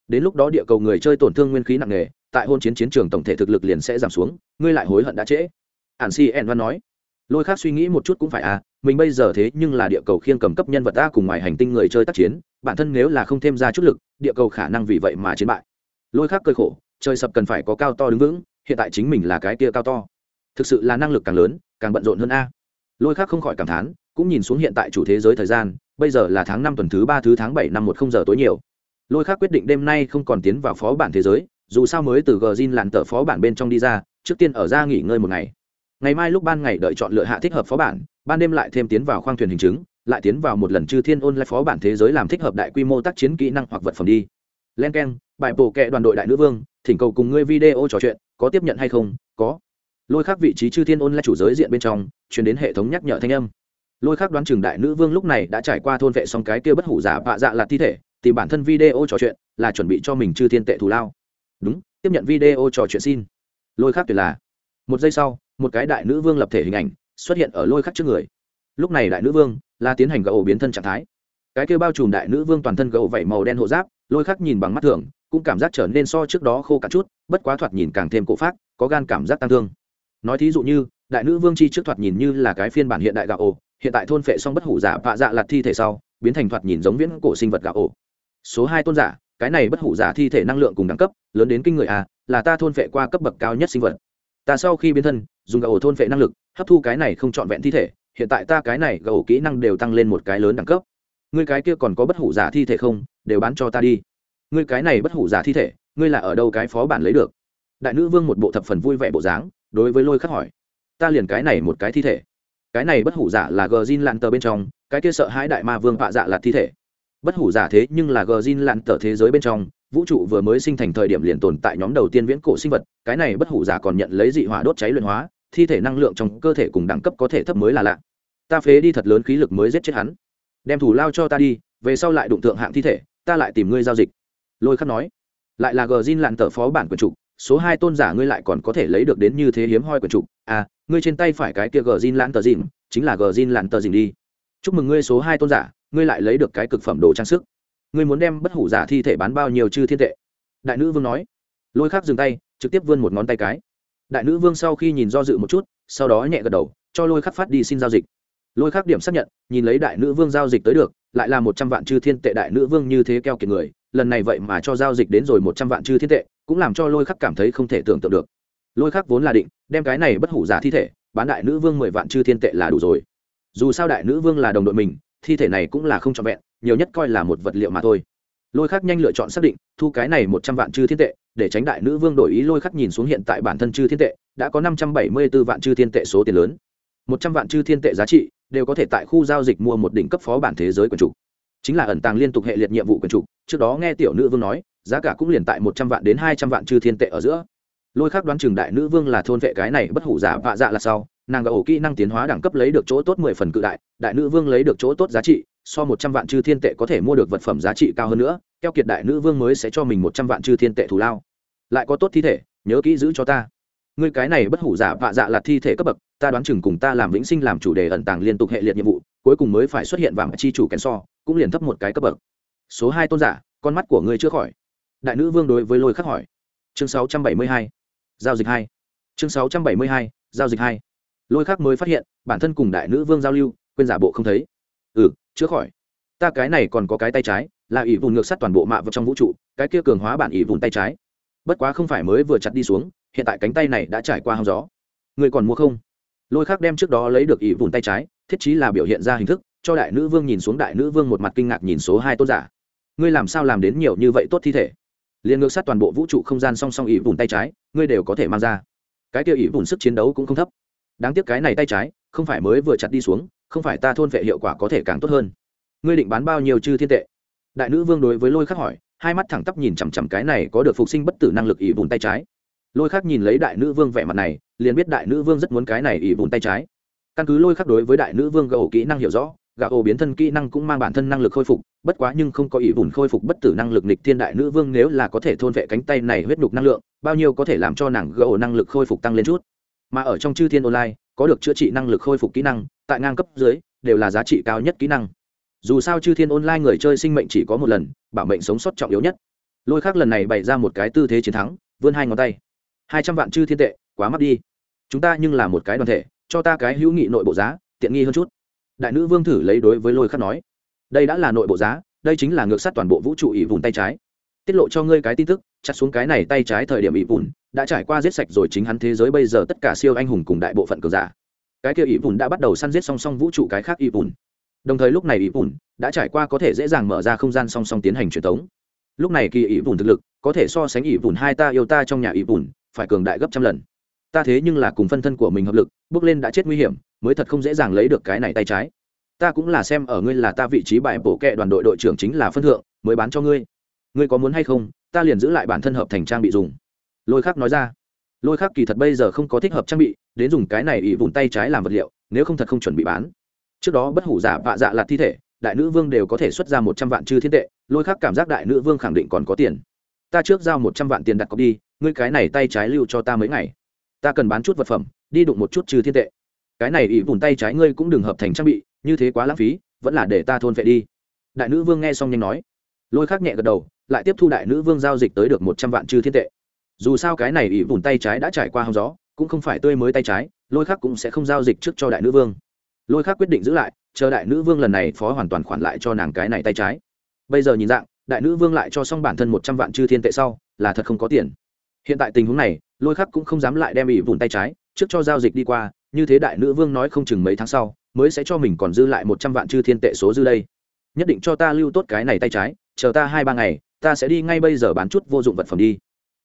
S1: Đến lúc đó địa cầu người chơi tổn thương nguyên khí nặng nề, tại hôn chiến chiến trường tổng thể thực lực liền sẽ giảm xuống, ngươi lại hối hận đã trễ. Ản si en văn nói. Lôi khác suy nghĩ một chút cũng phải à mình bây giờ thế nhưng là địa cầu khiêng cầm cấp nhân vật ta cùng ngoài hành tinh người chơi tác chiến, bản thân nếu là không thêm ra chút lực, địa cầu khả năng vì vậy mà chiến bại lôi khác cơi khổ, trời sập cần phải có cao to đứng vững, hiện tại chính mình là cái kia cao to. Thực sự là năng lực càng lớn, càng bận rộn hơn a. Lôi khác không khỏi cảm thán, cũng nhìn xuống hiện tại chủ thế giới thời gian, bây giờ là tháng năm tuần thứ ba thứ tháng bảy năm một không giờ tối nhiều. Lôi khác quyết định đêm nay không còn tiến vào phó bản thế giới, dù sao mới từ gờ zin lặn tờ phó bản bên trong đi ra, trước tiên ở ra nghỉ ngơi một ngày. Ngày mai lúc ban ngày đợi chọn lựa hạ thích hợp phó bản, ban đêm lại thêm tiến vào khoang thuyền hình chứng, lại tiến vào một lần chư thiên ôn lại phó bản thế giới làm thích hợp đại quy mô tác chiến kỹ năng hoặc vật phẩm đi. Len k e n bài bổ kệ đoàn đội đại nữ vương, thỉnh cầu cùng ngươi video trò chuyện, có tiếp nhận hay không? Có. Lôi khác vị trí chư thiên ôn là chủ giới diện bên trong chuyển đến hệ thống nhắc nhở thanh âm. Lôi khác đoán chừng đại nữ vương lúc này đã trải qua thôn vệ xong cái kia bất hủ giả vạ dạ là thi thể, tìm bản thân video trò chuyện, là chuẩn bị cho mình chư thiên tệ thù lao. Đúng, tiếp nhận video trò chuyện xin. Lôi khác tuyệt là. Một giây sau, một cái đại nữ vương lập thể hình ảnh xuất hiện ở lôi khắc trước người. Lúc này đại nữ vương là tiến hành gậu biến thân trạng thái. Cái kêu bao trùm đại nữ vương toàn thân gậu vẩy màu đen hộ giáp, lôi khắc nhìn bằng mắt thường cũng cảm giác trở nên so trước đó khô cả chút, bất quá thoạt nhìn càng thêm cổ phát có gan cảm giác tăng thương. Nói thí dụ như, đại nữ vương chi trước thoạt nhìn như là cái phiên bản hiện đại gạo ổ, hiện tại thôn phệ xong bất hủ giả vạ dạ lặt thi thể sau, biến thành thoạt nhìn giống viễn cổ sinh vật gạo ổ. Số hai tôn giả, cái này bất hủ giả thi thể năng lượng cùng đẳng cấp, lớn đến kinh người à là ta thôn phệ qua cấp bậc cao nhất sinh vật. Ta sau khi biến thân, dùng gạo ổ thôn phệ năng lực, hấp thu cái này không trọn vẹn thi thể, hiện tại ta cái này gạo ổ kỹ năng đều tăng lên một cái lớn đẳng cấp. Ngươi cái kia còn có bất hủ giả thi thể không, đều bán cho ta đi ngươi cái này bất hủ giả thi thể, ngươi là ở đâu cái phó bản lấy được? Đại nữ vương một bộ thập phần vui vẻ bộ dáng, đối với lôi khắc hỏi. Ta liền cái này một cái thi thể. Cái này bất hủ giả là gờ zin lặn tờ bên trong, cái kia sợ hãi đại ma vương vạ dạ là thi thể. Bất hủ giả thế nhưng là gờ zin lặn tờ thế giới bên trong, vũ trụ vừa mới sinh thành thời điểm liền tồn tại nhóm đầu tiên viễn cổ sinh vật, cái này bất hủ giả còn nhận lấy dị hỏa đốt cháy luyện hóa, thi thể năng lượng trong cơ thể cùng đẳng cấp có thể thấp mới là lạ. Ta phế đi thật lớn khí lực mới giết chết hắn. Đem thủ lao cho ta đi, về sau lại đụng tượng hạng thi thể, ta lại tìm ngươi giao dịch lôi khắc nói, lại là gờ zin lặn tờ phó bản quyền trục, số hai tôn giả ngươi lại còn có thể lấy được đến như thế hiếm hoi quyền trục. À ngươi trên tay phải cái kia gờ zin lặn tờ dìn chính là gờ zin lặn tờ dìn đi. Chúc mừng ngươi số hai tôn giả, ngươi lại lấy được cái cực phẩm đồ trang sức. Ngươi muốn đem bất hủ giả thi thể bán bao nhiêu chư thiên tệ? Đại nữ vương nói. Lôi khắc dừng tay, trực tiếp vươn một ngón tay cái. Đại nữ vương sau khi nhìn do dự một chút, sau đó nhẹ gật đầu, cho lôi khắc phát đi xin giao dịch. Lôi khắc điểm xác nhận, nhìn lấy đại nữ vương giao dịch tới được, lại là một trăm vạn chư thiên tệ đại nữ vương như thế keo kiệt người lần này vậy mà cho giao dịch đến rồi một trăm vạn chư thiên tệ, cũng làm cho lôi khắc cảm thấy không thể tưởng tượng được. Lôi khắc vốn là định, đem cái này bất hủ giả thi thể, bán đại nữ vương mười vạn chư thiên tệ là đủ rồi. Dù sao đại nữ vương là đồng đội mình, thi thể này cũng là không trọn vẹn, nhiều nhất coi là một vật liệu mà thôi. Lôi khắc nhanh lựa chọn xác định, thu cái này một trăm vạn chư thiên tệ, để tránh đại nữ vương đổi ý lôi khắc nhìn xuống hiện tại bản thân chư thiên tệ, đã có năm trăm bảy mươi b ố vạn chư thiên tệ số tiền lớn. Một trăm vạn chư thiên tệ giá trị, đều có thể tại khu giao dịch mua một đỉnh cấp phó bản thế giới quần chủ chính là ẩn tàng liên tục hệ liệt nhiệm vụ quyền chủ trước đó nghe tiểu nữ vương nói, giá cả cũng liền tại một trăm vạn đến hai trăm vạn chư thiên tệ ở giữa. Lôi khác đoán chừng đại nữ vương là thôn vệ cái này bất hủ giả vạ dạ là sau, nàng gà ổ kỹ năng tiến hóa đẳng cấp lấy được chỗ tốt mười phần cự đại đại nữ vương lấy được chỗ tốt giá trị, so một trăm vạn chư thiên tệ có thể mua được vật phẩm giá trị cao hơn nữa, keo kiệt đại nữ vương mới sẽ cho mình một trăm vạn chư thiên tệ thù lao. Lại có tốt thi thể, nhớ kỹ giữ cho ta. Ngươi cái này bất hủ giả vạ dạ là thi thể cấp bậc, ta đoán chừng cùng ta làm vĩnh sinh làm chủ đề ẩn tàng liên tục hệ liệt nhiệm vụ, cuối cùng mới phải xuất hiện vàng chi chủ kèn so cũng liền thấp một cái cấp bậc. Số hai tôn giả, con mắt của ngươi chưa khỏi. Đại nữ vương đối với lôi khắc hỏi. Chương sáu trăm bảy mươi hai, giao dịch hai. Chương sáu trăm bảy mươi hai, giao dịch hai. Lôi khắc mới phát hiện, bản thân cùng đại nữ vương giao lưu, quên giả bộ không thấy. Ừ chữa khỏi. Ta cái này còn có cái tay trái, là ỷ vùn ngược sắt toàn bộ mạ vào trong vũ trụ, cái kia cường hóa bản ỷ vùn tay trái. Bất quá không phải mới vừa chặt đi xuống, hiện tại cánh tay này đã trải qua hao gió. Người còn mua không? Lôi khắc đem trước đó lấy được ỷ vùn tay trái, thiết chí là biểu hiện ra hình thức cho đại nữ vương nhìn xuống đại nữ vương một mặt kinh ngạc nhìn số hai tôn giả. Ngươi làm sao làm đến nhiều như vậy tốt thi thể? Liền ngược sát toàn bộ vũ trụ không gian song song ỉ vùn tay trái, ngươi đều có thể mang ra. Cái kia ỉ vùn sức chiến đấu cũng không thấp. Đáng tiếc cái này tay trái, không phải mới vừa chặt đi xuống, không phải ta thôn vệ hiệu quả có thể càng tốt hơn. Ngươi định bán bao nhiêu chư thiên tệ? Đại nữ vương đối với lôi khắc hỏi, hai mắt thẳng tắp nhìn chằm chằm cái này có được phục sinh bất tử năng lực ỉ vùn tay trái. Lôi khắc nhìn lấy đại nữ vương vẻ mặt này, liền biết đại nữ vương rất muốn cái này ỉ vùn tay trái. Căn cứ lôi khắc đối với đại nữ vương gầu kỹ năng hiểu rõ Gà ô biến thân kỹ năng cũng mang bản thân năng lực khôi phục, bất quá nhưng không có ý bùn khôi phục bất tử năng lực nịch thiên đại nữ vương nếu là có thể thôn vệ cánh tay này huyết nhục năng lượng, bao nhiêu có thể làm cho nàng gạo năng lực khôi phục tăng lên chút. Mà ở trong chư thiên online, có được chữa trị năng lực khôi phục kỹ năng, tại ngang cấp dưới, đều là giá trị cao nhất kỹ năng. Dù sao chư thiên online người chơi sinh mệnh chỉ có một lần, bảo mệnh sống sót trọng yếu nhất. Lôi khác lần này bày ra một cái tư thế chiến thắng, vươn hai ngón tay. Hai trăm vạn chư thiên tệ, quá mắc đi. Chúng ta nhưng là một cái đoàn thể, cho ta cái hữu nghị nội bộ giá, tiện nghi hơn chút đại nữ vương thử lấy đối với lôi khắc nói, đây đã là nội bộ giá, đây chính là ngược sát toàn bộ vũ trụ ỷ vùn tay trái. Tiết lộ cho ngươi cái tin tức, chặt xuống cái này tay trái thời điểm ỷ vùn đã trải qua giết sạch rồi chính hắn thế giới bây giờ tất cả siêu anh hùng cùng đại bộ phận cường giả. Cái kia ỷ vùn đã bắt đầu săn giết song song vũ trụ cái khác ỷ vùn đồng thời lúc này ỷ vùn đã trải qua có thể dễ dàng mở ra không gian song song tiến hành truyền thống. Lúc này kỳ ỷ vùn thực lực có thể so sánh ỷ vùn hai ta yêu ta trong nhà ỷ vùn phải cường đại gấp trăm lần ta thế nhưng là cùng phân thân của mình hợp lực, bước lên đã chết nguy hiểm, mới thật không dễ dàng lấy được cái này tay trái. Ta cũng là xem ở ngươi là ta vị trí bài bổ kệ đoàn đội đội trưởng chính là phân thượng, mới bán cho ngươi. Ngươi có muốn hay không, ta liền giữ lại bản thân hợp thành trang bị dùng. Lôi khắc nói ra. Lôi khắc kỳ thật bây giờ không có thích hợp trang bị, đến dùng cái này ỉ vụn tay trái làm vật liệu, nếu không thật không chuẩn bị bán. Trước đó bất hủ giả vạ dạ là thi thể, đại nữ vương đều có thể xuất ra một trăm vạn chư thiên tệ, lôi khắc cảm giác đại nữ vương khẳng định còn có tiền. Ta trước giao một trăm vạn tiền đặt cọc đi, ngươi cái này tay trái lưu cho ta mấy ngày ta cần bán chút vật phẩm, đi đụng một chút trừ thiên tệ. Cái này ỷ vùn tay trái ngươi cũng đừng hợp thành trang bị, như thế quá lãng phí, vẫn là để ta thôn vệ đi. Đại nữ vương nghe xong nhanh nói. Lôi khắc nhẹ gật đầu, lại tiếp thu đại nữ vương giao dịch tới được một trăm vạn trừ thiên tệ. Dù sao cái này ỷ vùn tay trái đã trải qua hông gió, cũng không phải tươi mới tay trái, lôi khắc cũng sẽ không giao dịch trước cho đại nữ vương. Lôi khắc quyết định giữ lại, chờ đại nữ vương lần này phó hoàn toàn khoản lại cho nàng cái này tay trái. Bây giờ nhìn dạng, đại nữ vương lại cho xong bản thân một trăm vạn chư thiên tệ sau, là thật không có tiền hiện tại tình huống này, lôi khắc cũng không dám lại đem ỷ vùn tay trái, trước cho giao dịch đi qua, như thế đại nữ vương nói không chừng mấy tháng sau, mới sẽ cho mình còn dư lại một trăm vạn chư thiên tệ số dư đây. Nhất định cho ta lưu tốt cái này tay trái, chờ ta hai ba ngày, ta sẽ đi ngay bây giờ bán chút vô dụng vật phẩm đi.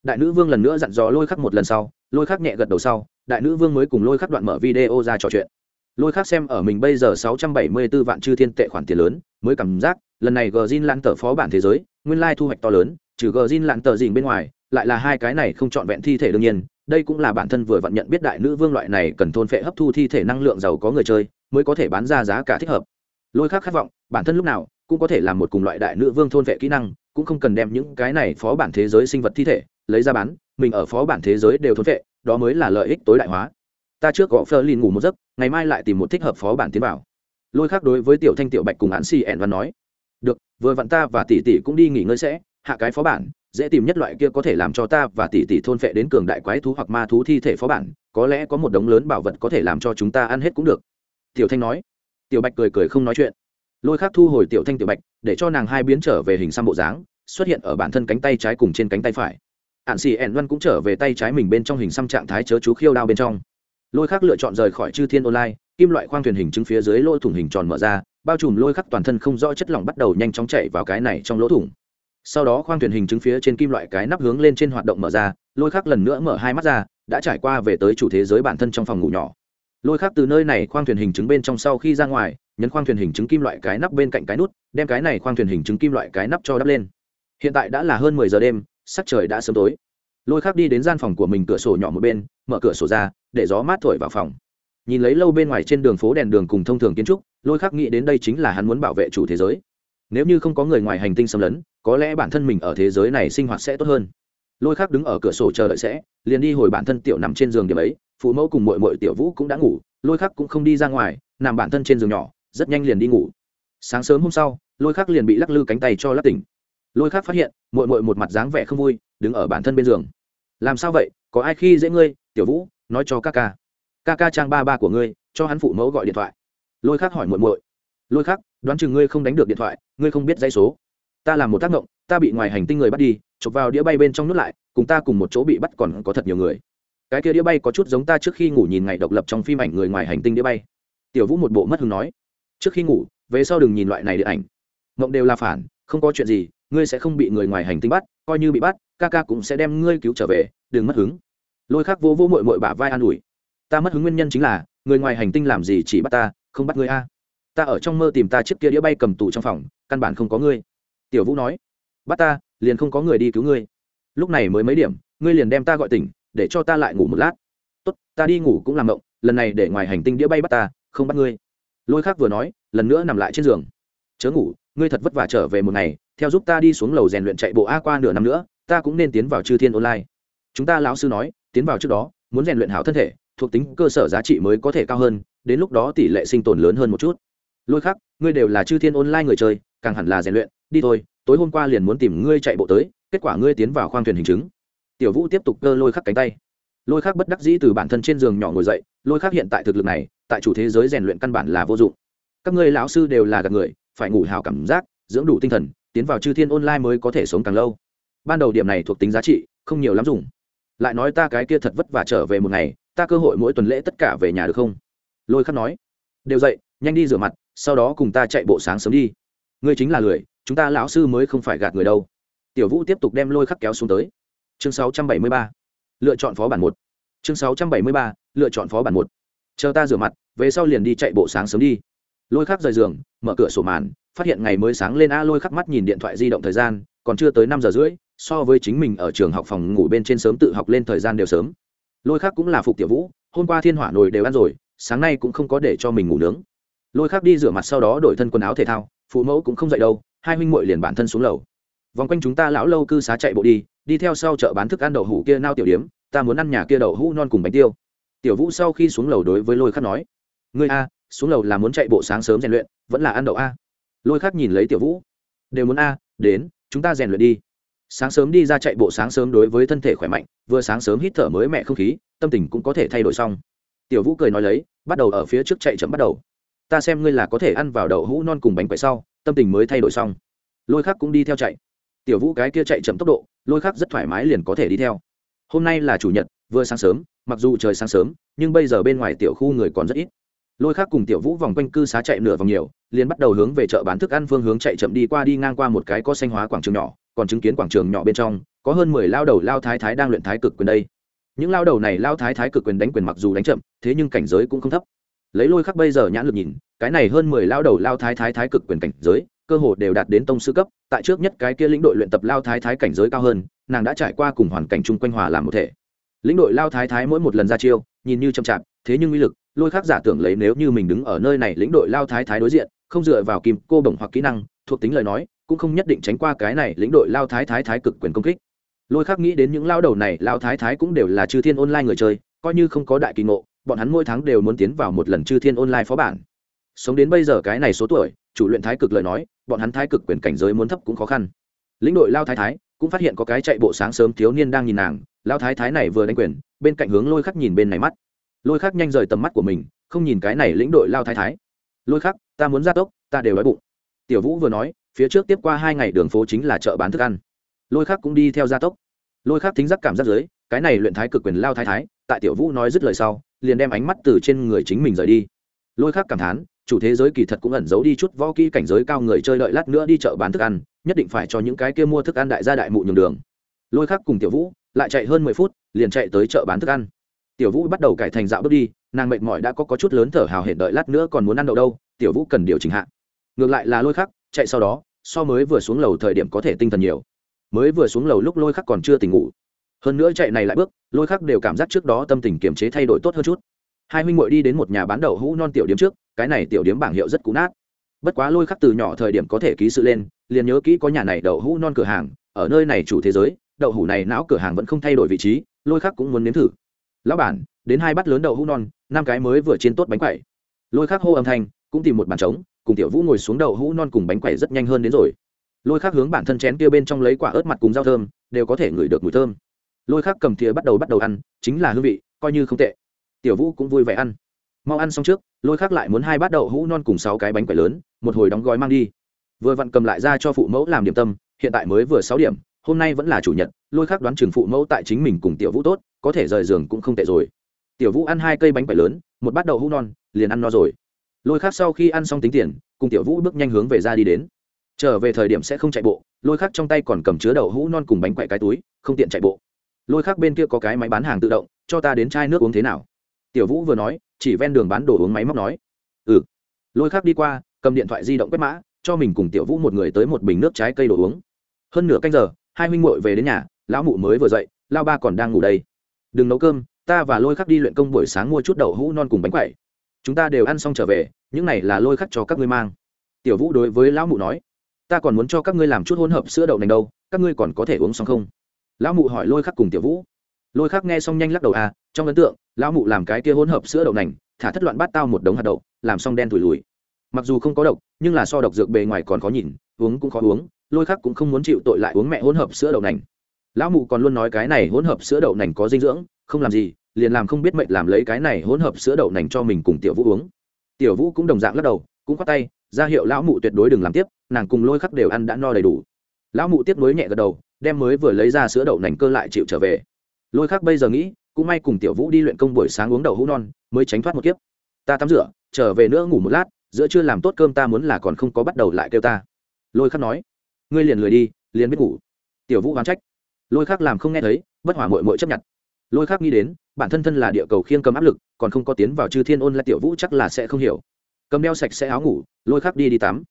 S1: Đại nữ vương lần nữa dặn dò lôi khắc một lần sau, lôi khắc nhẹ gật đầu sau, đại nữ vương mới cùng lôi khắc đoạn mở video ra trò chuyện. Lôi khắc xem ở mình bây giờ sáu trăm bảy mươi 674 vạn chư thiên tệ khoản tiền lớn, mới cảm giác, lần này gờ zin lan tờ phó bản thế giới, nguyên lai thu hoạch to lớn, trừ gờ zin lan tờ dình bên ngoài lại là hai cái này không trọn vẹn thi thể đương nhiên, đây cũng là bản thân vừa vặn nhận biết đại nữ vương loại này cần thôn phệ hấp thu thi thể năng lượng giàu có người chơi, mới có thể bán ra giá cả thích hợp. Lôi khác khát vọng, bản thân lúc nào cũng có thể làm một cùng loại đại nữ vương thôn vệ kỹ năng, cũng không cần đem những cái này phó bản thế giới sinh vật thi thể lấy ra bán, mình ở phó bản thế giới đều thôn vệ đó mới là lợi ích tối đại hóa. Ta trước gọi phơ lin ngủ một giấc, ngày mai lại tìm một thích hợp phó bản tiến vào. Lôi khác đối với tiểu thanh tiểu bạch cùng án xì ẻn văn nói, được, vừa vặn ta và tỷ tỷ cũng đi nghỉ ngơi sẽ, hạ cái phó bản dễ tìm nhất loại kia có thể làm cho ta và tỷ tỷ thôn phệ đến cường đại quái thú hoặc ma thú thi thể phó bản, có lẽ có một đống lớn bảo vật có thể làm cho chúng ta ăn hết cũng được. Tiểu thanh nói. Tiểu bạch cười cười không nói chuyện. Lôi khác thu hồi tiểu thanh tiểu bạch, để cho nàng hai biến trở về hình xăm bộ dáng, xuất hiện ở bản thân cánh tay trái cùng trên cánh tay phải. Ạn xì ẻn văn cũng trở về tay trái mình bên trong hình xăm trạng thái chớ chú khiêu đao bên trong. Lôi khắc lựa chọn rời khỏi chư thiên online, kim loại khoang thuyền hình chứng phía dưới lỗ thủng hình tròn mở ra, bao trùm lôi khắc toàn thân không rõ chất lỏng bắt đầu nhanh chóng chạy vào cái này trong lỗ thủng sau đó khoang thuyền hình chứng phía trên kim loại cái nắp hướng lên trên hoạt động mở ra, lôi khắc lần nữa mở hai mắt ra, đã trải qua về tới chủ thế giới bản thân trong phòng ngủ nhỏ. Lôi khắc từ nơi này khoang thuyền hình chứng bên trong sau khi ra ngoài, nhấn khoang thuyền hình chứng kim loại cái nắp bên cạnh cái nút, đem cái này khoang thuyền hình chứng kim loại cái nắp cho đắp lên. Hiện tại đã là hơn mười giờ đêm, sắc trời đã sớm tối. Lôi khắc đi đến gian phòng của mình cửa sổ nhỏ một bên, mở cửa sổ ra, để gió mát thổi vào phòng. Nhìn lấy lâu bên ngoài trên đường phố đèn đường cùng thông thường kiến trúc, lôi khắc nghĩ đến đây chính là hắn muốn bảo vệ chủ thế giới nếu như không có người ngoài hành tinh xâm lấn, có lẽ bản thân mình ở thế giới này sinh hoạt sẽ tốt hơn. Lôi khắc đứng ở cửa sổ chờ đợi sẽ, liền đi hồi bản thân tiểu nằm trên giường điểm ấy, phụ mẫu cùng mội mội tiểu vũ cũng đã ngủ, lôi khắc cũng không đi ra ngoài, nằm bản thân trên giường nhỏ, rất nhanh liền đi ngủ. Sáng sớm hôm sau, lôi khắc liền bị lắc lư cánh tay cho lắc tỉnh. Lôi khắc phát hiện mội mội một mặt dáng vẻ không vui, đứng ở bản thân bên giường. Làm sao vậy? Có ai khi dễ ngươi, tiểu vũ? Nói cho ca ca. Ca ca trang ba ba của ngươi, cho hắn phụ mẫu gọi điện thoại. Lôi khắc hỏi muội muội. Lôi khắc đoán chừng ngươi không đánh được điện thoại, ngươi không biết dây số. Ta làm một tác động, ta bị ngoài hành tinh người bắt đi, chụp vào đĩa bay bên trong nước lại, cùng ta cùng một chỗ bị bắt còn có thật nhiều người. Cái kia đĩa bay có chút giống ta trước khi ngủ nhìn ngày độc lập trong phim ảnh người ngoài hành tinh đĩa bay. Tiểu vũ một bộ mất hứng nói. Trước khi ngủ, về sau đừng nhìn loại này điện ảnh. Mộng đều là phản, không có chuyện gì, ngươi sẽ không bị người ngoài hành tinh bắt, coi như bị bắt, ca ca cũng sẽ đem ngươi cứu trở về, đừng mất hứng. Lôi khắc vô vô mội mội bả vai an ủi. Ta mất hứng nguyên nhân chính là, người ngoài hành tinh làm gì chỉ bắt ta, không bắt ngươi a ta ở trong mơ tìm ta chiếc kia đĩa bay cầm tù trong phòng căn bản không có ngươi. Tiểu vũ nói bắt ta liền không có người đi cứu ngươi. Lúc này mới mấy điểm ngươi liền đem ta gọi tỉnh để cho ta lại ngủ một lát. Tốt ta đi ngủ cũng làm mộng, lần này để ngoài hành tinh đĩa bay bắt ta không bắt ngươi. Lôi khác vừa nói lần nữa nằm lại trên giường. Chớ ngủ ngươi thật vất vả trở về một ngày theo giúp ta đi xuống lầu rèn luyện chạy bộ a qua nửa năm nữa ta cũng nên tiến vào chư thiên online. Chúng ta lão sư nói tiến vào trước đó muốn rèn luyện hảo thân thể thuộc tính cơ sở giá trị mới có thể cao hơn đến lúc đó tỷ lệ sinh tồn lớn hơn một chút lôi khắc, ngươi đều là chư thiên online người chơi, càng hẳn là rèn luyện, đi thôi, tối hôm qua liền muốn tìm ngươi chạy bộ tới, kết quả ngươi tiến vào khoang thuyền hình chứng. Tiểu vũ tiếp tục cơ lôi khắc cánh tay. Lôi khắc bất đắc dĩ từ bản thân trên giường nhỏ ngồi dậy, lôi khắc hiện tại thực lực này, tại chủ thế giới rèn luyện căn bản là vô dụng. Các ngươi lão sư đều là gạt người, phải ngủ hào cảm giác, dưỡng đủ tinh thần, tiến vào chư thiên online mới có thể sống càng lâu. Ban đầu điểm này thuộc tính giá trị, không nhiều lắm dùng. Lại nói ta cái kia thật vất vả trở về một ngày, ta cơ hội mỗi tuần lễ tất cả về nhà được không? Lôi khắc nói. Đều dậy nhanh đi rửa mặt, sau đó cùng ta chạy bộ sáng sớm đi. Ngươi chính là lười, chúng ta lão sư mới không phải gạt người đâu. Tiểu vũ tiếp tục đem lôi khắc kéo xuống tới. Chương 673. lựa chọn phó bản một. Chương 673. lựa chọn phó bản một. Chờ ta rửa mặt, về sau liền đi chạy bộ sáng sớm đi. Lôi khắc rời giường, mở cửa sổ màn, phát hiện ngày mới sáng lên a lôi khắc mắt nhìn điện thoại di động thời gian, còn chưa tới năm giờ rưỡi, so với chính mình ở trường học phòng ngủ bên trên sớm tự học lên thời gian đều sớm. Lôi khắc cũng là phục tiểu vũ, hôm qua thiên hỏa nồi đều ăn rồi, sáng nay cũng không có để cho mình ngủ nướng lôi khắc đi rửa mặt sau đó đổi thân quần áo thể thao, phụ mẫu cũng không dậy đâu, hai huynh muội liền bản thân xuống lầu. Vòng quanh chúng ta lão lâu cư xá chạy bộ đi đi theo sau chợ bán thức ăn đậu hũ kia nao tiểu điếm, ta muốn ăn nhà kia đậu hũ non cùng bánh tiêu. Tiểu vũ sau khi xuống lầu đối với lôi khắc nói, ngươi a, xuống lầu là muốn chạy bộ sáng sớm rèn luyện, vẫn là ăn đậu a? Lôi khắc nhìn lấy tiểu vũ, đều muốn a, đến, chúng ta rèn luyện đi. Sáng sớm đi ra chạy bộ sáng sớm đối với thân thể khỏe mạnh, vừa sáng sớm hít thở mới mẹ không khí, tâm tình cũng có thể thay đổi xong. Tiểu vũ cười nói lấy, bắt đầu ở phía trước chạy chậm bắt đầu ta xem ngươi là có thể ăn vào đậu hũ non cùng bánh quậy sau, tâm tình mới thay đổi xong. Lôi khắc cũng đi theo chạy. Tiểu vũ cái kia chạy chậm tốc độ, lôi khắc rất thoải mái liền có thể đi theo. Hôm nay là chủ nhật, vừa sáng sớm, mặc dù trời sáng sớm, nhưng bây giờ bên ngoài tiểu khu người còn rất ít. Lôi khắc cùng tiểu vũ vòng quanh cư xá chạy nửa vòng nhiều, liền bắt đầu hướng về chợ bán thức ăn phương hướng chạy chậm đi qua đi ngang qua một cái có xanh hóa quảng trường nhỏ, còn chứng kiến quảng trường nhỏ bên trong, có hơn mười lao đầu lao thái thái đang luyện thái cực quyền đây. Những lao đầu này lao thái thái cực quyền đánh quyền mặc dù đánh chậm, thế nhưng cảnh giới cũng không thấp lấy lôi khắc bây giờ nhãn lực nhìn, cái này hơn mười lao đầu lao thái thái thái cực quyền cảnh giới, cơ hồ đều đạt đến tông sư cấp, tại trước nhất cái kia lĩnh đội luyện tập lao thái thái cảnh giới cao hơn, nàng đã trải qua cùng hoàn cảnh chung quanh hòa làm một thể. Lĩnh đội lao thái thái mỗi một lần ra chiêu, nhìn như chậm chạp, thế nhưng uy lực, lôi khắc giả tưởng lấy nếu như mình đứng ở nơi này lĩnh đội lao thái thái đối diện, không dựa vào kim, cô bổng hoặc kỹ năng, thuộc tính lời nói, cũng không nhất định tránh qua cái này lĩnh đội lao thái thái thái cực quyền công kích. Lôi khắc nghĩ đến những lao đầu này, lao thái thái cũng đều là chư thiên online người chơi, coi như không có đại kỳ ngộ bọn hắn mỗi tháng đều muốn tiến vào một lần chư thiên online phó bản. Sống đến bây giờ cái này số tuổi, chủ luyện thái cực lời nói, bọn hắn thái cực quyền cảnh giới muốn thấp cũng khó khăn. Lĩnh đội lao thái thái cũng phát hiện có cái chạy bộ sáng sớm thiếu niên đang nhìn nàng, lao thái thái này vừa đánh quyền, bên cạnh hướng lôi khắc nhìn bên này mắt. Lôi khắc nhanh rời tầm mắt của mình, không nhìn cái này lĩnh đội lao thái thái. Lôi khắc, ta muốn ra tốc, ta đều đói bụng. Tiểu vũ vừa nói, phía trước tiếp qua hai ngày đường phố chính là chợ bán thức ăn. Lôi khắc cũng đi theo gia tốc. Lôi khắc thính giác cảm giác dưới, cái này luyện thái cực quyền lao thái thái tại tiểu vũ nói dứt lời sau liền đem ánh mắt từ trên người chính mình rời đi. Lôi khác cảm thán chủ thế giới kỳ thật cũng ẩn giấu đi chút võ kỹ cảnh giới cao người chơi đợi lát nữa đi chợ bán thức ăn nhất định phải cho những cái kia mua thức ăn đại gia đại mụ nhường đường. Lôi khác cùng tiểu vũ lại chạy hơn mười phút liền chạy tới chợ bán thức ăn. Tiểu vũ bắt đầu cải thành dạo bước đi nàng mệt mỏi đã có, có chút lớn thở hào hển đợi lát nữa còn muốn ăn đậu đâu tiểu vũ cần điều chỉnh hạ. Ngược lại là lôi khắc chạy sau đó so mới vừa xuống lầu thời điểm có thể tinh thần nhiều. Mới vừa xuống lầu lúc lôi khắc còn chưa tỉnh ngủ hơn nữa chạy này lại bước, lôi khắc đều cảm giác trước đó tâm tình kiềm chế thay đổi tốt hơn chút. Hai huynh muội đi đến một nhà bán đậu hũ non tiểu điếm trước, cái này tiểu điếm bảng hiệu rất cũ nát. Bất quá lôi khắc từ nhỏ thời điểm có thể ký sự lên, liền nhớ kỹ có nhà này đậu hũ non cửa hàng, ở nơi này chủ thế giới, đậu hũ này não cửa hàng vẫn không thay đổi vị trí, lôi khắc cũng muốn nếm thử. Lão bản, đến hai bát lớn đậu hũ non, năm cái mới vừa chiên tốt bánh quẩy. Lôi khắc hô âm thanh, cũng tìm một bàn trống, cùng tiểu vũ ngồi xuống đậu hũ non cùng bánh quẩy rất nhanh hơn đến rồi. Lôi khắc hướng bản thân chén kia bên trong lấy quả ớt mặt cùng rau thơm, đều có thể ngửi được mùi thơm lôi khắc cầm thìa bắt đầu bắt đầu ăn, chính là hương vị, coi như không tệ. Tiểu vũ cũng vui vẻ ăn. Mau ăn xong trước, lôi khắc lại muốn hai bát đậu hũ non cùng sáu cái bánh quẩy lớn, một hồi đóng gói mang đi. Vừa vặn cầm lại ra cho phụ mẫu làm điểm tâm, hiện tại mới vừa sáu điểm, hôm nay vẫn là chủ nhật, lôi khắc đoán trường phụ mẫu tại chính mình cùng tiểu vũ tốt, có thể rời giường cũng không tệ rồi. Tiểu vũ ăn hai cây bánh quẩy lớn, một bát đậu hũ non, liền ăn no rồi. Lôi khắc sau khi ăn xong tính tiền, cùng tiểu vũ bước nhanh hướng về ra đi đến. Trở về thời điểm sẽ không chạy bộ, lôi khắc trong tay còn cầm chứa đậu hũ non cùng bánh quậy cái túi, không tiện chạy bộ lôi khắc bên kia có cái máy bán hàng tự động, cho ta đến chai nước uống thế nào? Tiểu vũ vừa nói, chỉ ven đường bán đồ uống máy móc nói. Ừ. Lôi khắc đi qua, cầm điện thoại di động quét mã, cho mình cùng tiểu vũ một người tới một bình nước trái cây đồ uống. Hơn nửa canh giờ, hai huynh muội về đến nhà, lão mụ mới vừa dậy lao ba còn đang ngủ đây. Đừng nấu cơm, ta và lôi khắc đi luyện công buổi sáng mua chút đậu hũ non cùng bánh quậy chúng ta đều ăn xong trở về, những này là lôi khắc cho các ngươi mang. Tiểu vũ đối với lão mụ nói. Ta còn muốn cho các ngươi làm chút hỗn hợp sữa đậu nành đâu, các ngươi còn có thể uống xong không? Lão mụ hỏi lôi khắc cùng tiểu vũ. Lôi khắc nghe xong nhanh lắc đầu à trong ấn tượng, lão mụ làm cái kia hỗn hợp sữa đậu nành, thả thất loạn bát tao một đống hạt đậu, làm xong đen thùi lùi. Mặc dù không có độc, nhưng là so độc dược bề ngoài còn khó nhìn, uống cũng khó uống, lôi khắc cũng không muốn chịu tội lại uống mẹ hỗn hợp sữa đậu nành. Lão mụ còn luôn nói cái này hỗn hợp sữa đậu nành có dinh dưỡng, không làm gì, liền làm không biết mệnh làm lấy cái này hỗn hợp sữa đậu nành cho mình cùng tiểu vũ uống. Tiểu vũ cũng đồng dạng lắc đầu, cũng khoát tay, ra hiệu lão mụ tuyệt đối đừng làm tiếp, nàng cùng lôi khắc đều ăn đã no đầy đủ. Lão mụ tiếp nối nhẹ gật đầu đem mới vừa lấy ra sữa đậu nành cơ lại chịu trở về. Lôi khắc bây giờ nghĩ, cũng may cùng tiểu vũ đi luyện công buổi sáng uống đậu hũ non, mới tránh thoát một kiếp. Ta tắm rửa, trở về nữa ngủ một lát, giữa chưa làm tốt cơm ta muốn là còn không có bắt đầu lại kêu ta. Lôi khắc nói, ngươi liền lười đi, liền biết ngủ. Tiểu vũ oán trách. Lôi khắc làm không nghe thấy, bất hỏa mội mội chấp nhận. Lôi khắc nghĩ đến, bản thân thân là địa cầu khiêng cầm áp lực, còn không có tiến vào chư thiên ôn là tiểu vũ chắc là sẽ không hiểu. Cầm đeo sạch sẽ áo ngủ, lôi khắc đi đi tắm.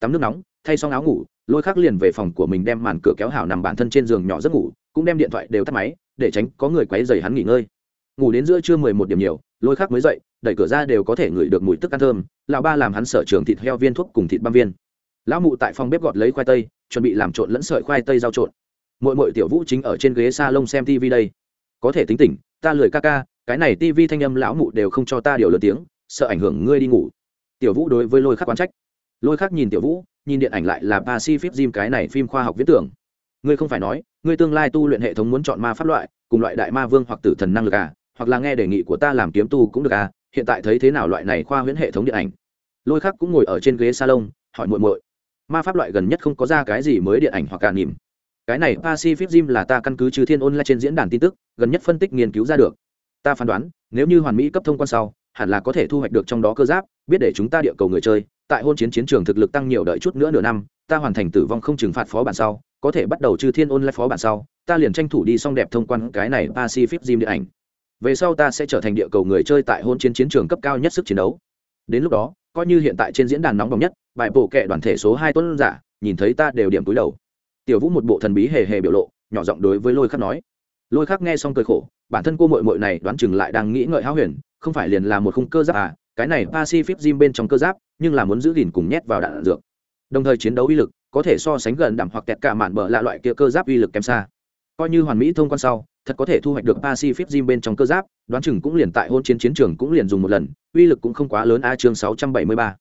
S1: Tắm nước nóng, thay xong áo ngủ lôi khắc liền về phòng của mình đem màn cửa kéo hảo nằm bản thân trên giường nhỏ giấc ngủ, cũng đem điện thoại đều tắt máy, để tránh có người quấy dày hắn nghỉ ngơi. Ngủ đến giữa trưa mười một điểm nhiều, lôi khắc mới dậy, đẩy cửa ra đều có thể ngửi được mùi tức ăn thơm, lão ba làm hắn sở trường thịt heo viên thuốc cùng thịt băm viên. Lão mụ tại phòng bếp gọt lấy khoai tây, chuẩn bị làm trộn lẫn sợi khoai tây rau trộn. Mỗi mỗi tiểu vũ chính ở trên ghế s a lông xem tv đây. Có thể tính tỉnh, ta lười ca ca, cái này tv thanh âm lão mụ đều không cho ta điều lớn tiếng, sợ ảnh hưởng ngươi đi ngủ. Tiểu vũ đối với lôi khắc quán trách. Lôi khắc nhìn tiểu vũ nhìn điện ảnh lại là pacific gym cái này phim khoa học viễn tưởng. Ngươi không phải nói, ngươi tương lai tu luyện hệ thống muốn chọn ma pháp loại, cùng loại đại ma vương hoặc tử thần năng lực à hoặc là nghe đề nghị của ta làm kiếm tu cũng được à hiện tại thấy thế nào loại này khoa huyễn hệ thống điện ảnh? Lôi khắc cũng ngồi ở trên ghế salon, hỏi muội muội, ma pháp loại gần nhất không có ra cái gì mới điện ảnh hoặc cả nỉm cái này pacific gym là ta căn cứ trừ thiên ôn trên diễn đàn tin tức, gần nhất phân tích nghiên cứu ra được. Ta phán đoán, nếu như hoàn mỹ cấp thông quan sau, hẳn là có thể thu hoạch được trong đó cơ giáp, biết để chúng ta địa cầu người chơi tại hôn chiến chiến trường thực lực tăng nhiều đợi chút nữa nửa năm, ta hoàn thành tử vong không trừng phạt phó bản sau, có thể bắt đầu trừ thiên ôn lại phó bản sau, ta liền tranh thủ đi xong đẹp thông quan cái này pacific gym điện ảnh. Về sau ta sẽ trở thành địa cầu người chơi tại hôn chiến chiến trường cấp cao nhất sức chiến đấu. Đến lúc đó, coi như hiện tại trên diễn đàn nóng bỏng nhất, bài bộ kệ đoàn thể số hai tuấn giả, nhìn thấy ta đều điểm túi đầu. Tiểu vũ một bộ thần bí hề hề biểu lộ, nhỏ giọng đối với lôi khắc nói. Lôi khắc nghe xong cười khổ, bản thân cô mội mội này đoán chừng lại đang nghĩ ngợi háo huyền, không phải liền là một khung cơ giáp à cái này pacific gym bên trong cơ giáp nhưng là muốn giữ gìn cùng nhét vào đạn dược. Đồng thời chiến đấu uy lực có thể so sánh gần đảm hoặc kẹt cả mạn bờ lạ loại kia cơ giáp uy lực kém xa. Coi như hoàn mỹ thông quan sau thật có thể thu hoạch được pacific gym bên trong cơ giáp đoán chừng cũng liền tại hôn chiến chiến trường cũng liền dùng một lần uy lực cũng không quá lớn a chương 673.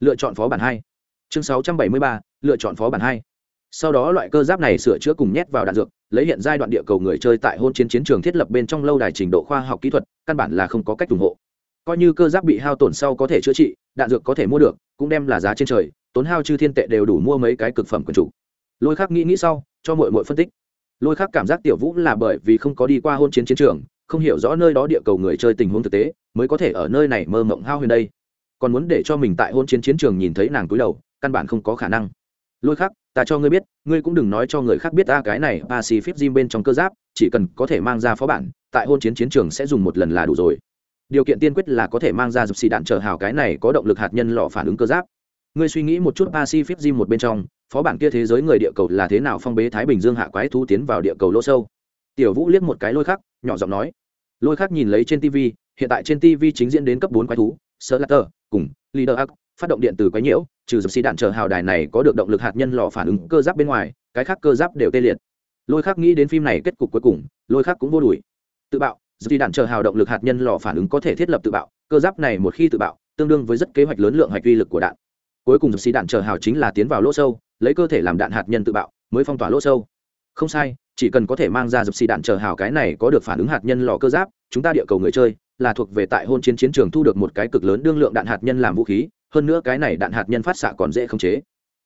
S1: lựa chọn phó bản hai. Chương 673, lựa chọn phó bản hai. Sau đó loại cơ giáp này sửa chữa cùng nhét vào đạn dược lấy hiện giai đoạn địa cầu người chơi tại hôn chiến chiến trường thiết lập bên trong lâu đài trình độ khoa học kỹ thuật căn bản là không có cách ủng hộ coi như cơ giáp bị hao tổn sau có thể chữa trị, đạn dược có thể mua được, cũng đem là giá trên trời, tốn hao chư thiên tệ đều đủ mua mấy cái cực phẩm quần chủ. Lôi khác nghĩ nghĩ sau, cho mọi mọi phân tích. Lôi khác cảm giác tiểu vũ là bởi vì không có đi qua hôn chiến chiến trường, không hiểu rõ nơi đó địa cầu người chơi tình huống thực tế, mới có thể ở nơi này mơ mộng hao huyền đây. Còn muốn để cho mình tại hôn chiến chiến trường nhìn thấy nàng túi đầu, căn bản không có khả năng. Lôi khác ta cho ngươi biết, ngươi cũng đừng nói cho người khác biết ta cái này pacific gym bên trong cơ giáp, chỉ cần có thể mang ra phó bản, tại hôn chiến chiến trường sẽ dùng một lần là đủ rồi điều kiện tiên quyết là có thể mang ra dập xì đạn trở hào cái này có động lực hạt nhân lọ phản ứng cơ giáp. Ngươi suy nghĩ một chút pacific gym một bên trong, phó bản kia thế giới người địa cầu là thế nào phong bế thái bình dương hạ quái thú tiến vào địa cầu lỗ sâu? Tiểu vũ liếc một cái lôi khắc, nhỏ giọng nói. Lôi khắc nhìn lấy trên tv, hiện tại trên tv chính diễn đến cấp bốn quái thú sơ lát cùng leader arc phát động điện từ quái nhiễu, trừ dập xì đạn chờ hào đài này có được động lực hạt nhân lò phản ứng cơ giáp bên ngoài, cái khác cơ giáp đều tê liệt. Lôi khắc nghĩ đến phim này kết cục cuối cùng, lôi khắc cũng vô đùi tự bạo dập xì đạn chờ hào động lực hạt nhân lò phản ứng có thể thiết lập tự bạo, cơ giáp này một khi tự bạo, tương đương với rất kế hoạch lớn lượng hoạch uy lực của đạn. Cuối cùng dập xì đạn chờ hào chính là tiến vào lỗ sâu, lấy cơ thể làm đạn hạt nhân tự bạo, mới phong tỏa lỗ sâu. Không sai, chỉ cần có thể mang ra dập xì đạn chờ hào cái này có được phản ứng hạt nhân lò cơ giáp, chúng ta địa cầu người chơi là thuộc về tại hôn chiến chiến trường thu được một cái cực lớn đương lượng đạn hạt nhân làm vũ khí, hơn nữa cái này đạn hạt nhân phát xạ còn dễ khống chế.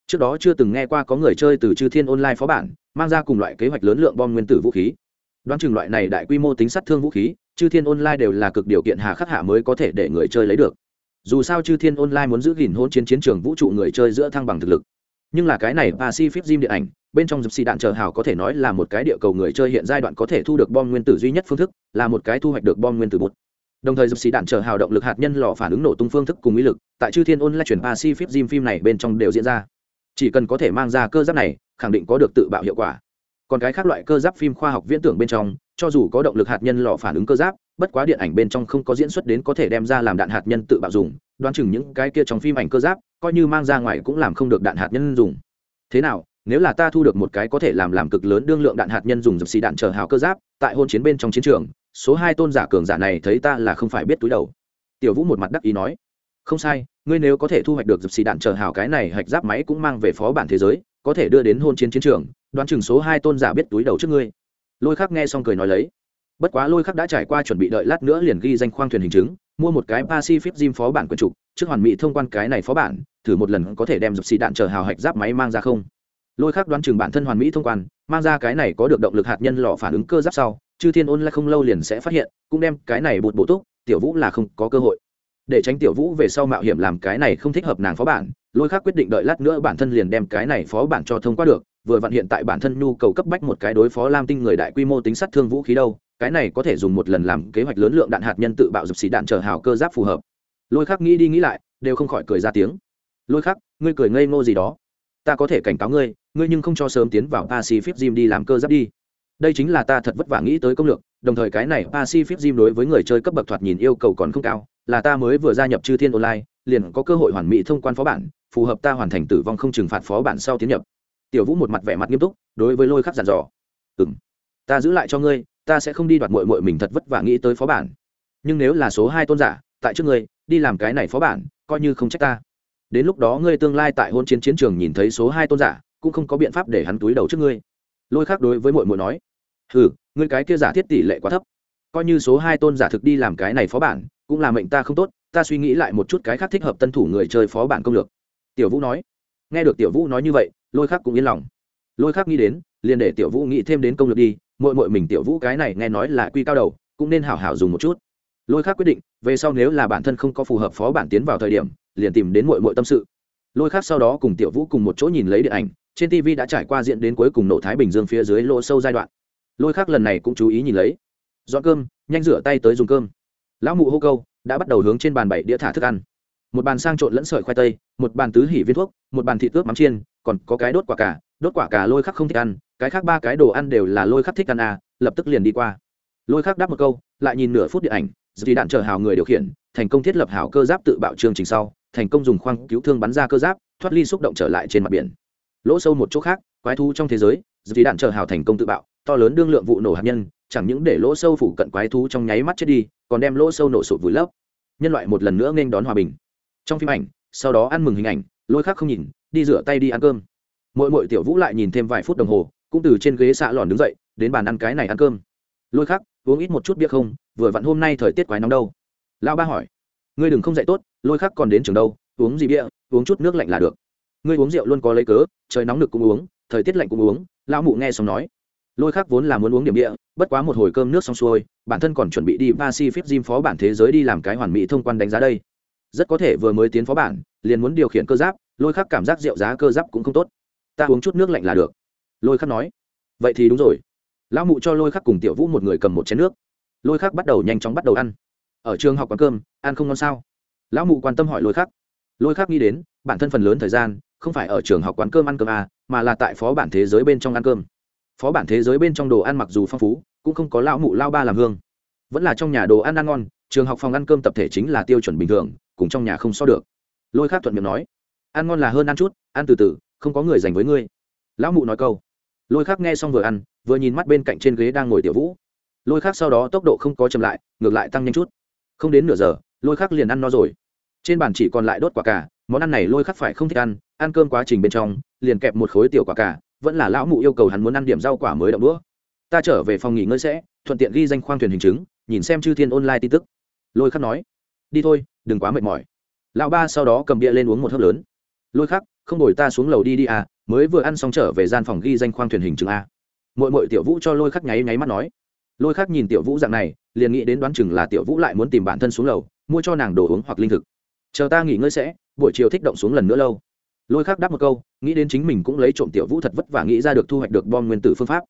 S1: Trước đó chưa từng nghe qua có người chơi từ chư thiên online phó bản, mang ra cùng loại kế hoạch lớn lượng bom nguyên tử vũ khí đoán chừng loại này đại quy mô tính sát thương vũ khí, chư thiên online đều là cực điều kiện hà khắc hạ mới có thể để người chơi lấy được. Dù sao chư thiên online muốn giữ gìn hôn chiến chiến trường vũ trụ người chơi giữa thăng bằng thực lực. Nhưng là cái này pacific gym điện ảnh, bên trong dập xì đạn chờ hào có thể nói là một cái địa cầu người chơi hiện giai đoạn có thể thu được bom nguyên tử duy nhất phương thức, là một cái thu hoạch được bom nguyên tử bột. Đồng thời dập xì đạn chờ hào động lực hạt nhân lò phản ứng nổ tung phương thức cùng ý lực, tại chư thiên Online chuyển pacific gym phim này bên trong đều diễn ra. Chỉ cần có thể mang ra cơ giáp này, khẳng định có được tự bạo hiệu quả còn cái khác loại cơ giáp phim khoa học viễn tưởng bên trong, cho dù có động lực hạt nhân lò phản ứng cơ giáp, bất quá điện ảnh bên trong không có diễn xuất đến có thể đem ra làm đạn hạt nhân tự bạo dùng, đoán chừng những cái kia trong phim ảnh cơ giáp, coi như mang ra ngoài cũng làm không được đạn hạt nhân dùng. Thế nào, nếu là ta thu được một cái có thể làm làm cực lớn đương lượng đạn hạt nhân dùng dập xì đạn chờ hào cơ giáp, tại hôn chiến bên trong chiến trường, số hai tôn giả cường giả này thấy ta là không phải biết túi đầu. Tiểu vũ một mặt đắc ý nói, không sai, ngươi nếu có thể thu hoạch được dập xì đạn chờ hào cái này hạch giáp máy cũng mang về phó bản thế giới, có thể đưa đến hôn chiến chiến trường đoán chừng số hai tôn giả biết túi đầu trước ngươi. Lôi khắc nghe xong cười nói lấy. Bất quá lôi khắc đã trải qua chuẩn bị đợi lát nữa liền ghi danh khoang thuyền hình chứng, mua một cái pacific gym phó bản quân trục, trước hoàn mỹ thông quan cái này phó bản, thử một lần có thể đem dập xì đạn chờ hào hạch giáp máy mang ra không? Lôi khắc đoán chừng bản thân hoàn mỹ thông quan, mang ra cái này có được động lực hạt nhân lò phản ứng cơ giáp sau, chư thiên ôn lại không lâu liền sẽ phát hiện, cũng đem cái này bột bộ túc, tiểu vũ là không có cơ hội. Để tránh tiểu vũ về sau mạo hiểm làm cái này không thích hợp nàng phó bản, lôi khắc quyết định đợi lát nữa bản thân liền đem cái này phó bản cho thông qua được vừa vặn hiện tại bản thân nhu cầu cấp bách một cái đối phó lam tinh người đại quy mô tính sát thương vũ khí đâu, cái này có thể dùng một lần làm kế hoạch lớn lượng đạn hạt nhân tự bạo dập xì đạn chờ hào cơ giáp phù hợp. Lôi khắc nghĩ đi nghĩ lại, đều không khỏi cười ra tiếng. Lôi khắc, ngươi cười ngây ngô gì đó? Ta có thể cảnh cáo ngươi ngươi nhưng không cho sớm tiến vào pacific gym đi làm cơ giáp đi. Đây chính là ta thật vất vả nghĩ tới công lược, đồng thời cái này pacific gym đối với người chơi cấp bậc thoạt nhìn yêu cầu còn không cao, là ta mới vừa gia nhập chư thiên online, liền có cơ hội hoàn mỹ thông quan phó bản, phù hợp ta hoàn thành tử vong không trừng phạt phó bản sau tiến nhập tiểu vũ một mặt vẻ mặt nghiêm túc, đối với lôi khắc dặn dò. Ừ m ta giữ lại cho ngươi, ta sẽ không đi đoạt mội mội mình thật vất vả nghĩ tới phó bản. Nhưng nếu là số hai tôn giả, tại trước ngươi, đi làm cái này phó bản, coi như không trách ta. Đến lúc đó ngươi tương lai tại hôn chiến chiến trường nhìn thấy số hai tôn giả, cũng không có biện pháp để hắn túi đầu trước ngươi. Lôi khác đối với mội mội nói. Ừ ngươi cái kia giả thiết tỷ lệ quá thấp. Coi như số hai tôn giả thực đi làm cái này phó bản, cũng là mệnh ta không tốt, ta suy nghĩ lại một chút cái khác thích hợp tân thủ người chơi phó bản công lược. Tiểu vũ nói. Nghe được tiểu vũ nói như vậy lôi khác cũng yên lòng. Lôi khác nghĩ đến, liền để tiểu vũ nghĩ thêm đến công lực đi mội mội mình tiểu vũ cái này nghe nói là quy cao đầu, cũng nên hảo hảo dùng một chút. Lôi khác quyết định, về sau nếu là bản thân không có phù hợp phó bản tiến vào thời điểm, liền tìm đến mội mội tâm sự. Lôi khác sau đó cùng tiểu vũ cùng một chỗ nhìn lấy điện ảnh, trên tv đã trải qua diện đến cuối cùng nổ thái bình dương phía dưới lỗ sâu giai đoạn. Lôi khác lần này cũng chú ý nhìn lấy. Dọn cơm, nhanh rửa tay tới dùng cơm. Lão mụ hô câu, đã bắt đầu hướng trên bàn bảy đĩa thả thức ăn. Một bàn sang trộn lẫn sợi khoai tây, một bàn tứ hỉ viên thuốc, một bàn thịt ướp mắm chiên còn có cái đốt quả cả, đốt quả cả lôi khắc không thích ăn cái khác ba cái đồ ăn đều là lôi khắc thích ăn à lập tức liền đi qua. Lôi khắc đáp một câu lại nhìn nửa phút điện ảnh dì đạn chờ hào người điều khiển thành công thiết lập hảo cơ giáp tự bạo chương trình sau thành công dùng khoang cứu thương bắn ra cơ giáp thoát ly xúc động trở lại trên mặt biển. Lỗ sâu một chỗ khác quái thú trong thế giới dì đạn chờ hào thành công tự bạo to lớn đương lượng vụ nổ hạt nhân chẳng những để lỗ sâu phủ cận quái thú trong nháy mắt chết đi còn đem lỗ sâu nổ sụt vùi lấp. Nhân loại một lần nữa nên đón hòa bình. Trong phim ảnh sau đó ăn mừng hình ảnh lôi khác không nhìn, đi rửa tay đi ăn cơm. Mỗi mỗi tiểu vũ lại nhìn thêm vài phút đồng hồ, cũng từ trên ghế xạ lòn đứng dậy, đến bàn ăn cái này ăn cơm. Lôi khác uống ít một chút biết không, vừa vặn hôm nay thời tiết quái nóng đâu. Lao ba hỏi, ngươi đừng không dậy tốt, lôi khác còn đến trường đâu, uống gì bia, uống chút nước lạnh là được. Ngươi uống rượu luôn có lấy cớ, trời nóng được cũng uống, thời tiết lạnh cũng uống, lão mụ nghe xong nói. Lôi khác vốn là muốn uống điểm địa bất quá một hồi cơm nước xong xuôi, bản thân còn chuẩn bị đi pacific gym phó bản thế giới đi làm cái hoàn mỹ thông quan đánh giá đây. Rất có thể vừa mới tiến phó bản liền muốn điều khiển cơ giáp lôi khắc cảm giác rượu giá cơ giáp cũng không tốt. Ta uống chút nước lạnh là được. Lôi khắc nói. Vậy thì đúng rồi. Lão mụ cho lôi khắc cùng tiểu vũ một người cầm một chén nước. Lôi khắc bắt đầu nhanh chóng bắt đầu ăn. Ở trường học quán cơm ăn không ngon sao? Lão mụ quan tâm hỏi lôi khắc. Lôi khắc nghĩ đến bản thân phần lớn thời gian không phải ở trường học quán cơm ăn cơm à, mà là tại phó bản thế giới bên trong ăn cơm. Phó bản thế giới bên trong đồ ăn mặc dù phong phú cũng không có lão mụ lao ba làm hương. Vẫn là trong nhà đồ ăn ăn ngon trường học phòng ăn cơm tập thể chính là tiêu chuẩn bình thường cùng trong nhà không so được lôi khác thuận miệng nói, ăn ngon là hơn ăn chút, ăn từ từ, không có người dành với ngươi. Lão mụ nói câu. Lôi khác nghe xong vừa ăn, vừa nhìn mắt bên cạnh trên ghế đang ngồi tiểu vũ. Lôi khác sau đó tốc độ không có chậm lại, ngược lại tăng nhanh chút. Không đến nửa giờ, lôi khác liền ăn no rồi. Trên bàn chỉ còn lại đốt quả cà, món ăn này lôi khắc phải không thích ăn ăn cơm quá trình bên trong, liền kẹp một khối tiểu quả cà, vẫn là lão mụ yêu cầu hắn muốn ăn điểm rau quả mới đậu đũa. Ta trở về phòng nghỉ ngơi sẽ, thuận tiện ghi danh khoang thuyền hình chứng, nhìn xem chư thiên online tin tức. Lôi khắc nói, đi thôi, đừng quá mệt mỏi lão ba sau đó cầm bia lên uống một hớp lớn. Lôi khắc, không đổi ta xuống lầu đi đi à mới vừa ăn xong trở về gian phòng ghi danh khoang thuyền hình trường a. Mội mội tiểu vũ cho lôi khắc nháy nháy mắt nói. Lôi khắc nhìn tiểu vũ dạng này, liền nghĩ đến đoán chừng là tiểu vũ lại muốn tìm bản thân xuống lầu, mua cho nàng đồ uống hoặc linh thực. Chờ ta nghỉ ngơi sẽ, buổi chiều thích động xuống lần nữa lâu. Lôi khắc đáp một câu, nghĩ đến chính mình cũng lấy trộm tiểu vũ thật vất vả nghĩ ra được thu hoạch được bom nguyên tử phương pháp.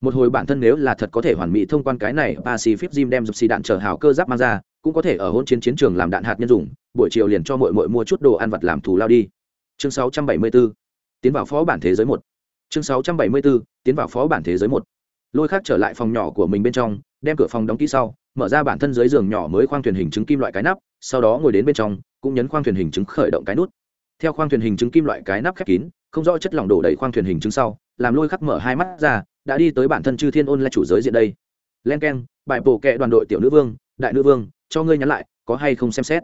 S1: Một hồi bản thân nếu là thật có thể hoàn mỹ thông quan cái này pacific jim đem dập xì đạn chở hào cơ giáp mang ra cũng có thể ở hôn chiến chiến trường làm đạn hạt nhân dùng, buổi chiều liền cho mội mội mua chút đồ ăn vặt làm thù lao đi. Chương 674 tiến vào phó bản thế giới một. Chương 674 tiến vào phó bản thế giới một. Lôi khác trở lại phòng nhỏ của mình bên trong, đem cửa phòng đóng kỹ sau, mở ra bản thân dưới giường nhỏ mới khoang thuyền hình chứng kim loại cái nắp, sau đó ngồi đến bên trong, cũng nhấn khoang thuyền hình chứng khởi động cái nút. Theo khoang thuyền hình chứng kim loại cái nắp khép kín, không rõ chất lỏng đổ đầy khoang thuyền hình chứng sau, làm lôi khắc mở hai mắt ra, đã đi tới bản thân chư thiên ôn là chủ giới diện đây. Len k e n bài bổ kệ đoàn đội tiểu nữ vương, đại nữ vương cho ngươi nhắn lại, có hay không xem xét?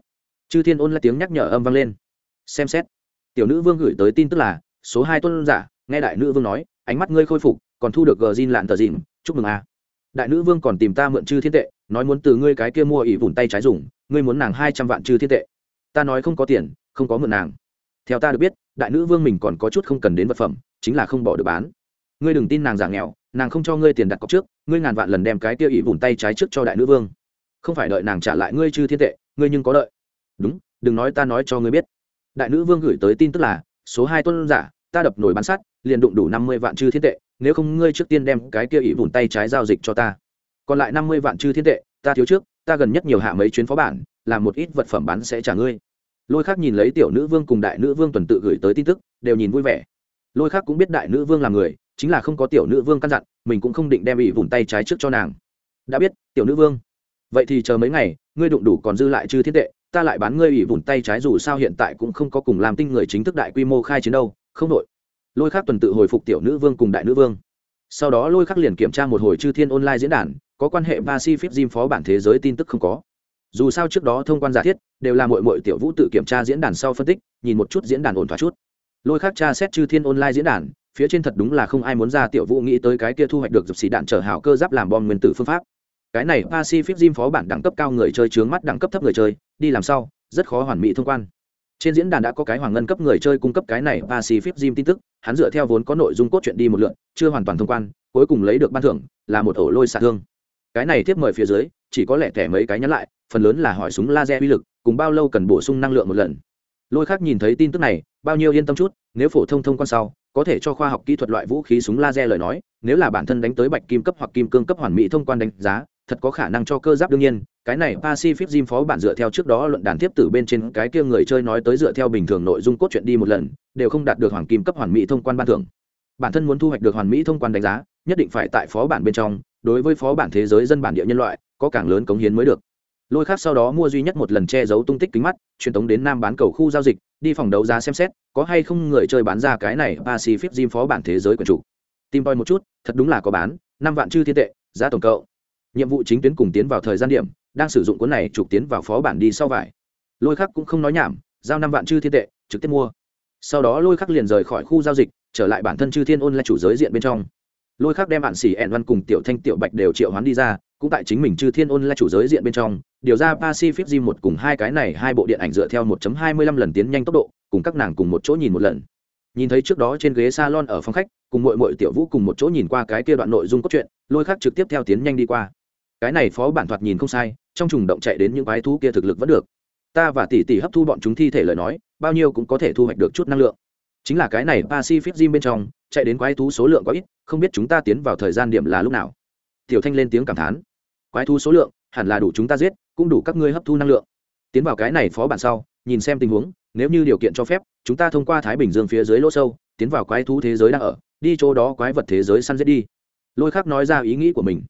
S1: Chư thiên ôn là tiếng nhắc nhở âm vang lên. Xem xét. Tiểu nữ vương gửi tới tin tức là, số hai tuân giả, nghe đại nữ vương nói, ánh mắt ngươi khôi phục, còn thu được gờ zin lạn tờ dìn chúc mừng a. Đại nữ vương còn tìm ta mượn chư thiên tệ, nói muốn từ ngươi cái kia mua ỷ vùn tay trái dùng, ngươi muốn nàng hai trăm vạn chư thiên tệ. Ta nói không có tiền, không có mượn nàng. Theo ta được biết, đại nữ vương mình còn có chút không cần đến vật phẩm, chính là không bỏ được bán. Ngươi đừng tin nàng giả nghèo, nàng không cho ngươi tiền đặt cọc trước, ngươi ngàn vạn lần đem cái kia ỷ vùn tay trái trước cho đại nữ vương không phải đợi nàng trả lại ngươi chư thiên tệ, ngươi nhưng có đợi. Đúng, đừng nói ta nói cho ngươi biết. Đại nữ vương gửi tới tin tức là, số hai tuân giả, ta đập nổi bán sắt, liền đụng đủ năm mươi vạn chư thiên tệ, nếu không ngươi trước tiên đem cái kia ỷ vùn tay trái giao dịch cho ta. Còn lại năm mươi vạn chư thiên tệ, ta thiếu trước, ta gần nhất nhiều hạ mấy chuyến phó bản, làm một ít vật phẩm bán sẽ trả ngươi. Lôi khác nhìn lấy tiểu nữ vương cùng đại nữ vương tuần tự gửi tới tin tức, đều nhìn vui vẻ. Lôi khác cũng biết đại nữ vương là người, chính là không có tiểu nữ vương căn dặn, mình cũng không định đem ỷ vùn tay trái trước cho nàng. Đã biết, tiểu nữ vương vậy thì chờ mấy ngày, ngươi đụng đủ còn dư lại chư thiên tệ, ta lại bán ngươi ỷ vùn tay trái dù sao hiện tại cũng không có cùng làm tinh người chính thức đại quy mô khai chiến đâu, không đội lôi khác tuần tự hồi phục tiểu nữ vương cùng đại nữ vương. Sau đó lôi khắc liền kiểm tra một hồi chư thiên online diễn đàn, có quan hệ pacific gym phó bản thế giới tin tức không có. Dù sao trước đó thông quan giả thiết, đều là mội mội tiểu vũ tự kiểm tra diễn đàn sau phân tích, nhìn một chút diễn đàn ổn thỏa chút. Lôi khắc tra xét chư thiên online diễn đàn, phía trên thật đúng là không ai muốn ra tiểu vũ nghĩ tới cái kia thu hoạch được dập xì đạn trở hào cơ giáp làm bom nguyên tử phương pháp cái này pacific gym phó bản đẳng cấp cao người chơi trướng mắt đẳng cấp thấp người chơi, đi làm sao, rất khó hoàn mỹ thông quan. Trên diễn đàn đã có cái hoàng ngân cấp người chơi cung cấp cái này pacific gym tin tức, hắn dựa theo vốn có nội dung cốt truyện đi một lượn, chưa hoàn toàn thông quan, cuối cùng lấy được ban thưởng, là một ổ lôi xạ thương. Cái này tiếp mời phía dưới, chỉ có lẻ thẻ mấy cái nhắn lại, phần lớn là hỏi súng laser uy lực, cùng bao lâu cần bổ sung năng lượng một lần. Lôi khác nhìn thấy tin tức này, bao nhiêu yên tâm chút, nếu phổ thông thông quan sau, có thể cho khoa học kỹ thuật loại vũ khí súng laser lời nói, nếu là bản thân đánh tới bạch kim cấp hoặc kim cương cấp hoàn mỹ thông quan đánh giá thật có khả năng cho cơ giáp đương nhiên, cái này pacific gym phó bản dựa theo trước đó luận đàn tiếp tử bên trên cái kia người chơi nói tới dựa theo bình thường nội dung cốt truyện đi một lần, đều không đạt được hoàng kim cấp hoàn mỹ thông quan ban thưởng. Bản thân muốn thu hoạch được hoàn mỹ thông quan đánh giá, nhất định phải tại phó bản bên trong, đối với phó bản thế giới dân bản địa nhân loại, có càng lớn cống hiến mới được. Lôi khác sau đó mua duy nhất một lần che giấu tung tích kính mắt, truyền tống đến nam bán cầu khu giao dịch, đi phòng đấu giá xem xét, có hay không người chơi bán ra cái này pacific gym phó bản thế giới quần chủ. Tìm coi một chút, thật đúng là có bán, năm vạn chư thiên tệ, giá tổng cộng nhiệm vụ chính tuyến cùng tiến vào thời gian điểm, đang sử dụng cuốn này trục tiến vào phó bản đi sau vải. Lôi khắc cũng không nói nhảm, giao năm vạn chư thiên tệ, trực tiếp mua. Sau đó lôi khắc liền rời khỏi khu giao dịch, trở lại bản thân chư thiên ôn lại chủ giới diện bên trong. Lôi khắc đem bạn xỉ ẻn văn cùng tiểu thanh tiểu bạch đều triệu hoán đi ra, cũng tại chính mình chư thiên ôn lại chủ giới diện bên trong, điều ra pacific g một cùng hai cái này hai bộ điện ảnh dựa theo 1.25 lần tiến nhanh tốc độ, cùng các nàng cùng một chỗ nhìn một lần. Nhìn thấy trước đó trên ghế salon ở phòng khách, cùng mội mội tiểu vũ cùng một chỗ nhìn qua cái kia đoạn nội dung cốt truyện, lôi khắc trực tiếp theo tiến nhanh đi qua cái này phó bản thoạt nhìn không sai, trong trùng động chạy đến những quái thú kia thực lực vẫn được. Ta và tỷ tỷ hấp thu bọn chúng thi thể lời nói, bao nhiêu cũng có thể thu hoạch được chút năng lượng. Chính là cái này pacific gym bên trong, chạy đến quái thú số lượng có ít, không biết chúng ta tiến vào thời gian điểm là lúc nào. Tiểu thanh lên tiếng cảm thán. Quái thú số lượng, hẳn là đủ chúng ta giết, cũng đủ các ngươi hấp thu năng lượng. Tiến vào cái này phó bản sau, nhìn xem tình huống, nếu như điều kiện cho phép, chúng ta thông qua thái bình dương phía dưới lỗ sâu, tiến vào quái thú thế giới đang ở, đi chỗ đó quái vật thế giới săn giết đi. Lôi khắc nói ra ý nghĩ của mình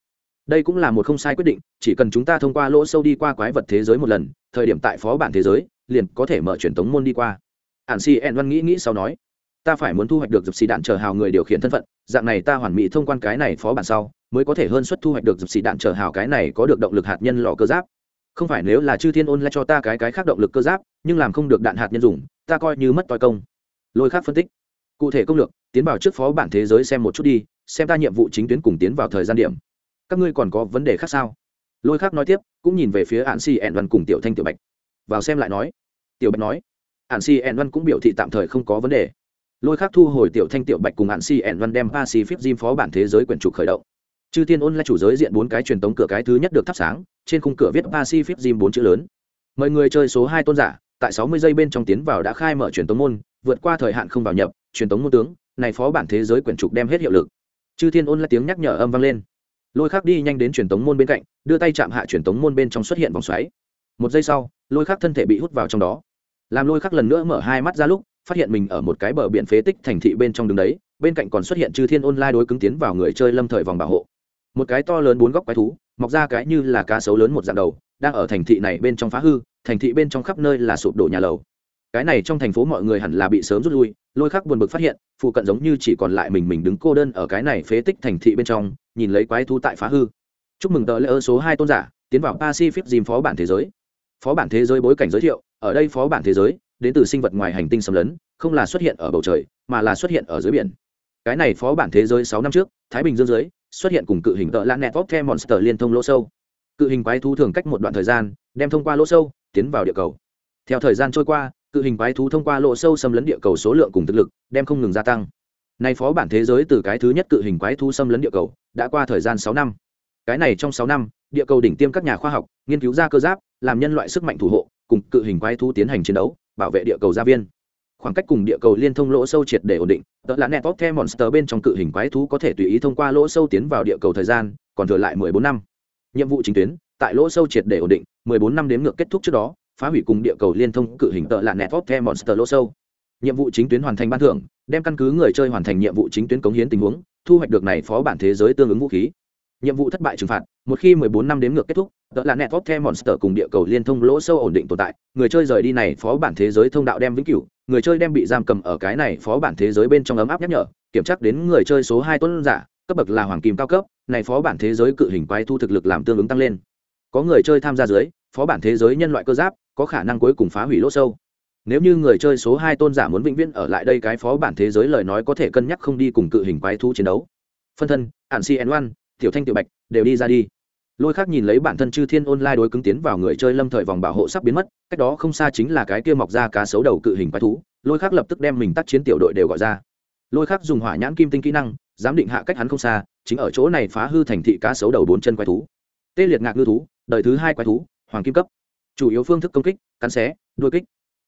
S1: đây cũng là một không sai quyết định, chỉ cần chúng ta thông qua lỗ sâu đi qua quái vật thế giới một lần, thời điểm tại phó bản thế giới, liền có thể mở truyền tống môn đi qua. Ản si en văn nghĩ nghĩ sau nói, ta phải muốn thu hoạch được dập xì đạn chờ hào người điều khiển thân phận, dạng này ta hoàn mỹ thông quan cái này phó bản sau, mới có thể hơn suất thu hoạch được dập xì đạn chờ hào cái này có được động lực hạt nhân lò cơ giáp. Không phải nếu là chư thiên ôn lại cho ta cái cái khác động lực cơ giáp, nhưng làm không được đạn hạt nhân dùng, ta coi như mất toi công. Lôi khác phân tích, cụ thể công lược, tiến vào trước phó bản thế giới xem một chút đi, xem ta nhiệm vụ chính tuyến cùng tiến vào thời gian điểm các ngươi còn có vấn đề khác sao? Lôi khác nói tiếp, cũng nhìn về phía hạn si ẹn văn cùng tiểu thanh tiểu bạch. Vào xem lại nói. Tiểu bạch nói. Hạn si ẹn văn cũng biểu thị tạm thời không có vấn đề. Lôi khác thu hồi tiểu thanh tiểu bạch cùng hạn si ẹn văn đem pacific gym phó bản thế giới quyển trục khởi động. Chư thiên ôn là chủ giới diện bốn cái truyền tống cửa cái thứ nhất được thắp sáng, trên khung cửa viết pacific gym bốn chữ lớn. Mời người chơi số hai tôn giả, tại sáu mươi giây bên trong tiến vào đã khai mở truyền tống môn, vượt qua thời hạn không vào nhập, truyền tống môn tướng, này phó bản thế giới quyển trục đem hết hiệu lực. Chư thiên ôn là tiếng nhắc nhở âm vang lên lôi khắc đi nhanh đến truyền tống môn bên cạnh, đưa tay chạm hạ truyền tống môn bên trong xuất hiện vòng xoáy. Một giây sau, lôi khắc thân thể bị hút vào trong đó. Làm lôi khắc lần nữa mở hai mắt ra lúc, phát hiện mình ở một cái bờ biển phế tích thành thị bên trong đường đấy, bên cạnh còn xuất hiện chư thiên online đối cứng tiến vào người chơi lâm thời vòng bảo hộ. Một cái to lớn bốn góc quái thú, mọc ra cái như là cá sấu lớn một dạng đầu, đang ở thành thị này bên trong phá hư, thành thị bên trong khắp nơi là sụp đổ nhà lầu cái này trong thành phố mọi người hẳn là bị sớm rút lui, lôi khắc buồn bực phát hiện, phụ cận giống như chỉ còn lại mình mình đứng cô đơn ở cái này phế tích thành thị bên trong, nhìn lấy quái thú tại phá hư. Chúc mừng tờ lễ ơ số hai tôn giả, tiến vào pacific dìm phó bản thế giới. Phó bản thế giới bối cảnh giới thiệu, ở đây phó bản thế giới, đến từ sinh vật ngoài hành tinh xâm lấn, không là xuất hiện ở bầu trời, mà là xuất hiện ở dưới biển. Cái này phó bản thế giới sáu năm trước, thái bình dương dưới xuất hiện cùng cự hình tợ lan network the monster liên thông lỗ sâu. Cự hình quái thú thường cách một đoạn thời gian, đem thông qua lỗ sâu, tiến vào địa cầu. Theo thời gian trôi qua cự hình quái thú thông qua lỗ sâu xâm lấn địa cầu số lượng cùng thực lực, đem không ngừng gia tăng. Nay phó bản thế giới từ cái thứ nhất cự hình quái thú xâm lấn địa cầu, đã qua thời gian sáu năm. Cái này trong sáu năm, địa cầu đỉnh tiêm các nhà khoa học, nghiên cứu ra cơ giáp, làm nhân loại sức mạnh thủ hộ, cùng cự hình quái thú tiến hành chiến đấu, bảo vệ địa cầu gia viên. Khoảng cách cùng địa cầu liên thông lỗ sâu triệt để ổn định tớ là net the monster bên trong cự hình quái thú có thể tùy ý thông qua lỗ sâu tiến vào địa cầu thời gian, còn thừa lại mười bốn năm. Nhiệm vụ chính tuyến, tại lỗ sâu triệt để ổn định, mười bốn năm đếm ngược kết thúc trước đó phá hủy cùng địa cầu liên thông cự hình tợ là net the monster lỗ sâu. Nhiệm vụ chính tuyến hoàn thành ban thưởng, đem căn cứ người chơi hoàn thành nhiệm vụ chính tuyến cống hiến tình huống, thu hoạch được này phó bản thế giới tương ứng vũ khí. Nhiệm vụ thất bại trừng phạt, một khi 14 năm đếm ngược kết thúc, tợ là network the monster cùng địa cầu liên thông lỗ sâu ổn định tồn tại, người chơi rời đi này phó bản thế giới thông đạo đem vĩnh cửu, người chơi đem bị giam cầm ở cái này phó bản thế giới bên trong ấm áp nhắc nhở, kiểm tra đến người chơi số hai tuấn giả, cấp bậc là hoàng kim cao cấp, này phó bản thế giới cự hình quái thu thực lực làm tương ứng tăng lên. Có người chơi tham gia dưới, phó bản thế giới nhân loại cơ giáp có khả năng cuối cùng phá hủy lỗ sâu. Nếu như người chơi số hai tôn giả muốn vĩnh viễn ở lại đây cái phó bản thế giới lời nói có thể cân nhắc không đi cùng cự hình quái thú chiến đấu. Phân thân ạn cn oan, tiểu thanh tiểu bạch, đều đi ra đi. Lôi khác nhìn lấy bản thân chư thiên ôn lai đối cứng tiến vào người chơi lâm thời vòng bảo hộ sắp biến mất, cách đó không xa chính là cái kia mọc ra cá sấu đầu cự hình quái thú, lôi khác lập tức đem mình tác chiến tiểu đội đều gọi ra. Lôi khác dùng hỏa nhãn kim tinh kỹ năng, giám định hạ cách hắn không xa, chính ở chỗ này phá hư thành thị cá sấu đầu bốn chân quái thú. Tê liệt ngạc ngư thú, đời thứ hai quái thú, hoàng kim cấp chủ yếu phương thức công kích, cắn xé, đuôi kích.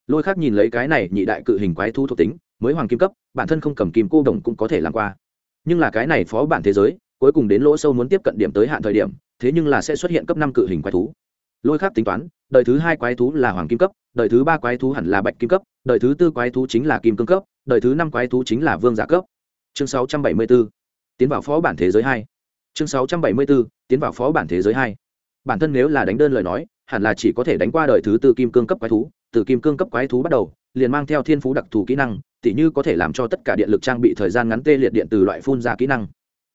S1: Lôi khác nhìn lấy cái này nhị đại cự hình quái thú thuộc tính, mới hoàng kim cấp, bản thân không cầm kim cô đồng cũng có thể làm qua. Nhưng là cái này phó bản thế giới, cuối cùng đến lỗ sâu muốn tiếp cận điểm tới hạn thời điểm, thế nhưng là sẽ xuất hiện cấp năm cự hình quái thú. Lôi khác tính toán, đời thứ hai quái thú là hoàng kim cấp, đời thứ ba quái thú hẳn là bạch kim cấp, đời thứ tư quái thú chính là kim cương cấp, đời thứ năm quái thú chính là vương giả cấp. Chương 674 tiến vào phó bản thế giới hai. Chương 674 tiến vào phó bản thế giới hai. Bản thân nếu là đánh đơn lời nói hẳn là chỉ có thể đánh qua đời thứ tư kim cương cấp quái thú, từ kim cương cấp quái thú bắt đầu, liền mang theo thiên phú đặc thù kỹ năng, tỉ như có thể làm cho tất cả điện lực trang bị thời gian ngắn tê liệt điện từ loại phun ra kỹ năng.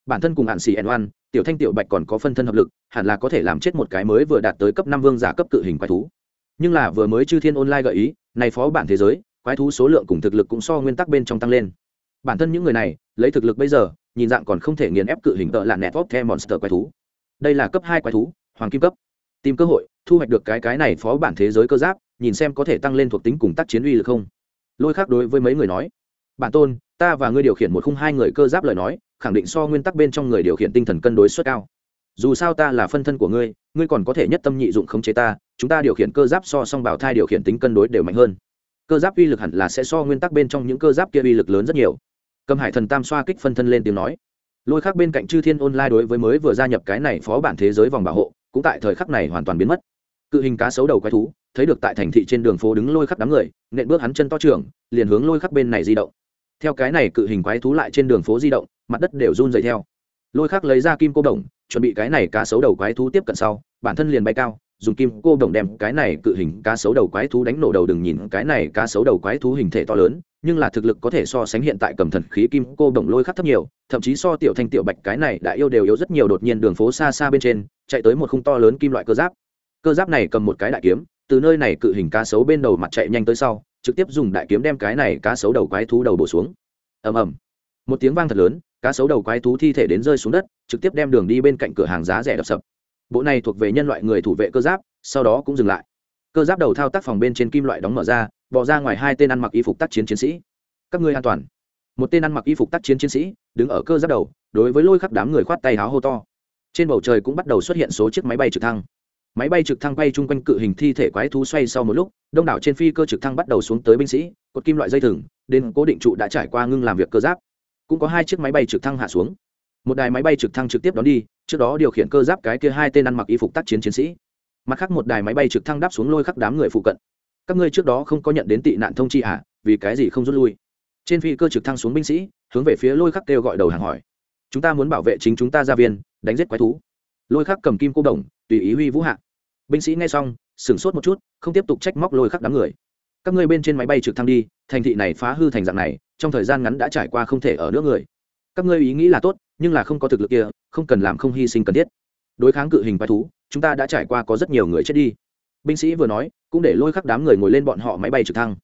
S1: Bản thân cùng hạn xì n oan tiểu thanh tiểu bạch còn có phân thân hợp lực, hẳn là có thể làm chết một cái mới vừa đạt tới cấp năm vương giả cấp cự hình quái thú. Nhưng là vừa mới chư thiên online gợi ý, này phó bản thế giới, quái thú số lượng cùng thực lực cũng so nguyên tắc bên trong tăng lên. Bản thân những người này, lấy thực lực bây giờ, nhìn dạng còn không thể nghiền ép cự hình tợ là nẹt vót the monster quái thú. Đây là cấp hai quái thú, hoàng kim cấp tìm cơ hội, thu hoạch được cái cái này phó bản thế giới cơ giáp, nhìn xem có thể tăng lên thuộc tính cùng tác chiến uy lực không. Lôi khác đối với mấy người nói, bản tôn, ta và ngươi điều khiển một khung hai người cơ giáp lời nói, khẳng định so nguyên tắc bên trong người điều khiển tinh thần cân đối suất cao. Dù sao ta là phân thân của ngươi ngươi còn có thể nhất tâm nhị dụng khống chế ta, chúng ta điều khiển cơ giáp so song bảo thai điều khiển tính cân đối đều mạnh hơn. Cơ giáp uy lực hẳn là sẽ so nguyên tắc bên trong những cơ giáp kia uy lực lớn rất nhiều. Cầm hải thần tam xoa kích phân thân lên tiếng nói. Lôi khác bên cạnh chư thiên online đối với mới vừa gia nhập cái này phó bản thế giới vòng bảo hộ cũng tại thời khắc này hoàn toàn biến mất. Cự hình cá sấu đầu quái thú, thấy được tại thành thị trên đường phố đứng lôi khắc đám người, nện bước hắn chân to trưởng, liền hướng lôi khắc bên này di động. Theo cái này cự hình quái thú lại trên đường phố di động, mặt đất đều run dày theo. Lôi khắc lấy ra kim cô đồng, chuẩn bị cái này cá sấu đầu quái thú tiếp cận sau, bản thân liền bay cao dùng kim cô đồng đem cái này cự hình cá sấu đầu quái thú đánh nổ đầu đừng nhìn cái này cá sấu đầu quái thú hình thể to lớn, nhưng là thực lực có thể so sánh hiện tại cầm thần khí kim cô đồng lôi khắc thấp nhiều, thậm chí so tiểu thanh tiểu bạch cái này đã yêu đều yếu rất nhiều đột nhiên đường phố xa xa bên trên, chạy tới một khung to lớn kim loại cơ giáp. Cơ giáp này cầm một cái đại kiếm, từ nơi này cự hình cá sấu bên đầu mặt chạy nhanh tới sau, trực tiếp dùng đại kiếm đem cái này cá sấu đầu quái thú đầu bổ xuống. Ầm ầm. Một tiếng vang thật lớn, cá sấu đầu quái thú thi thể đến rơi xuống đất, trực tiếp đem đường đi bên cạnh cửa hàng giá rẻ đập sập bộ này thuộc về nhân loại người thủ vệ cơ giáp, sau đó cũng dừng lại. Cơ giáp đầu thao tác phòng bên trên kim loại đóng mở ra, bỏ ra ngoài hai tên ăn mặc y phục tác chiến chiến sĩ. Các ngươi an toàn. Một tên ăn mặc y phục tác chiến chiến sĩ, đứng ở cơ giáp đầu, đối với lôi khắp đám người khoát tay háo hô to. Trên bầu trời cũng bắt đầu xuất hiện số chiếc máy bay trực thăng. Máy bay trực thăng bay chung quanh cự hình thi thể quái thú xoay sau một lúc, đông đảo trên phi cơ trực thăng bắt đầu xuống tới binh sĩ, cột kim loại dây thừng, đến cố định trụ đã trải qua ngưng làm việc cơ giáp. Cũng có hai chiếc máy bay trực thăng hạ xuống một đài máy bay trực thăng trực tiếp đón đi, trước đó điều khiển cơ giáp cái kia hai tên ăn mặc y phục tác chiến chiến sĩ. Mặt khác một đài máy bay trực thăng đáp xuống lôi khắc đám người phụ cận. Các ngươi trước đó không có nhận đến tị nạn thông chi à vì cái gì không rút lui? Trên phi cơ trực thăng xuống binh sĩ, hướng về phía lôi khắc kêu gọi đầu hàng hỏi. Chúng ta muốn bảo vệ chính chúng ta ra viên, đánh giết quái thú. Lôi khắc cầm kim cô đồng, tùy ý huy vũ hạ. Binh sĩ nghe xong, sửng sốt một chút, không tiếp tục trách móc lôi khắc đám người. Các ngươi bên trên máy bay trực thăng đi, thành thị này phá hư thành dạng này, trong thời gian ngắn đã trải qua không thể ở nước người. Các ngươi ý nghĩ là tốt nhưng là không có thực lực kia, không cần làm không hy sinh cần thiết. Đối kháng cự hình quái thú, chúng ta đã trải qua có rất nhiều người chết đi. Binh sĩ vừa nói, cũng để lôi khắc đám người ngồi lên bọn họ máy bay trực thăng.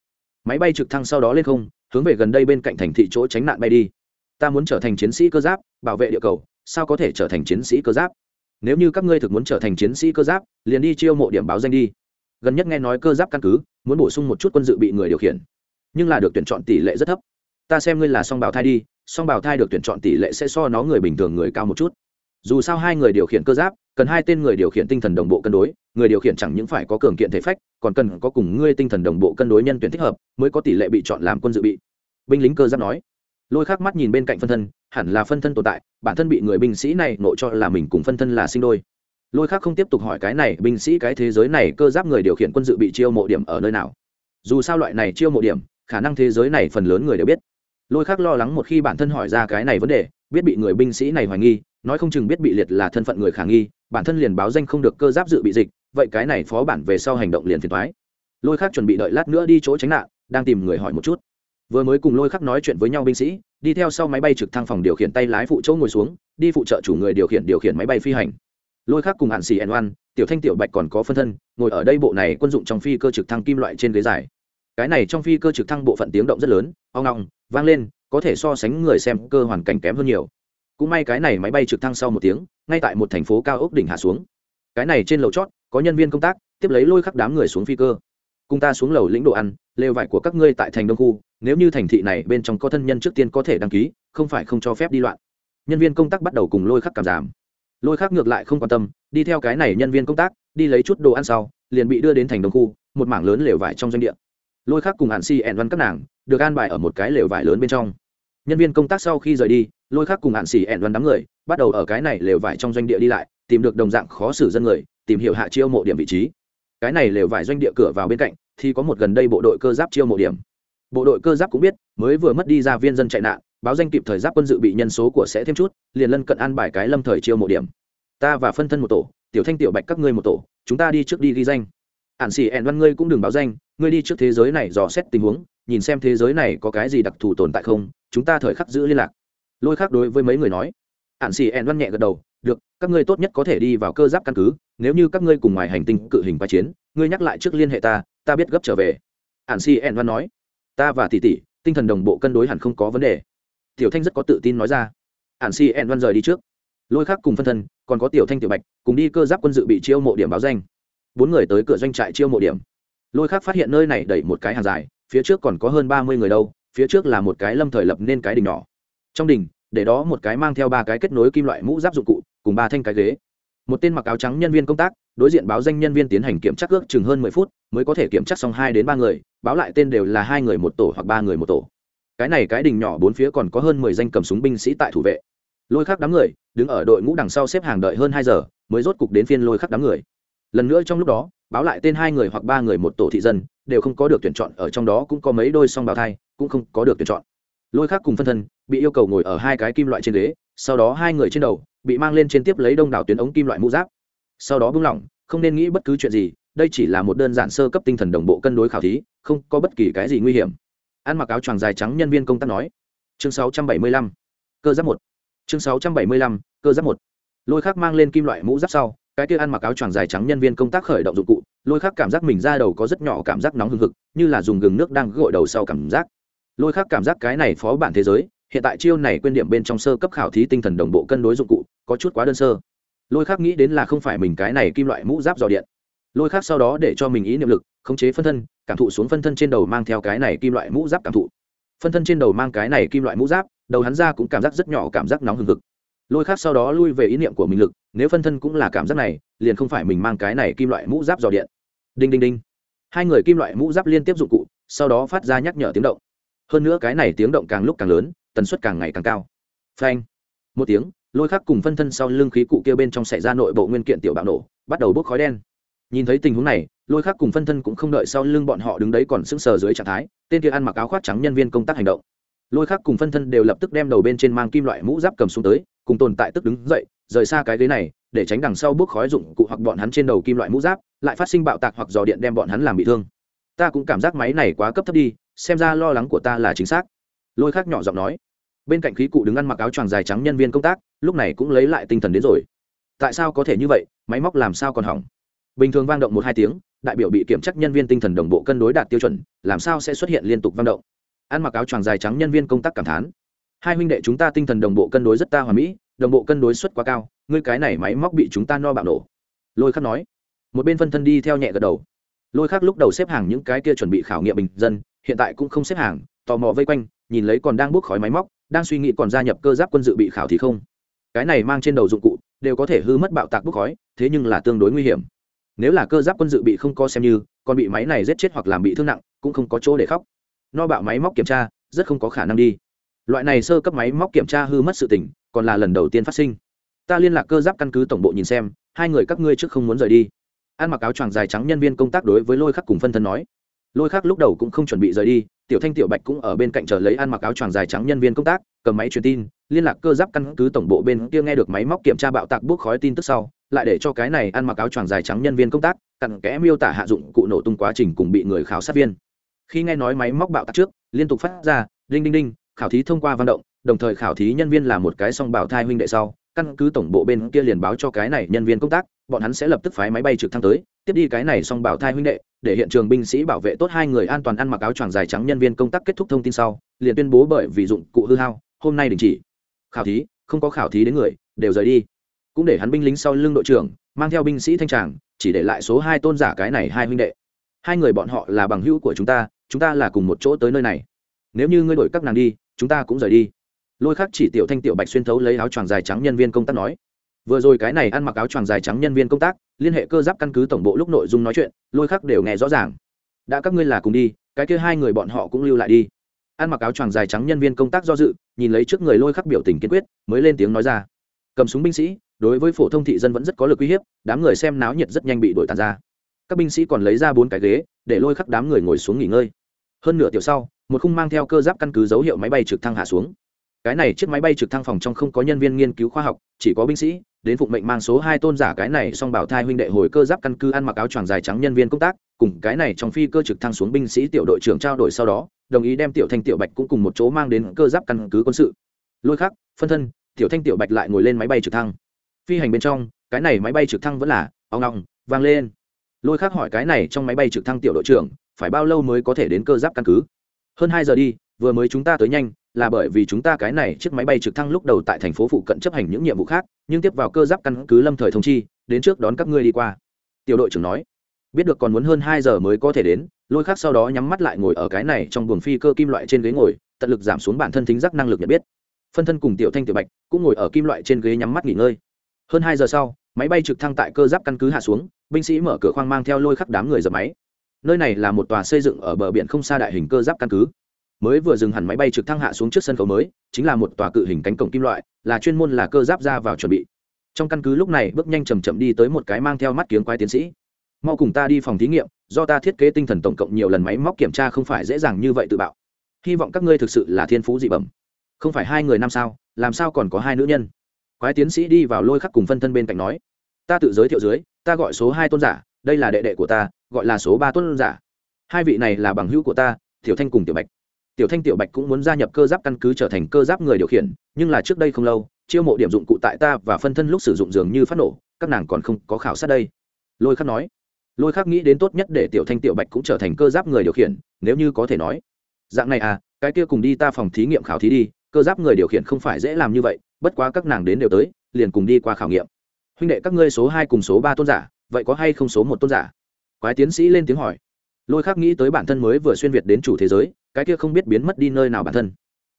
S1: Máy bay trực thăng sau đó lên không, hướng về gần đây bên cạnh thành thị chỗ tránh nạn bay đi. Ta muốn trở thành chiến sĩ cơ giáp, bảo vệ địa cầu, sao có thể trở thành chiến sĩ cơ giáp? Nếu như các ngươi thực muốn trở thành chiến sĩ cơ giáp, liền đi chiêu mộ điểm báo danh đi. Gần nhất nghe nói cơ giáp căn cứ, muốn bổ sung một chút quân dự bị người điều khiển. Nhưng là được tuyển chọn tỷ lệ rất thấp. Ta xem ngươi là song bào thai đi song bào thai được tuyển chọn tỷ lệ sẽ so nó người bình thường người cao một chút. Dù sao hai người điều khiển cơ giáp, cần hai tên người điều khiển tinh thần đồng bộ cân đối, người điều khiển chẳng những phải có cường kiện thể phách, còn cần có cùng ngươi tinh thần đồng bộ cân đối nhân tuyển thích hợp, mới có tỷ lệ bị chọn làm quân dự bị. Binh lính cơ giáp nói. Lôi khắc mắt nhìn bên cạnh phân thân, hẳn là phân thân tồn tại, bản thân bị người binh sĩ này nộ cho là mình cùng phân thân là sinh đôi. Lôi khắc không tiếp tục hỏi cái này, binh sĩ cái thế giới này cơ giáp người điều khiển quân dự bị chiêu mộ điểm ở nơi nào? Dù sao loại này chiêu mộ điểm, khả năng thế giới này phần lớn người đều biết lôi khắc lo lắng một khi bản thân hỏi ra cái này vấn đề, biết bị người binh sĩ này hoài nghi, nói không chừng biết bị liệt là thân phận người khả nghi, bản thân liền báo danh không được cơ giáp dự bị dịch, vậy cái này phó bản về sau hành động liền phiền thoái lôi khắc chuẩn bị đợi lát nữa đi chỗ tránh nạn, đang tìm người hỏi một chút. Vừa mới cùng lôi khắc nói chuyện với nhau binh sĩ, đi theo sau máy bay trực thăng phòng điều khiển tay lái phụ chỗ ngồi xuống, đi phụ trợ chủ người điều khiển điều khiển máy bay phi hành. Lôi khắc cùng hạn xì ẩn oan tiểu thanh tiểu bạch còn có phân thân, ngồi ở đây bộ này quân dụng trong phi cơ trực thăng kim loại trên ghế dài. Cái này trong phi cơ trực thăng bộ phận tiếng động rất lớn oong ngong vang lên, có thể so sánh người xem cơ hoàn cảnh kém hơn nhiều. Cũng may cái này máy bay trực thăng sau một tiếng, ngay tại một thành phố cao ốc đỉnh hạ xuống. Cái này trên lầu chót, có nhân viên công tác, tiếp lấy lôi khắc đám người xuống phi cơ. Cùng ta xuống lầu lĩnh đồ ăn, lều vải của các ngươi tại thành đông khu, nếu như thành thị này bên trong có thân nhân trước tiên có thể đăng ký, không phải không cho phép đi loạn. Nhân viên công tác bắt đầu cùng lôi khắc cảm giảm. Lôi khắc ngược lại không quan tâm, đi theo cái này nhân viên công tác, đi lấy chút đồ ăn sau, liền bị đưa đến thành đông khu, một mảng lớn lều vải trong doanh địa. Lôi khắc cùng hạn si ẻn văn các nàng được an bài ở một cái lều vải lớn bên trong. Nhân viên công tác sau khi rời đi, lôi khắc cùng hạn xỉ ẻn đoán đám người, bắt đầu ở cái này lều vải trong doanh địa đi lại, tìm được đồng dạng khó xử dân người, tìm hiểu hạ chiêu mộ điểm vị trí. Cái này lều vải doanh địa cửa vào bên cạnh, thì có một gần đây bộ đội cơ giáp chiêu mộ điểm. Bộ đội cơ giáp cũng biết, mới vừa mất đi ra viên dân chạy nạn, báo danh kịp thời giáp quân dự bị nhân số của sẽ thêm chút, liền lân cận an bài cái lâm thời chiêu mộ điểm. Ta và phân thân một tổ, tiểu thanh tiểu bạch các ngươi một tổ, chúng ta đi trước đi ghi danh. Ản xỉ ẻn văn ngươi cũng đừng báo danh, ngươi đi trước thế giới này dò xét tình huống nhìn xem thế giới này có cái gì đặc thù tồn tại không, chúng ta thời khắc giữ liên lạc. Lôi khác đối với mấy người nói. Ạn xì ẹn văn nhẹ gật đầu, được, các ngươi tốt nhất có thể đi vào cơ giáp căn cứ, nếu như các ngươi cùng ngoài hành tinh cự hình vai chiến, ngươi nhắc lại trước liên hệ ta ta biết gấp trở về. Ạn xì ẹn văn nói. Ta và tỷ tỷ, tinh thần đồng bộ cân đối hẳn không có vấn đề. Tiểu thanh rất có tự tin nói ra. Ạn xì ẹn văn rời đi trước. Lôi khác cùng phân thân, còn có tiểu thanh tiểu bạch, cùng đi cơ giáp quân dự bị chiêu mộ điểm báo danh. Bốn người tới cửa doanh trại chiêu mộ điểm. Lôi khác phát hiện nơi này đẩy một cái hàng dài phía trước còn có hơn ba mươi người đâu, phía trước là một cái lâm thời lập nên cái đình nhỏ. Trong đình để đó một cái mang theo ba cái kết nối kim loại mũ giáp dụng cụ, cùng ba thanh cái ghế. Một tên mặc áo trắng nhân viên công tác, đối diện báo danh nhân viên tiến hành kiểm tra ước chừng hơn mười phút, mới có thể kiểm tra xong hai đến ba người, báo lại tên đều là hai người một tổ hoặc ba người một tổ. Cái này cái đình nhỏ bốn phía còn có hơn mười danh cầm súng binh sĩ tại thủ vệ. Lôi khắc đám người, đứng ở đội ngũ đằng sau xếp hàng đợi hơn hai giờ, mới rốt cục đến phiên lôi khắc đám người lần nữa trong lúc đó báo lại tên hai người hoặc ba người một tổ thị dân đều không có được tuyển chọn ở trong đó cũng có mấy đôi song bào thai cũng không có được tuyển chọn. Lôi khác cùng phân thân bị yêu cầu ngồi ở hai cái kim loại trên ghế sau đó hai người trên đầu bị mang lên trên tiếp lấy đông đảo tuyến ống kim loại mũ giáp. Sau đó buông lỏng không nên nghĩ bất cứ chuyện gì đây chỉ là một đơn giản sơ cấp tinh thần đồng bộ cân đối khảo thí không có bất kỳ cái gì nguy hiểm. Ăn mặc áo choàng dài trắng nhân viên công tác nói. Chương 675. cơ giáp một. Chương 675, cơ giáp một. Lôi khác mang lên kim loại mũ giáp sau cái kia ăn mặc áo choàng dài trắng nhân viên công tác khởi động dụng cụ, lôi khắc cảm giác mình ra đầu có rất nhỏ cảm giác nóng hừng hực, như là dùng gừng nước đang gội đầu sau cảm giác. Lôi khắc cảm giác cái này phó bản thế giới, hiện tại chiêu này quên điểm bên trong sơ cấp khảo thí tinh thần đồng bộ cân đối dụng cụ, có chút quá đơn sơ. Lôi khắc nghĩ đến là không phải mình cái này kim loại mũ giáp dò điện. Lôi khắc sau đó để cho mình ý niệm lực, khống chế phân thân, cảm thụ xuống phân thân trên đầu mang theo cái này kim loại mũ giáp cảm thụ. Phân thân trên đầu mang cái này kim loại mũ giáp, đầu hắn ra cũng cảm giác rất nhỏ cảm giác nóng hừng hực lôi khắc sau đó lui về ý niệm của mình lực, nếu phân thân cũng là cảm giác này, liền không phải mình mang cái này kim loại mũ giáp dò điện. Đinh đinh đinh. Hai người kim loại mũ giáp liên tiếp dụng cụ, sau đó phát ra nhắc nhở tiếng động. Hơn nữa cái này tiếng động càng lúc càng lớn, tần suất càng ngày càng cao. Phanh. Một tiếng, lôi khắc cùng phân thân sau lưng khí cụ kia bên trong xảy ra nội bộ nguyên kiện tiểu bạo nổ, bắt đầu bốc khói đen. Nhìn thấy tình huống này, lôi khắc cùng phân thân cũng không đợi sau lưng bọn họ đứng đấy còn sững sờ dưới trạng thái, tên kia ăn mặc áo khoác trắng nhân viên công tác hành động. Lôi khắc cùng phân thân đều lập tức đem đầu bên trên mang kim loại mũ giáp cầm xuống tới cùng tồn tại tức đứng dậy, rời xa cái ghế này, để tránh đằng sau bước khói dụng cụ hoặc bọn hắn trên đầu kim loại mũ giáp, lại phát sinh bạo tạc hoặc dò điện đem bọn hắn làm bị thương. Ta cũng cảm giác máy này quá cấp thấp đi, xem ra lo lắng của ta là chính xác. Lôi khắc nhỏ giọng nói. Bên cạnh khí cụ đứng ăn mặc áo choàng dài trắng nhân viên công tác, lúc này cũng lấy lại tinh thần đến rồi. Tại sao có thể như vậy, máy móc làm sao còn hỏng? Bình thường vang động một hai tiếng, đại biểu bị kiểm tra nhân viên tinh thần đồng bộ cân đối đạt tiêu chuẩn, làm sao sẽ xuất hiện liên tục vang động? Ăn mặc áo choàng dài trắng nhân viên công tác cảm thán hai huynh đệ chúng ta tinh thần đồng bộ cân đối rất ta hòa mỹ, đồng bộ cân đối suất quá cao, ngươi cái này máy móc bị chúng ta no bạo nổ. Lôi khắc nói. Một bên phân thân đi theo nhẹ gật đầu. Lôi khắc lúc đầu xếp hàng những cái kia chuẩn bị khảo nghiệm bình dân, hiện tại cũng không xếp hàng, tò mò vây quanh, nhìn lấy còn đang bốc khói máy móc, đang suy nghĩ còn gia nhập cơ giáp quân dự bị khảo thì không. Cái này mang trên đầu dụng cụ, đều có thể hư mất bạo tạc bốc khói, thế nhưng là tương đối nguy hiểm. Nếu là cơ giáp quân dự bị không có xem như, còn bị máy này giết chết hoặc làm bị thương nặng, cũng không có chỗ để khóc. No bạo máy móc kiểm tra, rất không có khả năng đi loại này sơ cấp máy móc kiểm tra hư mất sự tỉnh còn là lần đầu tiên phát sinh. Ta liên lạc cơ giáp căn cứ tổng bộ nhìn xem, hai người các ngươi trước không muốn rời đi. Ăn mặc áo choàng dài trắng nhân viên công tác đối với lôi khắc cùng phân thân nói. Lôi khắc lúc đầu cũng không chuẩn bị rời đi, tiểu thanh, tiểu bạch cũng ở bên cạnh chờ lấy ăn mặc áo choàng dài trắng nhân viên công tác, cầm máy truyền tin, liên lạc cơ giáp căn cứ tổng bộ bên kia nghe được máy móc kiểm tra bạo tạc bốc khói tin tức sau, lại để cho cái này ăn mặc áo choàng dài trắng nhân viên công tác cặn kẽ miêu tả hạ dụng cụ nổ tung quá trình cùng bị người khảo sát viên. Khi nghe nói máy móc bạo tạc trước, liên tục phát ra, đinh đinh đinh khảo thí thông qua văn động, đồng thời khảo thí nhân viên là một cái song bảo thai huynh đệ sau, căn cứ tổng bộ bên kia liền báo cho cái này nhân viên công tác, bọn hắn sẽ lập tức phái máy bay trực thăng tới, tiếp đi cái này song bảo thai huynh đệ, để hiện trường binh sĩ bảo vệ tốt hai người an toàn ăn mặc áo choàng dài trắng nhân viên công tác kết thúc thông tin sau, liền tuyên bố bởi vì dụng cụ hư hao, hôm nay đình chỉ. Khảo thí, không có khảo thí đến người, đều rời đi. Cũng để hắn binh lính sau lưng đội trưởng, mang theo binh sĩ thanh tràng, chỉ để lại số hai tôn giả cái này hai huynh đệ. Hai người bọn họ là bằng hữu của chúng ta chúng ta là cùng một chỗ tới nơi này. Nếu như ngươi đổi các nàng đi chúng ta cũng rời đi. Lôi khắc chỉ tiểu thanh tiểu bạch xuyên thấu lấy áo choàng dài trắng nhân viên công tác nói. Vừa rồi cái này ăn mặc áo choàng dài trắng nhân viên công tác, liên hệ cơ giáp căn cứ tổng bộ lúc nội dung nói chuyện, lôi khắc đều nghe rõ ràng. Đã các ngươi là cùng đi, cái kia hai người bọn họ cũng lưu lại đi. Ăn mặc áo choàng dài trắng nhân viên công tác do dự, nhìn lấy trước người lôi khắc biểu tình kiên quyết, mới lên tiếng nói ra. Cầm súng binh sĩ, đối với phổ thông thị dân vẫn rất có lực uy hiếp, đám người xem náo nhiệt rất nhanh bị đổi tàn ra. Các binh sĩ còn lấy ra bốn cái ghế, để lôi khắc đám người ngồi xuống nghỉ ngơi hơn nửa tiểu sau, một khung mang theo cơ giáp căn cứ dấu hiệu máy bay trực thăng hạ xuống. Cái này chiếc máy bay trực thăng phòng trong không có nhân viên nghiên cứu khoa học, chỉ có binh sĩ, đến phụng mệnh mang số hai tôn giả cái này song bảo thai huynh đệ hồi cơ giáp căn cứ ăn mặc áo choàng dài trắng nhân viên công tác, cùng cái này trong phi cơ trực thăng xuống binh sĩ tiểu đội trưởng trao đổi sau đó, đồng ý đem tiểu thanh tiểu bạch cũng cùng một chỗ mang đến cơ giáp căn cứ quân sự. Lôi khắc, phân thân, tiểu thanh tiểu bạch lại ngồi lên máy bay trực thăng. Phi hành bên trong, cái này máy bay trực thăng vẫn là ong ong, vang lên. Lôi khắc hỏi cái này trong máy bay trực thăng tiểu đội trưởng phải bao lâu mới có thể đến cơ giáp căn cứ? Hơn hai giờ đi, vừa mới chúng ta tới nhanh, là bởi vì chúng ta cái này chiếc máy bay trực thăng lúc đầu tại thành phố phụ cận chấp hành những nhiệm vụ khác, nhưng tiếp vào cơ giáp căn cứ lâm thời thông chi, đến trước đón các ngươi đi qua. Tiểu đội trưởng nói. Biết được còn muốn hơn hai giờ mới có thể đến, lôi khác sau đó nhắm mắt lại ngồi ở cái này trong buồng phi cơ kim loại trên ghế ngồi, tận lực giảm xuống bản thân thính giác năng lực nhận biết. Phân thân cùng tiểu thanh tiểu bạch cũng ngồi ở kim loại trên ghế nhắm mắt nghỉ ngơi. Hơn hai giờ sau, máy bay trực thăng tại cơ giáp căn cứ hạ xuống, binh sĩ mở cửa khoang mang theo lôi khắc đám người dập máy nơi này là một tòa xây dựng ở bờ biển không xa đại hình cơ giáp căn cứ. Mới vừa dừng hẳn máy bay trực thăng hạ xuống trước sân khấu mới, chính là một tòa cự hình cánh cổng kim loại, là chuyên môn là cơ giáp ra vào chuẩn bị. Trong căn cứ lúc này, bước nhanh chầm chậm đi tới một cái mang theo mắt kiếng quái tiến sĩ. Mau cùng ta đi phòng thí nghiệm, do ta thiết kế tinh thần tổng cộng nhiều lần máy móc kiểm tra không phải dễ dàng như vậy tự bạo. Hy vọng các ngươi thực sự là thiên phú dị bẩm. Không phải hai người năm sao, làm sao còn có hai nữ nhân? Quái tiến sĩ đi vào lôi khắc cùng phân thân bên cạnh nói. Ta tự giới thiệu dưới, ta gọi số hai tôn giả, đây là đệ đệ của ta gọi là số ba tôn giả. Hai vị này là bằng hữu của ta, tiểu thanh cùng tiểu bạch. Tiểu thanh, tiểu bạch cũng muốn gia nhập cơ giáp căn cứ trở thành cơ giáp người điều khiển, nhưng là trước đây không lâu, chiêu mộ điểm dụng cụ tại ta và phân thân lúc sử dụng dường như phát nổ, các nàng còn không có khảo sát đây. Lôi khắc nói. Lôi khắc nghĩ đến tốt nhất để tiểu thanh, tiểu bạch cũng trở thành cơ giáp người điều khiển, nếu như có thể nói. Dạng này à cái kia cùng đi ta phòng thí nghiệm khảo thí đi, cơ giáp người điều khiển không phải dễ làm như vậy, bất quá các nàng đến đều tới, liền cùng đi qua khảo nghiệm. Huynh đệ các ngươi số hai cùng số ba tôn giả, vậy có hay không số một tôn giả? Quái tiến sĩ lên tiếng hỏi. Lôi khắc nghĩ tới bản thân mới vừa xuyên việt đến chủ thế giới, cái kia không biết biến mất đi nơi nào bản thân.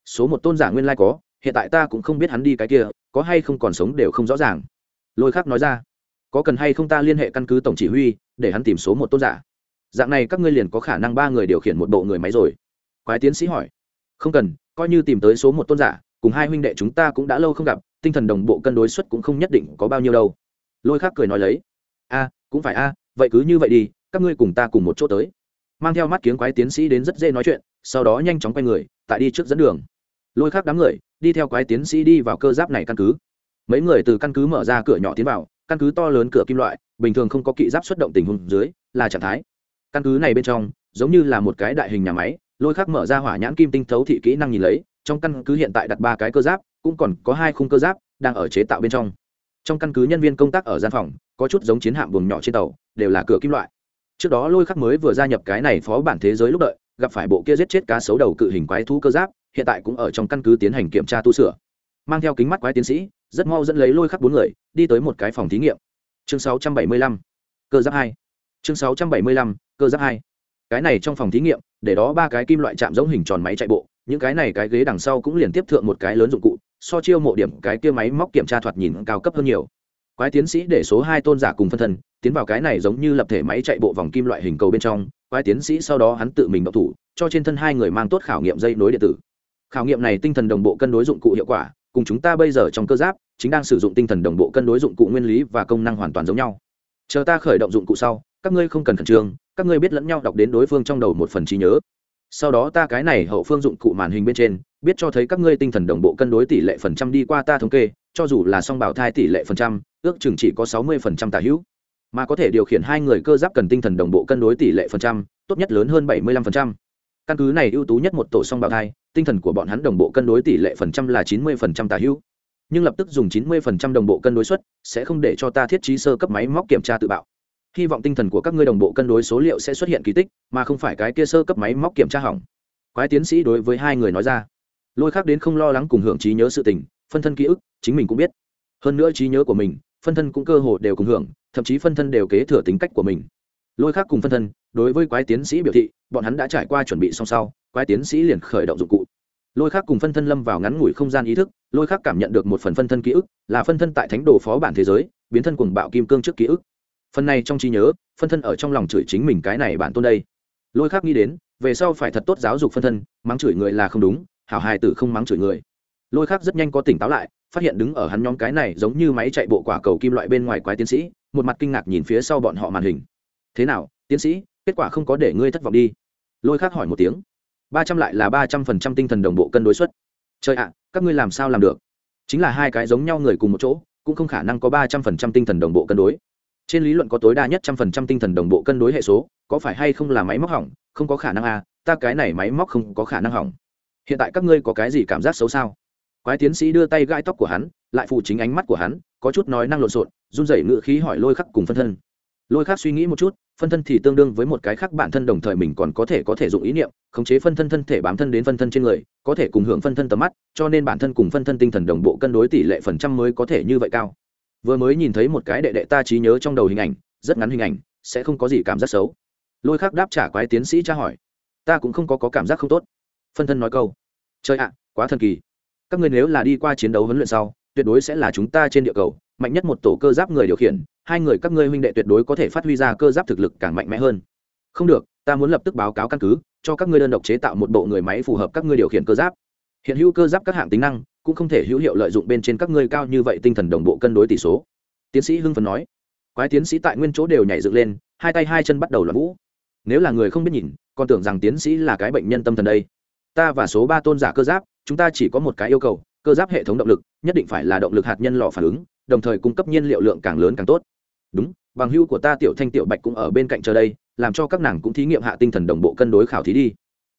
S1: Số một tôn giả nguyên lai có, hiện tại ta cũng không biết hắn đi cái kia, có hay không còn sống đều không rõ ràng. Lôi khắc nói ra, có cần hay không ta liên hệ căn cứ tổng chỉ huy, để hắn tìm số một tôn giả. Dạng này các ngươi liền có khả năng ba người điều khiển một bộ người máy rồi. Quái tiến sĩ hỏi, không cần, coi như tìm tới số một tôn giả, cùng hai huynh đệ chúng ta cũng đã lâu không gặp, tinh thần đồng bộ cân đối suất cũng không nhất định có bao nhiêu đâu. Lôi khắc cười nói lấy, a, cũng phải a vậy cứ như vậy đi, các ngươi cùng ta cùng một chỗ tới. Mang theo mắt kiếng quái tiến sĩ đến rất dễ nói chuyện, sau đó nhanh chóng quay người, tại đi trước dẫn đường. Lôi khác đám người, đi theo quái tiến sĩ đi vào cơ giáp này căn cứ. Mấy người từ căn cứ mở ra cửa nhỏ tiến vào, căn cứ to lớn cửa kim loại, bình thường không có kỵ giáp xuất động tình huống dưới, là trạng thái. Căn cứ này bên trong, giống như là một cái đại hình nhà máy, lôi khác mở ra hỏa nhãn kim tinh thấu thị kỹ năng nhìn lấy, trong căn cứ hiện tại đặt ba cái cơ giáp, cũng còn có hai khung cơ giáp đang ở chế tạo bên trong trong căn cứ nhân viên công tác ở gian phòng có chút giống chiến hạm buồng nhỏ trên tàu đều là cửa kim loại. Trước đó lôi khắc mới vừa gia nhập cái này phó bản thế giới lúc đợi gặp phải bộ kia giết chết cá sấu đầu cự hình quái thú cơ giáp hiện tại cũng ở trong căn cứ tiến hành kiểm tra tu sửa. Mang theo kính mắt quái tiến sĩ rất mau dẫn lấy lôi khắc bốn người đi tới một cái phòng thí nghiệm. Chương 675, cơ giáp hai. Chương 675, cơ giáp hai. Cái này trong phòng thí nghiệm để đó ba cái kim loại chạm giống hình tròn máy chạy bộ những cái này cái ghế đằng sau cũng liền tiếp thượng một cái lớn dụng cụ so chiêu mộ điểm cái kia máy móc kiểm tra thoạt nhìn cao cấp hơn nhiều. Quái tiến sĩ để số hai tôn giả cùng phân thân, tiến vào cái này giống như lập thể máy chạy bộ vòng kim loại hình cầu bên trong, quái tiến sĩ sau đó hắn tự mình độc thủ, cho trên thân hai người mang tốt khảo nghiệm dây nối điện tử. Khảo nghiệm này tinh thần đồng bộ cân đối dụng cụ hiệu quả, cùng chúng ta bây giờ trong cơ giáp, chính đang sử dụng tinh thần đồng bộ cân đối dụng cụ nguyên lý và công năng hoàn toàn giống nhau. Chờ ta khởi động dụng cụ sau, các ngươi không cần khẩn trương, các ngươi biết lẫn nhau đọc đến đối phương trong đầu một phần trí nhớ sau đó ta cái này hậu phương dụng cụ màn hình bên trên, biết cho thấy các ngươi tinh thần đồng bộ cân đối tỷ lệ phần trăm đi qua ta thống kê, cho dù là song bảo thai tỷ lệ phần trăm, ước chừng chỉ có sáu mươi phần trăm tả hữu. Mà có thể điều khiển hai người cơ giáp cần tinh thần đồng bộ cân đối tỷ lệ phần trăm, tốt nhất lớn hơn bảy mươi lăm phần trăm. Căn cứ này ưu tú nhất một tổ song bảo thai, tinh thần của bọn hắn đồng bộ cân đối tỷ lệ phần trăm là chín mươi phần trăm tả hữu. Nhưng lập tức dùng chín mươi phần trăm đồng bộ cân đối suất, sẽ không để cho ta thiết trí sơ cấp máy móc kiểm tra tự bạo hy vọng tinh thần của các ngươi đồng bộ cân đối số liệu sẽ xuất hiện kỳ tích, mà không phải cái kia sơ cấp máy móc kiểm tra hỏng. Quái tiến sĩ đối với hai người nói ra. Lôi khác đến không lo lắng cùng hưởng trí nhớ sự tình, phân thân ký ức, chính mình cũng biết. Hơn nữa trí nhớ của mình, phân thân cũng cơ hồ đều cùng hưởng, thậm chí phân thân đều kế thừa tính cách của mình. Lôi khác cùng phân thân, đối với quái tiến sĩ biểu thị, bọn hắn đã trải qua chuẩn bị song sau, quái tiến sĩ liền khởi động dụng cụ. Lôi khác cùng phân thân lâm vào ngắn ngủi không gian ý thức, lôi khác cảm nhận được một phần phân thân ký ức, là phân thân tại thánh đồ phó bản thế giới, biến thân cùng bạo kim cương trước ký ức phần này trong trí nhớ, phân thân ở trong lòng chửi chính mình cái này bản tôn đây. Lôi khác nghĩ đến, về sau phải thật tốt giáo dục phân thân, mắng chửi người là không đúng, hảo hài tử không mắng chửi người. Lôi khác rất nhanh có tỉnh táo lại, phát hiện đứng ở hắn nhóm cái này giống như máy chạy bộ quả cầu kim loại bên ngoài quái tiến sĩ, một mặt kinh ngạc nhìn phía sau bọn họ màn hình. Thế nào, tiến sĩ, kết quả không có để ngươi thất vọng đi? Lôi khác hỏi một tiếng. Ba trăm lại là ba trăm phần trăm tinh thần đồng bộ cân đối suất. Trời ạ, các ngươi làm sao làm được? Chính là hai cái giống nhau người cùng một chỗ, cũng không khả năng có ba trăm phần trăm tinh thần đồng bộ cân đối trên lý luận có tối đa nhất trăm phần trăm tinh thần đồng bộ cân đối hệ số, có phải hay không là máy móc hỏng? Không có khả năng à ta cái này máy móc không có khả năng hỏng. Hiện tại các ngươi có cái gì cảm giác xấu sao? Quái tiến sĩ đưa tay gãi tóc của hắn, lại phụ chính ánh mắt của hắn, có chút nói năng lộn xộn, run rẩy ngựa khí hỏi lôi khắc cùng phân thân. Lôi khắc suy nghĩ một chút, phân thân thì tương đương với một cái khác bản thân đồng thời mình còn có thể có thể dụng ý niệm, khống chế phân thân thân thể bám thân đến phân thân trên người, có thể cùng hưởng phân thân tầm mắt, cho nên bản thân cùng phân thân tinh thần đồng bộ cân đối tỷ lệ phần trăm mới có thể như vậy cao vừa mới nhìn thấy một cái đệ đệ ta trí nhớ trong đầu hình ảnh rất ngắn hình ảnh sẽ không có gì cảm giác xấu. Lôi khắc đáp trả quái tiến sĩ tra hỏi. Ta cũng không có, có cảm giác không tốt. Phân thân nói câu. Chơi ạ quá thần kỳ. Các ngươi nếu là đi qua chiến đấu huấn luyện sau tuyệt đối sẽ là chúng ta trên địa cầu mạnh nhất một tổ cơ giáp người điều khiển hai người các ngươi huynh đệ tuyệt đối có thể phát huy ra cơ giáp thực lực càng mạnh mẽ hơn. Không được ta muốn lập tức báo cáo căn cứ cho các ngươi đơn độc chế tạo một bộ người máy phù hợp các ngươi điều khiển cơ giáp. Hiện hữu cơ giáp các hạng tính năng cũng không thể hữu hiệu lợi dụng bên trên các ngươi cao như vậy tinh thần đồng bộ cân đối tỷ số. Tiến sĩ hưng phấn nói. Quái tiến sĩ tại nguyên chỗ đều nhảy dựng lên, hai tay hai chân bắt đầu l vũ. Nếu là người không biết nhìn, còn tưởng rằng tiến sĩ là cái bệnh nhân tâm thần đây. Ta và số ba tôn giả cơ giáp, chúng ta chỉ có một cái yêu cầu, cơ giáp hệ thống động lực, nhất định phải là động lực hạt nhân lò phản ứng, đồng thời cung cấp nhiên liệu lượng càng lớn càng tốt. Đúng, bằng hưu của ta tiểu thanh tiểu bạch cũng ở bên cạnh chờ đây, làm cho các nàng cũng thí nghiệm hạ tinh thần đồng bộ cân đối khảo thí đi.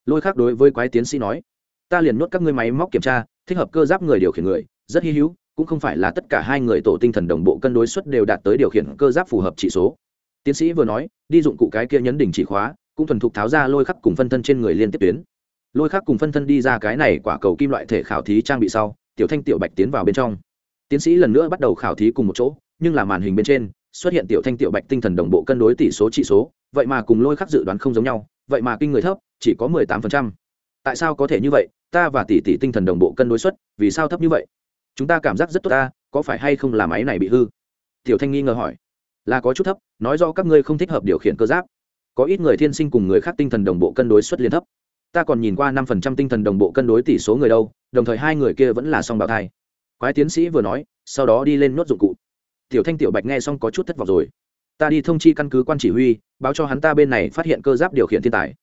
S1: Lôi khác đối với quái tiến sĩ nói ta liền nuốt các ngươi máy móc kiểm tra, thích hợp cơ giáp người điều khiển người, rất hy hữu, cũng không phải là tất cả hai người tổ tinh thần đồng bộ cân đối suất đều đạt tới điều khiển cơ giáp phù hợp chỉ số. Tiến sĩ vừa nói, đi dụng cụ cái kia nhấn đỉnh chỉ khóa, cũng thuần thục tháo ra lôi khắc cùng phân thân trên người liên tiếp tuyến. Lôi khắc cùng phân thân đi ra cái này quả cầu kim loại thể khảo thí trang bị sau, tiểu thanh tiểu bạch tiến vào bên trong. Tiến sĩ lần nữa bắt đầu khảo thí cùng một chỗ, nhưng là màn hình bên trên, xuất hiện tiểu thanh tiểu bạch tinh thần đồng bộ cân đối tỷ số trị số, vậy mà cùng lôi khắc dự đoán không giống nhau, vậy mà kinh người thấp, chỉ có mười tám phần trăm tại sao có thể như vậy? Ta và tỷ tỷ tinh thần đồng bộ cân đối suất, vì sao thấp như vậy? Chúng ta cảm giác rất tốt ta, có phải hay không là máy này bị hư? Tiểu thanh nghi ngờ hỏi. Là có chút thấp, nói do các ngươi không thích hợp điều khiển cơ giáp. Có ít người thiên sinh cùng người khác tinh thần đồng bộ cân đối suất liên thấp. Ta còn nhìn qua năm phần trăm tinh thần đồng bộ cân đối tỷ số người đâu, đồng thời hai người kia vẫn là song bào thai. Quái tiến sĩ vừa nói, sau đó đi lên nốt dụng cụ. Tiểu thanh tiểu bạch nghe xong có chút thất vọng rồi. Ta đi thông chi căn cứ quan chỉ huy, báo cho hắn ta bên này phát hiện cơ giáp điều khiển thiên tài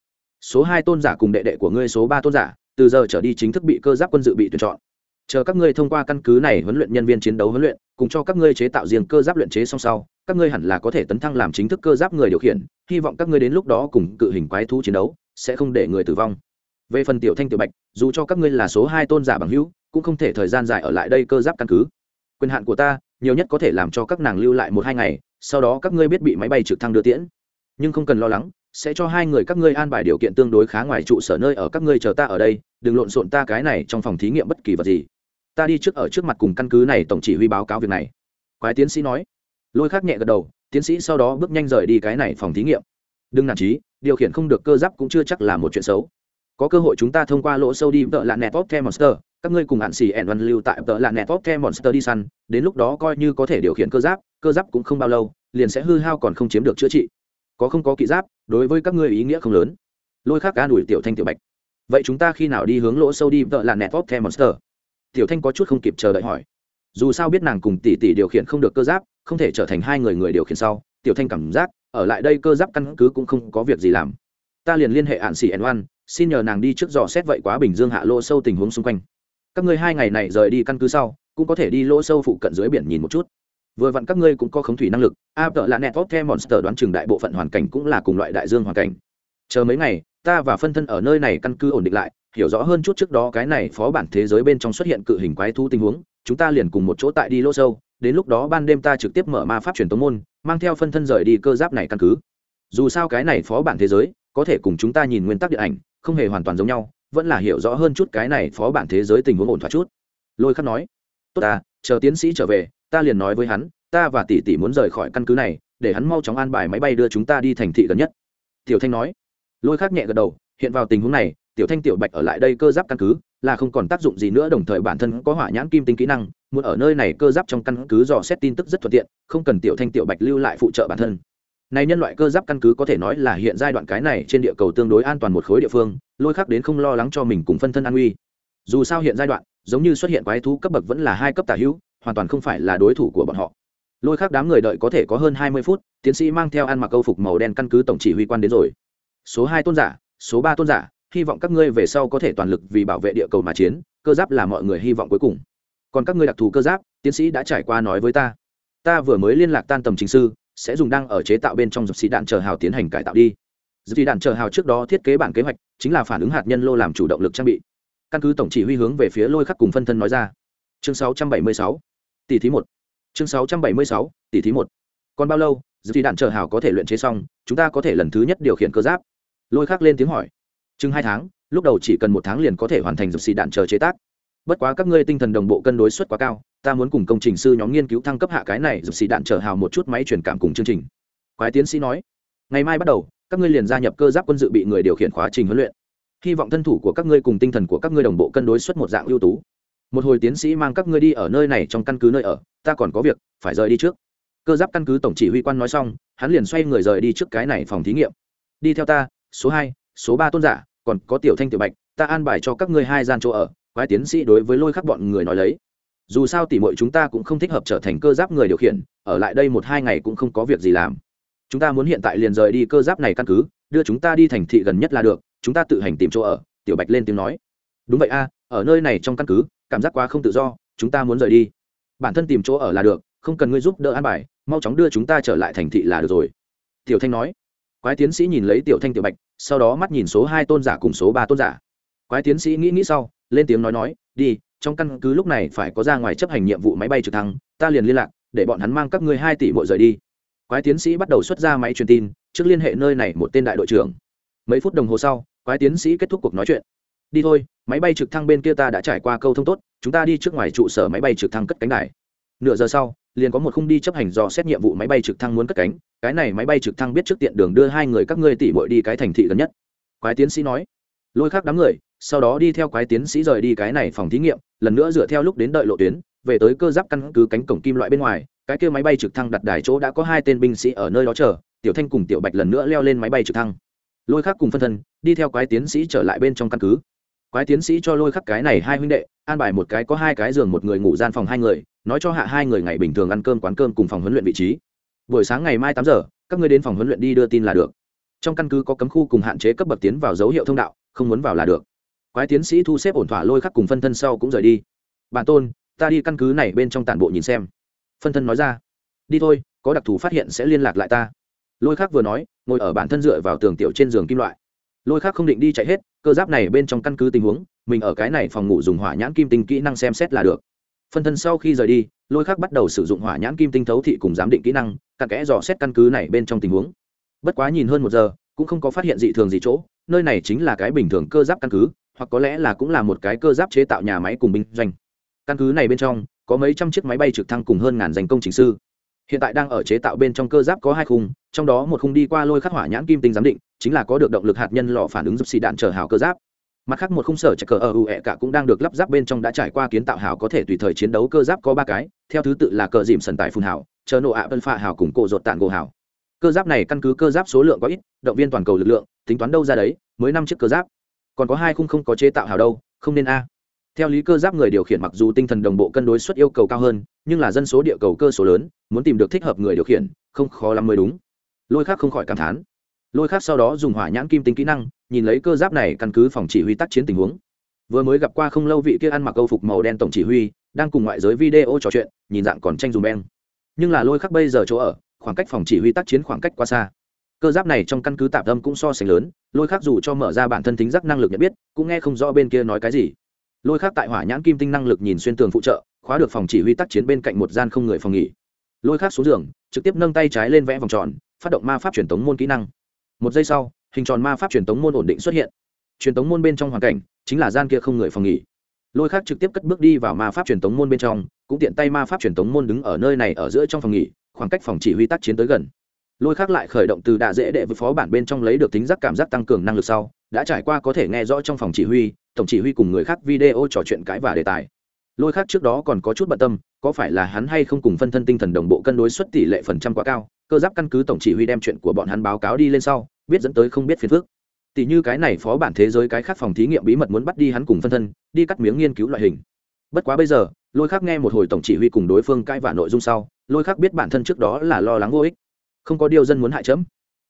S1: số hai tôn giả cùng đệ đệ của ngươi số ba tôn giả, từ giờ trở đi chính thức bị cơ giáp quân dự bị tuyển chọn. Chờ các ngươi thông qua căn cứ này huấn luyện nhân viên chiến đấu huấn luyện, cùng cho các ngươi chế tạo riêng cơ giáp luyện chế song sau, các ngươi hẳn là có thể tấn thăng làm chính thức cơ giáp người điều khiển, hy vọng các ngươi đến lúc đó cùng cự hình quái thú chiến đấu, sẽ không để người tử vong. Về phần tiểu thanh tiểu bạch, dù cho các ngươi là số hai tôn giả bằng hữu, cũng không thể thời gian dài ở lại đây cơ giáp căn cứ. Quyền hạn của ta, nhiều nhất có thể làm cho các nàng lưu lại một hai ngày, sau đó các ngươi biết bị máy bay trực thăng đưa tiễn. Nhưng không cần lo lắng sẽ cho hai người các ngươi an bài điều kiện tương đối khá ngoài trụ sở nơi ở các ngươi chờ ta ở đây, đừng lộn xộn ta cái này trong phòng thí nghiệm bất kỳ vật gì. Ta đi trước ở trước mặt cùng căn cứ này tổng chỉ huy báo cáo việc này. Quái tiến sĩ nói. Lôi khác nhẹ gật đầu, tiến sĩ sau đó bước nhanh rời đi cái này phòng thí nghiệm. Đừng nản trí, điều khiển không được cơ giáp cũng chưa chắc là một chuyện xấu. Có cơ hội chúng ta thông qua lỗ sâu đi vợ là network the monster, các ngươi cùng hạn xì ẻn văn lưu tại vợ là network the monster đi săn, đến lúc đó coi như có thể điều khiển cơ giáp cơ giáp cũng không bao lâu, liền sẽ hư hao còn không chiếm được chữa trị có không có kỵ giáp, đối với các ngươi ý nghĩa không lớn. Lôi khác cá đuổi tiểu thanh tiểu bạch. Vậy chúng ta khi nào đi hướng lỗ sâu đi, vợ là network the monster? Tiểu thanh có chút không kịp chờ đợi hỏi. Dù sao biết nàng cùng tỷ tỷ điều khiển không được cơ giáp, không thể trở thành hai người người điều khiển sau, tiểu thanh cảm giác, ở lại đây cơ giáp căn cứ cũng không có việc gì làm. Ta liền liên hệ ạn xỉ ẩn oan, xin nhờ nàng đi trước dò xét vậy quá bình dương hạ lỗ sâu tình huống xung quanh. Các ngươi hai ngày này rời đi căn cứ sau, cũng có thể đi lỗ sâu phụ cận dưới biển nhìn một chút vừa vặn các ngươi cũng có khống thủy năng lực, a tợ là network the monster đoán chừng đại bộ phận hoàn cảnh cũng là cùng loại đại dương hoàn cảnh. Chờ mấy ngày, ta và phân thân ở nơi này căn cứ ổn định lại, hiểu rõ hơn chút trước đó cái này phó bản thế giới bên trong xuất hiện cự hình quái thú tình huống, chúng ta liền cùng một chỗ tại đi lỗ sâu, đến lúc đó ban đêm ta trực tiếp mở ma pháp truyền tống môn, mang theo phân thân rời đi cơ giáp này căn cứ. Dù sao cái này phó bản thế giới, có thể cùng chúng ta nhìn nguyên tắc điện ảnh, không hề hoàn toàn giống nhau, vẫn là hiểu rõ hơn chút cái này phó bản thế giới tình huống ổn thỏa chút. Lôi khắc nói, tốt ta, chờ tiến sĩ trở về ta liền nói với hắn, ta và tỷ tỷ muốn rời khỏi căn cứ này, để hắn mau chóng an bài máy bay đưa chúng ta đi thành thị gần nhất. Tiểu thanh nói. Lôi khắc nhẹ gật đầu, hiện vào tình huống này, tiểu thanh, tiểu bạch ở lại đây cơ giáp căn cứ, là không còn tác dụng gì nữa, đồng thời bản thân có hỏa nhãn kim tinh kỹ năng, muốn ở nơi này cơ giáp trong căn cứ dò xét tin tức rất thuận tiện, không cần tiểu thanh, tiểu bạch lưu lại phụ trợ bản thân. Này nhân loại cơ giáp căn cứ có thể nói là hiện giai đoạn cái này trên địa cầu tương đối an toàn một khối địa phương, lôi khắc đến không lo lắng cho mình cùng phân thân an nguy. Dù sao hiện giai đoạn, giống như xuất hiện quái thú cấp bậc vẫn là hai cấp tả hữu hoàn toàn không phải là đối thủ của bọn họ. Lôi khắc đám người đợi có thể có hơn hai mươi phút tiến sĩ mang theo ăn mặc câu phục màu đen căn cứ tổng chỉ huy quan đến rồi. Số hai tôn giả số ba tôn giả hy vọng các ngươi về sau có thể toàn lực vì bảo vệ địa cầu mà chiến cơ giáp là mọi người hy vọng cuối cùng. Còn các ngươi đặc thù cơ giáp tiến sĩ đã trải qua nói với ta. Ta vừa mới liên lạc tan tầm chính sư sẽ dùng đang ở chế tạo bên trong dập xì đạn chờ hào tiến hành cải tạo đi. Dập xì đạn chờ hào trước đó thiết kế bản kế hoạch chính là phản ứng hạt nhân lô làm chủ động lực trang bị. Căn cứ tổng chỉ huy hướng về phía lôi khắc cùng phân thân nói ra. Chương 676, tỷ thí một. Chương 676, tỷ thí một. Còn bao lâu dự thi đạn chờ hào có thể luyện chế xong chúng ta có thể lần thứ nhất điều khiển cơ giáp. Lôi khắc lên tiếng hỏi. Chừng hai tháng lúc đầu chỉ cần một tháng liền có thể hoàn thành dập xì đạn chờ chế tác. Bất quá các ngươi tinh thần đồng bộ cân đối suất quá cao ta muốn cùng công trình sư nhóm nghiên cứu thăng cấp hạ cái này dập xì đạn chờ hào một chút máy truyền cảm cùng chương trình. Quái tiến sĩ nói. Ngày mai bắt đầu các ngươi liền gia nhập cơ giáp quân dự bị người điều khiển khóa trình huấn luyện. Hy vọng thân thủ của các ngươi cùng tinh thần của các ngươi đồng bộ cân đối suất một dạng ưu tú một hồi tiến sĩ mang các ngươi đi ở nơi này trong căn cứ nơi ở, ta còn có việc, phải rời đi trước. Cơ giáp căn cứ tổng chỉ huy quan nói xong, hắn liền xoay người rời đi trước cái này phòng thí nghiệm. Đi theo ta, số hai, số ba tôn giả, còn có tiểu thanh tiểu bạch, ta an bài cho các ngươi hai gian chỗ ở, quái tiến sĩ đối với lôi khắc bọn người nói lấy. Dù sao tỉ mọi chúng ta cũng không thích hợp trở thành cơ giáp người điều khiển, ở lại đây một hai ngày cũng không có việc gì làm. Chúng ta muốn hiện tại liền rời đi cơ giáp này căn cứ, đưa chúng ta đi thành thị gần nhất là được, chúng ta tự hành tìm chỗ ở, tiểu bạch lên tiếng nói. Đúng vậy a, ở nơi này trong căn cứ cảm giác quá không tự do, chúng ta muốn rời đi. Bản thân tìm chỗ ở là được, không cần ngươi giúp đỡ an bài, mau chóng đưa chúng ta trở lại thành thị là được rồi. Tiểu thanh nói. Quái tiến sĩ nhìn lấy tiểu thanh tiểu bạch, sau đó mắt nhìn số hai tôn giả cùng số ba tôn giả. Quái tiến sĩ nghĩ nghĩ sau, lên tiếng nói nói, đi, trong căn cứ lúc này phải có ra ngoài chấp hành nhiệm vụ máy bay trực thăng, ta liền liên lạc, để bọn hắn mang các ngươi hai tỷ mỗi rời đi. Quái tiến sĩ bắt đầu xuất ra máy truyền tin, trước liên hệ nơi này một tên đại đội trưởng. Mấy phút đồng hồ sau, quái tiến sĩ kết thúc cuộc nói chuyện đi thôi, máy bay trực thăng bên kia ta đã trải qua câu thông tốt, chúng ta đi trước ngoài trụ sở máy bay trực thăng cất cánh đài nửa giờ sau, liền có một khung đi chấp hành do xét nhiệm vụ máy bay trực thăng muốn cất cánh, cái này máy bay trực thăng biết trước tiện đường đưa hai người các ngươi tỉ mội đi cái thành thị gần nhất. Quái tiến sĩ nói. Lôi khác đám người, sau đó đi theo quái tiến sĩ rời đi cái này phòng thí nghiệm, lần nữa dựa theo lúc đến đợi lộ tuyến, về tới cơ giáp căn cứ cánh cổng kim loại bên ngoài, cái kia máy bay trực thăng đặt đài chỗ đã có hai tên binh sĩ ở nơi đó chờ, tiểu thanh cùng tiểu bạch lần nữa leo lên máy bay trực thăng. Lôi khác cùng phân thân, đi theo quái tiến sĩ trở lại bên trong căn cứ quái tiến sĩ cho lôi khắc cái này hai huynh đệ, an bài một cái có hai cái giường, một người ngủ gian phòng hai người, nói cho hạ hai người ngày bình thường ăn cơm quán cơm cùng phòng huấn luyện vị trí. Buổi sáng ngày mai tám giờ, các ngươi đến phòng huấn luyện đi đưa tin là được. Trong căn cứ có cấm khu cùng hạn chế cấp bậc tiến vào dấu hiệu thông đạo, không muốn vào là được. Quái tiến sĩ thu xếp ổn thỏa lôi khắc cùng phân thân sau cũng rời đi. Bản tôn, ta đi căn cứ này bên trong tản bộ nhìn xem. Phân thân nói ra. Đi thôi, có đặc thù phát hiện sẽ liên lạc lại ta. Lôi khắc vừa nói, ngồi ở bản thân dựa vào tường tiểu trên giường kim loại lôi khắc không định đi chạy hết, cơ giáp này bên trong căn cứ tình huống, mình ở cái này phòng ngủ dùng hỏa nhãn kim tinh kỹ năng xem xét là được. Phân thân sau khi rời đi, lôi khắc bắt đầu sử dụng hỏa nhãn kim tinh thấu thị cùng giám định kỹ năng, cặn kẽ dò xét căn cứ này bên trong tình huống. Bất quá nhìn hơn một giờ, cũng không có phát hiện dị thường gì chỗ, nơi này chính là cái bình thường cơ giáp căn cứ, hoặc có lẽ là cũng là một cái cơ giáp chế tạo nhà máy cùng binh doanh. Căn cứ này bên trong, có mấy trăm chiếc máy bay trực thăng cùng hơn ngàn danh công chính sư. Hiện tại đang ở chế tạo bên trong cơ giáp có hai khung, trong đó một khung đi qua lôi khắc hỏa nhãn kim tinh giám định chính là có được động lực hạt nhân lò phản ứng giúp xì đạn chở hào cơ giáp. Mặt khác một khung sở chạy cờ ở ue cả cũng đang được lắp ráp bên trong đã trải qua kiến tạo hào có thể tùy thời chiến đấu cơ giáp có ba cái, theo thứ tự là cờ dìm sần tài phun hào, chờ nộ ạ vân pha hào cùng cổ rột tạng gỗ hào. Cơ giáp này căn cứ cơ giáp số lượng có ít, động viên toàn cầu lực lượng, tính toán đâu ra đấy, mới năm chiếc cơ giáp. Còn có hai khung không có chế tạo hào đâu, không nên a. Theo lý cơ giáp người điều khiển mặc dù tinh thần đồng bộ cân đối suất yêu cầu cao hơn, nhưng là dân số địa cầu cơ số lớn, muốn tìm được thích hợp người điều khiển, không khó lắm mới đúng. Lôi khác không khỏi cảm thán lôi khác sau đó dùng hỏa nhãn kim tính kỹ năng, nhìn lấy cơ giáp này căn cứ phòng chỉ huy tác chiến tình huống. Vừa mới gặp qua không lâu vị kia ăn mặc câu phục màu đen tổng chỉ huy, đang cùng ngoại giới video trò chuyện, nhìn dạng còn tranh dùng beng. Nhưng là lôi khắc bây giờ chỗ ở, khoảng cách phòng chỉ huy tác chiến khoảng cách quá xa. Cơ giáp này trong căn cứ tạp tâm cũng so sánh lớn, lôi khắc dù cho mở ra bản thân tính giác năng lực nhận biết, cũng nghe không rõ bên kia nói cái gì. Lôi khắc tại hỏa nhãn kim tinh năng lực nhìn xuyên tường phụ trợ, khóa được phòng chỉ huy tác chiến bên cạnh một gian không người phòng nghỉ. Lôi khắc xuống giường, trực tiếp nâng tay trái lên vẽ vòng tròn, phát động ma pháp truyền tống môn kỹ năng một giây sau, hình tròn ma pháp truyền tống môn ổn định xuất hiện. Truyền tống môn bên trong hoàn cảnh chính là gian kia không người phòng nghỉ. Lôi khác trực tiếp cất bước đi vào ma pháp truyền tống môn bên trong, cũng tiện tay ma pháp truyền tống môn đứng ở nơi này ở giữa trong phòng nghỉ, khoảng cách phòng chỉ huy tác chiến tới gần. Lôi khác lại khởi động từ đạ dễ đệ với phó bản bên trong lấy được tính giác cảm giác tăng cường năng lực sau, đã trải qua có thể nghe rõ trong phòng chỉ huy, tổng chỉ huy cùng người khác video trò chuyện cãi và đề tài. Lôi khác trước đó còn có chút bận tâm, có phải là hắn hay không cùng phân thân tinh thần đồng bộ cân đối suất tỷ lệ phần trăm quá cao, cơ giáp căn cứ tổng chỉ huy đem chuyện của bọn hắn báo cáo đi lên sau biết dẫn tới không biết phiền phức. Tỷ như cái này phó bản thế giới cái khác phòng thí nghiệm bí mật muốn bắt đi hắn cùng phân thân, đi cắt miếng nghiên cứu loại hình. Bất quá bây giờ, lôi khác nghe một hồi tổng chỉ huy cùng đối phương cãi vả nội dung sau, lôi khác biết bản thân trước đó là lo lắng vô ích. Không có điều dân muốn hại chấm.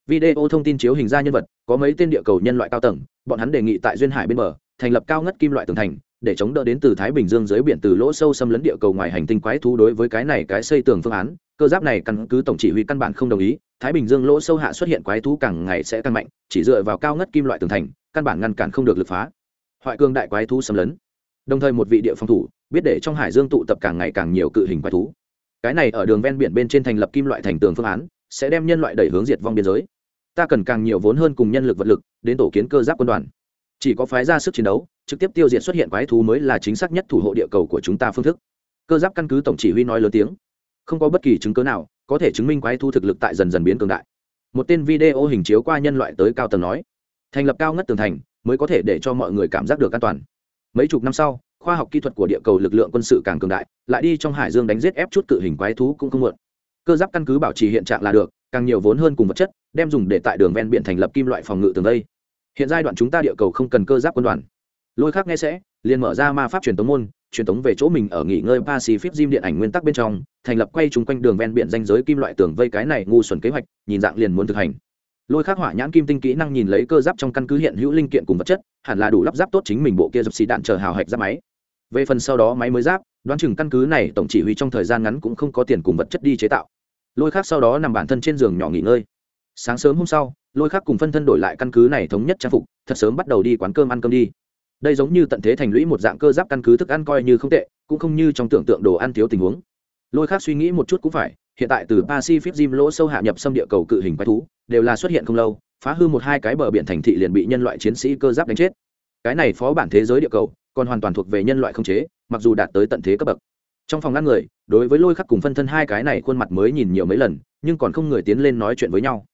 S1: Video thông tin chiếu hình ra nhân vật, có mấy tên địa cầu nhân loại cao tầng, bọn hắn đề nghị tại duyên hải bên bờ, thành lập cao ngất kim loại tường thành để chống đỡ đến từ thái bình dương dưới biển từ lỗ sâu xâm lấn địa cầu ngoài hành tinh quái thú đối với cái này cái xây tường phương án. Cơ giáp này căn cứ tổng chỉ huy căn bản không đồng ý, thái bình dương lỗ sâu hạ xuất hiện quái thú càng ngày sẽ tăng mạnh, chỉ dựa vào cao ngất kim loại tường thành, căn bản ngăn cản không được lực phá. Hoại cương đại quái thú xâm lấn. Đồng thời một vị địa phòng thủ, biết để trong hải dương tụ tập càng ngày càng nhiều cự hình quái thú. Cái này ở đường ven biển bên trên thành lập kim loại thành tường phương án, sẽ đem nhân loại đẩy hướng diệt vong biên giới. Ta cần càng nhiều vốn hơn cùng nhân lực vật lực, đến tổ kiến cơ giáp quân đoàn. Chỉ có phái ra sức chiến đấu trực tiếp tiêu diệt xuất hiện quái thú mới là chính xác nhất thủ hộ địa cầu của chúng ta phương thức. Cơ giáp căn cứ tổng chỉ huy nói lớn tiếng. Không có bất kỳ chứng cớ nào có thể chứng minh quái thú thực lực tại dần dần biến cường đại. Một tên video hình chiếu qua nhân loại tới cao tầng nói, thành lập cao ngất tường thành mới có thể để cho mọi người cảm giác được an toàn. Mấy chục năm sau, khoa học kỹ thuật của địa cầu lực lượng quân sự càng cường đại, lại đi trong hải dương đánh giết ép chút cự hình quái thú cũng không muộn. Cơ giáp căn cứ bảo trì hiện trạng là được, càng nhiều vốn hơn cùng vật chất, đem dùng để tại đường ven biển thành lập kim loại phòng ngự tường đây hiện giai đoạn chúng ta địa cầu không cần cơ giáp quân đoàn lôi khác nghe sẽ, liền mở ra ma pháp truyền tống môn, truyền tống về chỗ mình ở nghỉ ngơi pacific gym điện ảnh nguyên tắc bên trong, thành lập quay chung quanh đường ven biển danh giới kim loại tường vây cái này ngu xuẩn kế hoạch, nhìn dạng liền muốn thực hành. Lôi khắc hỏa nhãn kim tinh kỹ năng nhìn lấy cơ giáp trong căn cứ hiện hữu linh kiện cùng vật chất, hẳn là đủ lắp ráp tốt chính mình bộ kia dập xì đạn chờ hào hạch ra máy. Về phần sau đó máy mới giáp, đoán chừng căn cứ này tổng chỉ huy trong thời gian ngắn cũng không có tiền cùng vật chất đi chế tạo. Lôi khắc sau đó nằm bản thân trên giường nhỏ nghỉ ngơi. Sáng sớm hôm sau, lôi khắc cùng phân thân đổi lại căn cứ này thống nhất trang phục, thật sớm bắt đầu đi quán cơm ăn cơm đi đây giống như tận thế thành lũy một dạng cơ giáp căn cứ thức ăn coi như không tệ, cũng không như trong tưởng tượng đồ ăn thiếu tình huống. Lôi khắc suy nghĩ một chút cũng phải, hiện tại từ pacific gym lỗ sâu hạ nhập xâm địa cầu cự hình quái thú, đều là xuất hiện không lâu, phá hư một hai cái bờ biển thành thị liền bị nhân loại chiến sĩ cơ giáp đánh chết. Cái này phó bản thế giới địa cầu, còn hoàn toàn thuộc về nhân loại không chế, mặc dù đạt tới tận thế cấp bậc. Trong phòng ngăn người, đối với lôi khắc cùng phân thân hai cái này khuôn mặt mới nhìn nhiều mấy lần, nhưng còn không người tiến lên nói chuyện với nhau.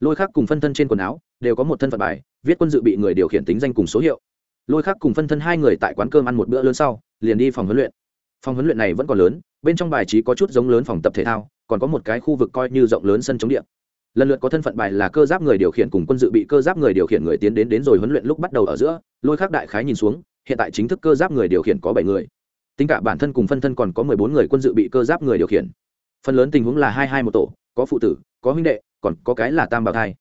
S1: Lôi khắc cùng phân thân trên quần áo, đều có một thân phận bài, viết quân dự bị người điều khiển tính danh cùng số hiệu lôi khắc cùng phân thân hai người tại quán cơm ăn một bữa lớn sau, liền đi phòng huấn luyện. Phòng huấn luyện này vẫn còn lớn, bên trong bài trí có chút giống lớn phòng tập thể thao, còn có một cái khu vực coi như rộng lớn sân chống điện lần lượt có thân phận bài là cơ giáp người điều khiển cùng quân dự bị cơ giáp người điều khiển người tiến đến đến rồi huấn luyện lúc bắt đầu ở giữa, lôi khắc đại khái nhìn xuống, hiện tại chính thức cơ giáp người điều khiển có bảy người. Tính cả bản thân cùng phân thân còn có mười bốn người quân dự bị cơ giáp người điều khiển. Phần lớn tình huống là hai hai một tổ, có phụ tử, có huynh đệ, còn có cái là tam bào thai.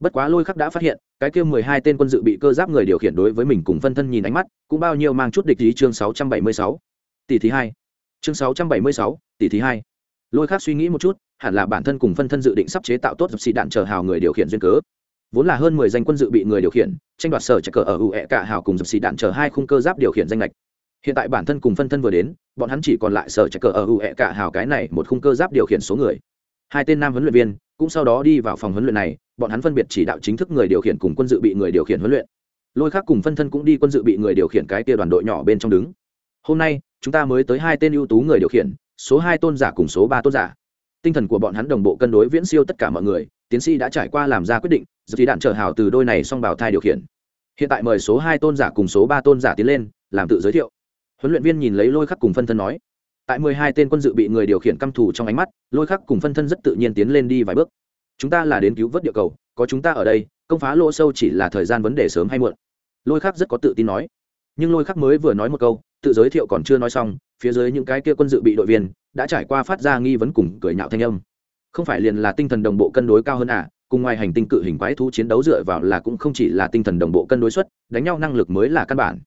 S1: Bất quá lôi khắc đã phát hiện cái kia mười hai tên quân dự bị cơ giáp người điều khiển đối với mình cùng phân thân nhìn ánh mắt, cũng bao nhiêu mang chút địch ý chương sáu trăm bảy mươi sáu. Tỷ thứ hai. Chương sáu trăm bảy mươi sáu, tỷ thứ hai. Lôi khắc suy nghĩ một chút, hẳn là bản thân cùng phân thân dự định sắp chế tạo tốt dập xị đạn chờ hào người điều khiển duyên cớ. Vốn là hơn mười danh quân dự bị người điều khiển, tranh đoạt sở chạy cờ ở ue cả hào cùng dập xị đạn chờ hai khung cơ giáp điều khiển danh lệch hiện tại bản thân cùng phân thân vừa đến, bọn hắn chỉ còn lại sở chạy cờ ở ue cả hào cái này một khung cơ giáp điều khiển số người. Hai tên nam huấn luyện viên cũng sau đó đi vào phòng huấn luyện này, bọn hắn phân biệt chỉ đạo chính thức người điều khiển cùng quân dự bị người điều khiển huấn luyện. Lôi khác cùng phân thân cũng đi quân dự bị người điều khiển cái tia đoàn đội nhỏ bên trong đứng. Hôm nay, chúng ta mới tới hai tên ưu tú người điều khiển, số hai tôn giả cùng số ba tôn giả. Tinh thần của bọn hắn đồng bộ cân đối viễn siêu tất cả mọi người, tiến sĩ đã trải qua làm ra quyết định dự thì đạn trở hào từ đôi này xong bảo thai điều khiển. Hiện tại mời số hai tôn giả cùng số ba tôn giả tiến lên, làm tự giới thiệu. Huấn luyện viên nhìn lấy lôi khắc cùng phân thân nói tại mười hai tên quân dự bị người điều khiển căm thù trong ánh mắt, lôi khắc cùng phân thân rất tự nhiên tiến lên đi vài bước. Chúng ta là đến cứu vớt địa cầu, có chúng ta ở đây, công phá lỗ sâu chỉ là thời gian vấn đề sớm hay muộn. Lôi khắc rất có tự tin nói. Nhưng lôi khắc mới vừa nói một câu, tự giới thiệu còn chưa nói xong, phía dưới những cái kia quân dự bị đội viên đã trải qua phát ra nghi vấn cùng cười nhạo thanh âm. Không phải liền là tinh thần đồng bộ cân đối cao hơn à cùng ngoài hành tinh cự hình quái thú chiến đấu dựa vào là cũng không chỉ là tinh thần đồng bộ cân đối suất, đánh nhau năng lực mới là căn bản.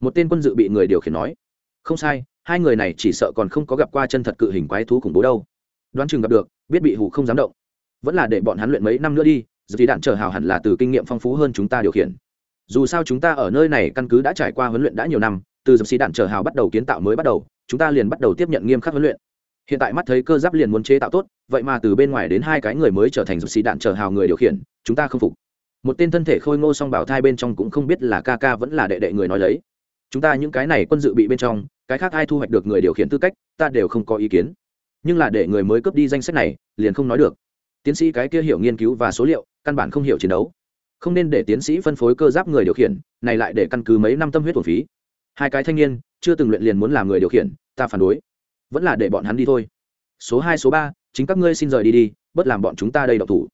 S1: Một tên quân dự bị người điều khiển nói. Không sai hai người này chỉ sợ còn không có gặp qua chân thật cự hình quái thú khủng bố đâu. Đoán chừng gặp được, biết bị hủ không dám động. Vẫn là để bọn hắn luyện mấy năm nữa đi dự thì đạn trở hào hẳn là từ kinh nghiệm phong phú hơn chúng ta điều khiển. Dù sao chúng ta ở nơi này căn cứ đã trải qua huấn luyện đã nhiều năm, từ dập sĩ đạn trở hào bắt đầu kiến tạo mới bắt đầu, chúng ta liền bắt đầu tiếp nhận nghiêm khắc huấn luyện. Hiện tại mắt thấy cơ giáp liền muốn chế tạo tốt, vậy mà từ bên ngoài đến hai cái người mới trở thành dập sĩ đạn trở hào người điều khiển, chúng ta không phục. Một tên thân thể khôi ngô song bảo thai bên trong cũng không biết là ca ca vẫn là đệ đệ người nói lấy. Chúng ta những cái này quân dự bị bên trong cái khác ai thu hoạch được người điều khiển tư cách, ta đều không có ý kiến. Nhưng là để người mới cướp đi danh sách này, liền không nói được. Tiến sĩ cái kia hiểu nghiên cứu và số liệu, căn bản không hiểu chiến đấu. Không nên để tiến sĩ phân phối cơ giáp người điều khiển, này lại để căn cứ mấy năm tâm huyết thuần phí. Hai cái thanh niên, chưa từng luyện liền muốn làm người điều khiển, ta phản đối. Vẫn là để bọn hắn đi thôi. Số hai, số ba, chính các ngươi xin rời đi đi, bớt làm bọn chúng ta đây độc thủ.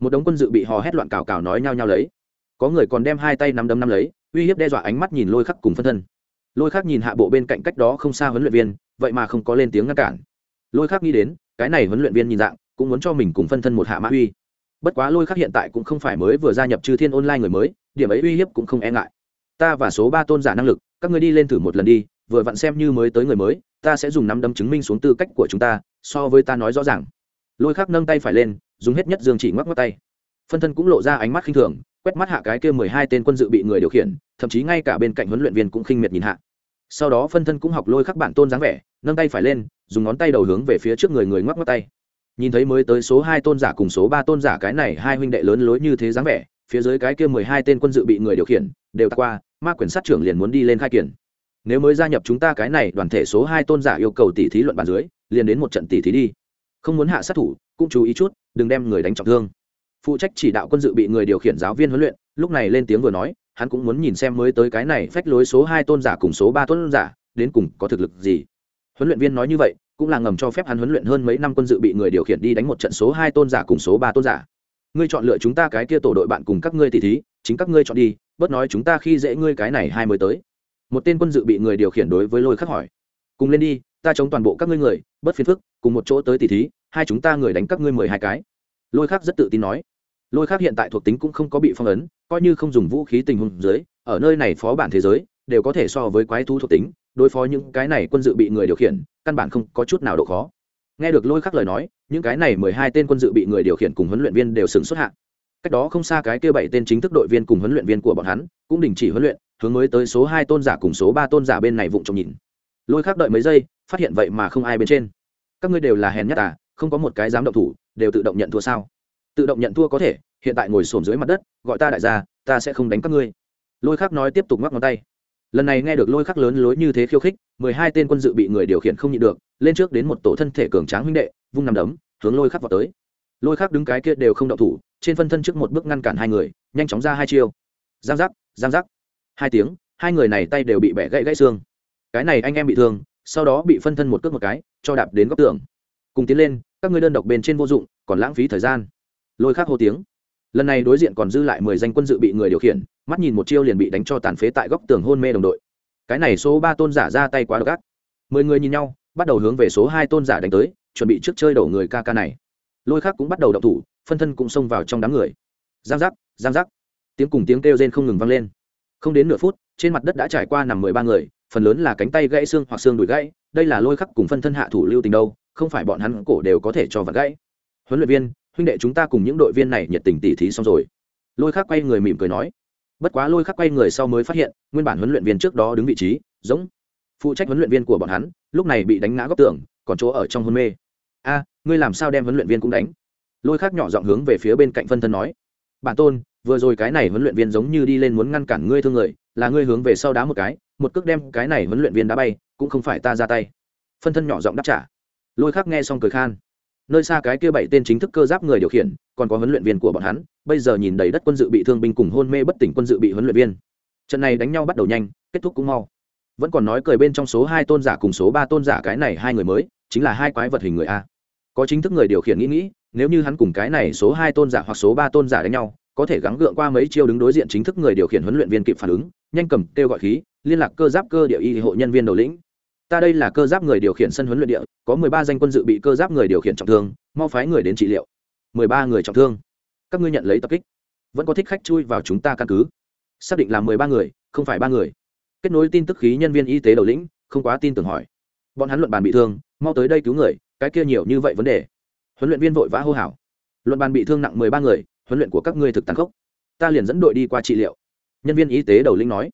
S1: Một đống quân dự bị hò hét loạn cào cào nói nhau nhau lấy. Có người còn đem hai tay nắm đấm nắm lấy, uy hiếp đe dọa ánh mắt nhìn lôi khắc cùng phân thân lôi khắc nhìn hạ bộ bên cạnh cách đó không xa huấn luyện viên, vậy mà không có lên tiếng ngăn cản. Lôi khắc nghĩ đến, cái này huấn luyện viên nhìn dạng, cũng muốn cho mình cùng phân thân một hạ mã uy. Bất quá lôi khắc hiện tại cũng không phải mới vừa gia nhập chư thiên online người mới, điểm ấy uy hiếp cũng không e ngại. Ta và số ba tôn giả năng lực, các người đi lên thử một lần đi, vừa vặn xem như mới tới người mới, ta sẽ dùng năm đấm chứng minh xuống tư cách của chúng ta, so với ta nói rõ ràng. Lôi khắc nâng tay phải lên, dùng hết nhất dương chỉ ngoắc ngoắc tay. Phân thân cũng lộ ra ánh mắt khinh thường quét mắt hạ cái kia mười hai tên quân dự bị người điều khiển, thậm chí ngay cả bên cạnh huấn luyện viên cũng khinh miệt nhìn hạ. Sau đó phân thân cũng học lôi khắc bản tôn dáng vẻ, nâng tay phải lên, dùng ngón tay đầu hướng về phía trước người người ngoắc ngoắc tay. Nhìn thấy mới tới số hai tôn giả cùng số ba tôn giả cái này hai huynh đệ lớn lối như thế dáng vẻ, phía dưới cái kia mười hai tên quân dự bị người điều khiển, đều tạc qua, ma quyền sát trưởng liền muốn đi lên khai kiển. Nếu mới gia nhập chúng ta cái này, đoàn thể số hai tôn giả yêu cầu tỷ thí luận bàn dưới, liền đến một trận tỷ thí đi. Không muốn hạ sát thủ, cũng chú ý chút, đừng đem người đánh trọng thương phụ trách chỉ đạo quân dự bị người điều khiển giáo viên huấn luyện, lúc này lên tiếng vừa nói, hắn cũng muốn nhìn xem mới tới cái này phách lối số hai tôn giả cùng số ba tôn giả, đến cùng có thực lực gì. Huấn luyện viên nói như vậy, cũng là ngầm cho phép hắn huấn luyện hơn mấy năm quân dự bị người điều khiển đi đánh một trận số hai tôn giả cùng số ba tôn giả. Ngươi chọn lựa chúng ta cái kia tổ đội bạn cùng các ngươi tỷ thí, chính các ngươi chọn đi, bớt nói chúng ta khi dễ ngươi cái này hai mới tới. Một tên quân dự bị người điều khiển đối với lôi khắc hỏi. Cùng lên đi, ta chống toàn bộ các ngươi người, bớt phiền phức, cùng một chỗ tới tỷ thí, hai chúng ta người đánh các ngươi mười hai cái. Lôi khắc rất tự tin nói lôi khắc hiện tại thuộc tính cũng không có bị phong ấn, coi như không dùng vũ khí tình huống dưới, ở nơi này phó bản thế giới, đều có thể so với quái thú thuộc tính, đối phó những cái này quân dự bị người điều khiển, căn bản không có chút nào độ khó. Nghe được lôi khắc lời nói, những cái này mười hai tên quân dự bị người điều khiển cùng huấn luyện viên đều sừng xuất hạ. Cách đó không xa cái kia bảy tên chính thức đội viên cùng huấn luyện viên của bọn hắn, cũng đình chỉ huấn luyện, hướng mới tới số hai tôn giả cùng số ba tôn giả bên này vụng trộm nhìn. Lôi khắc đợi mấy giây, phát hiện vậy mà không ai bên trên. Các ngươi đều là hèn nhất à không có một cái dám động thủ, đều tự động nhận thua sao? Tự động nhận thua có thể, hiện tại ngồi xổm dưới mặt đất, gọi ta đại gia, ta sẽ không đánh các ngươi. Lôi khắc nói tiếp tục ngoắc ngón tay. Lần này nghe được lôi khắc lớn lối như thế khiêu khích, mười hai tên quân dự bị người điều khiển không nhịn được, lên trước đến một tổ thân thể cường tráng huynh đệ, vung nằm đấm, hướng lôi khắc vào tới. Lôi khắc đứng cái kia đều không động thủ, trên phân thân trước một bước ngăn cản hai người, nhanh chóng ra hai chiêu. Giang giác giang giác. Hai tiếng, hai người này tay đều bị bẻ gãy gãy xương. Cái này anh em bị thương, sau đó bị phân thân một cước một cái, cho đạp đến góc tường. Cùng tiến lên, các ngươi đơn độc bên trên vô dụng, còn lãng phí thời gian lôi khắc hô tiếng. Lần này đối diện còn dư lại mười danh quân dự bị người điều khiển, mắt nhìn một chiêu liền bị đánh cho tàn phế tại góc tường hôn mê đồng đội. Cái này số ba tôn giả ra tay quá độc ác. Mười người nhìn nhau, bắt đầu hướng về số hai tôn giả đánh tới, chuẩn bị trước chơi đổ người ca ca này. Lôi khác cũng bắt đầu đậu thủ, phân thân cũng xông vào trong đám người. Giang giác giang giác. Tiếng cùng tiếng kêu rên không ngừng vang lên. Không đến nửa phút, trên mặt đất đã trải qua nằm mười ba người, phần lớn là cánh tay gãy xương hoặc xương đùi gãy, đây là lôi khắc cùng phân thân hạ thủ lưu tình đâu, không phải bọn hắn cổ đều có thể cho vật gãy. Huấn luyện viên huynh đệ chúng ta cùng những đội viên này nhiệt tình tỉ thí xong rồi. Lôi khắc quay người mỉm cười nói. Bất quá lôi khắc quay người sau mới phát hiện, nguyên bản huấn luyện viên trước đó đứng vị trí, giống phụ trách huấn luyện viên của bọn hắn, lúc này bị đánh ngã góc tường, còn chỗ ở trong hôn mê. A, ngươi làm sao đem huấn luyện viên cũng đánh? Lôi khắc nhỏ giọng hướng về phía bên cạnh phân thân nói. Bản tôn, vừa rồi cái này huấn luyện viên giống như đi lên muốn ngăn cản ngươi thương người, là ngươi hướng về sau đá một cái, một cước đem cái này huấn luyện viên đá bay, cũng không phải ta ra tay. Phân thân nhỏ giọng đáp trả. Lôi khắc nghe xong cười khan nơi xa cái kia bảy tên chính thức cơ giáp người điều khiển, còn có huấn luyện viên của bọn hắn, bây giờ nhìn đầy đất quân dự bị thương binh cùng hôn mê bất tỉnh quân dự bị huấn luyện viên. Trận này đánh nhau bắt đầu nhanh, kết thúc cũng mau. Vẫn còn nói cười bên trong số hai tôn giả cùng số ba tôn giả cái này hai người mới, chính là hai quái vật hình người a. Có chính thức người điều khiển nghĩ nghĩ, nếu như hắn cùng cái này số hai tôn giả hoặc số ba tôn giả đánh nhau, có thể gắng gượng qua mấy chiêu đứng đối diện chính thức người điều khiển huấn luyện viên kịp phản ứng, nhanh cầm kêu gọi khí, liên lạc cơ giáp cơ địa y hộ nhân viên đầu lĩnh ta đây là cơ giáp người điều khiển sân huấn luyện địa, có mười ba danh quân dự bị cơ giáp người điều khiển trọng thương, mau phái người đến trị liệu. mười ba người trọng thương. Các ngươi nhận lấy tập kích. Vẫn có thích khách chui vào chúng ta căn cứ. Xác định là mười ba người, không phải ba người. Kết nối tin tức khí nhân viên y tế đầu lĩnh, không quá tin tưởng hỏi. Bọn hắn luận bàn bị thương, mau tới đây cứu người, cái kia nhiều như vậy vấn đề. Huấn luyện viên vội vã hô hào. Luận bàn bị thương nặng mười ba người, huấn luyện của các ngươi thực tàn khốc. Ta liền dẫn đội đi qua trị liệu. Nhân viên y tế đầu lĩnh nói.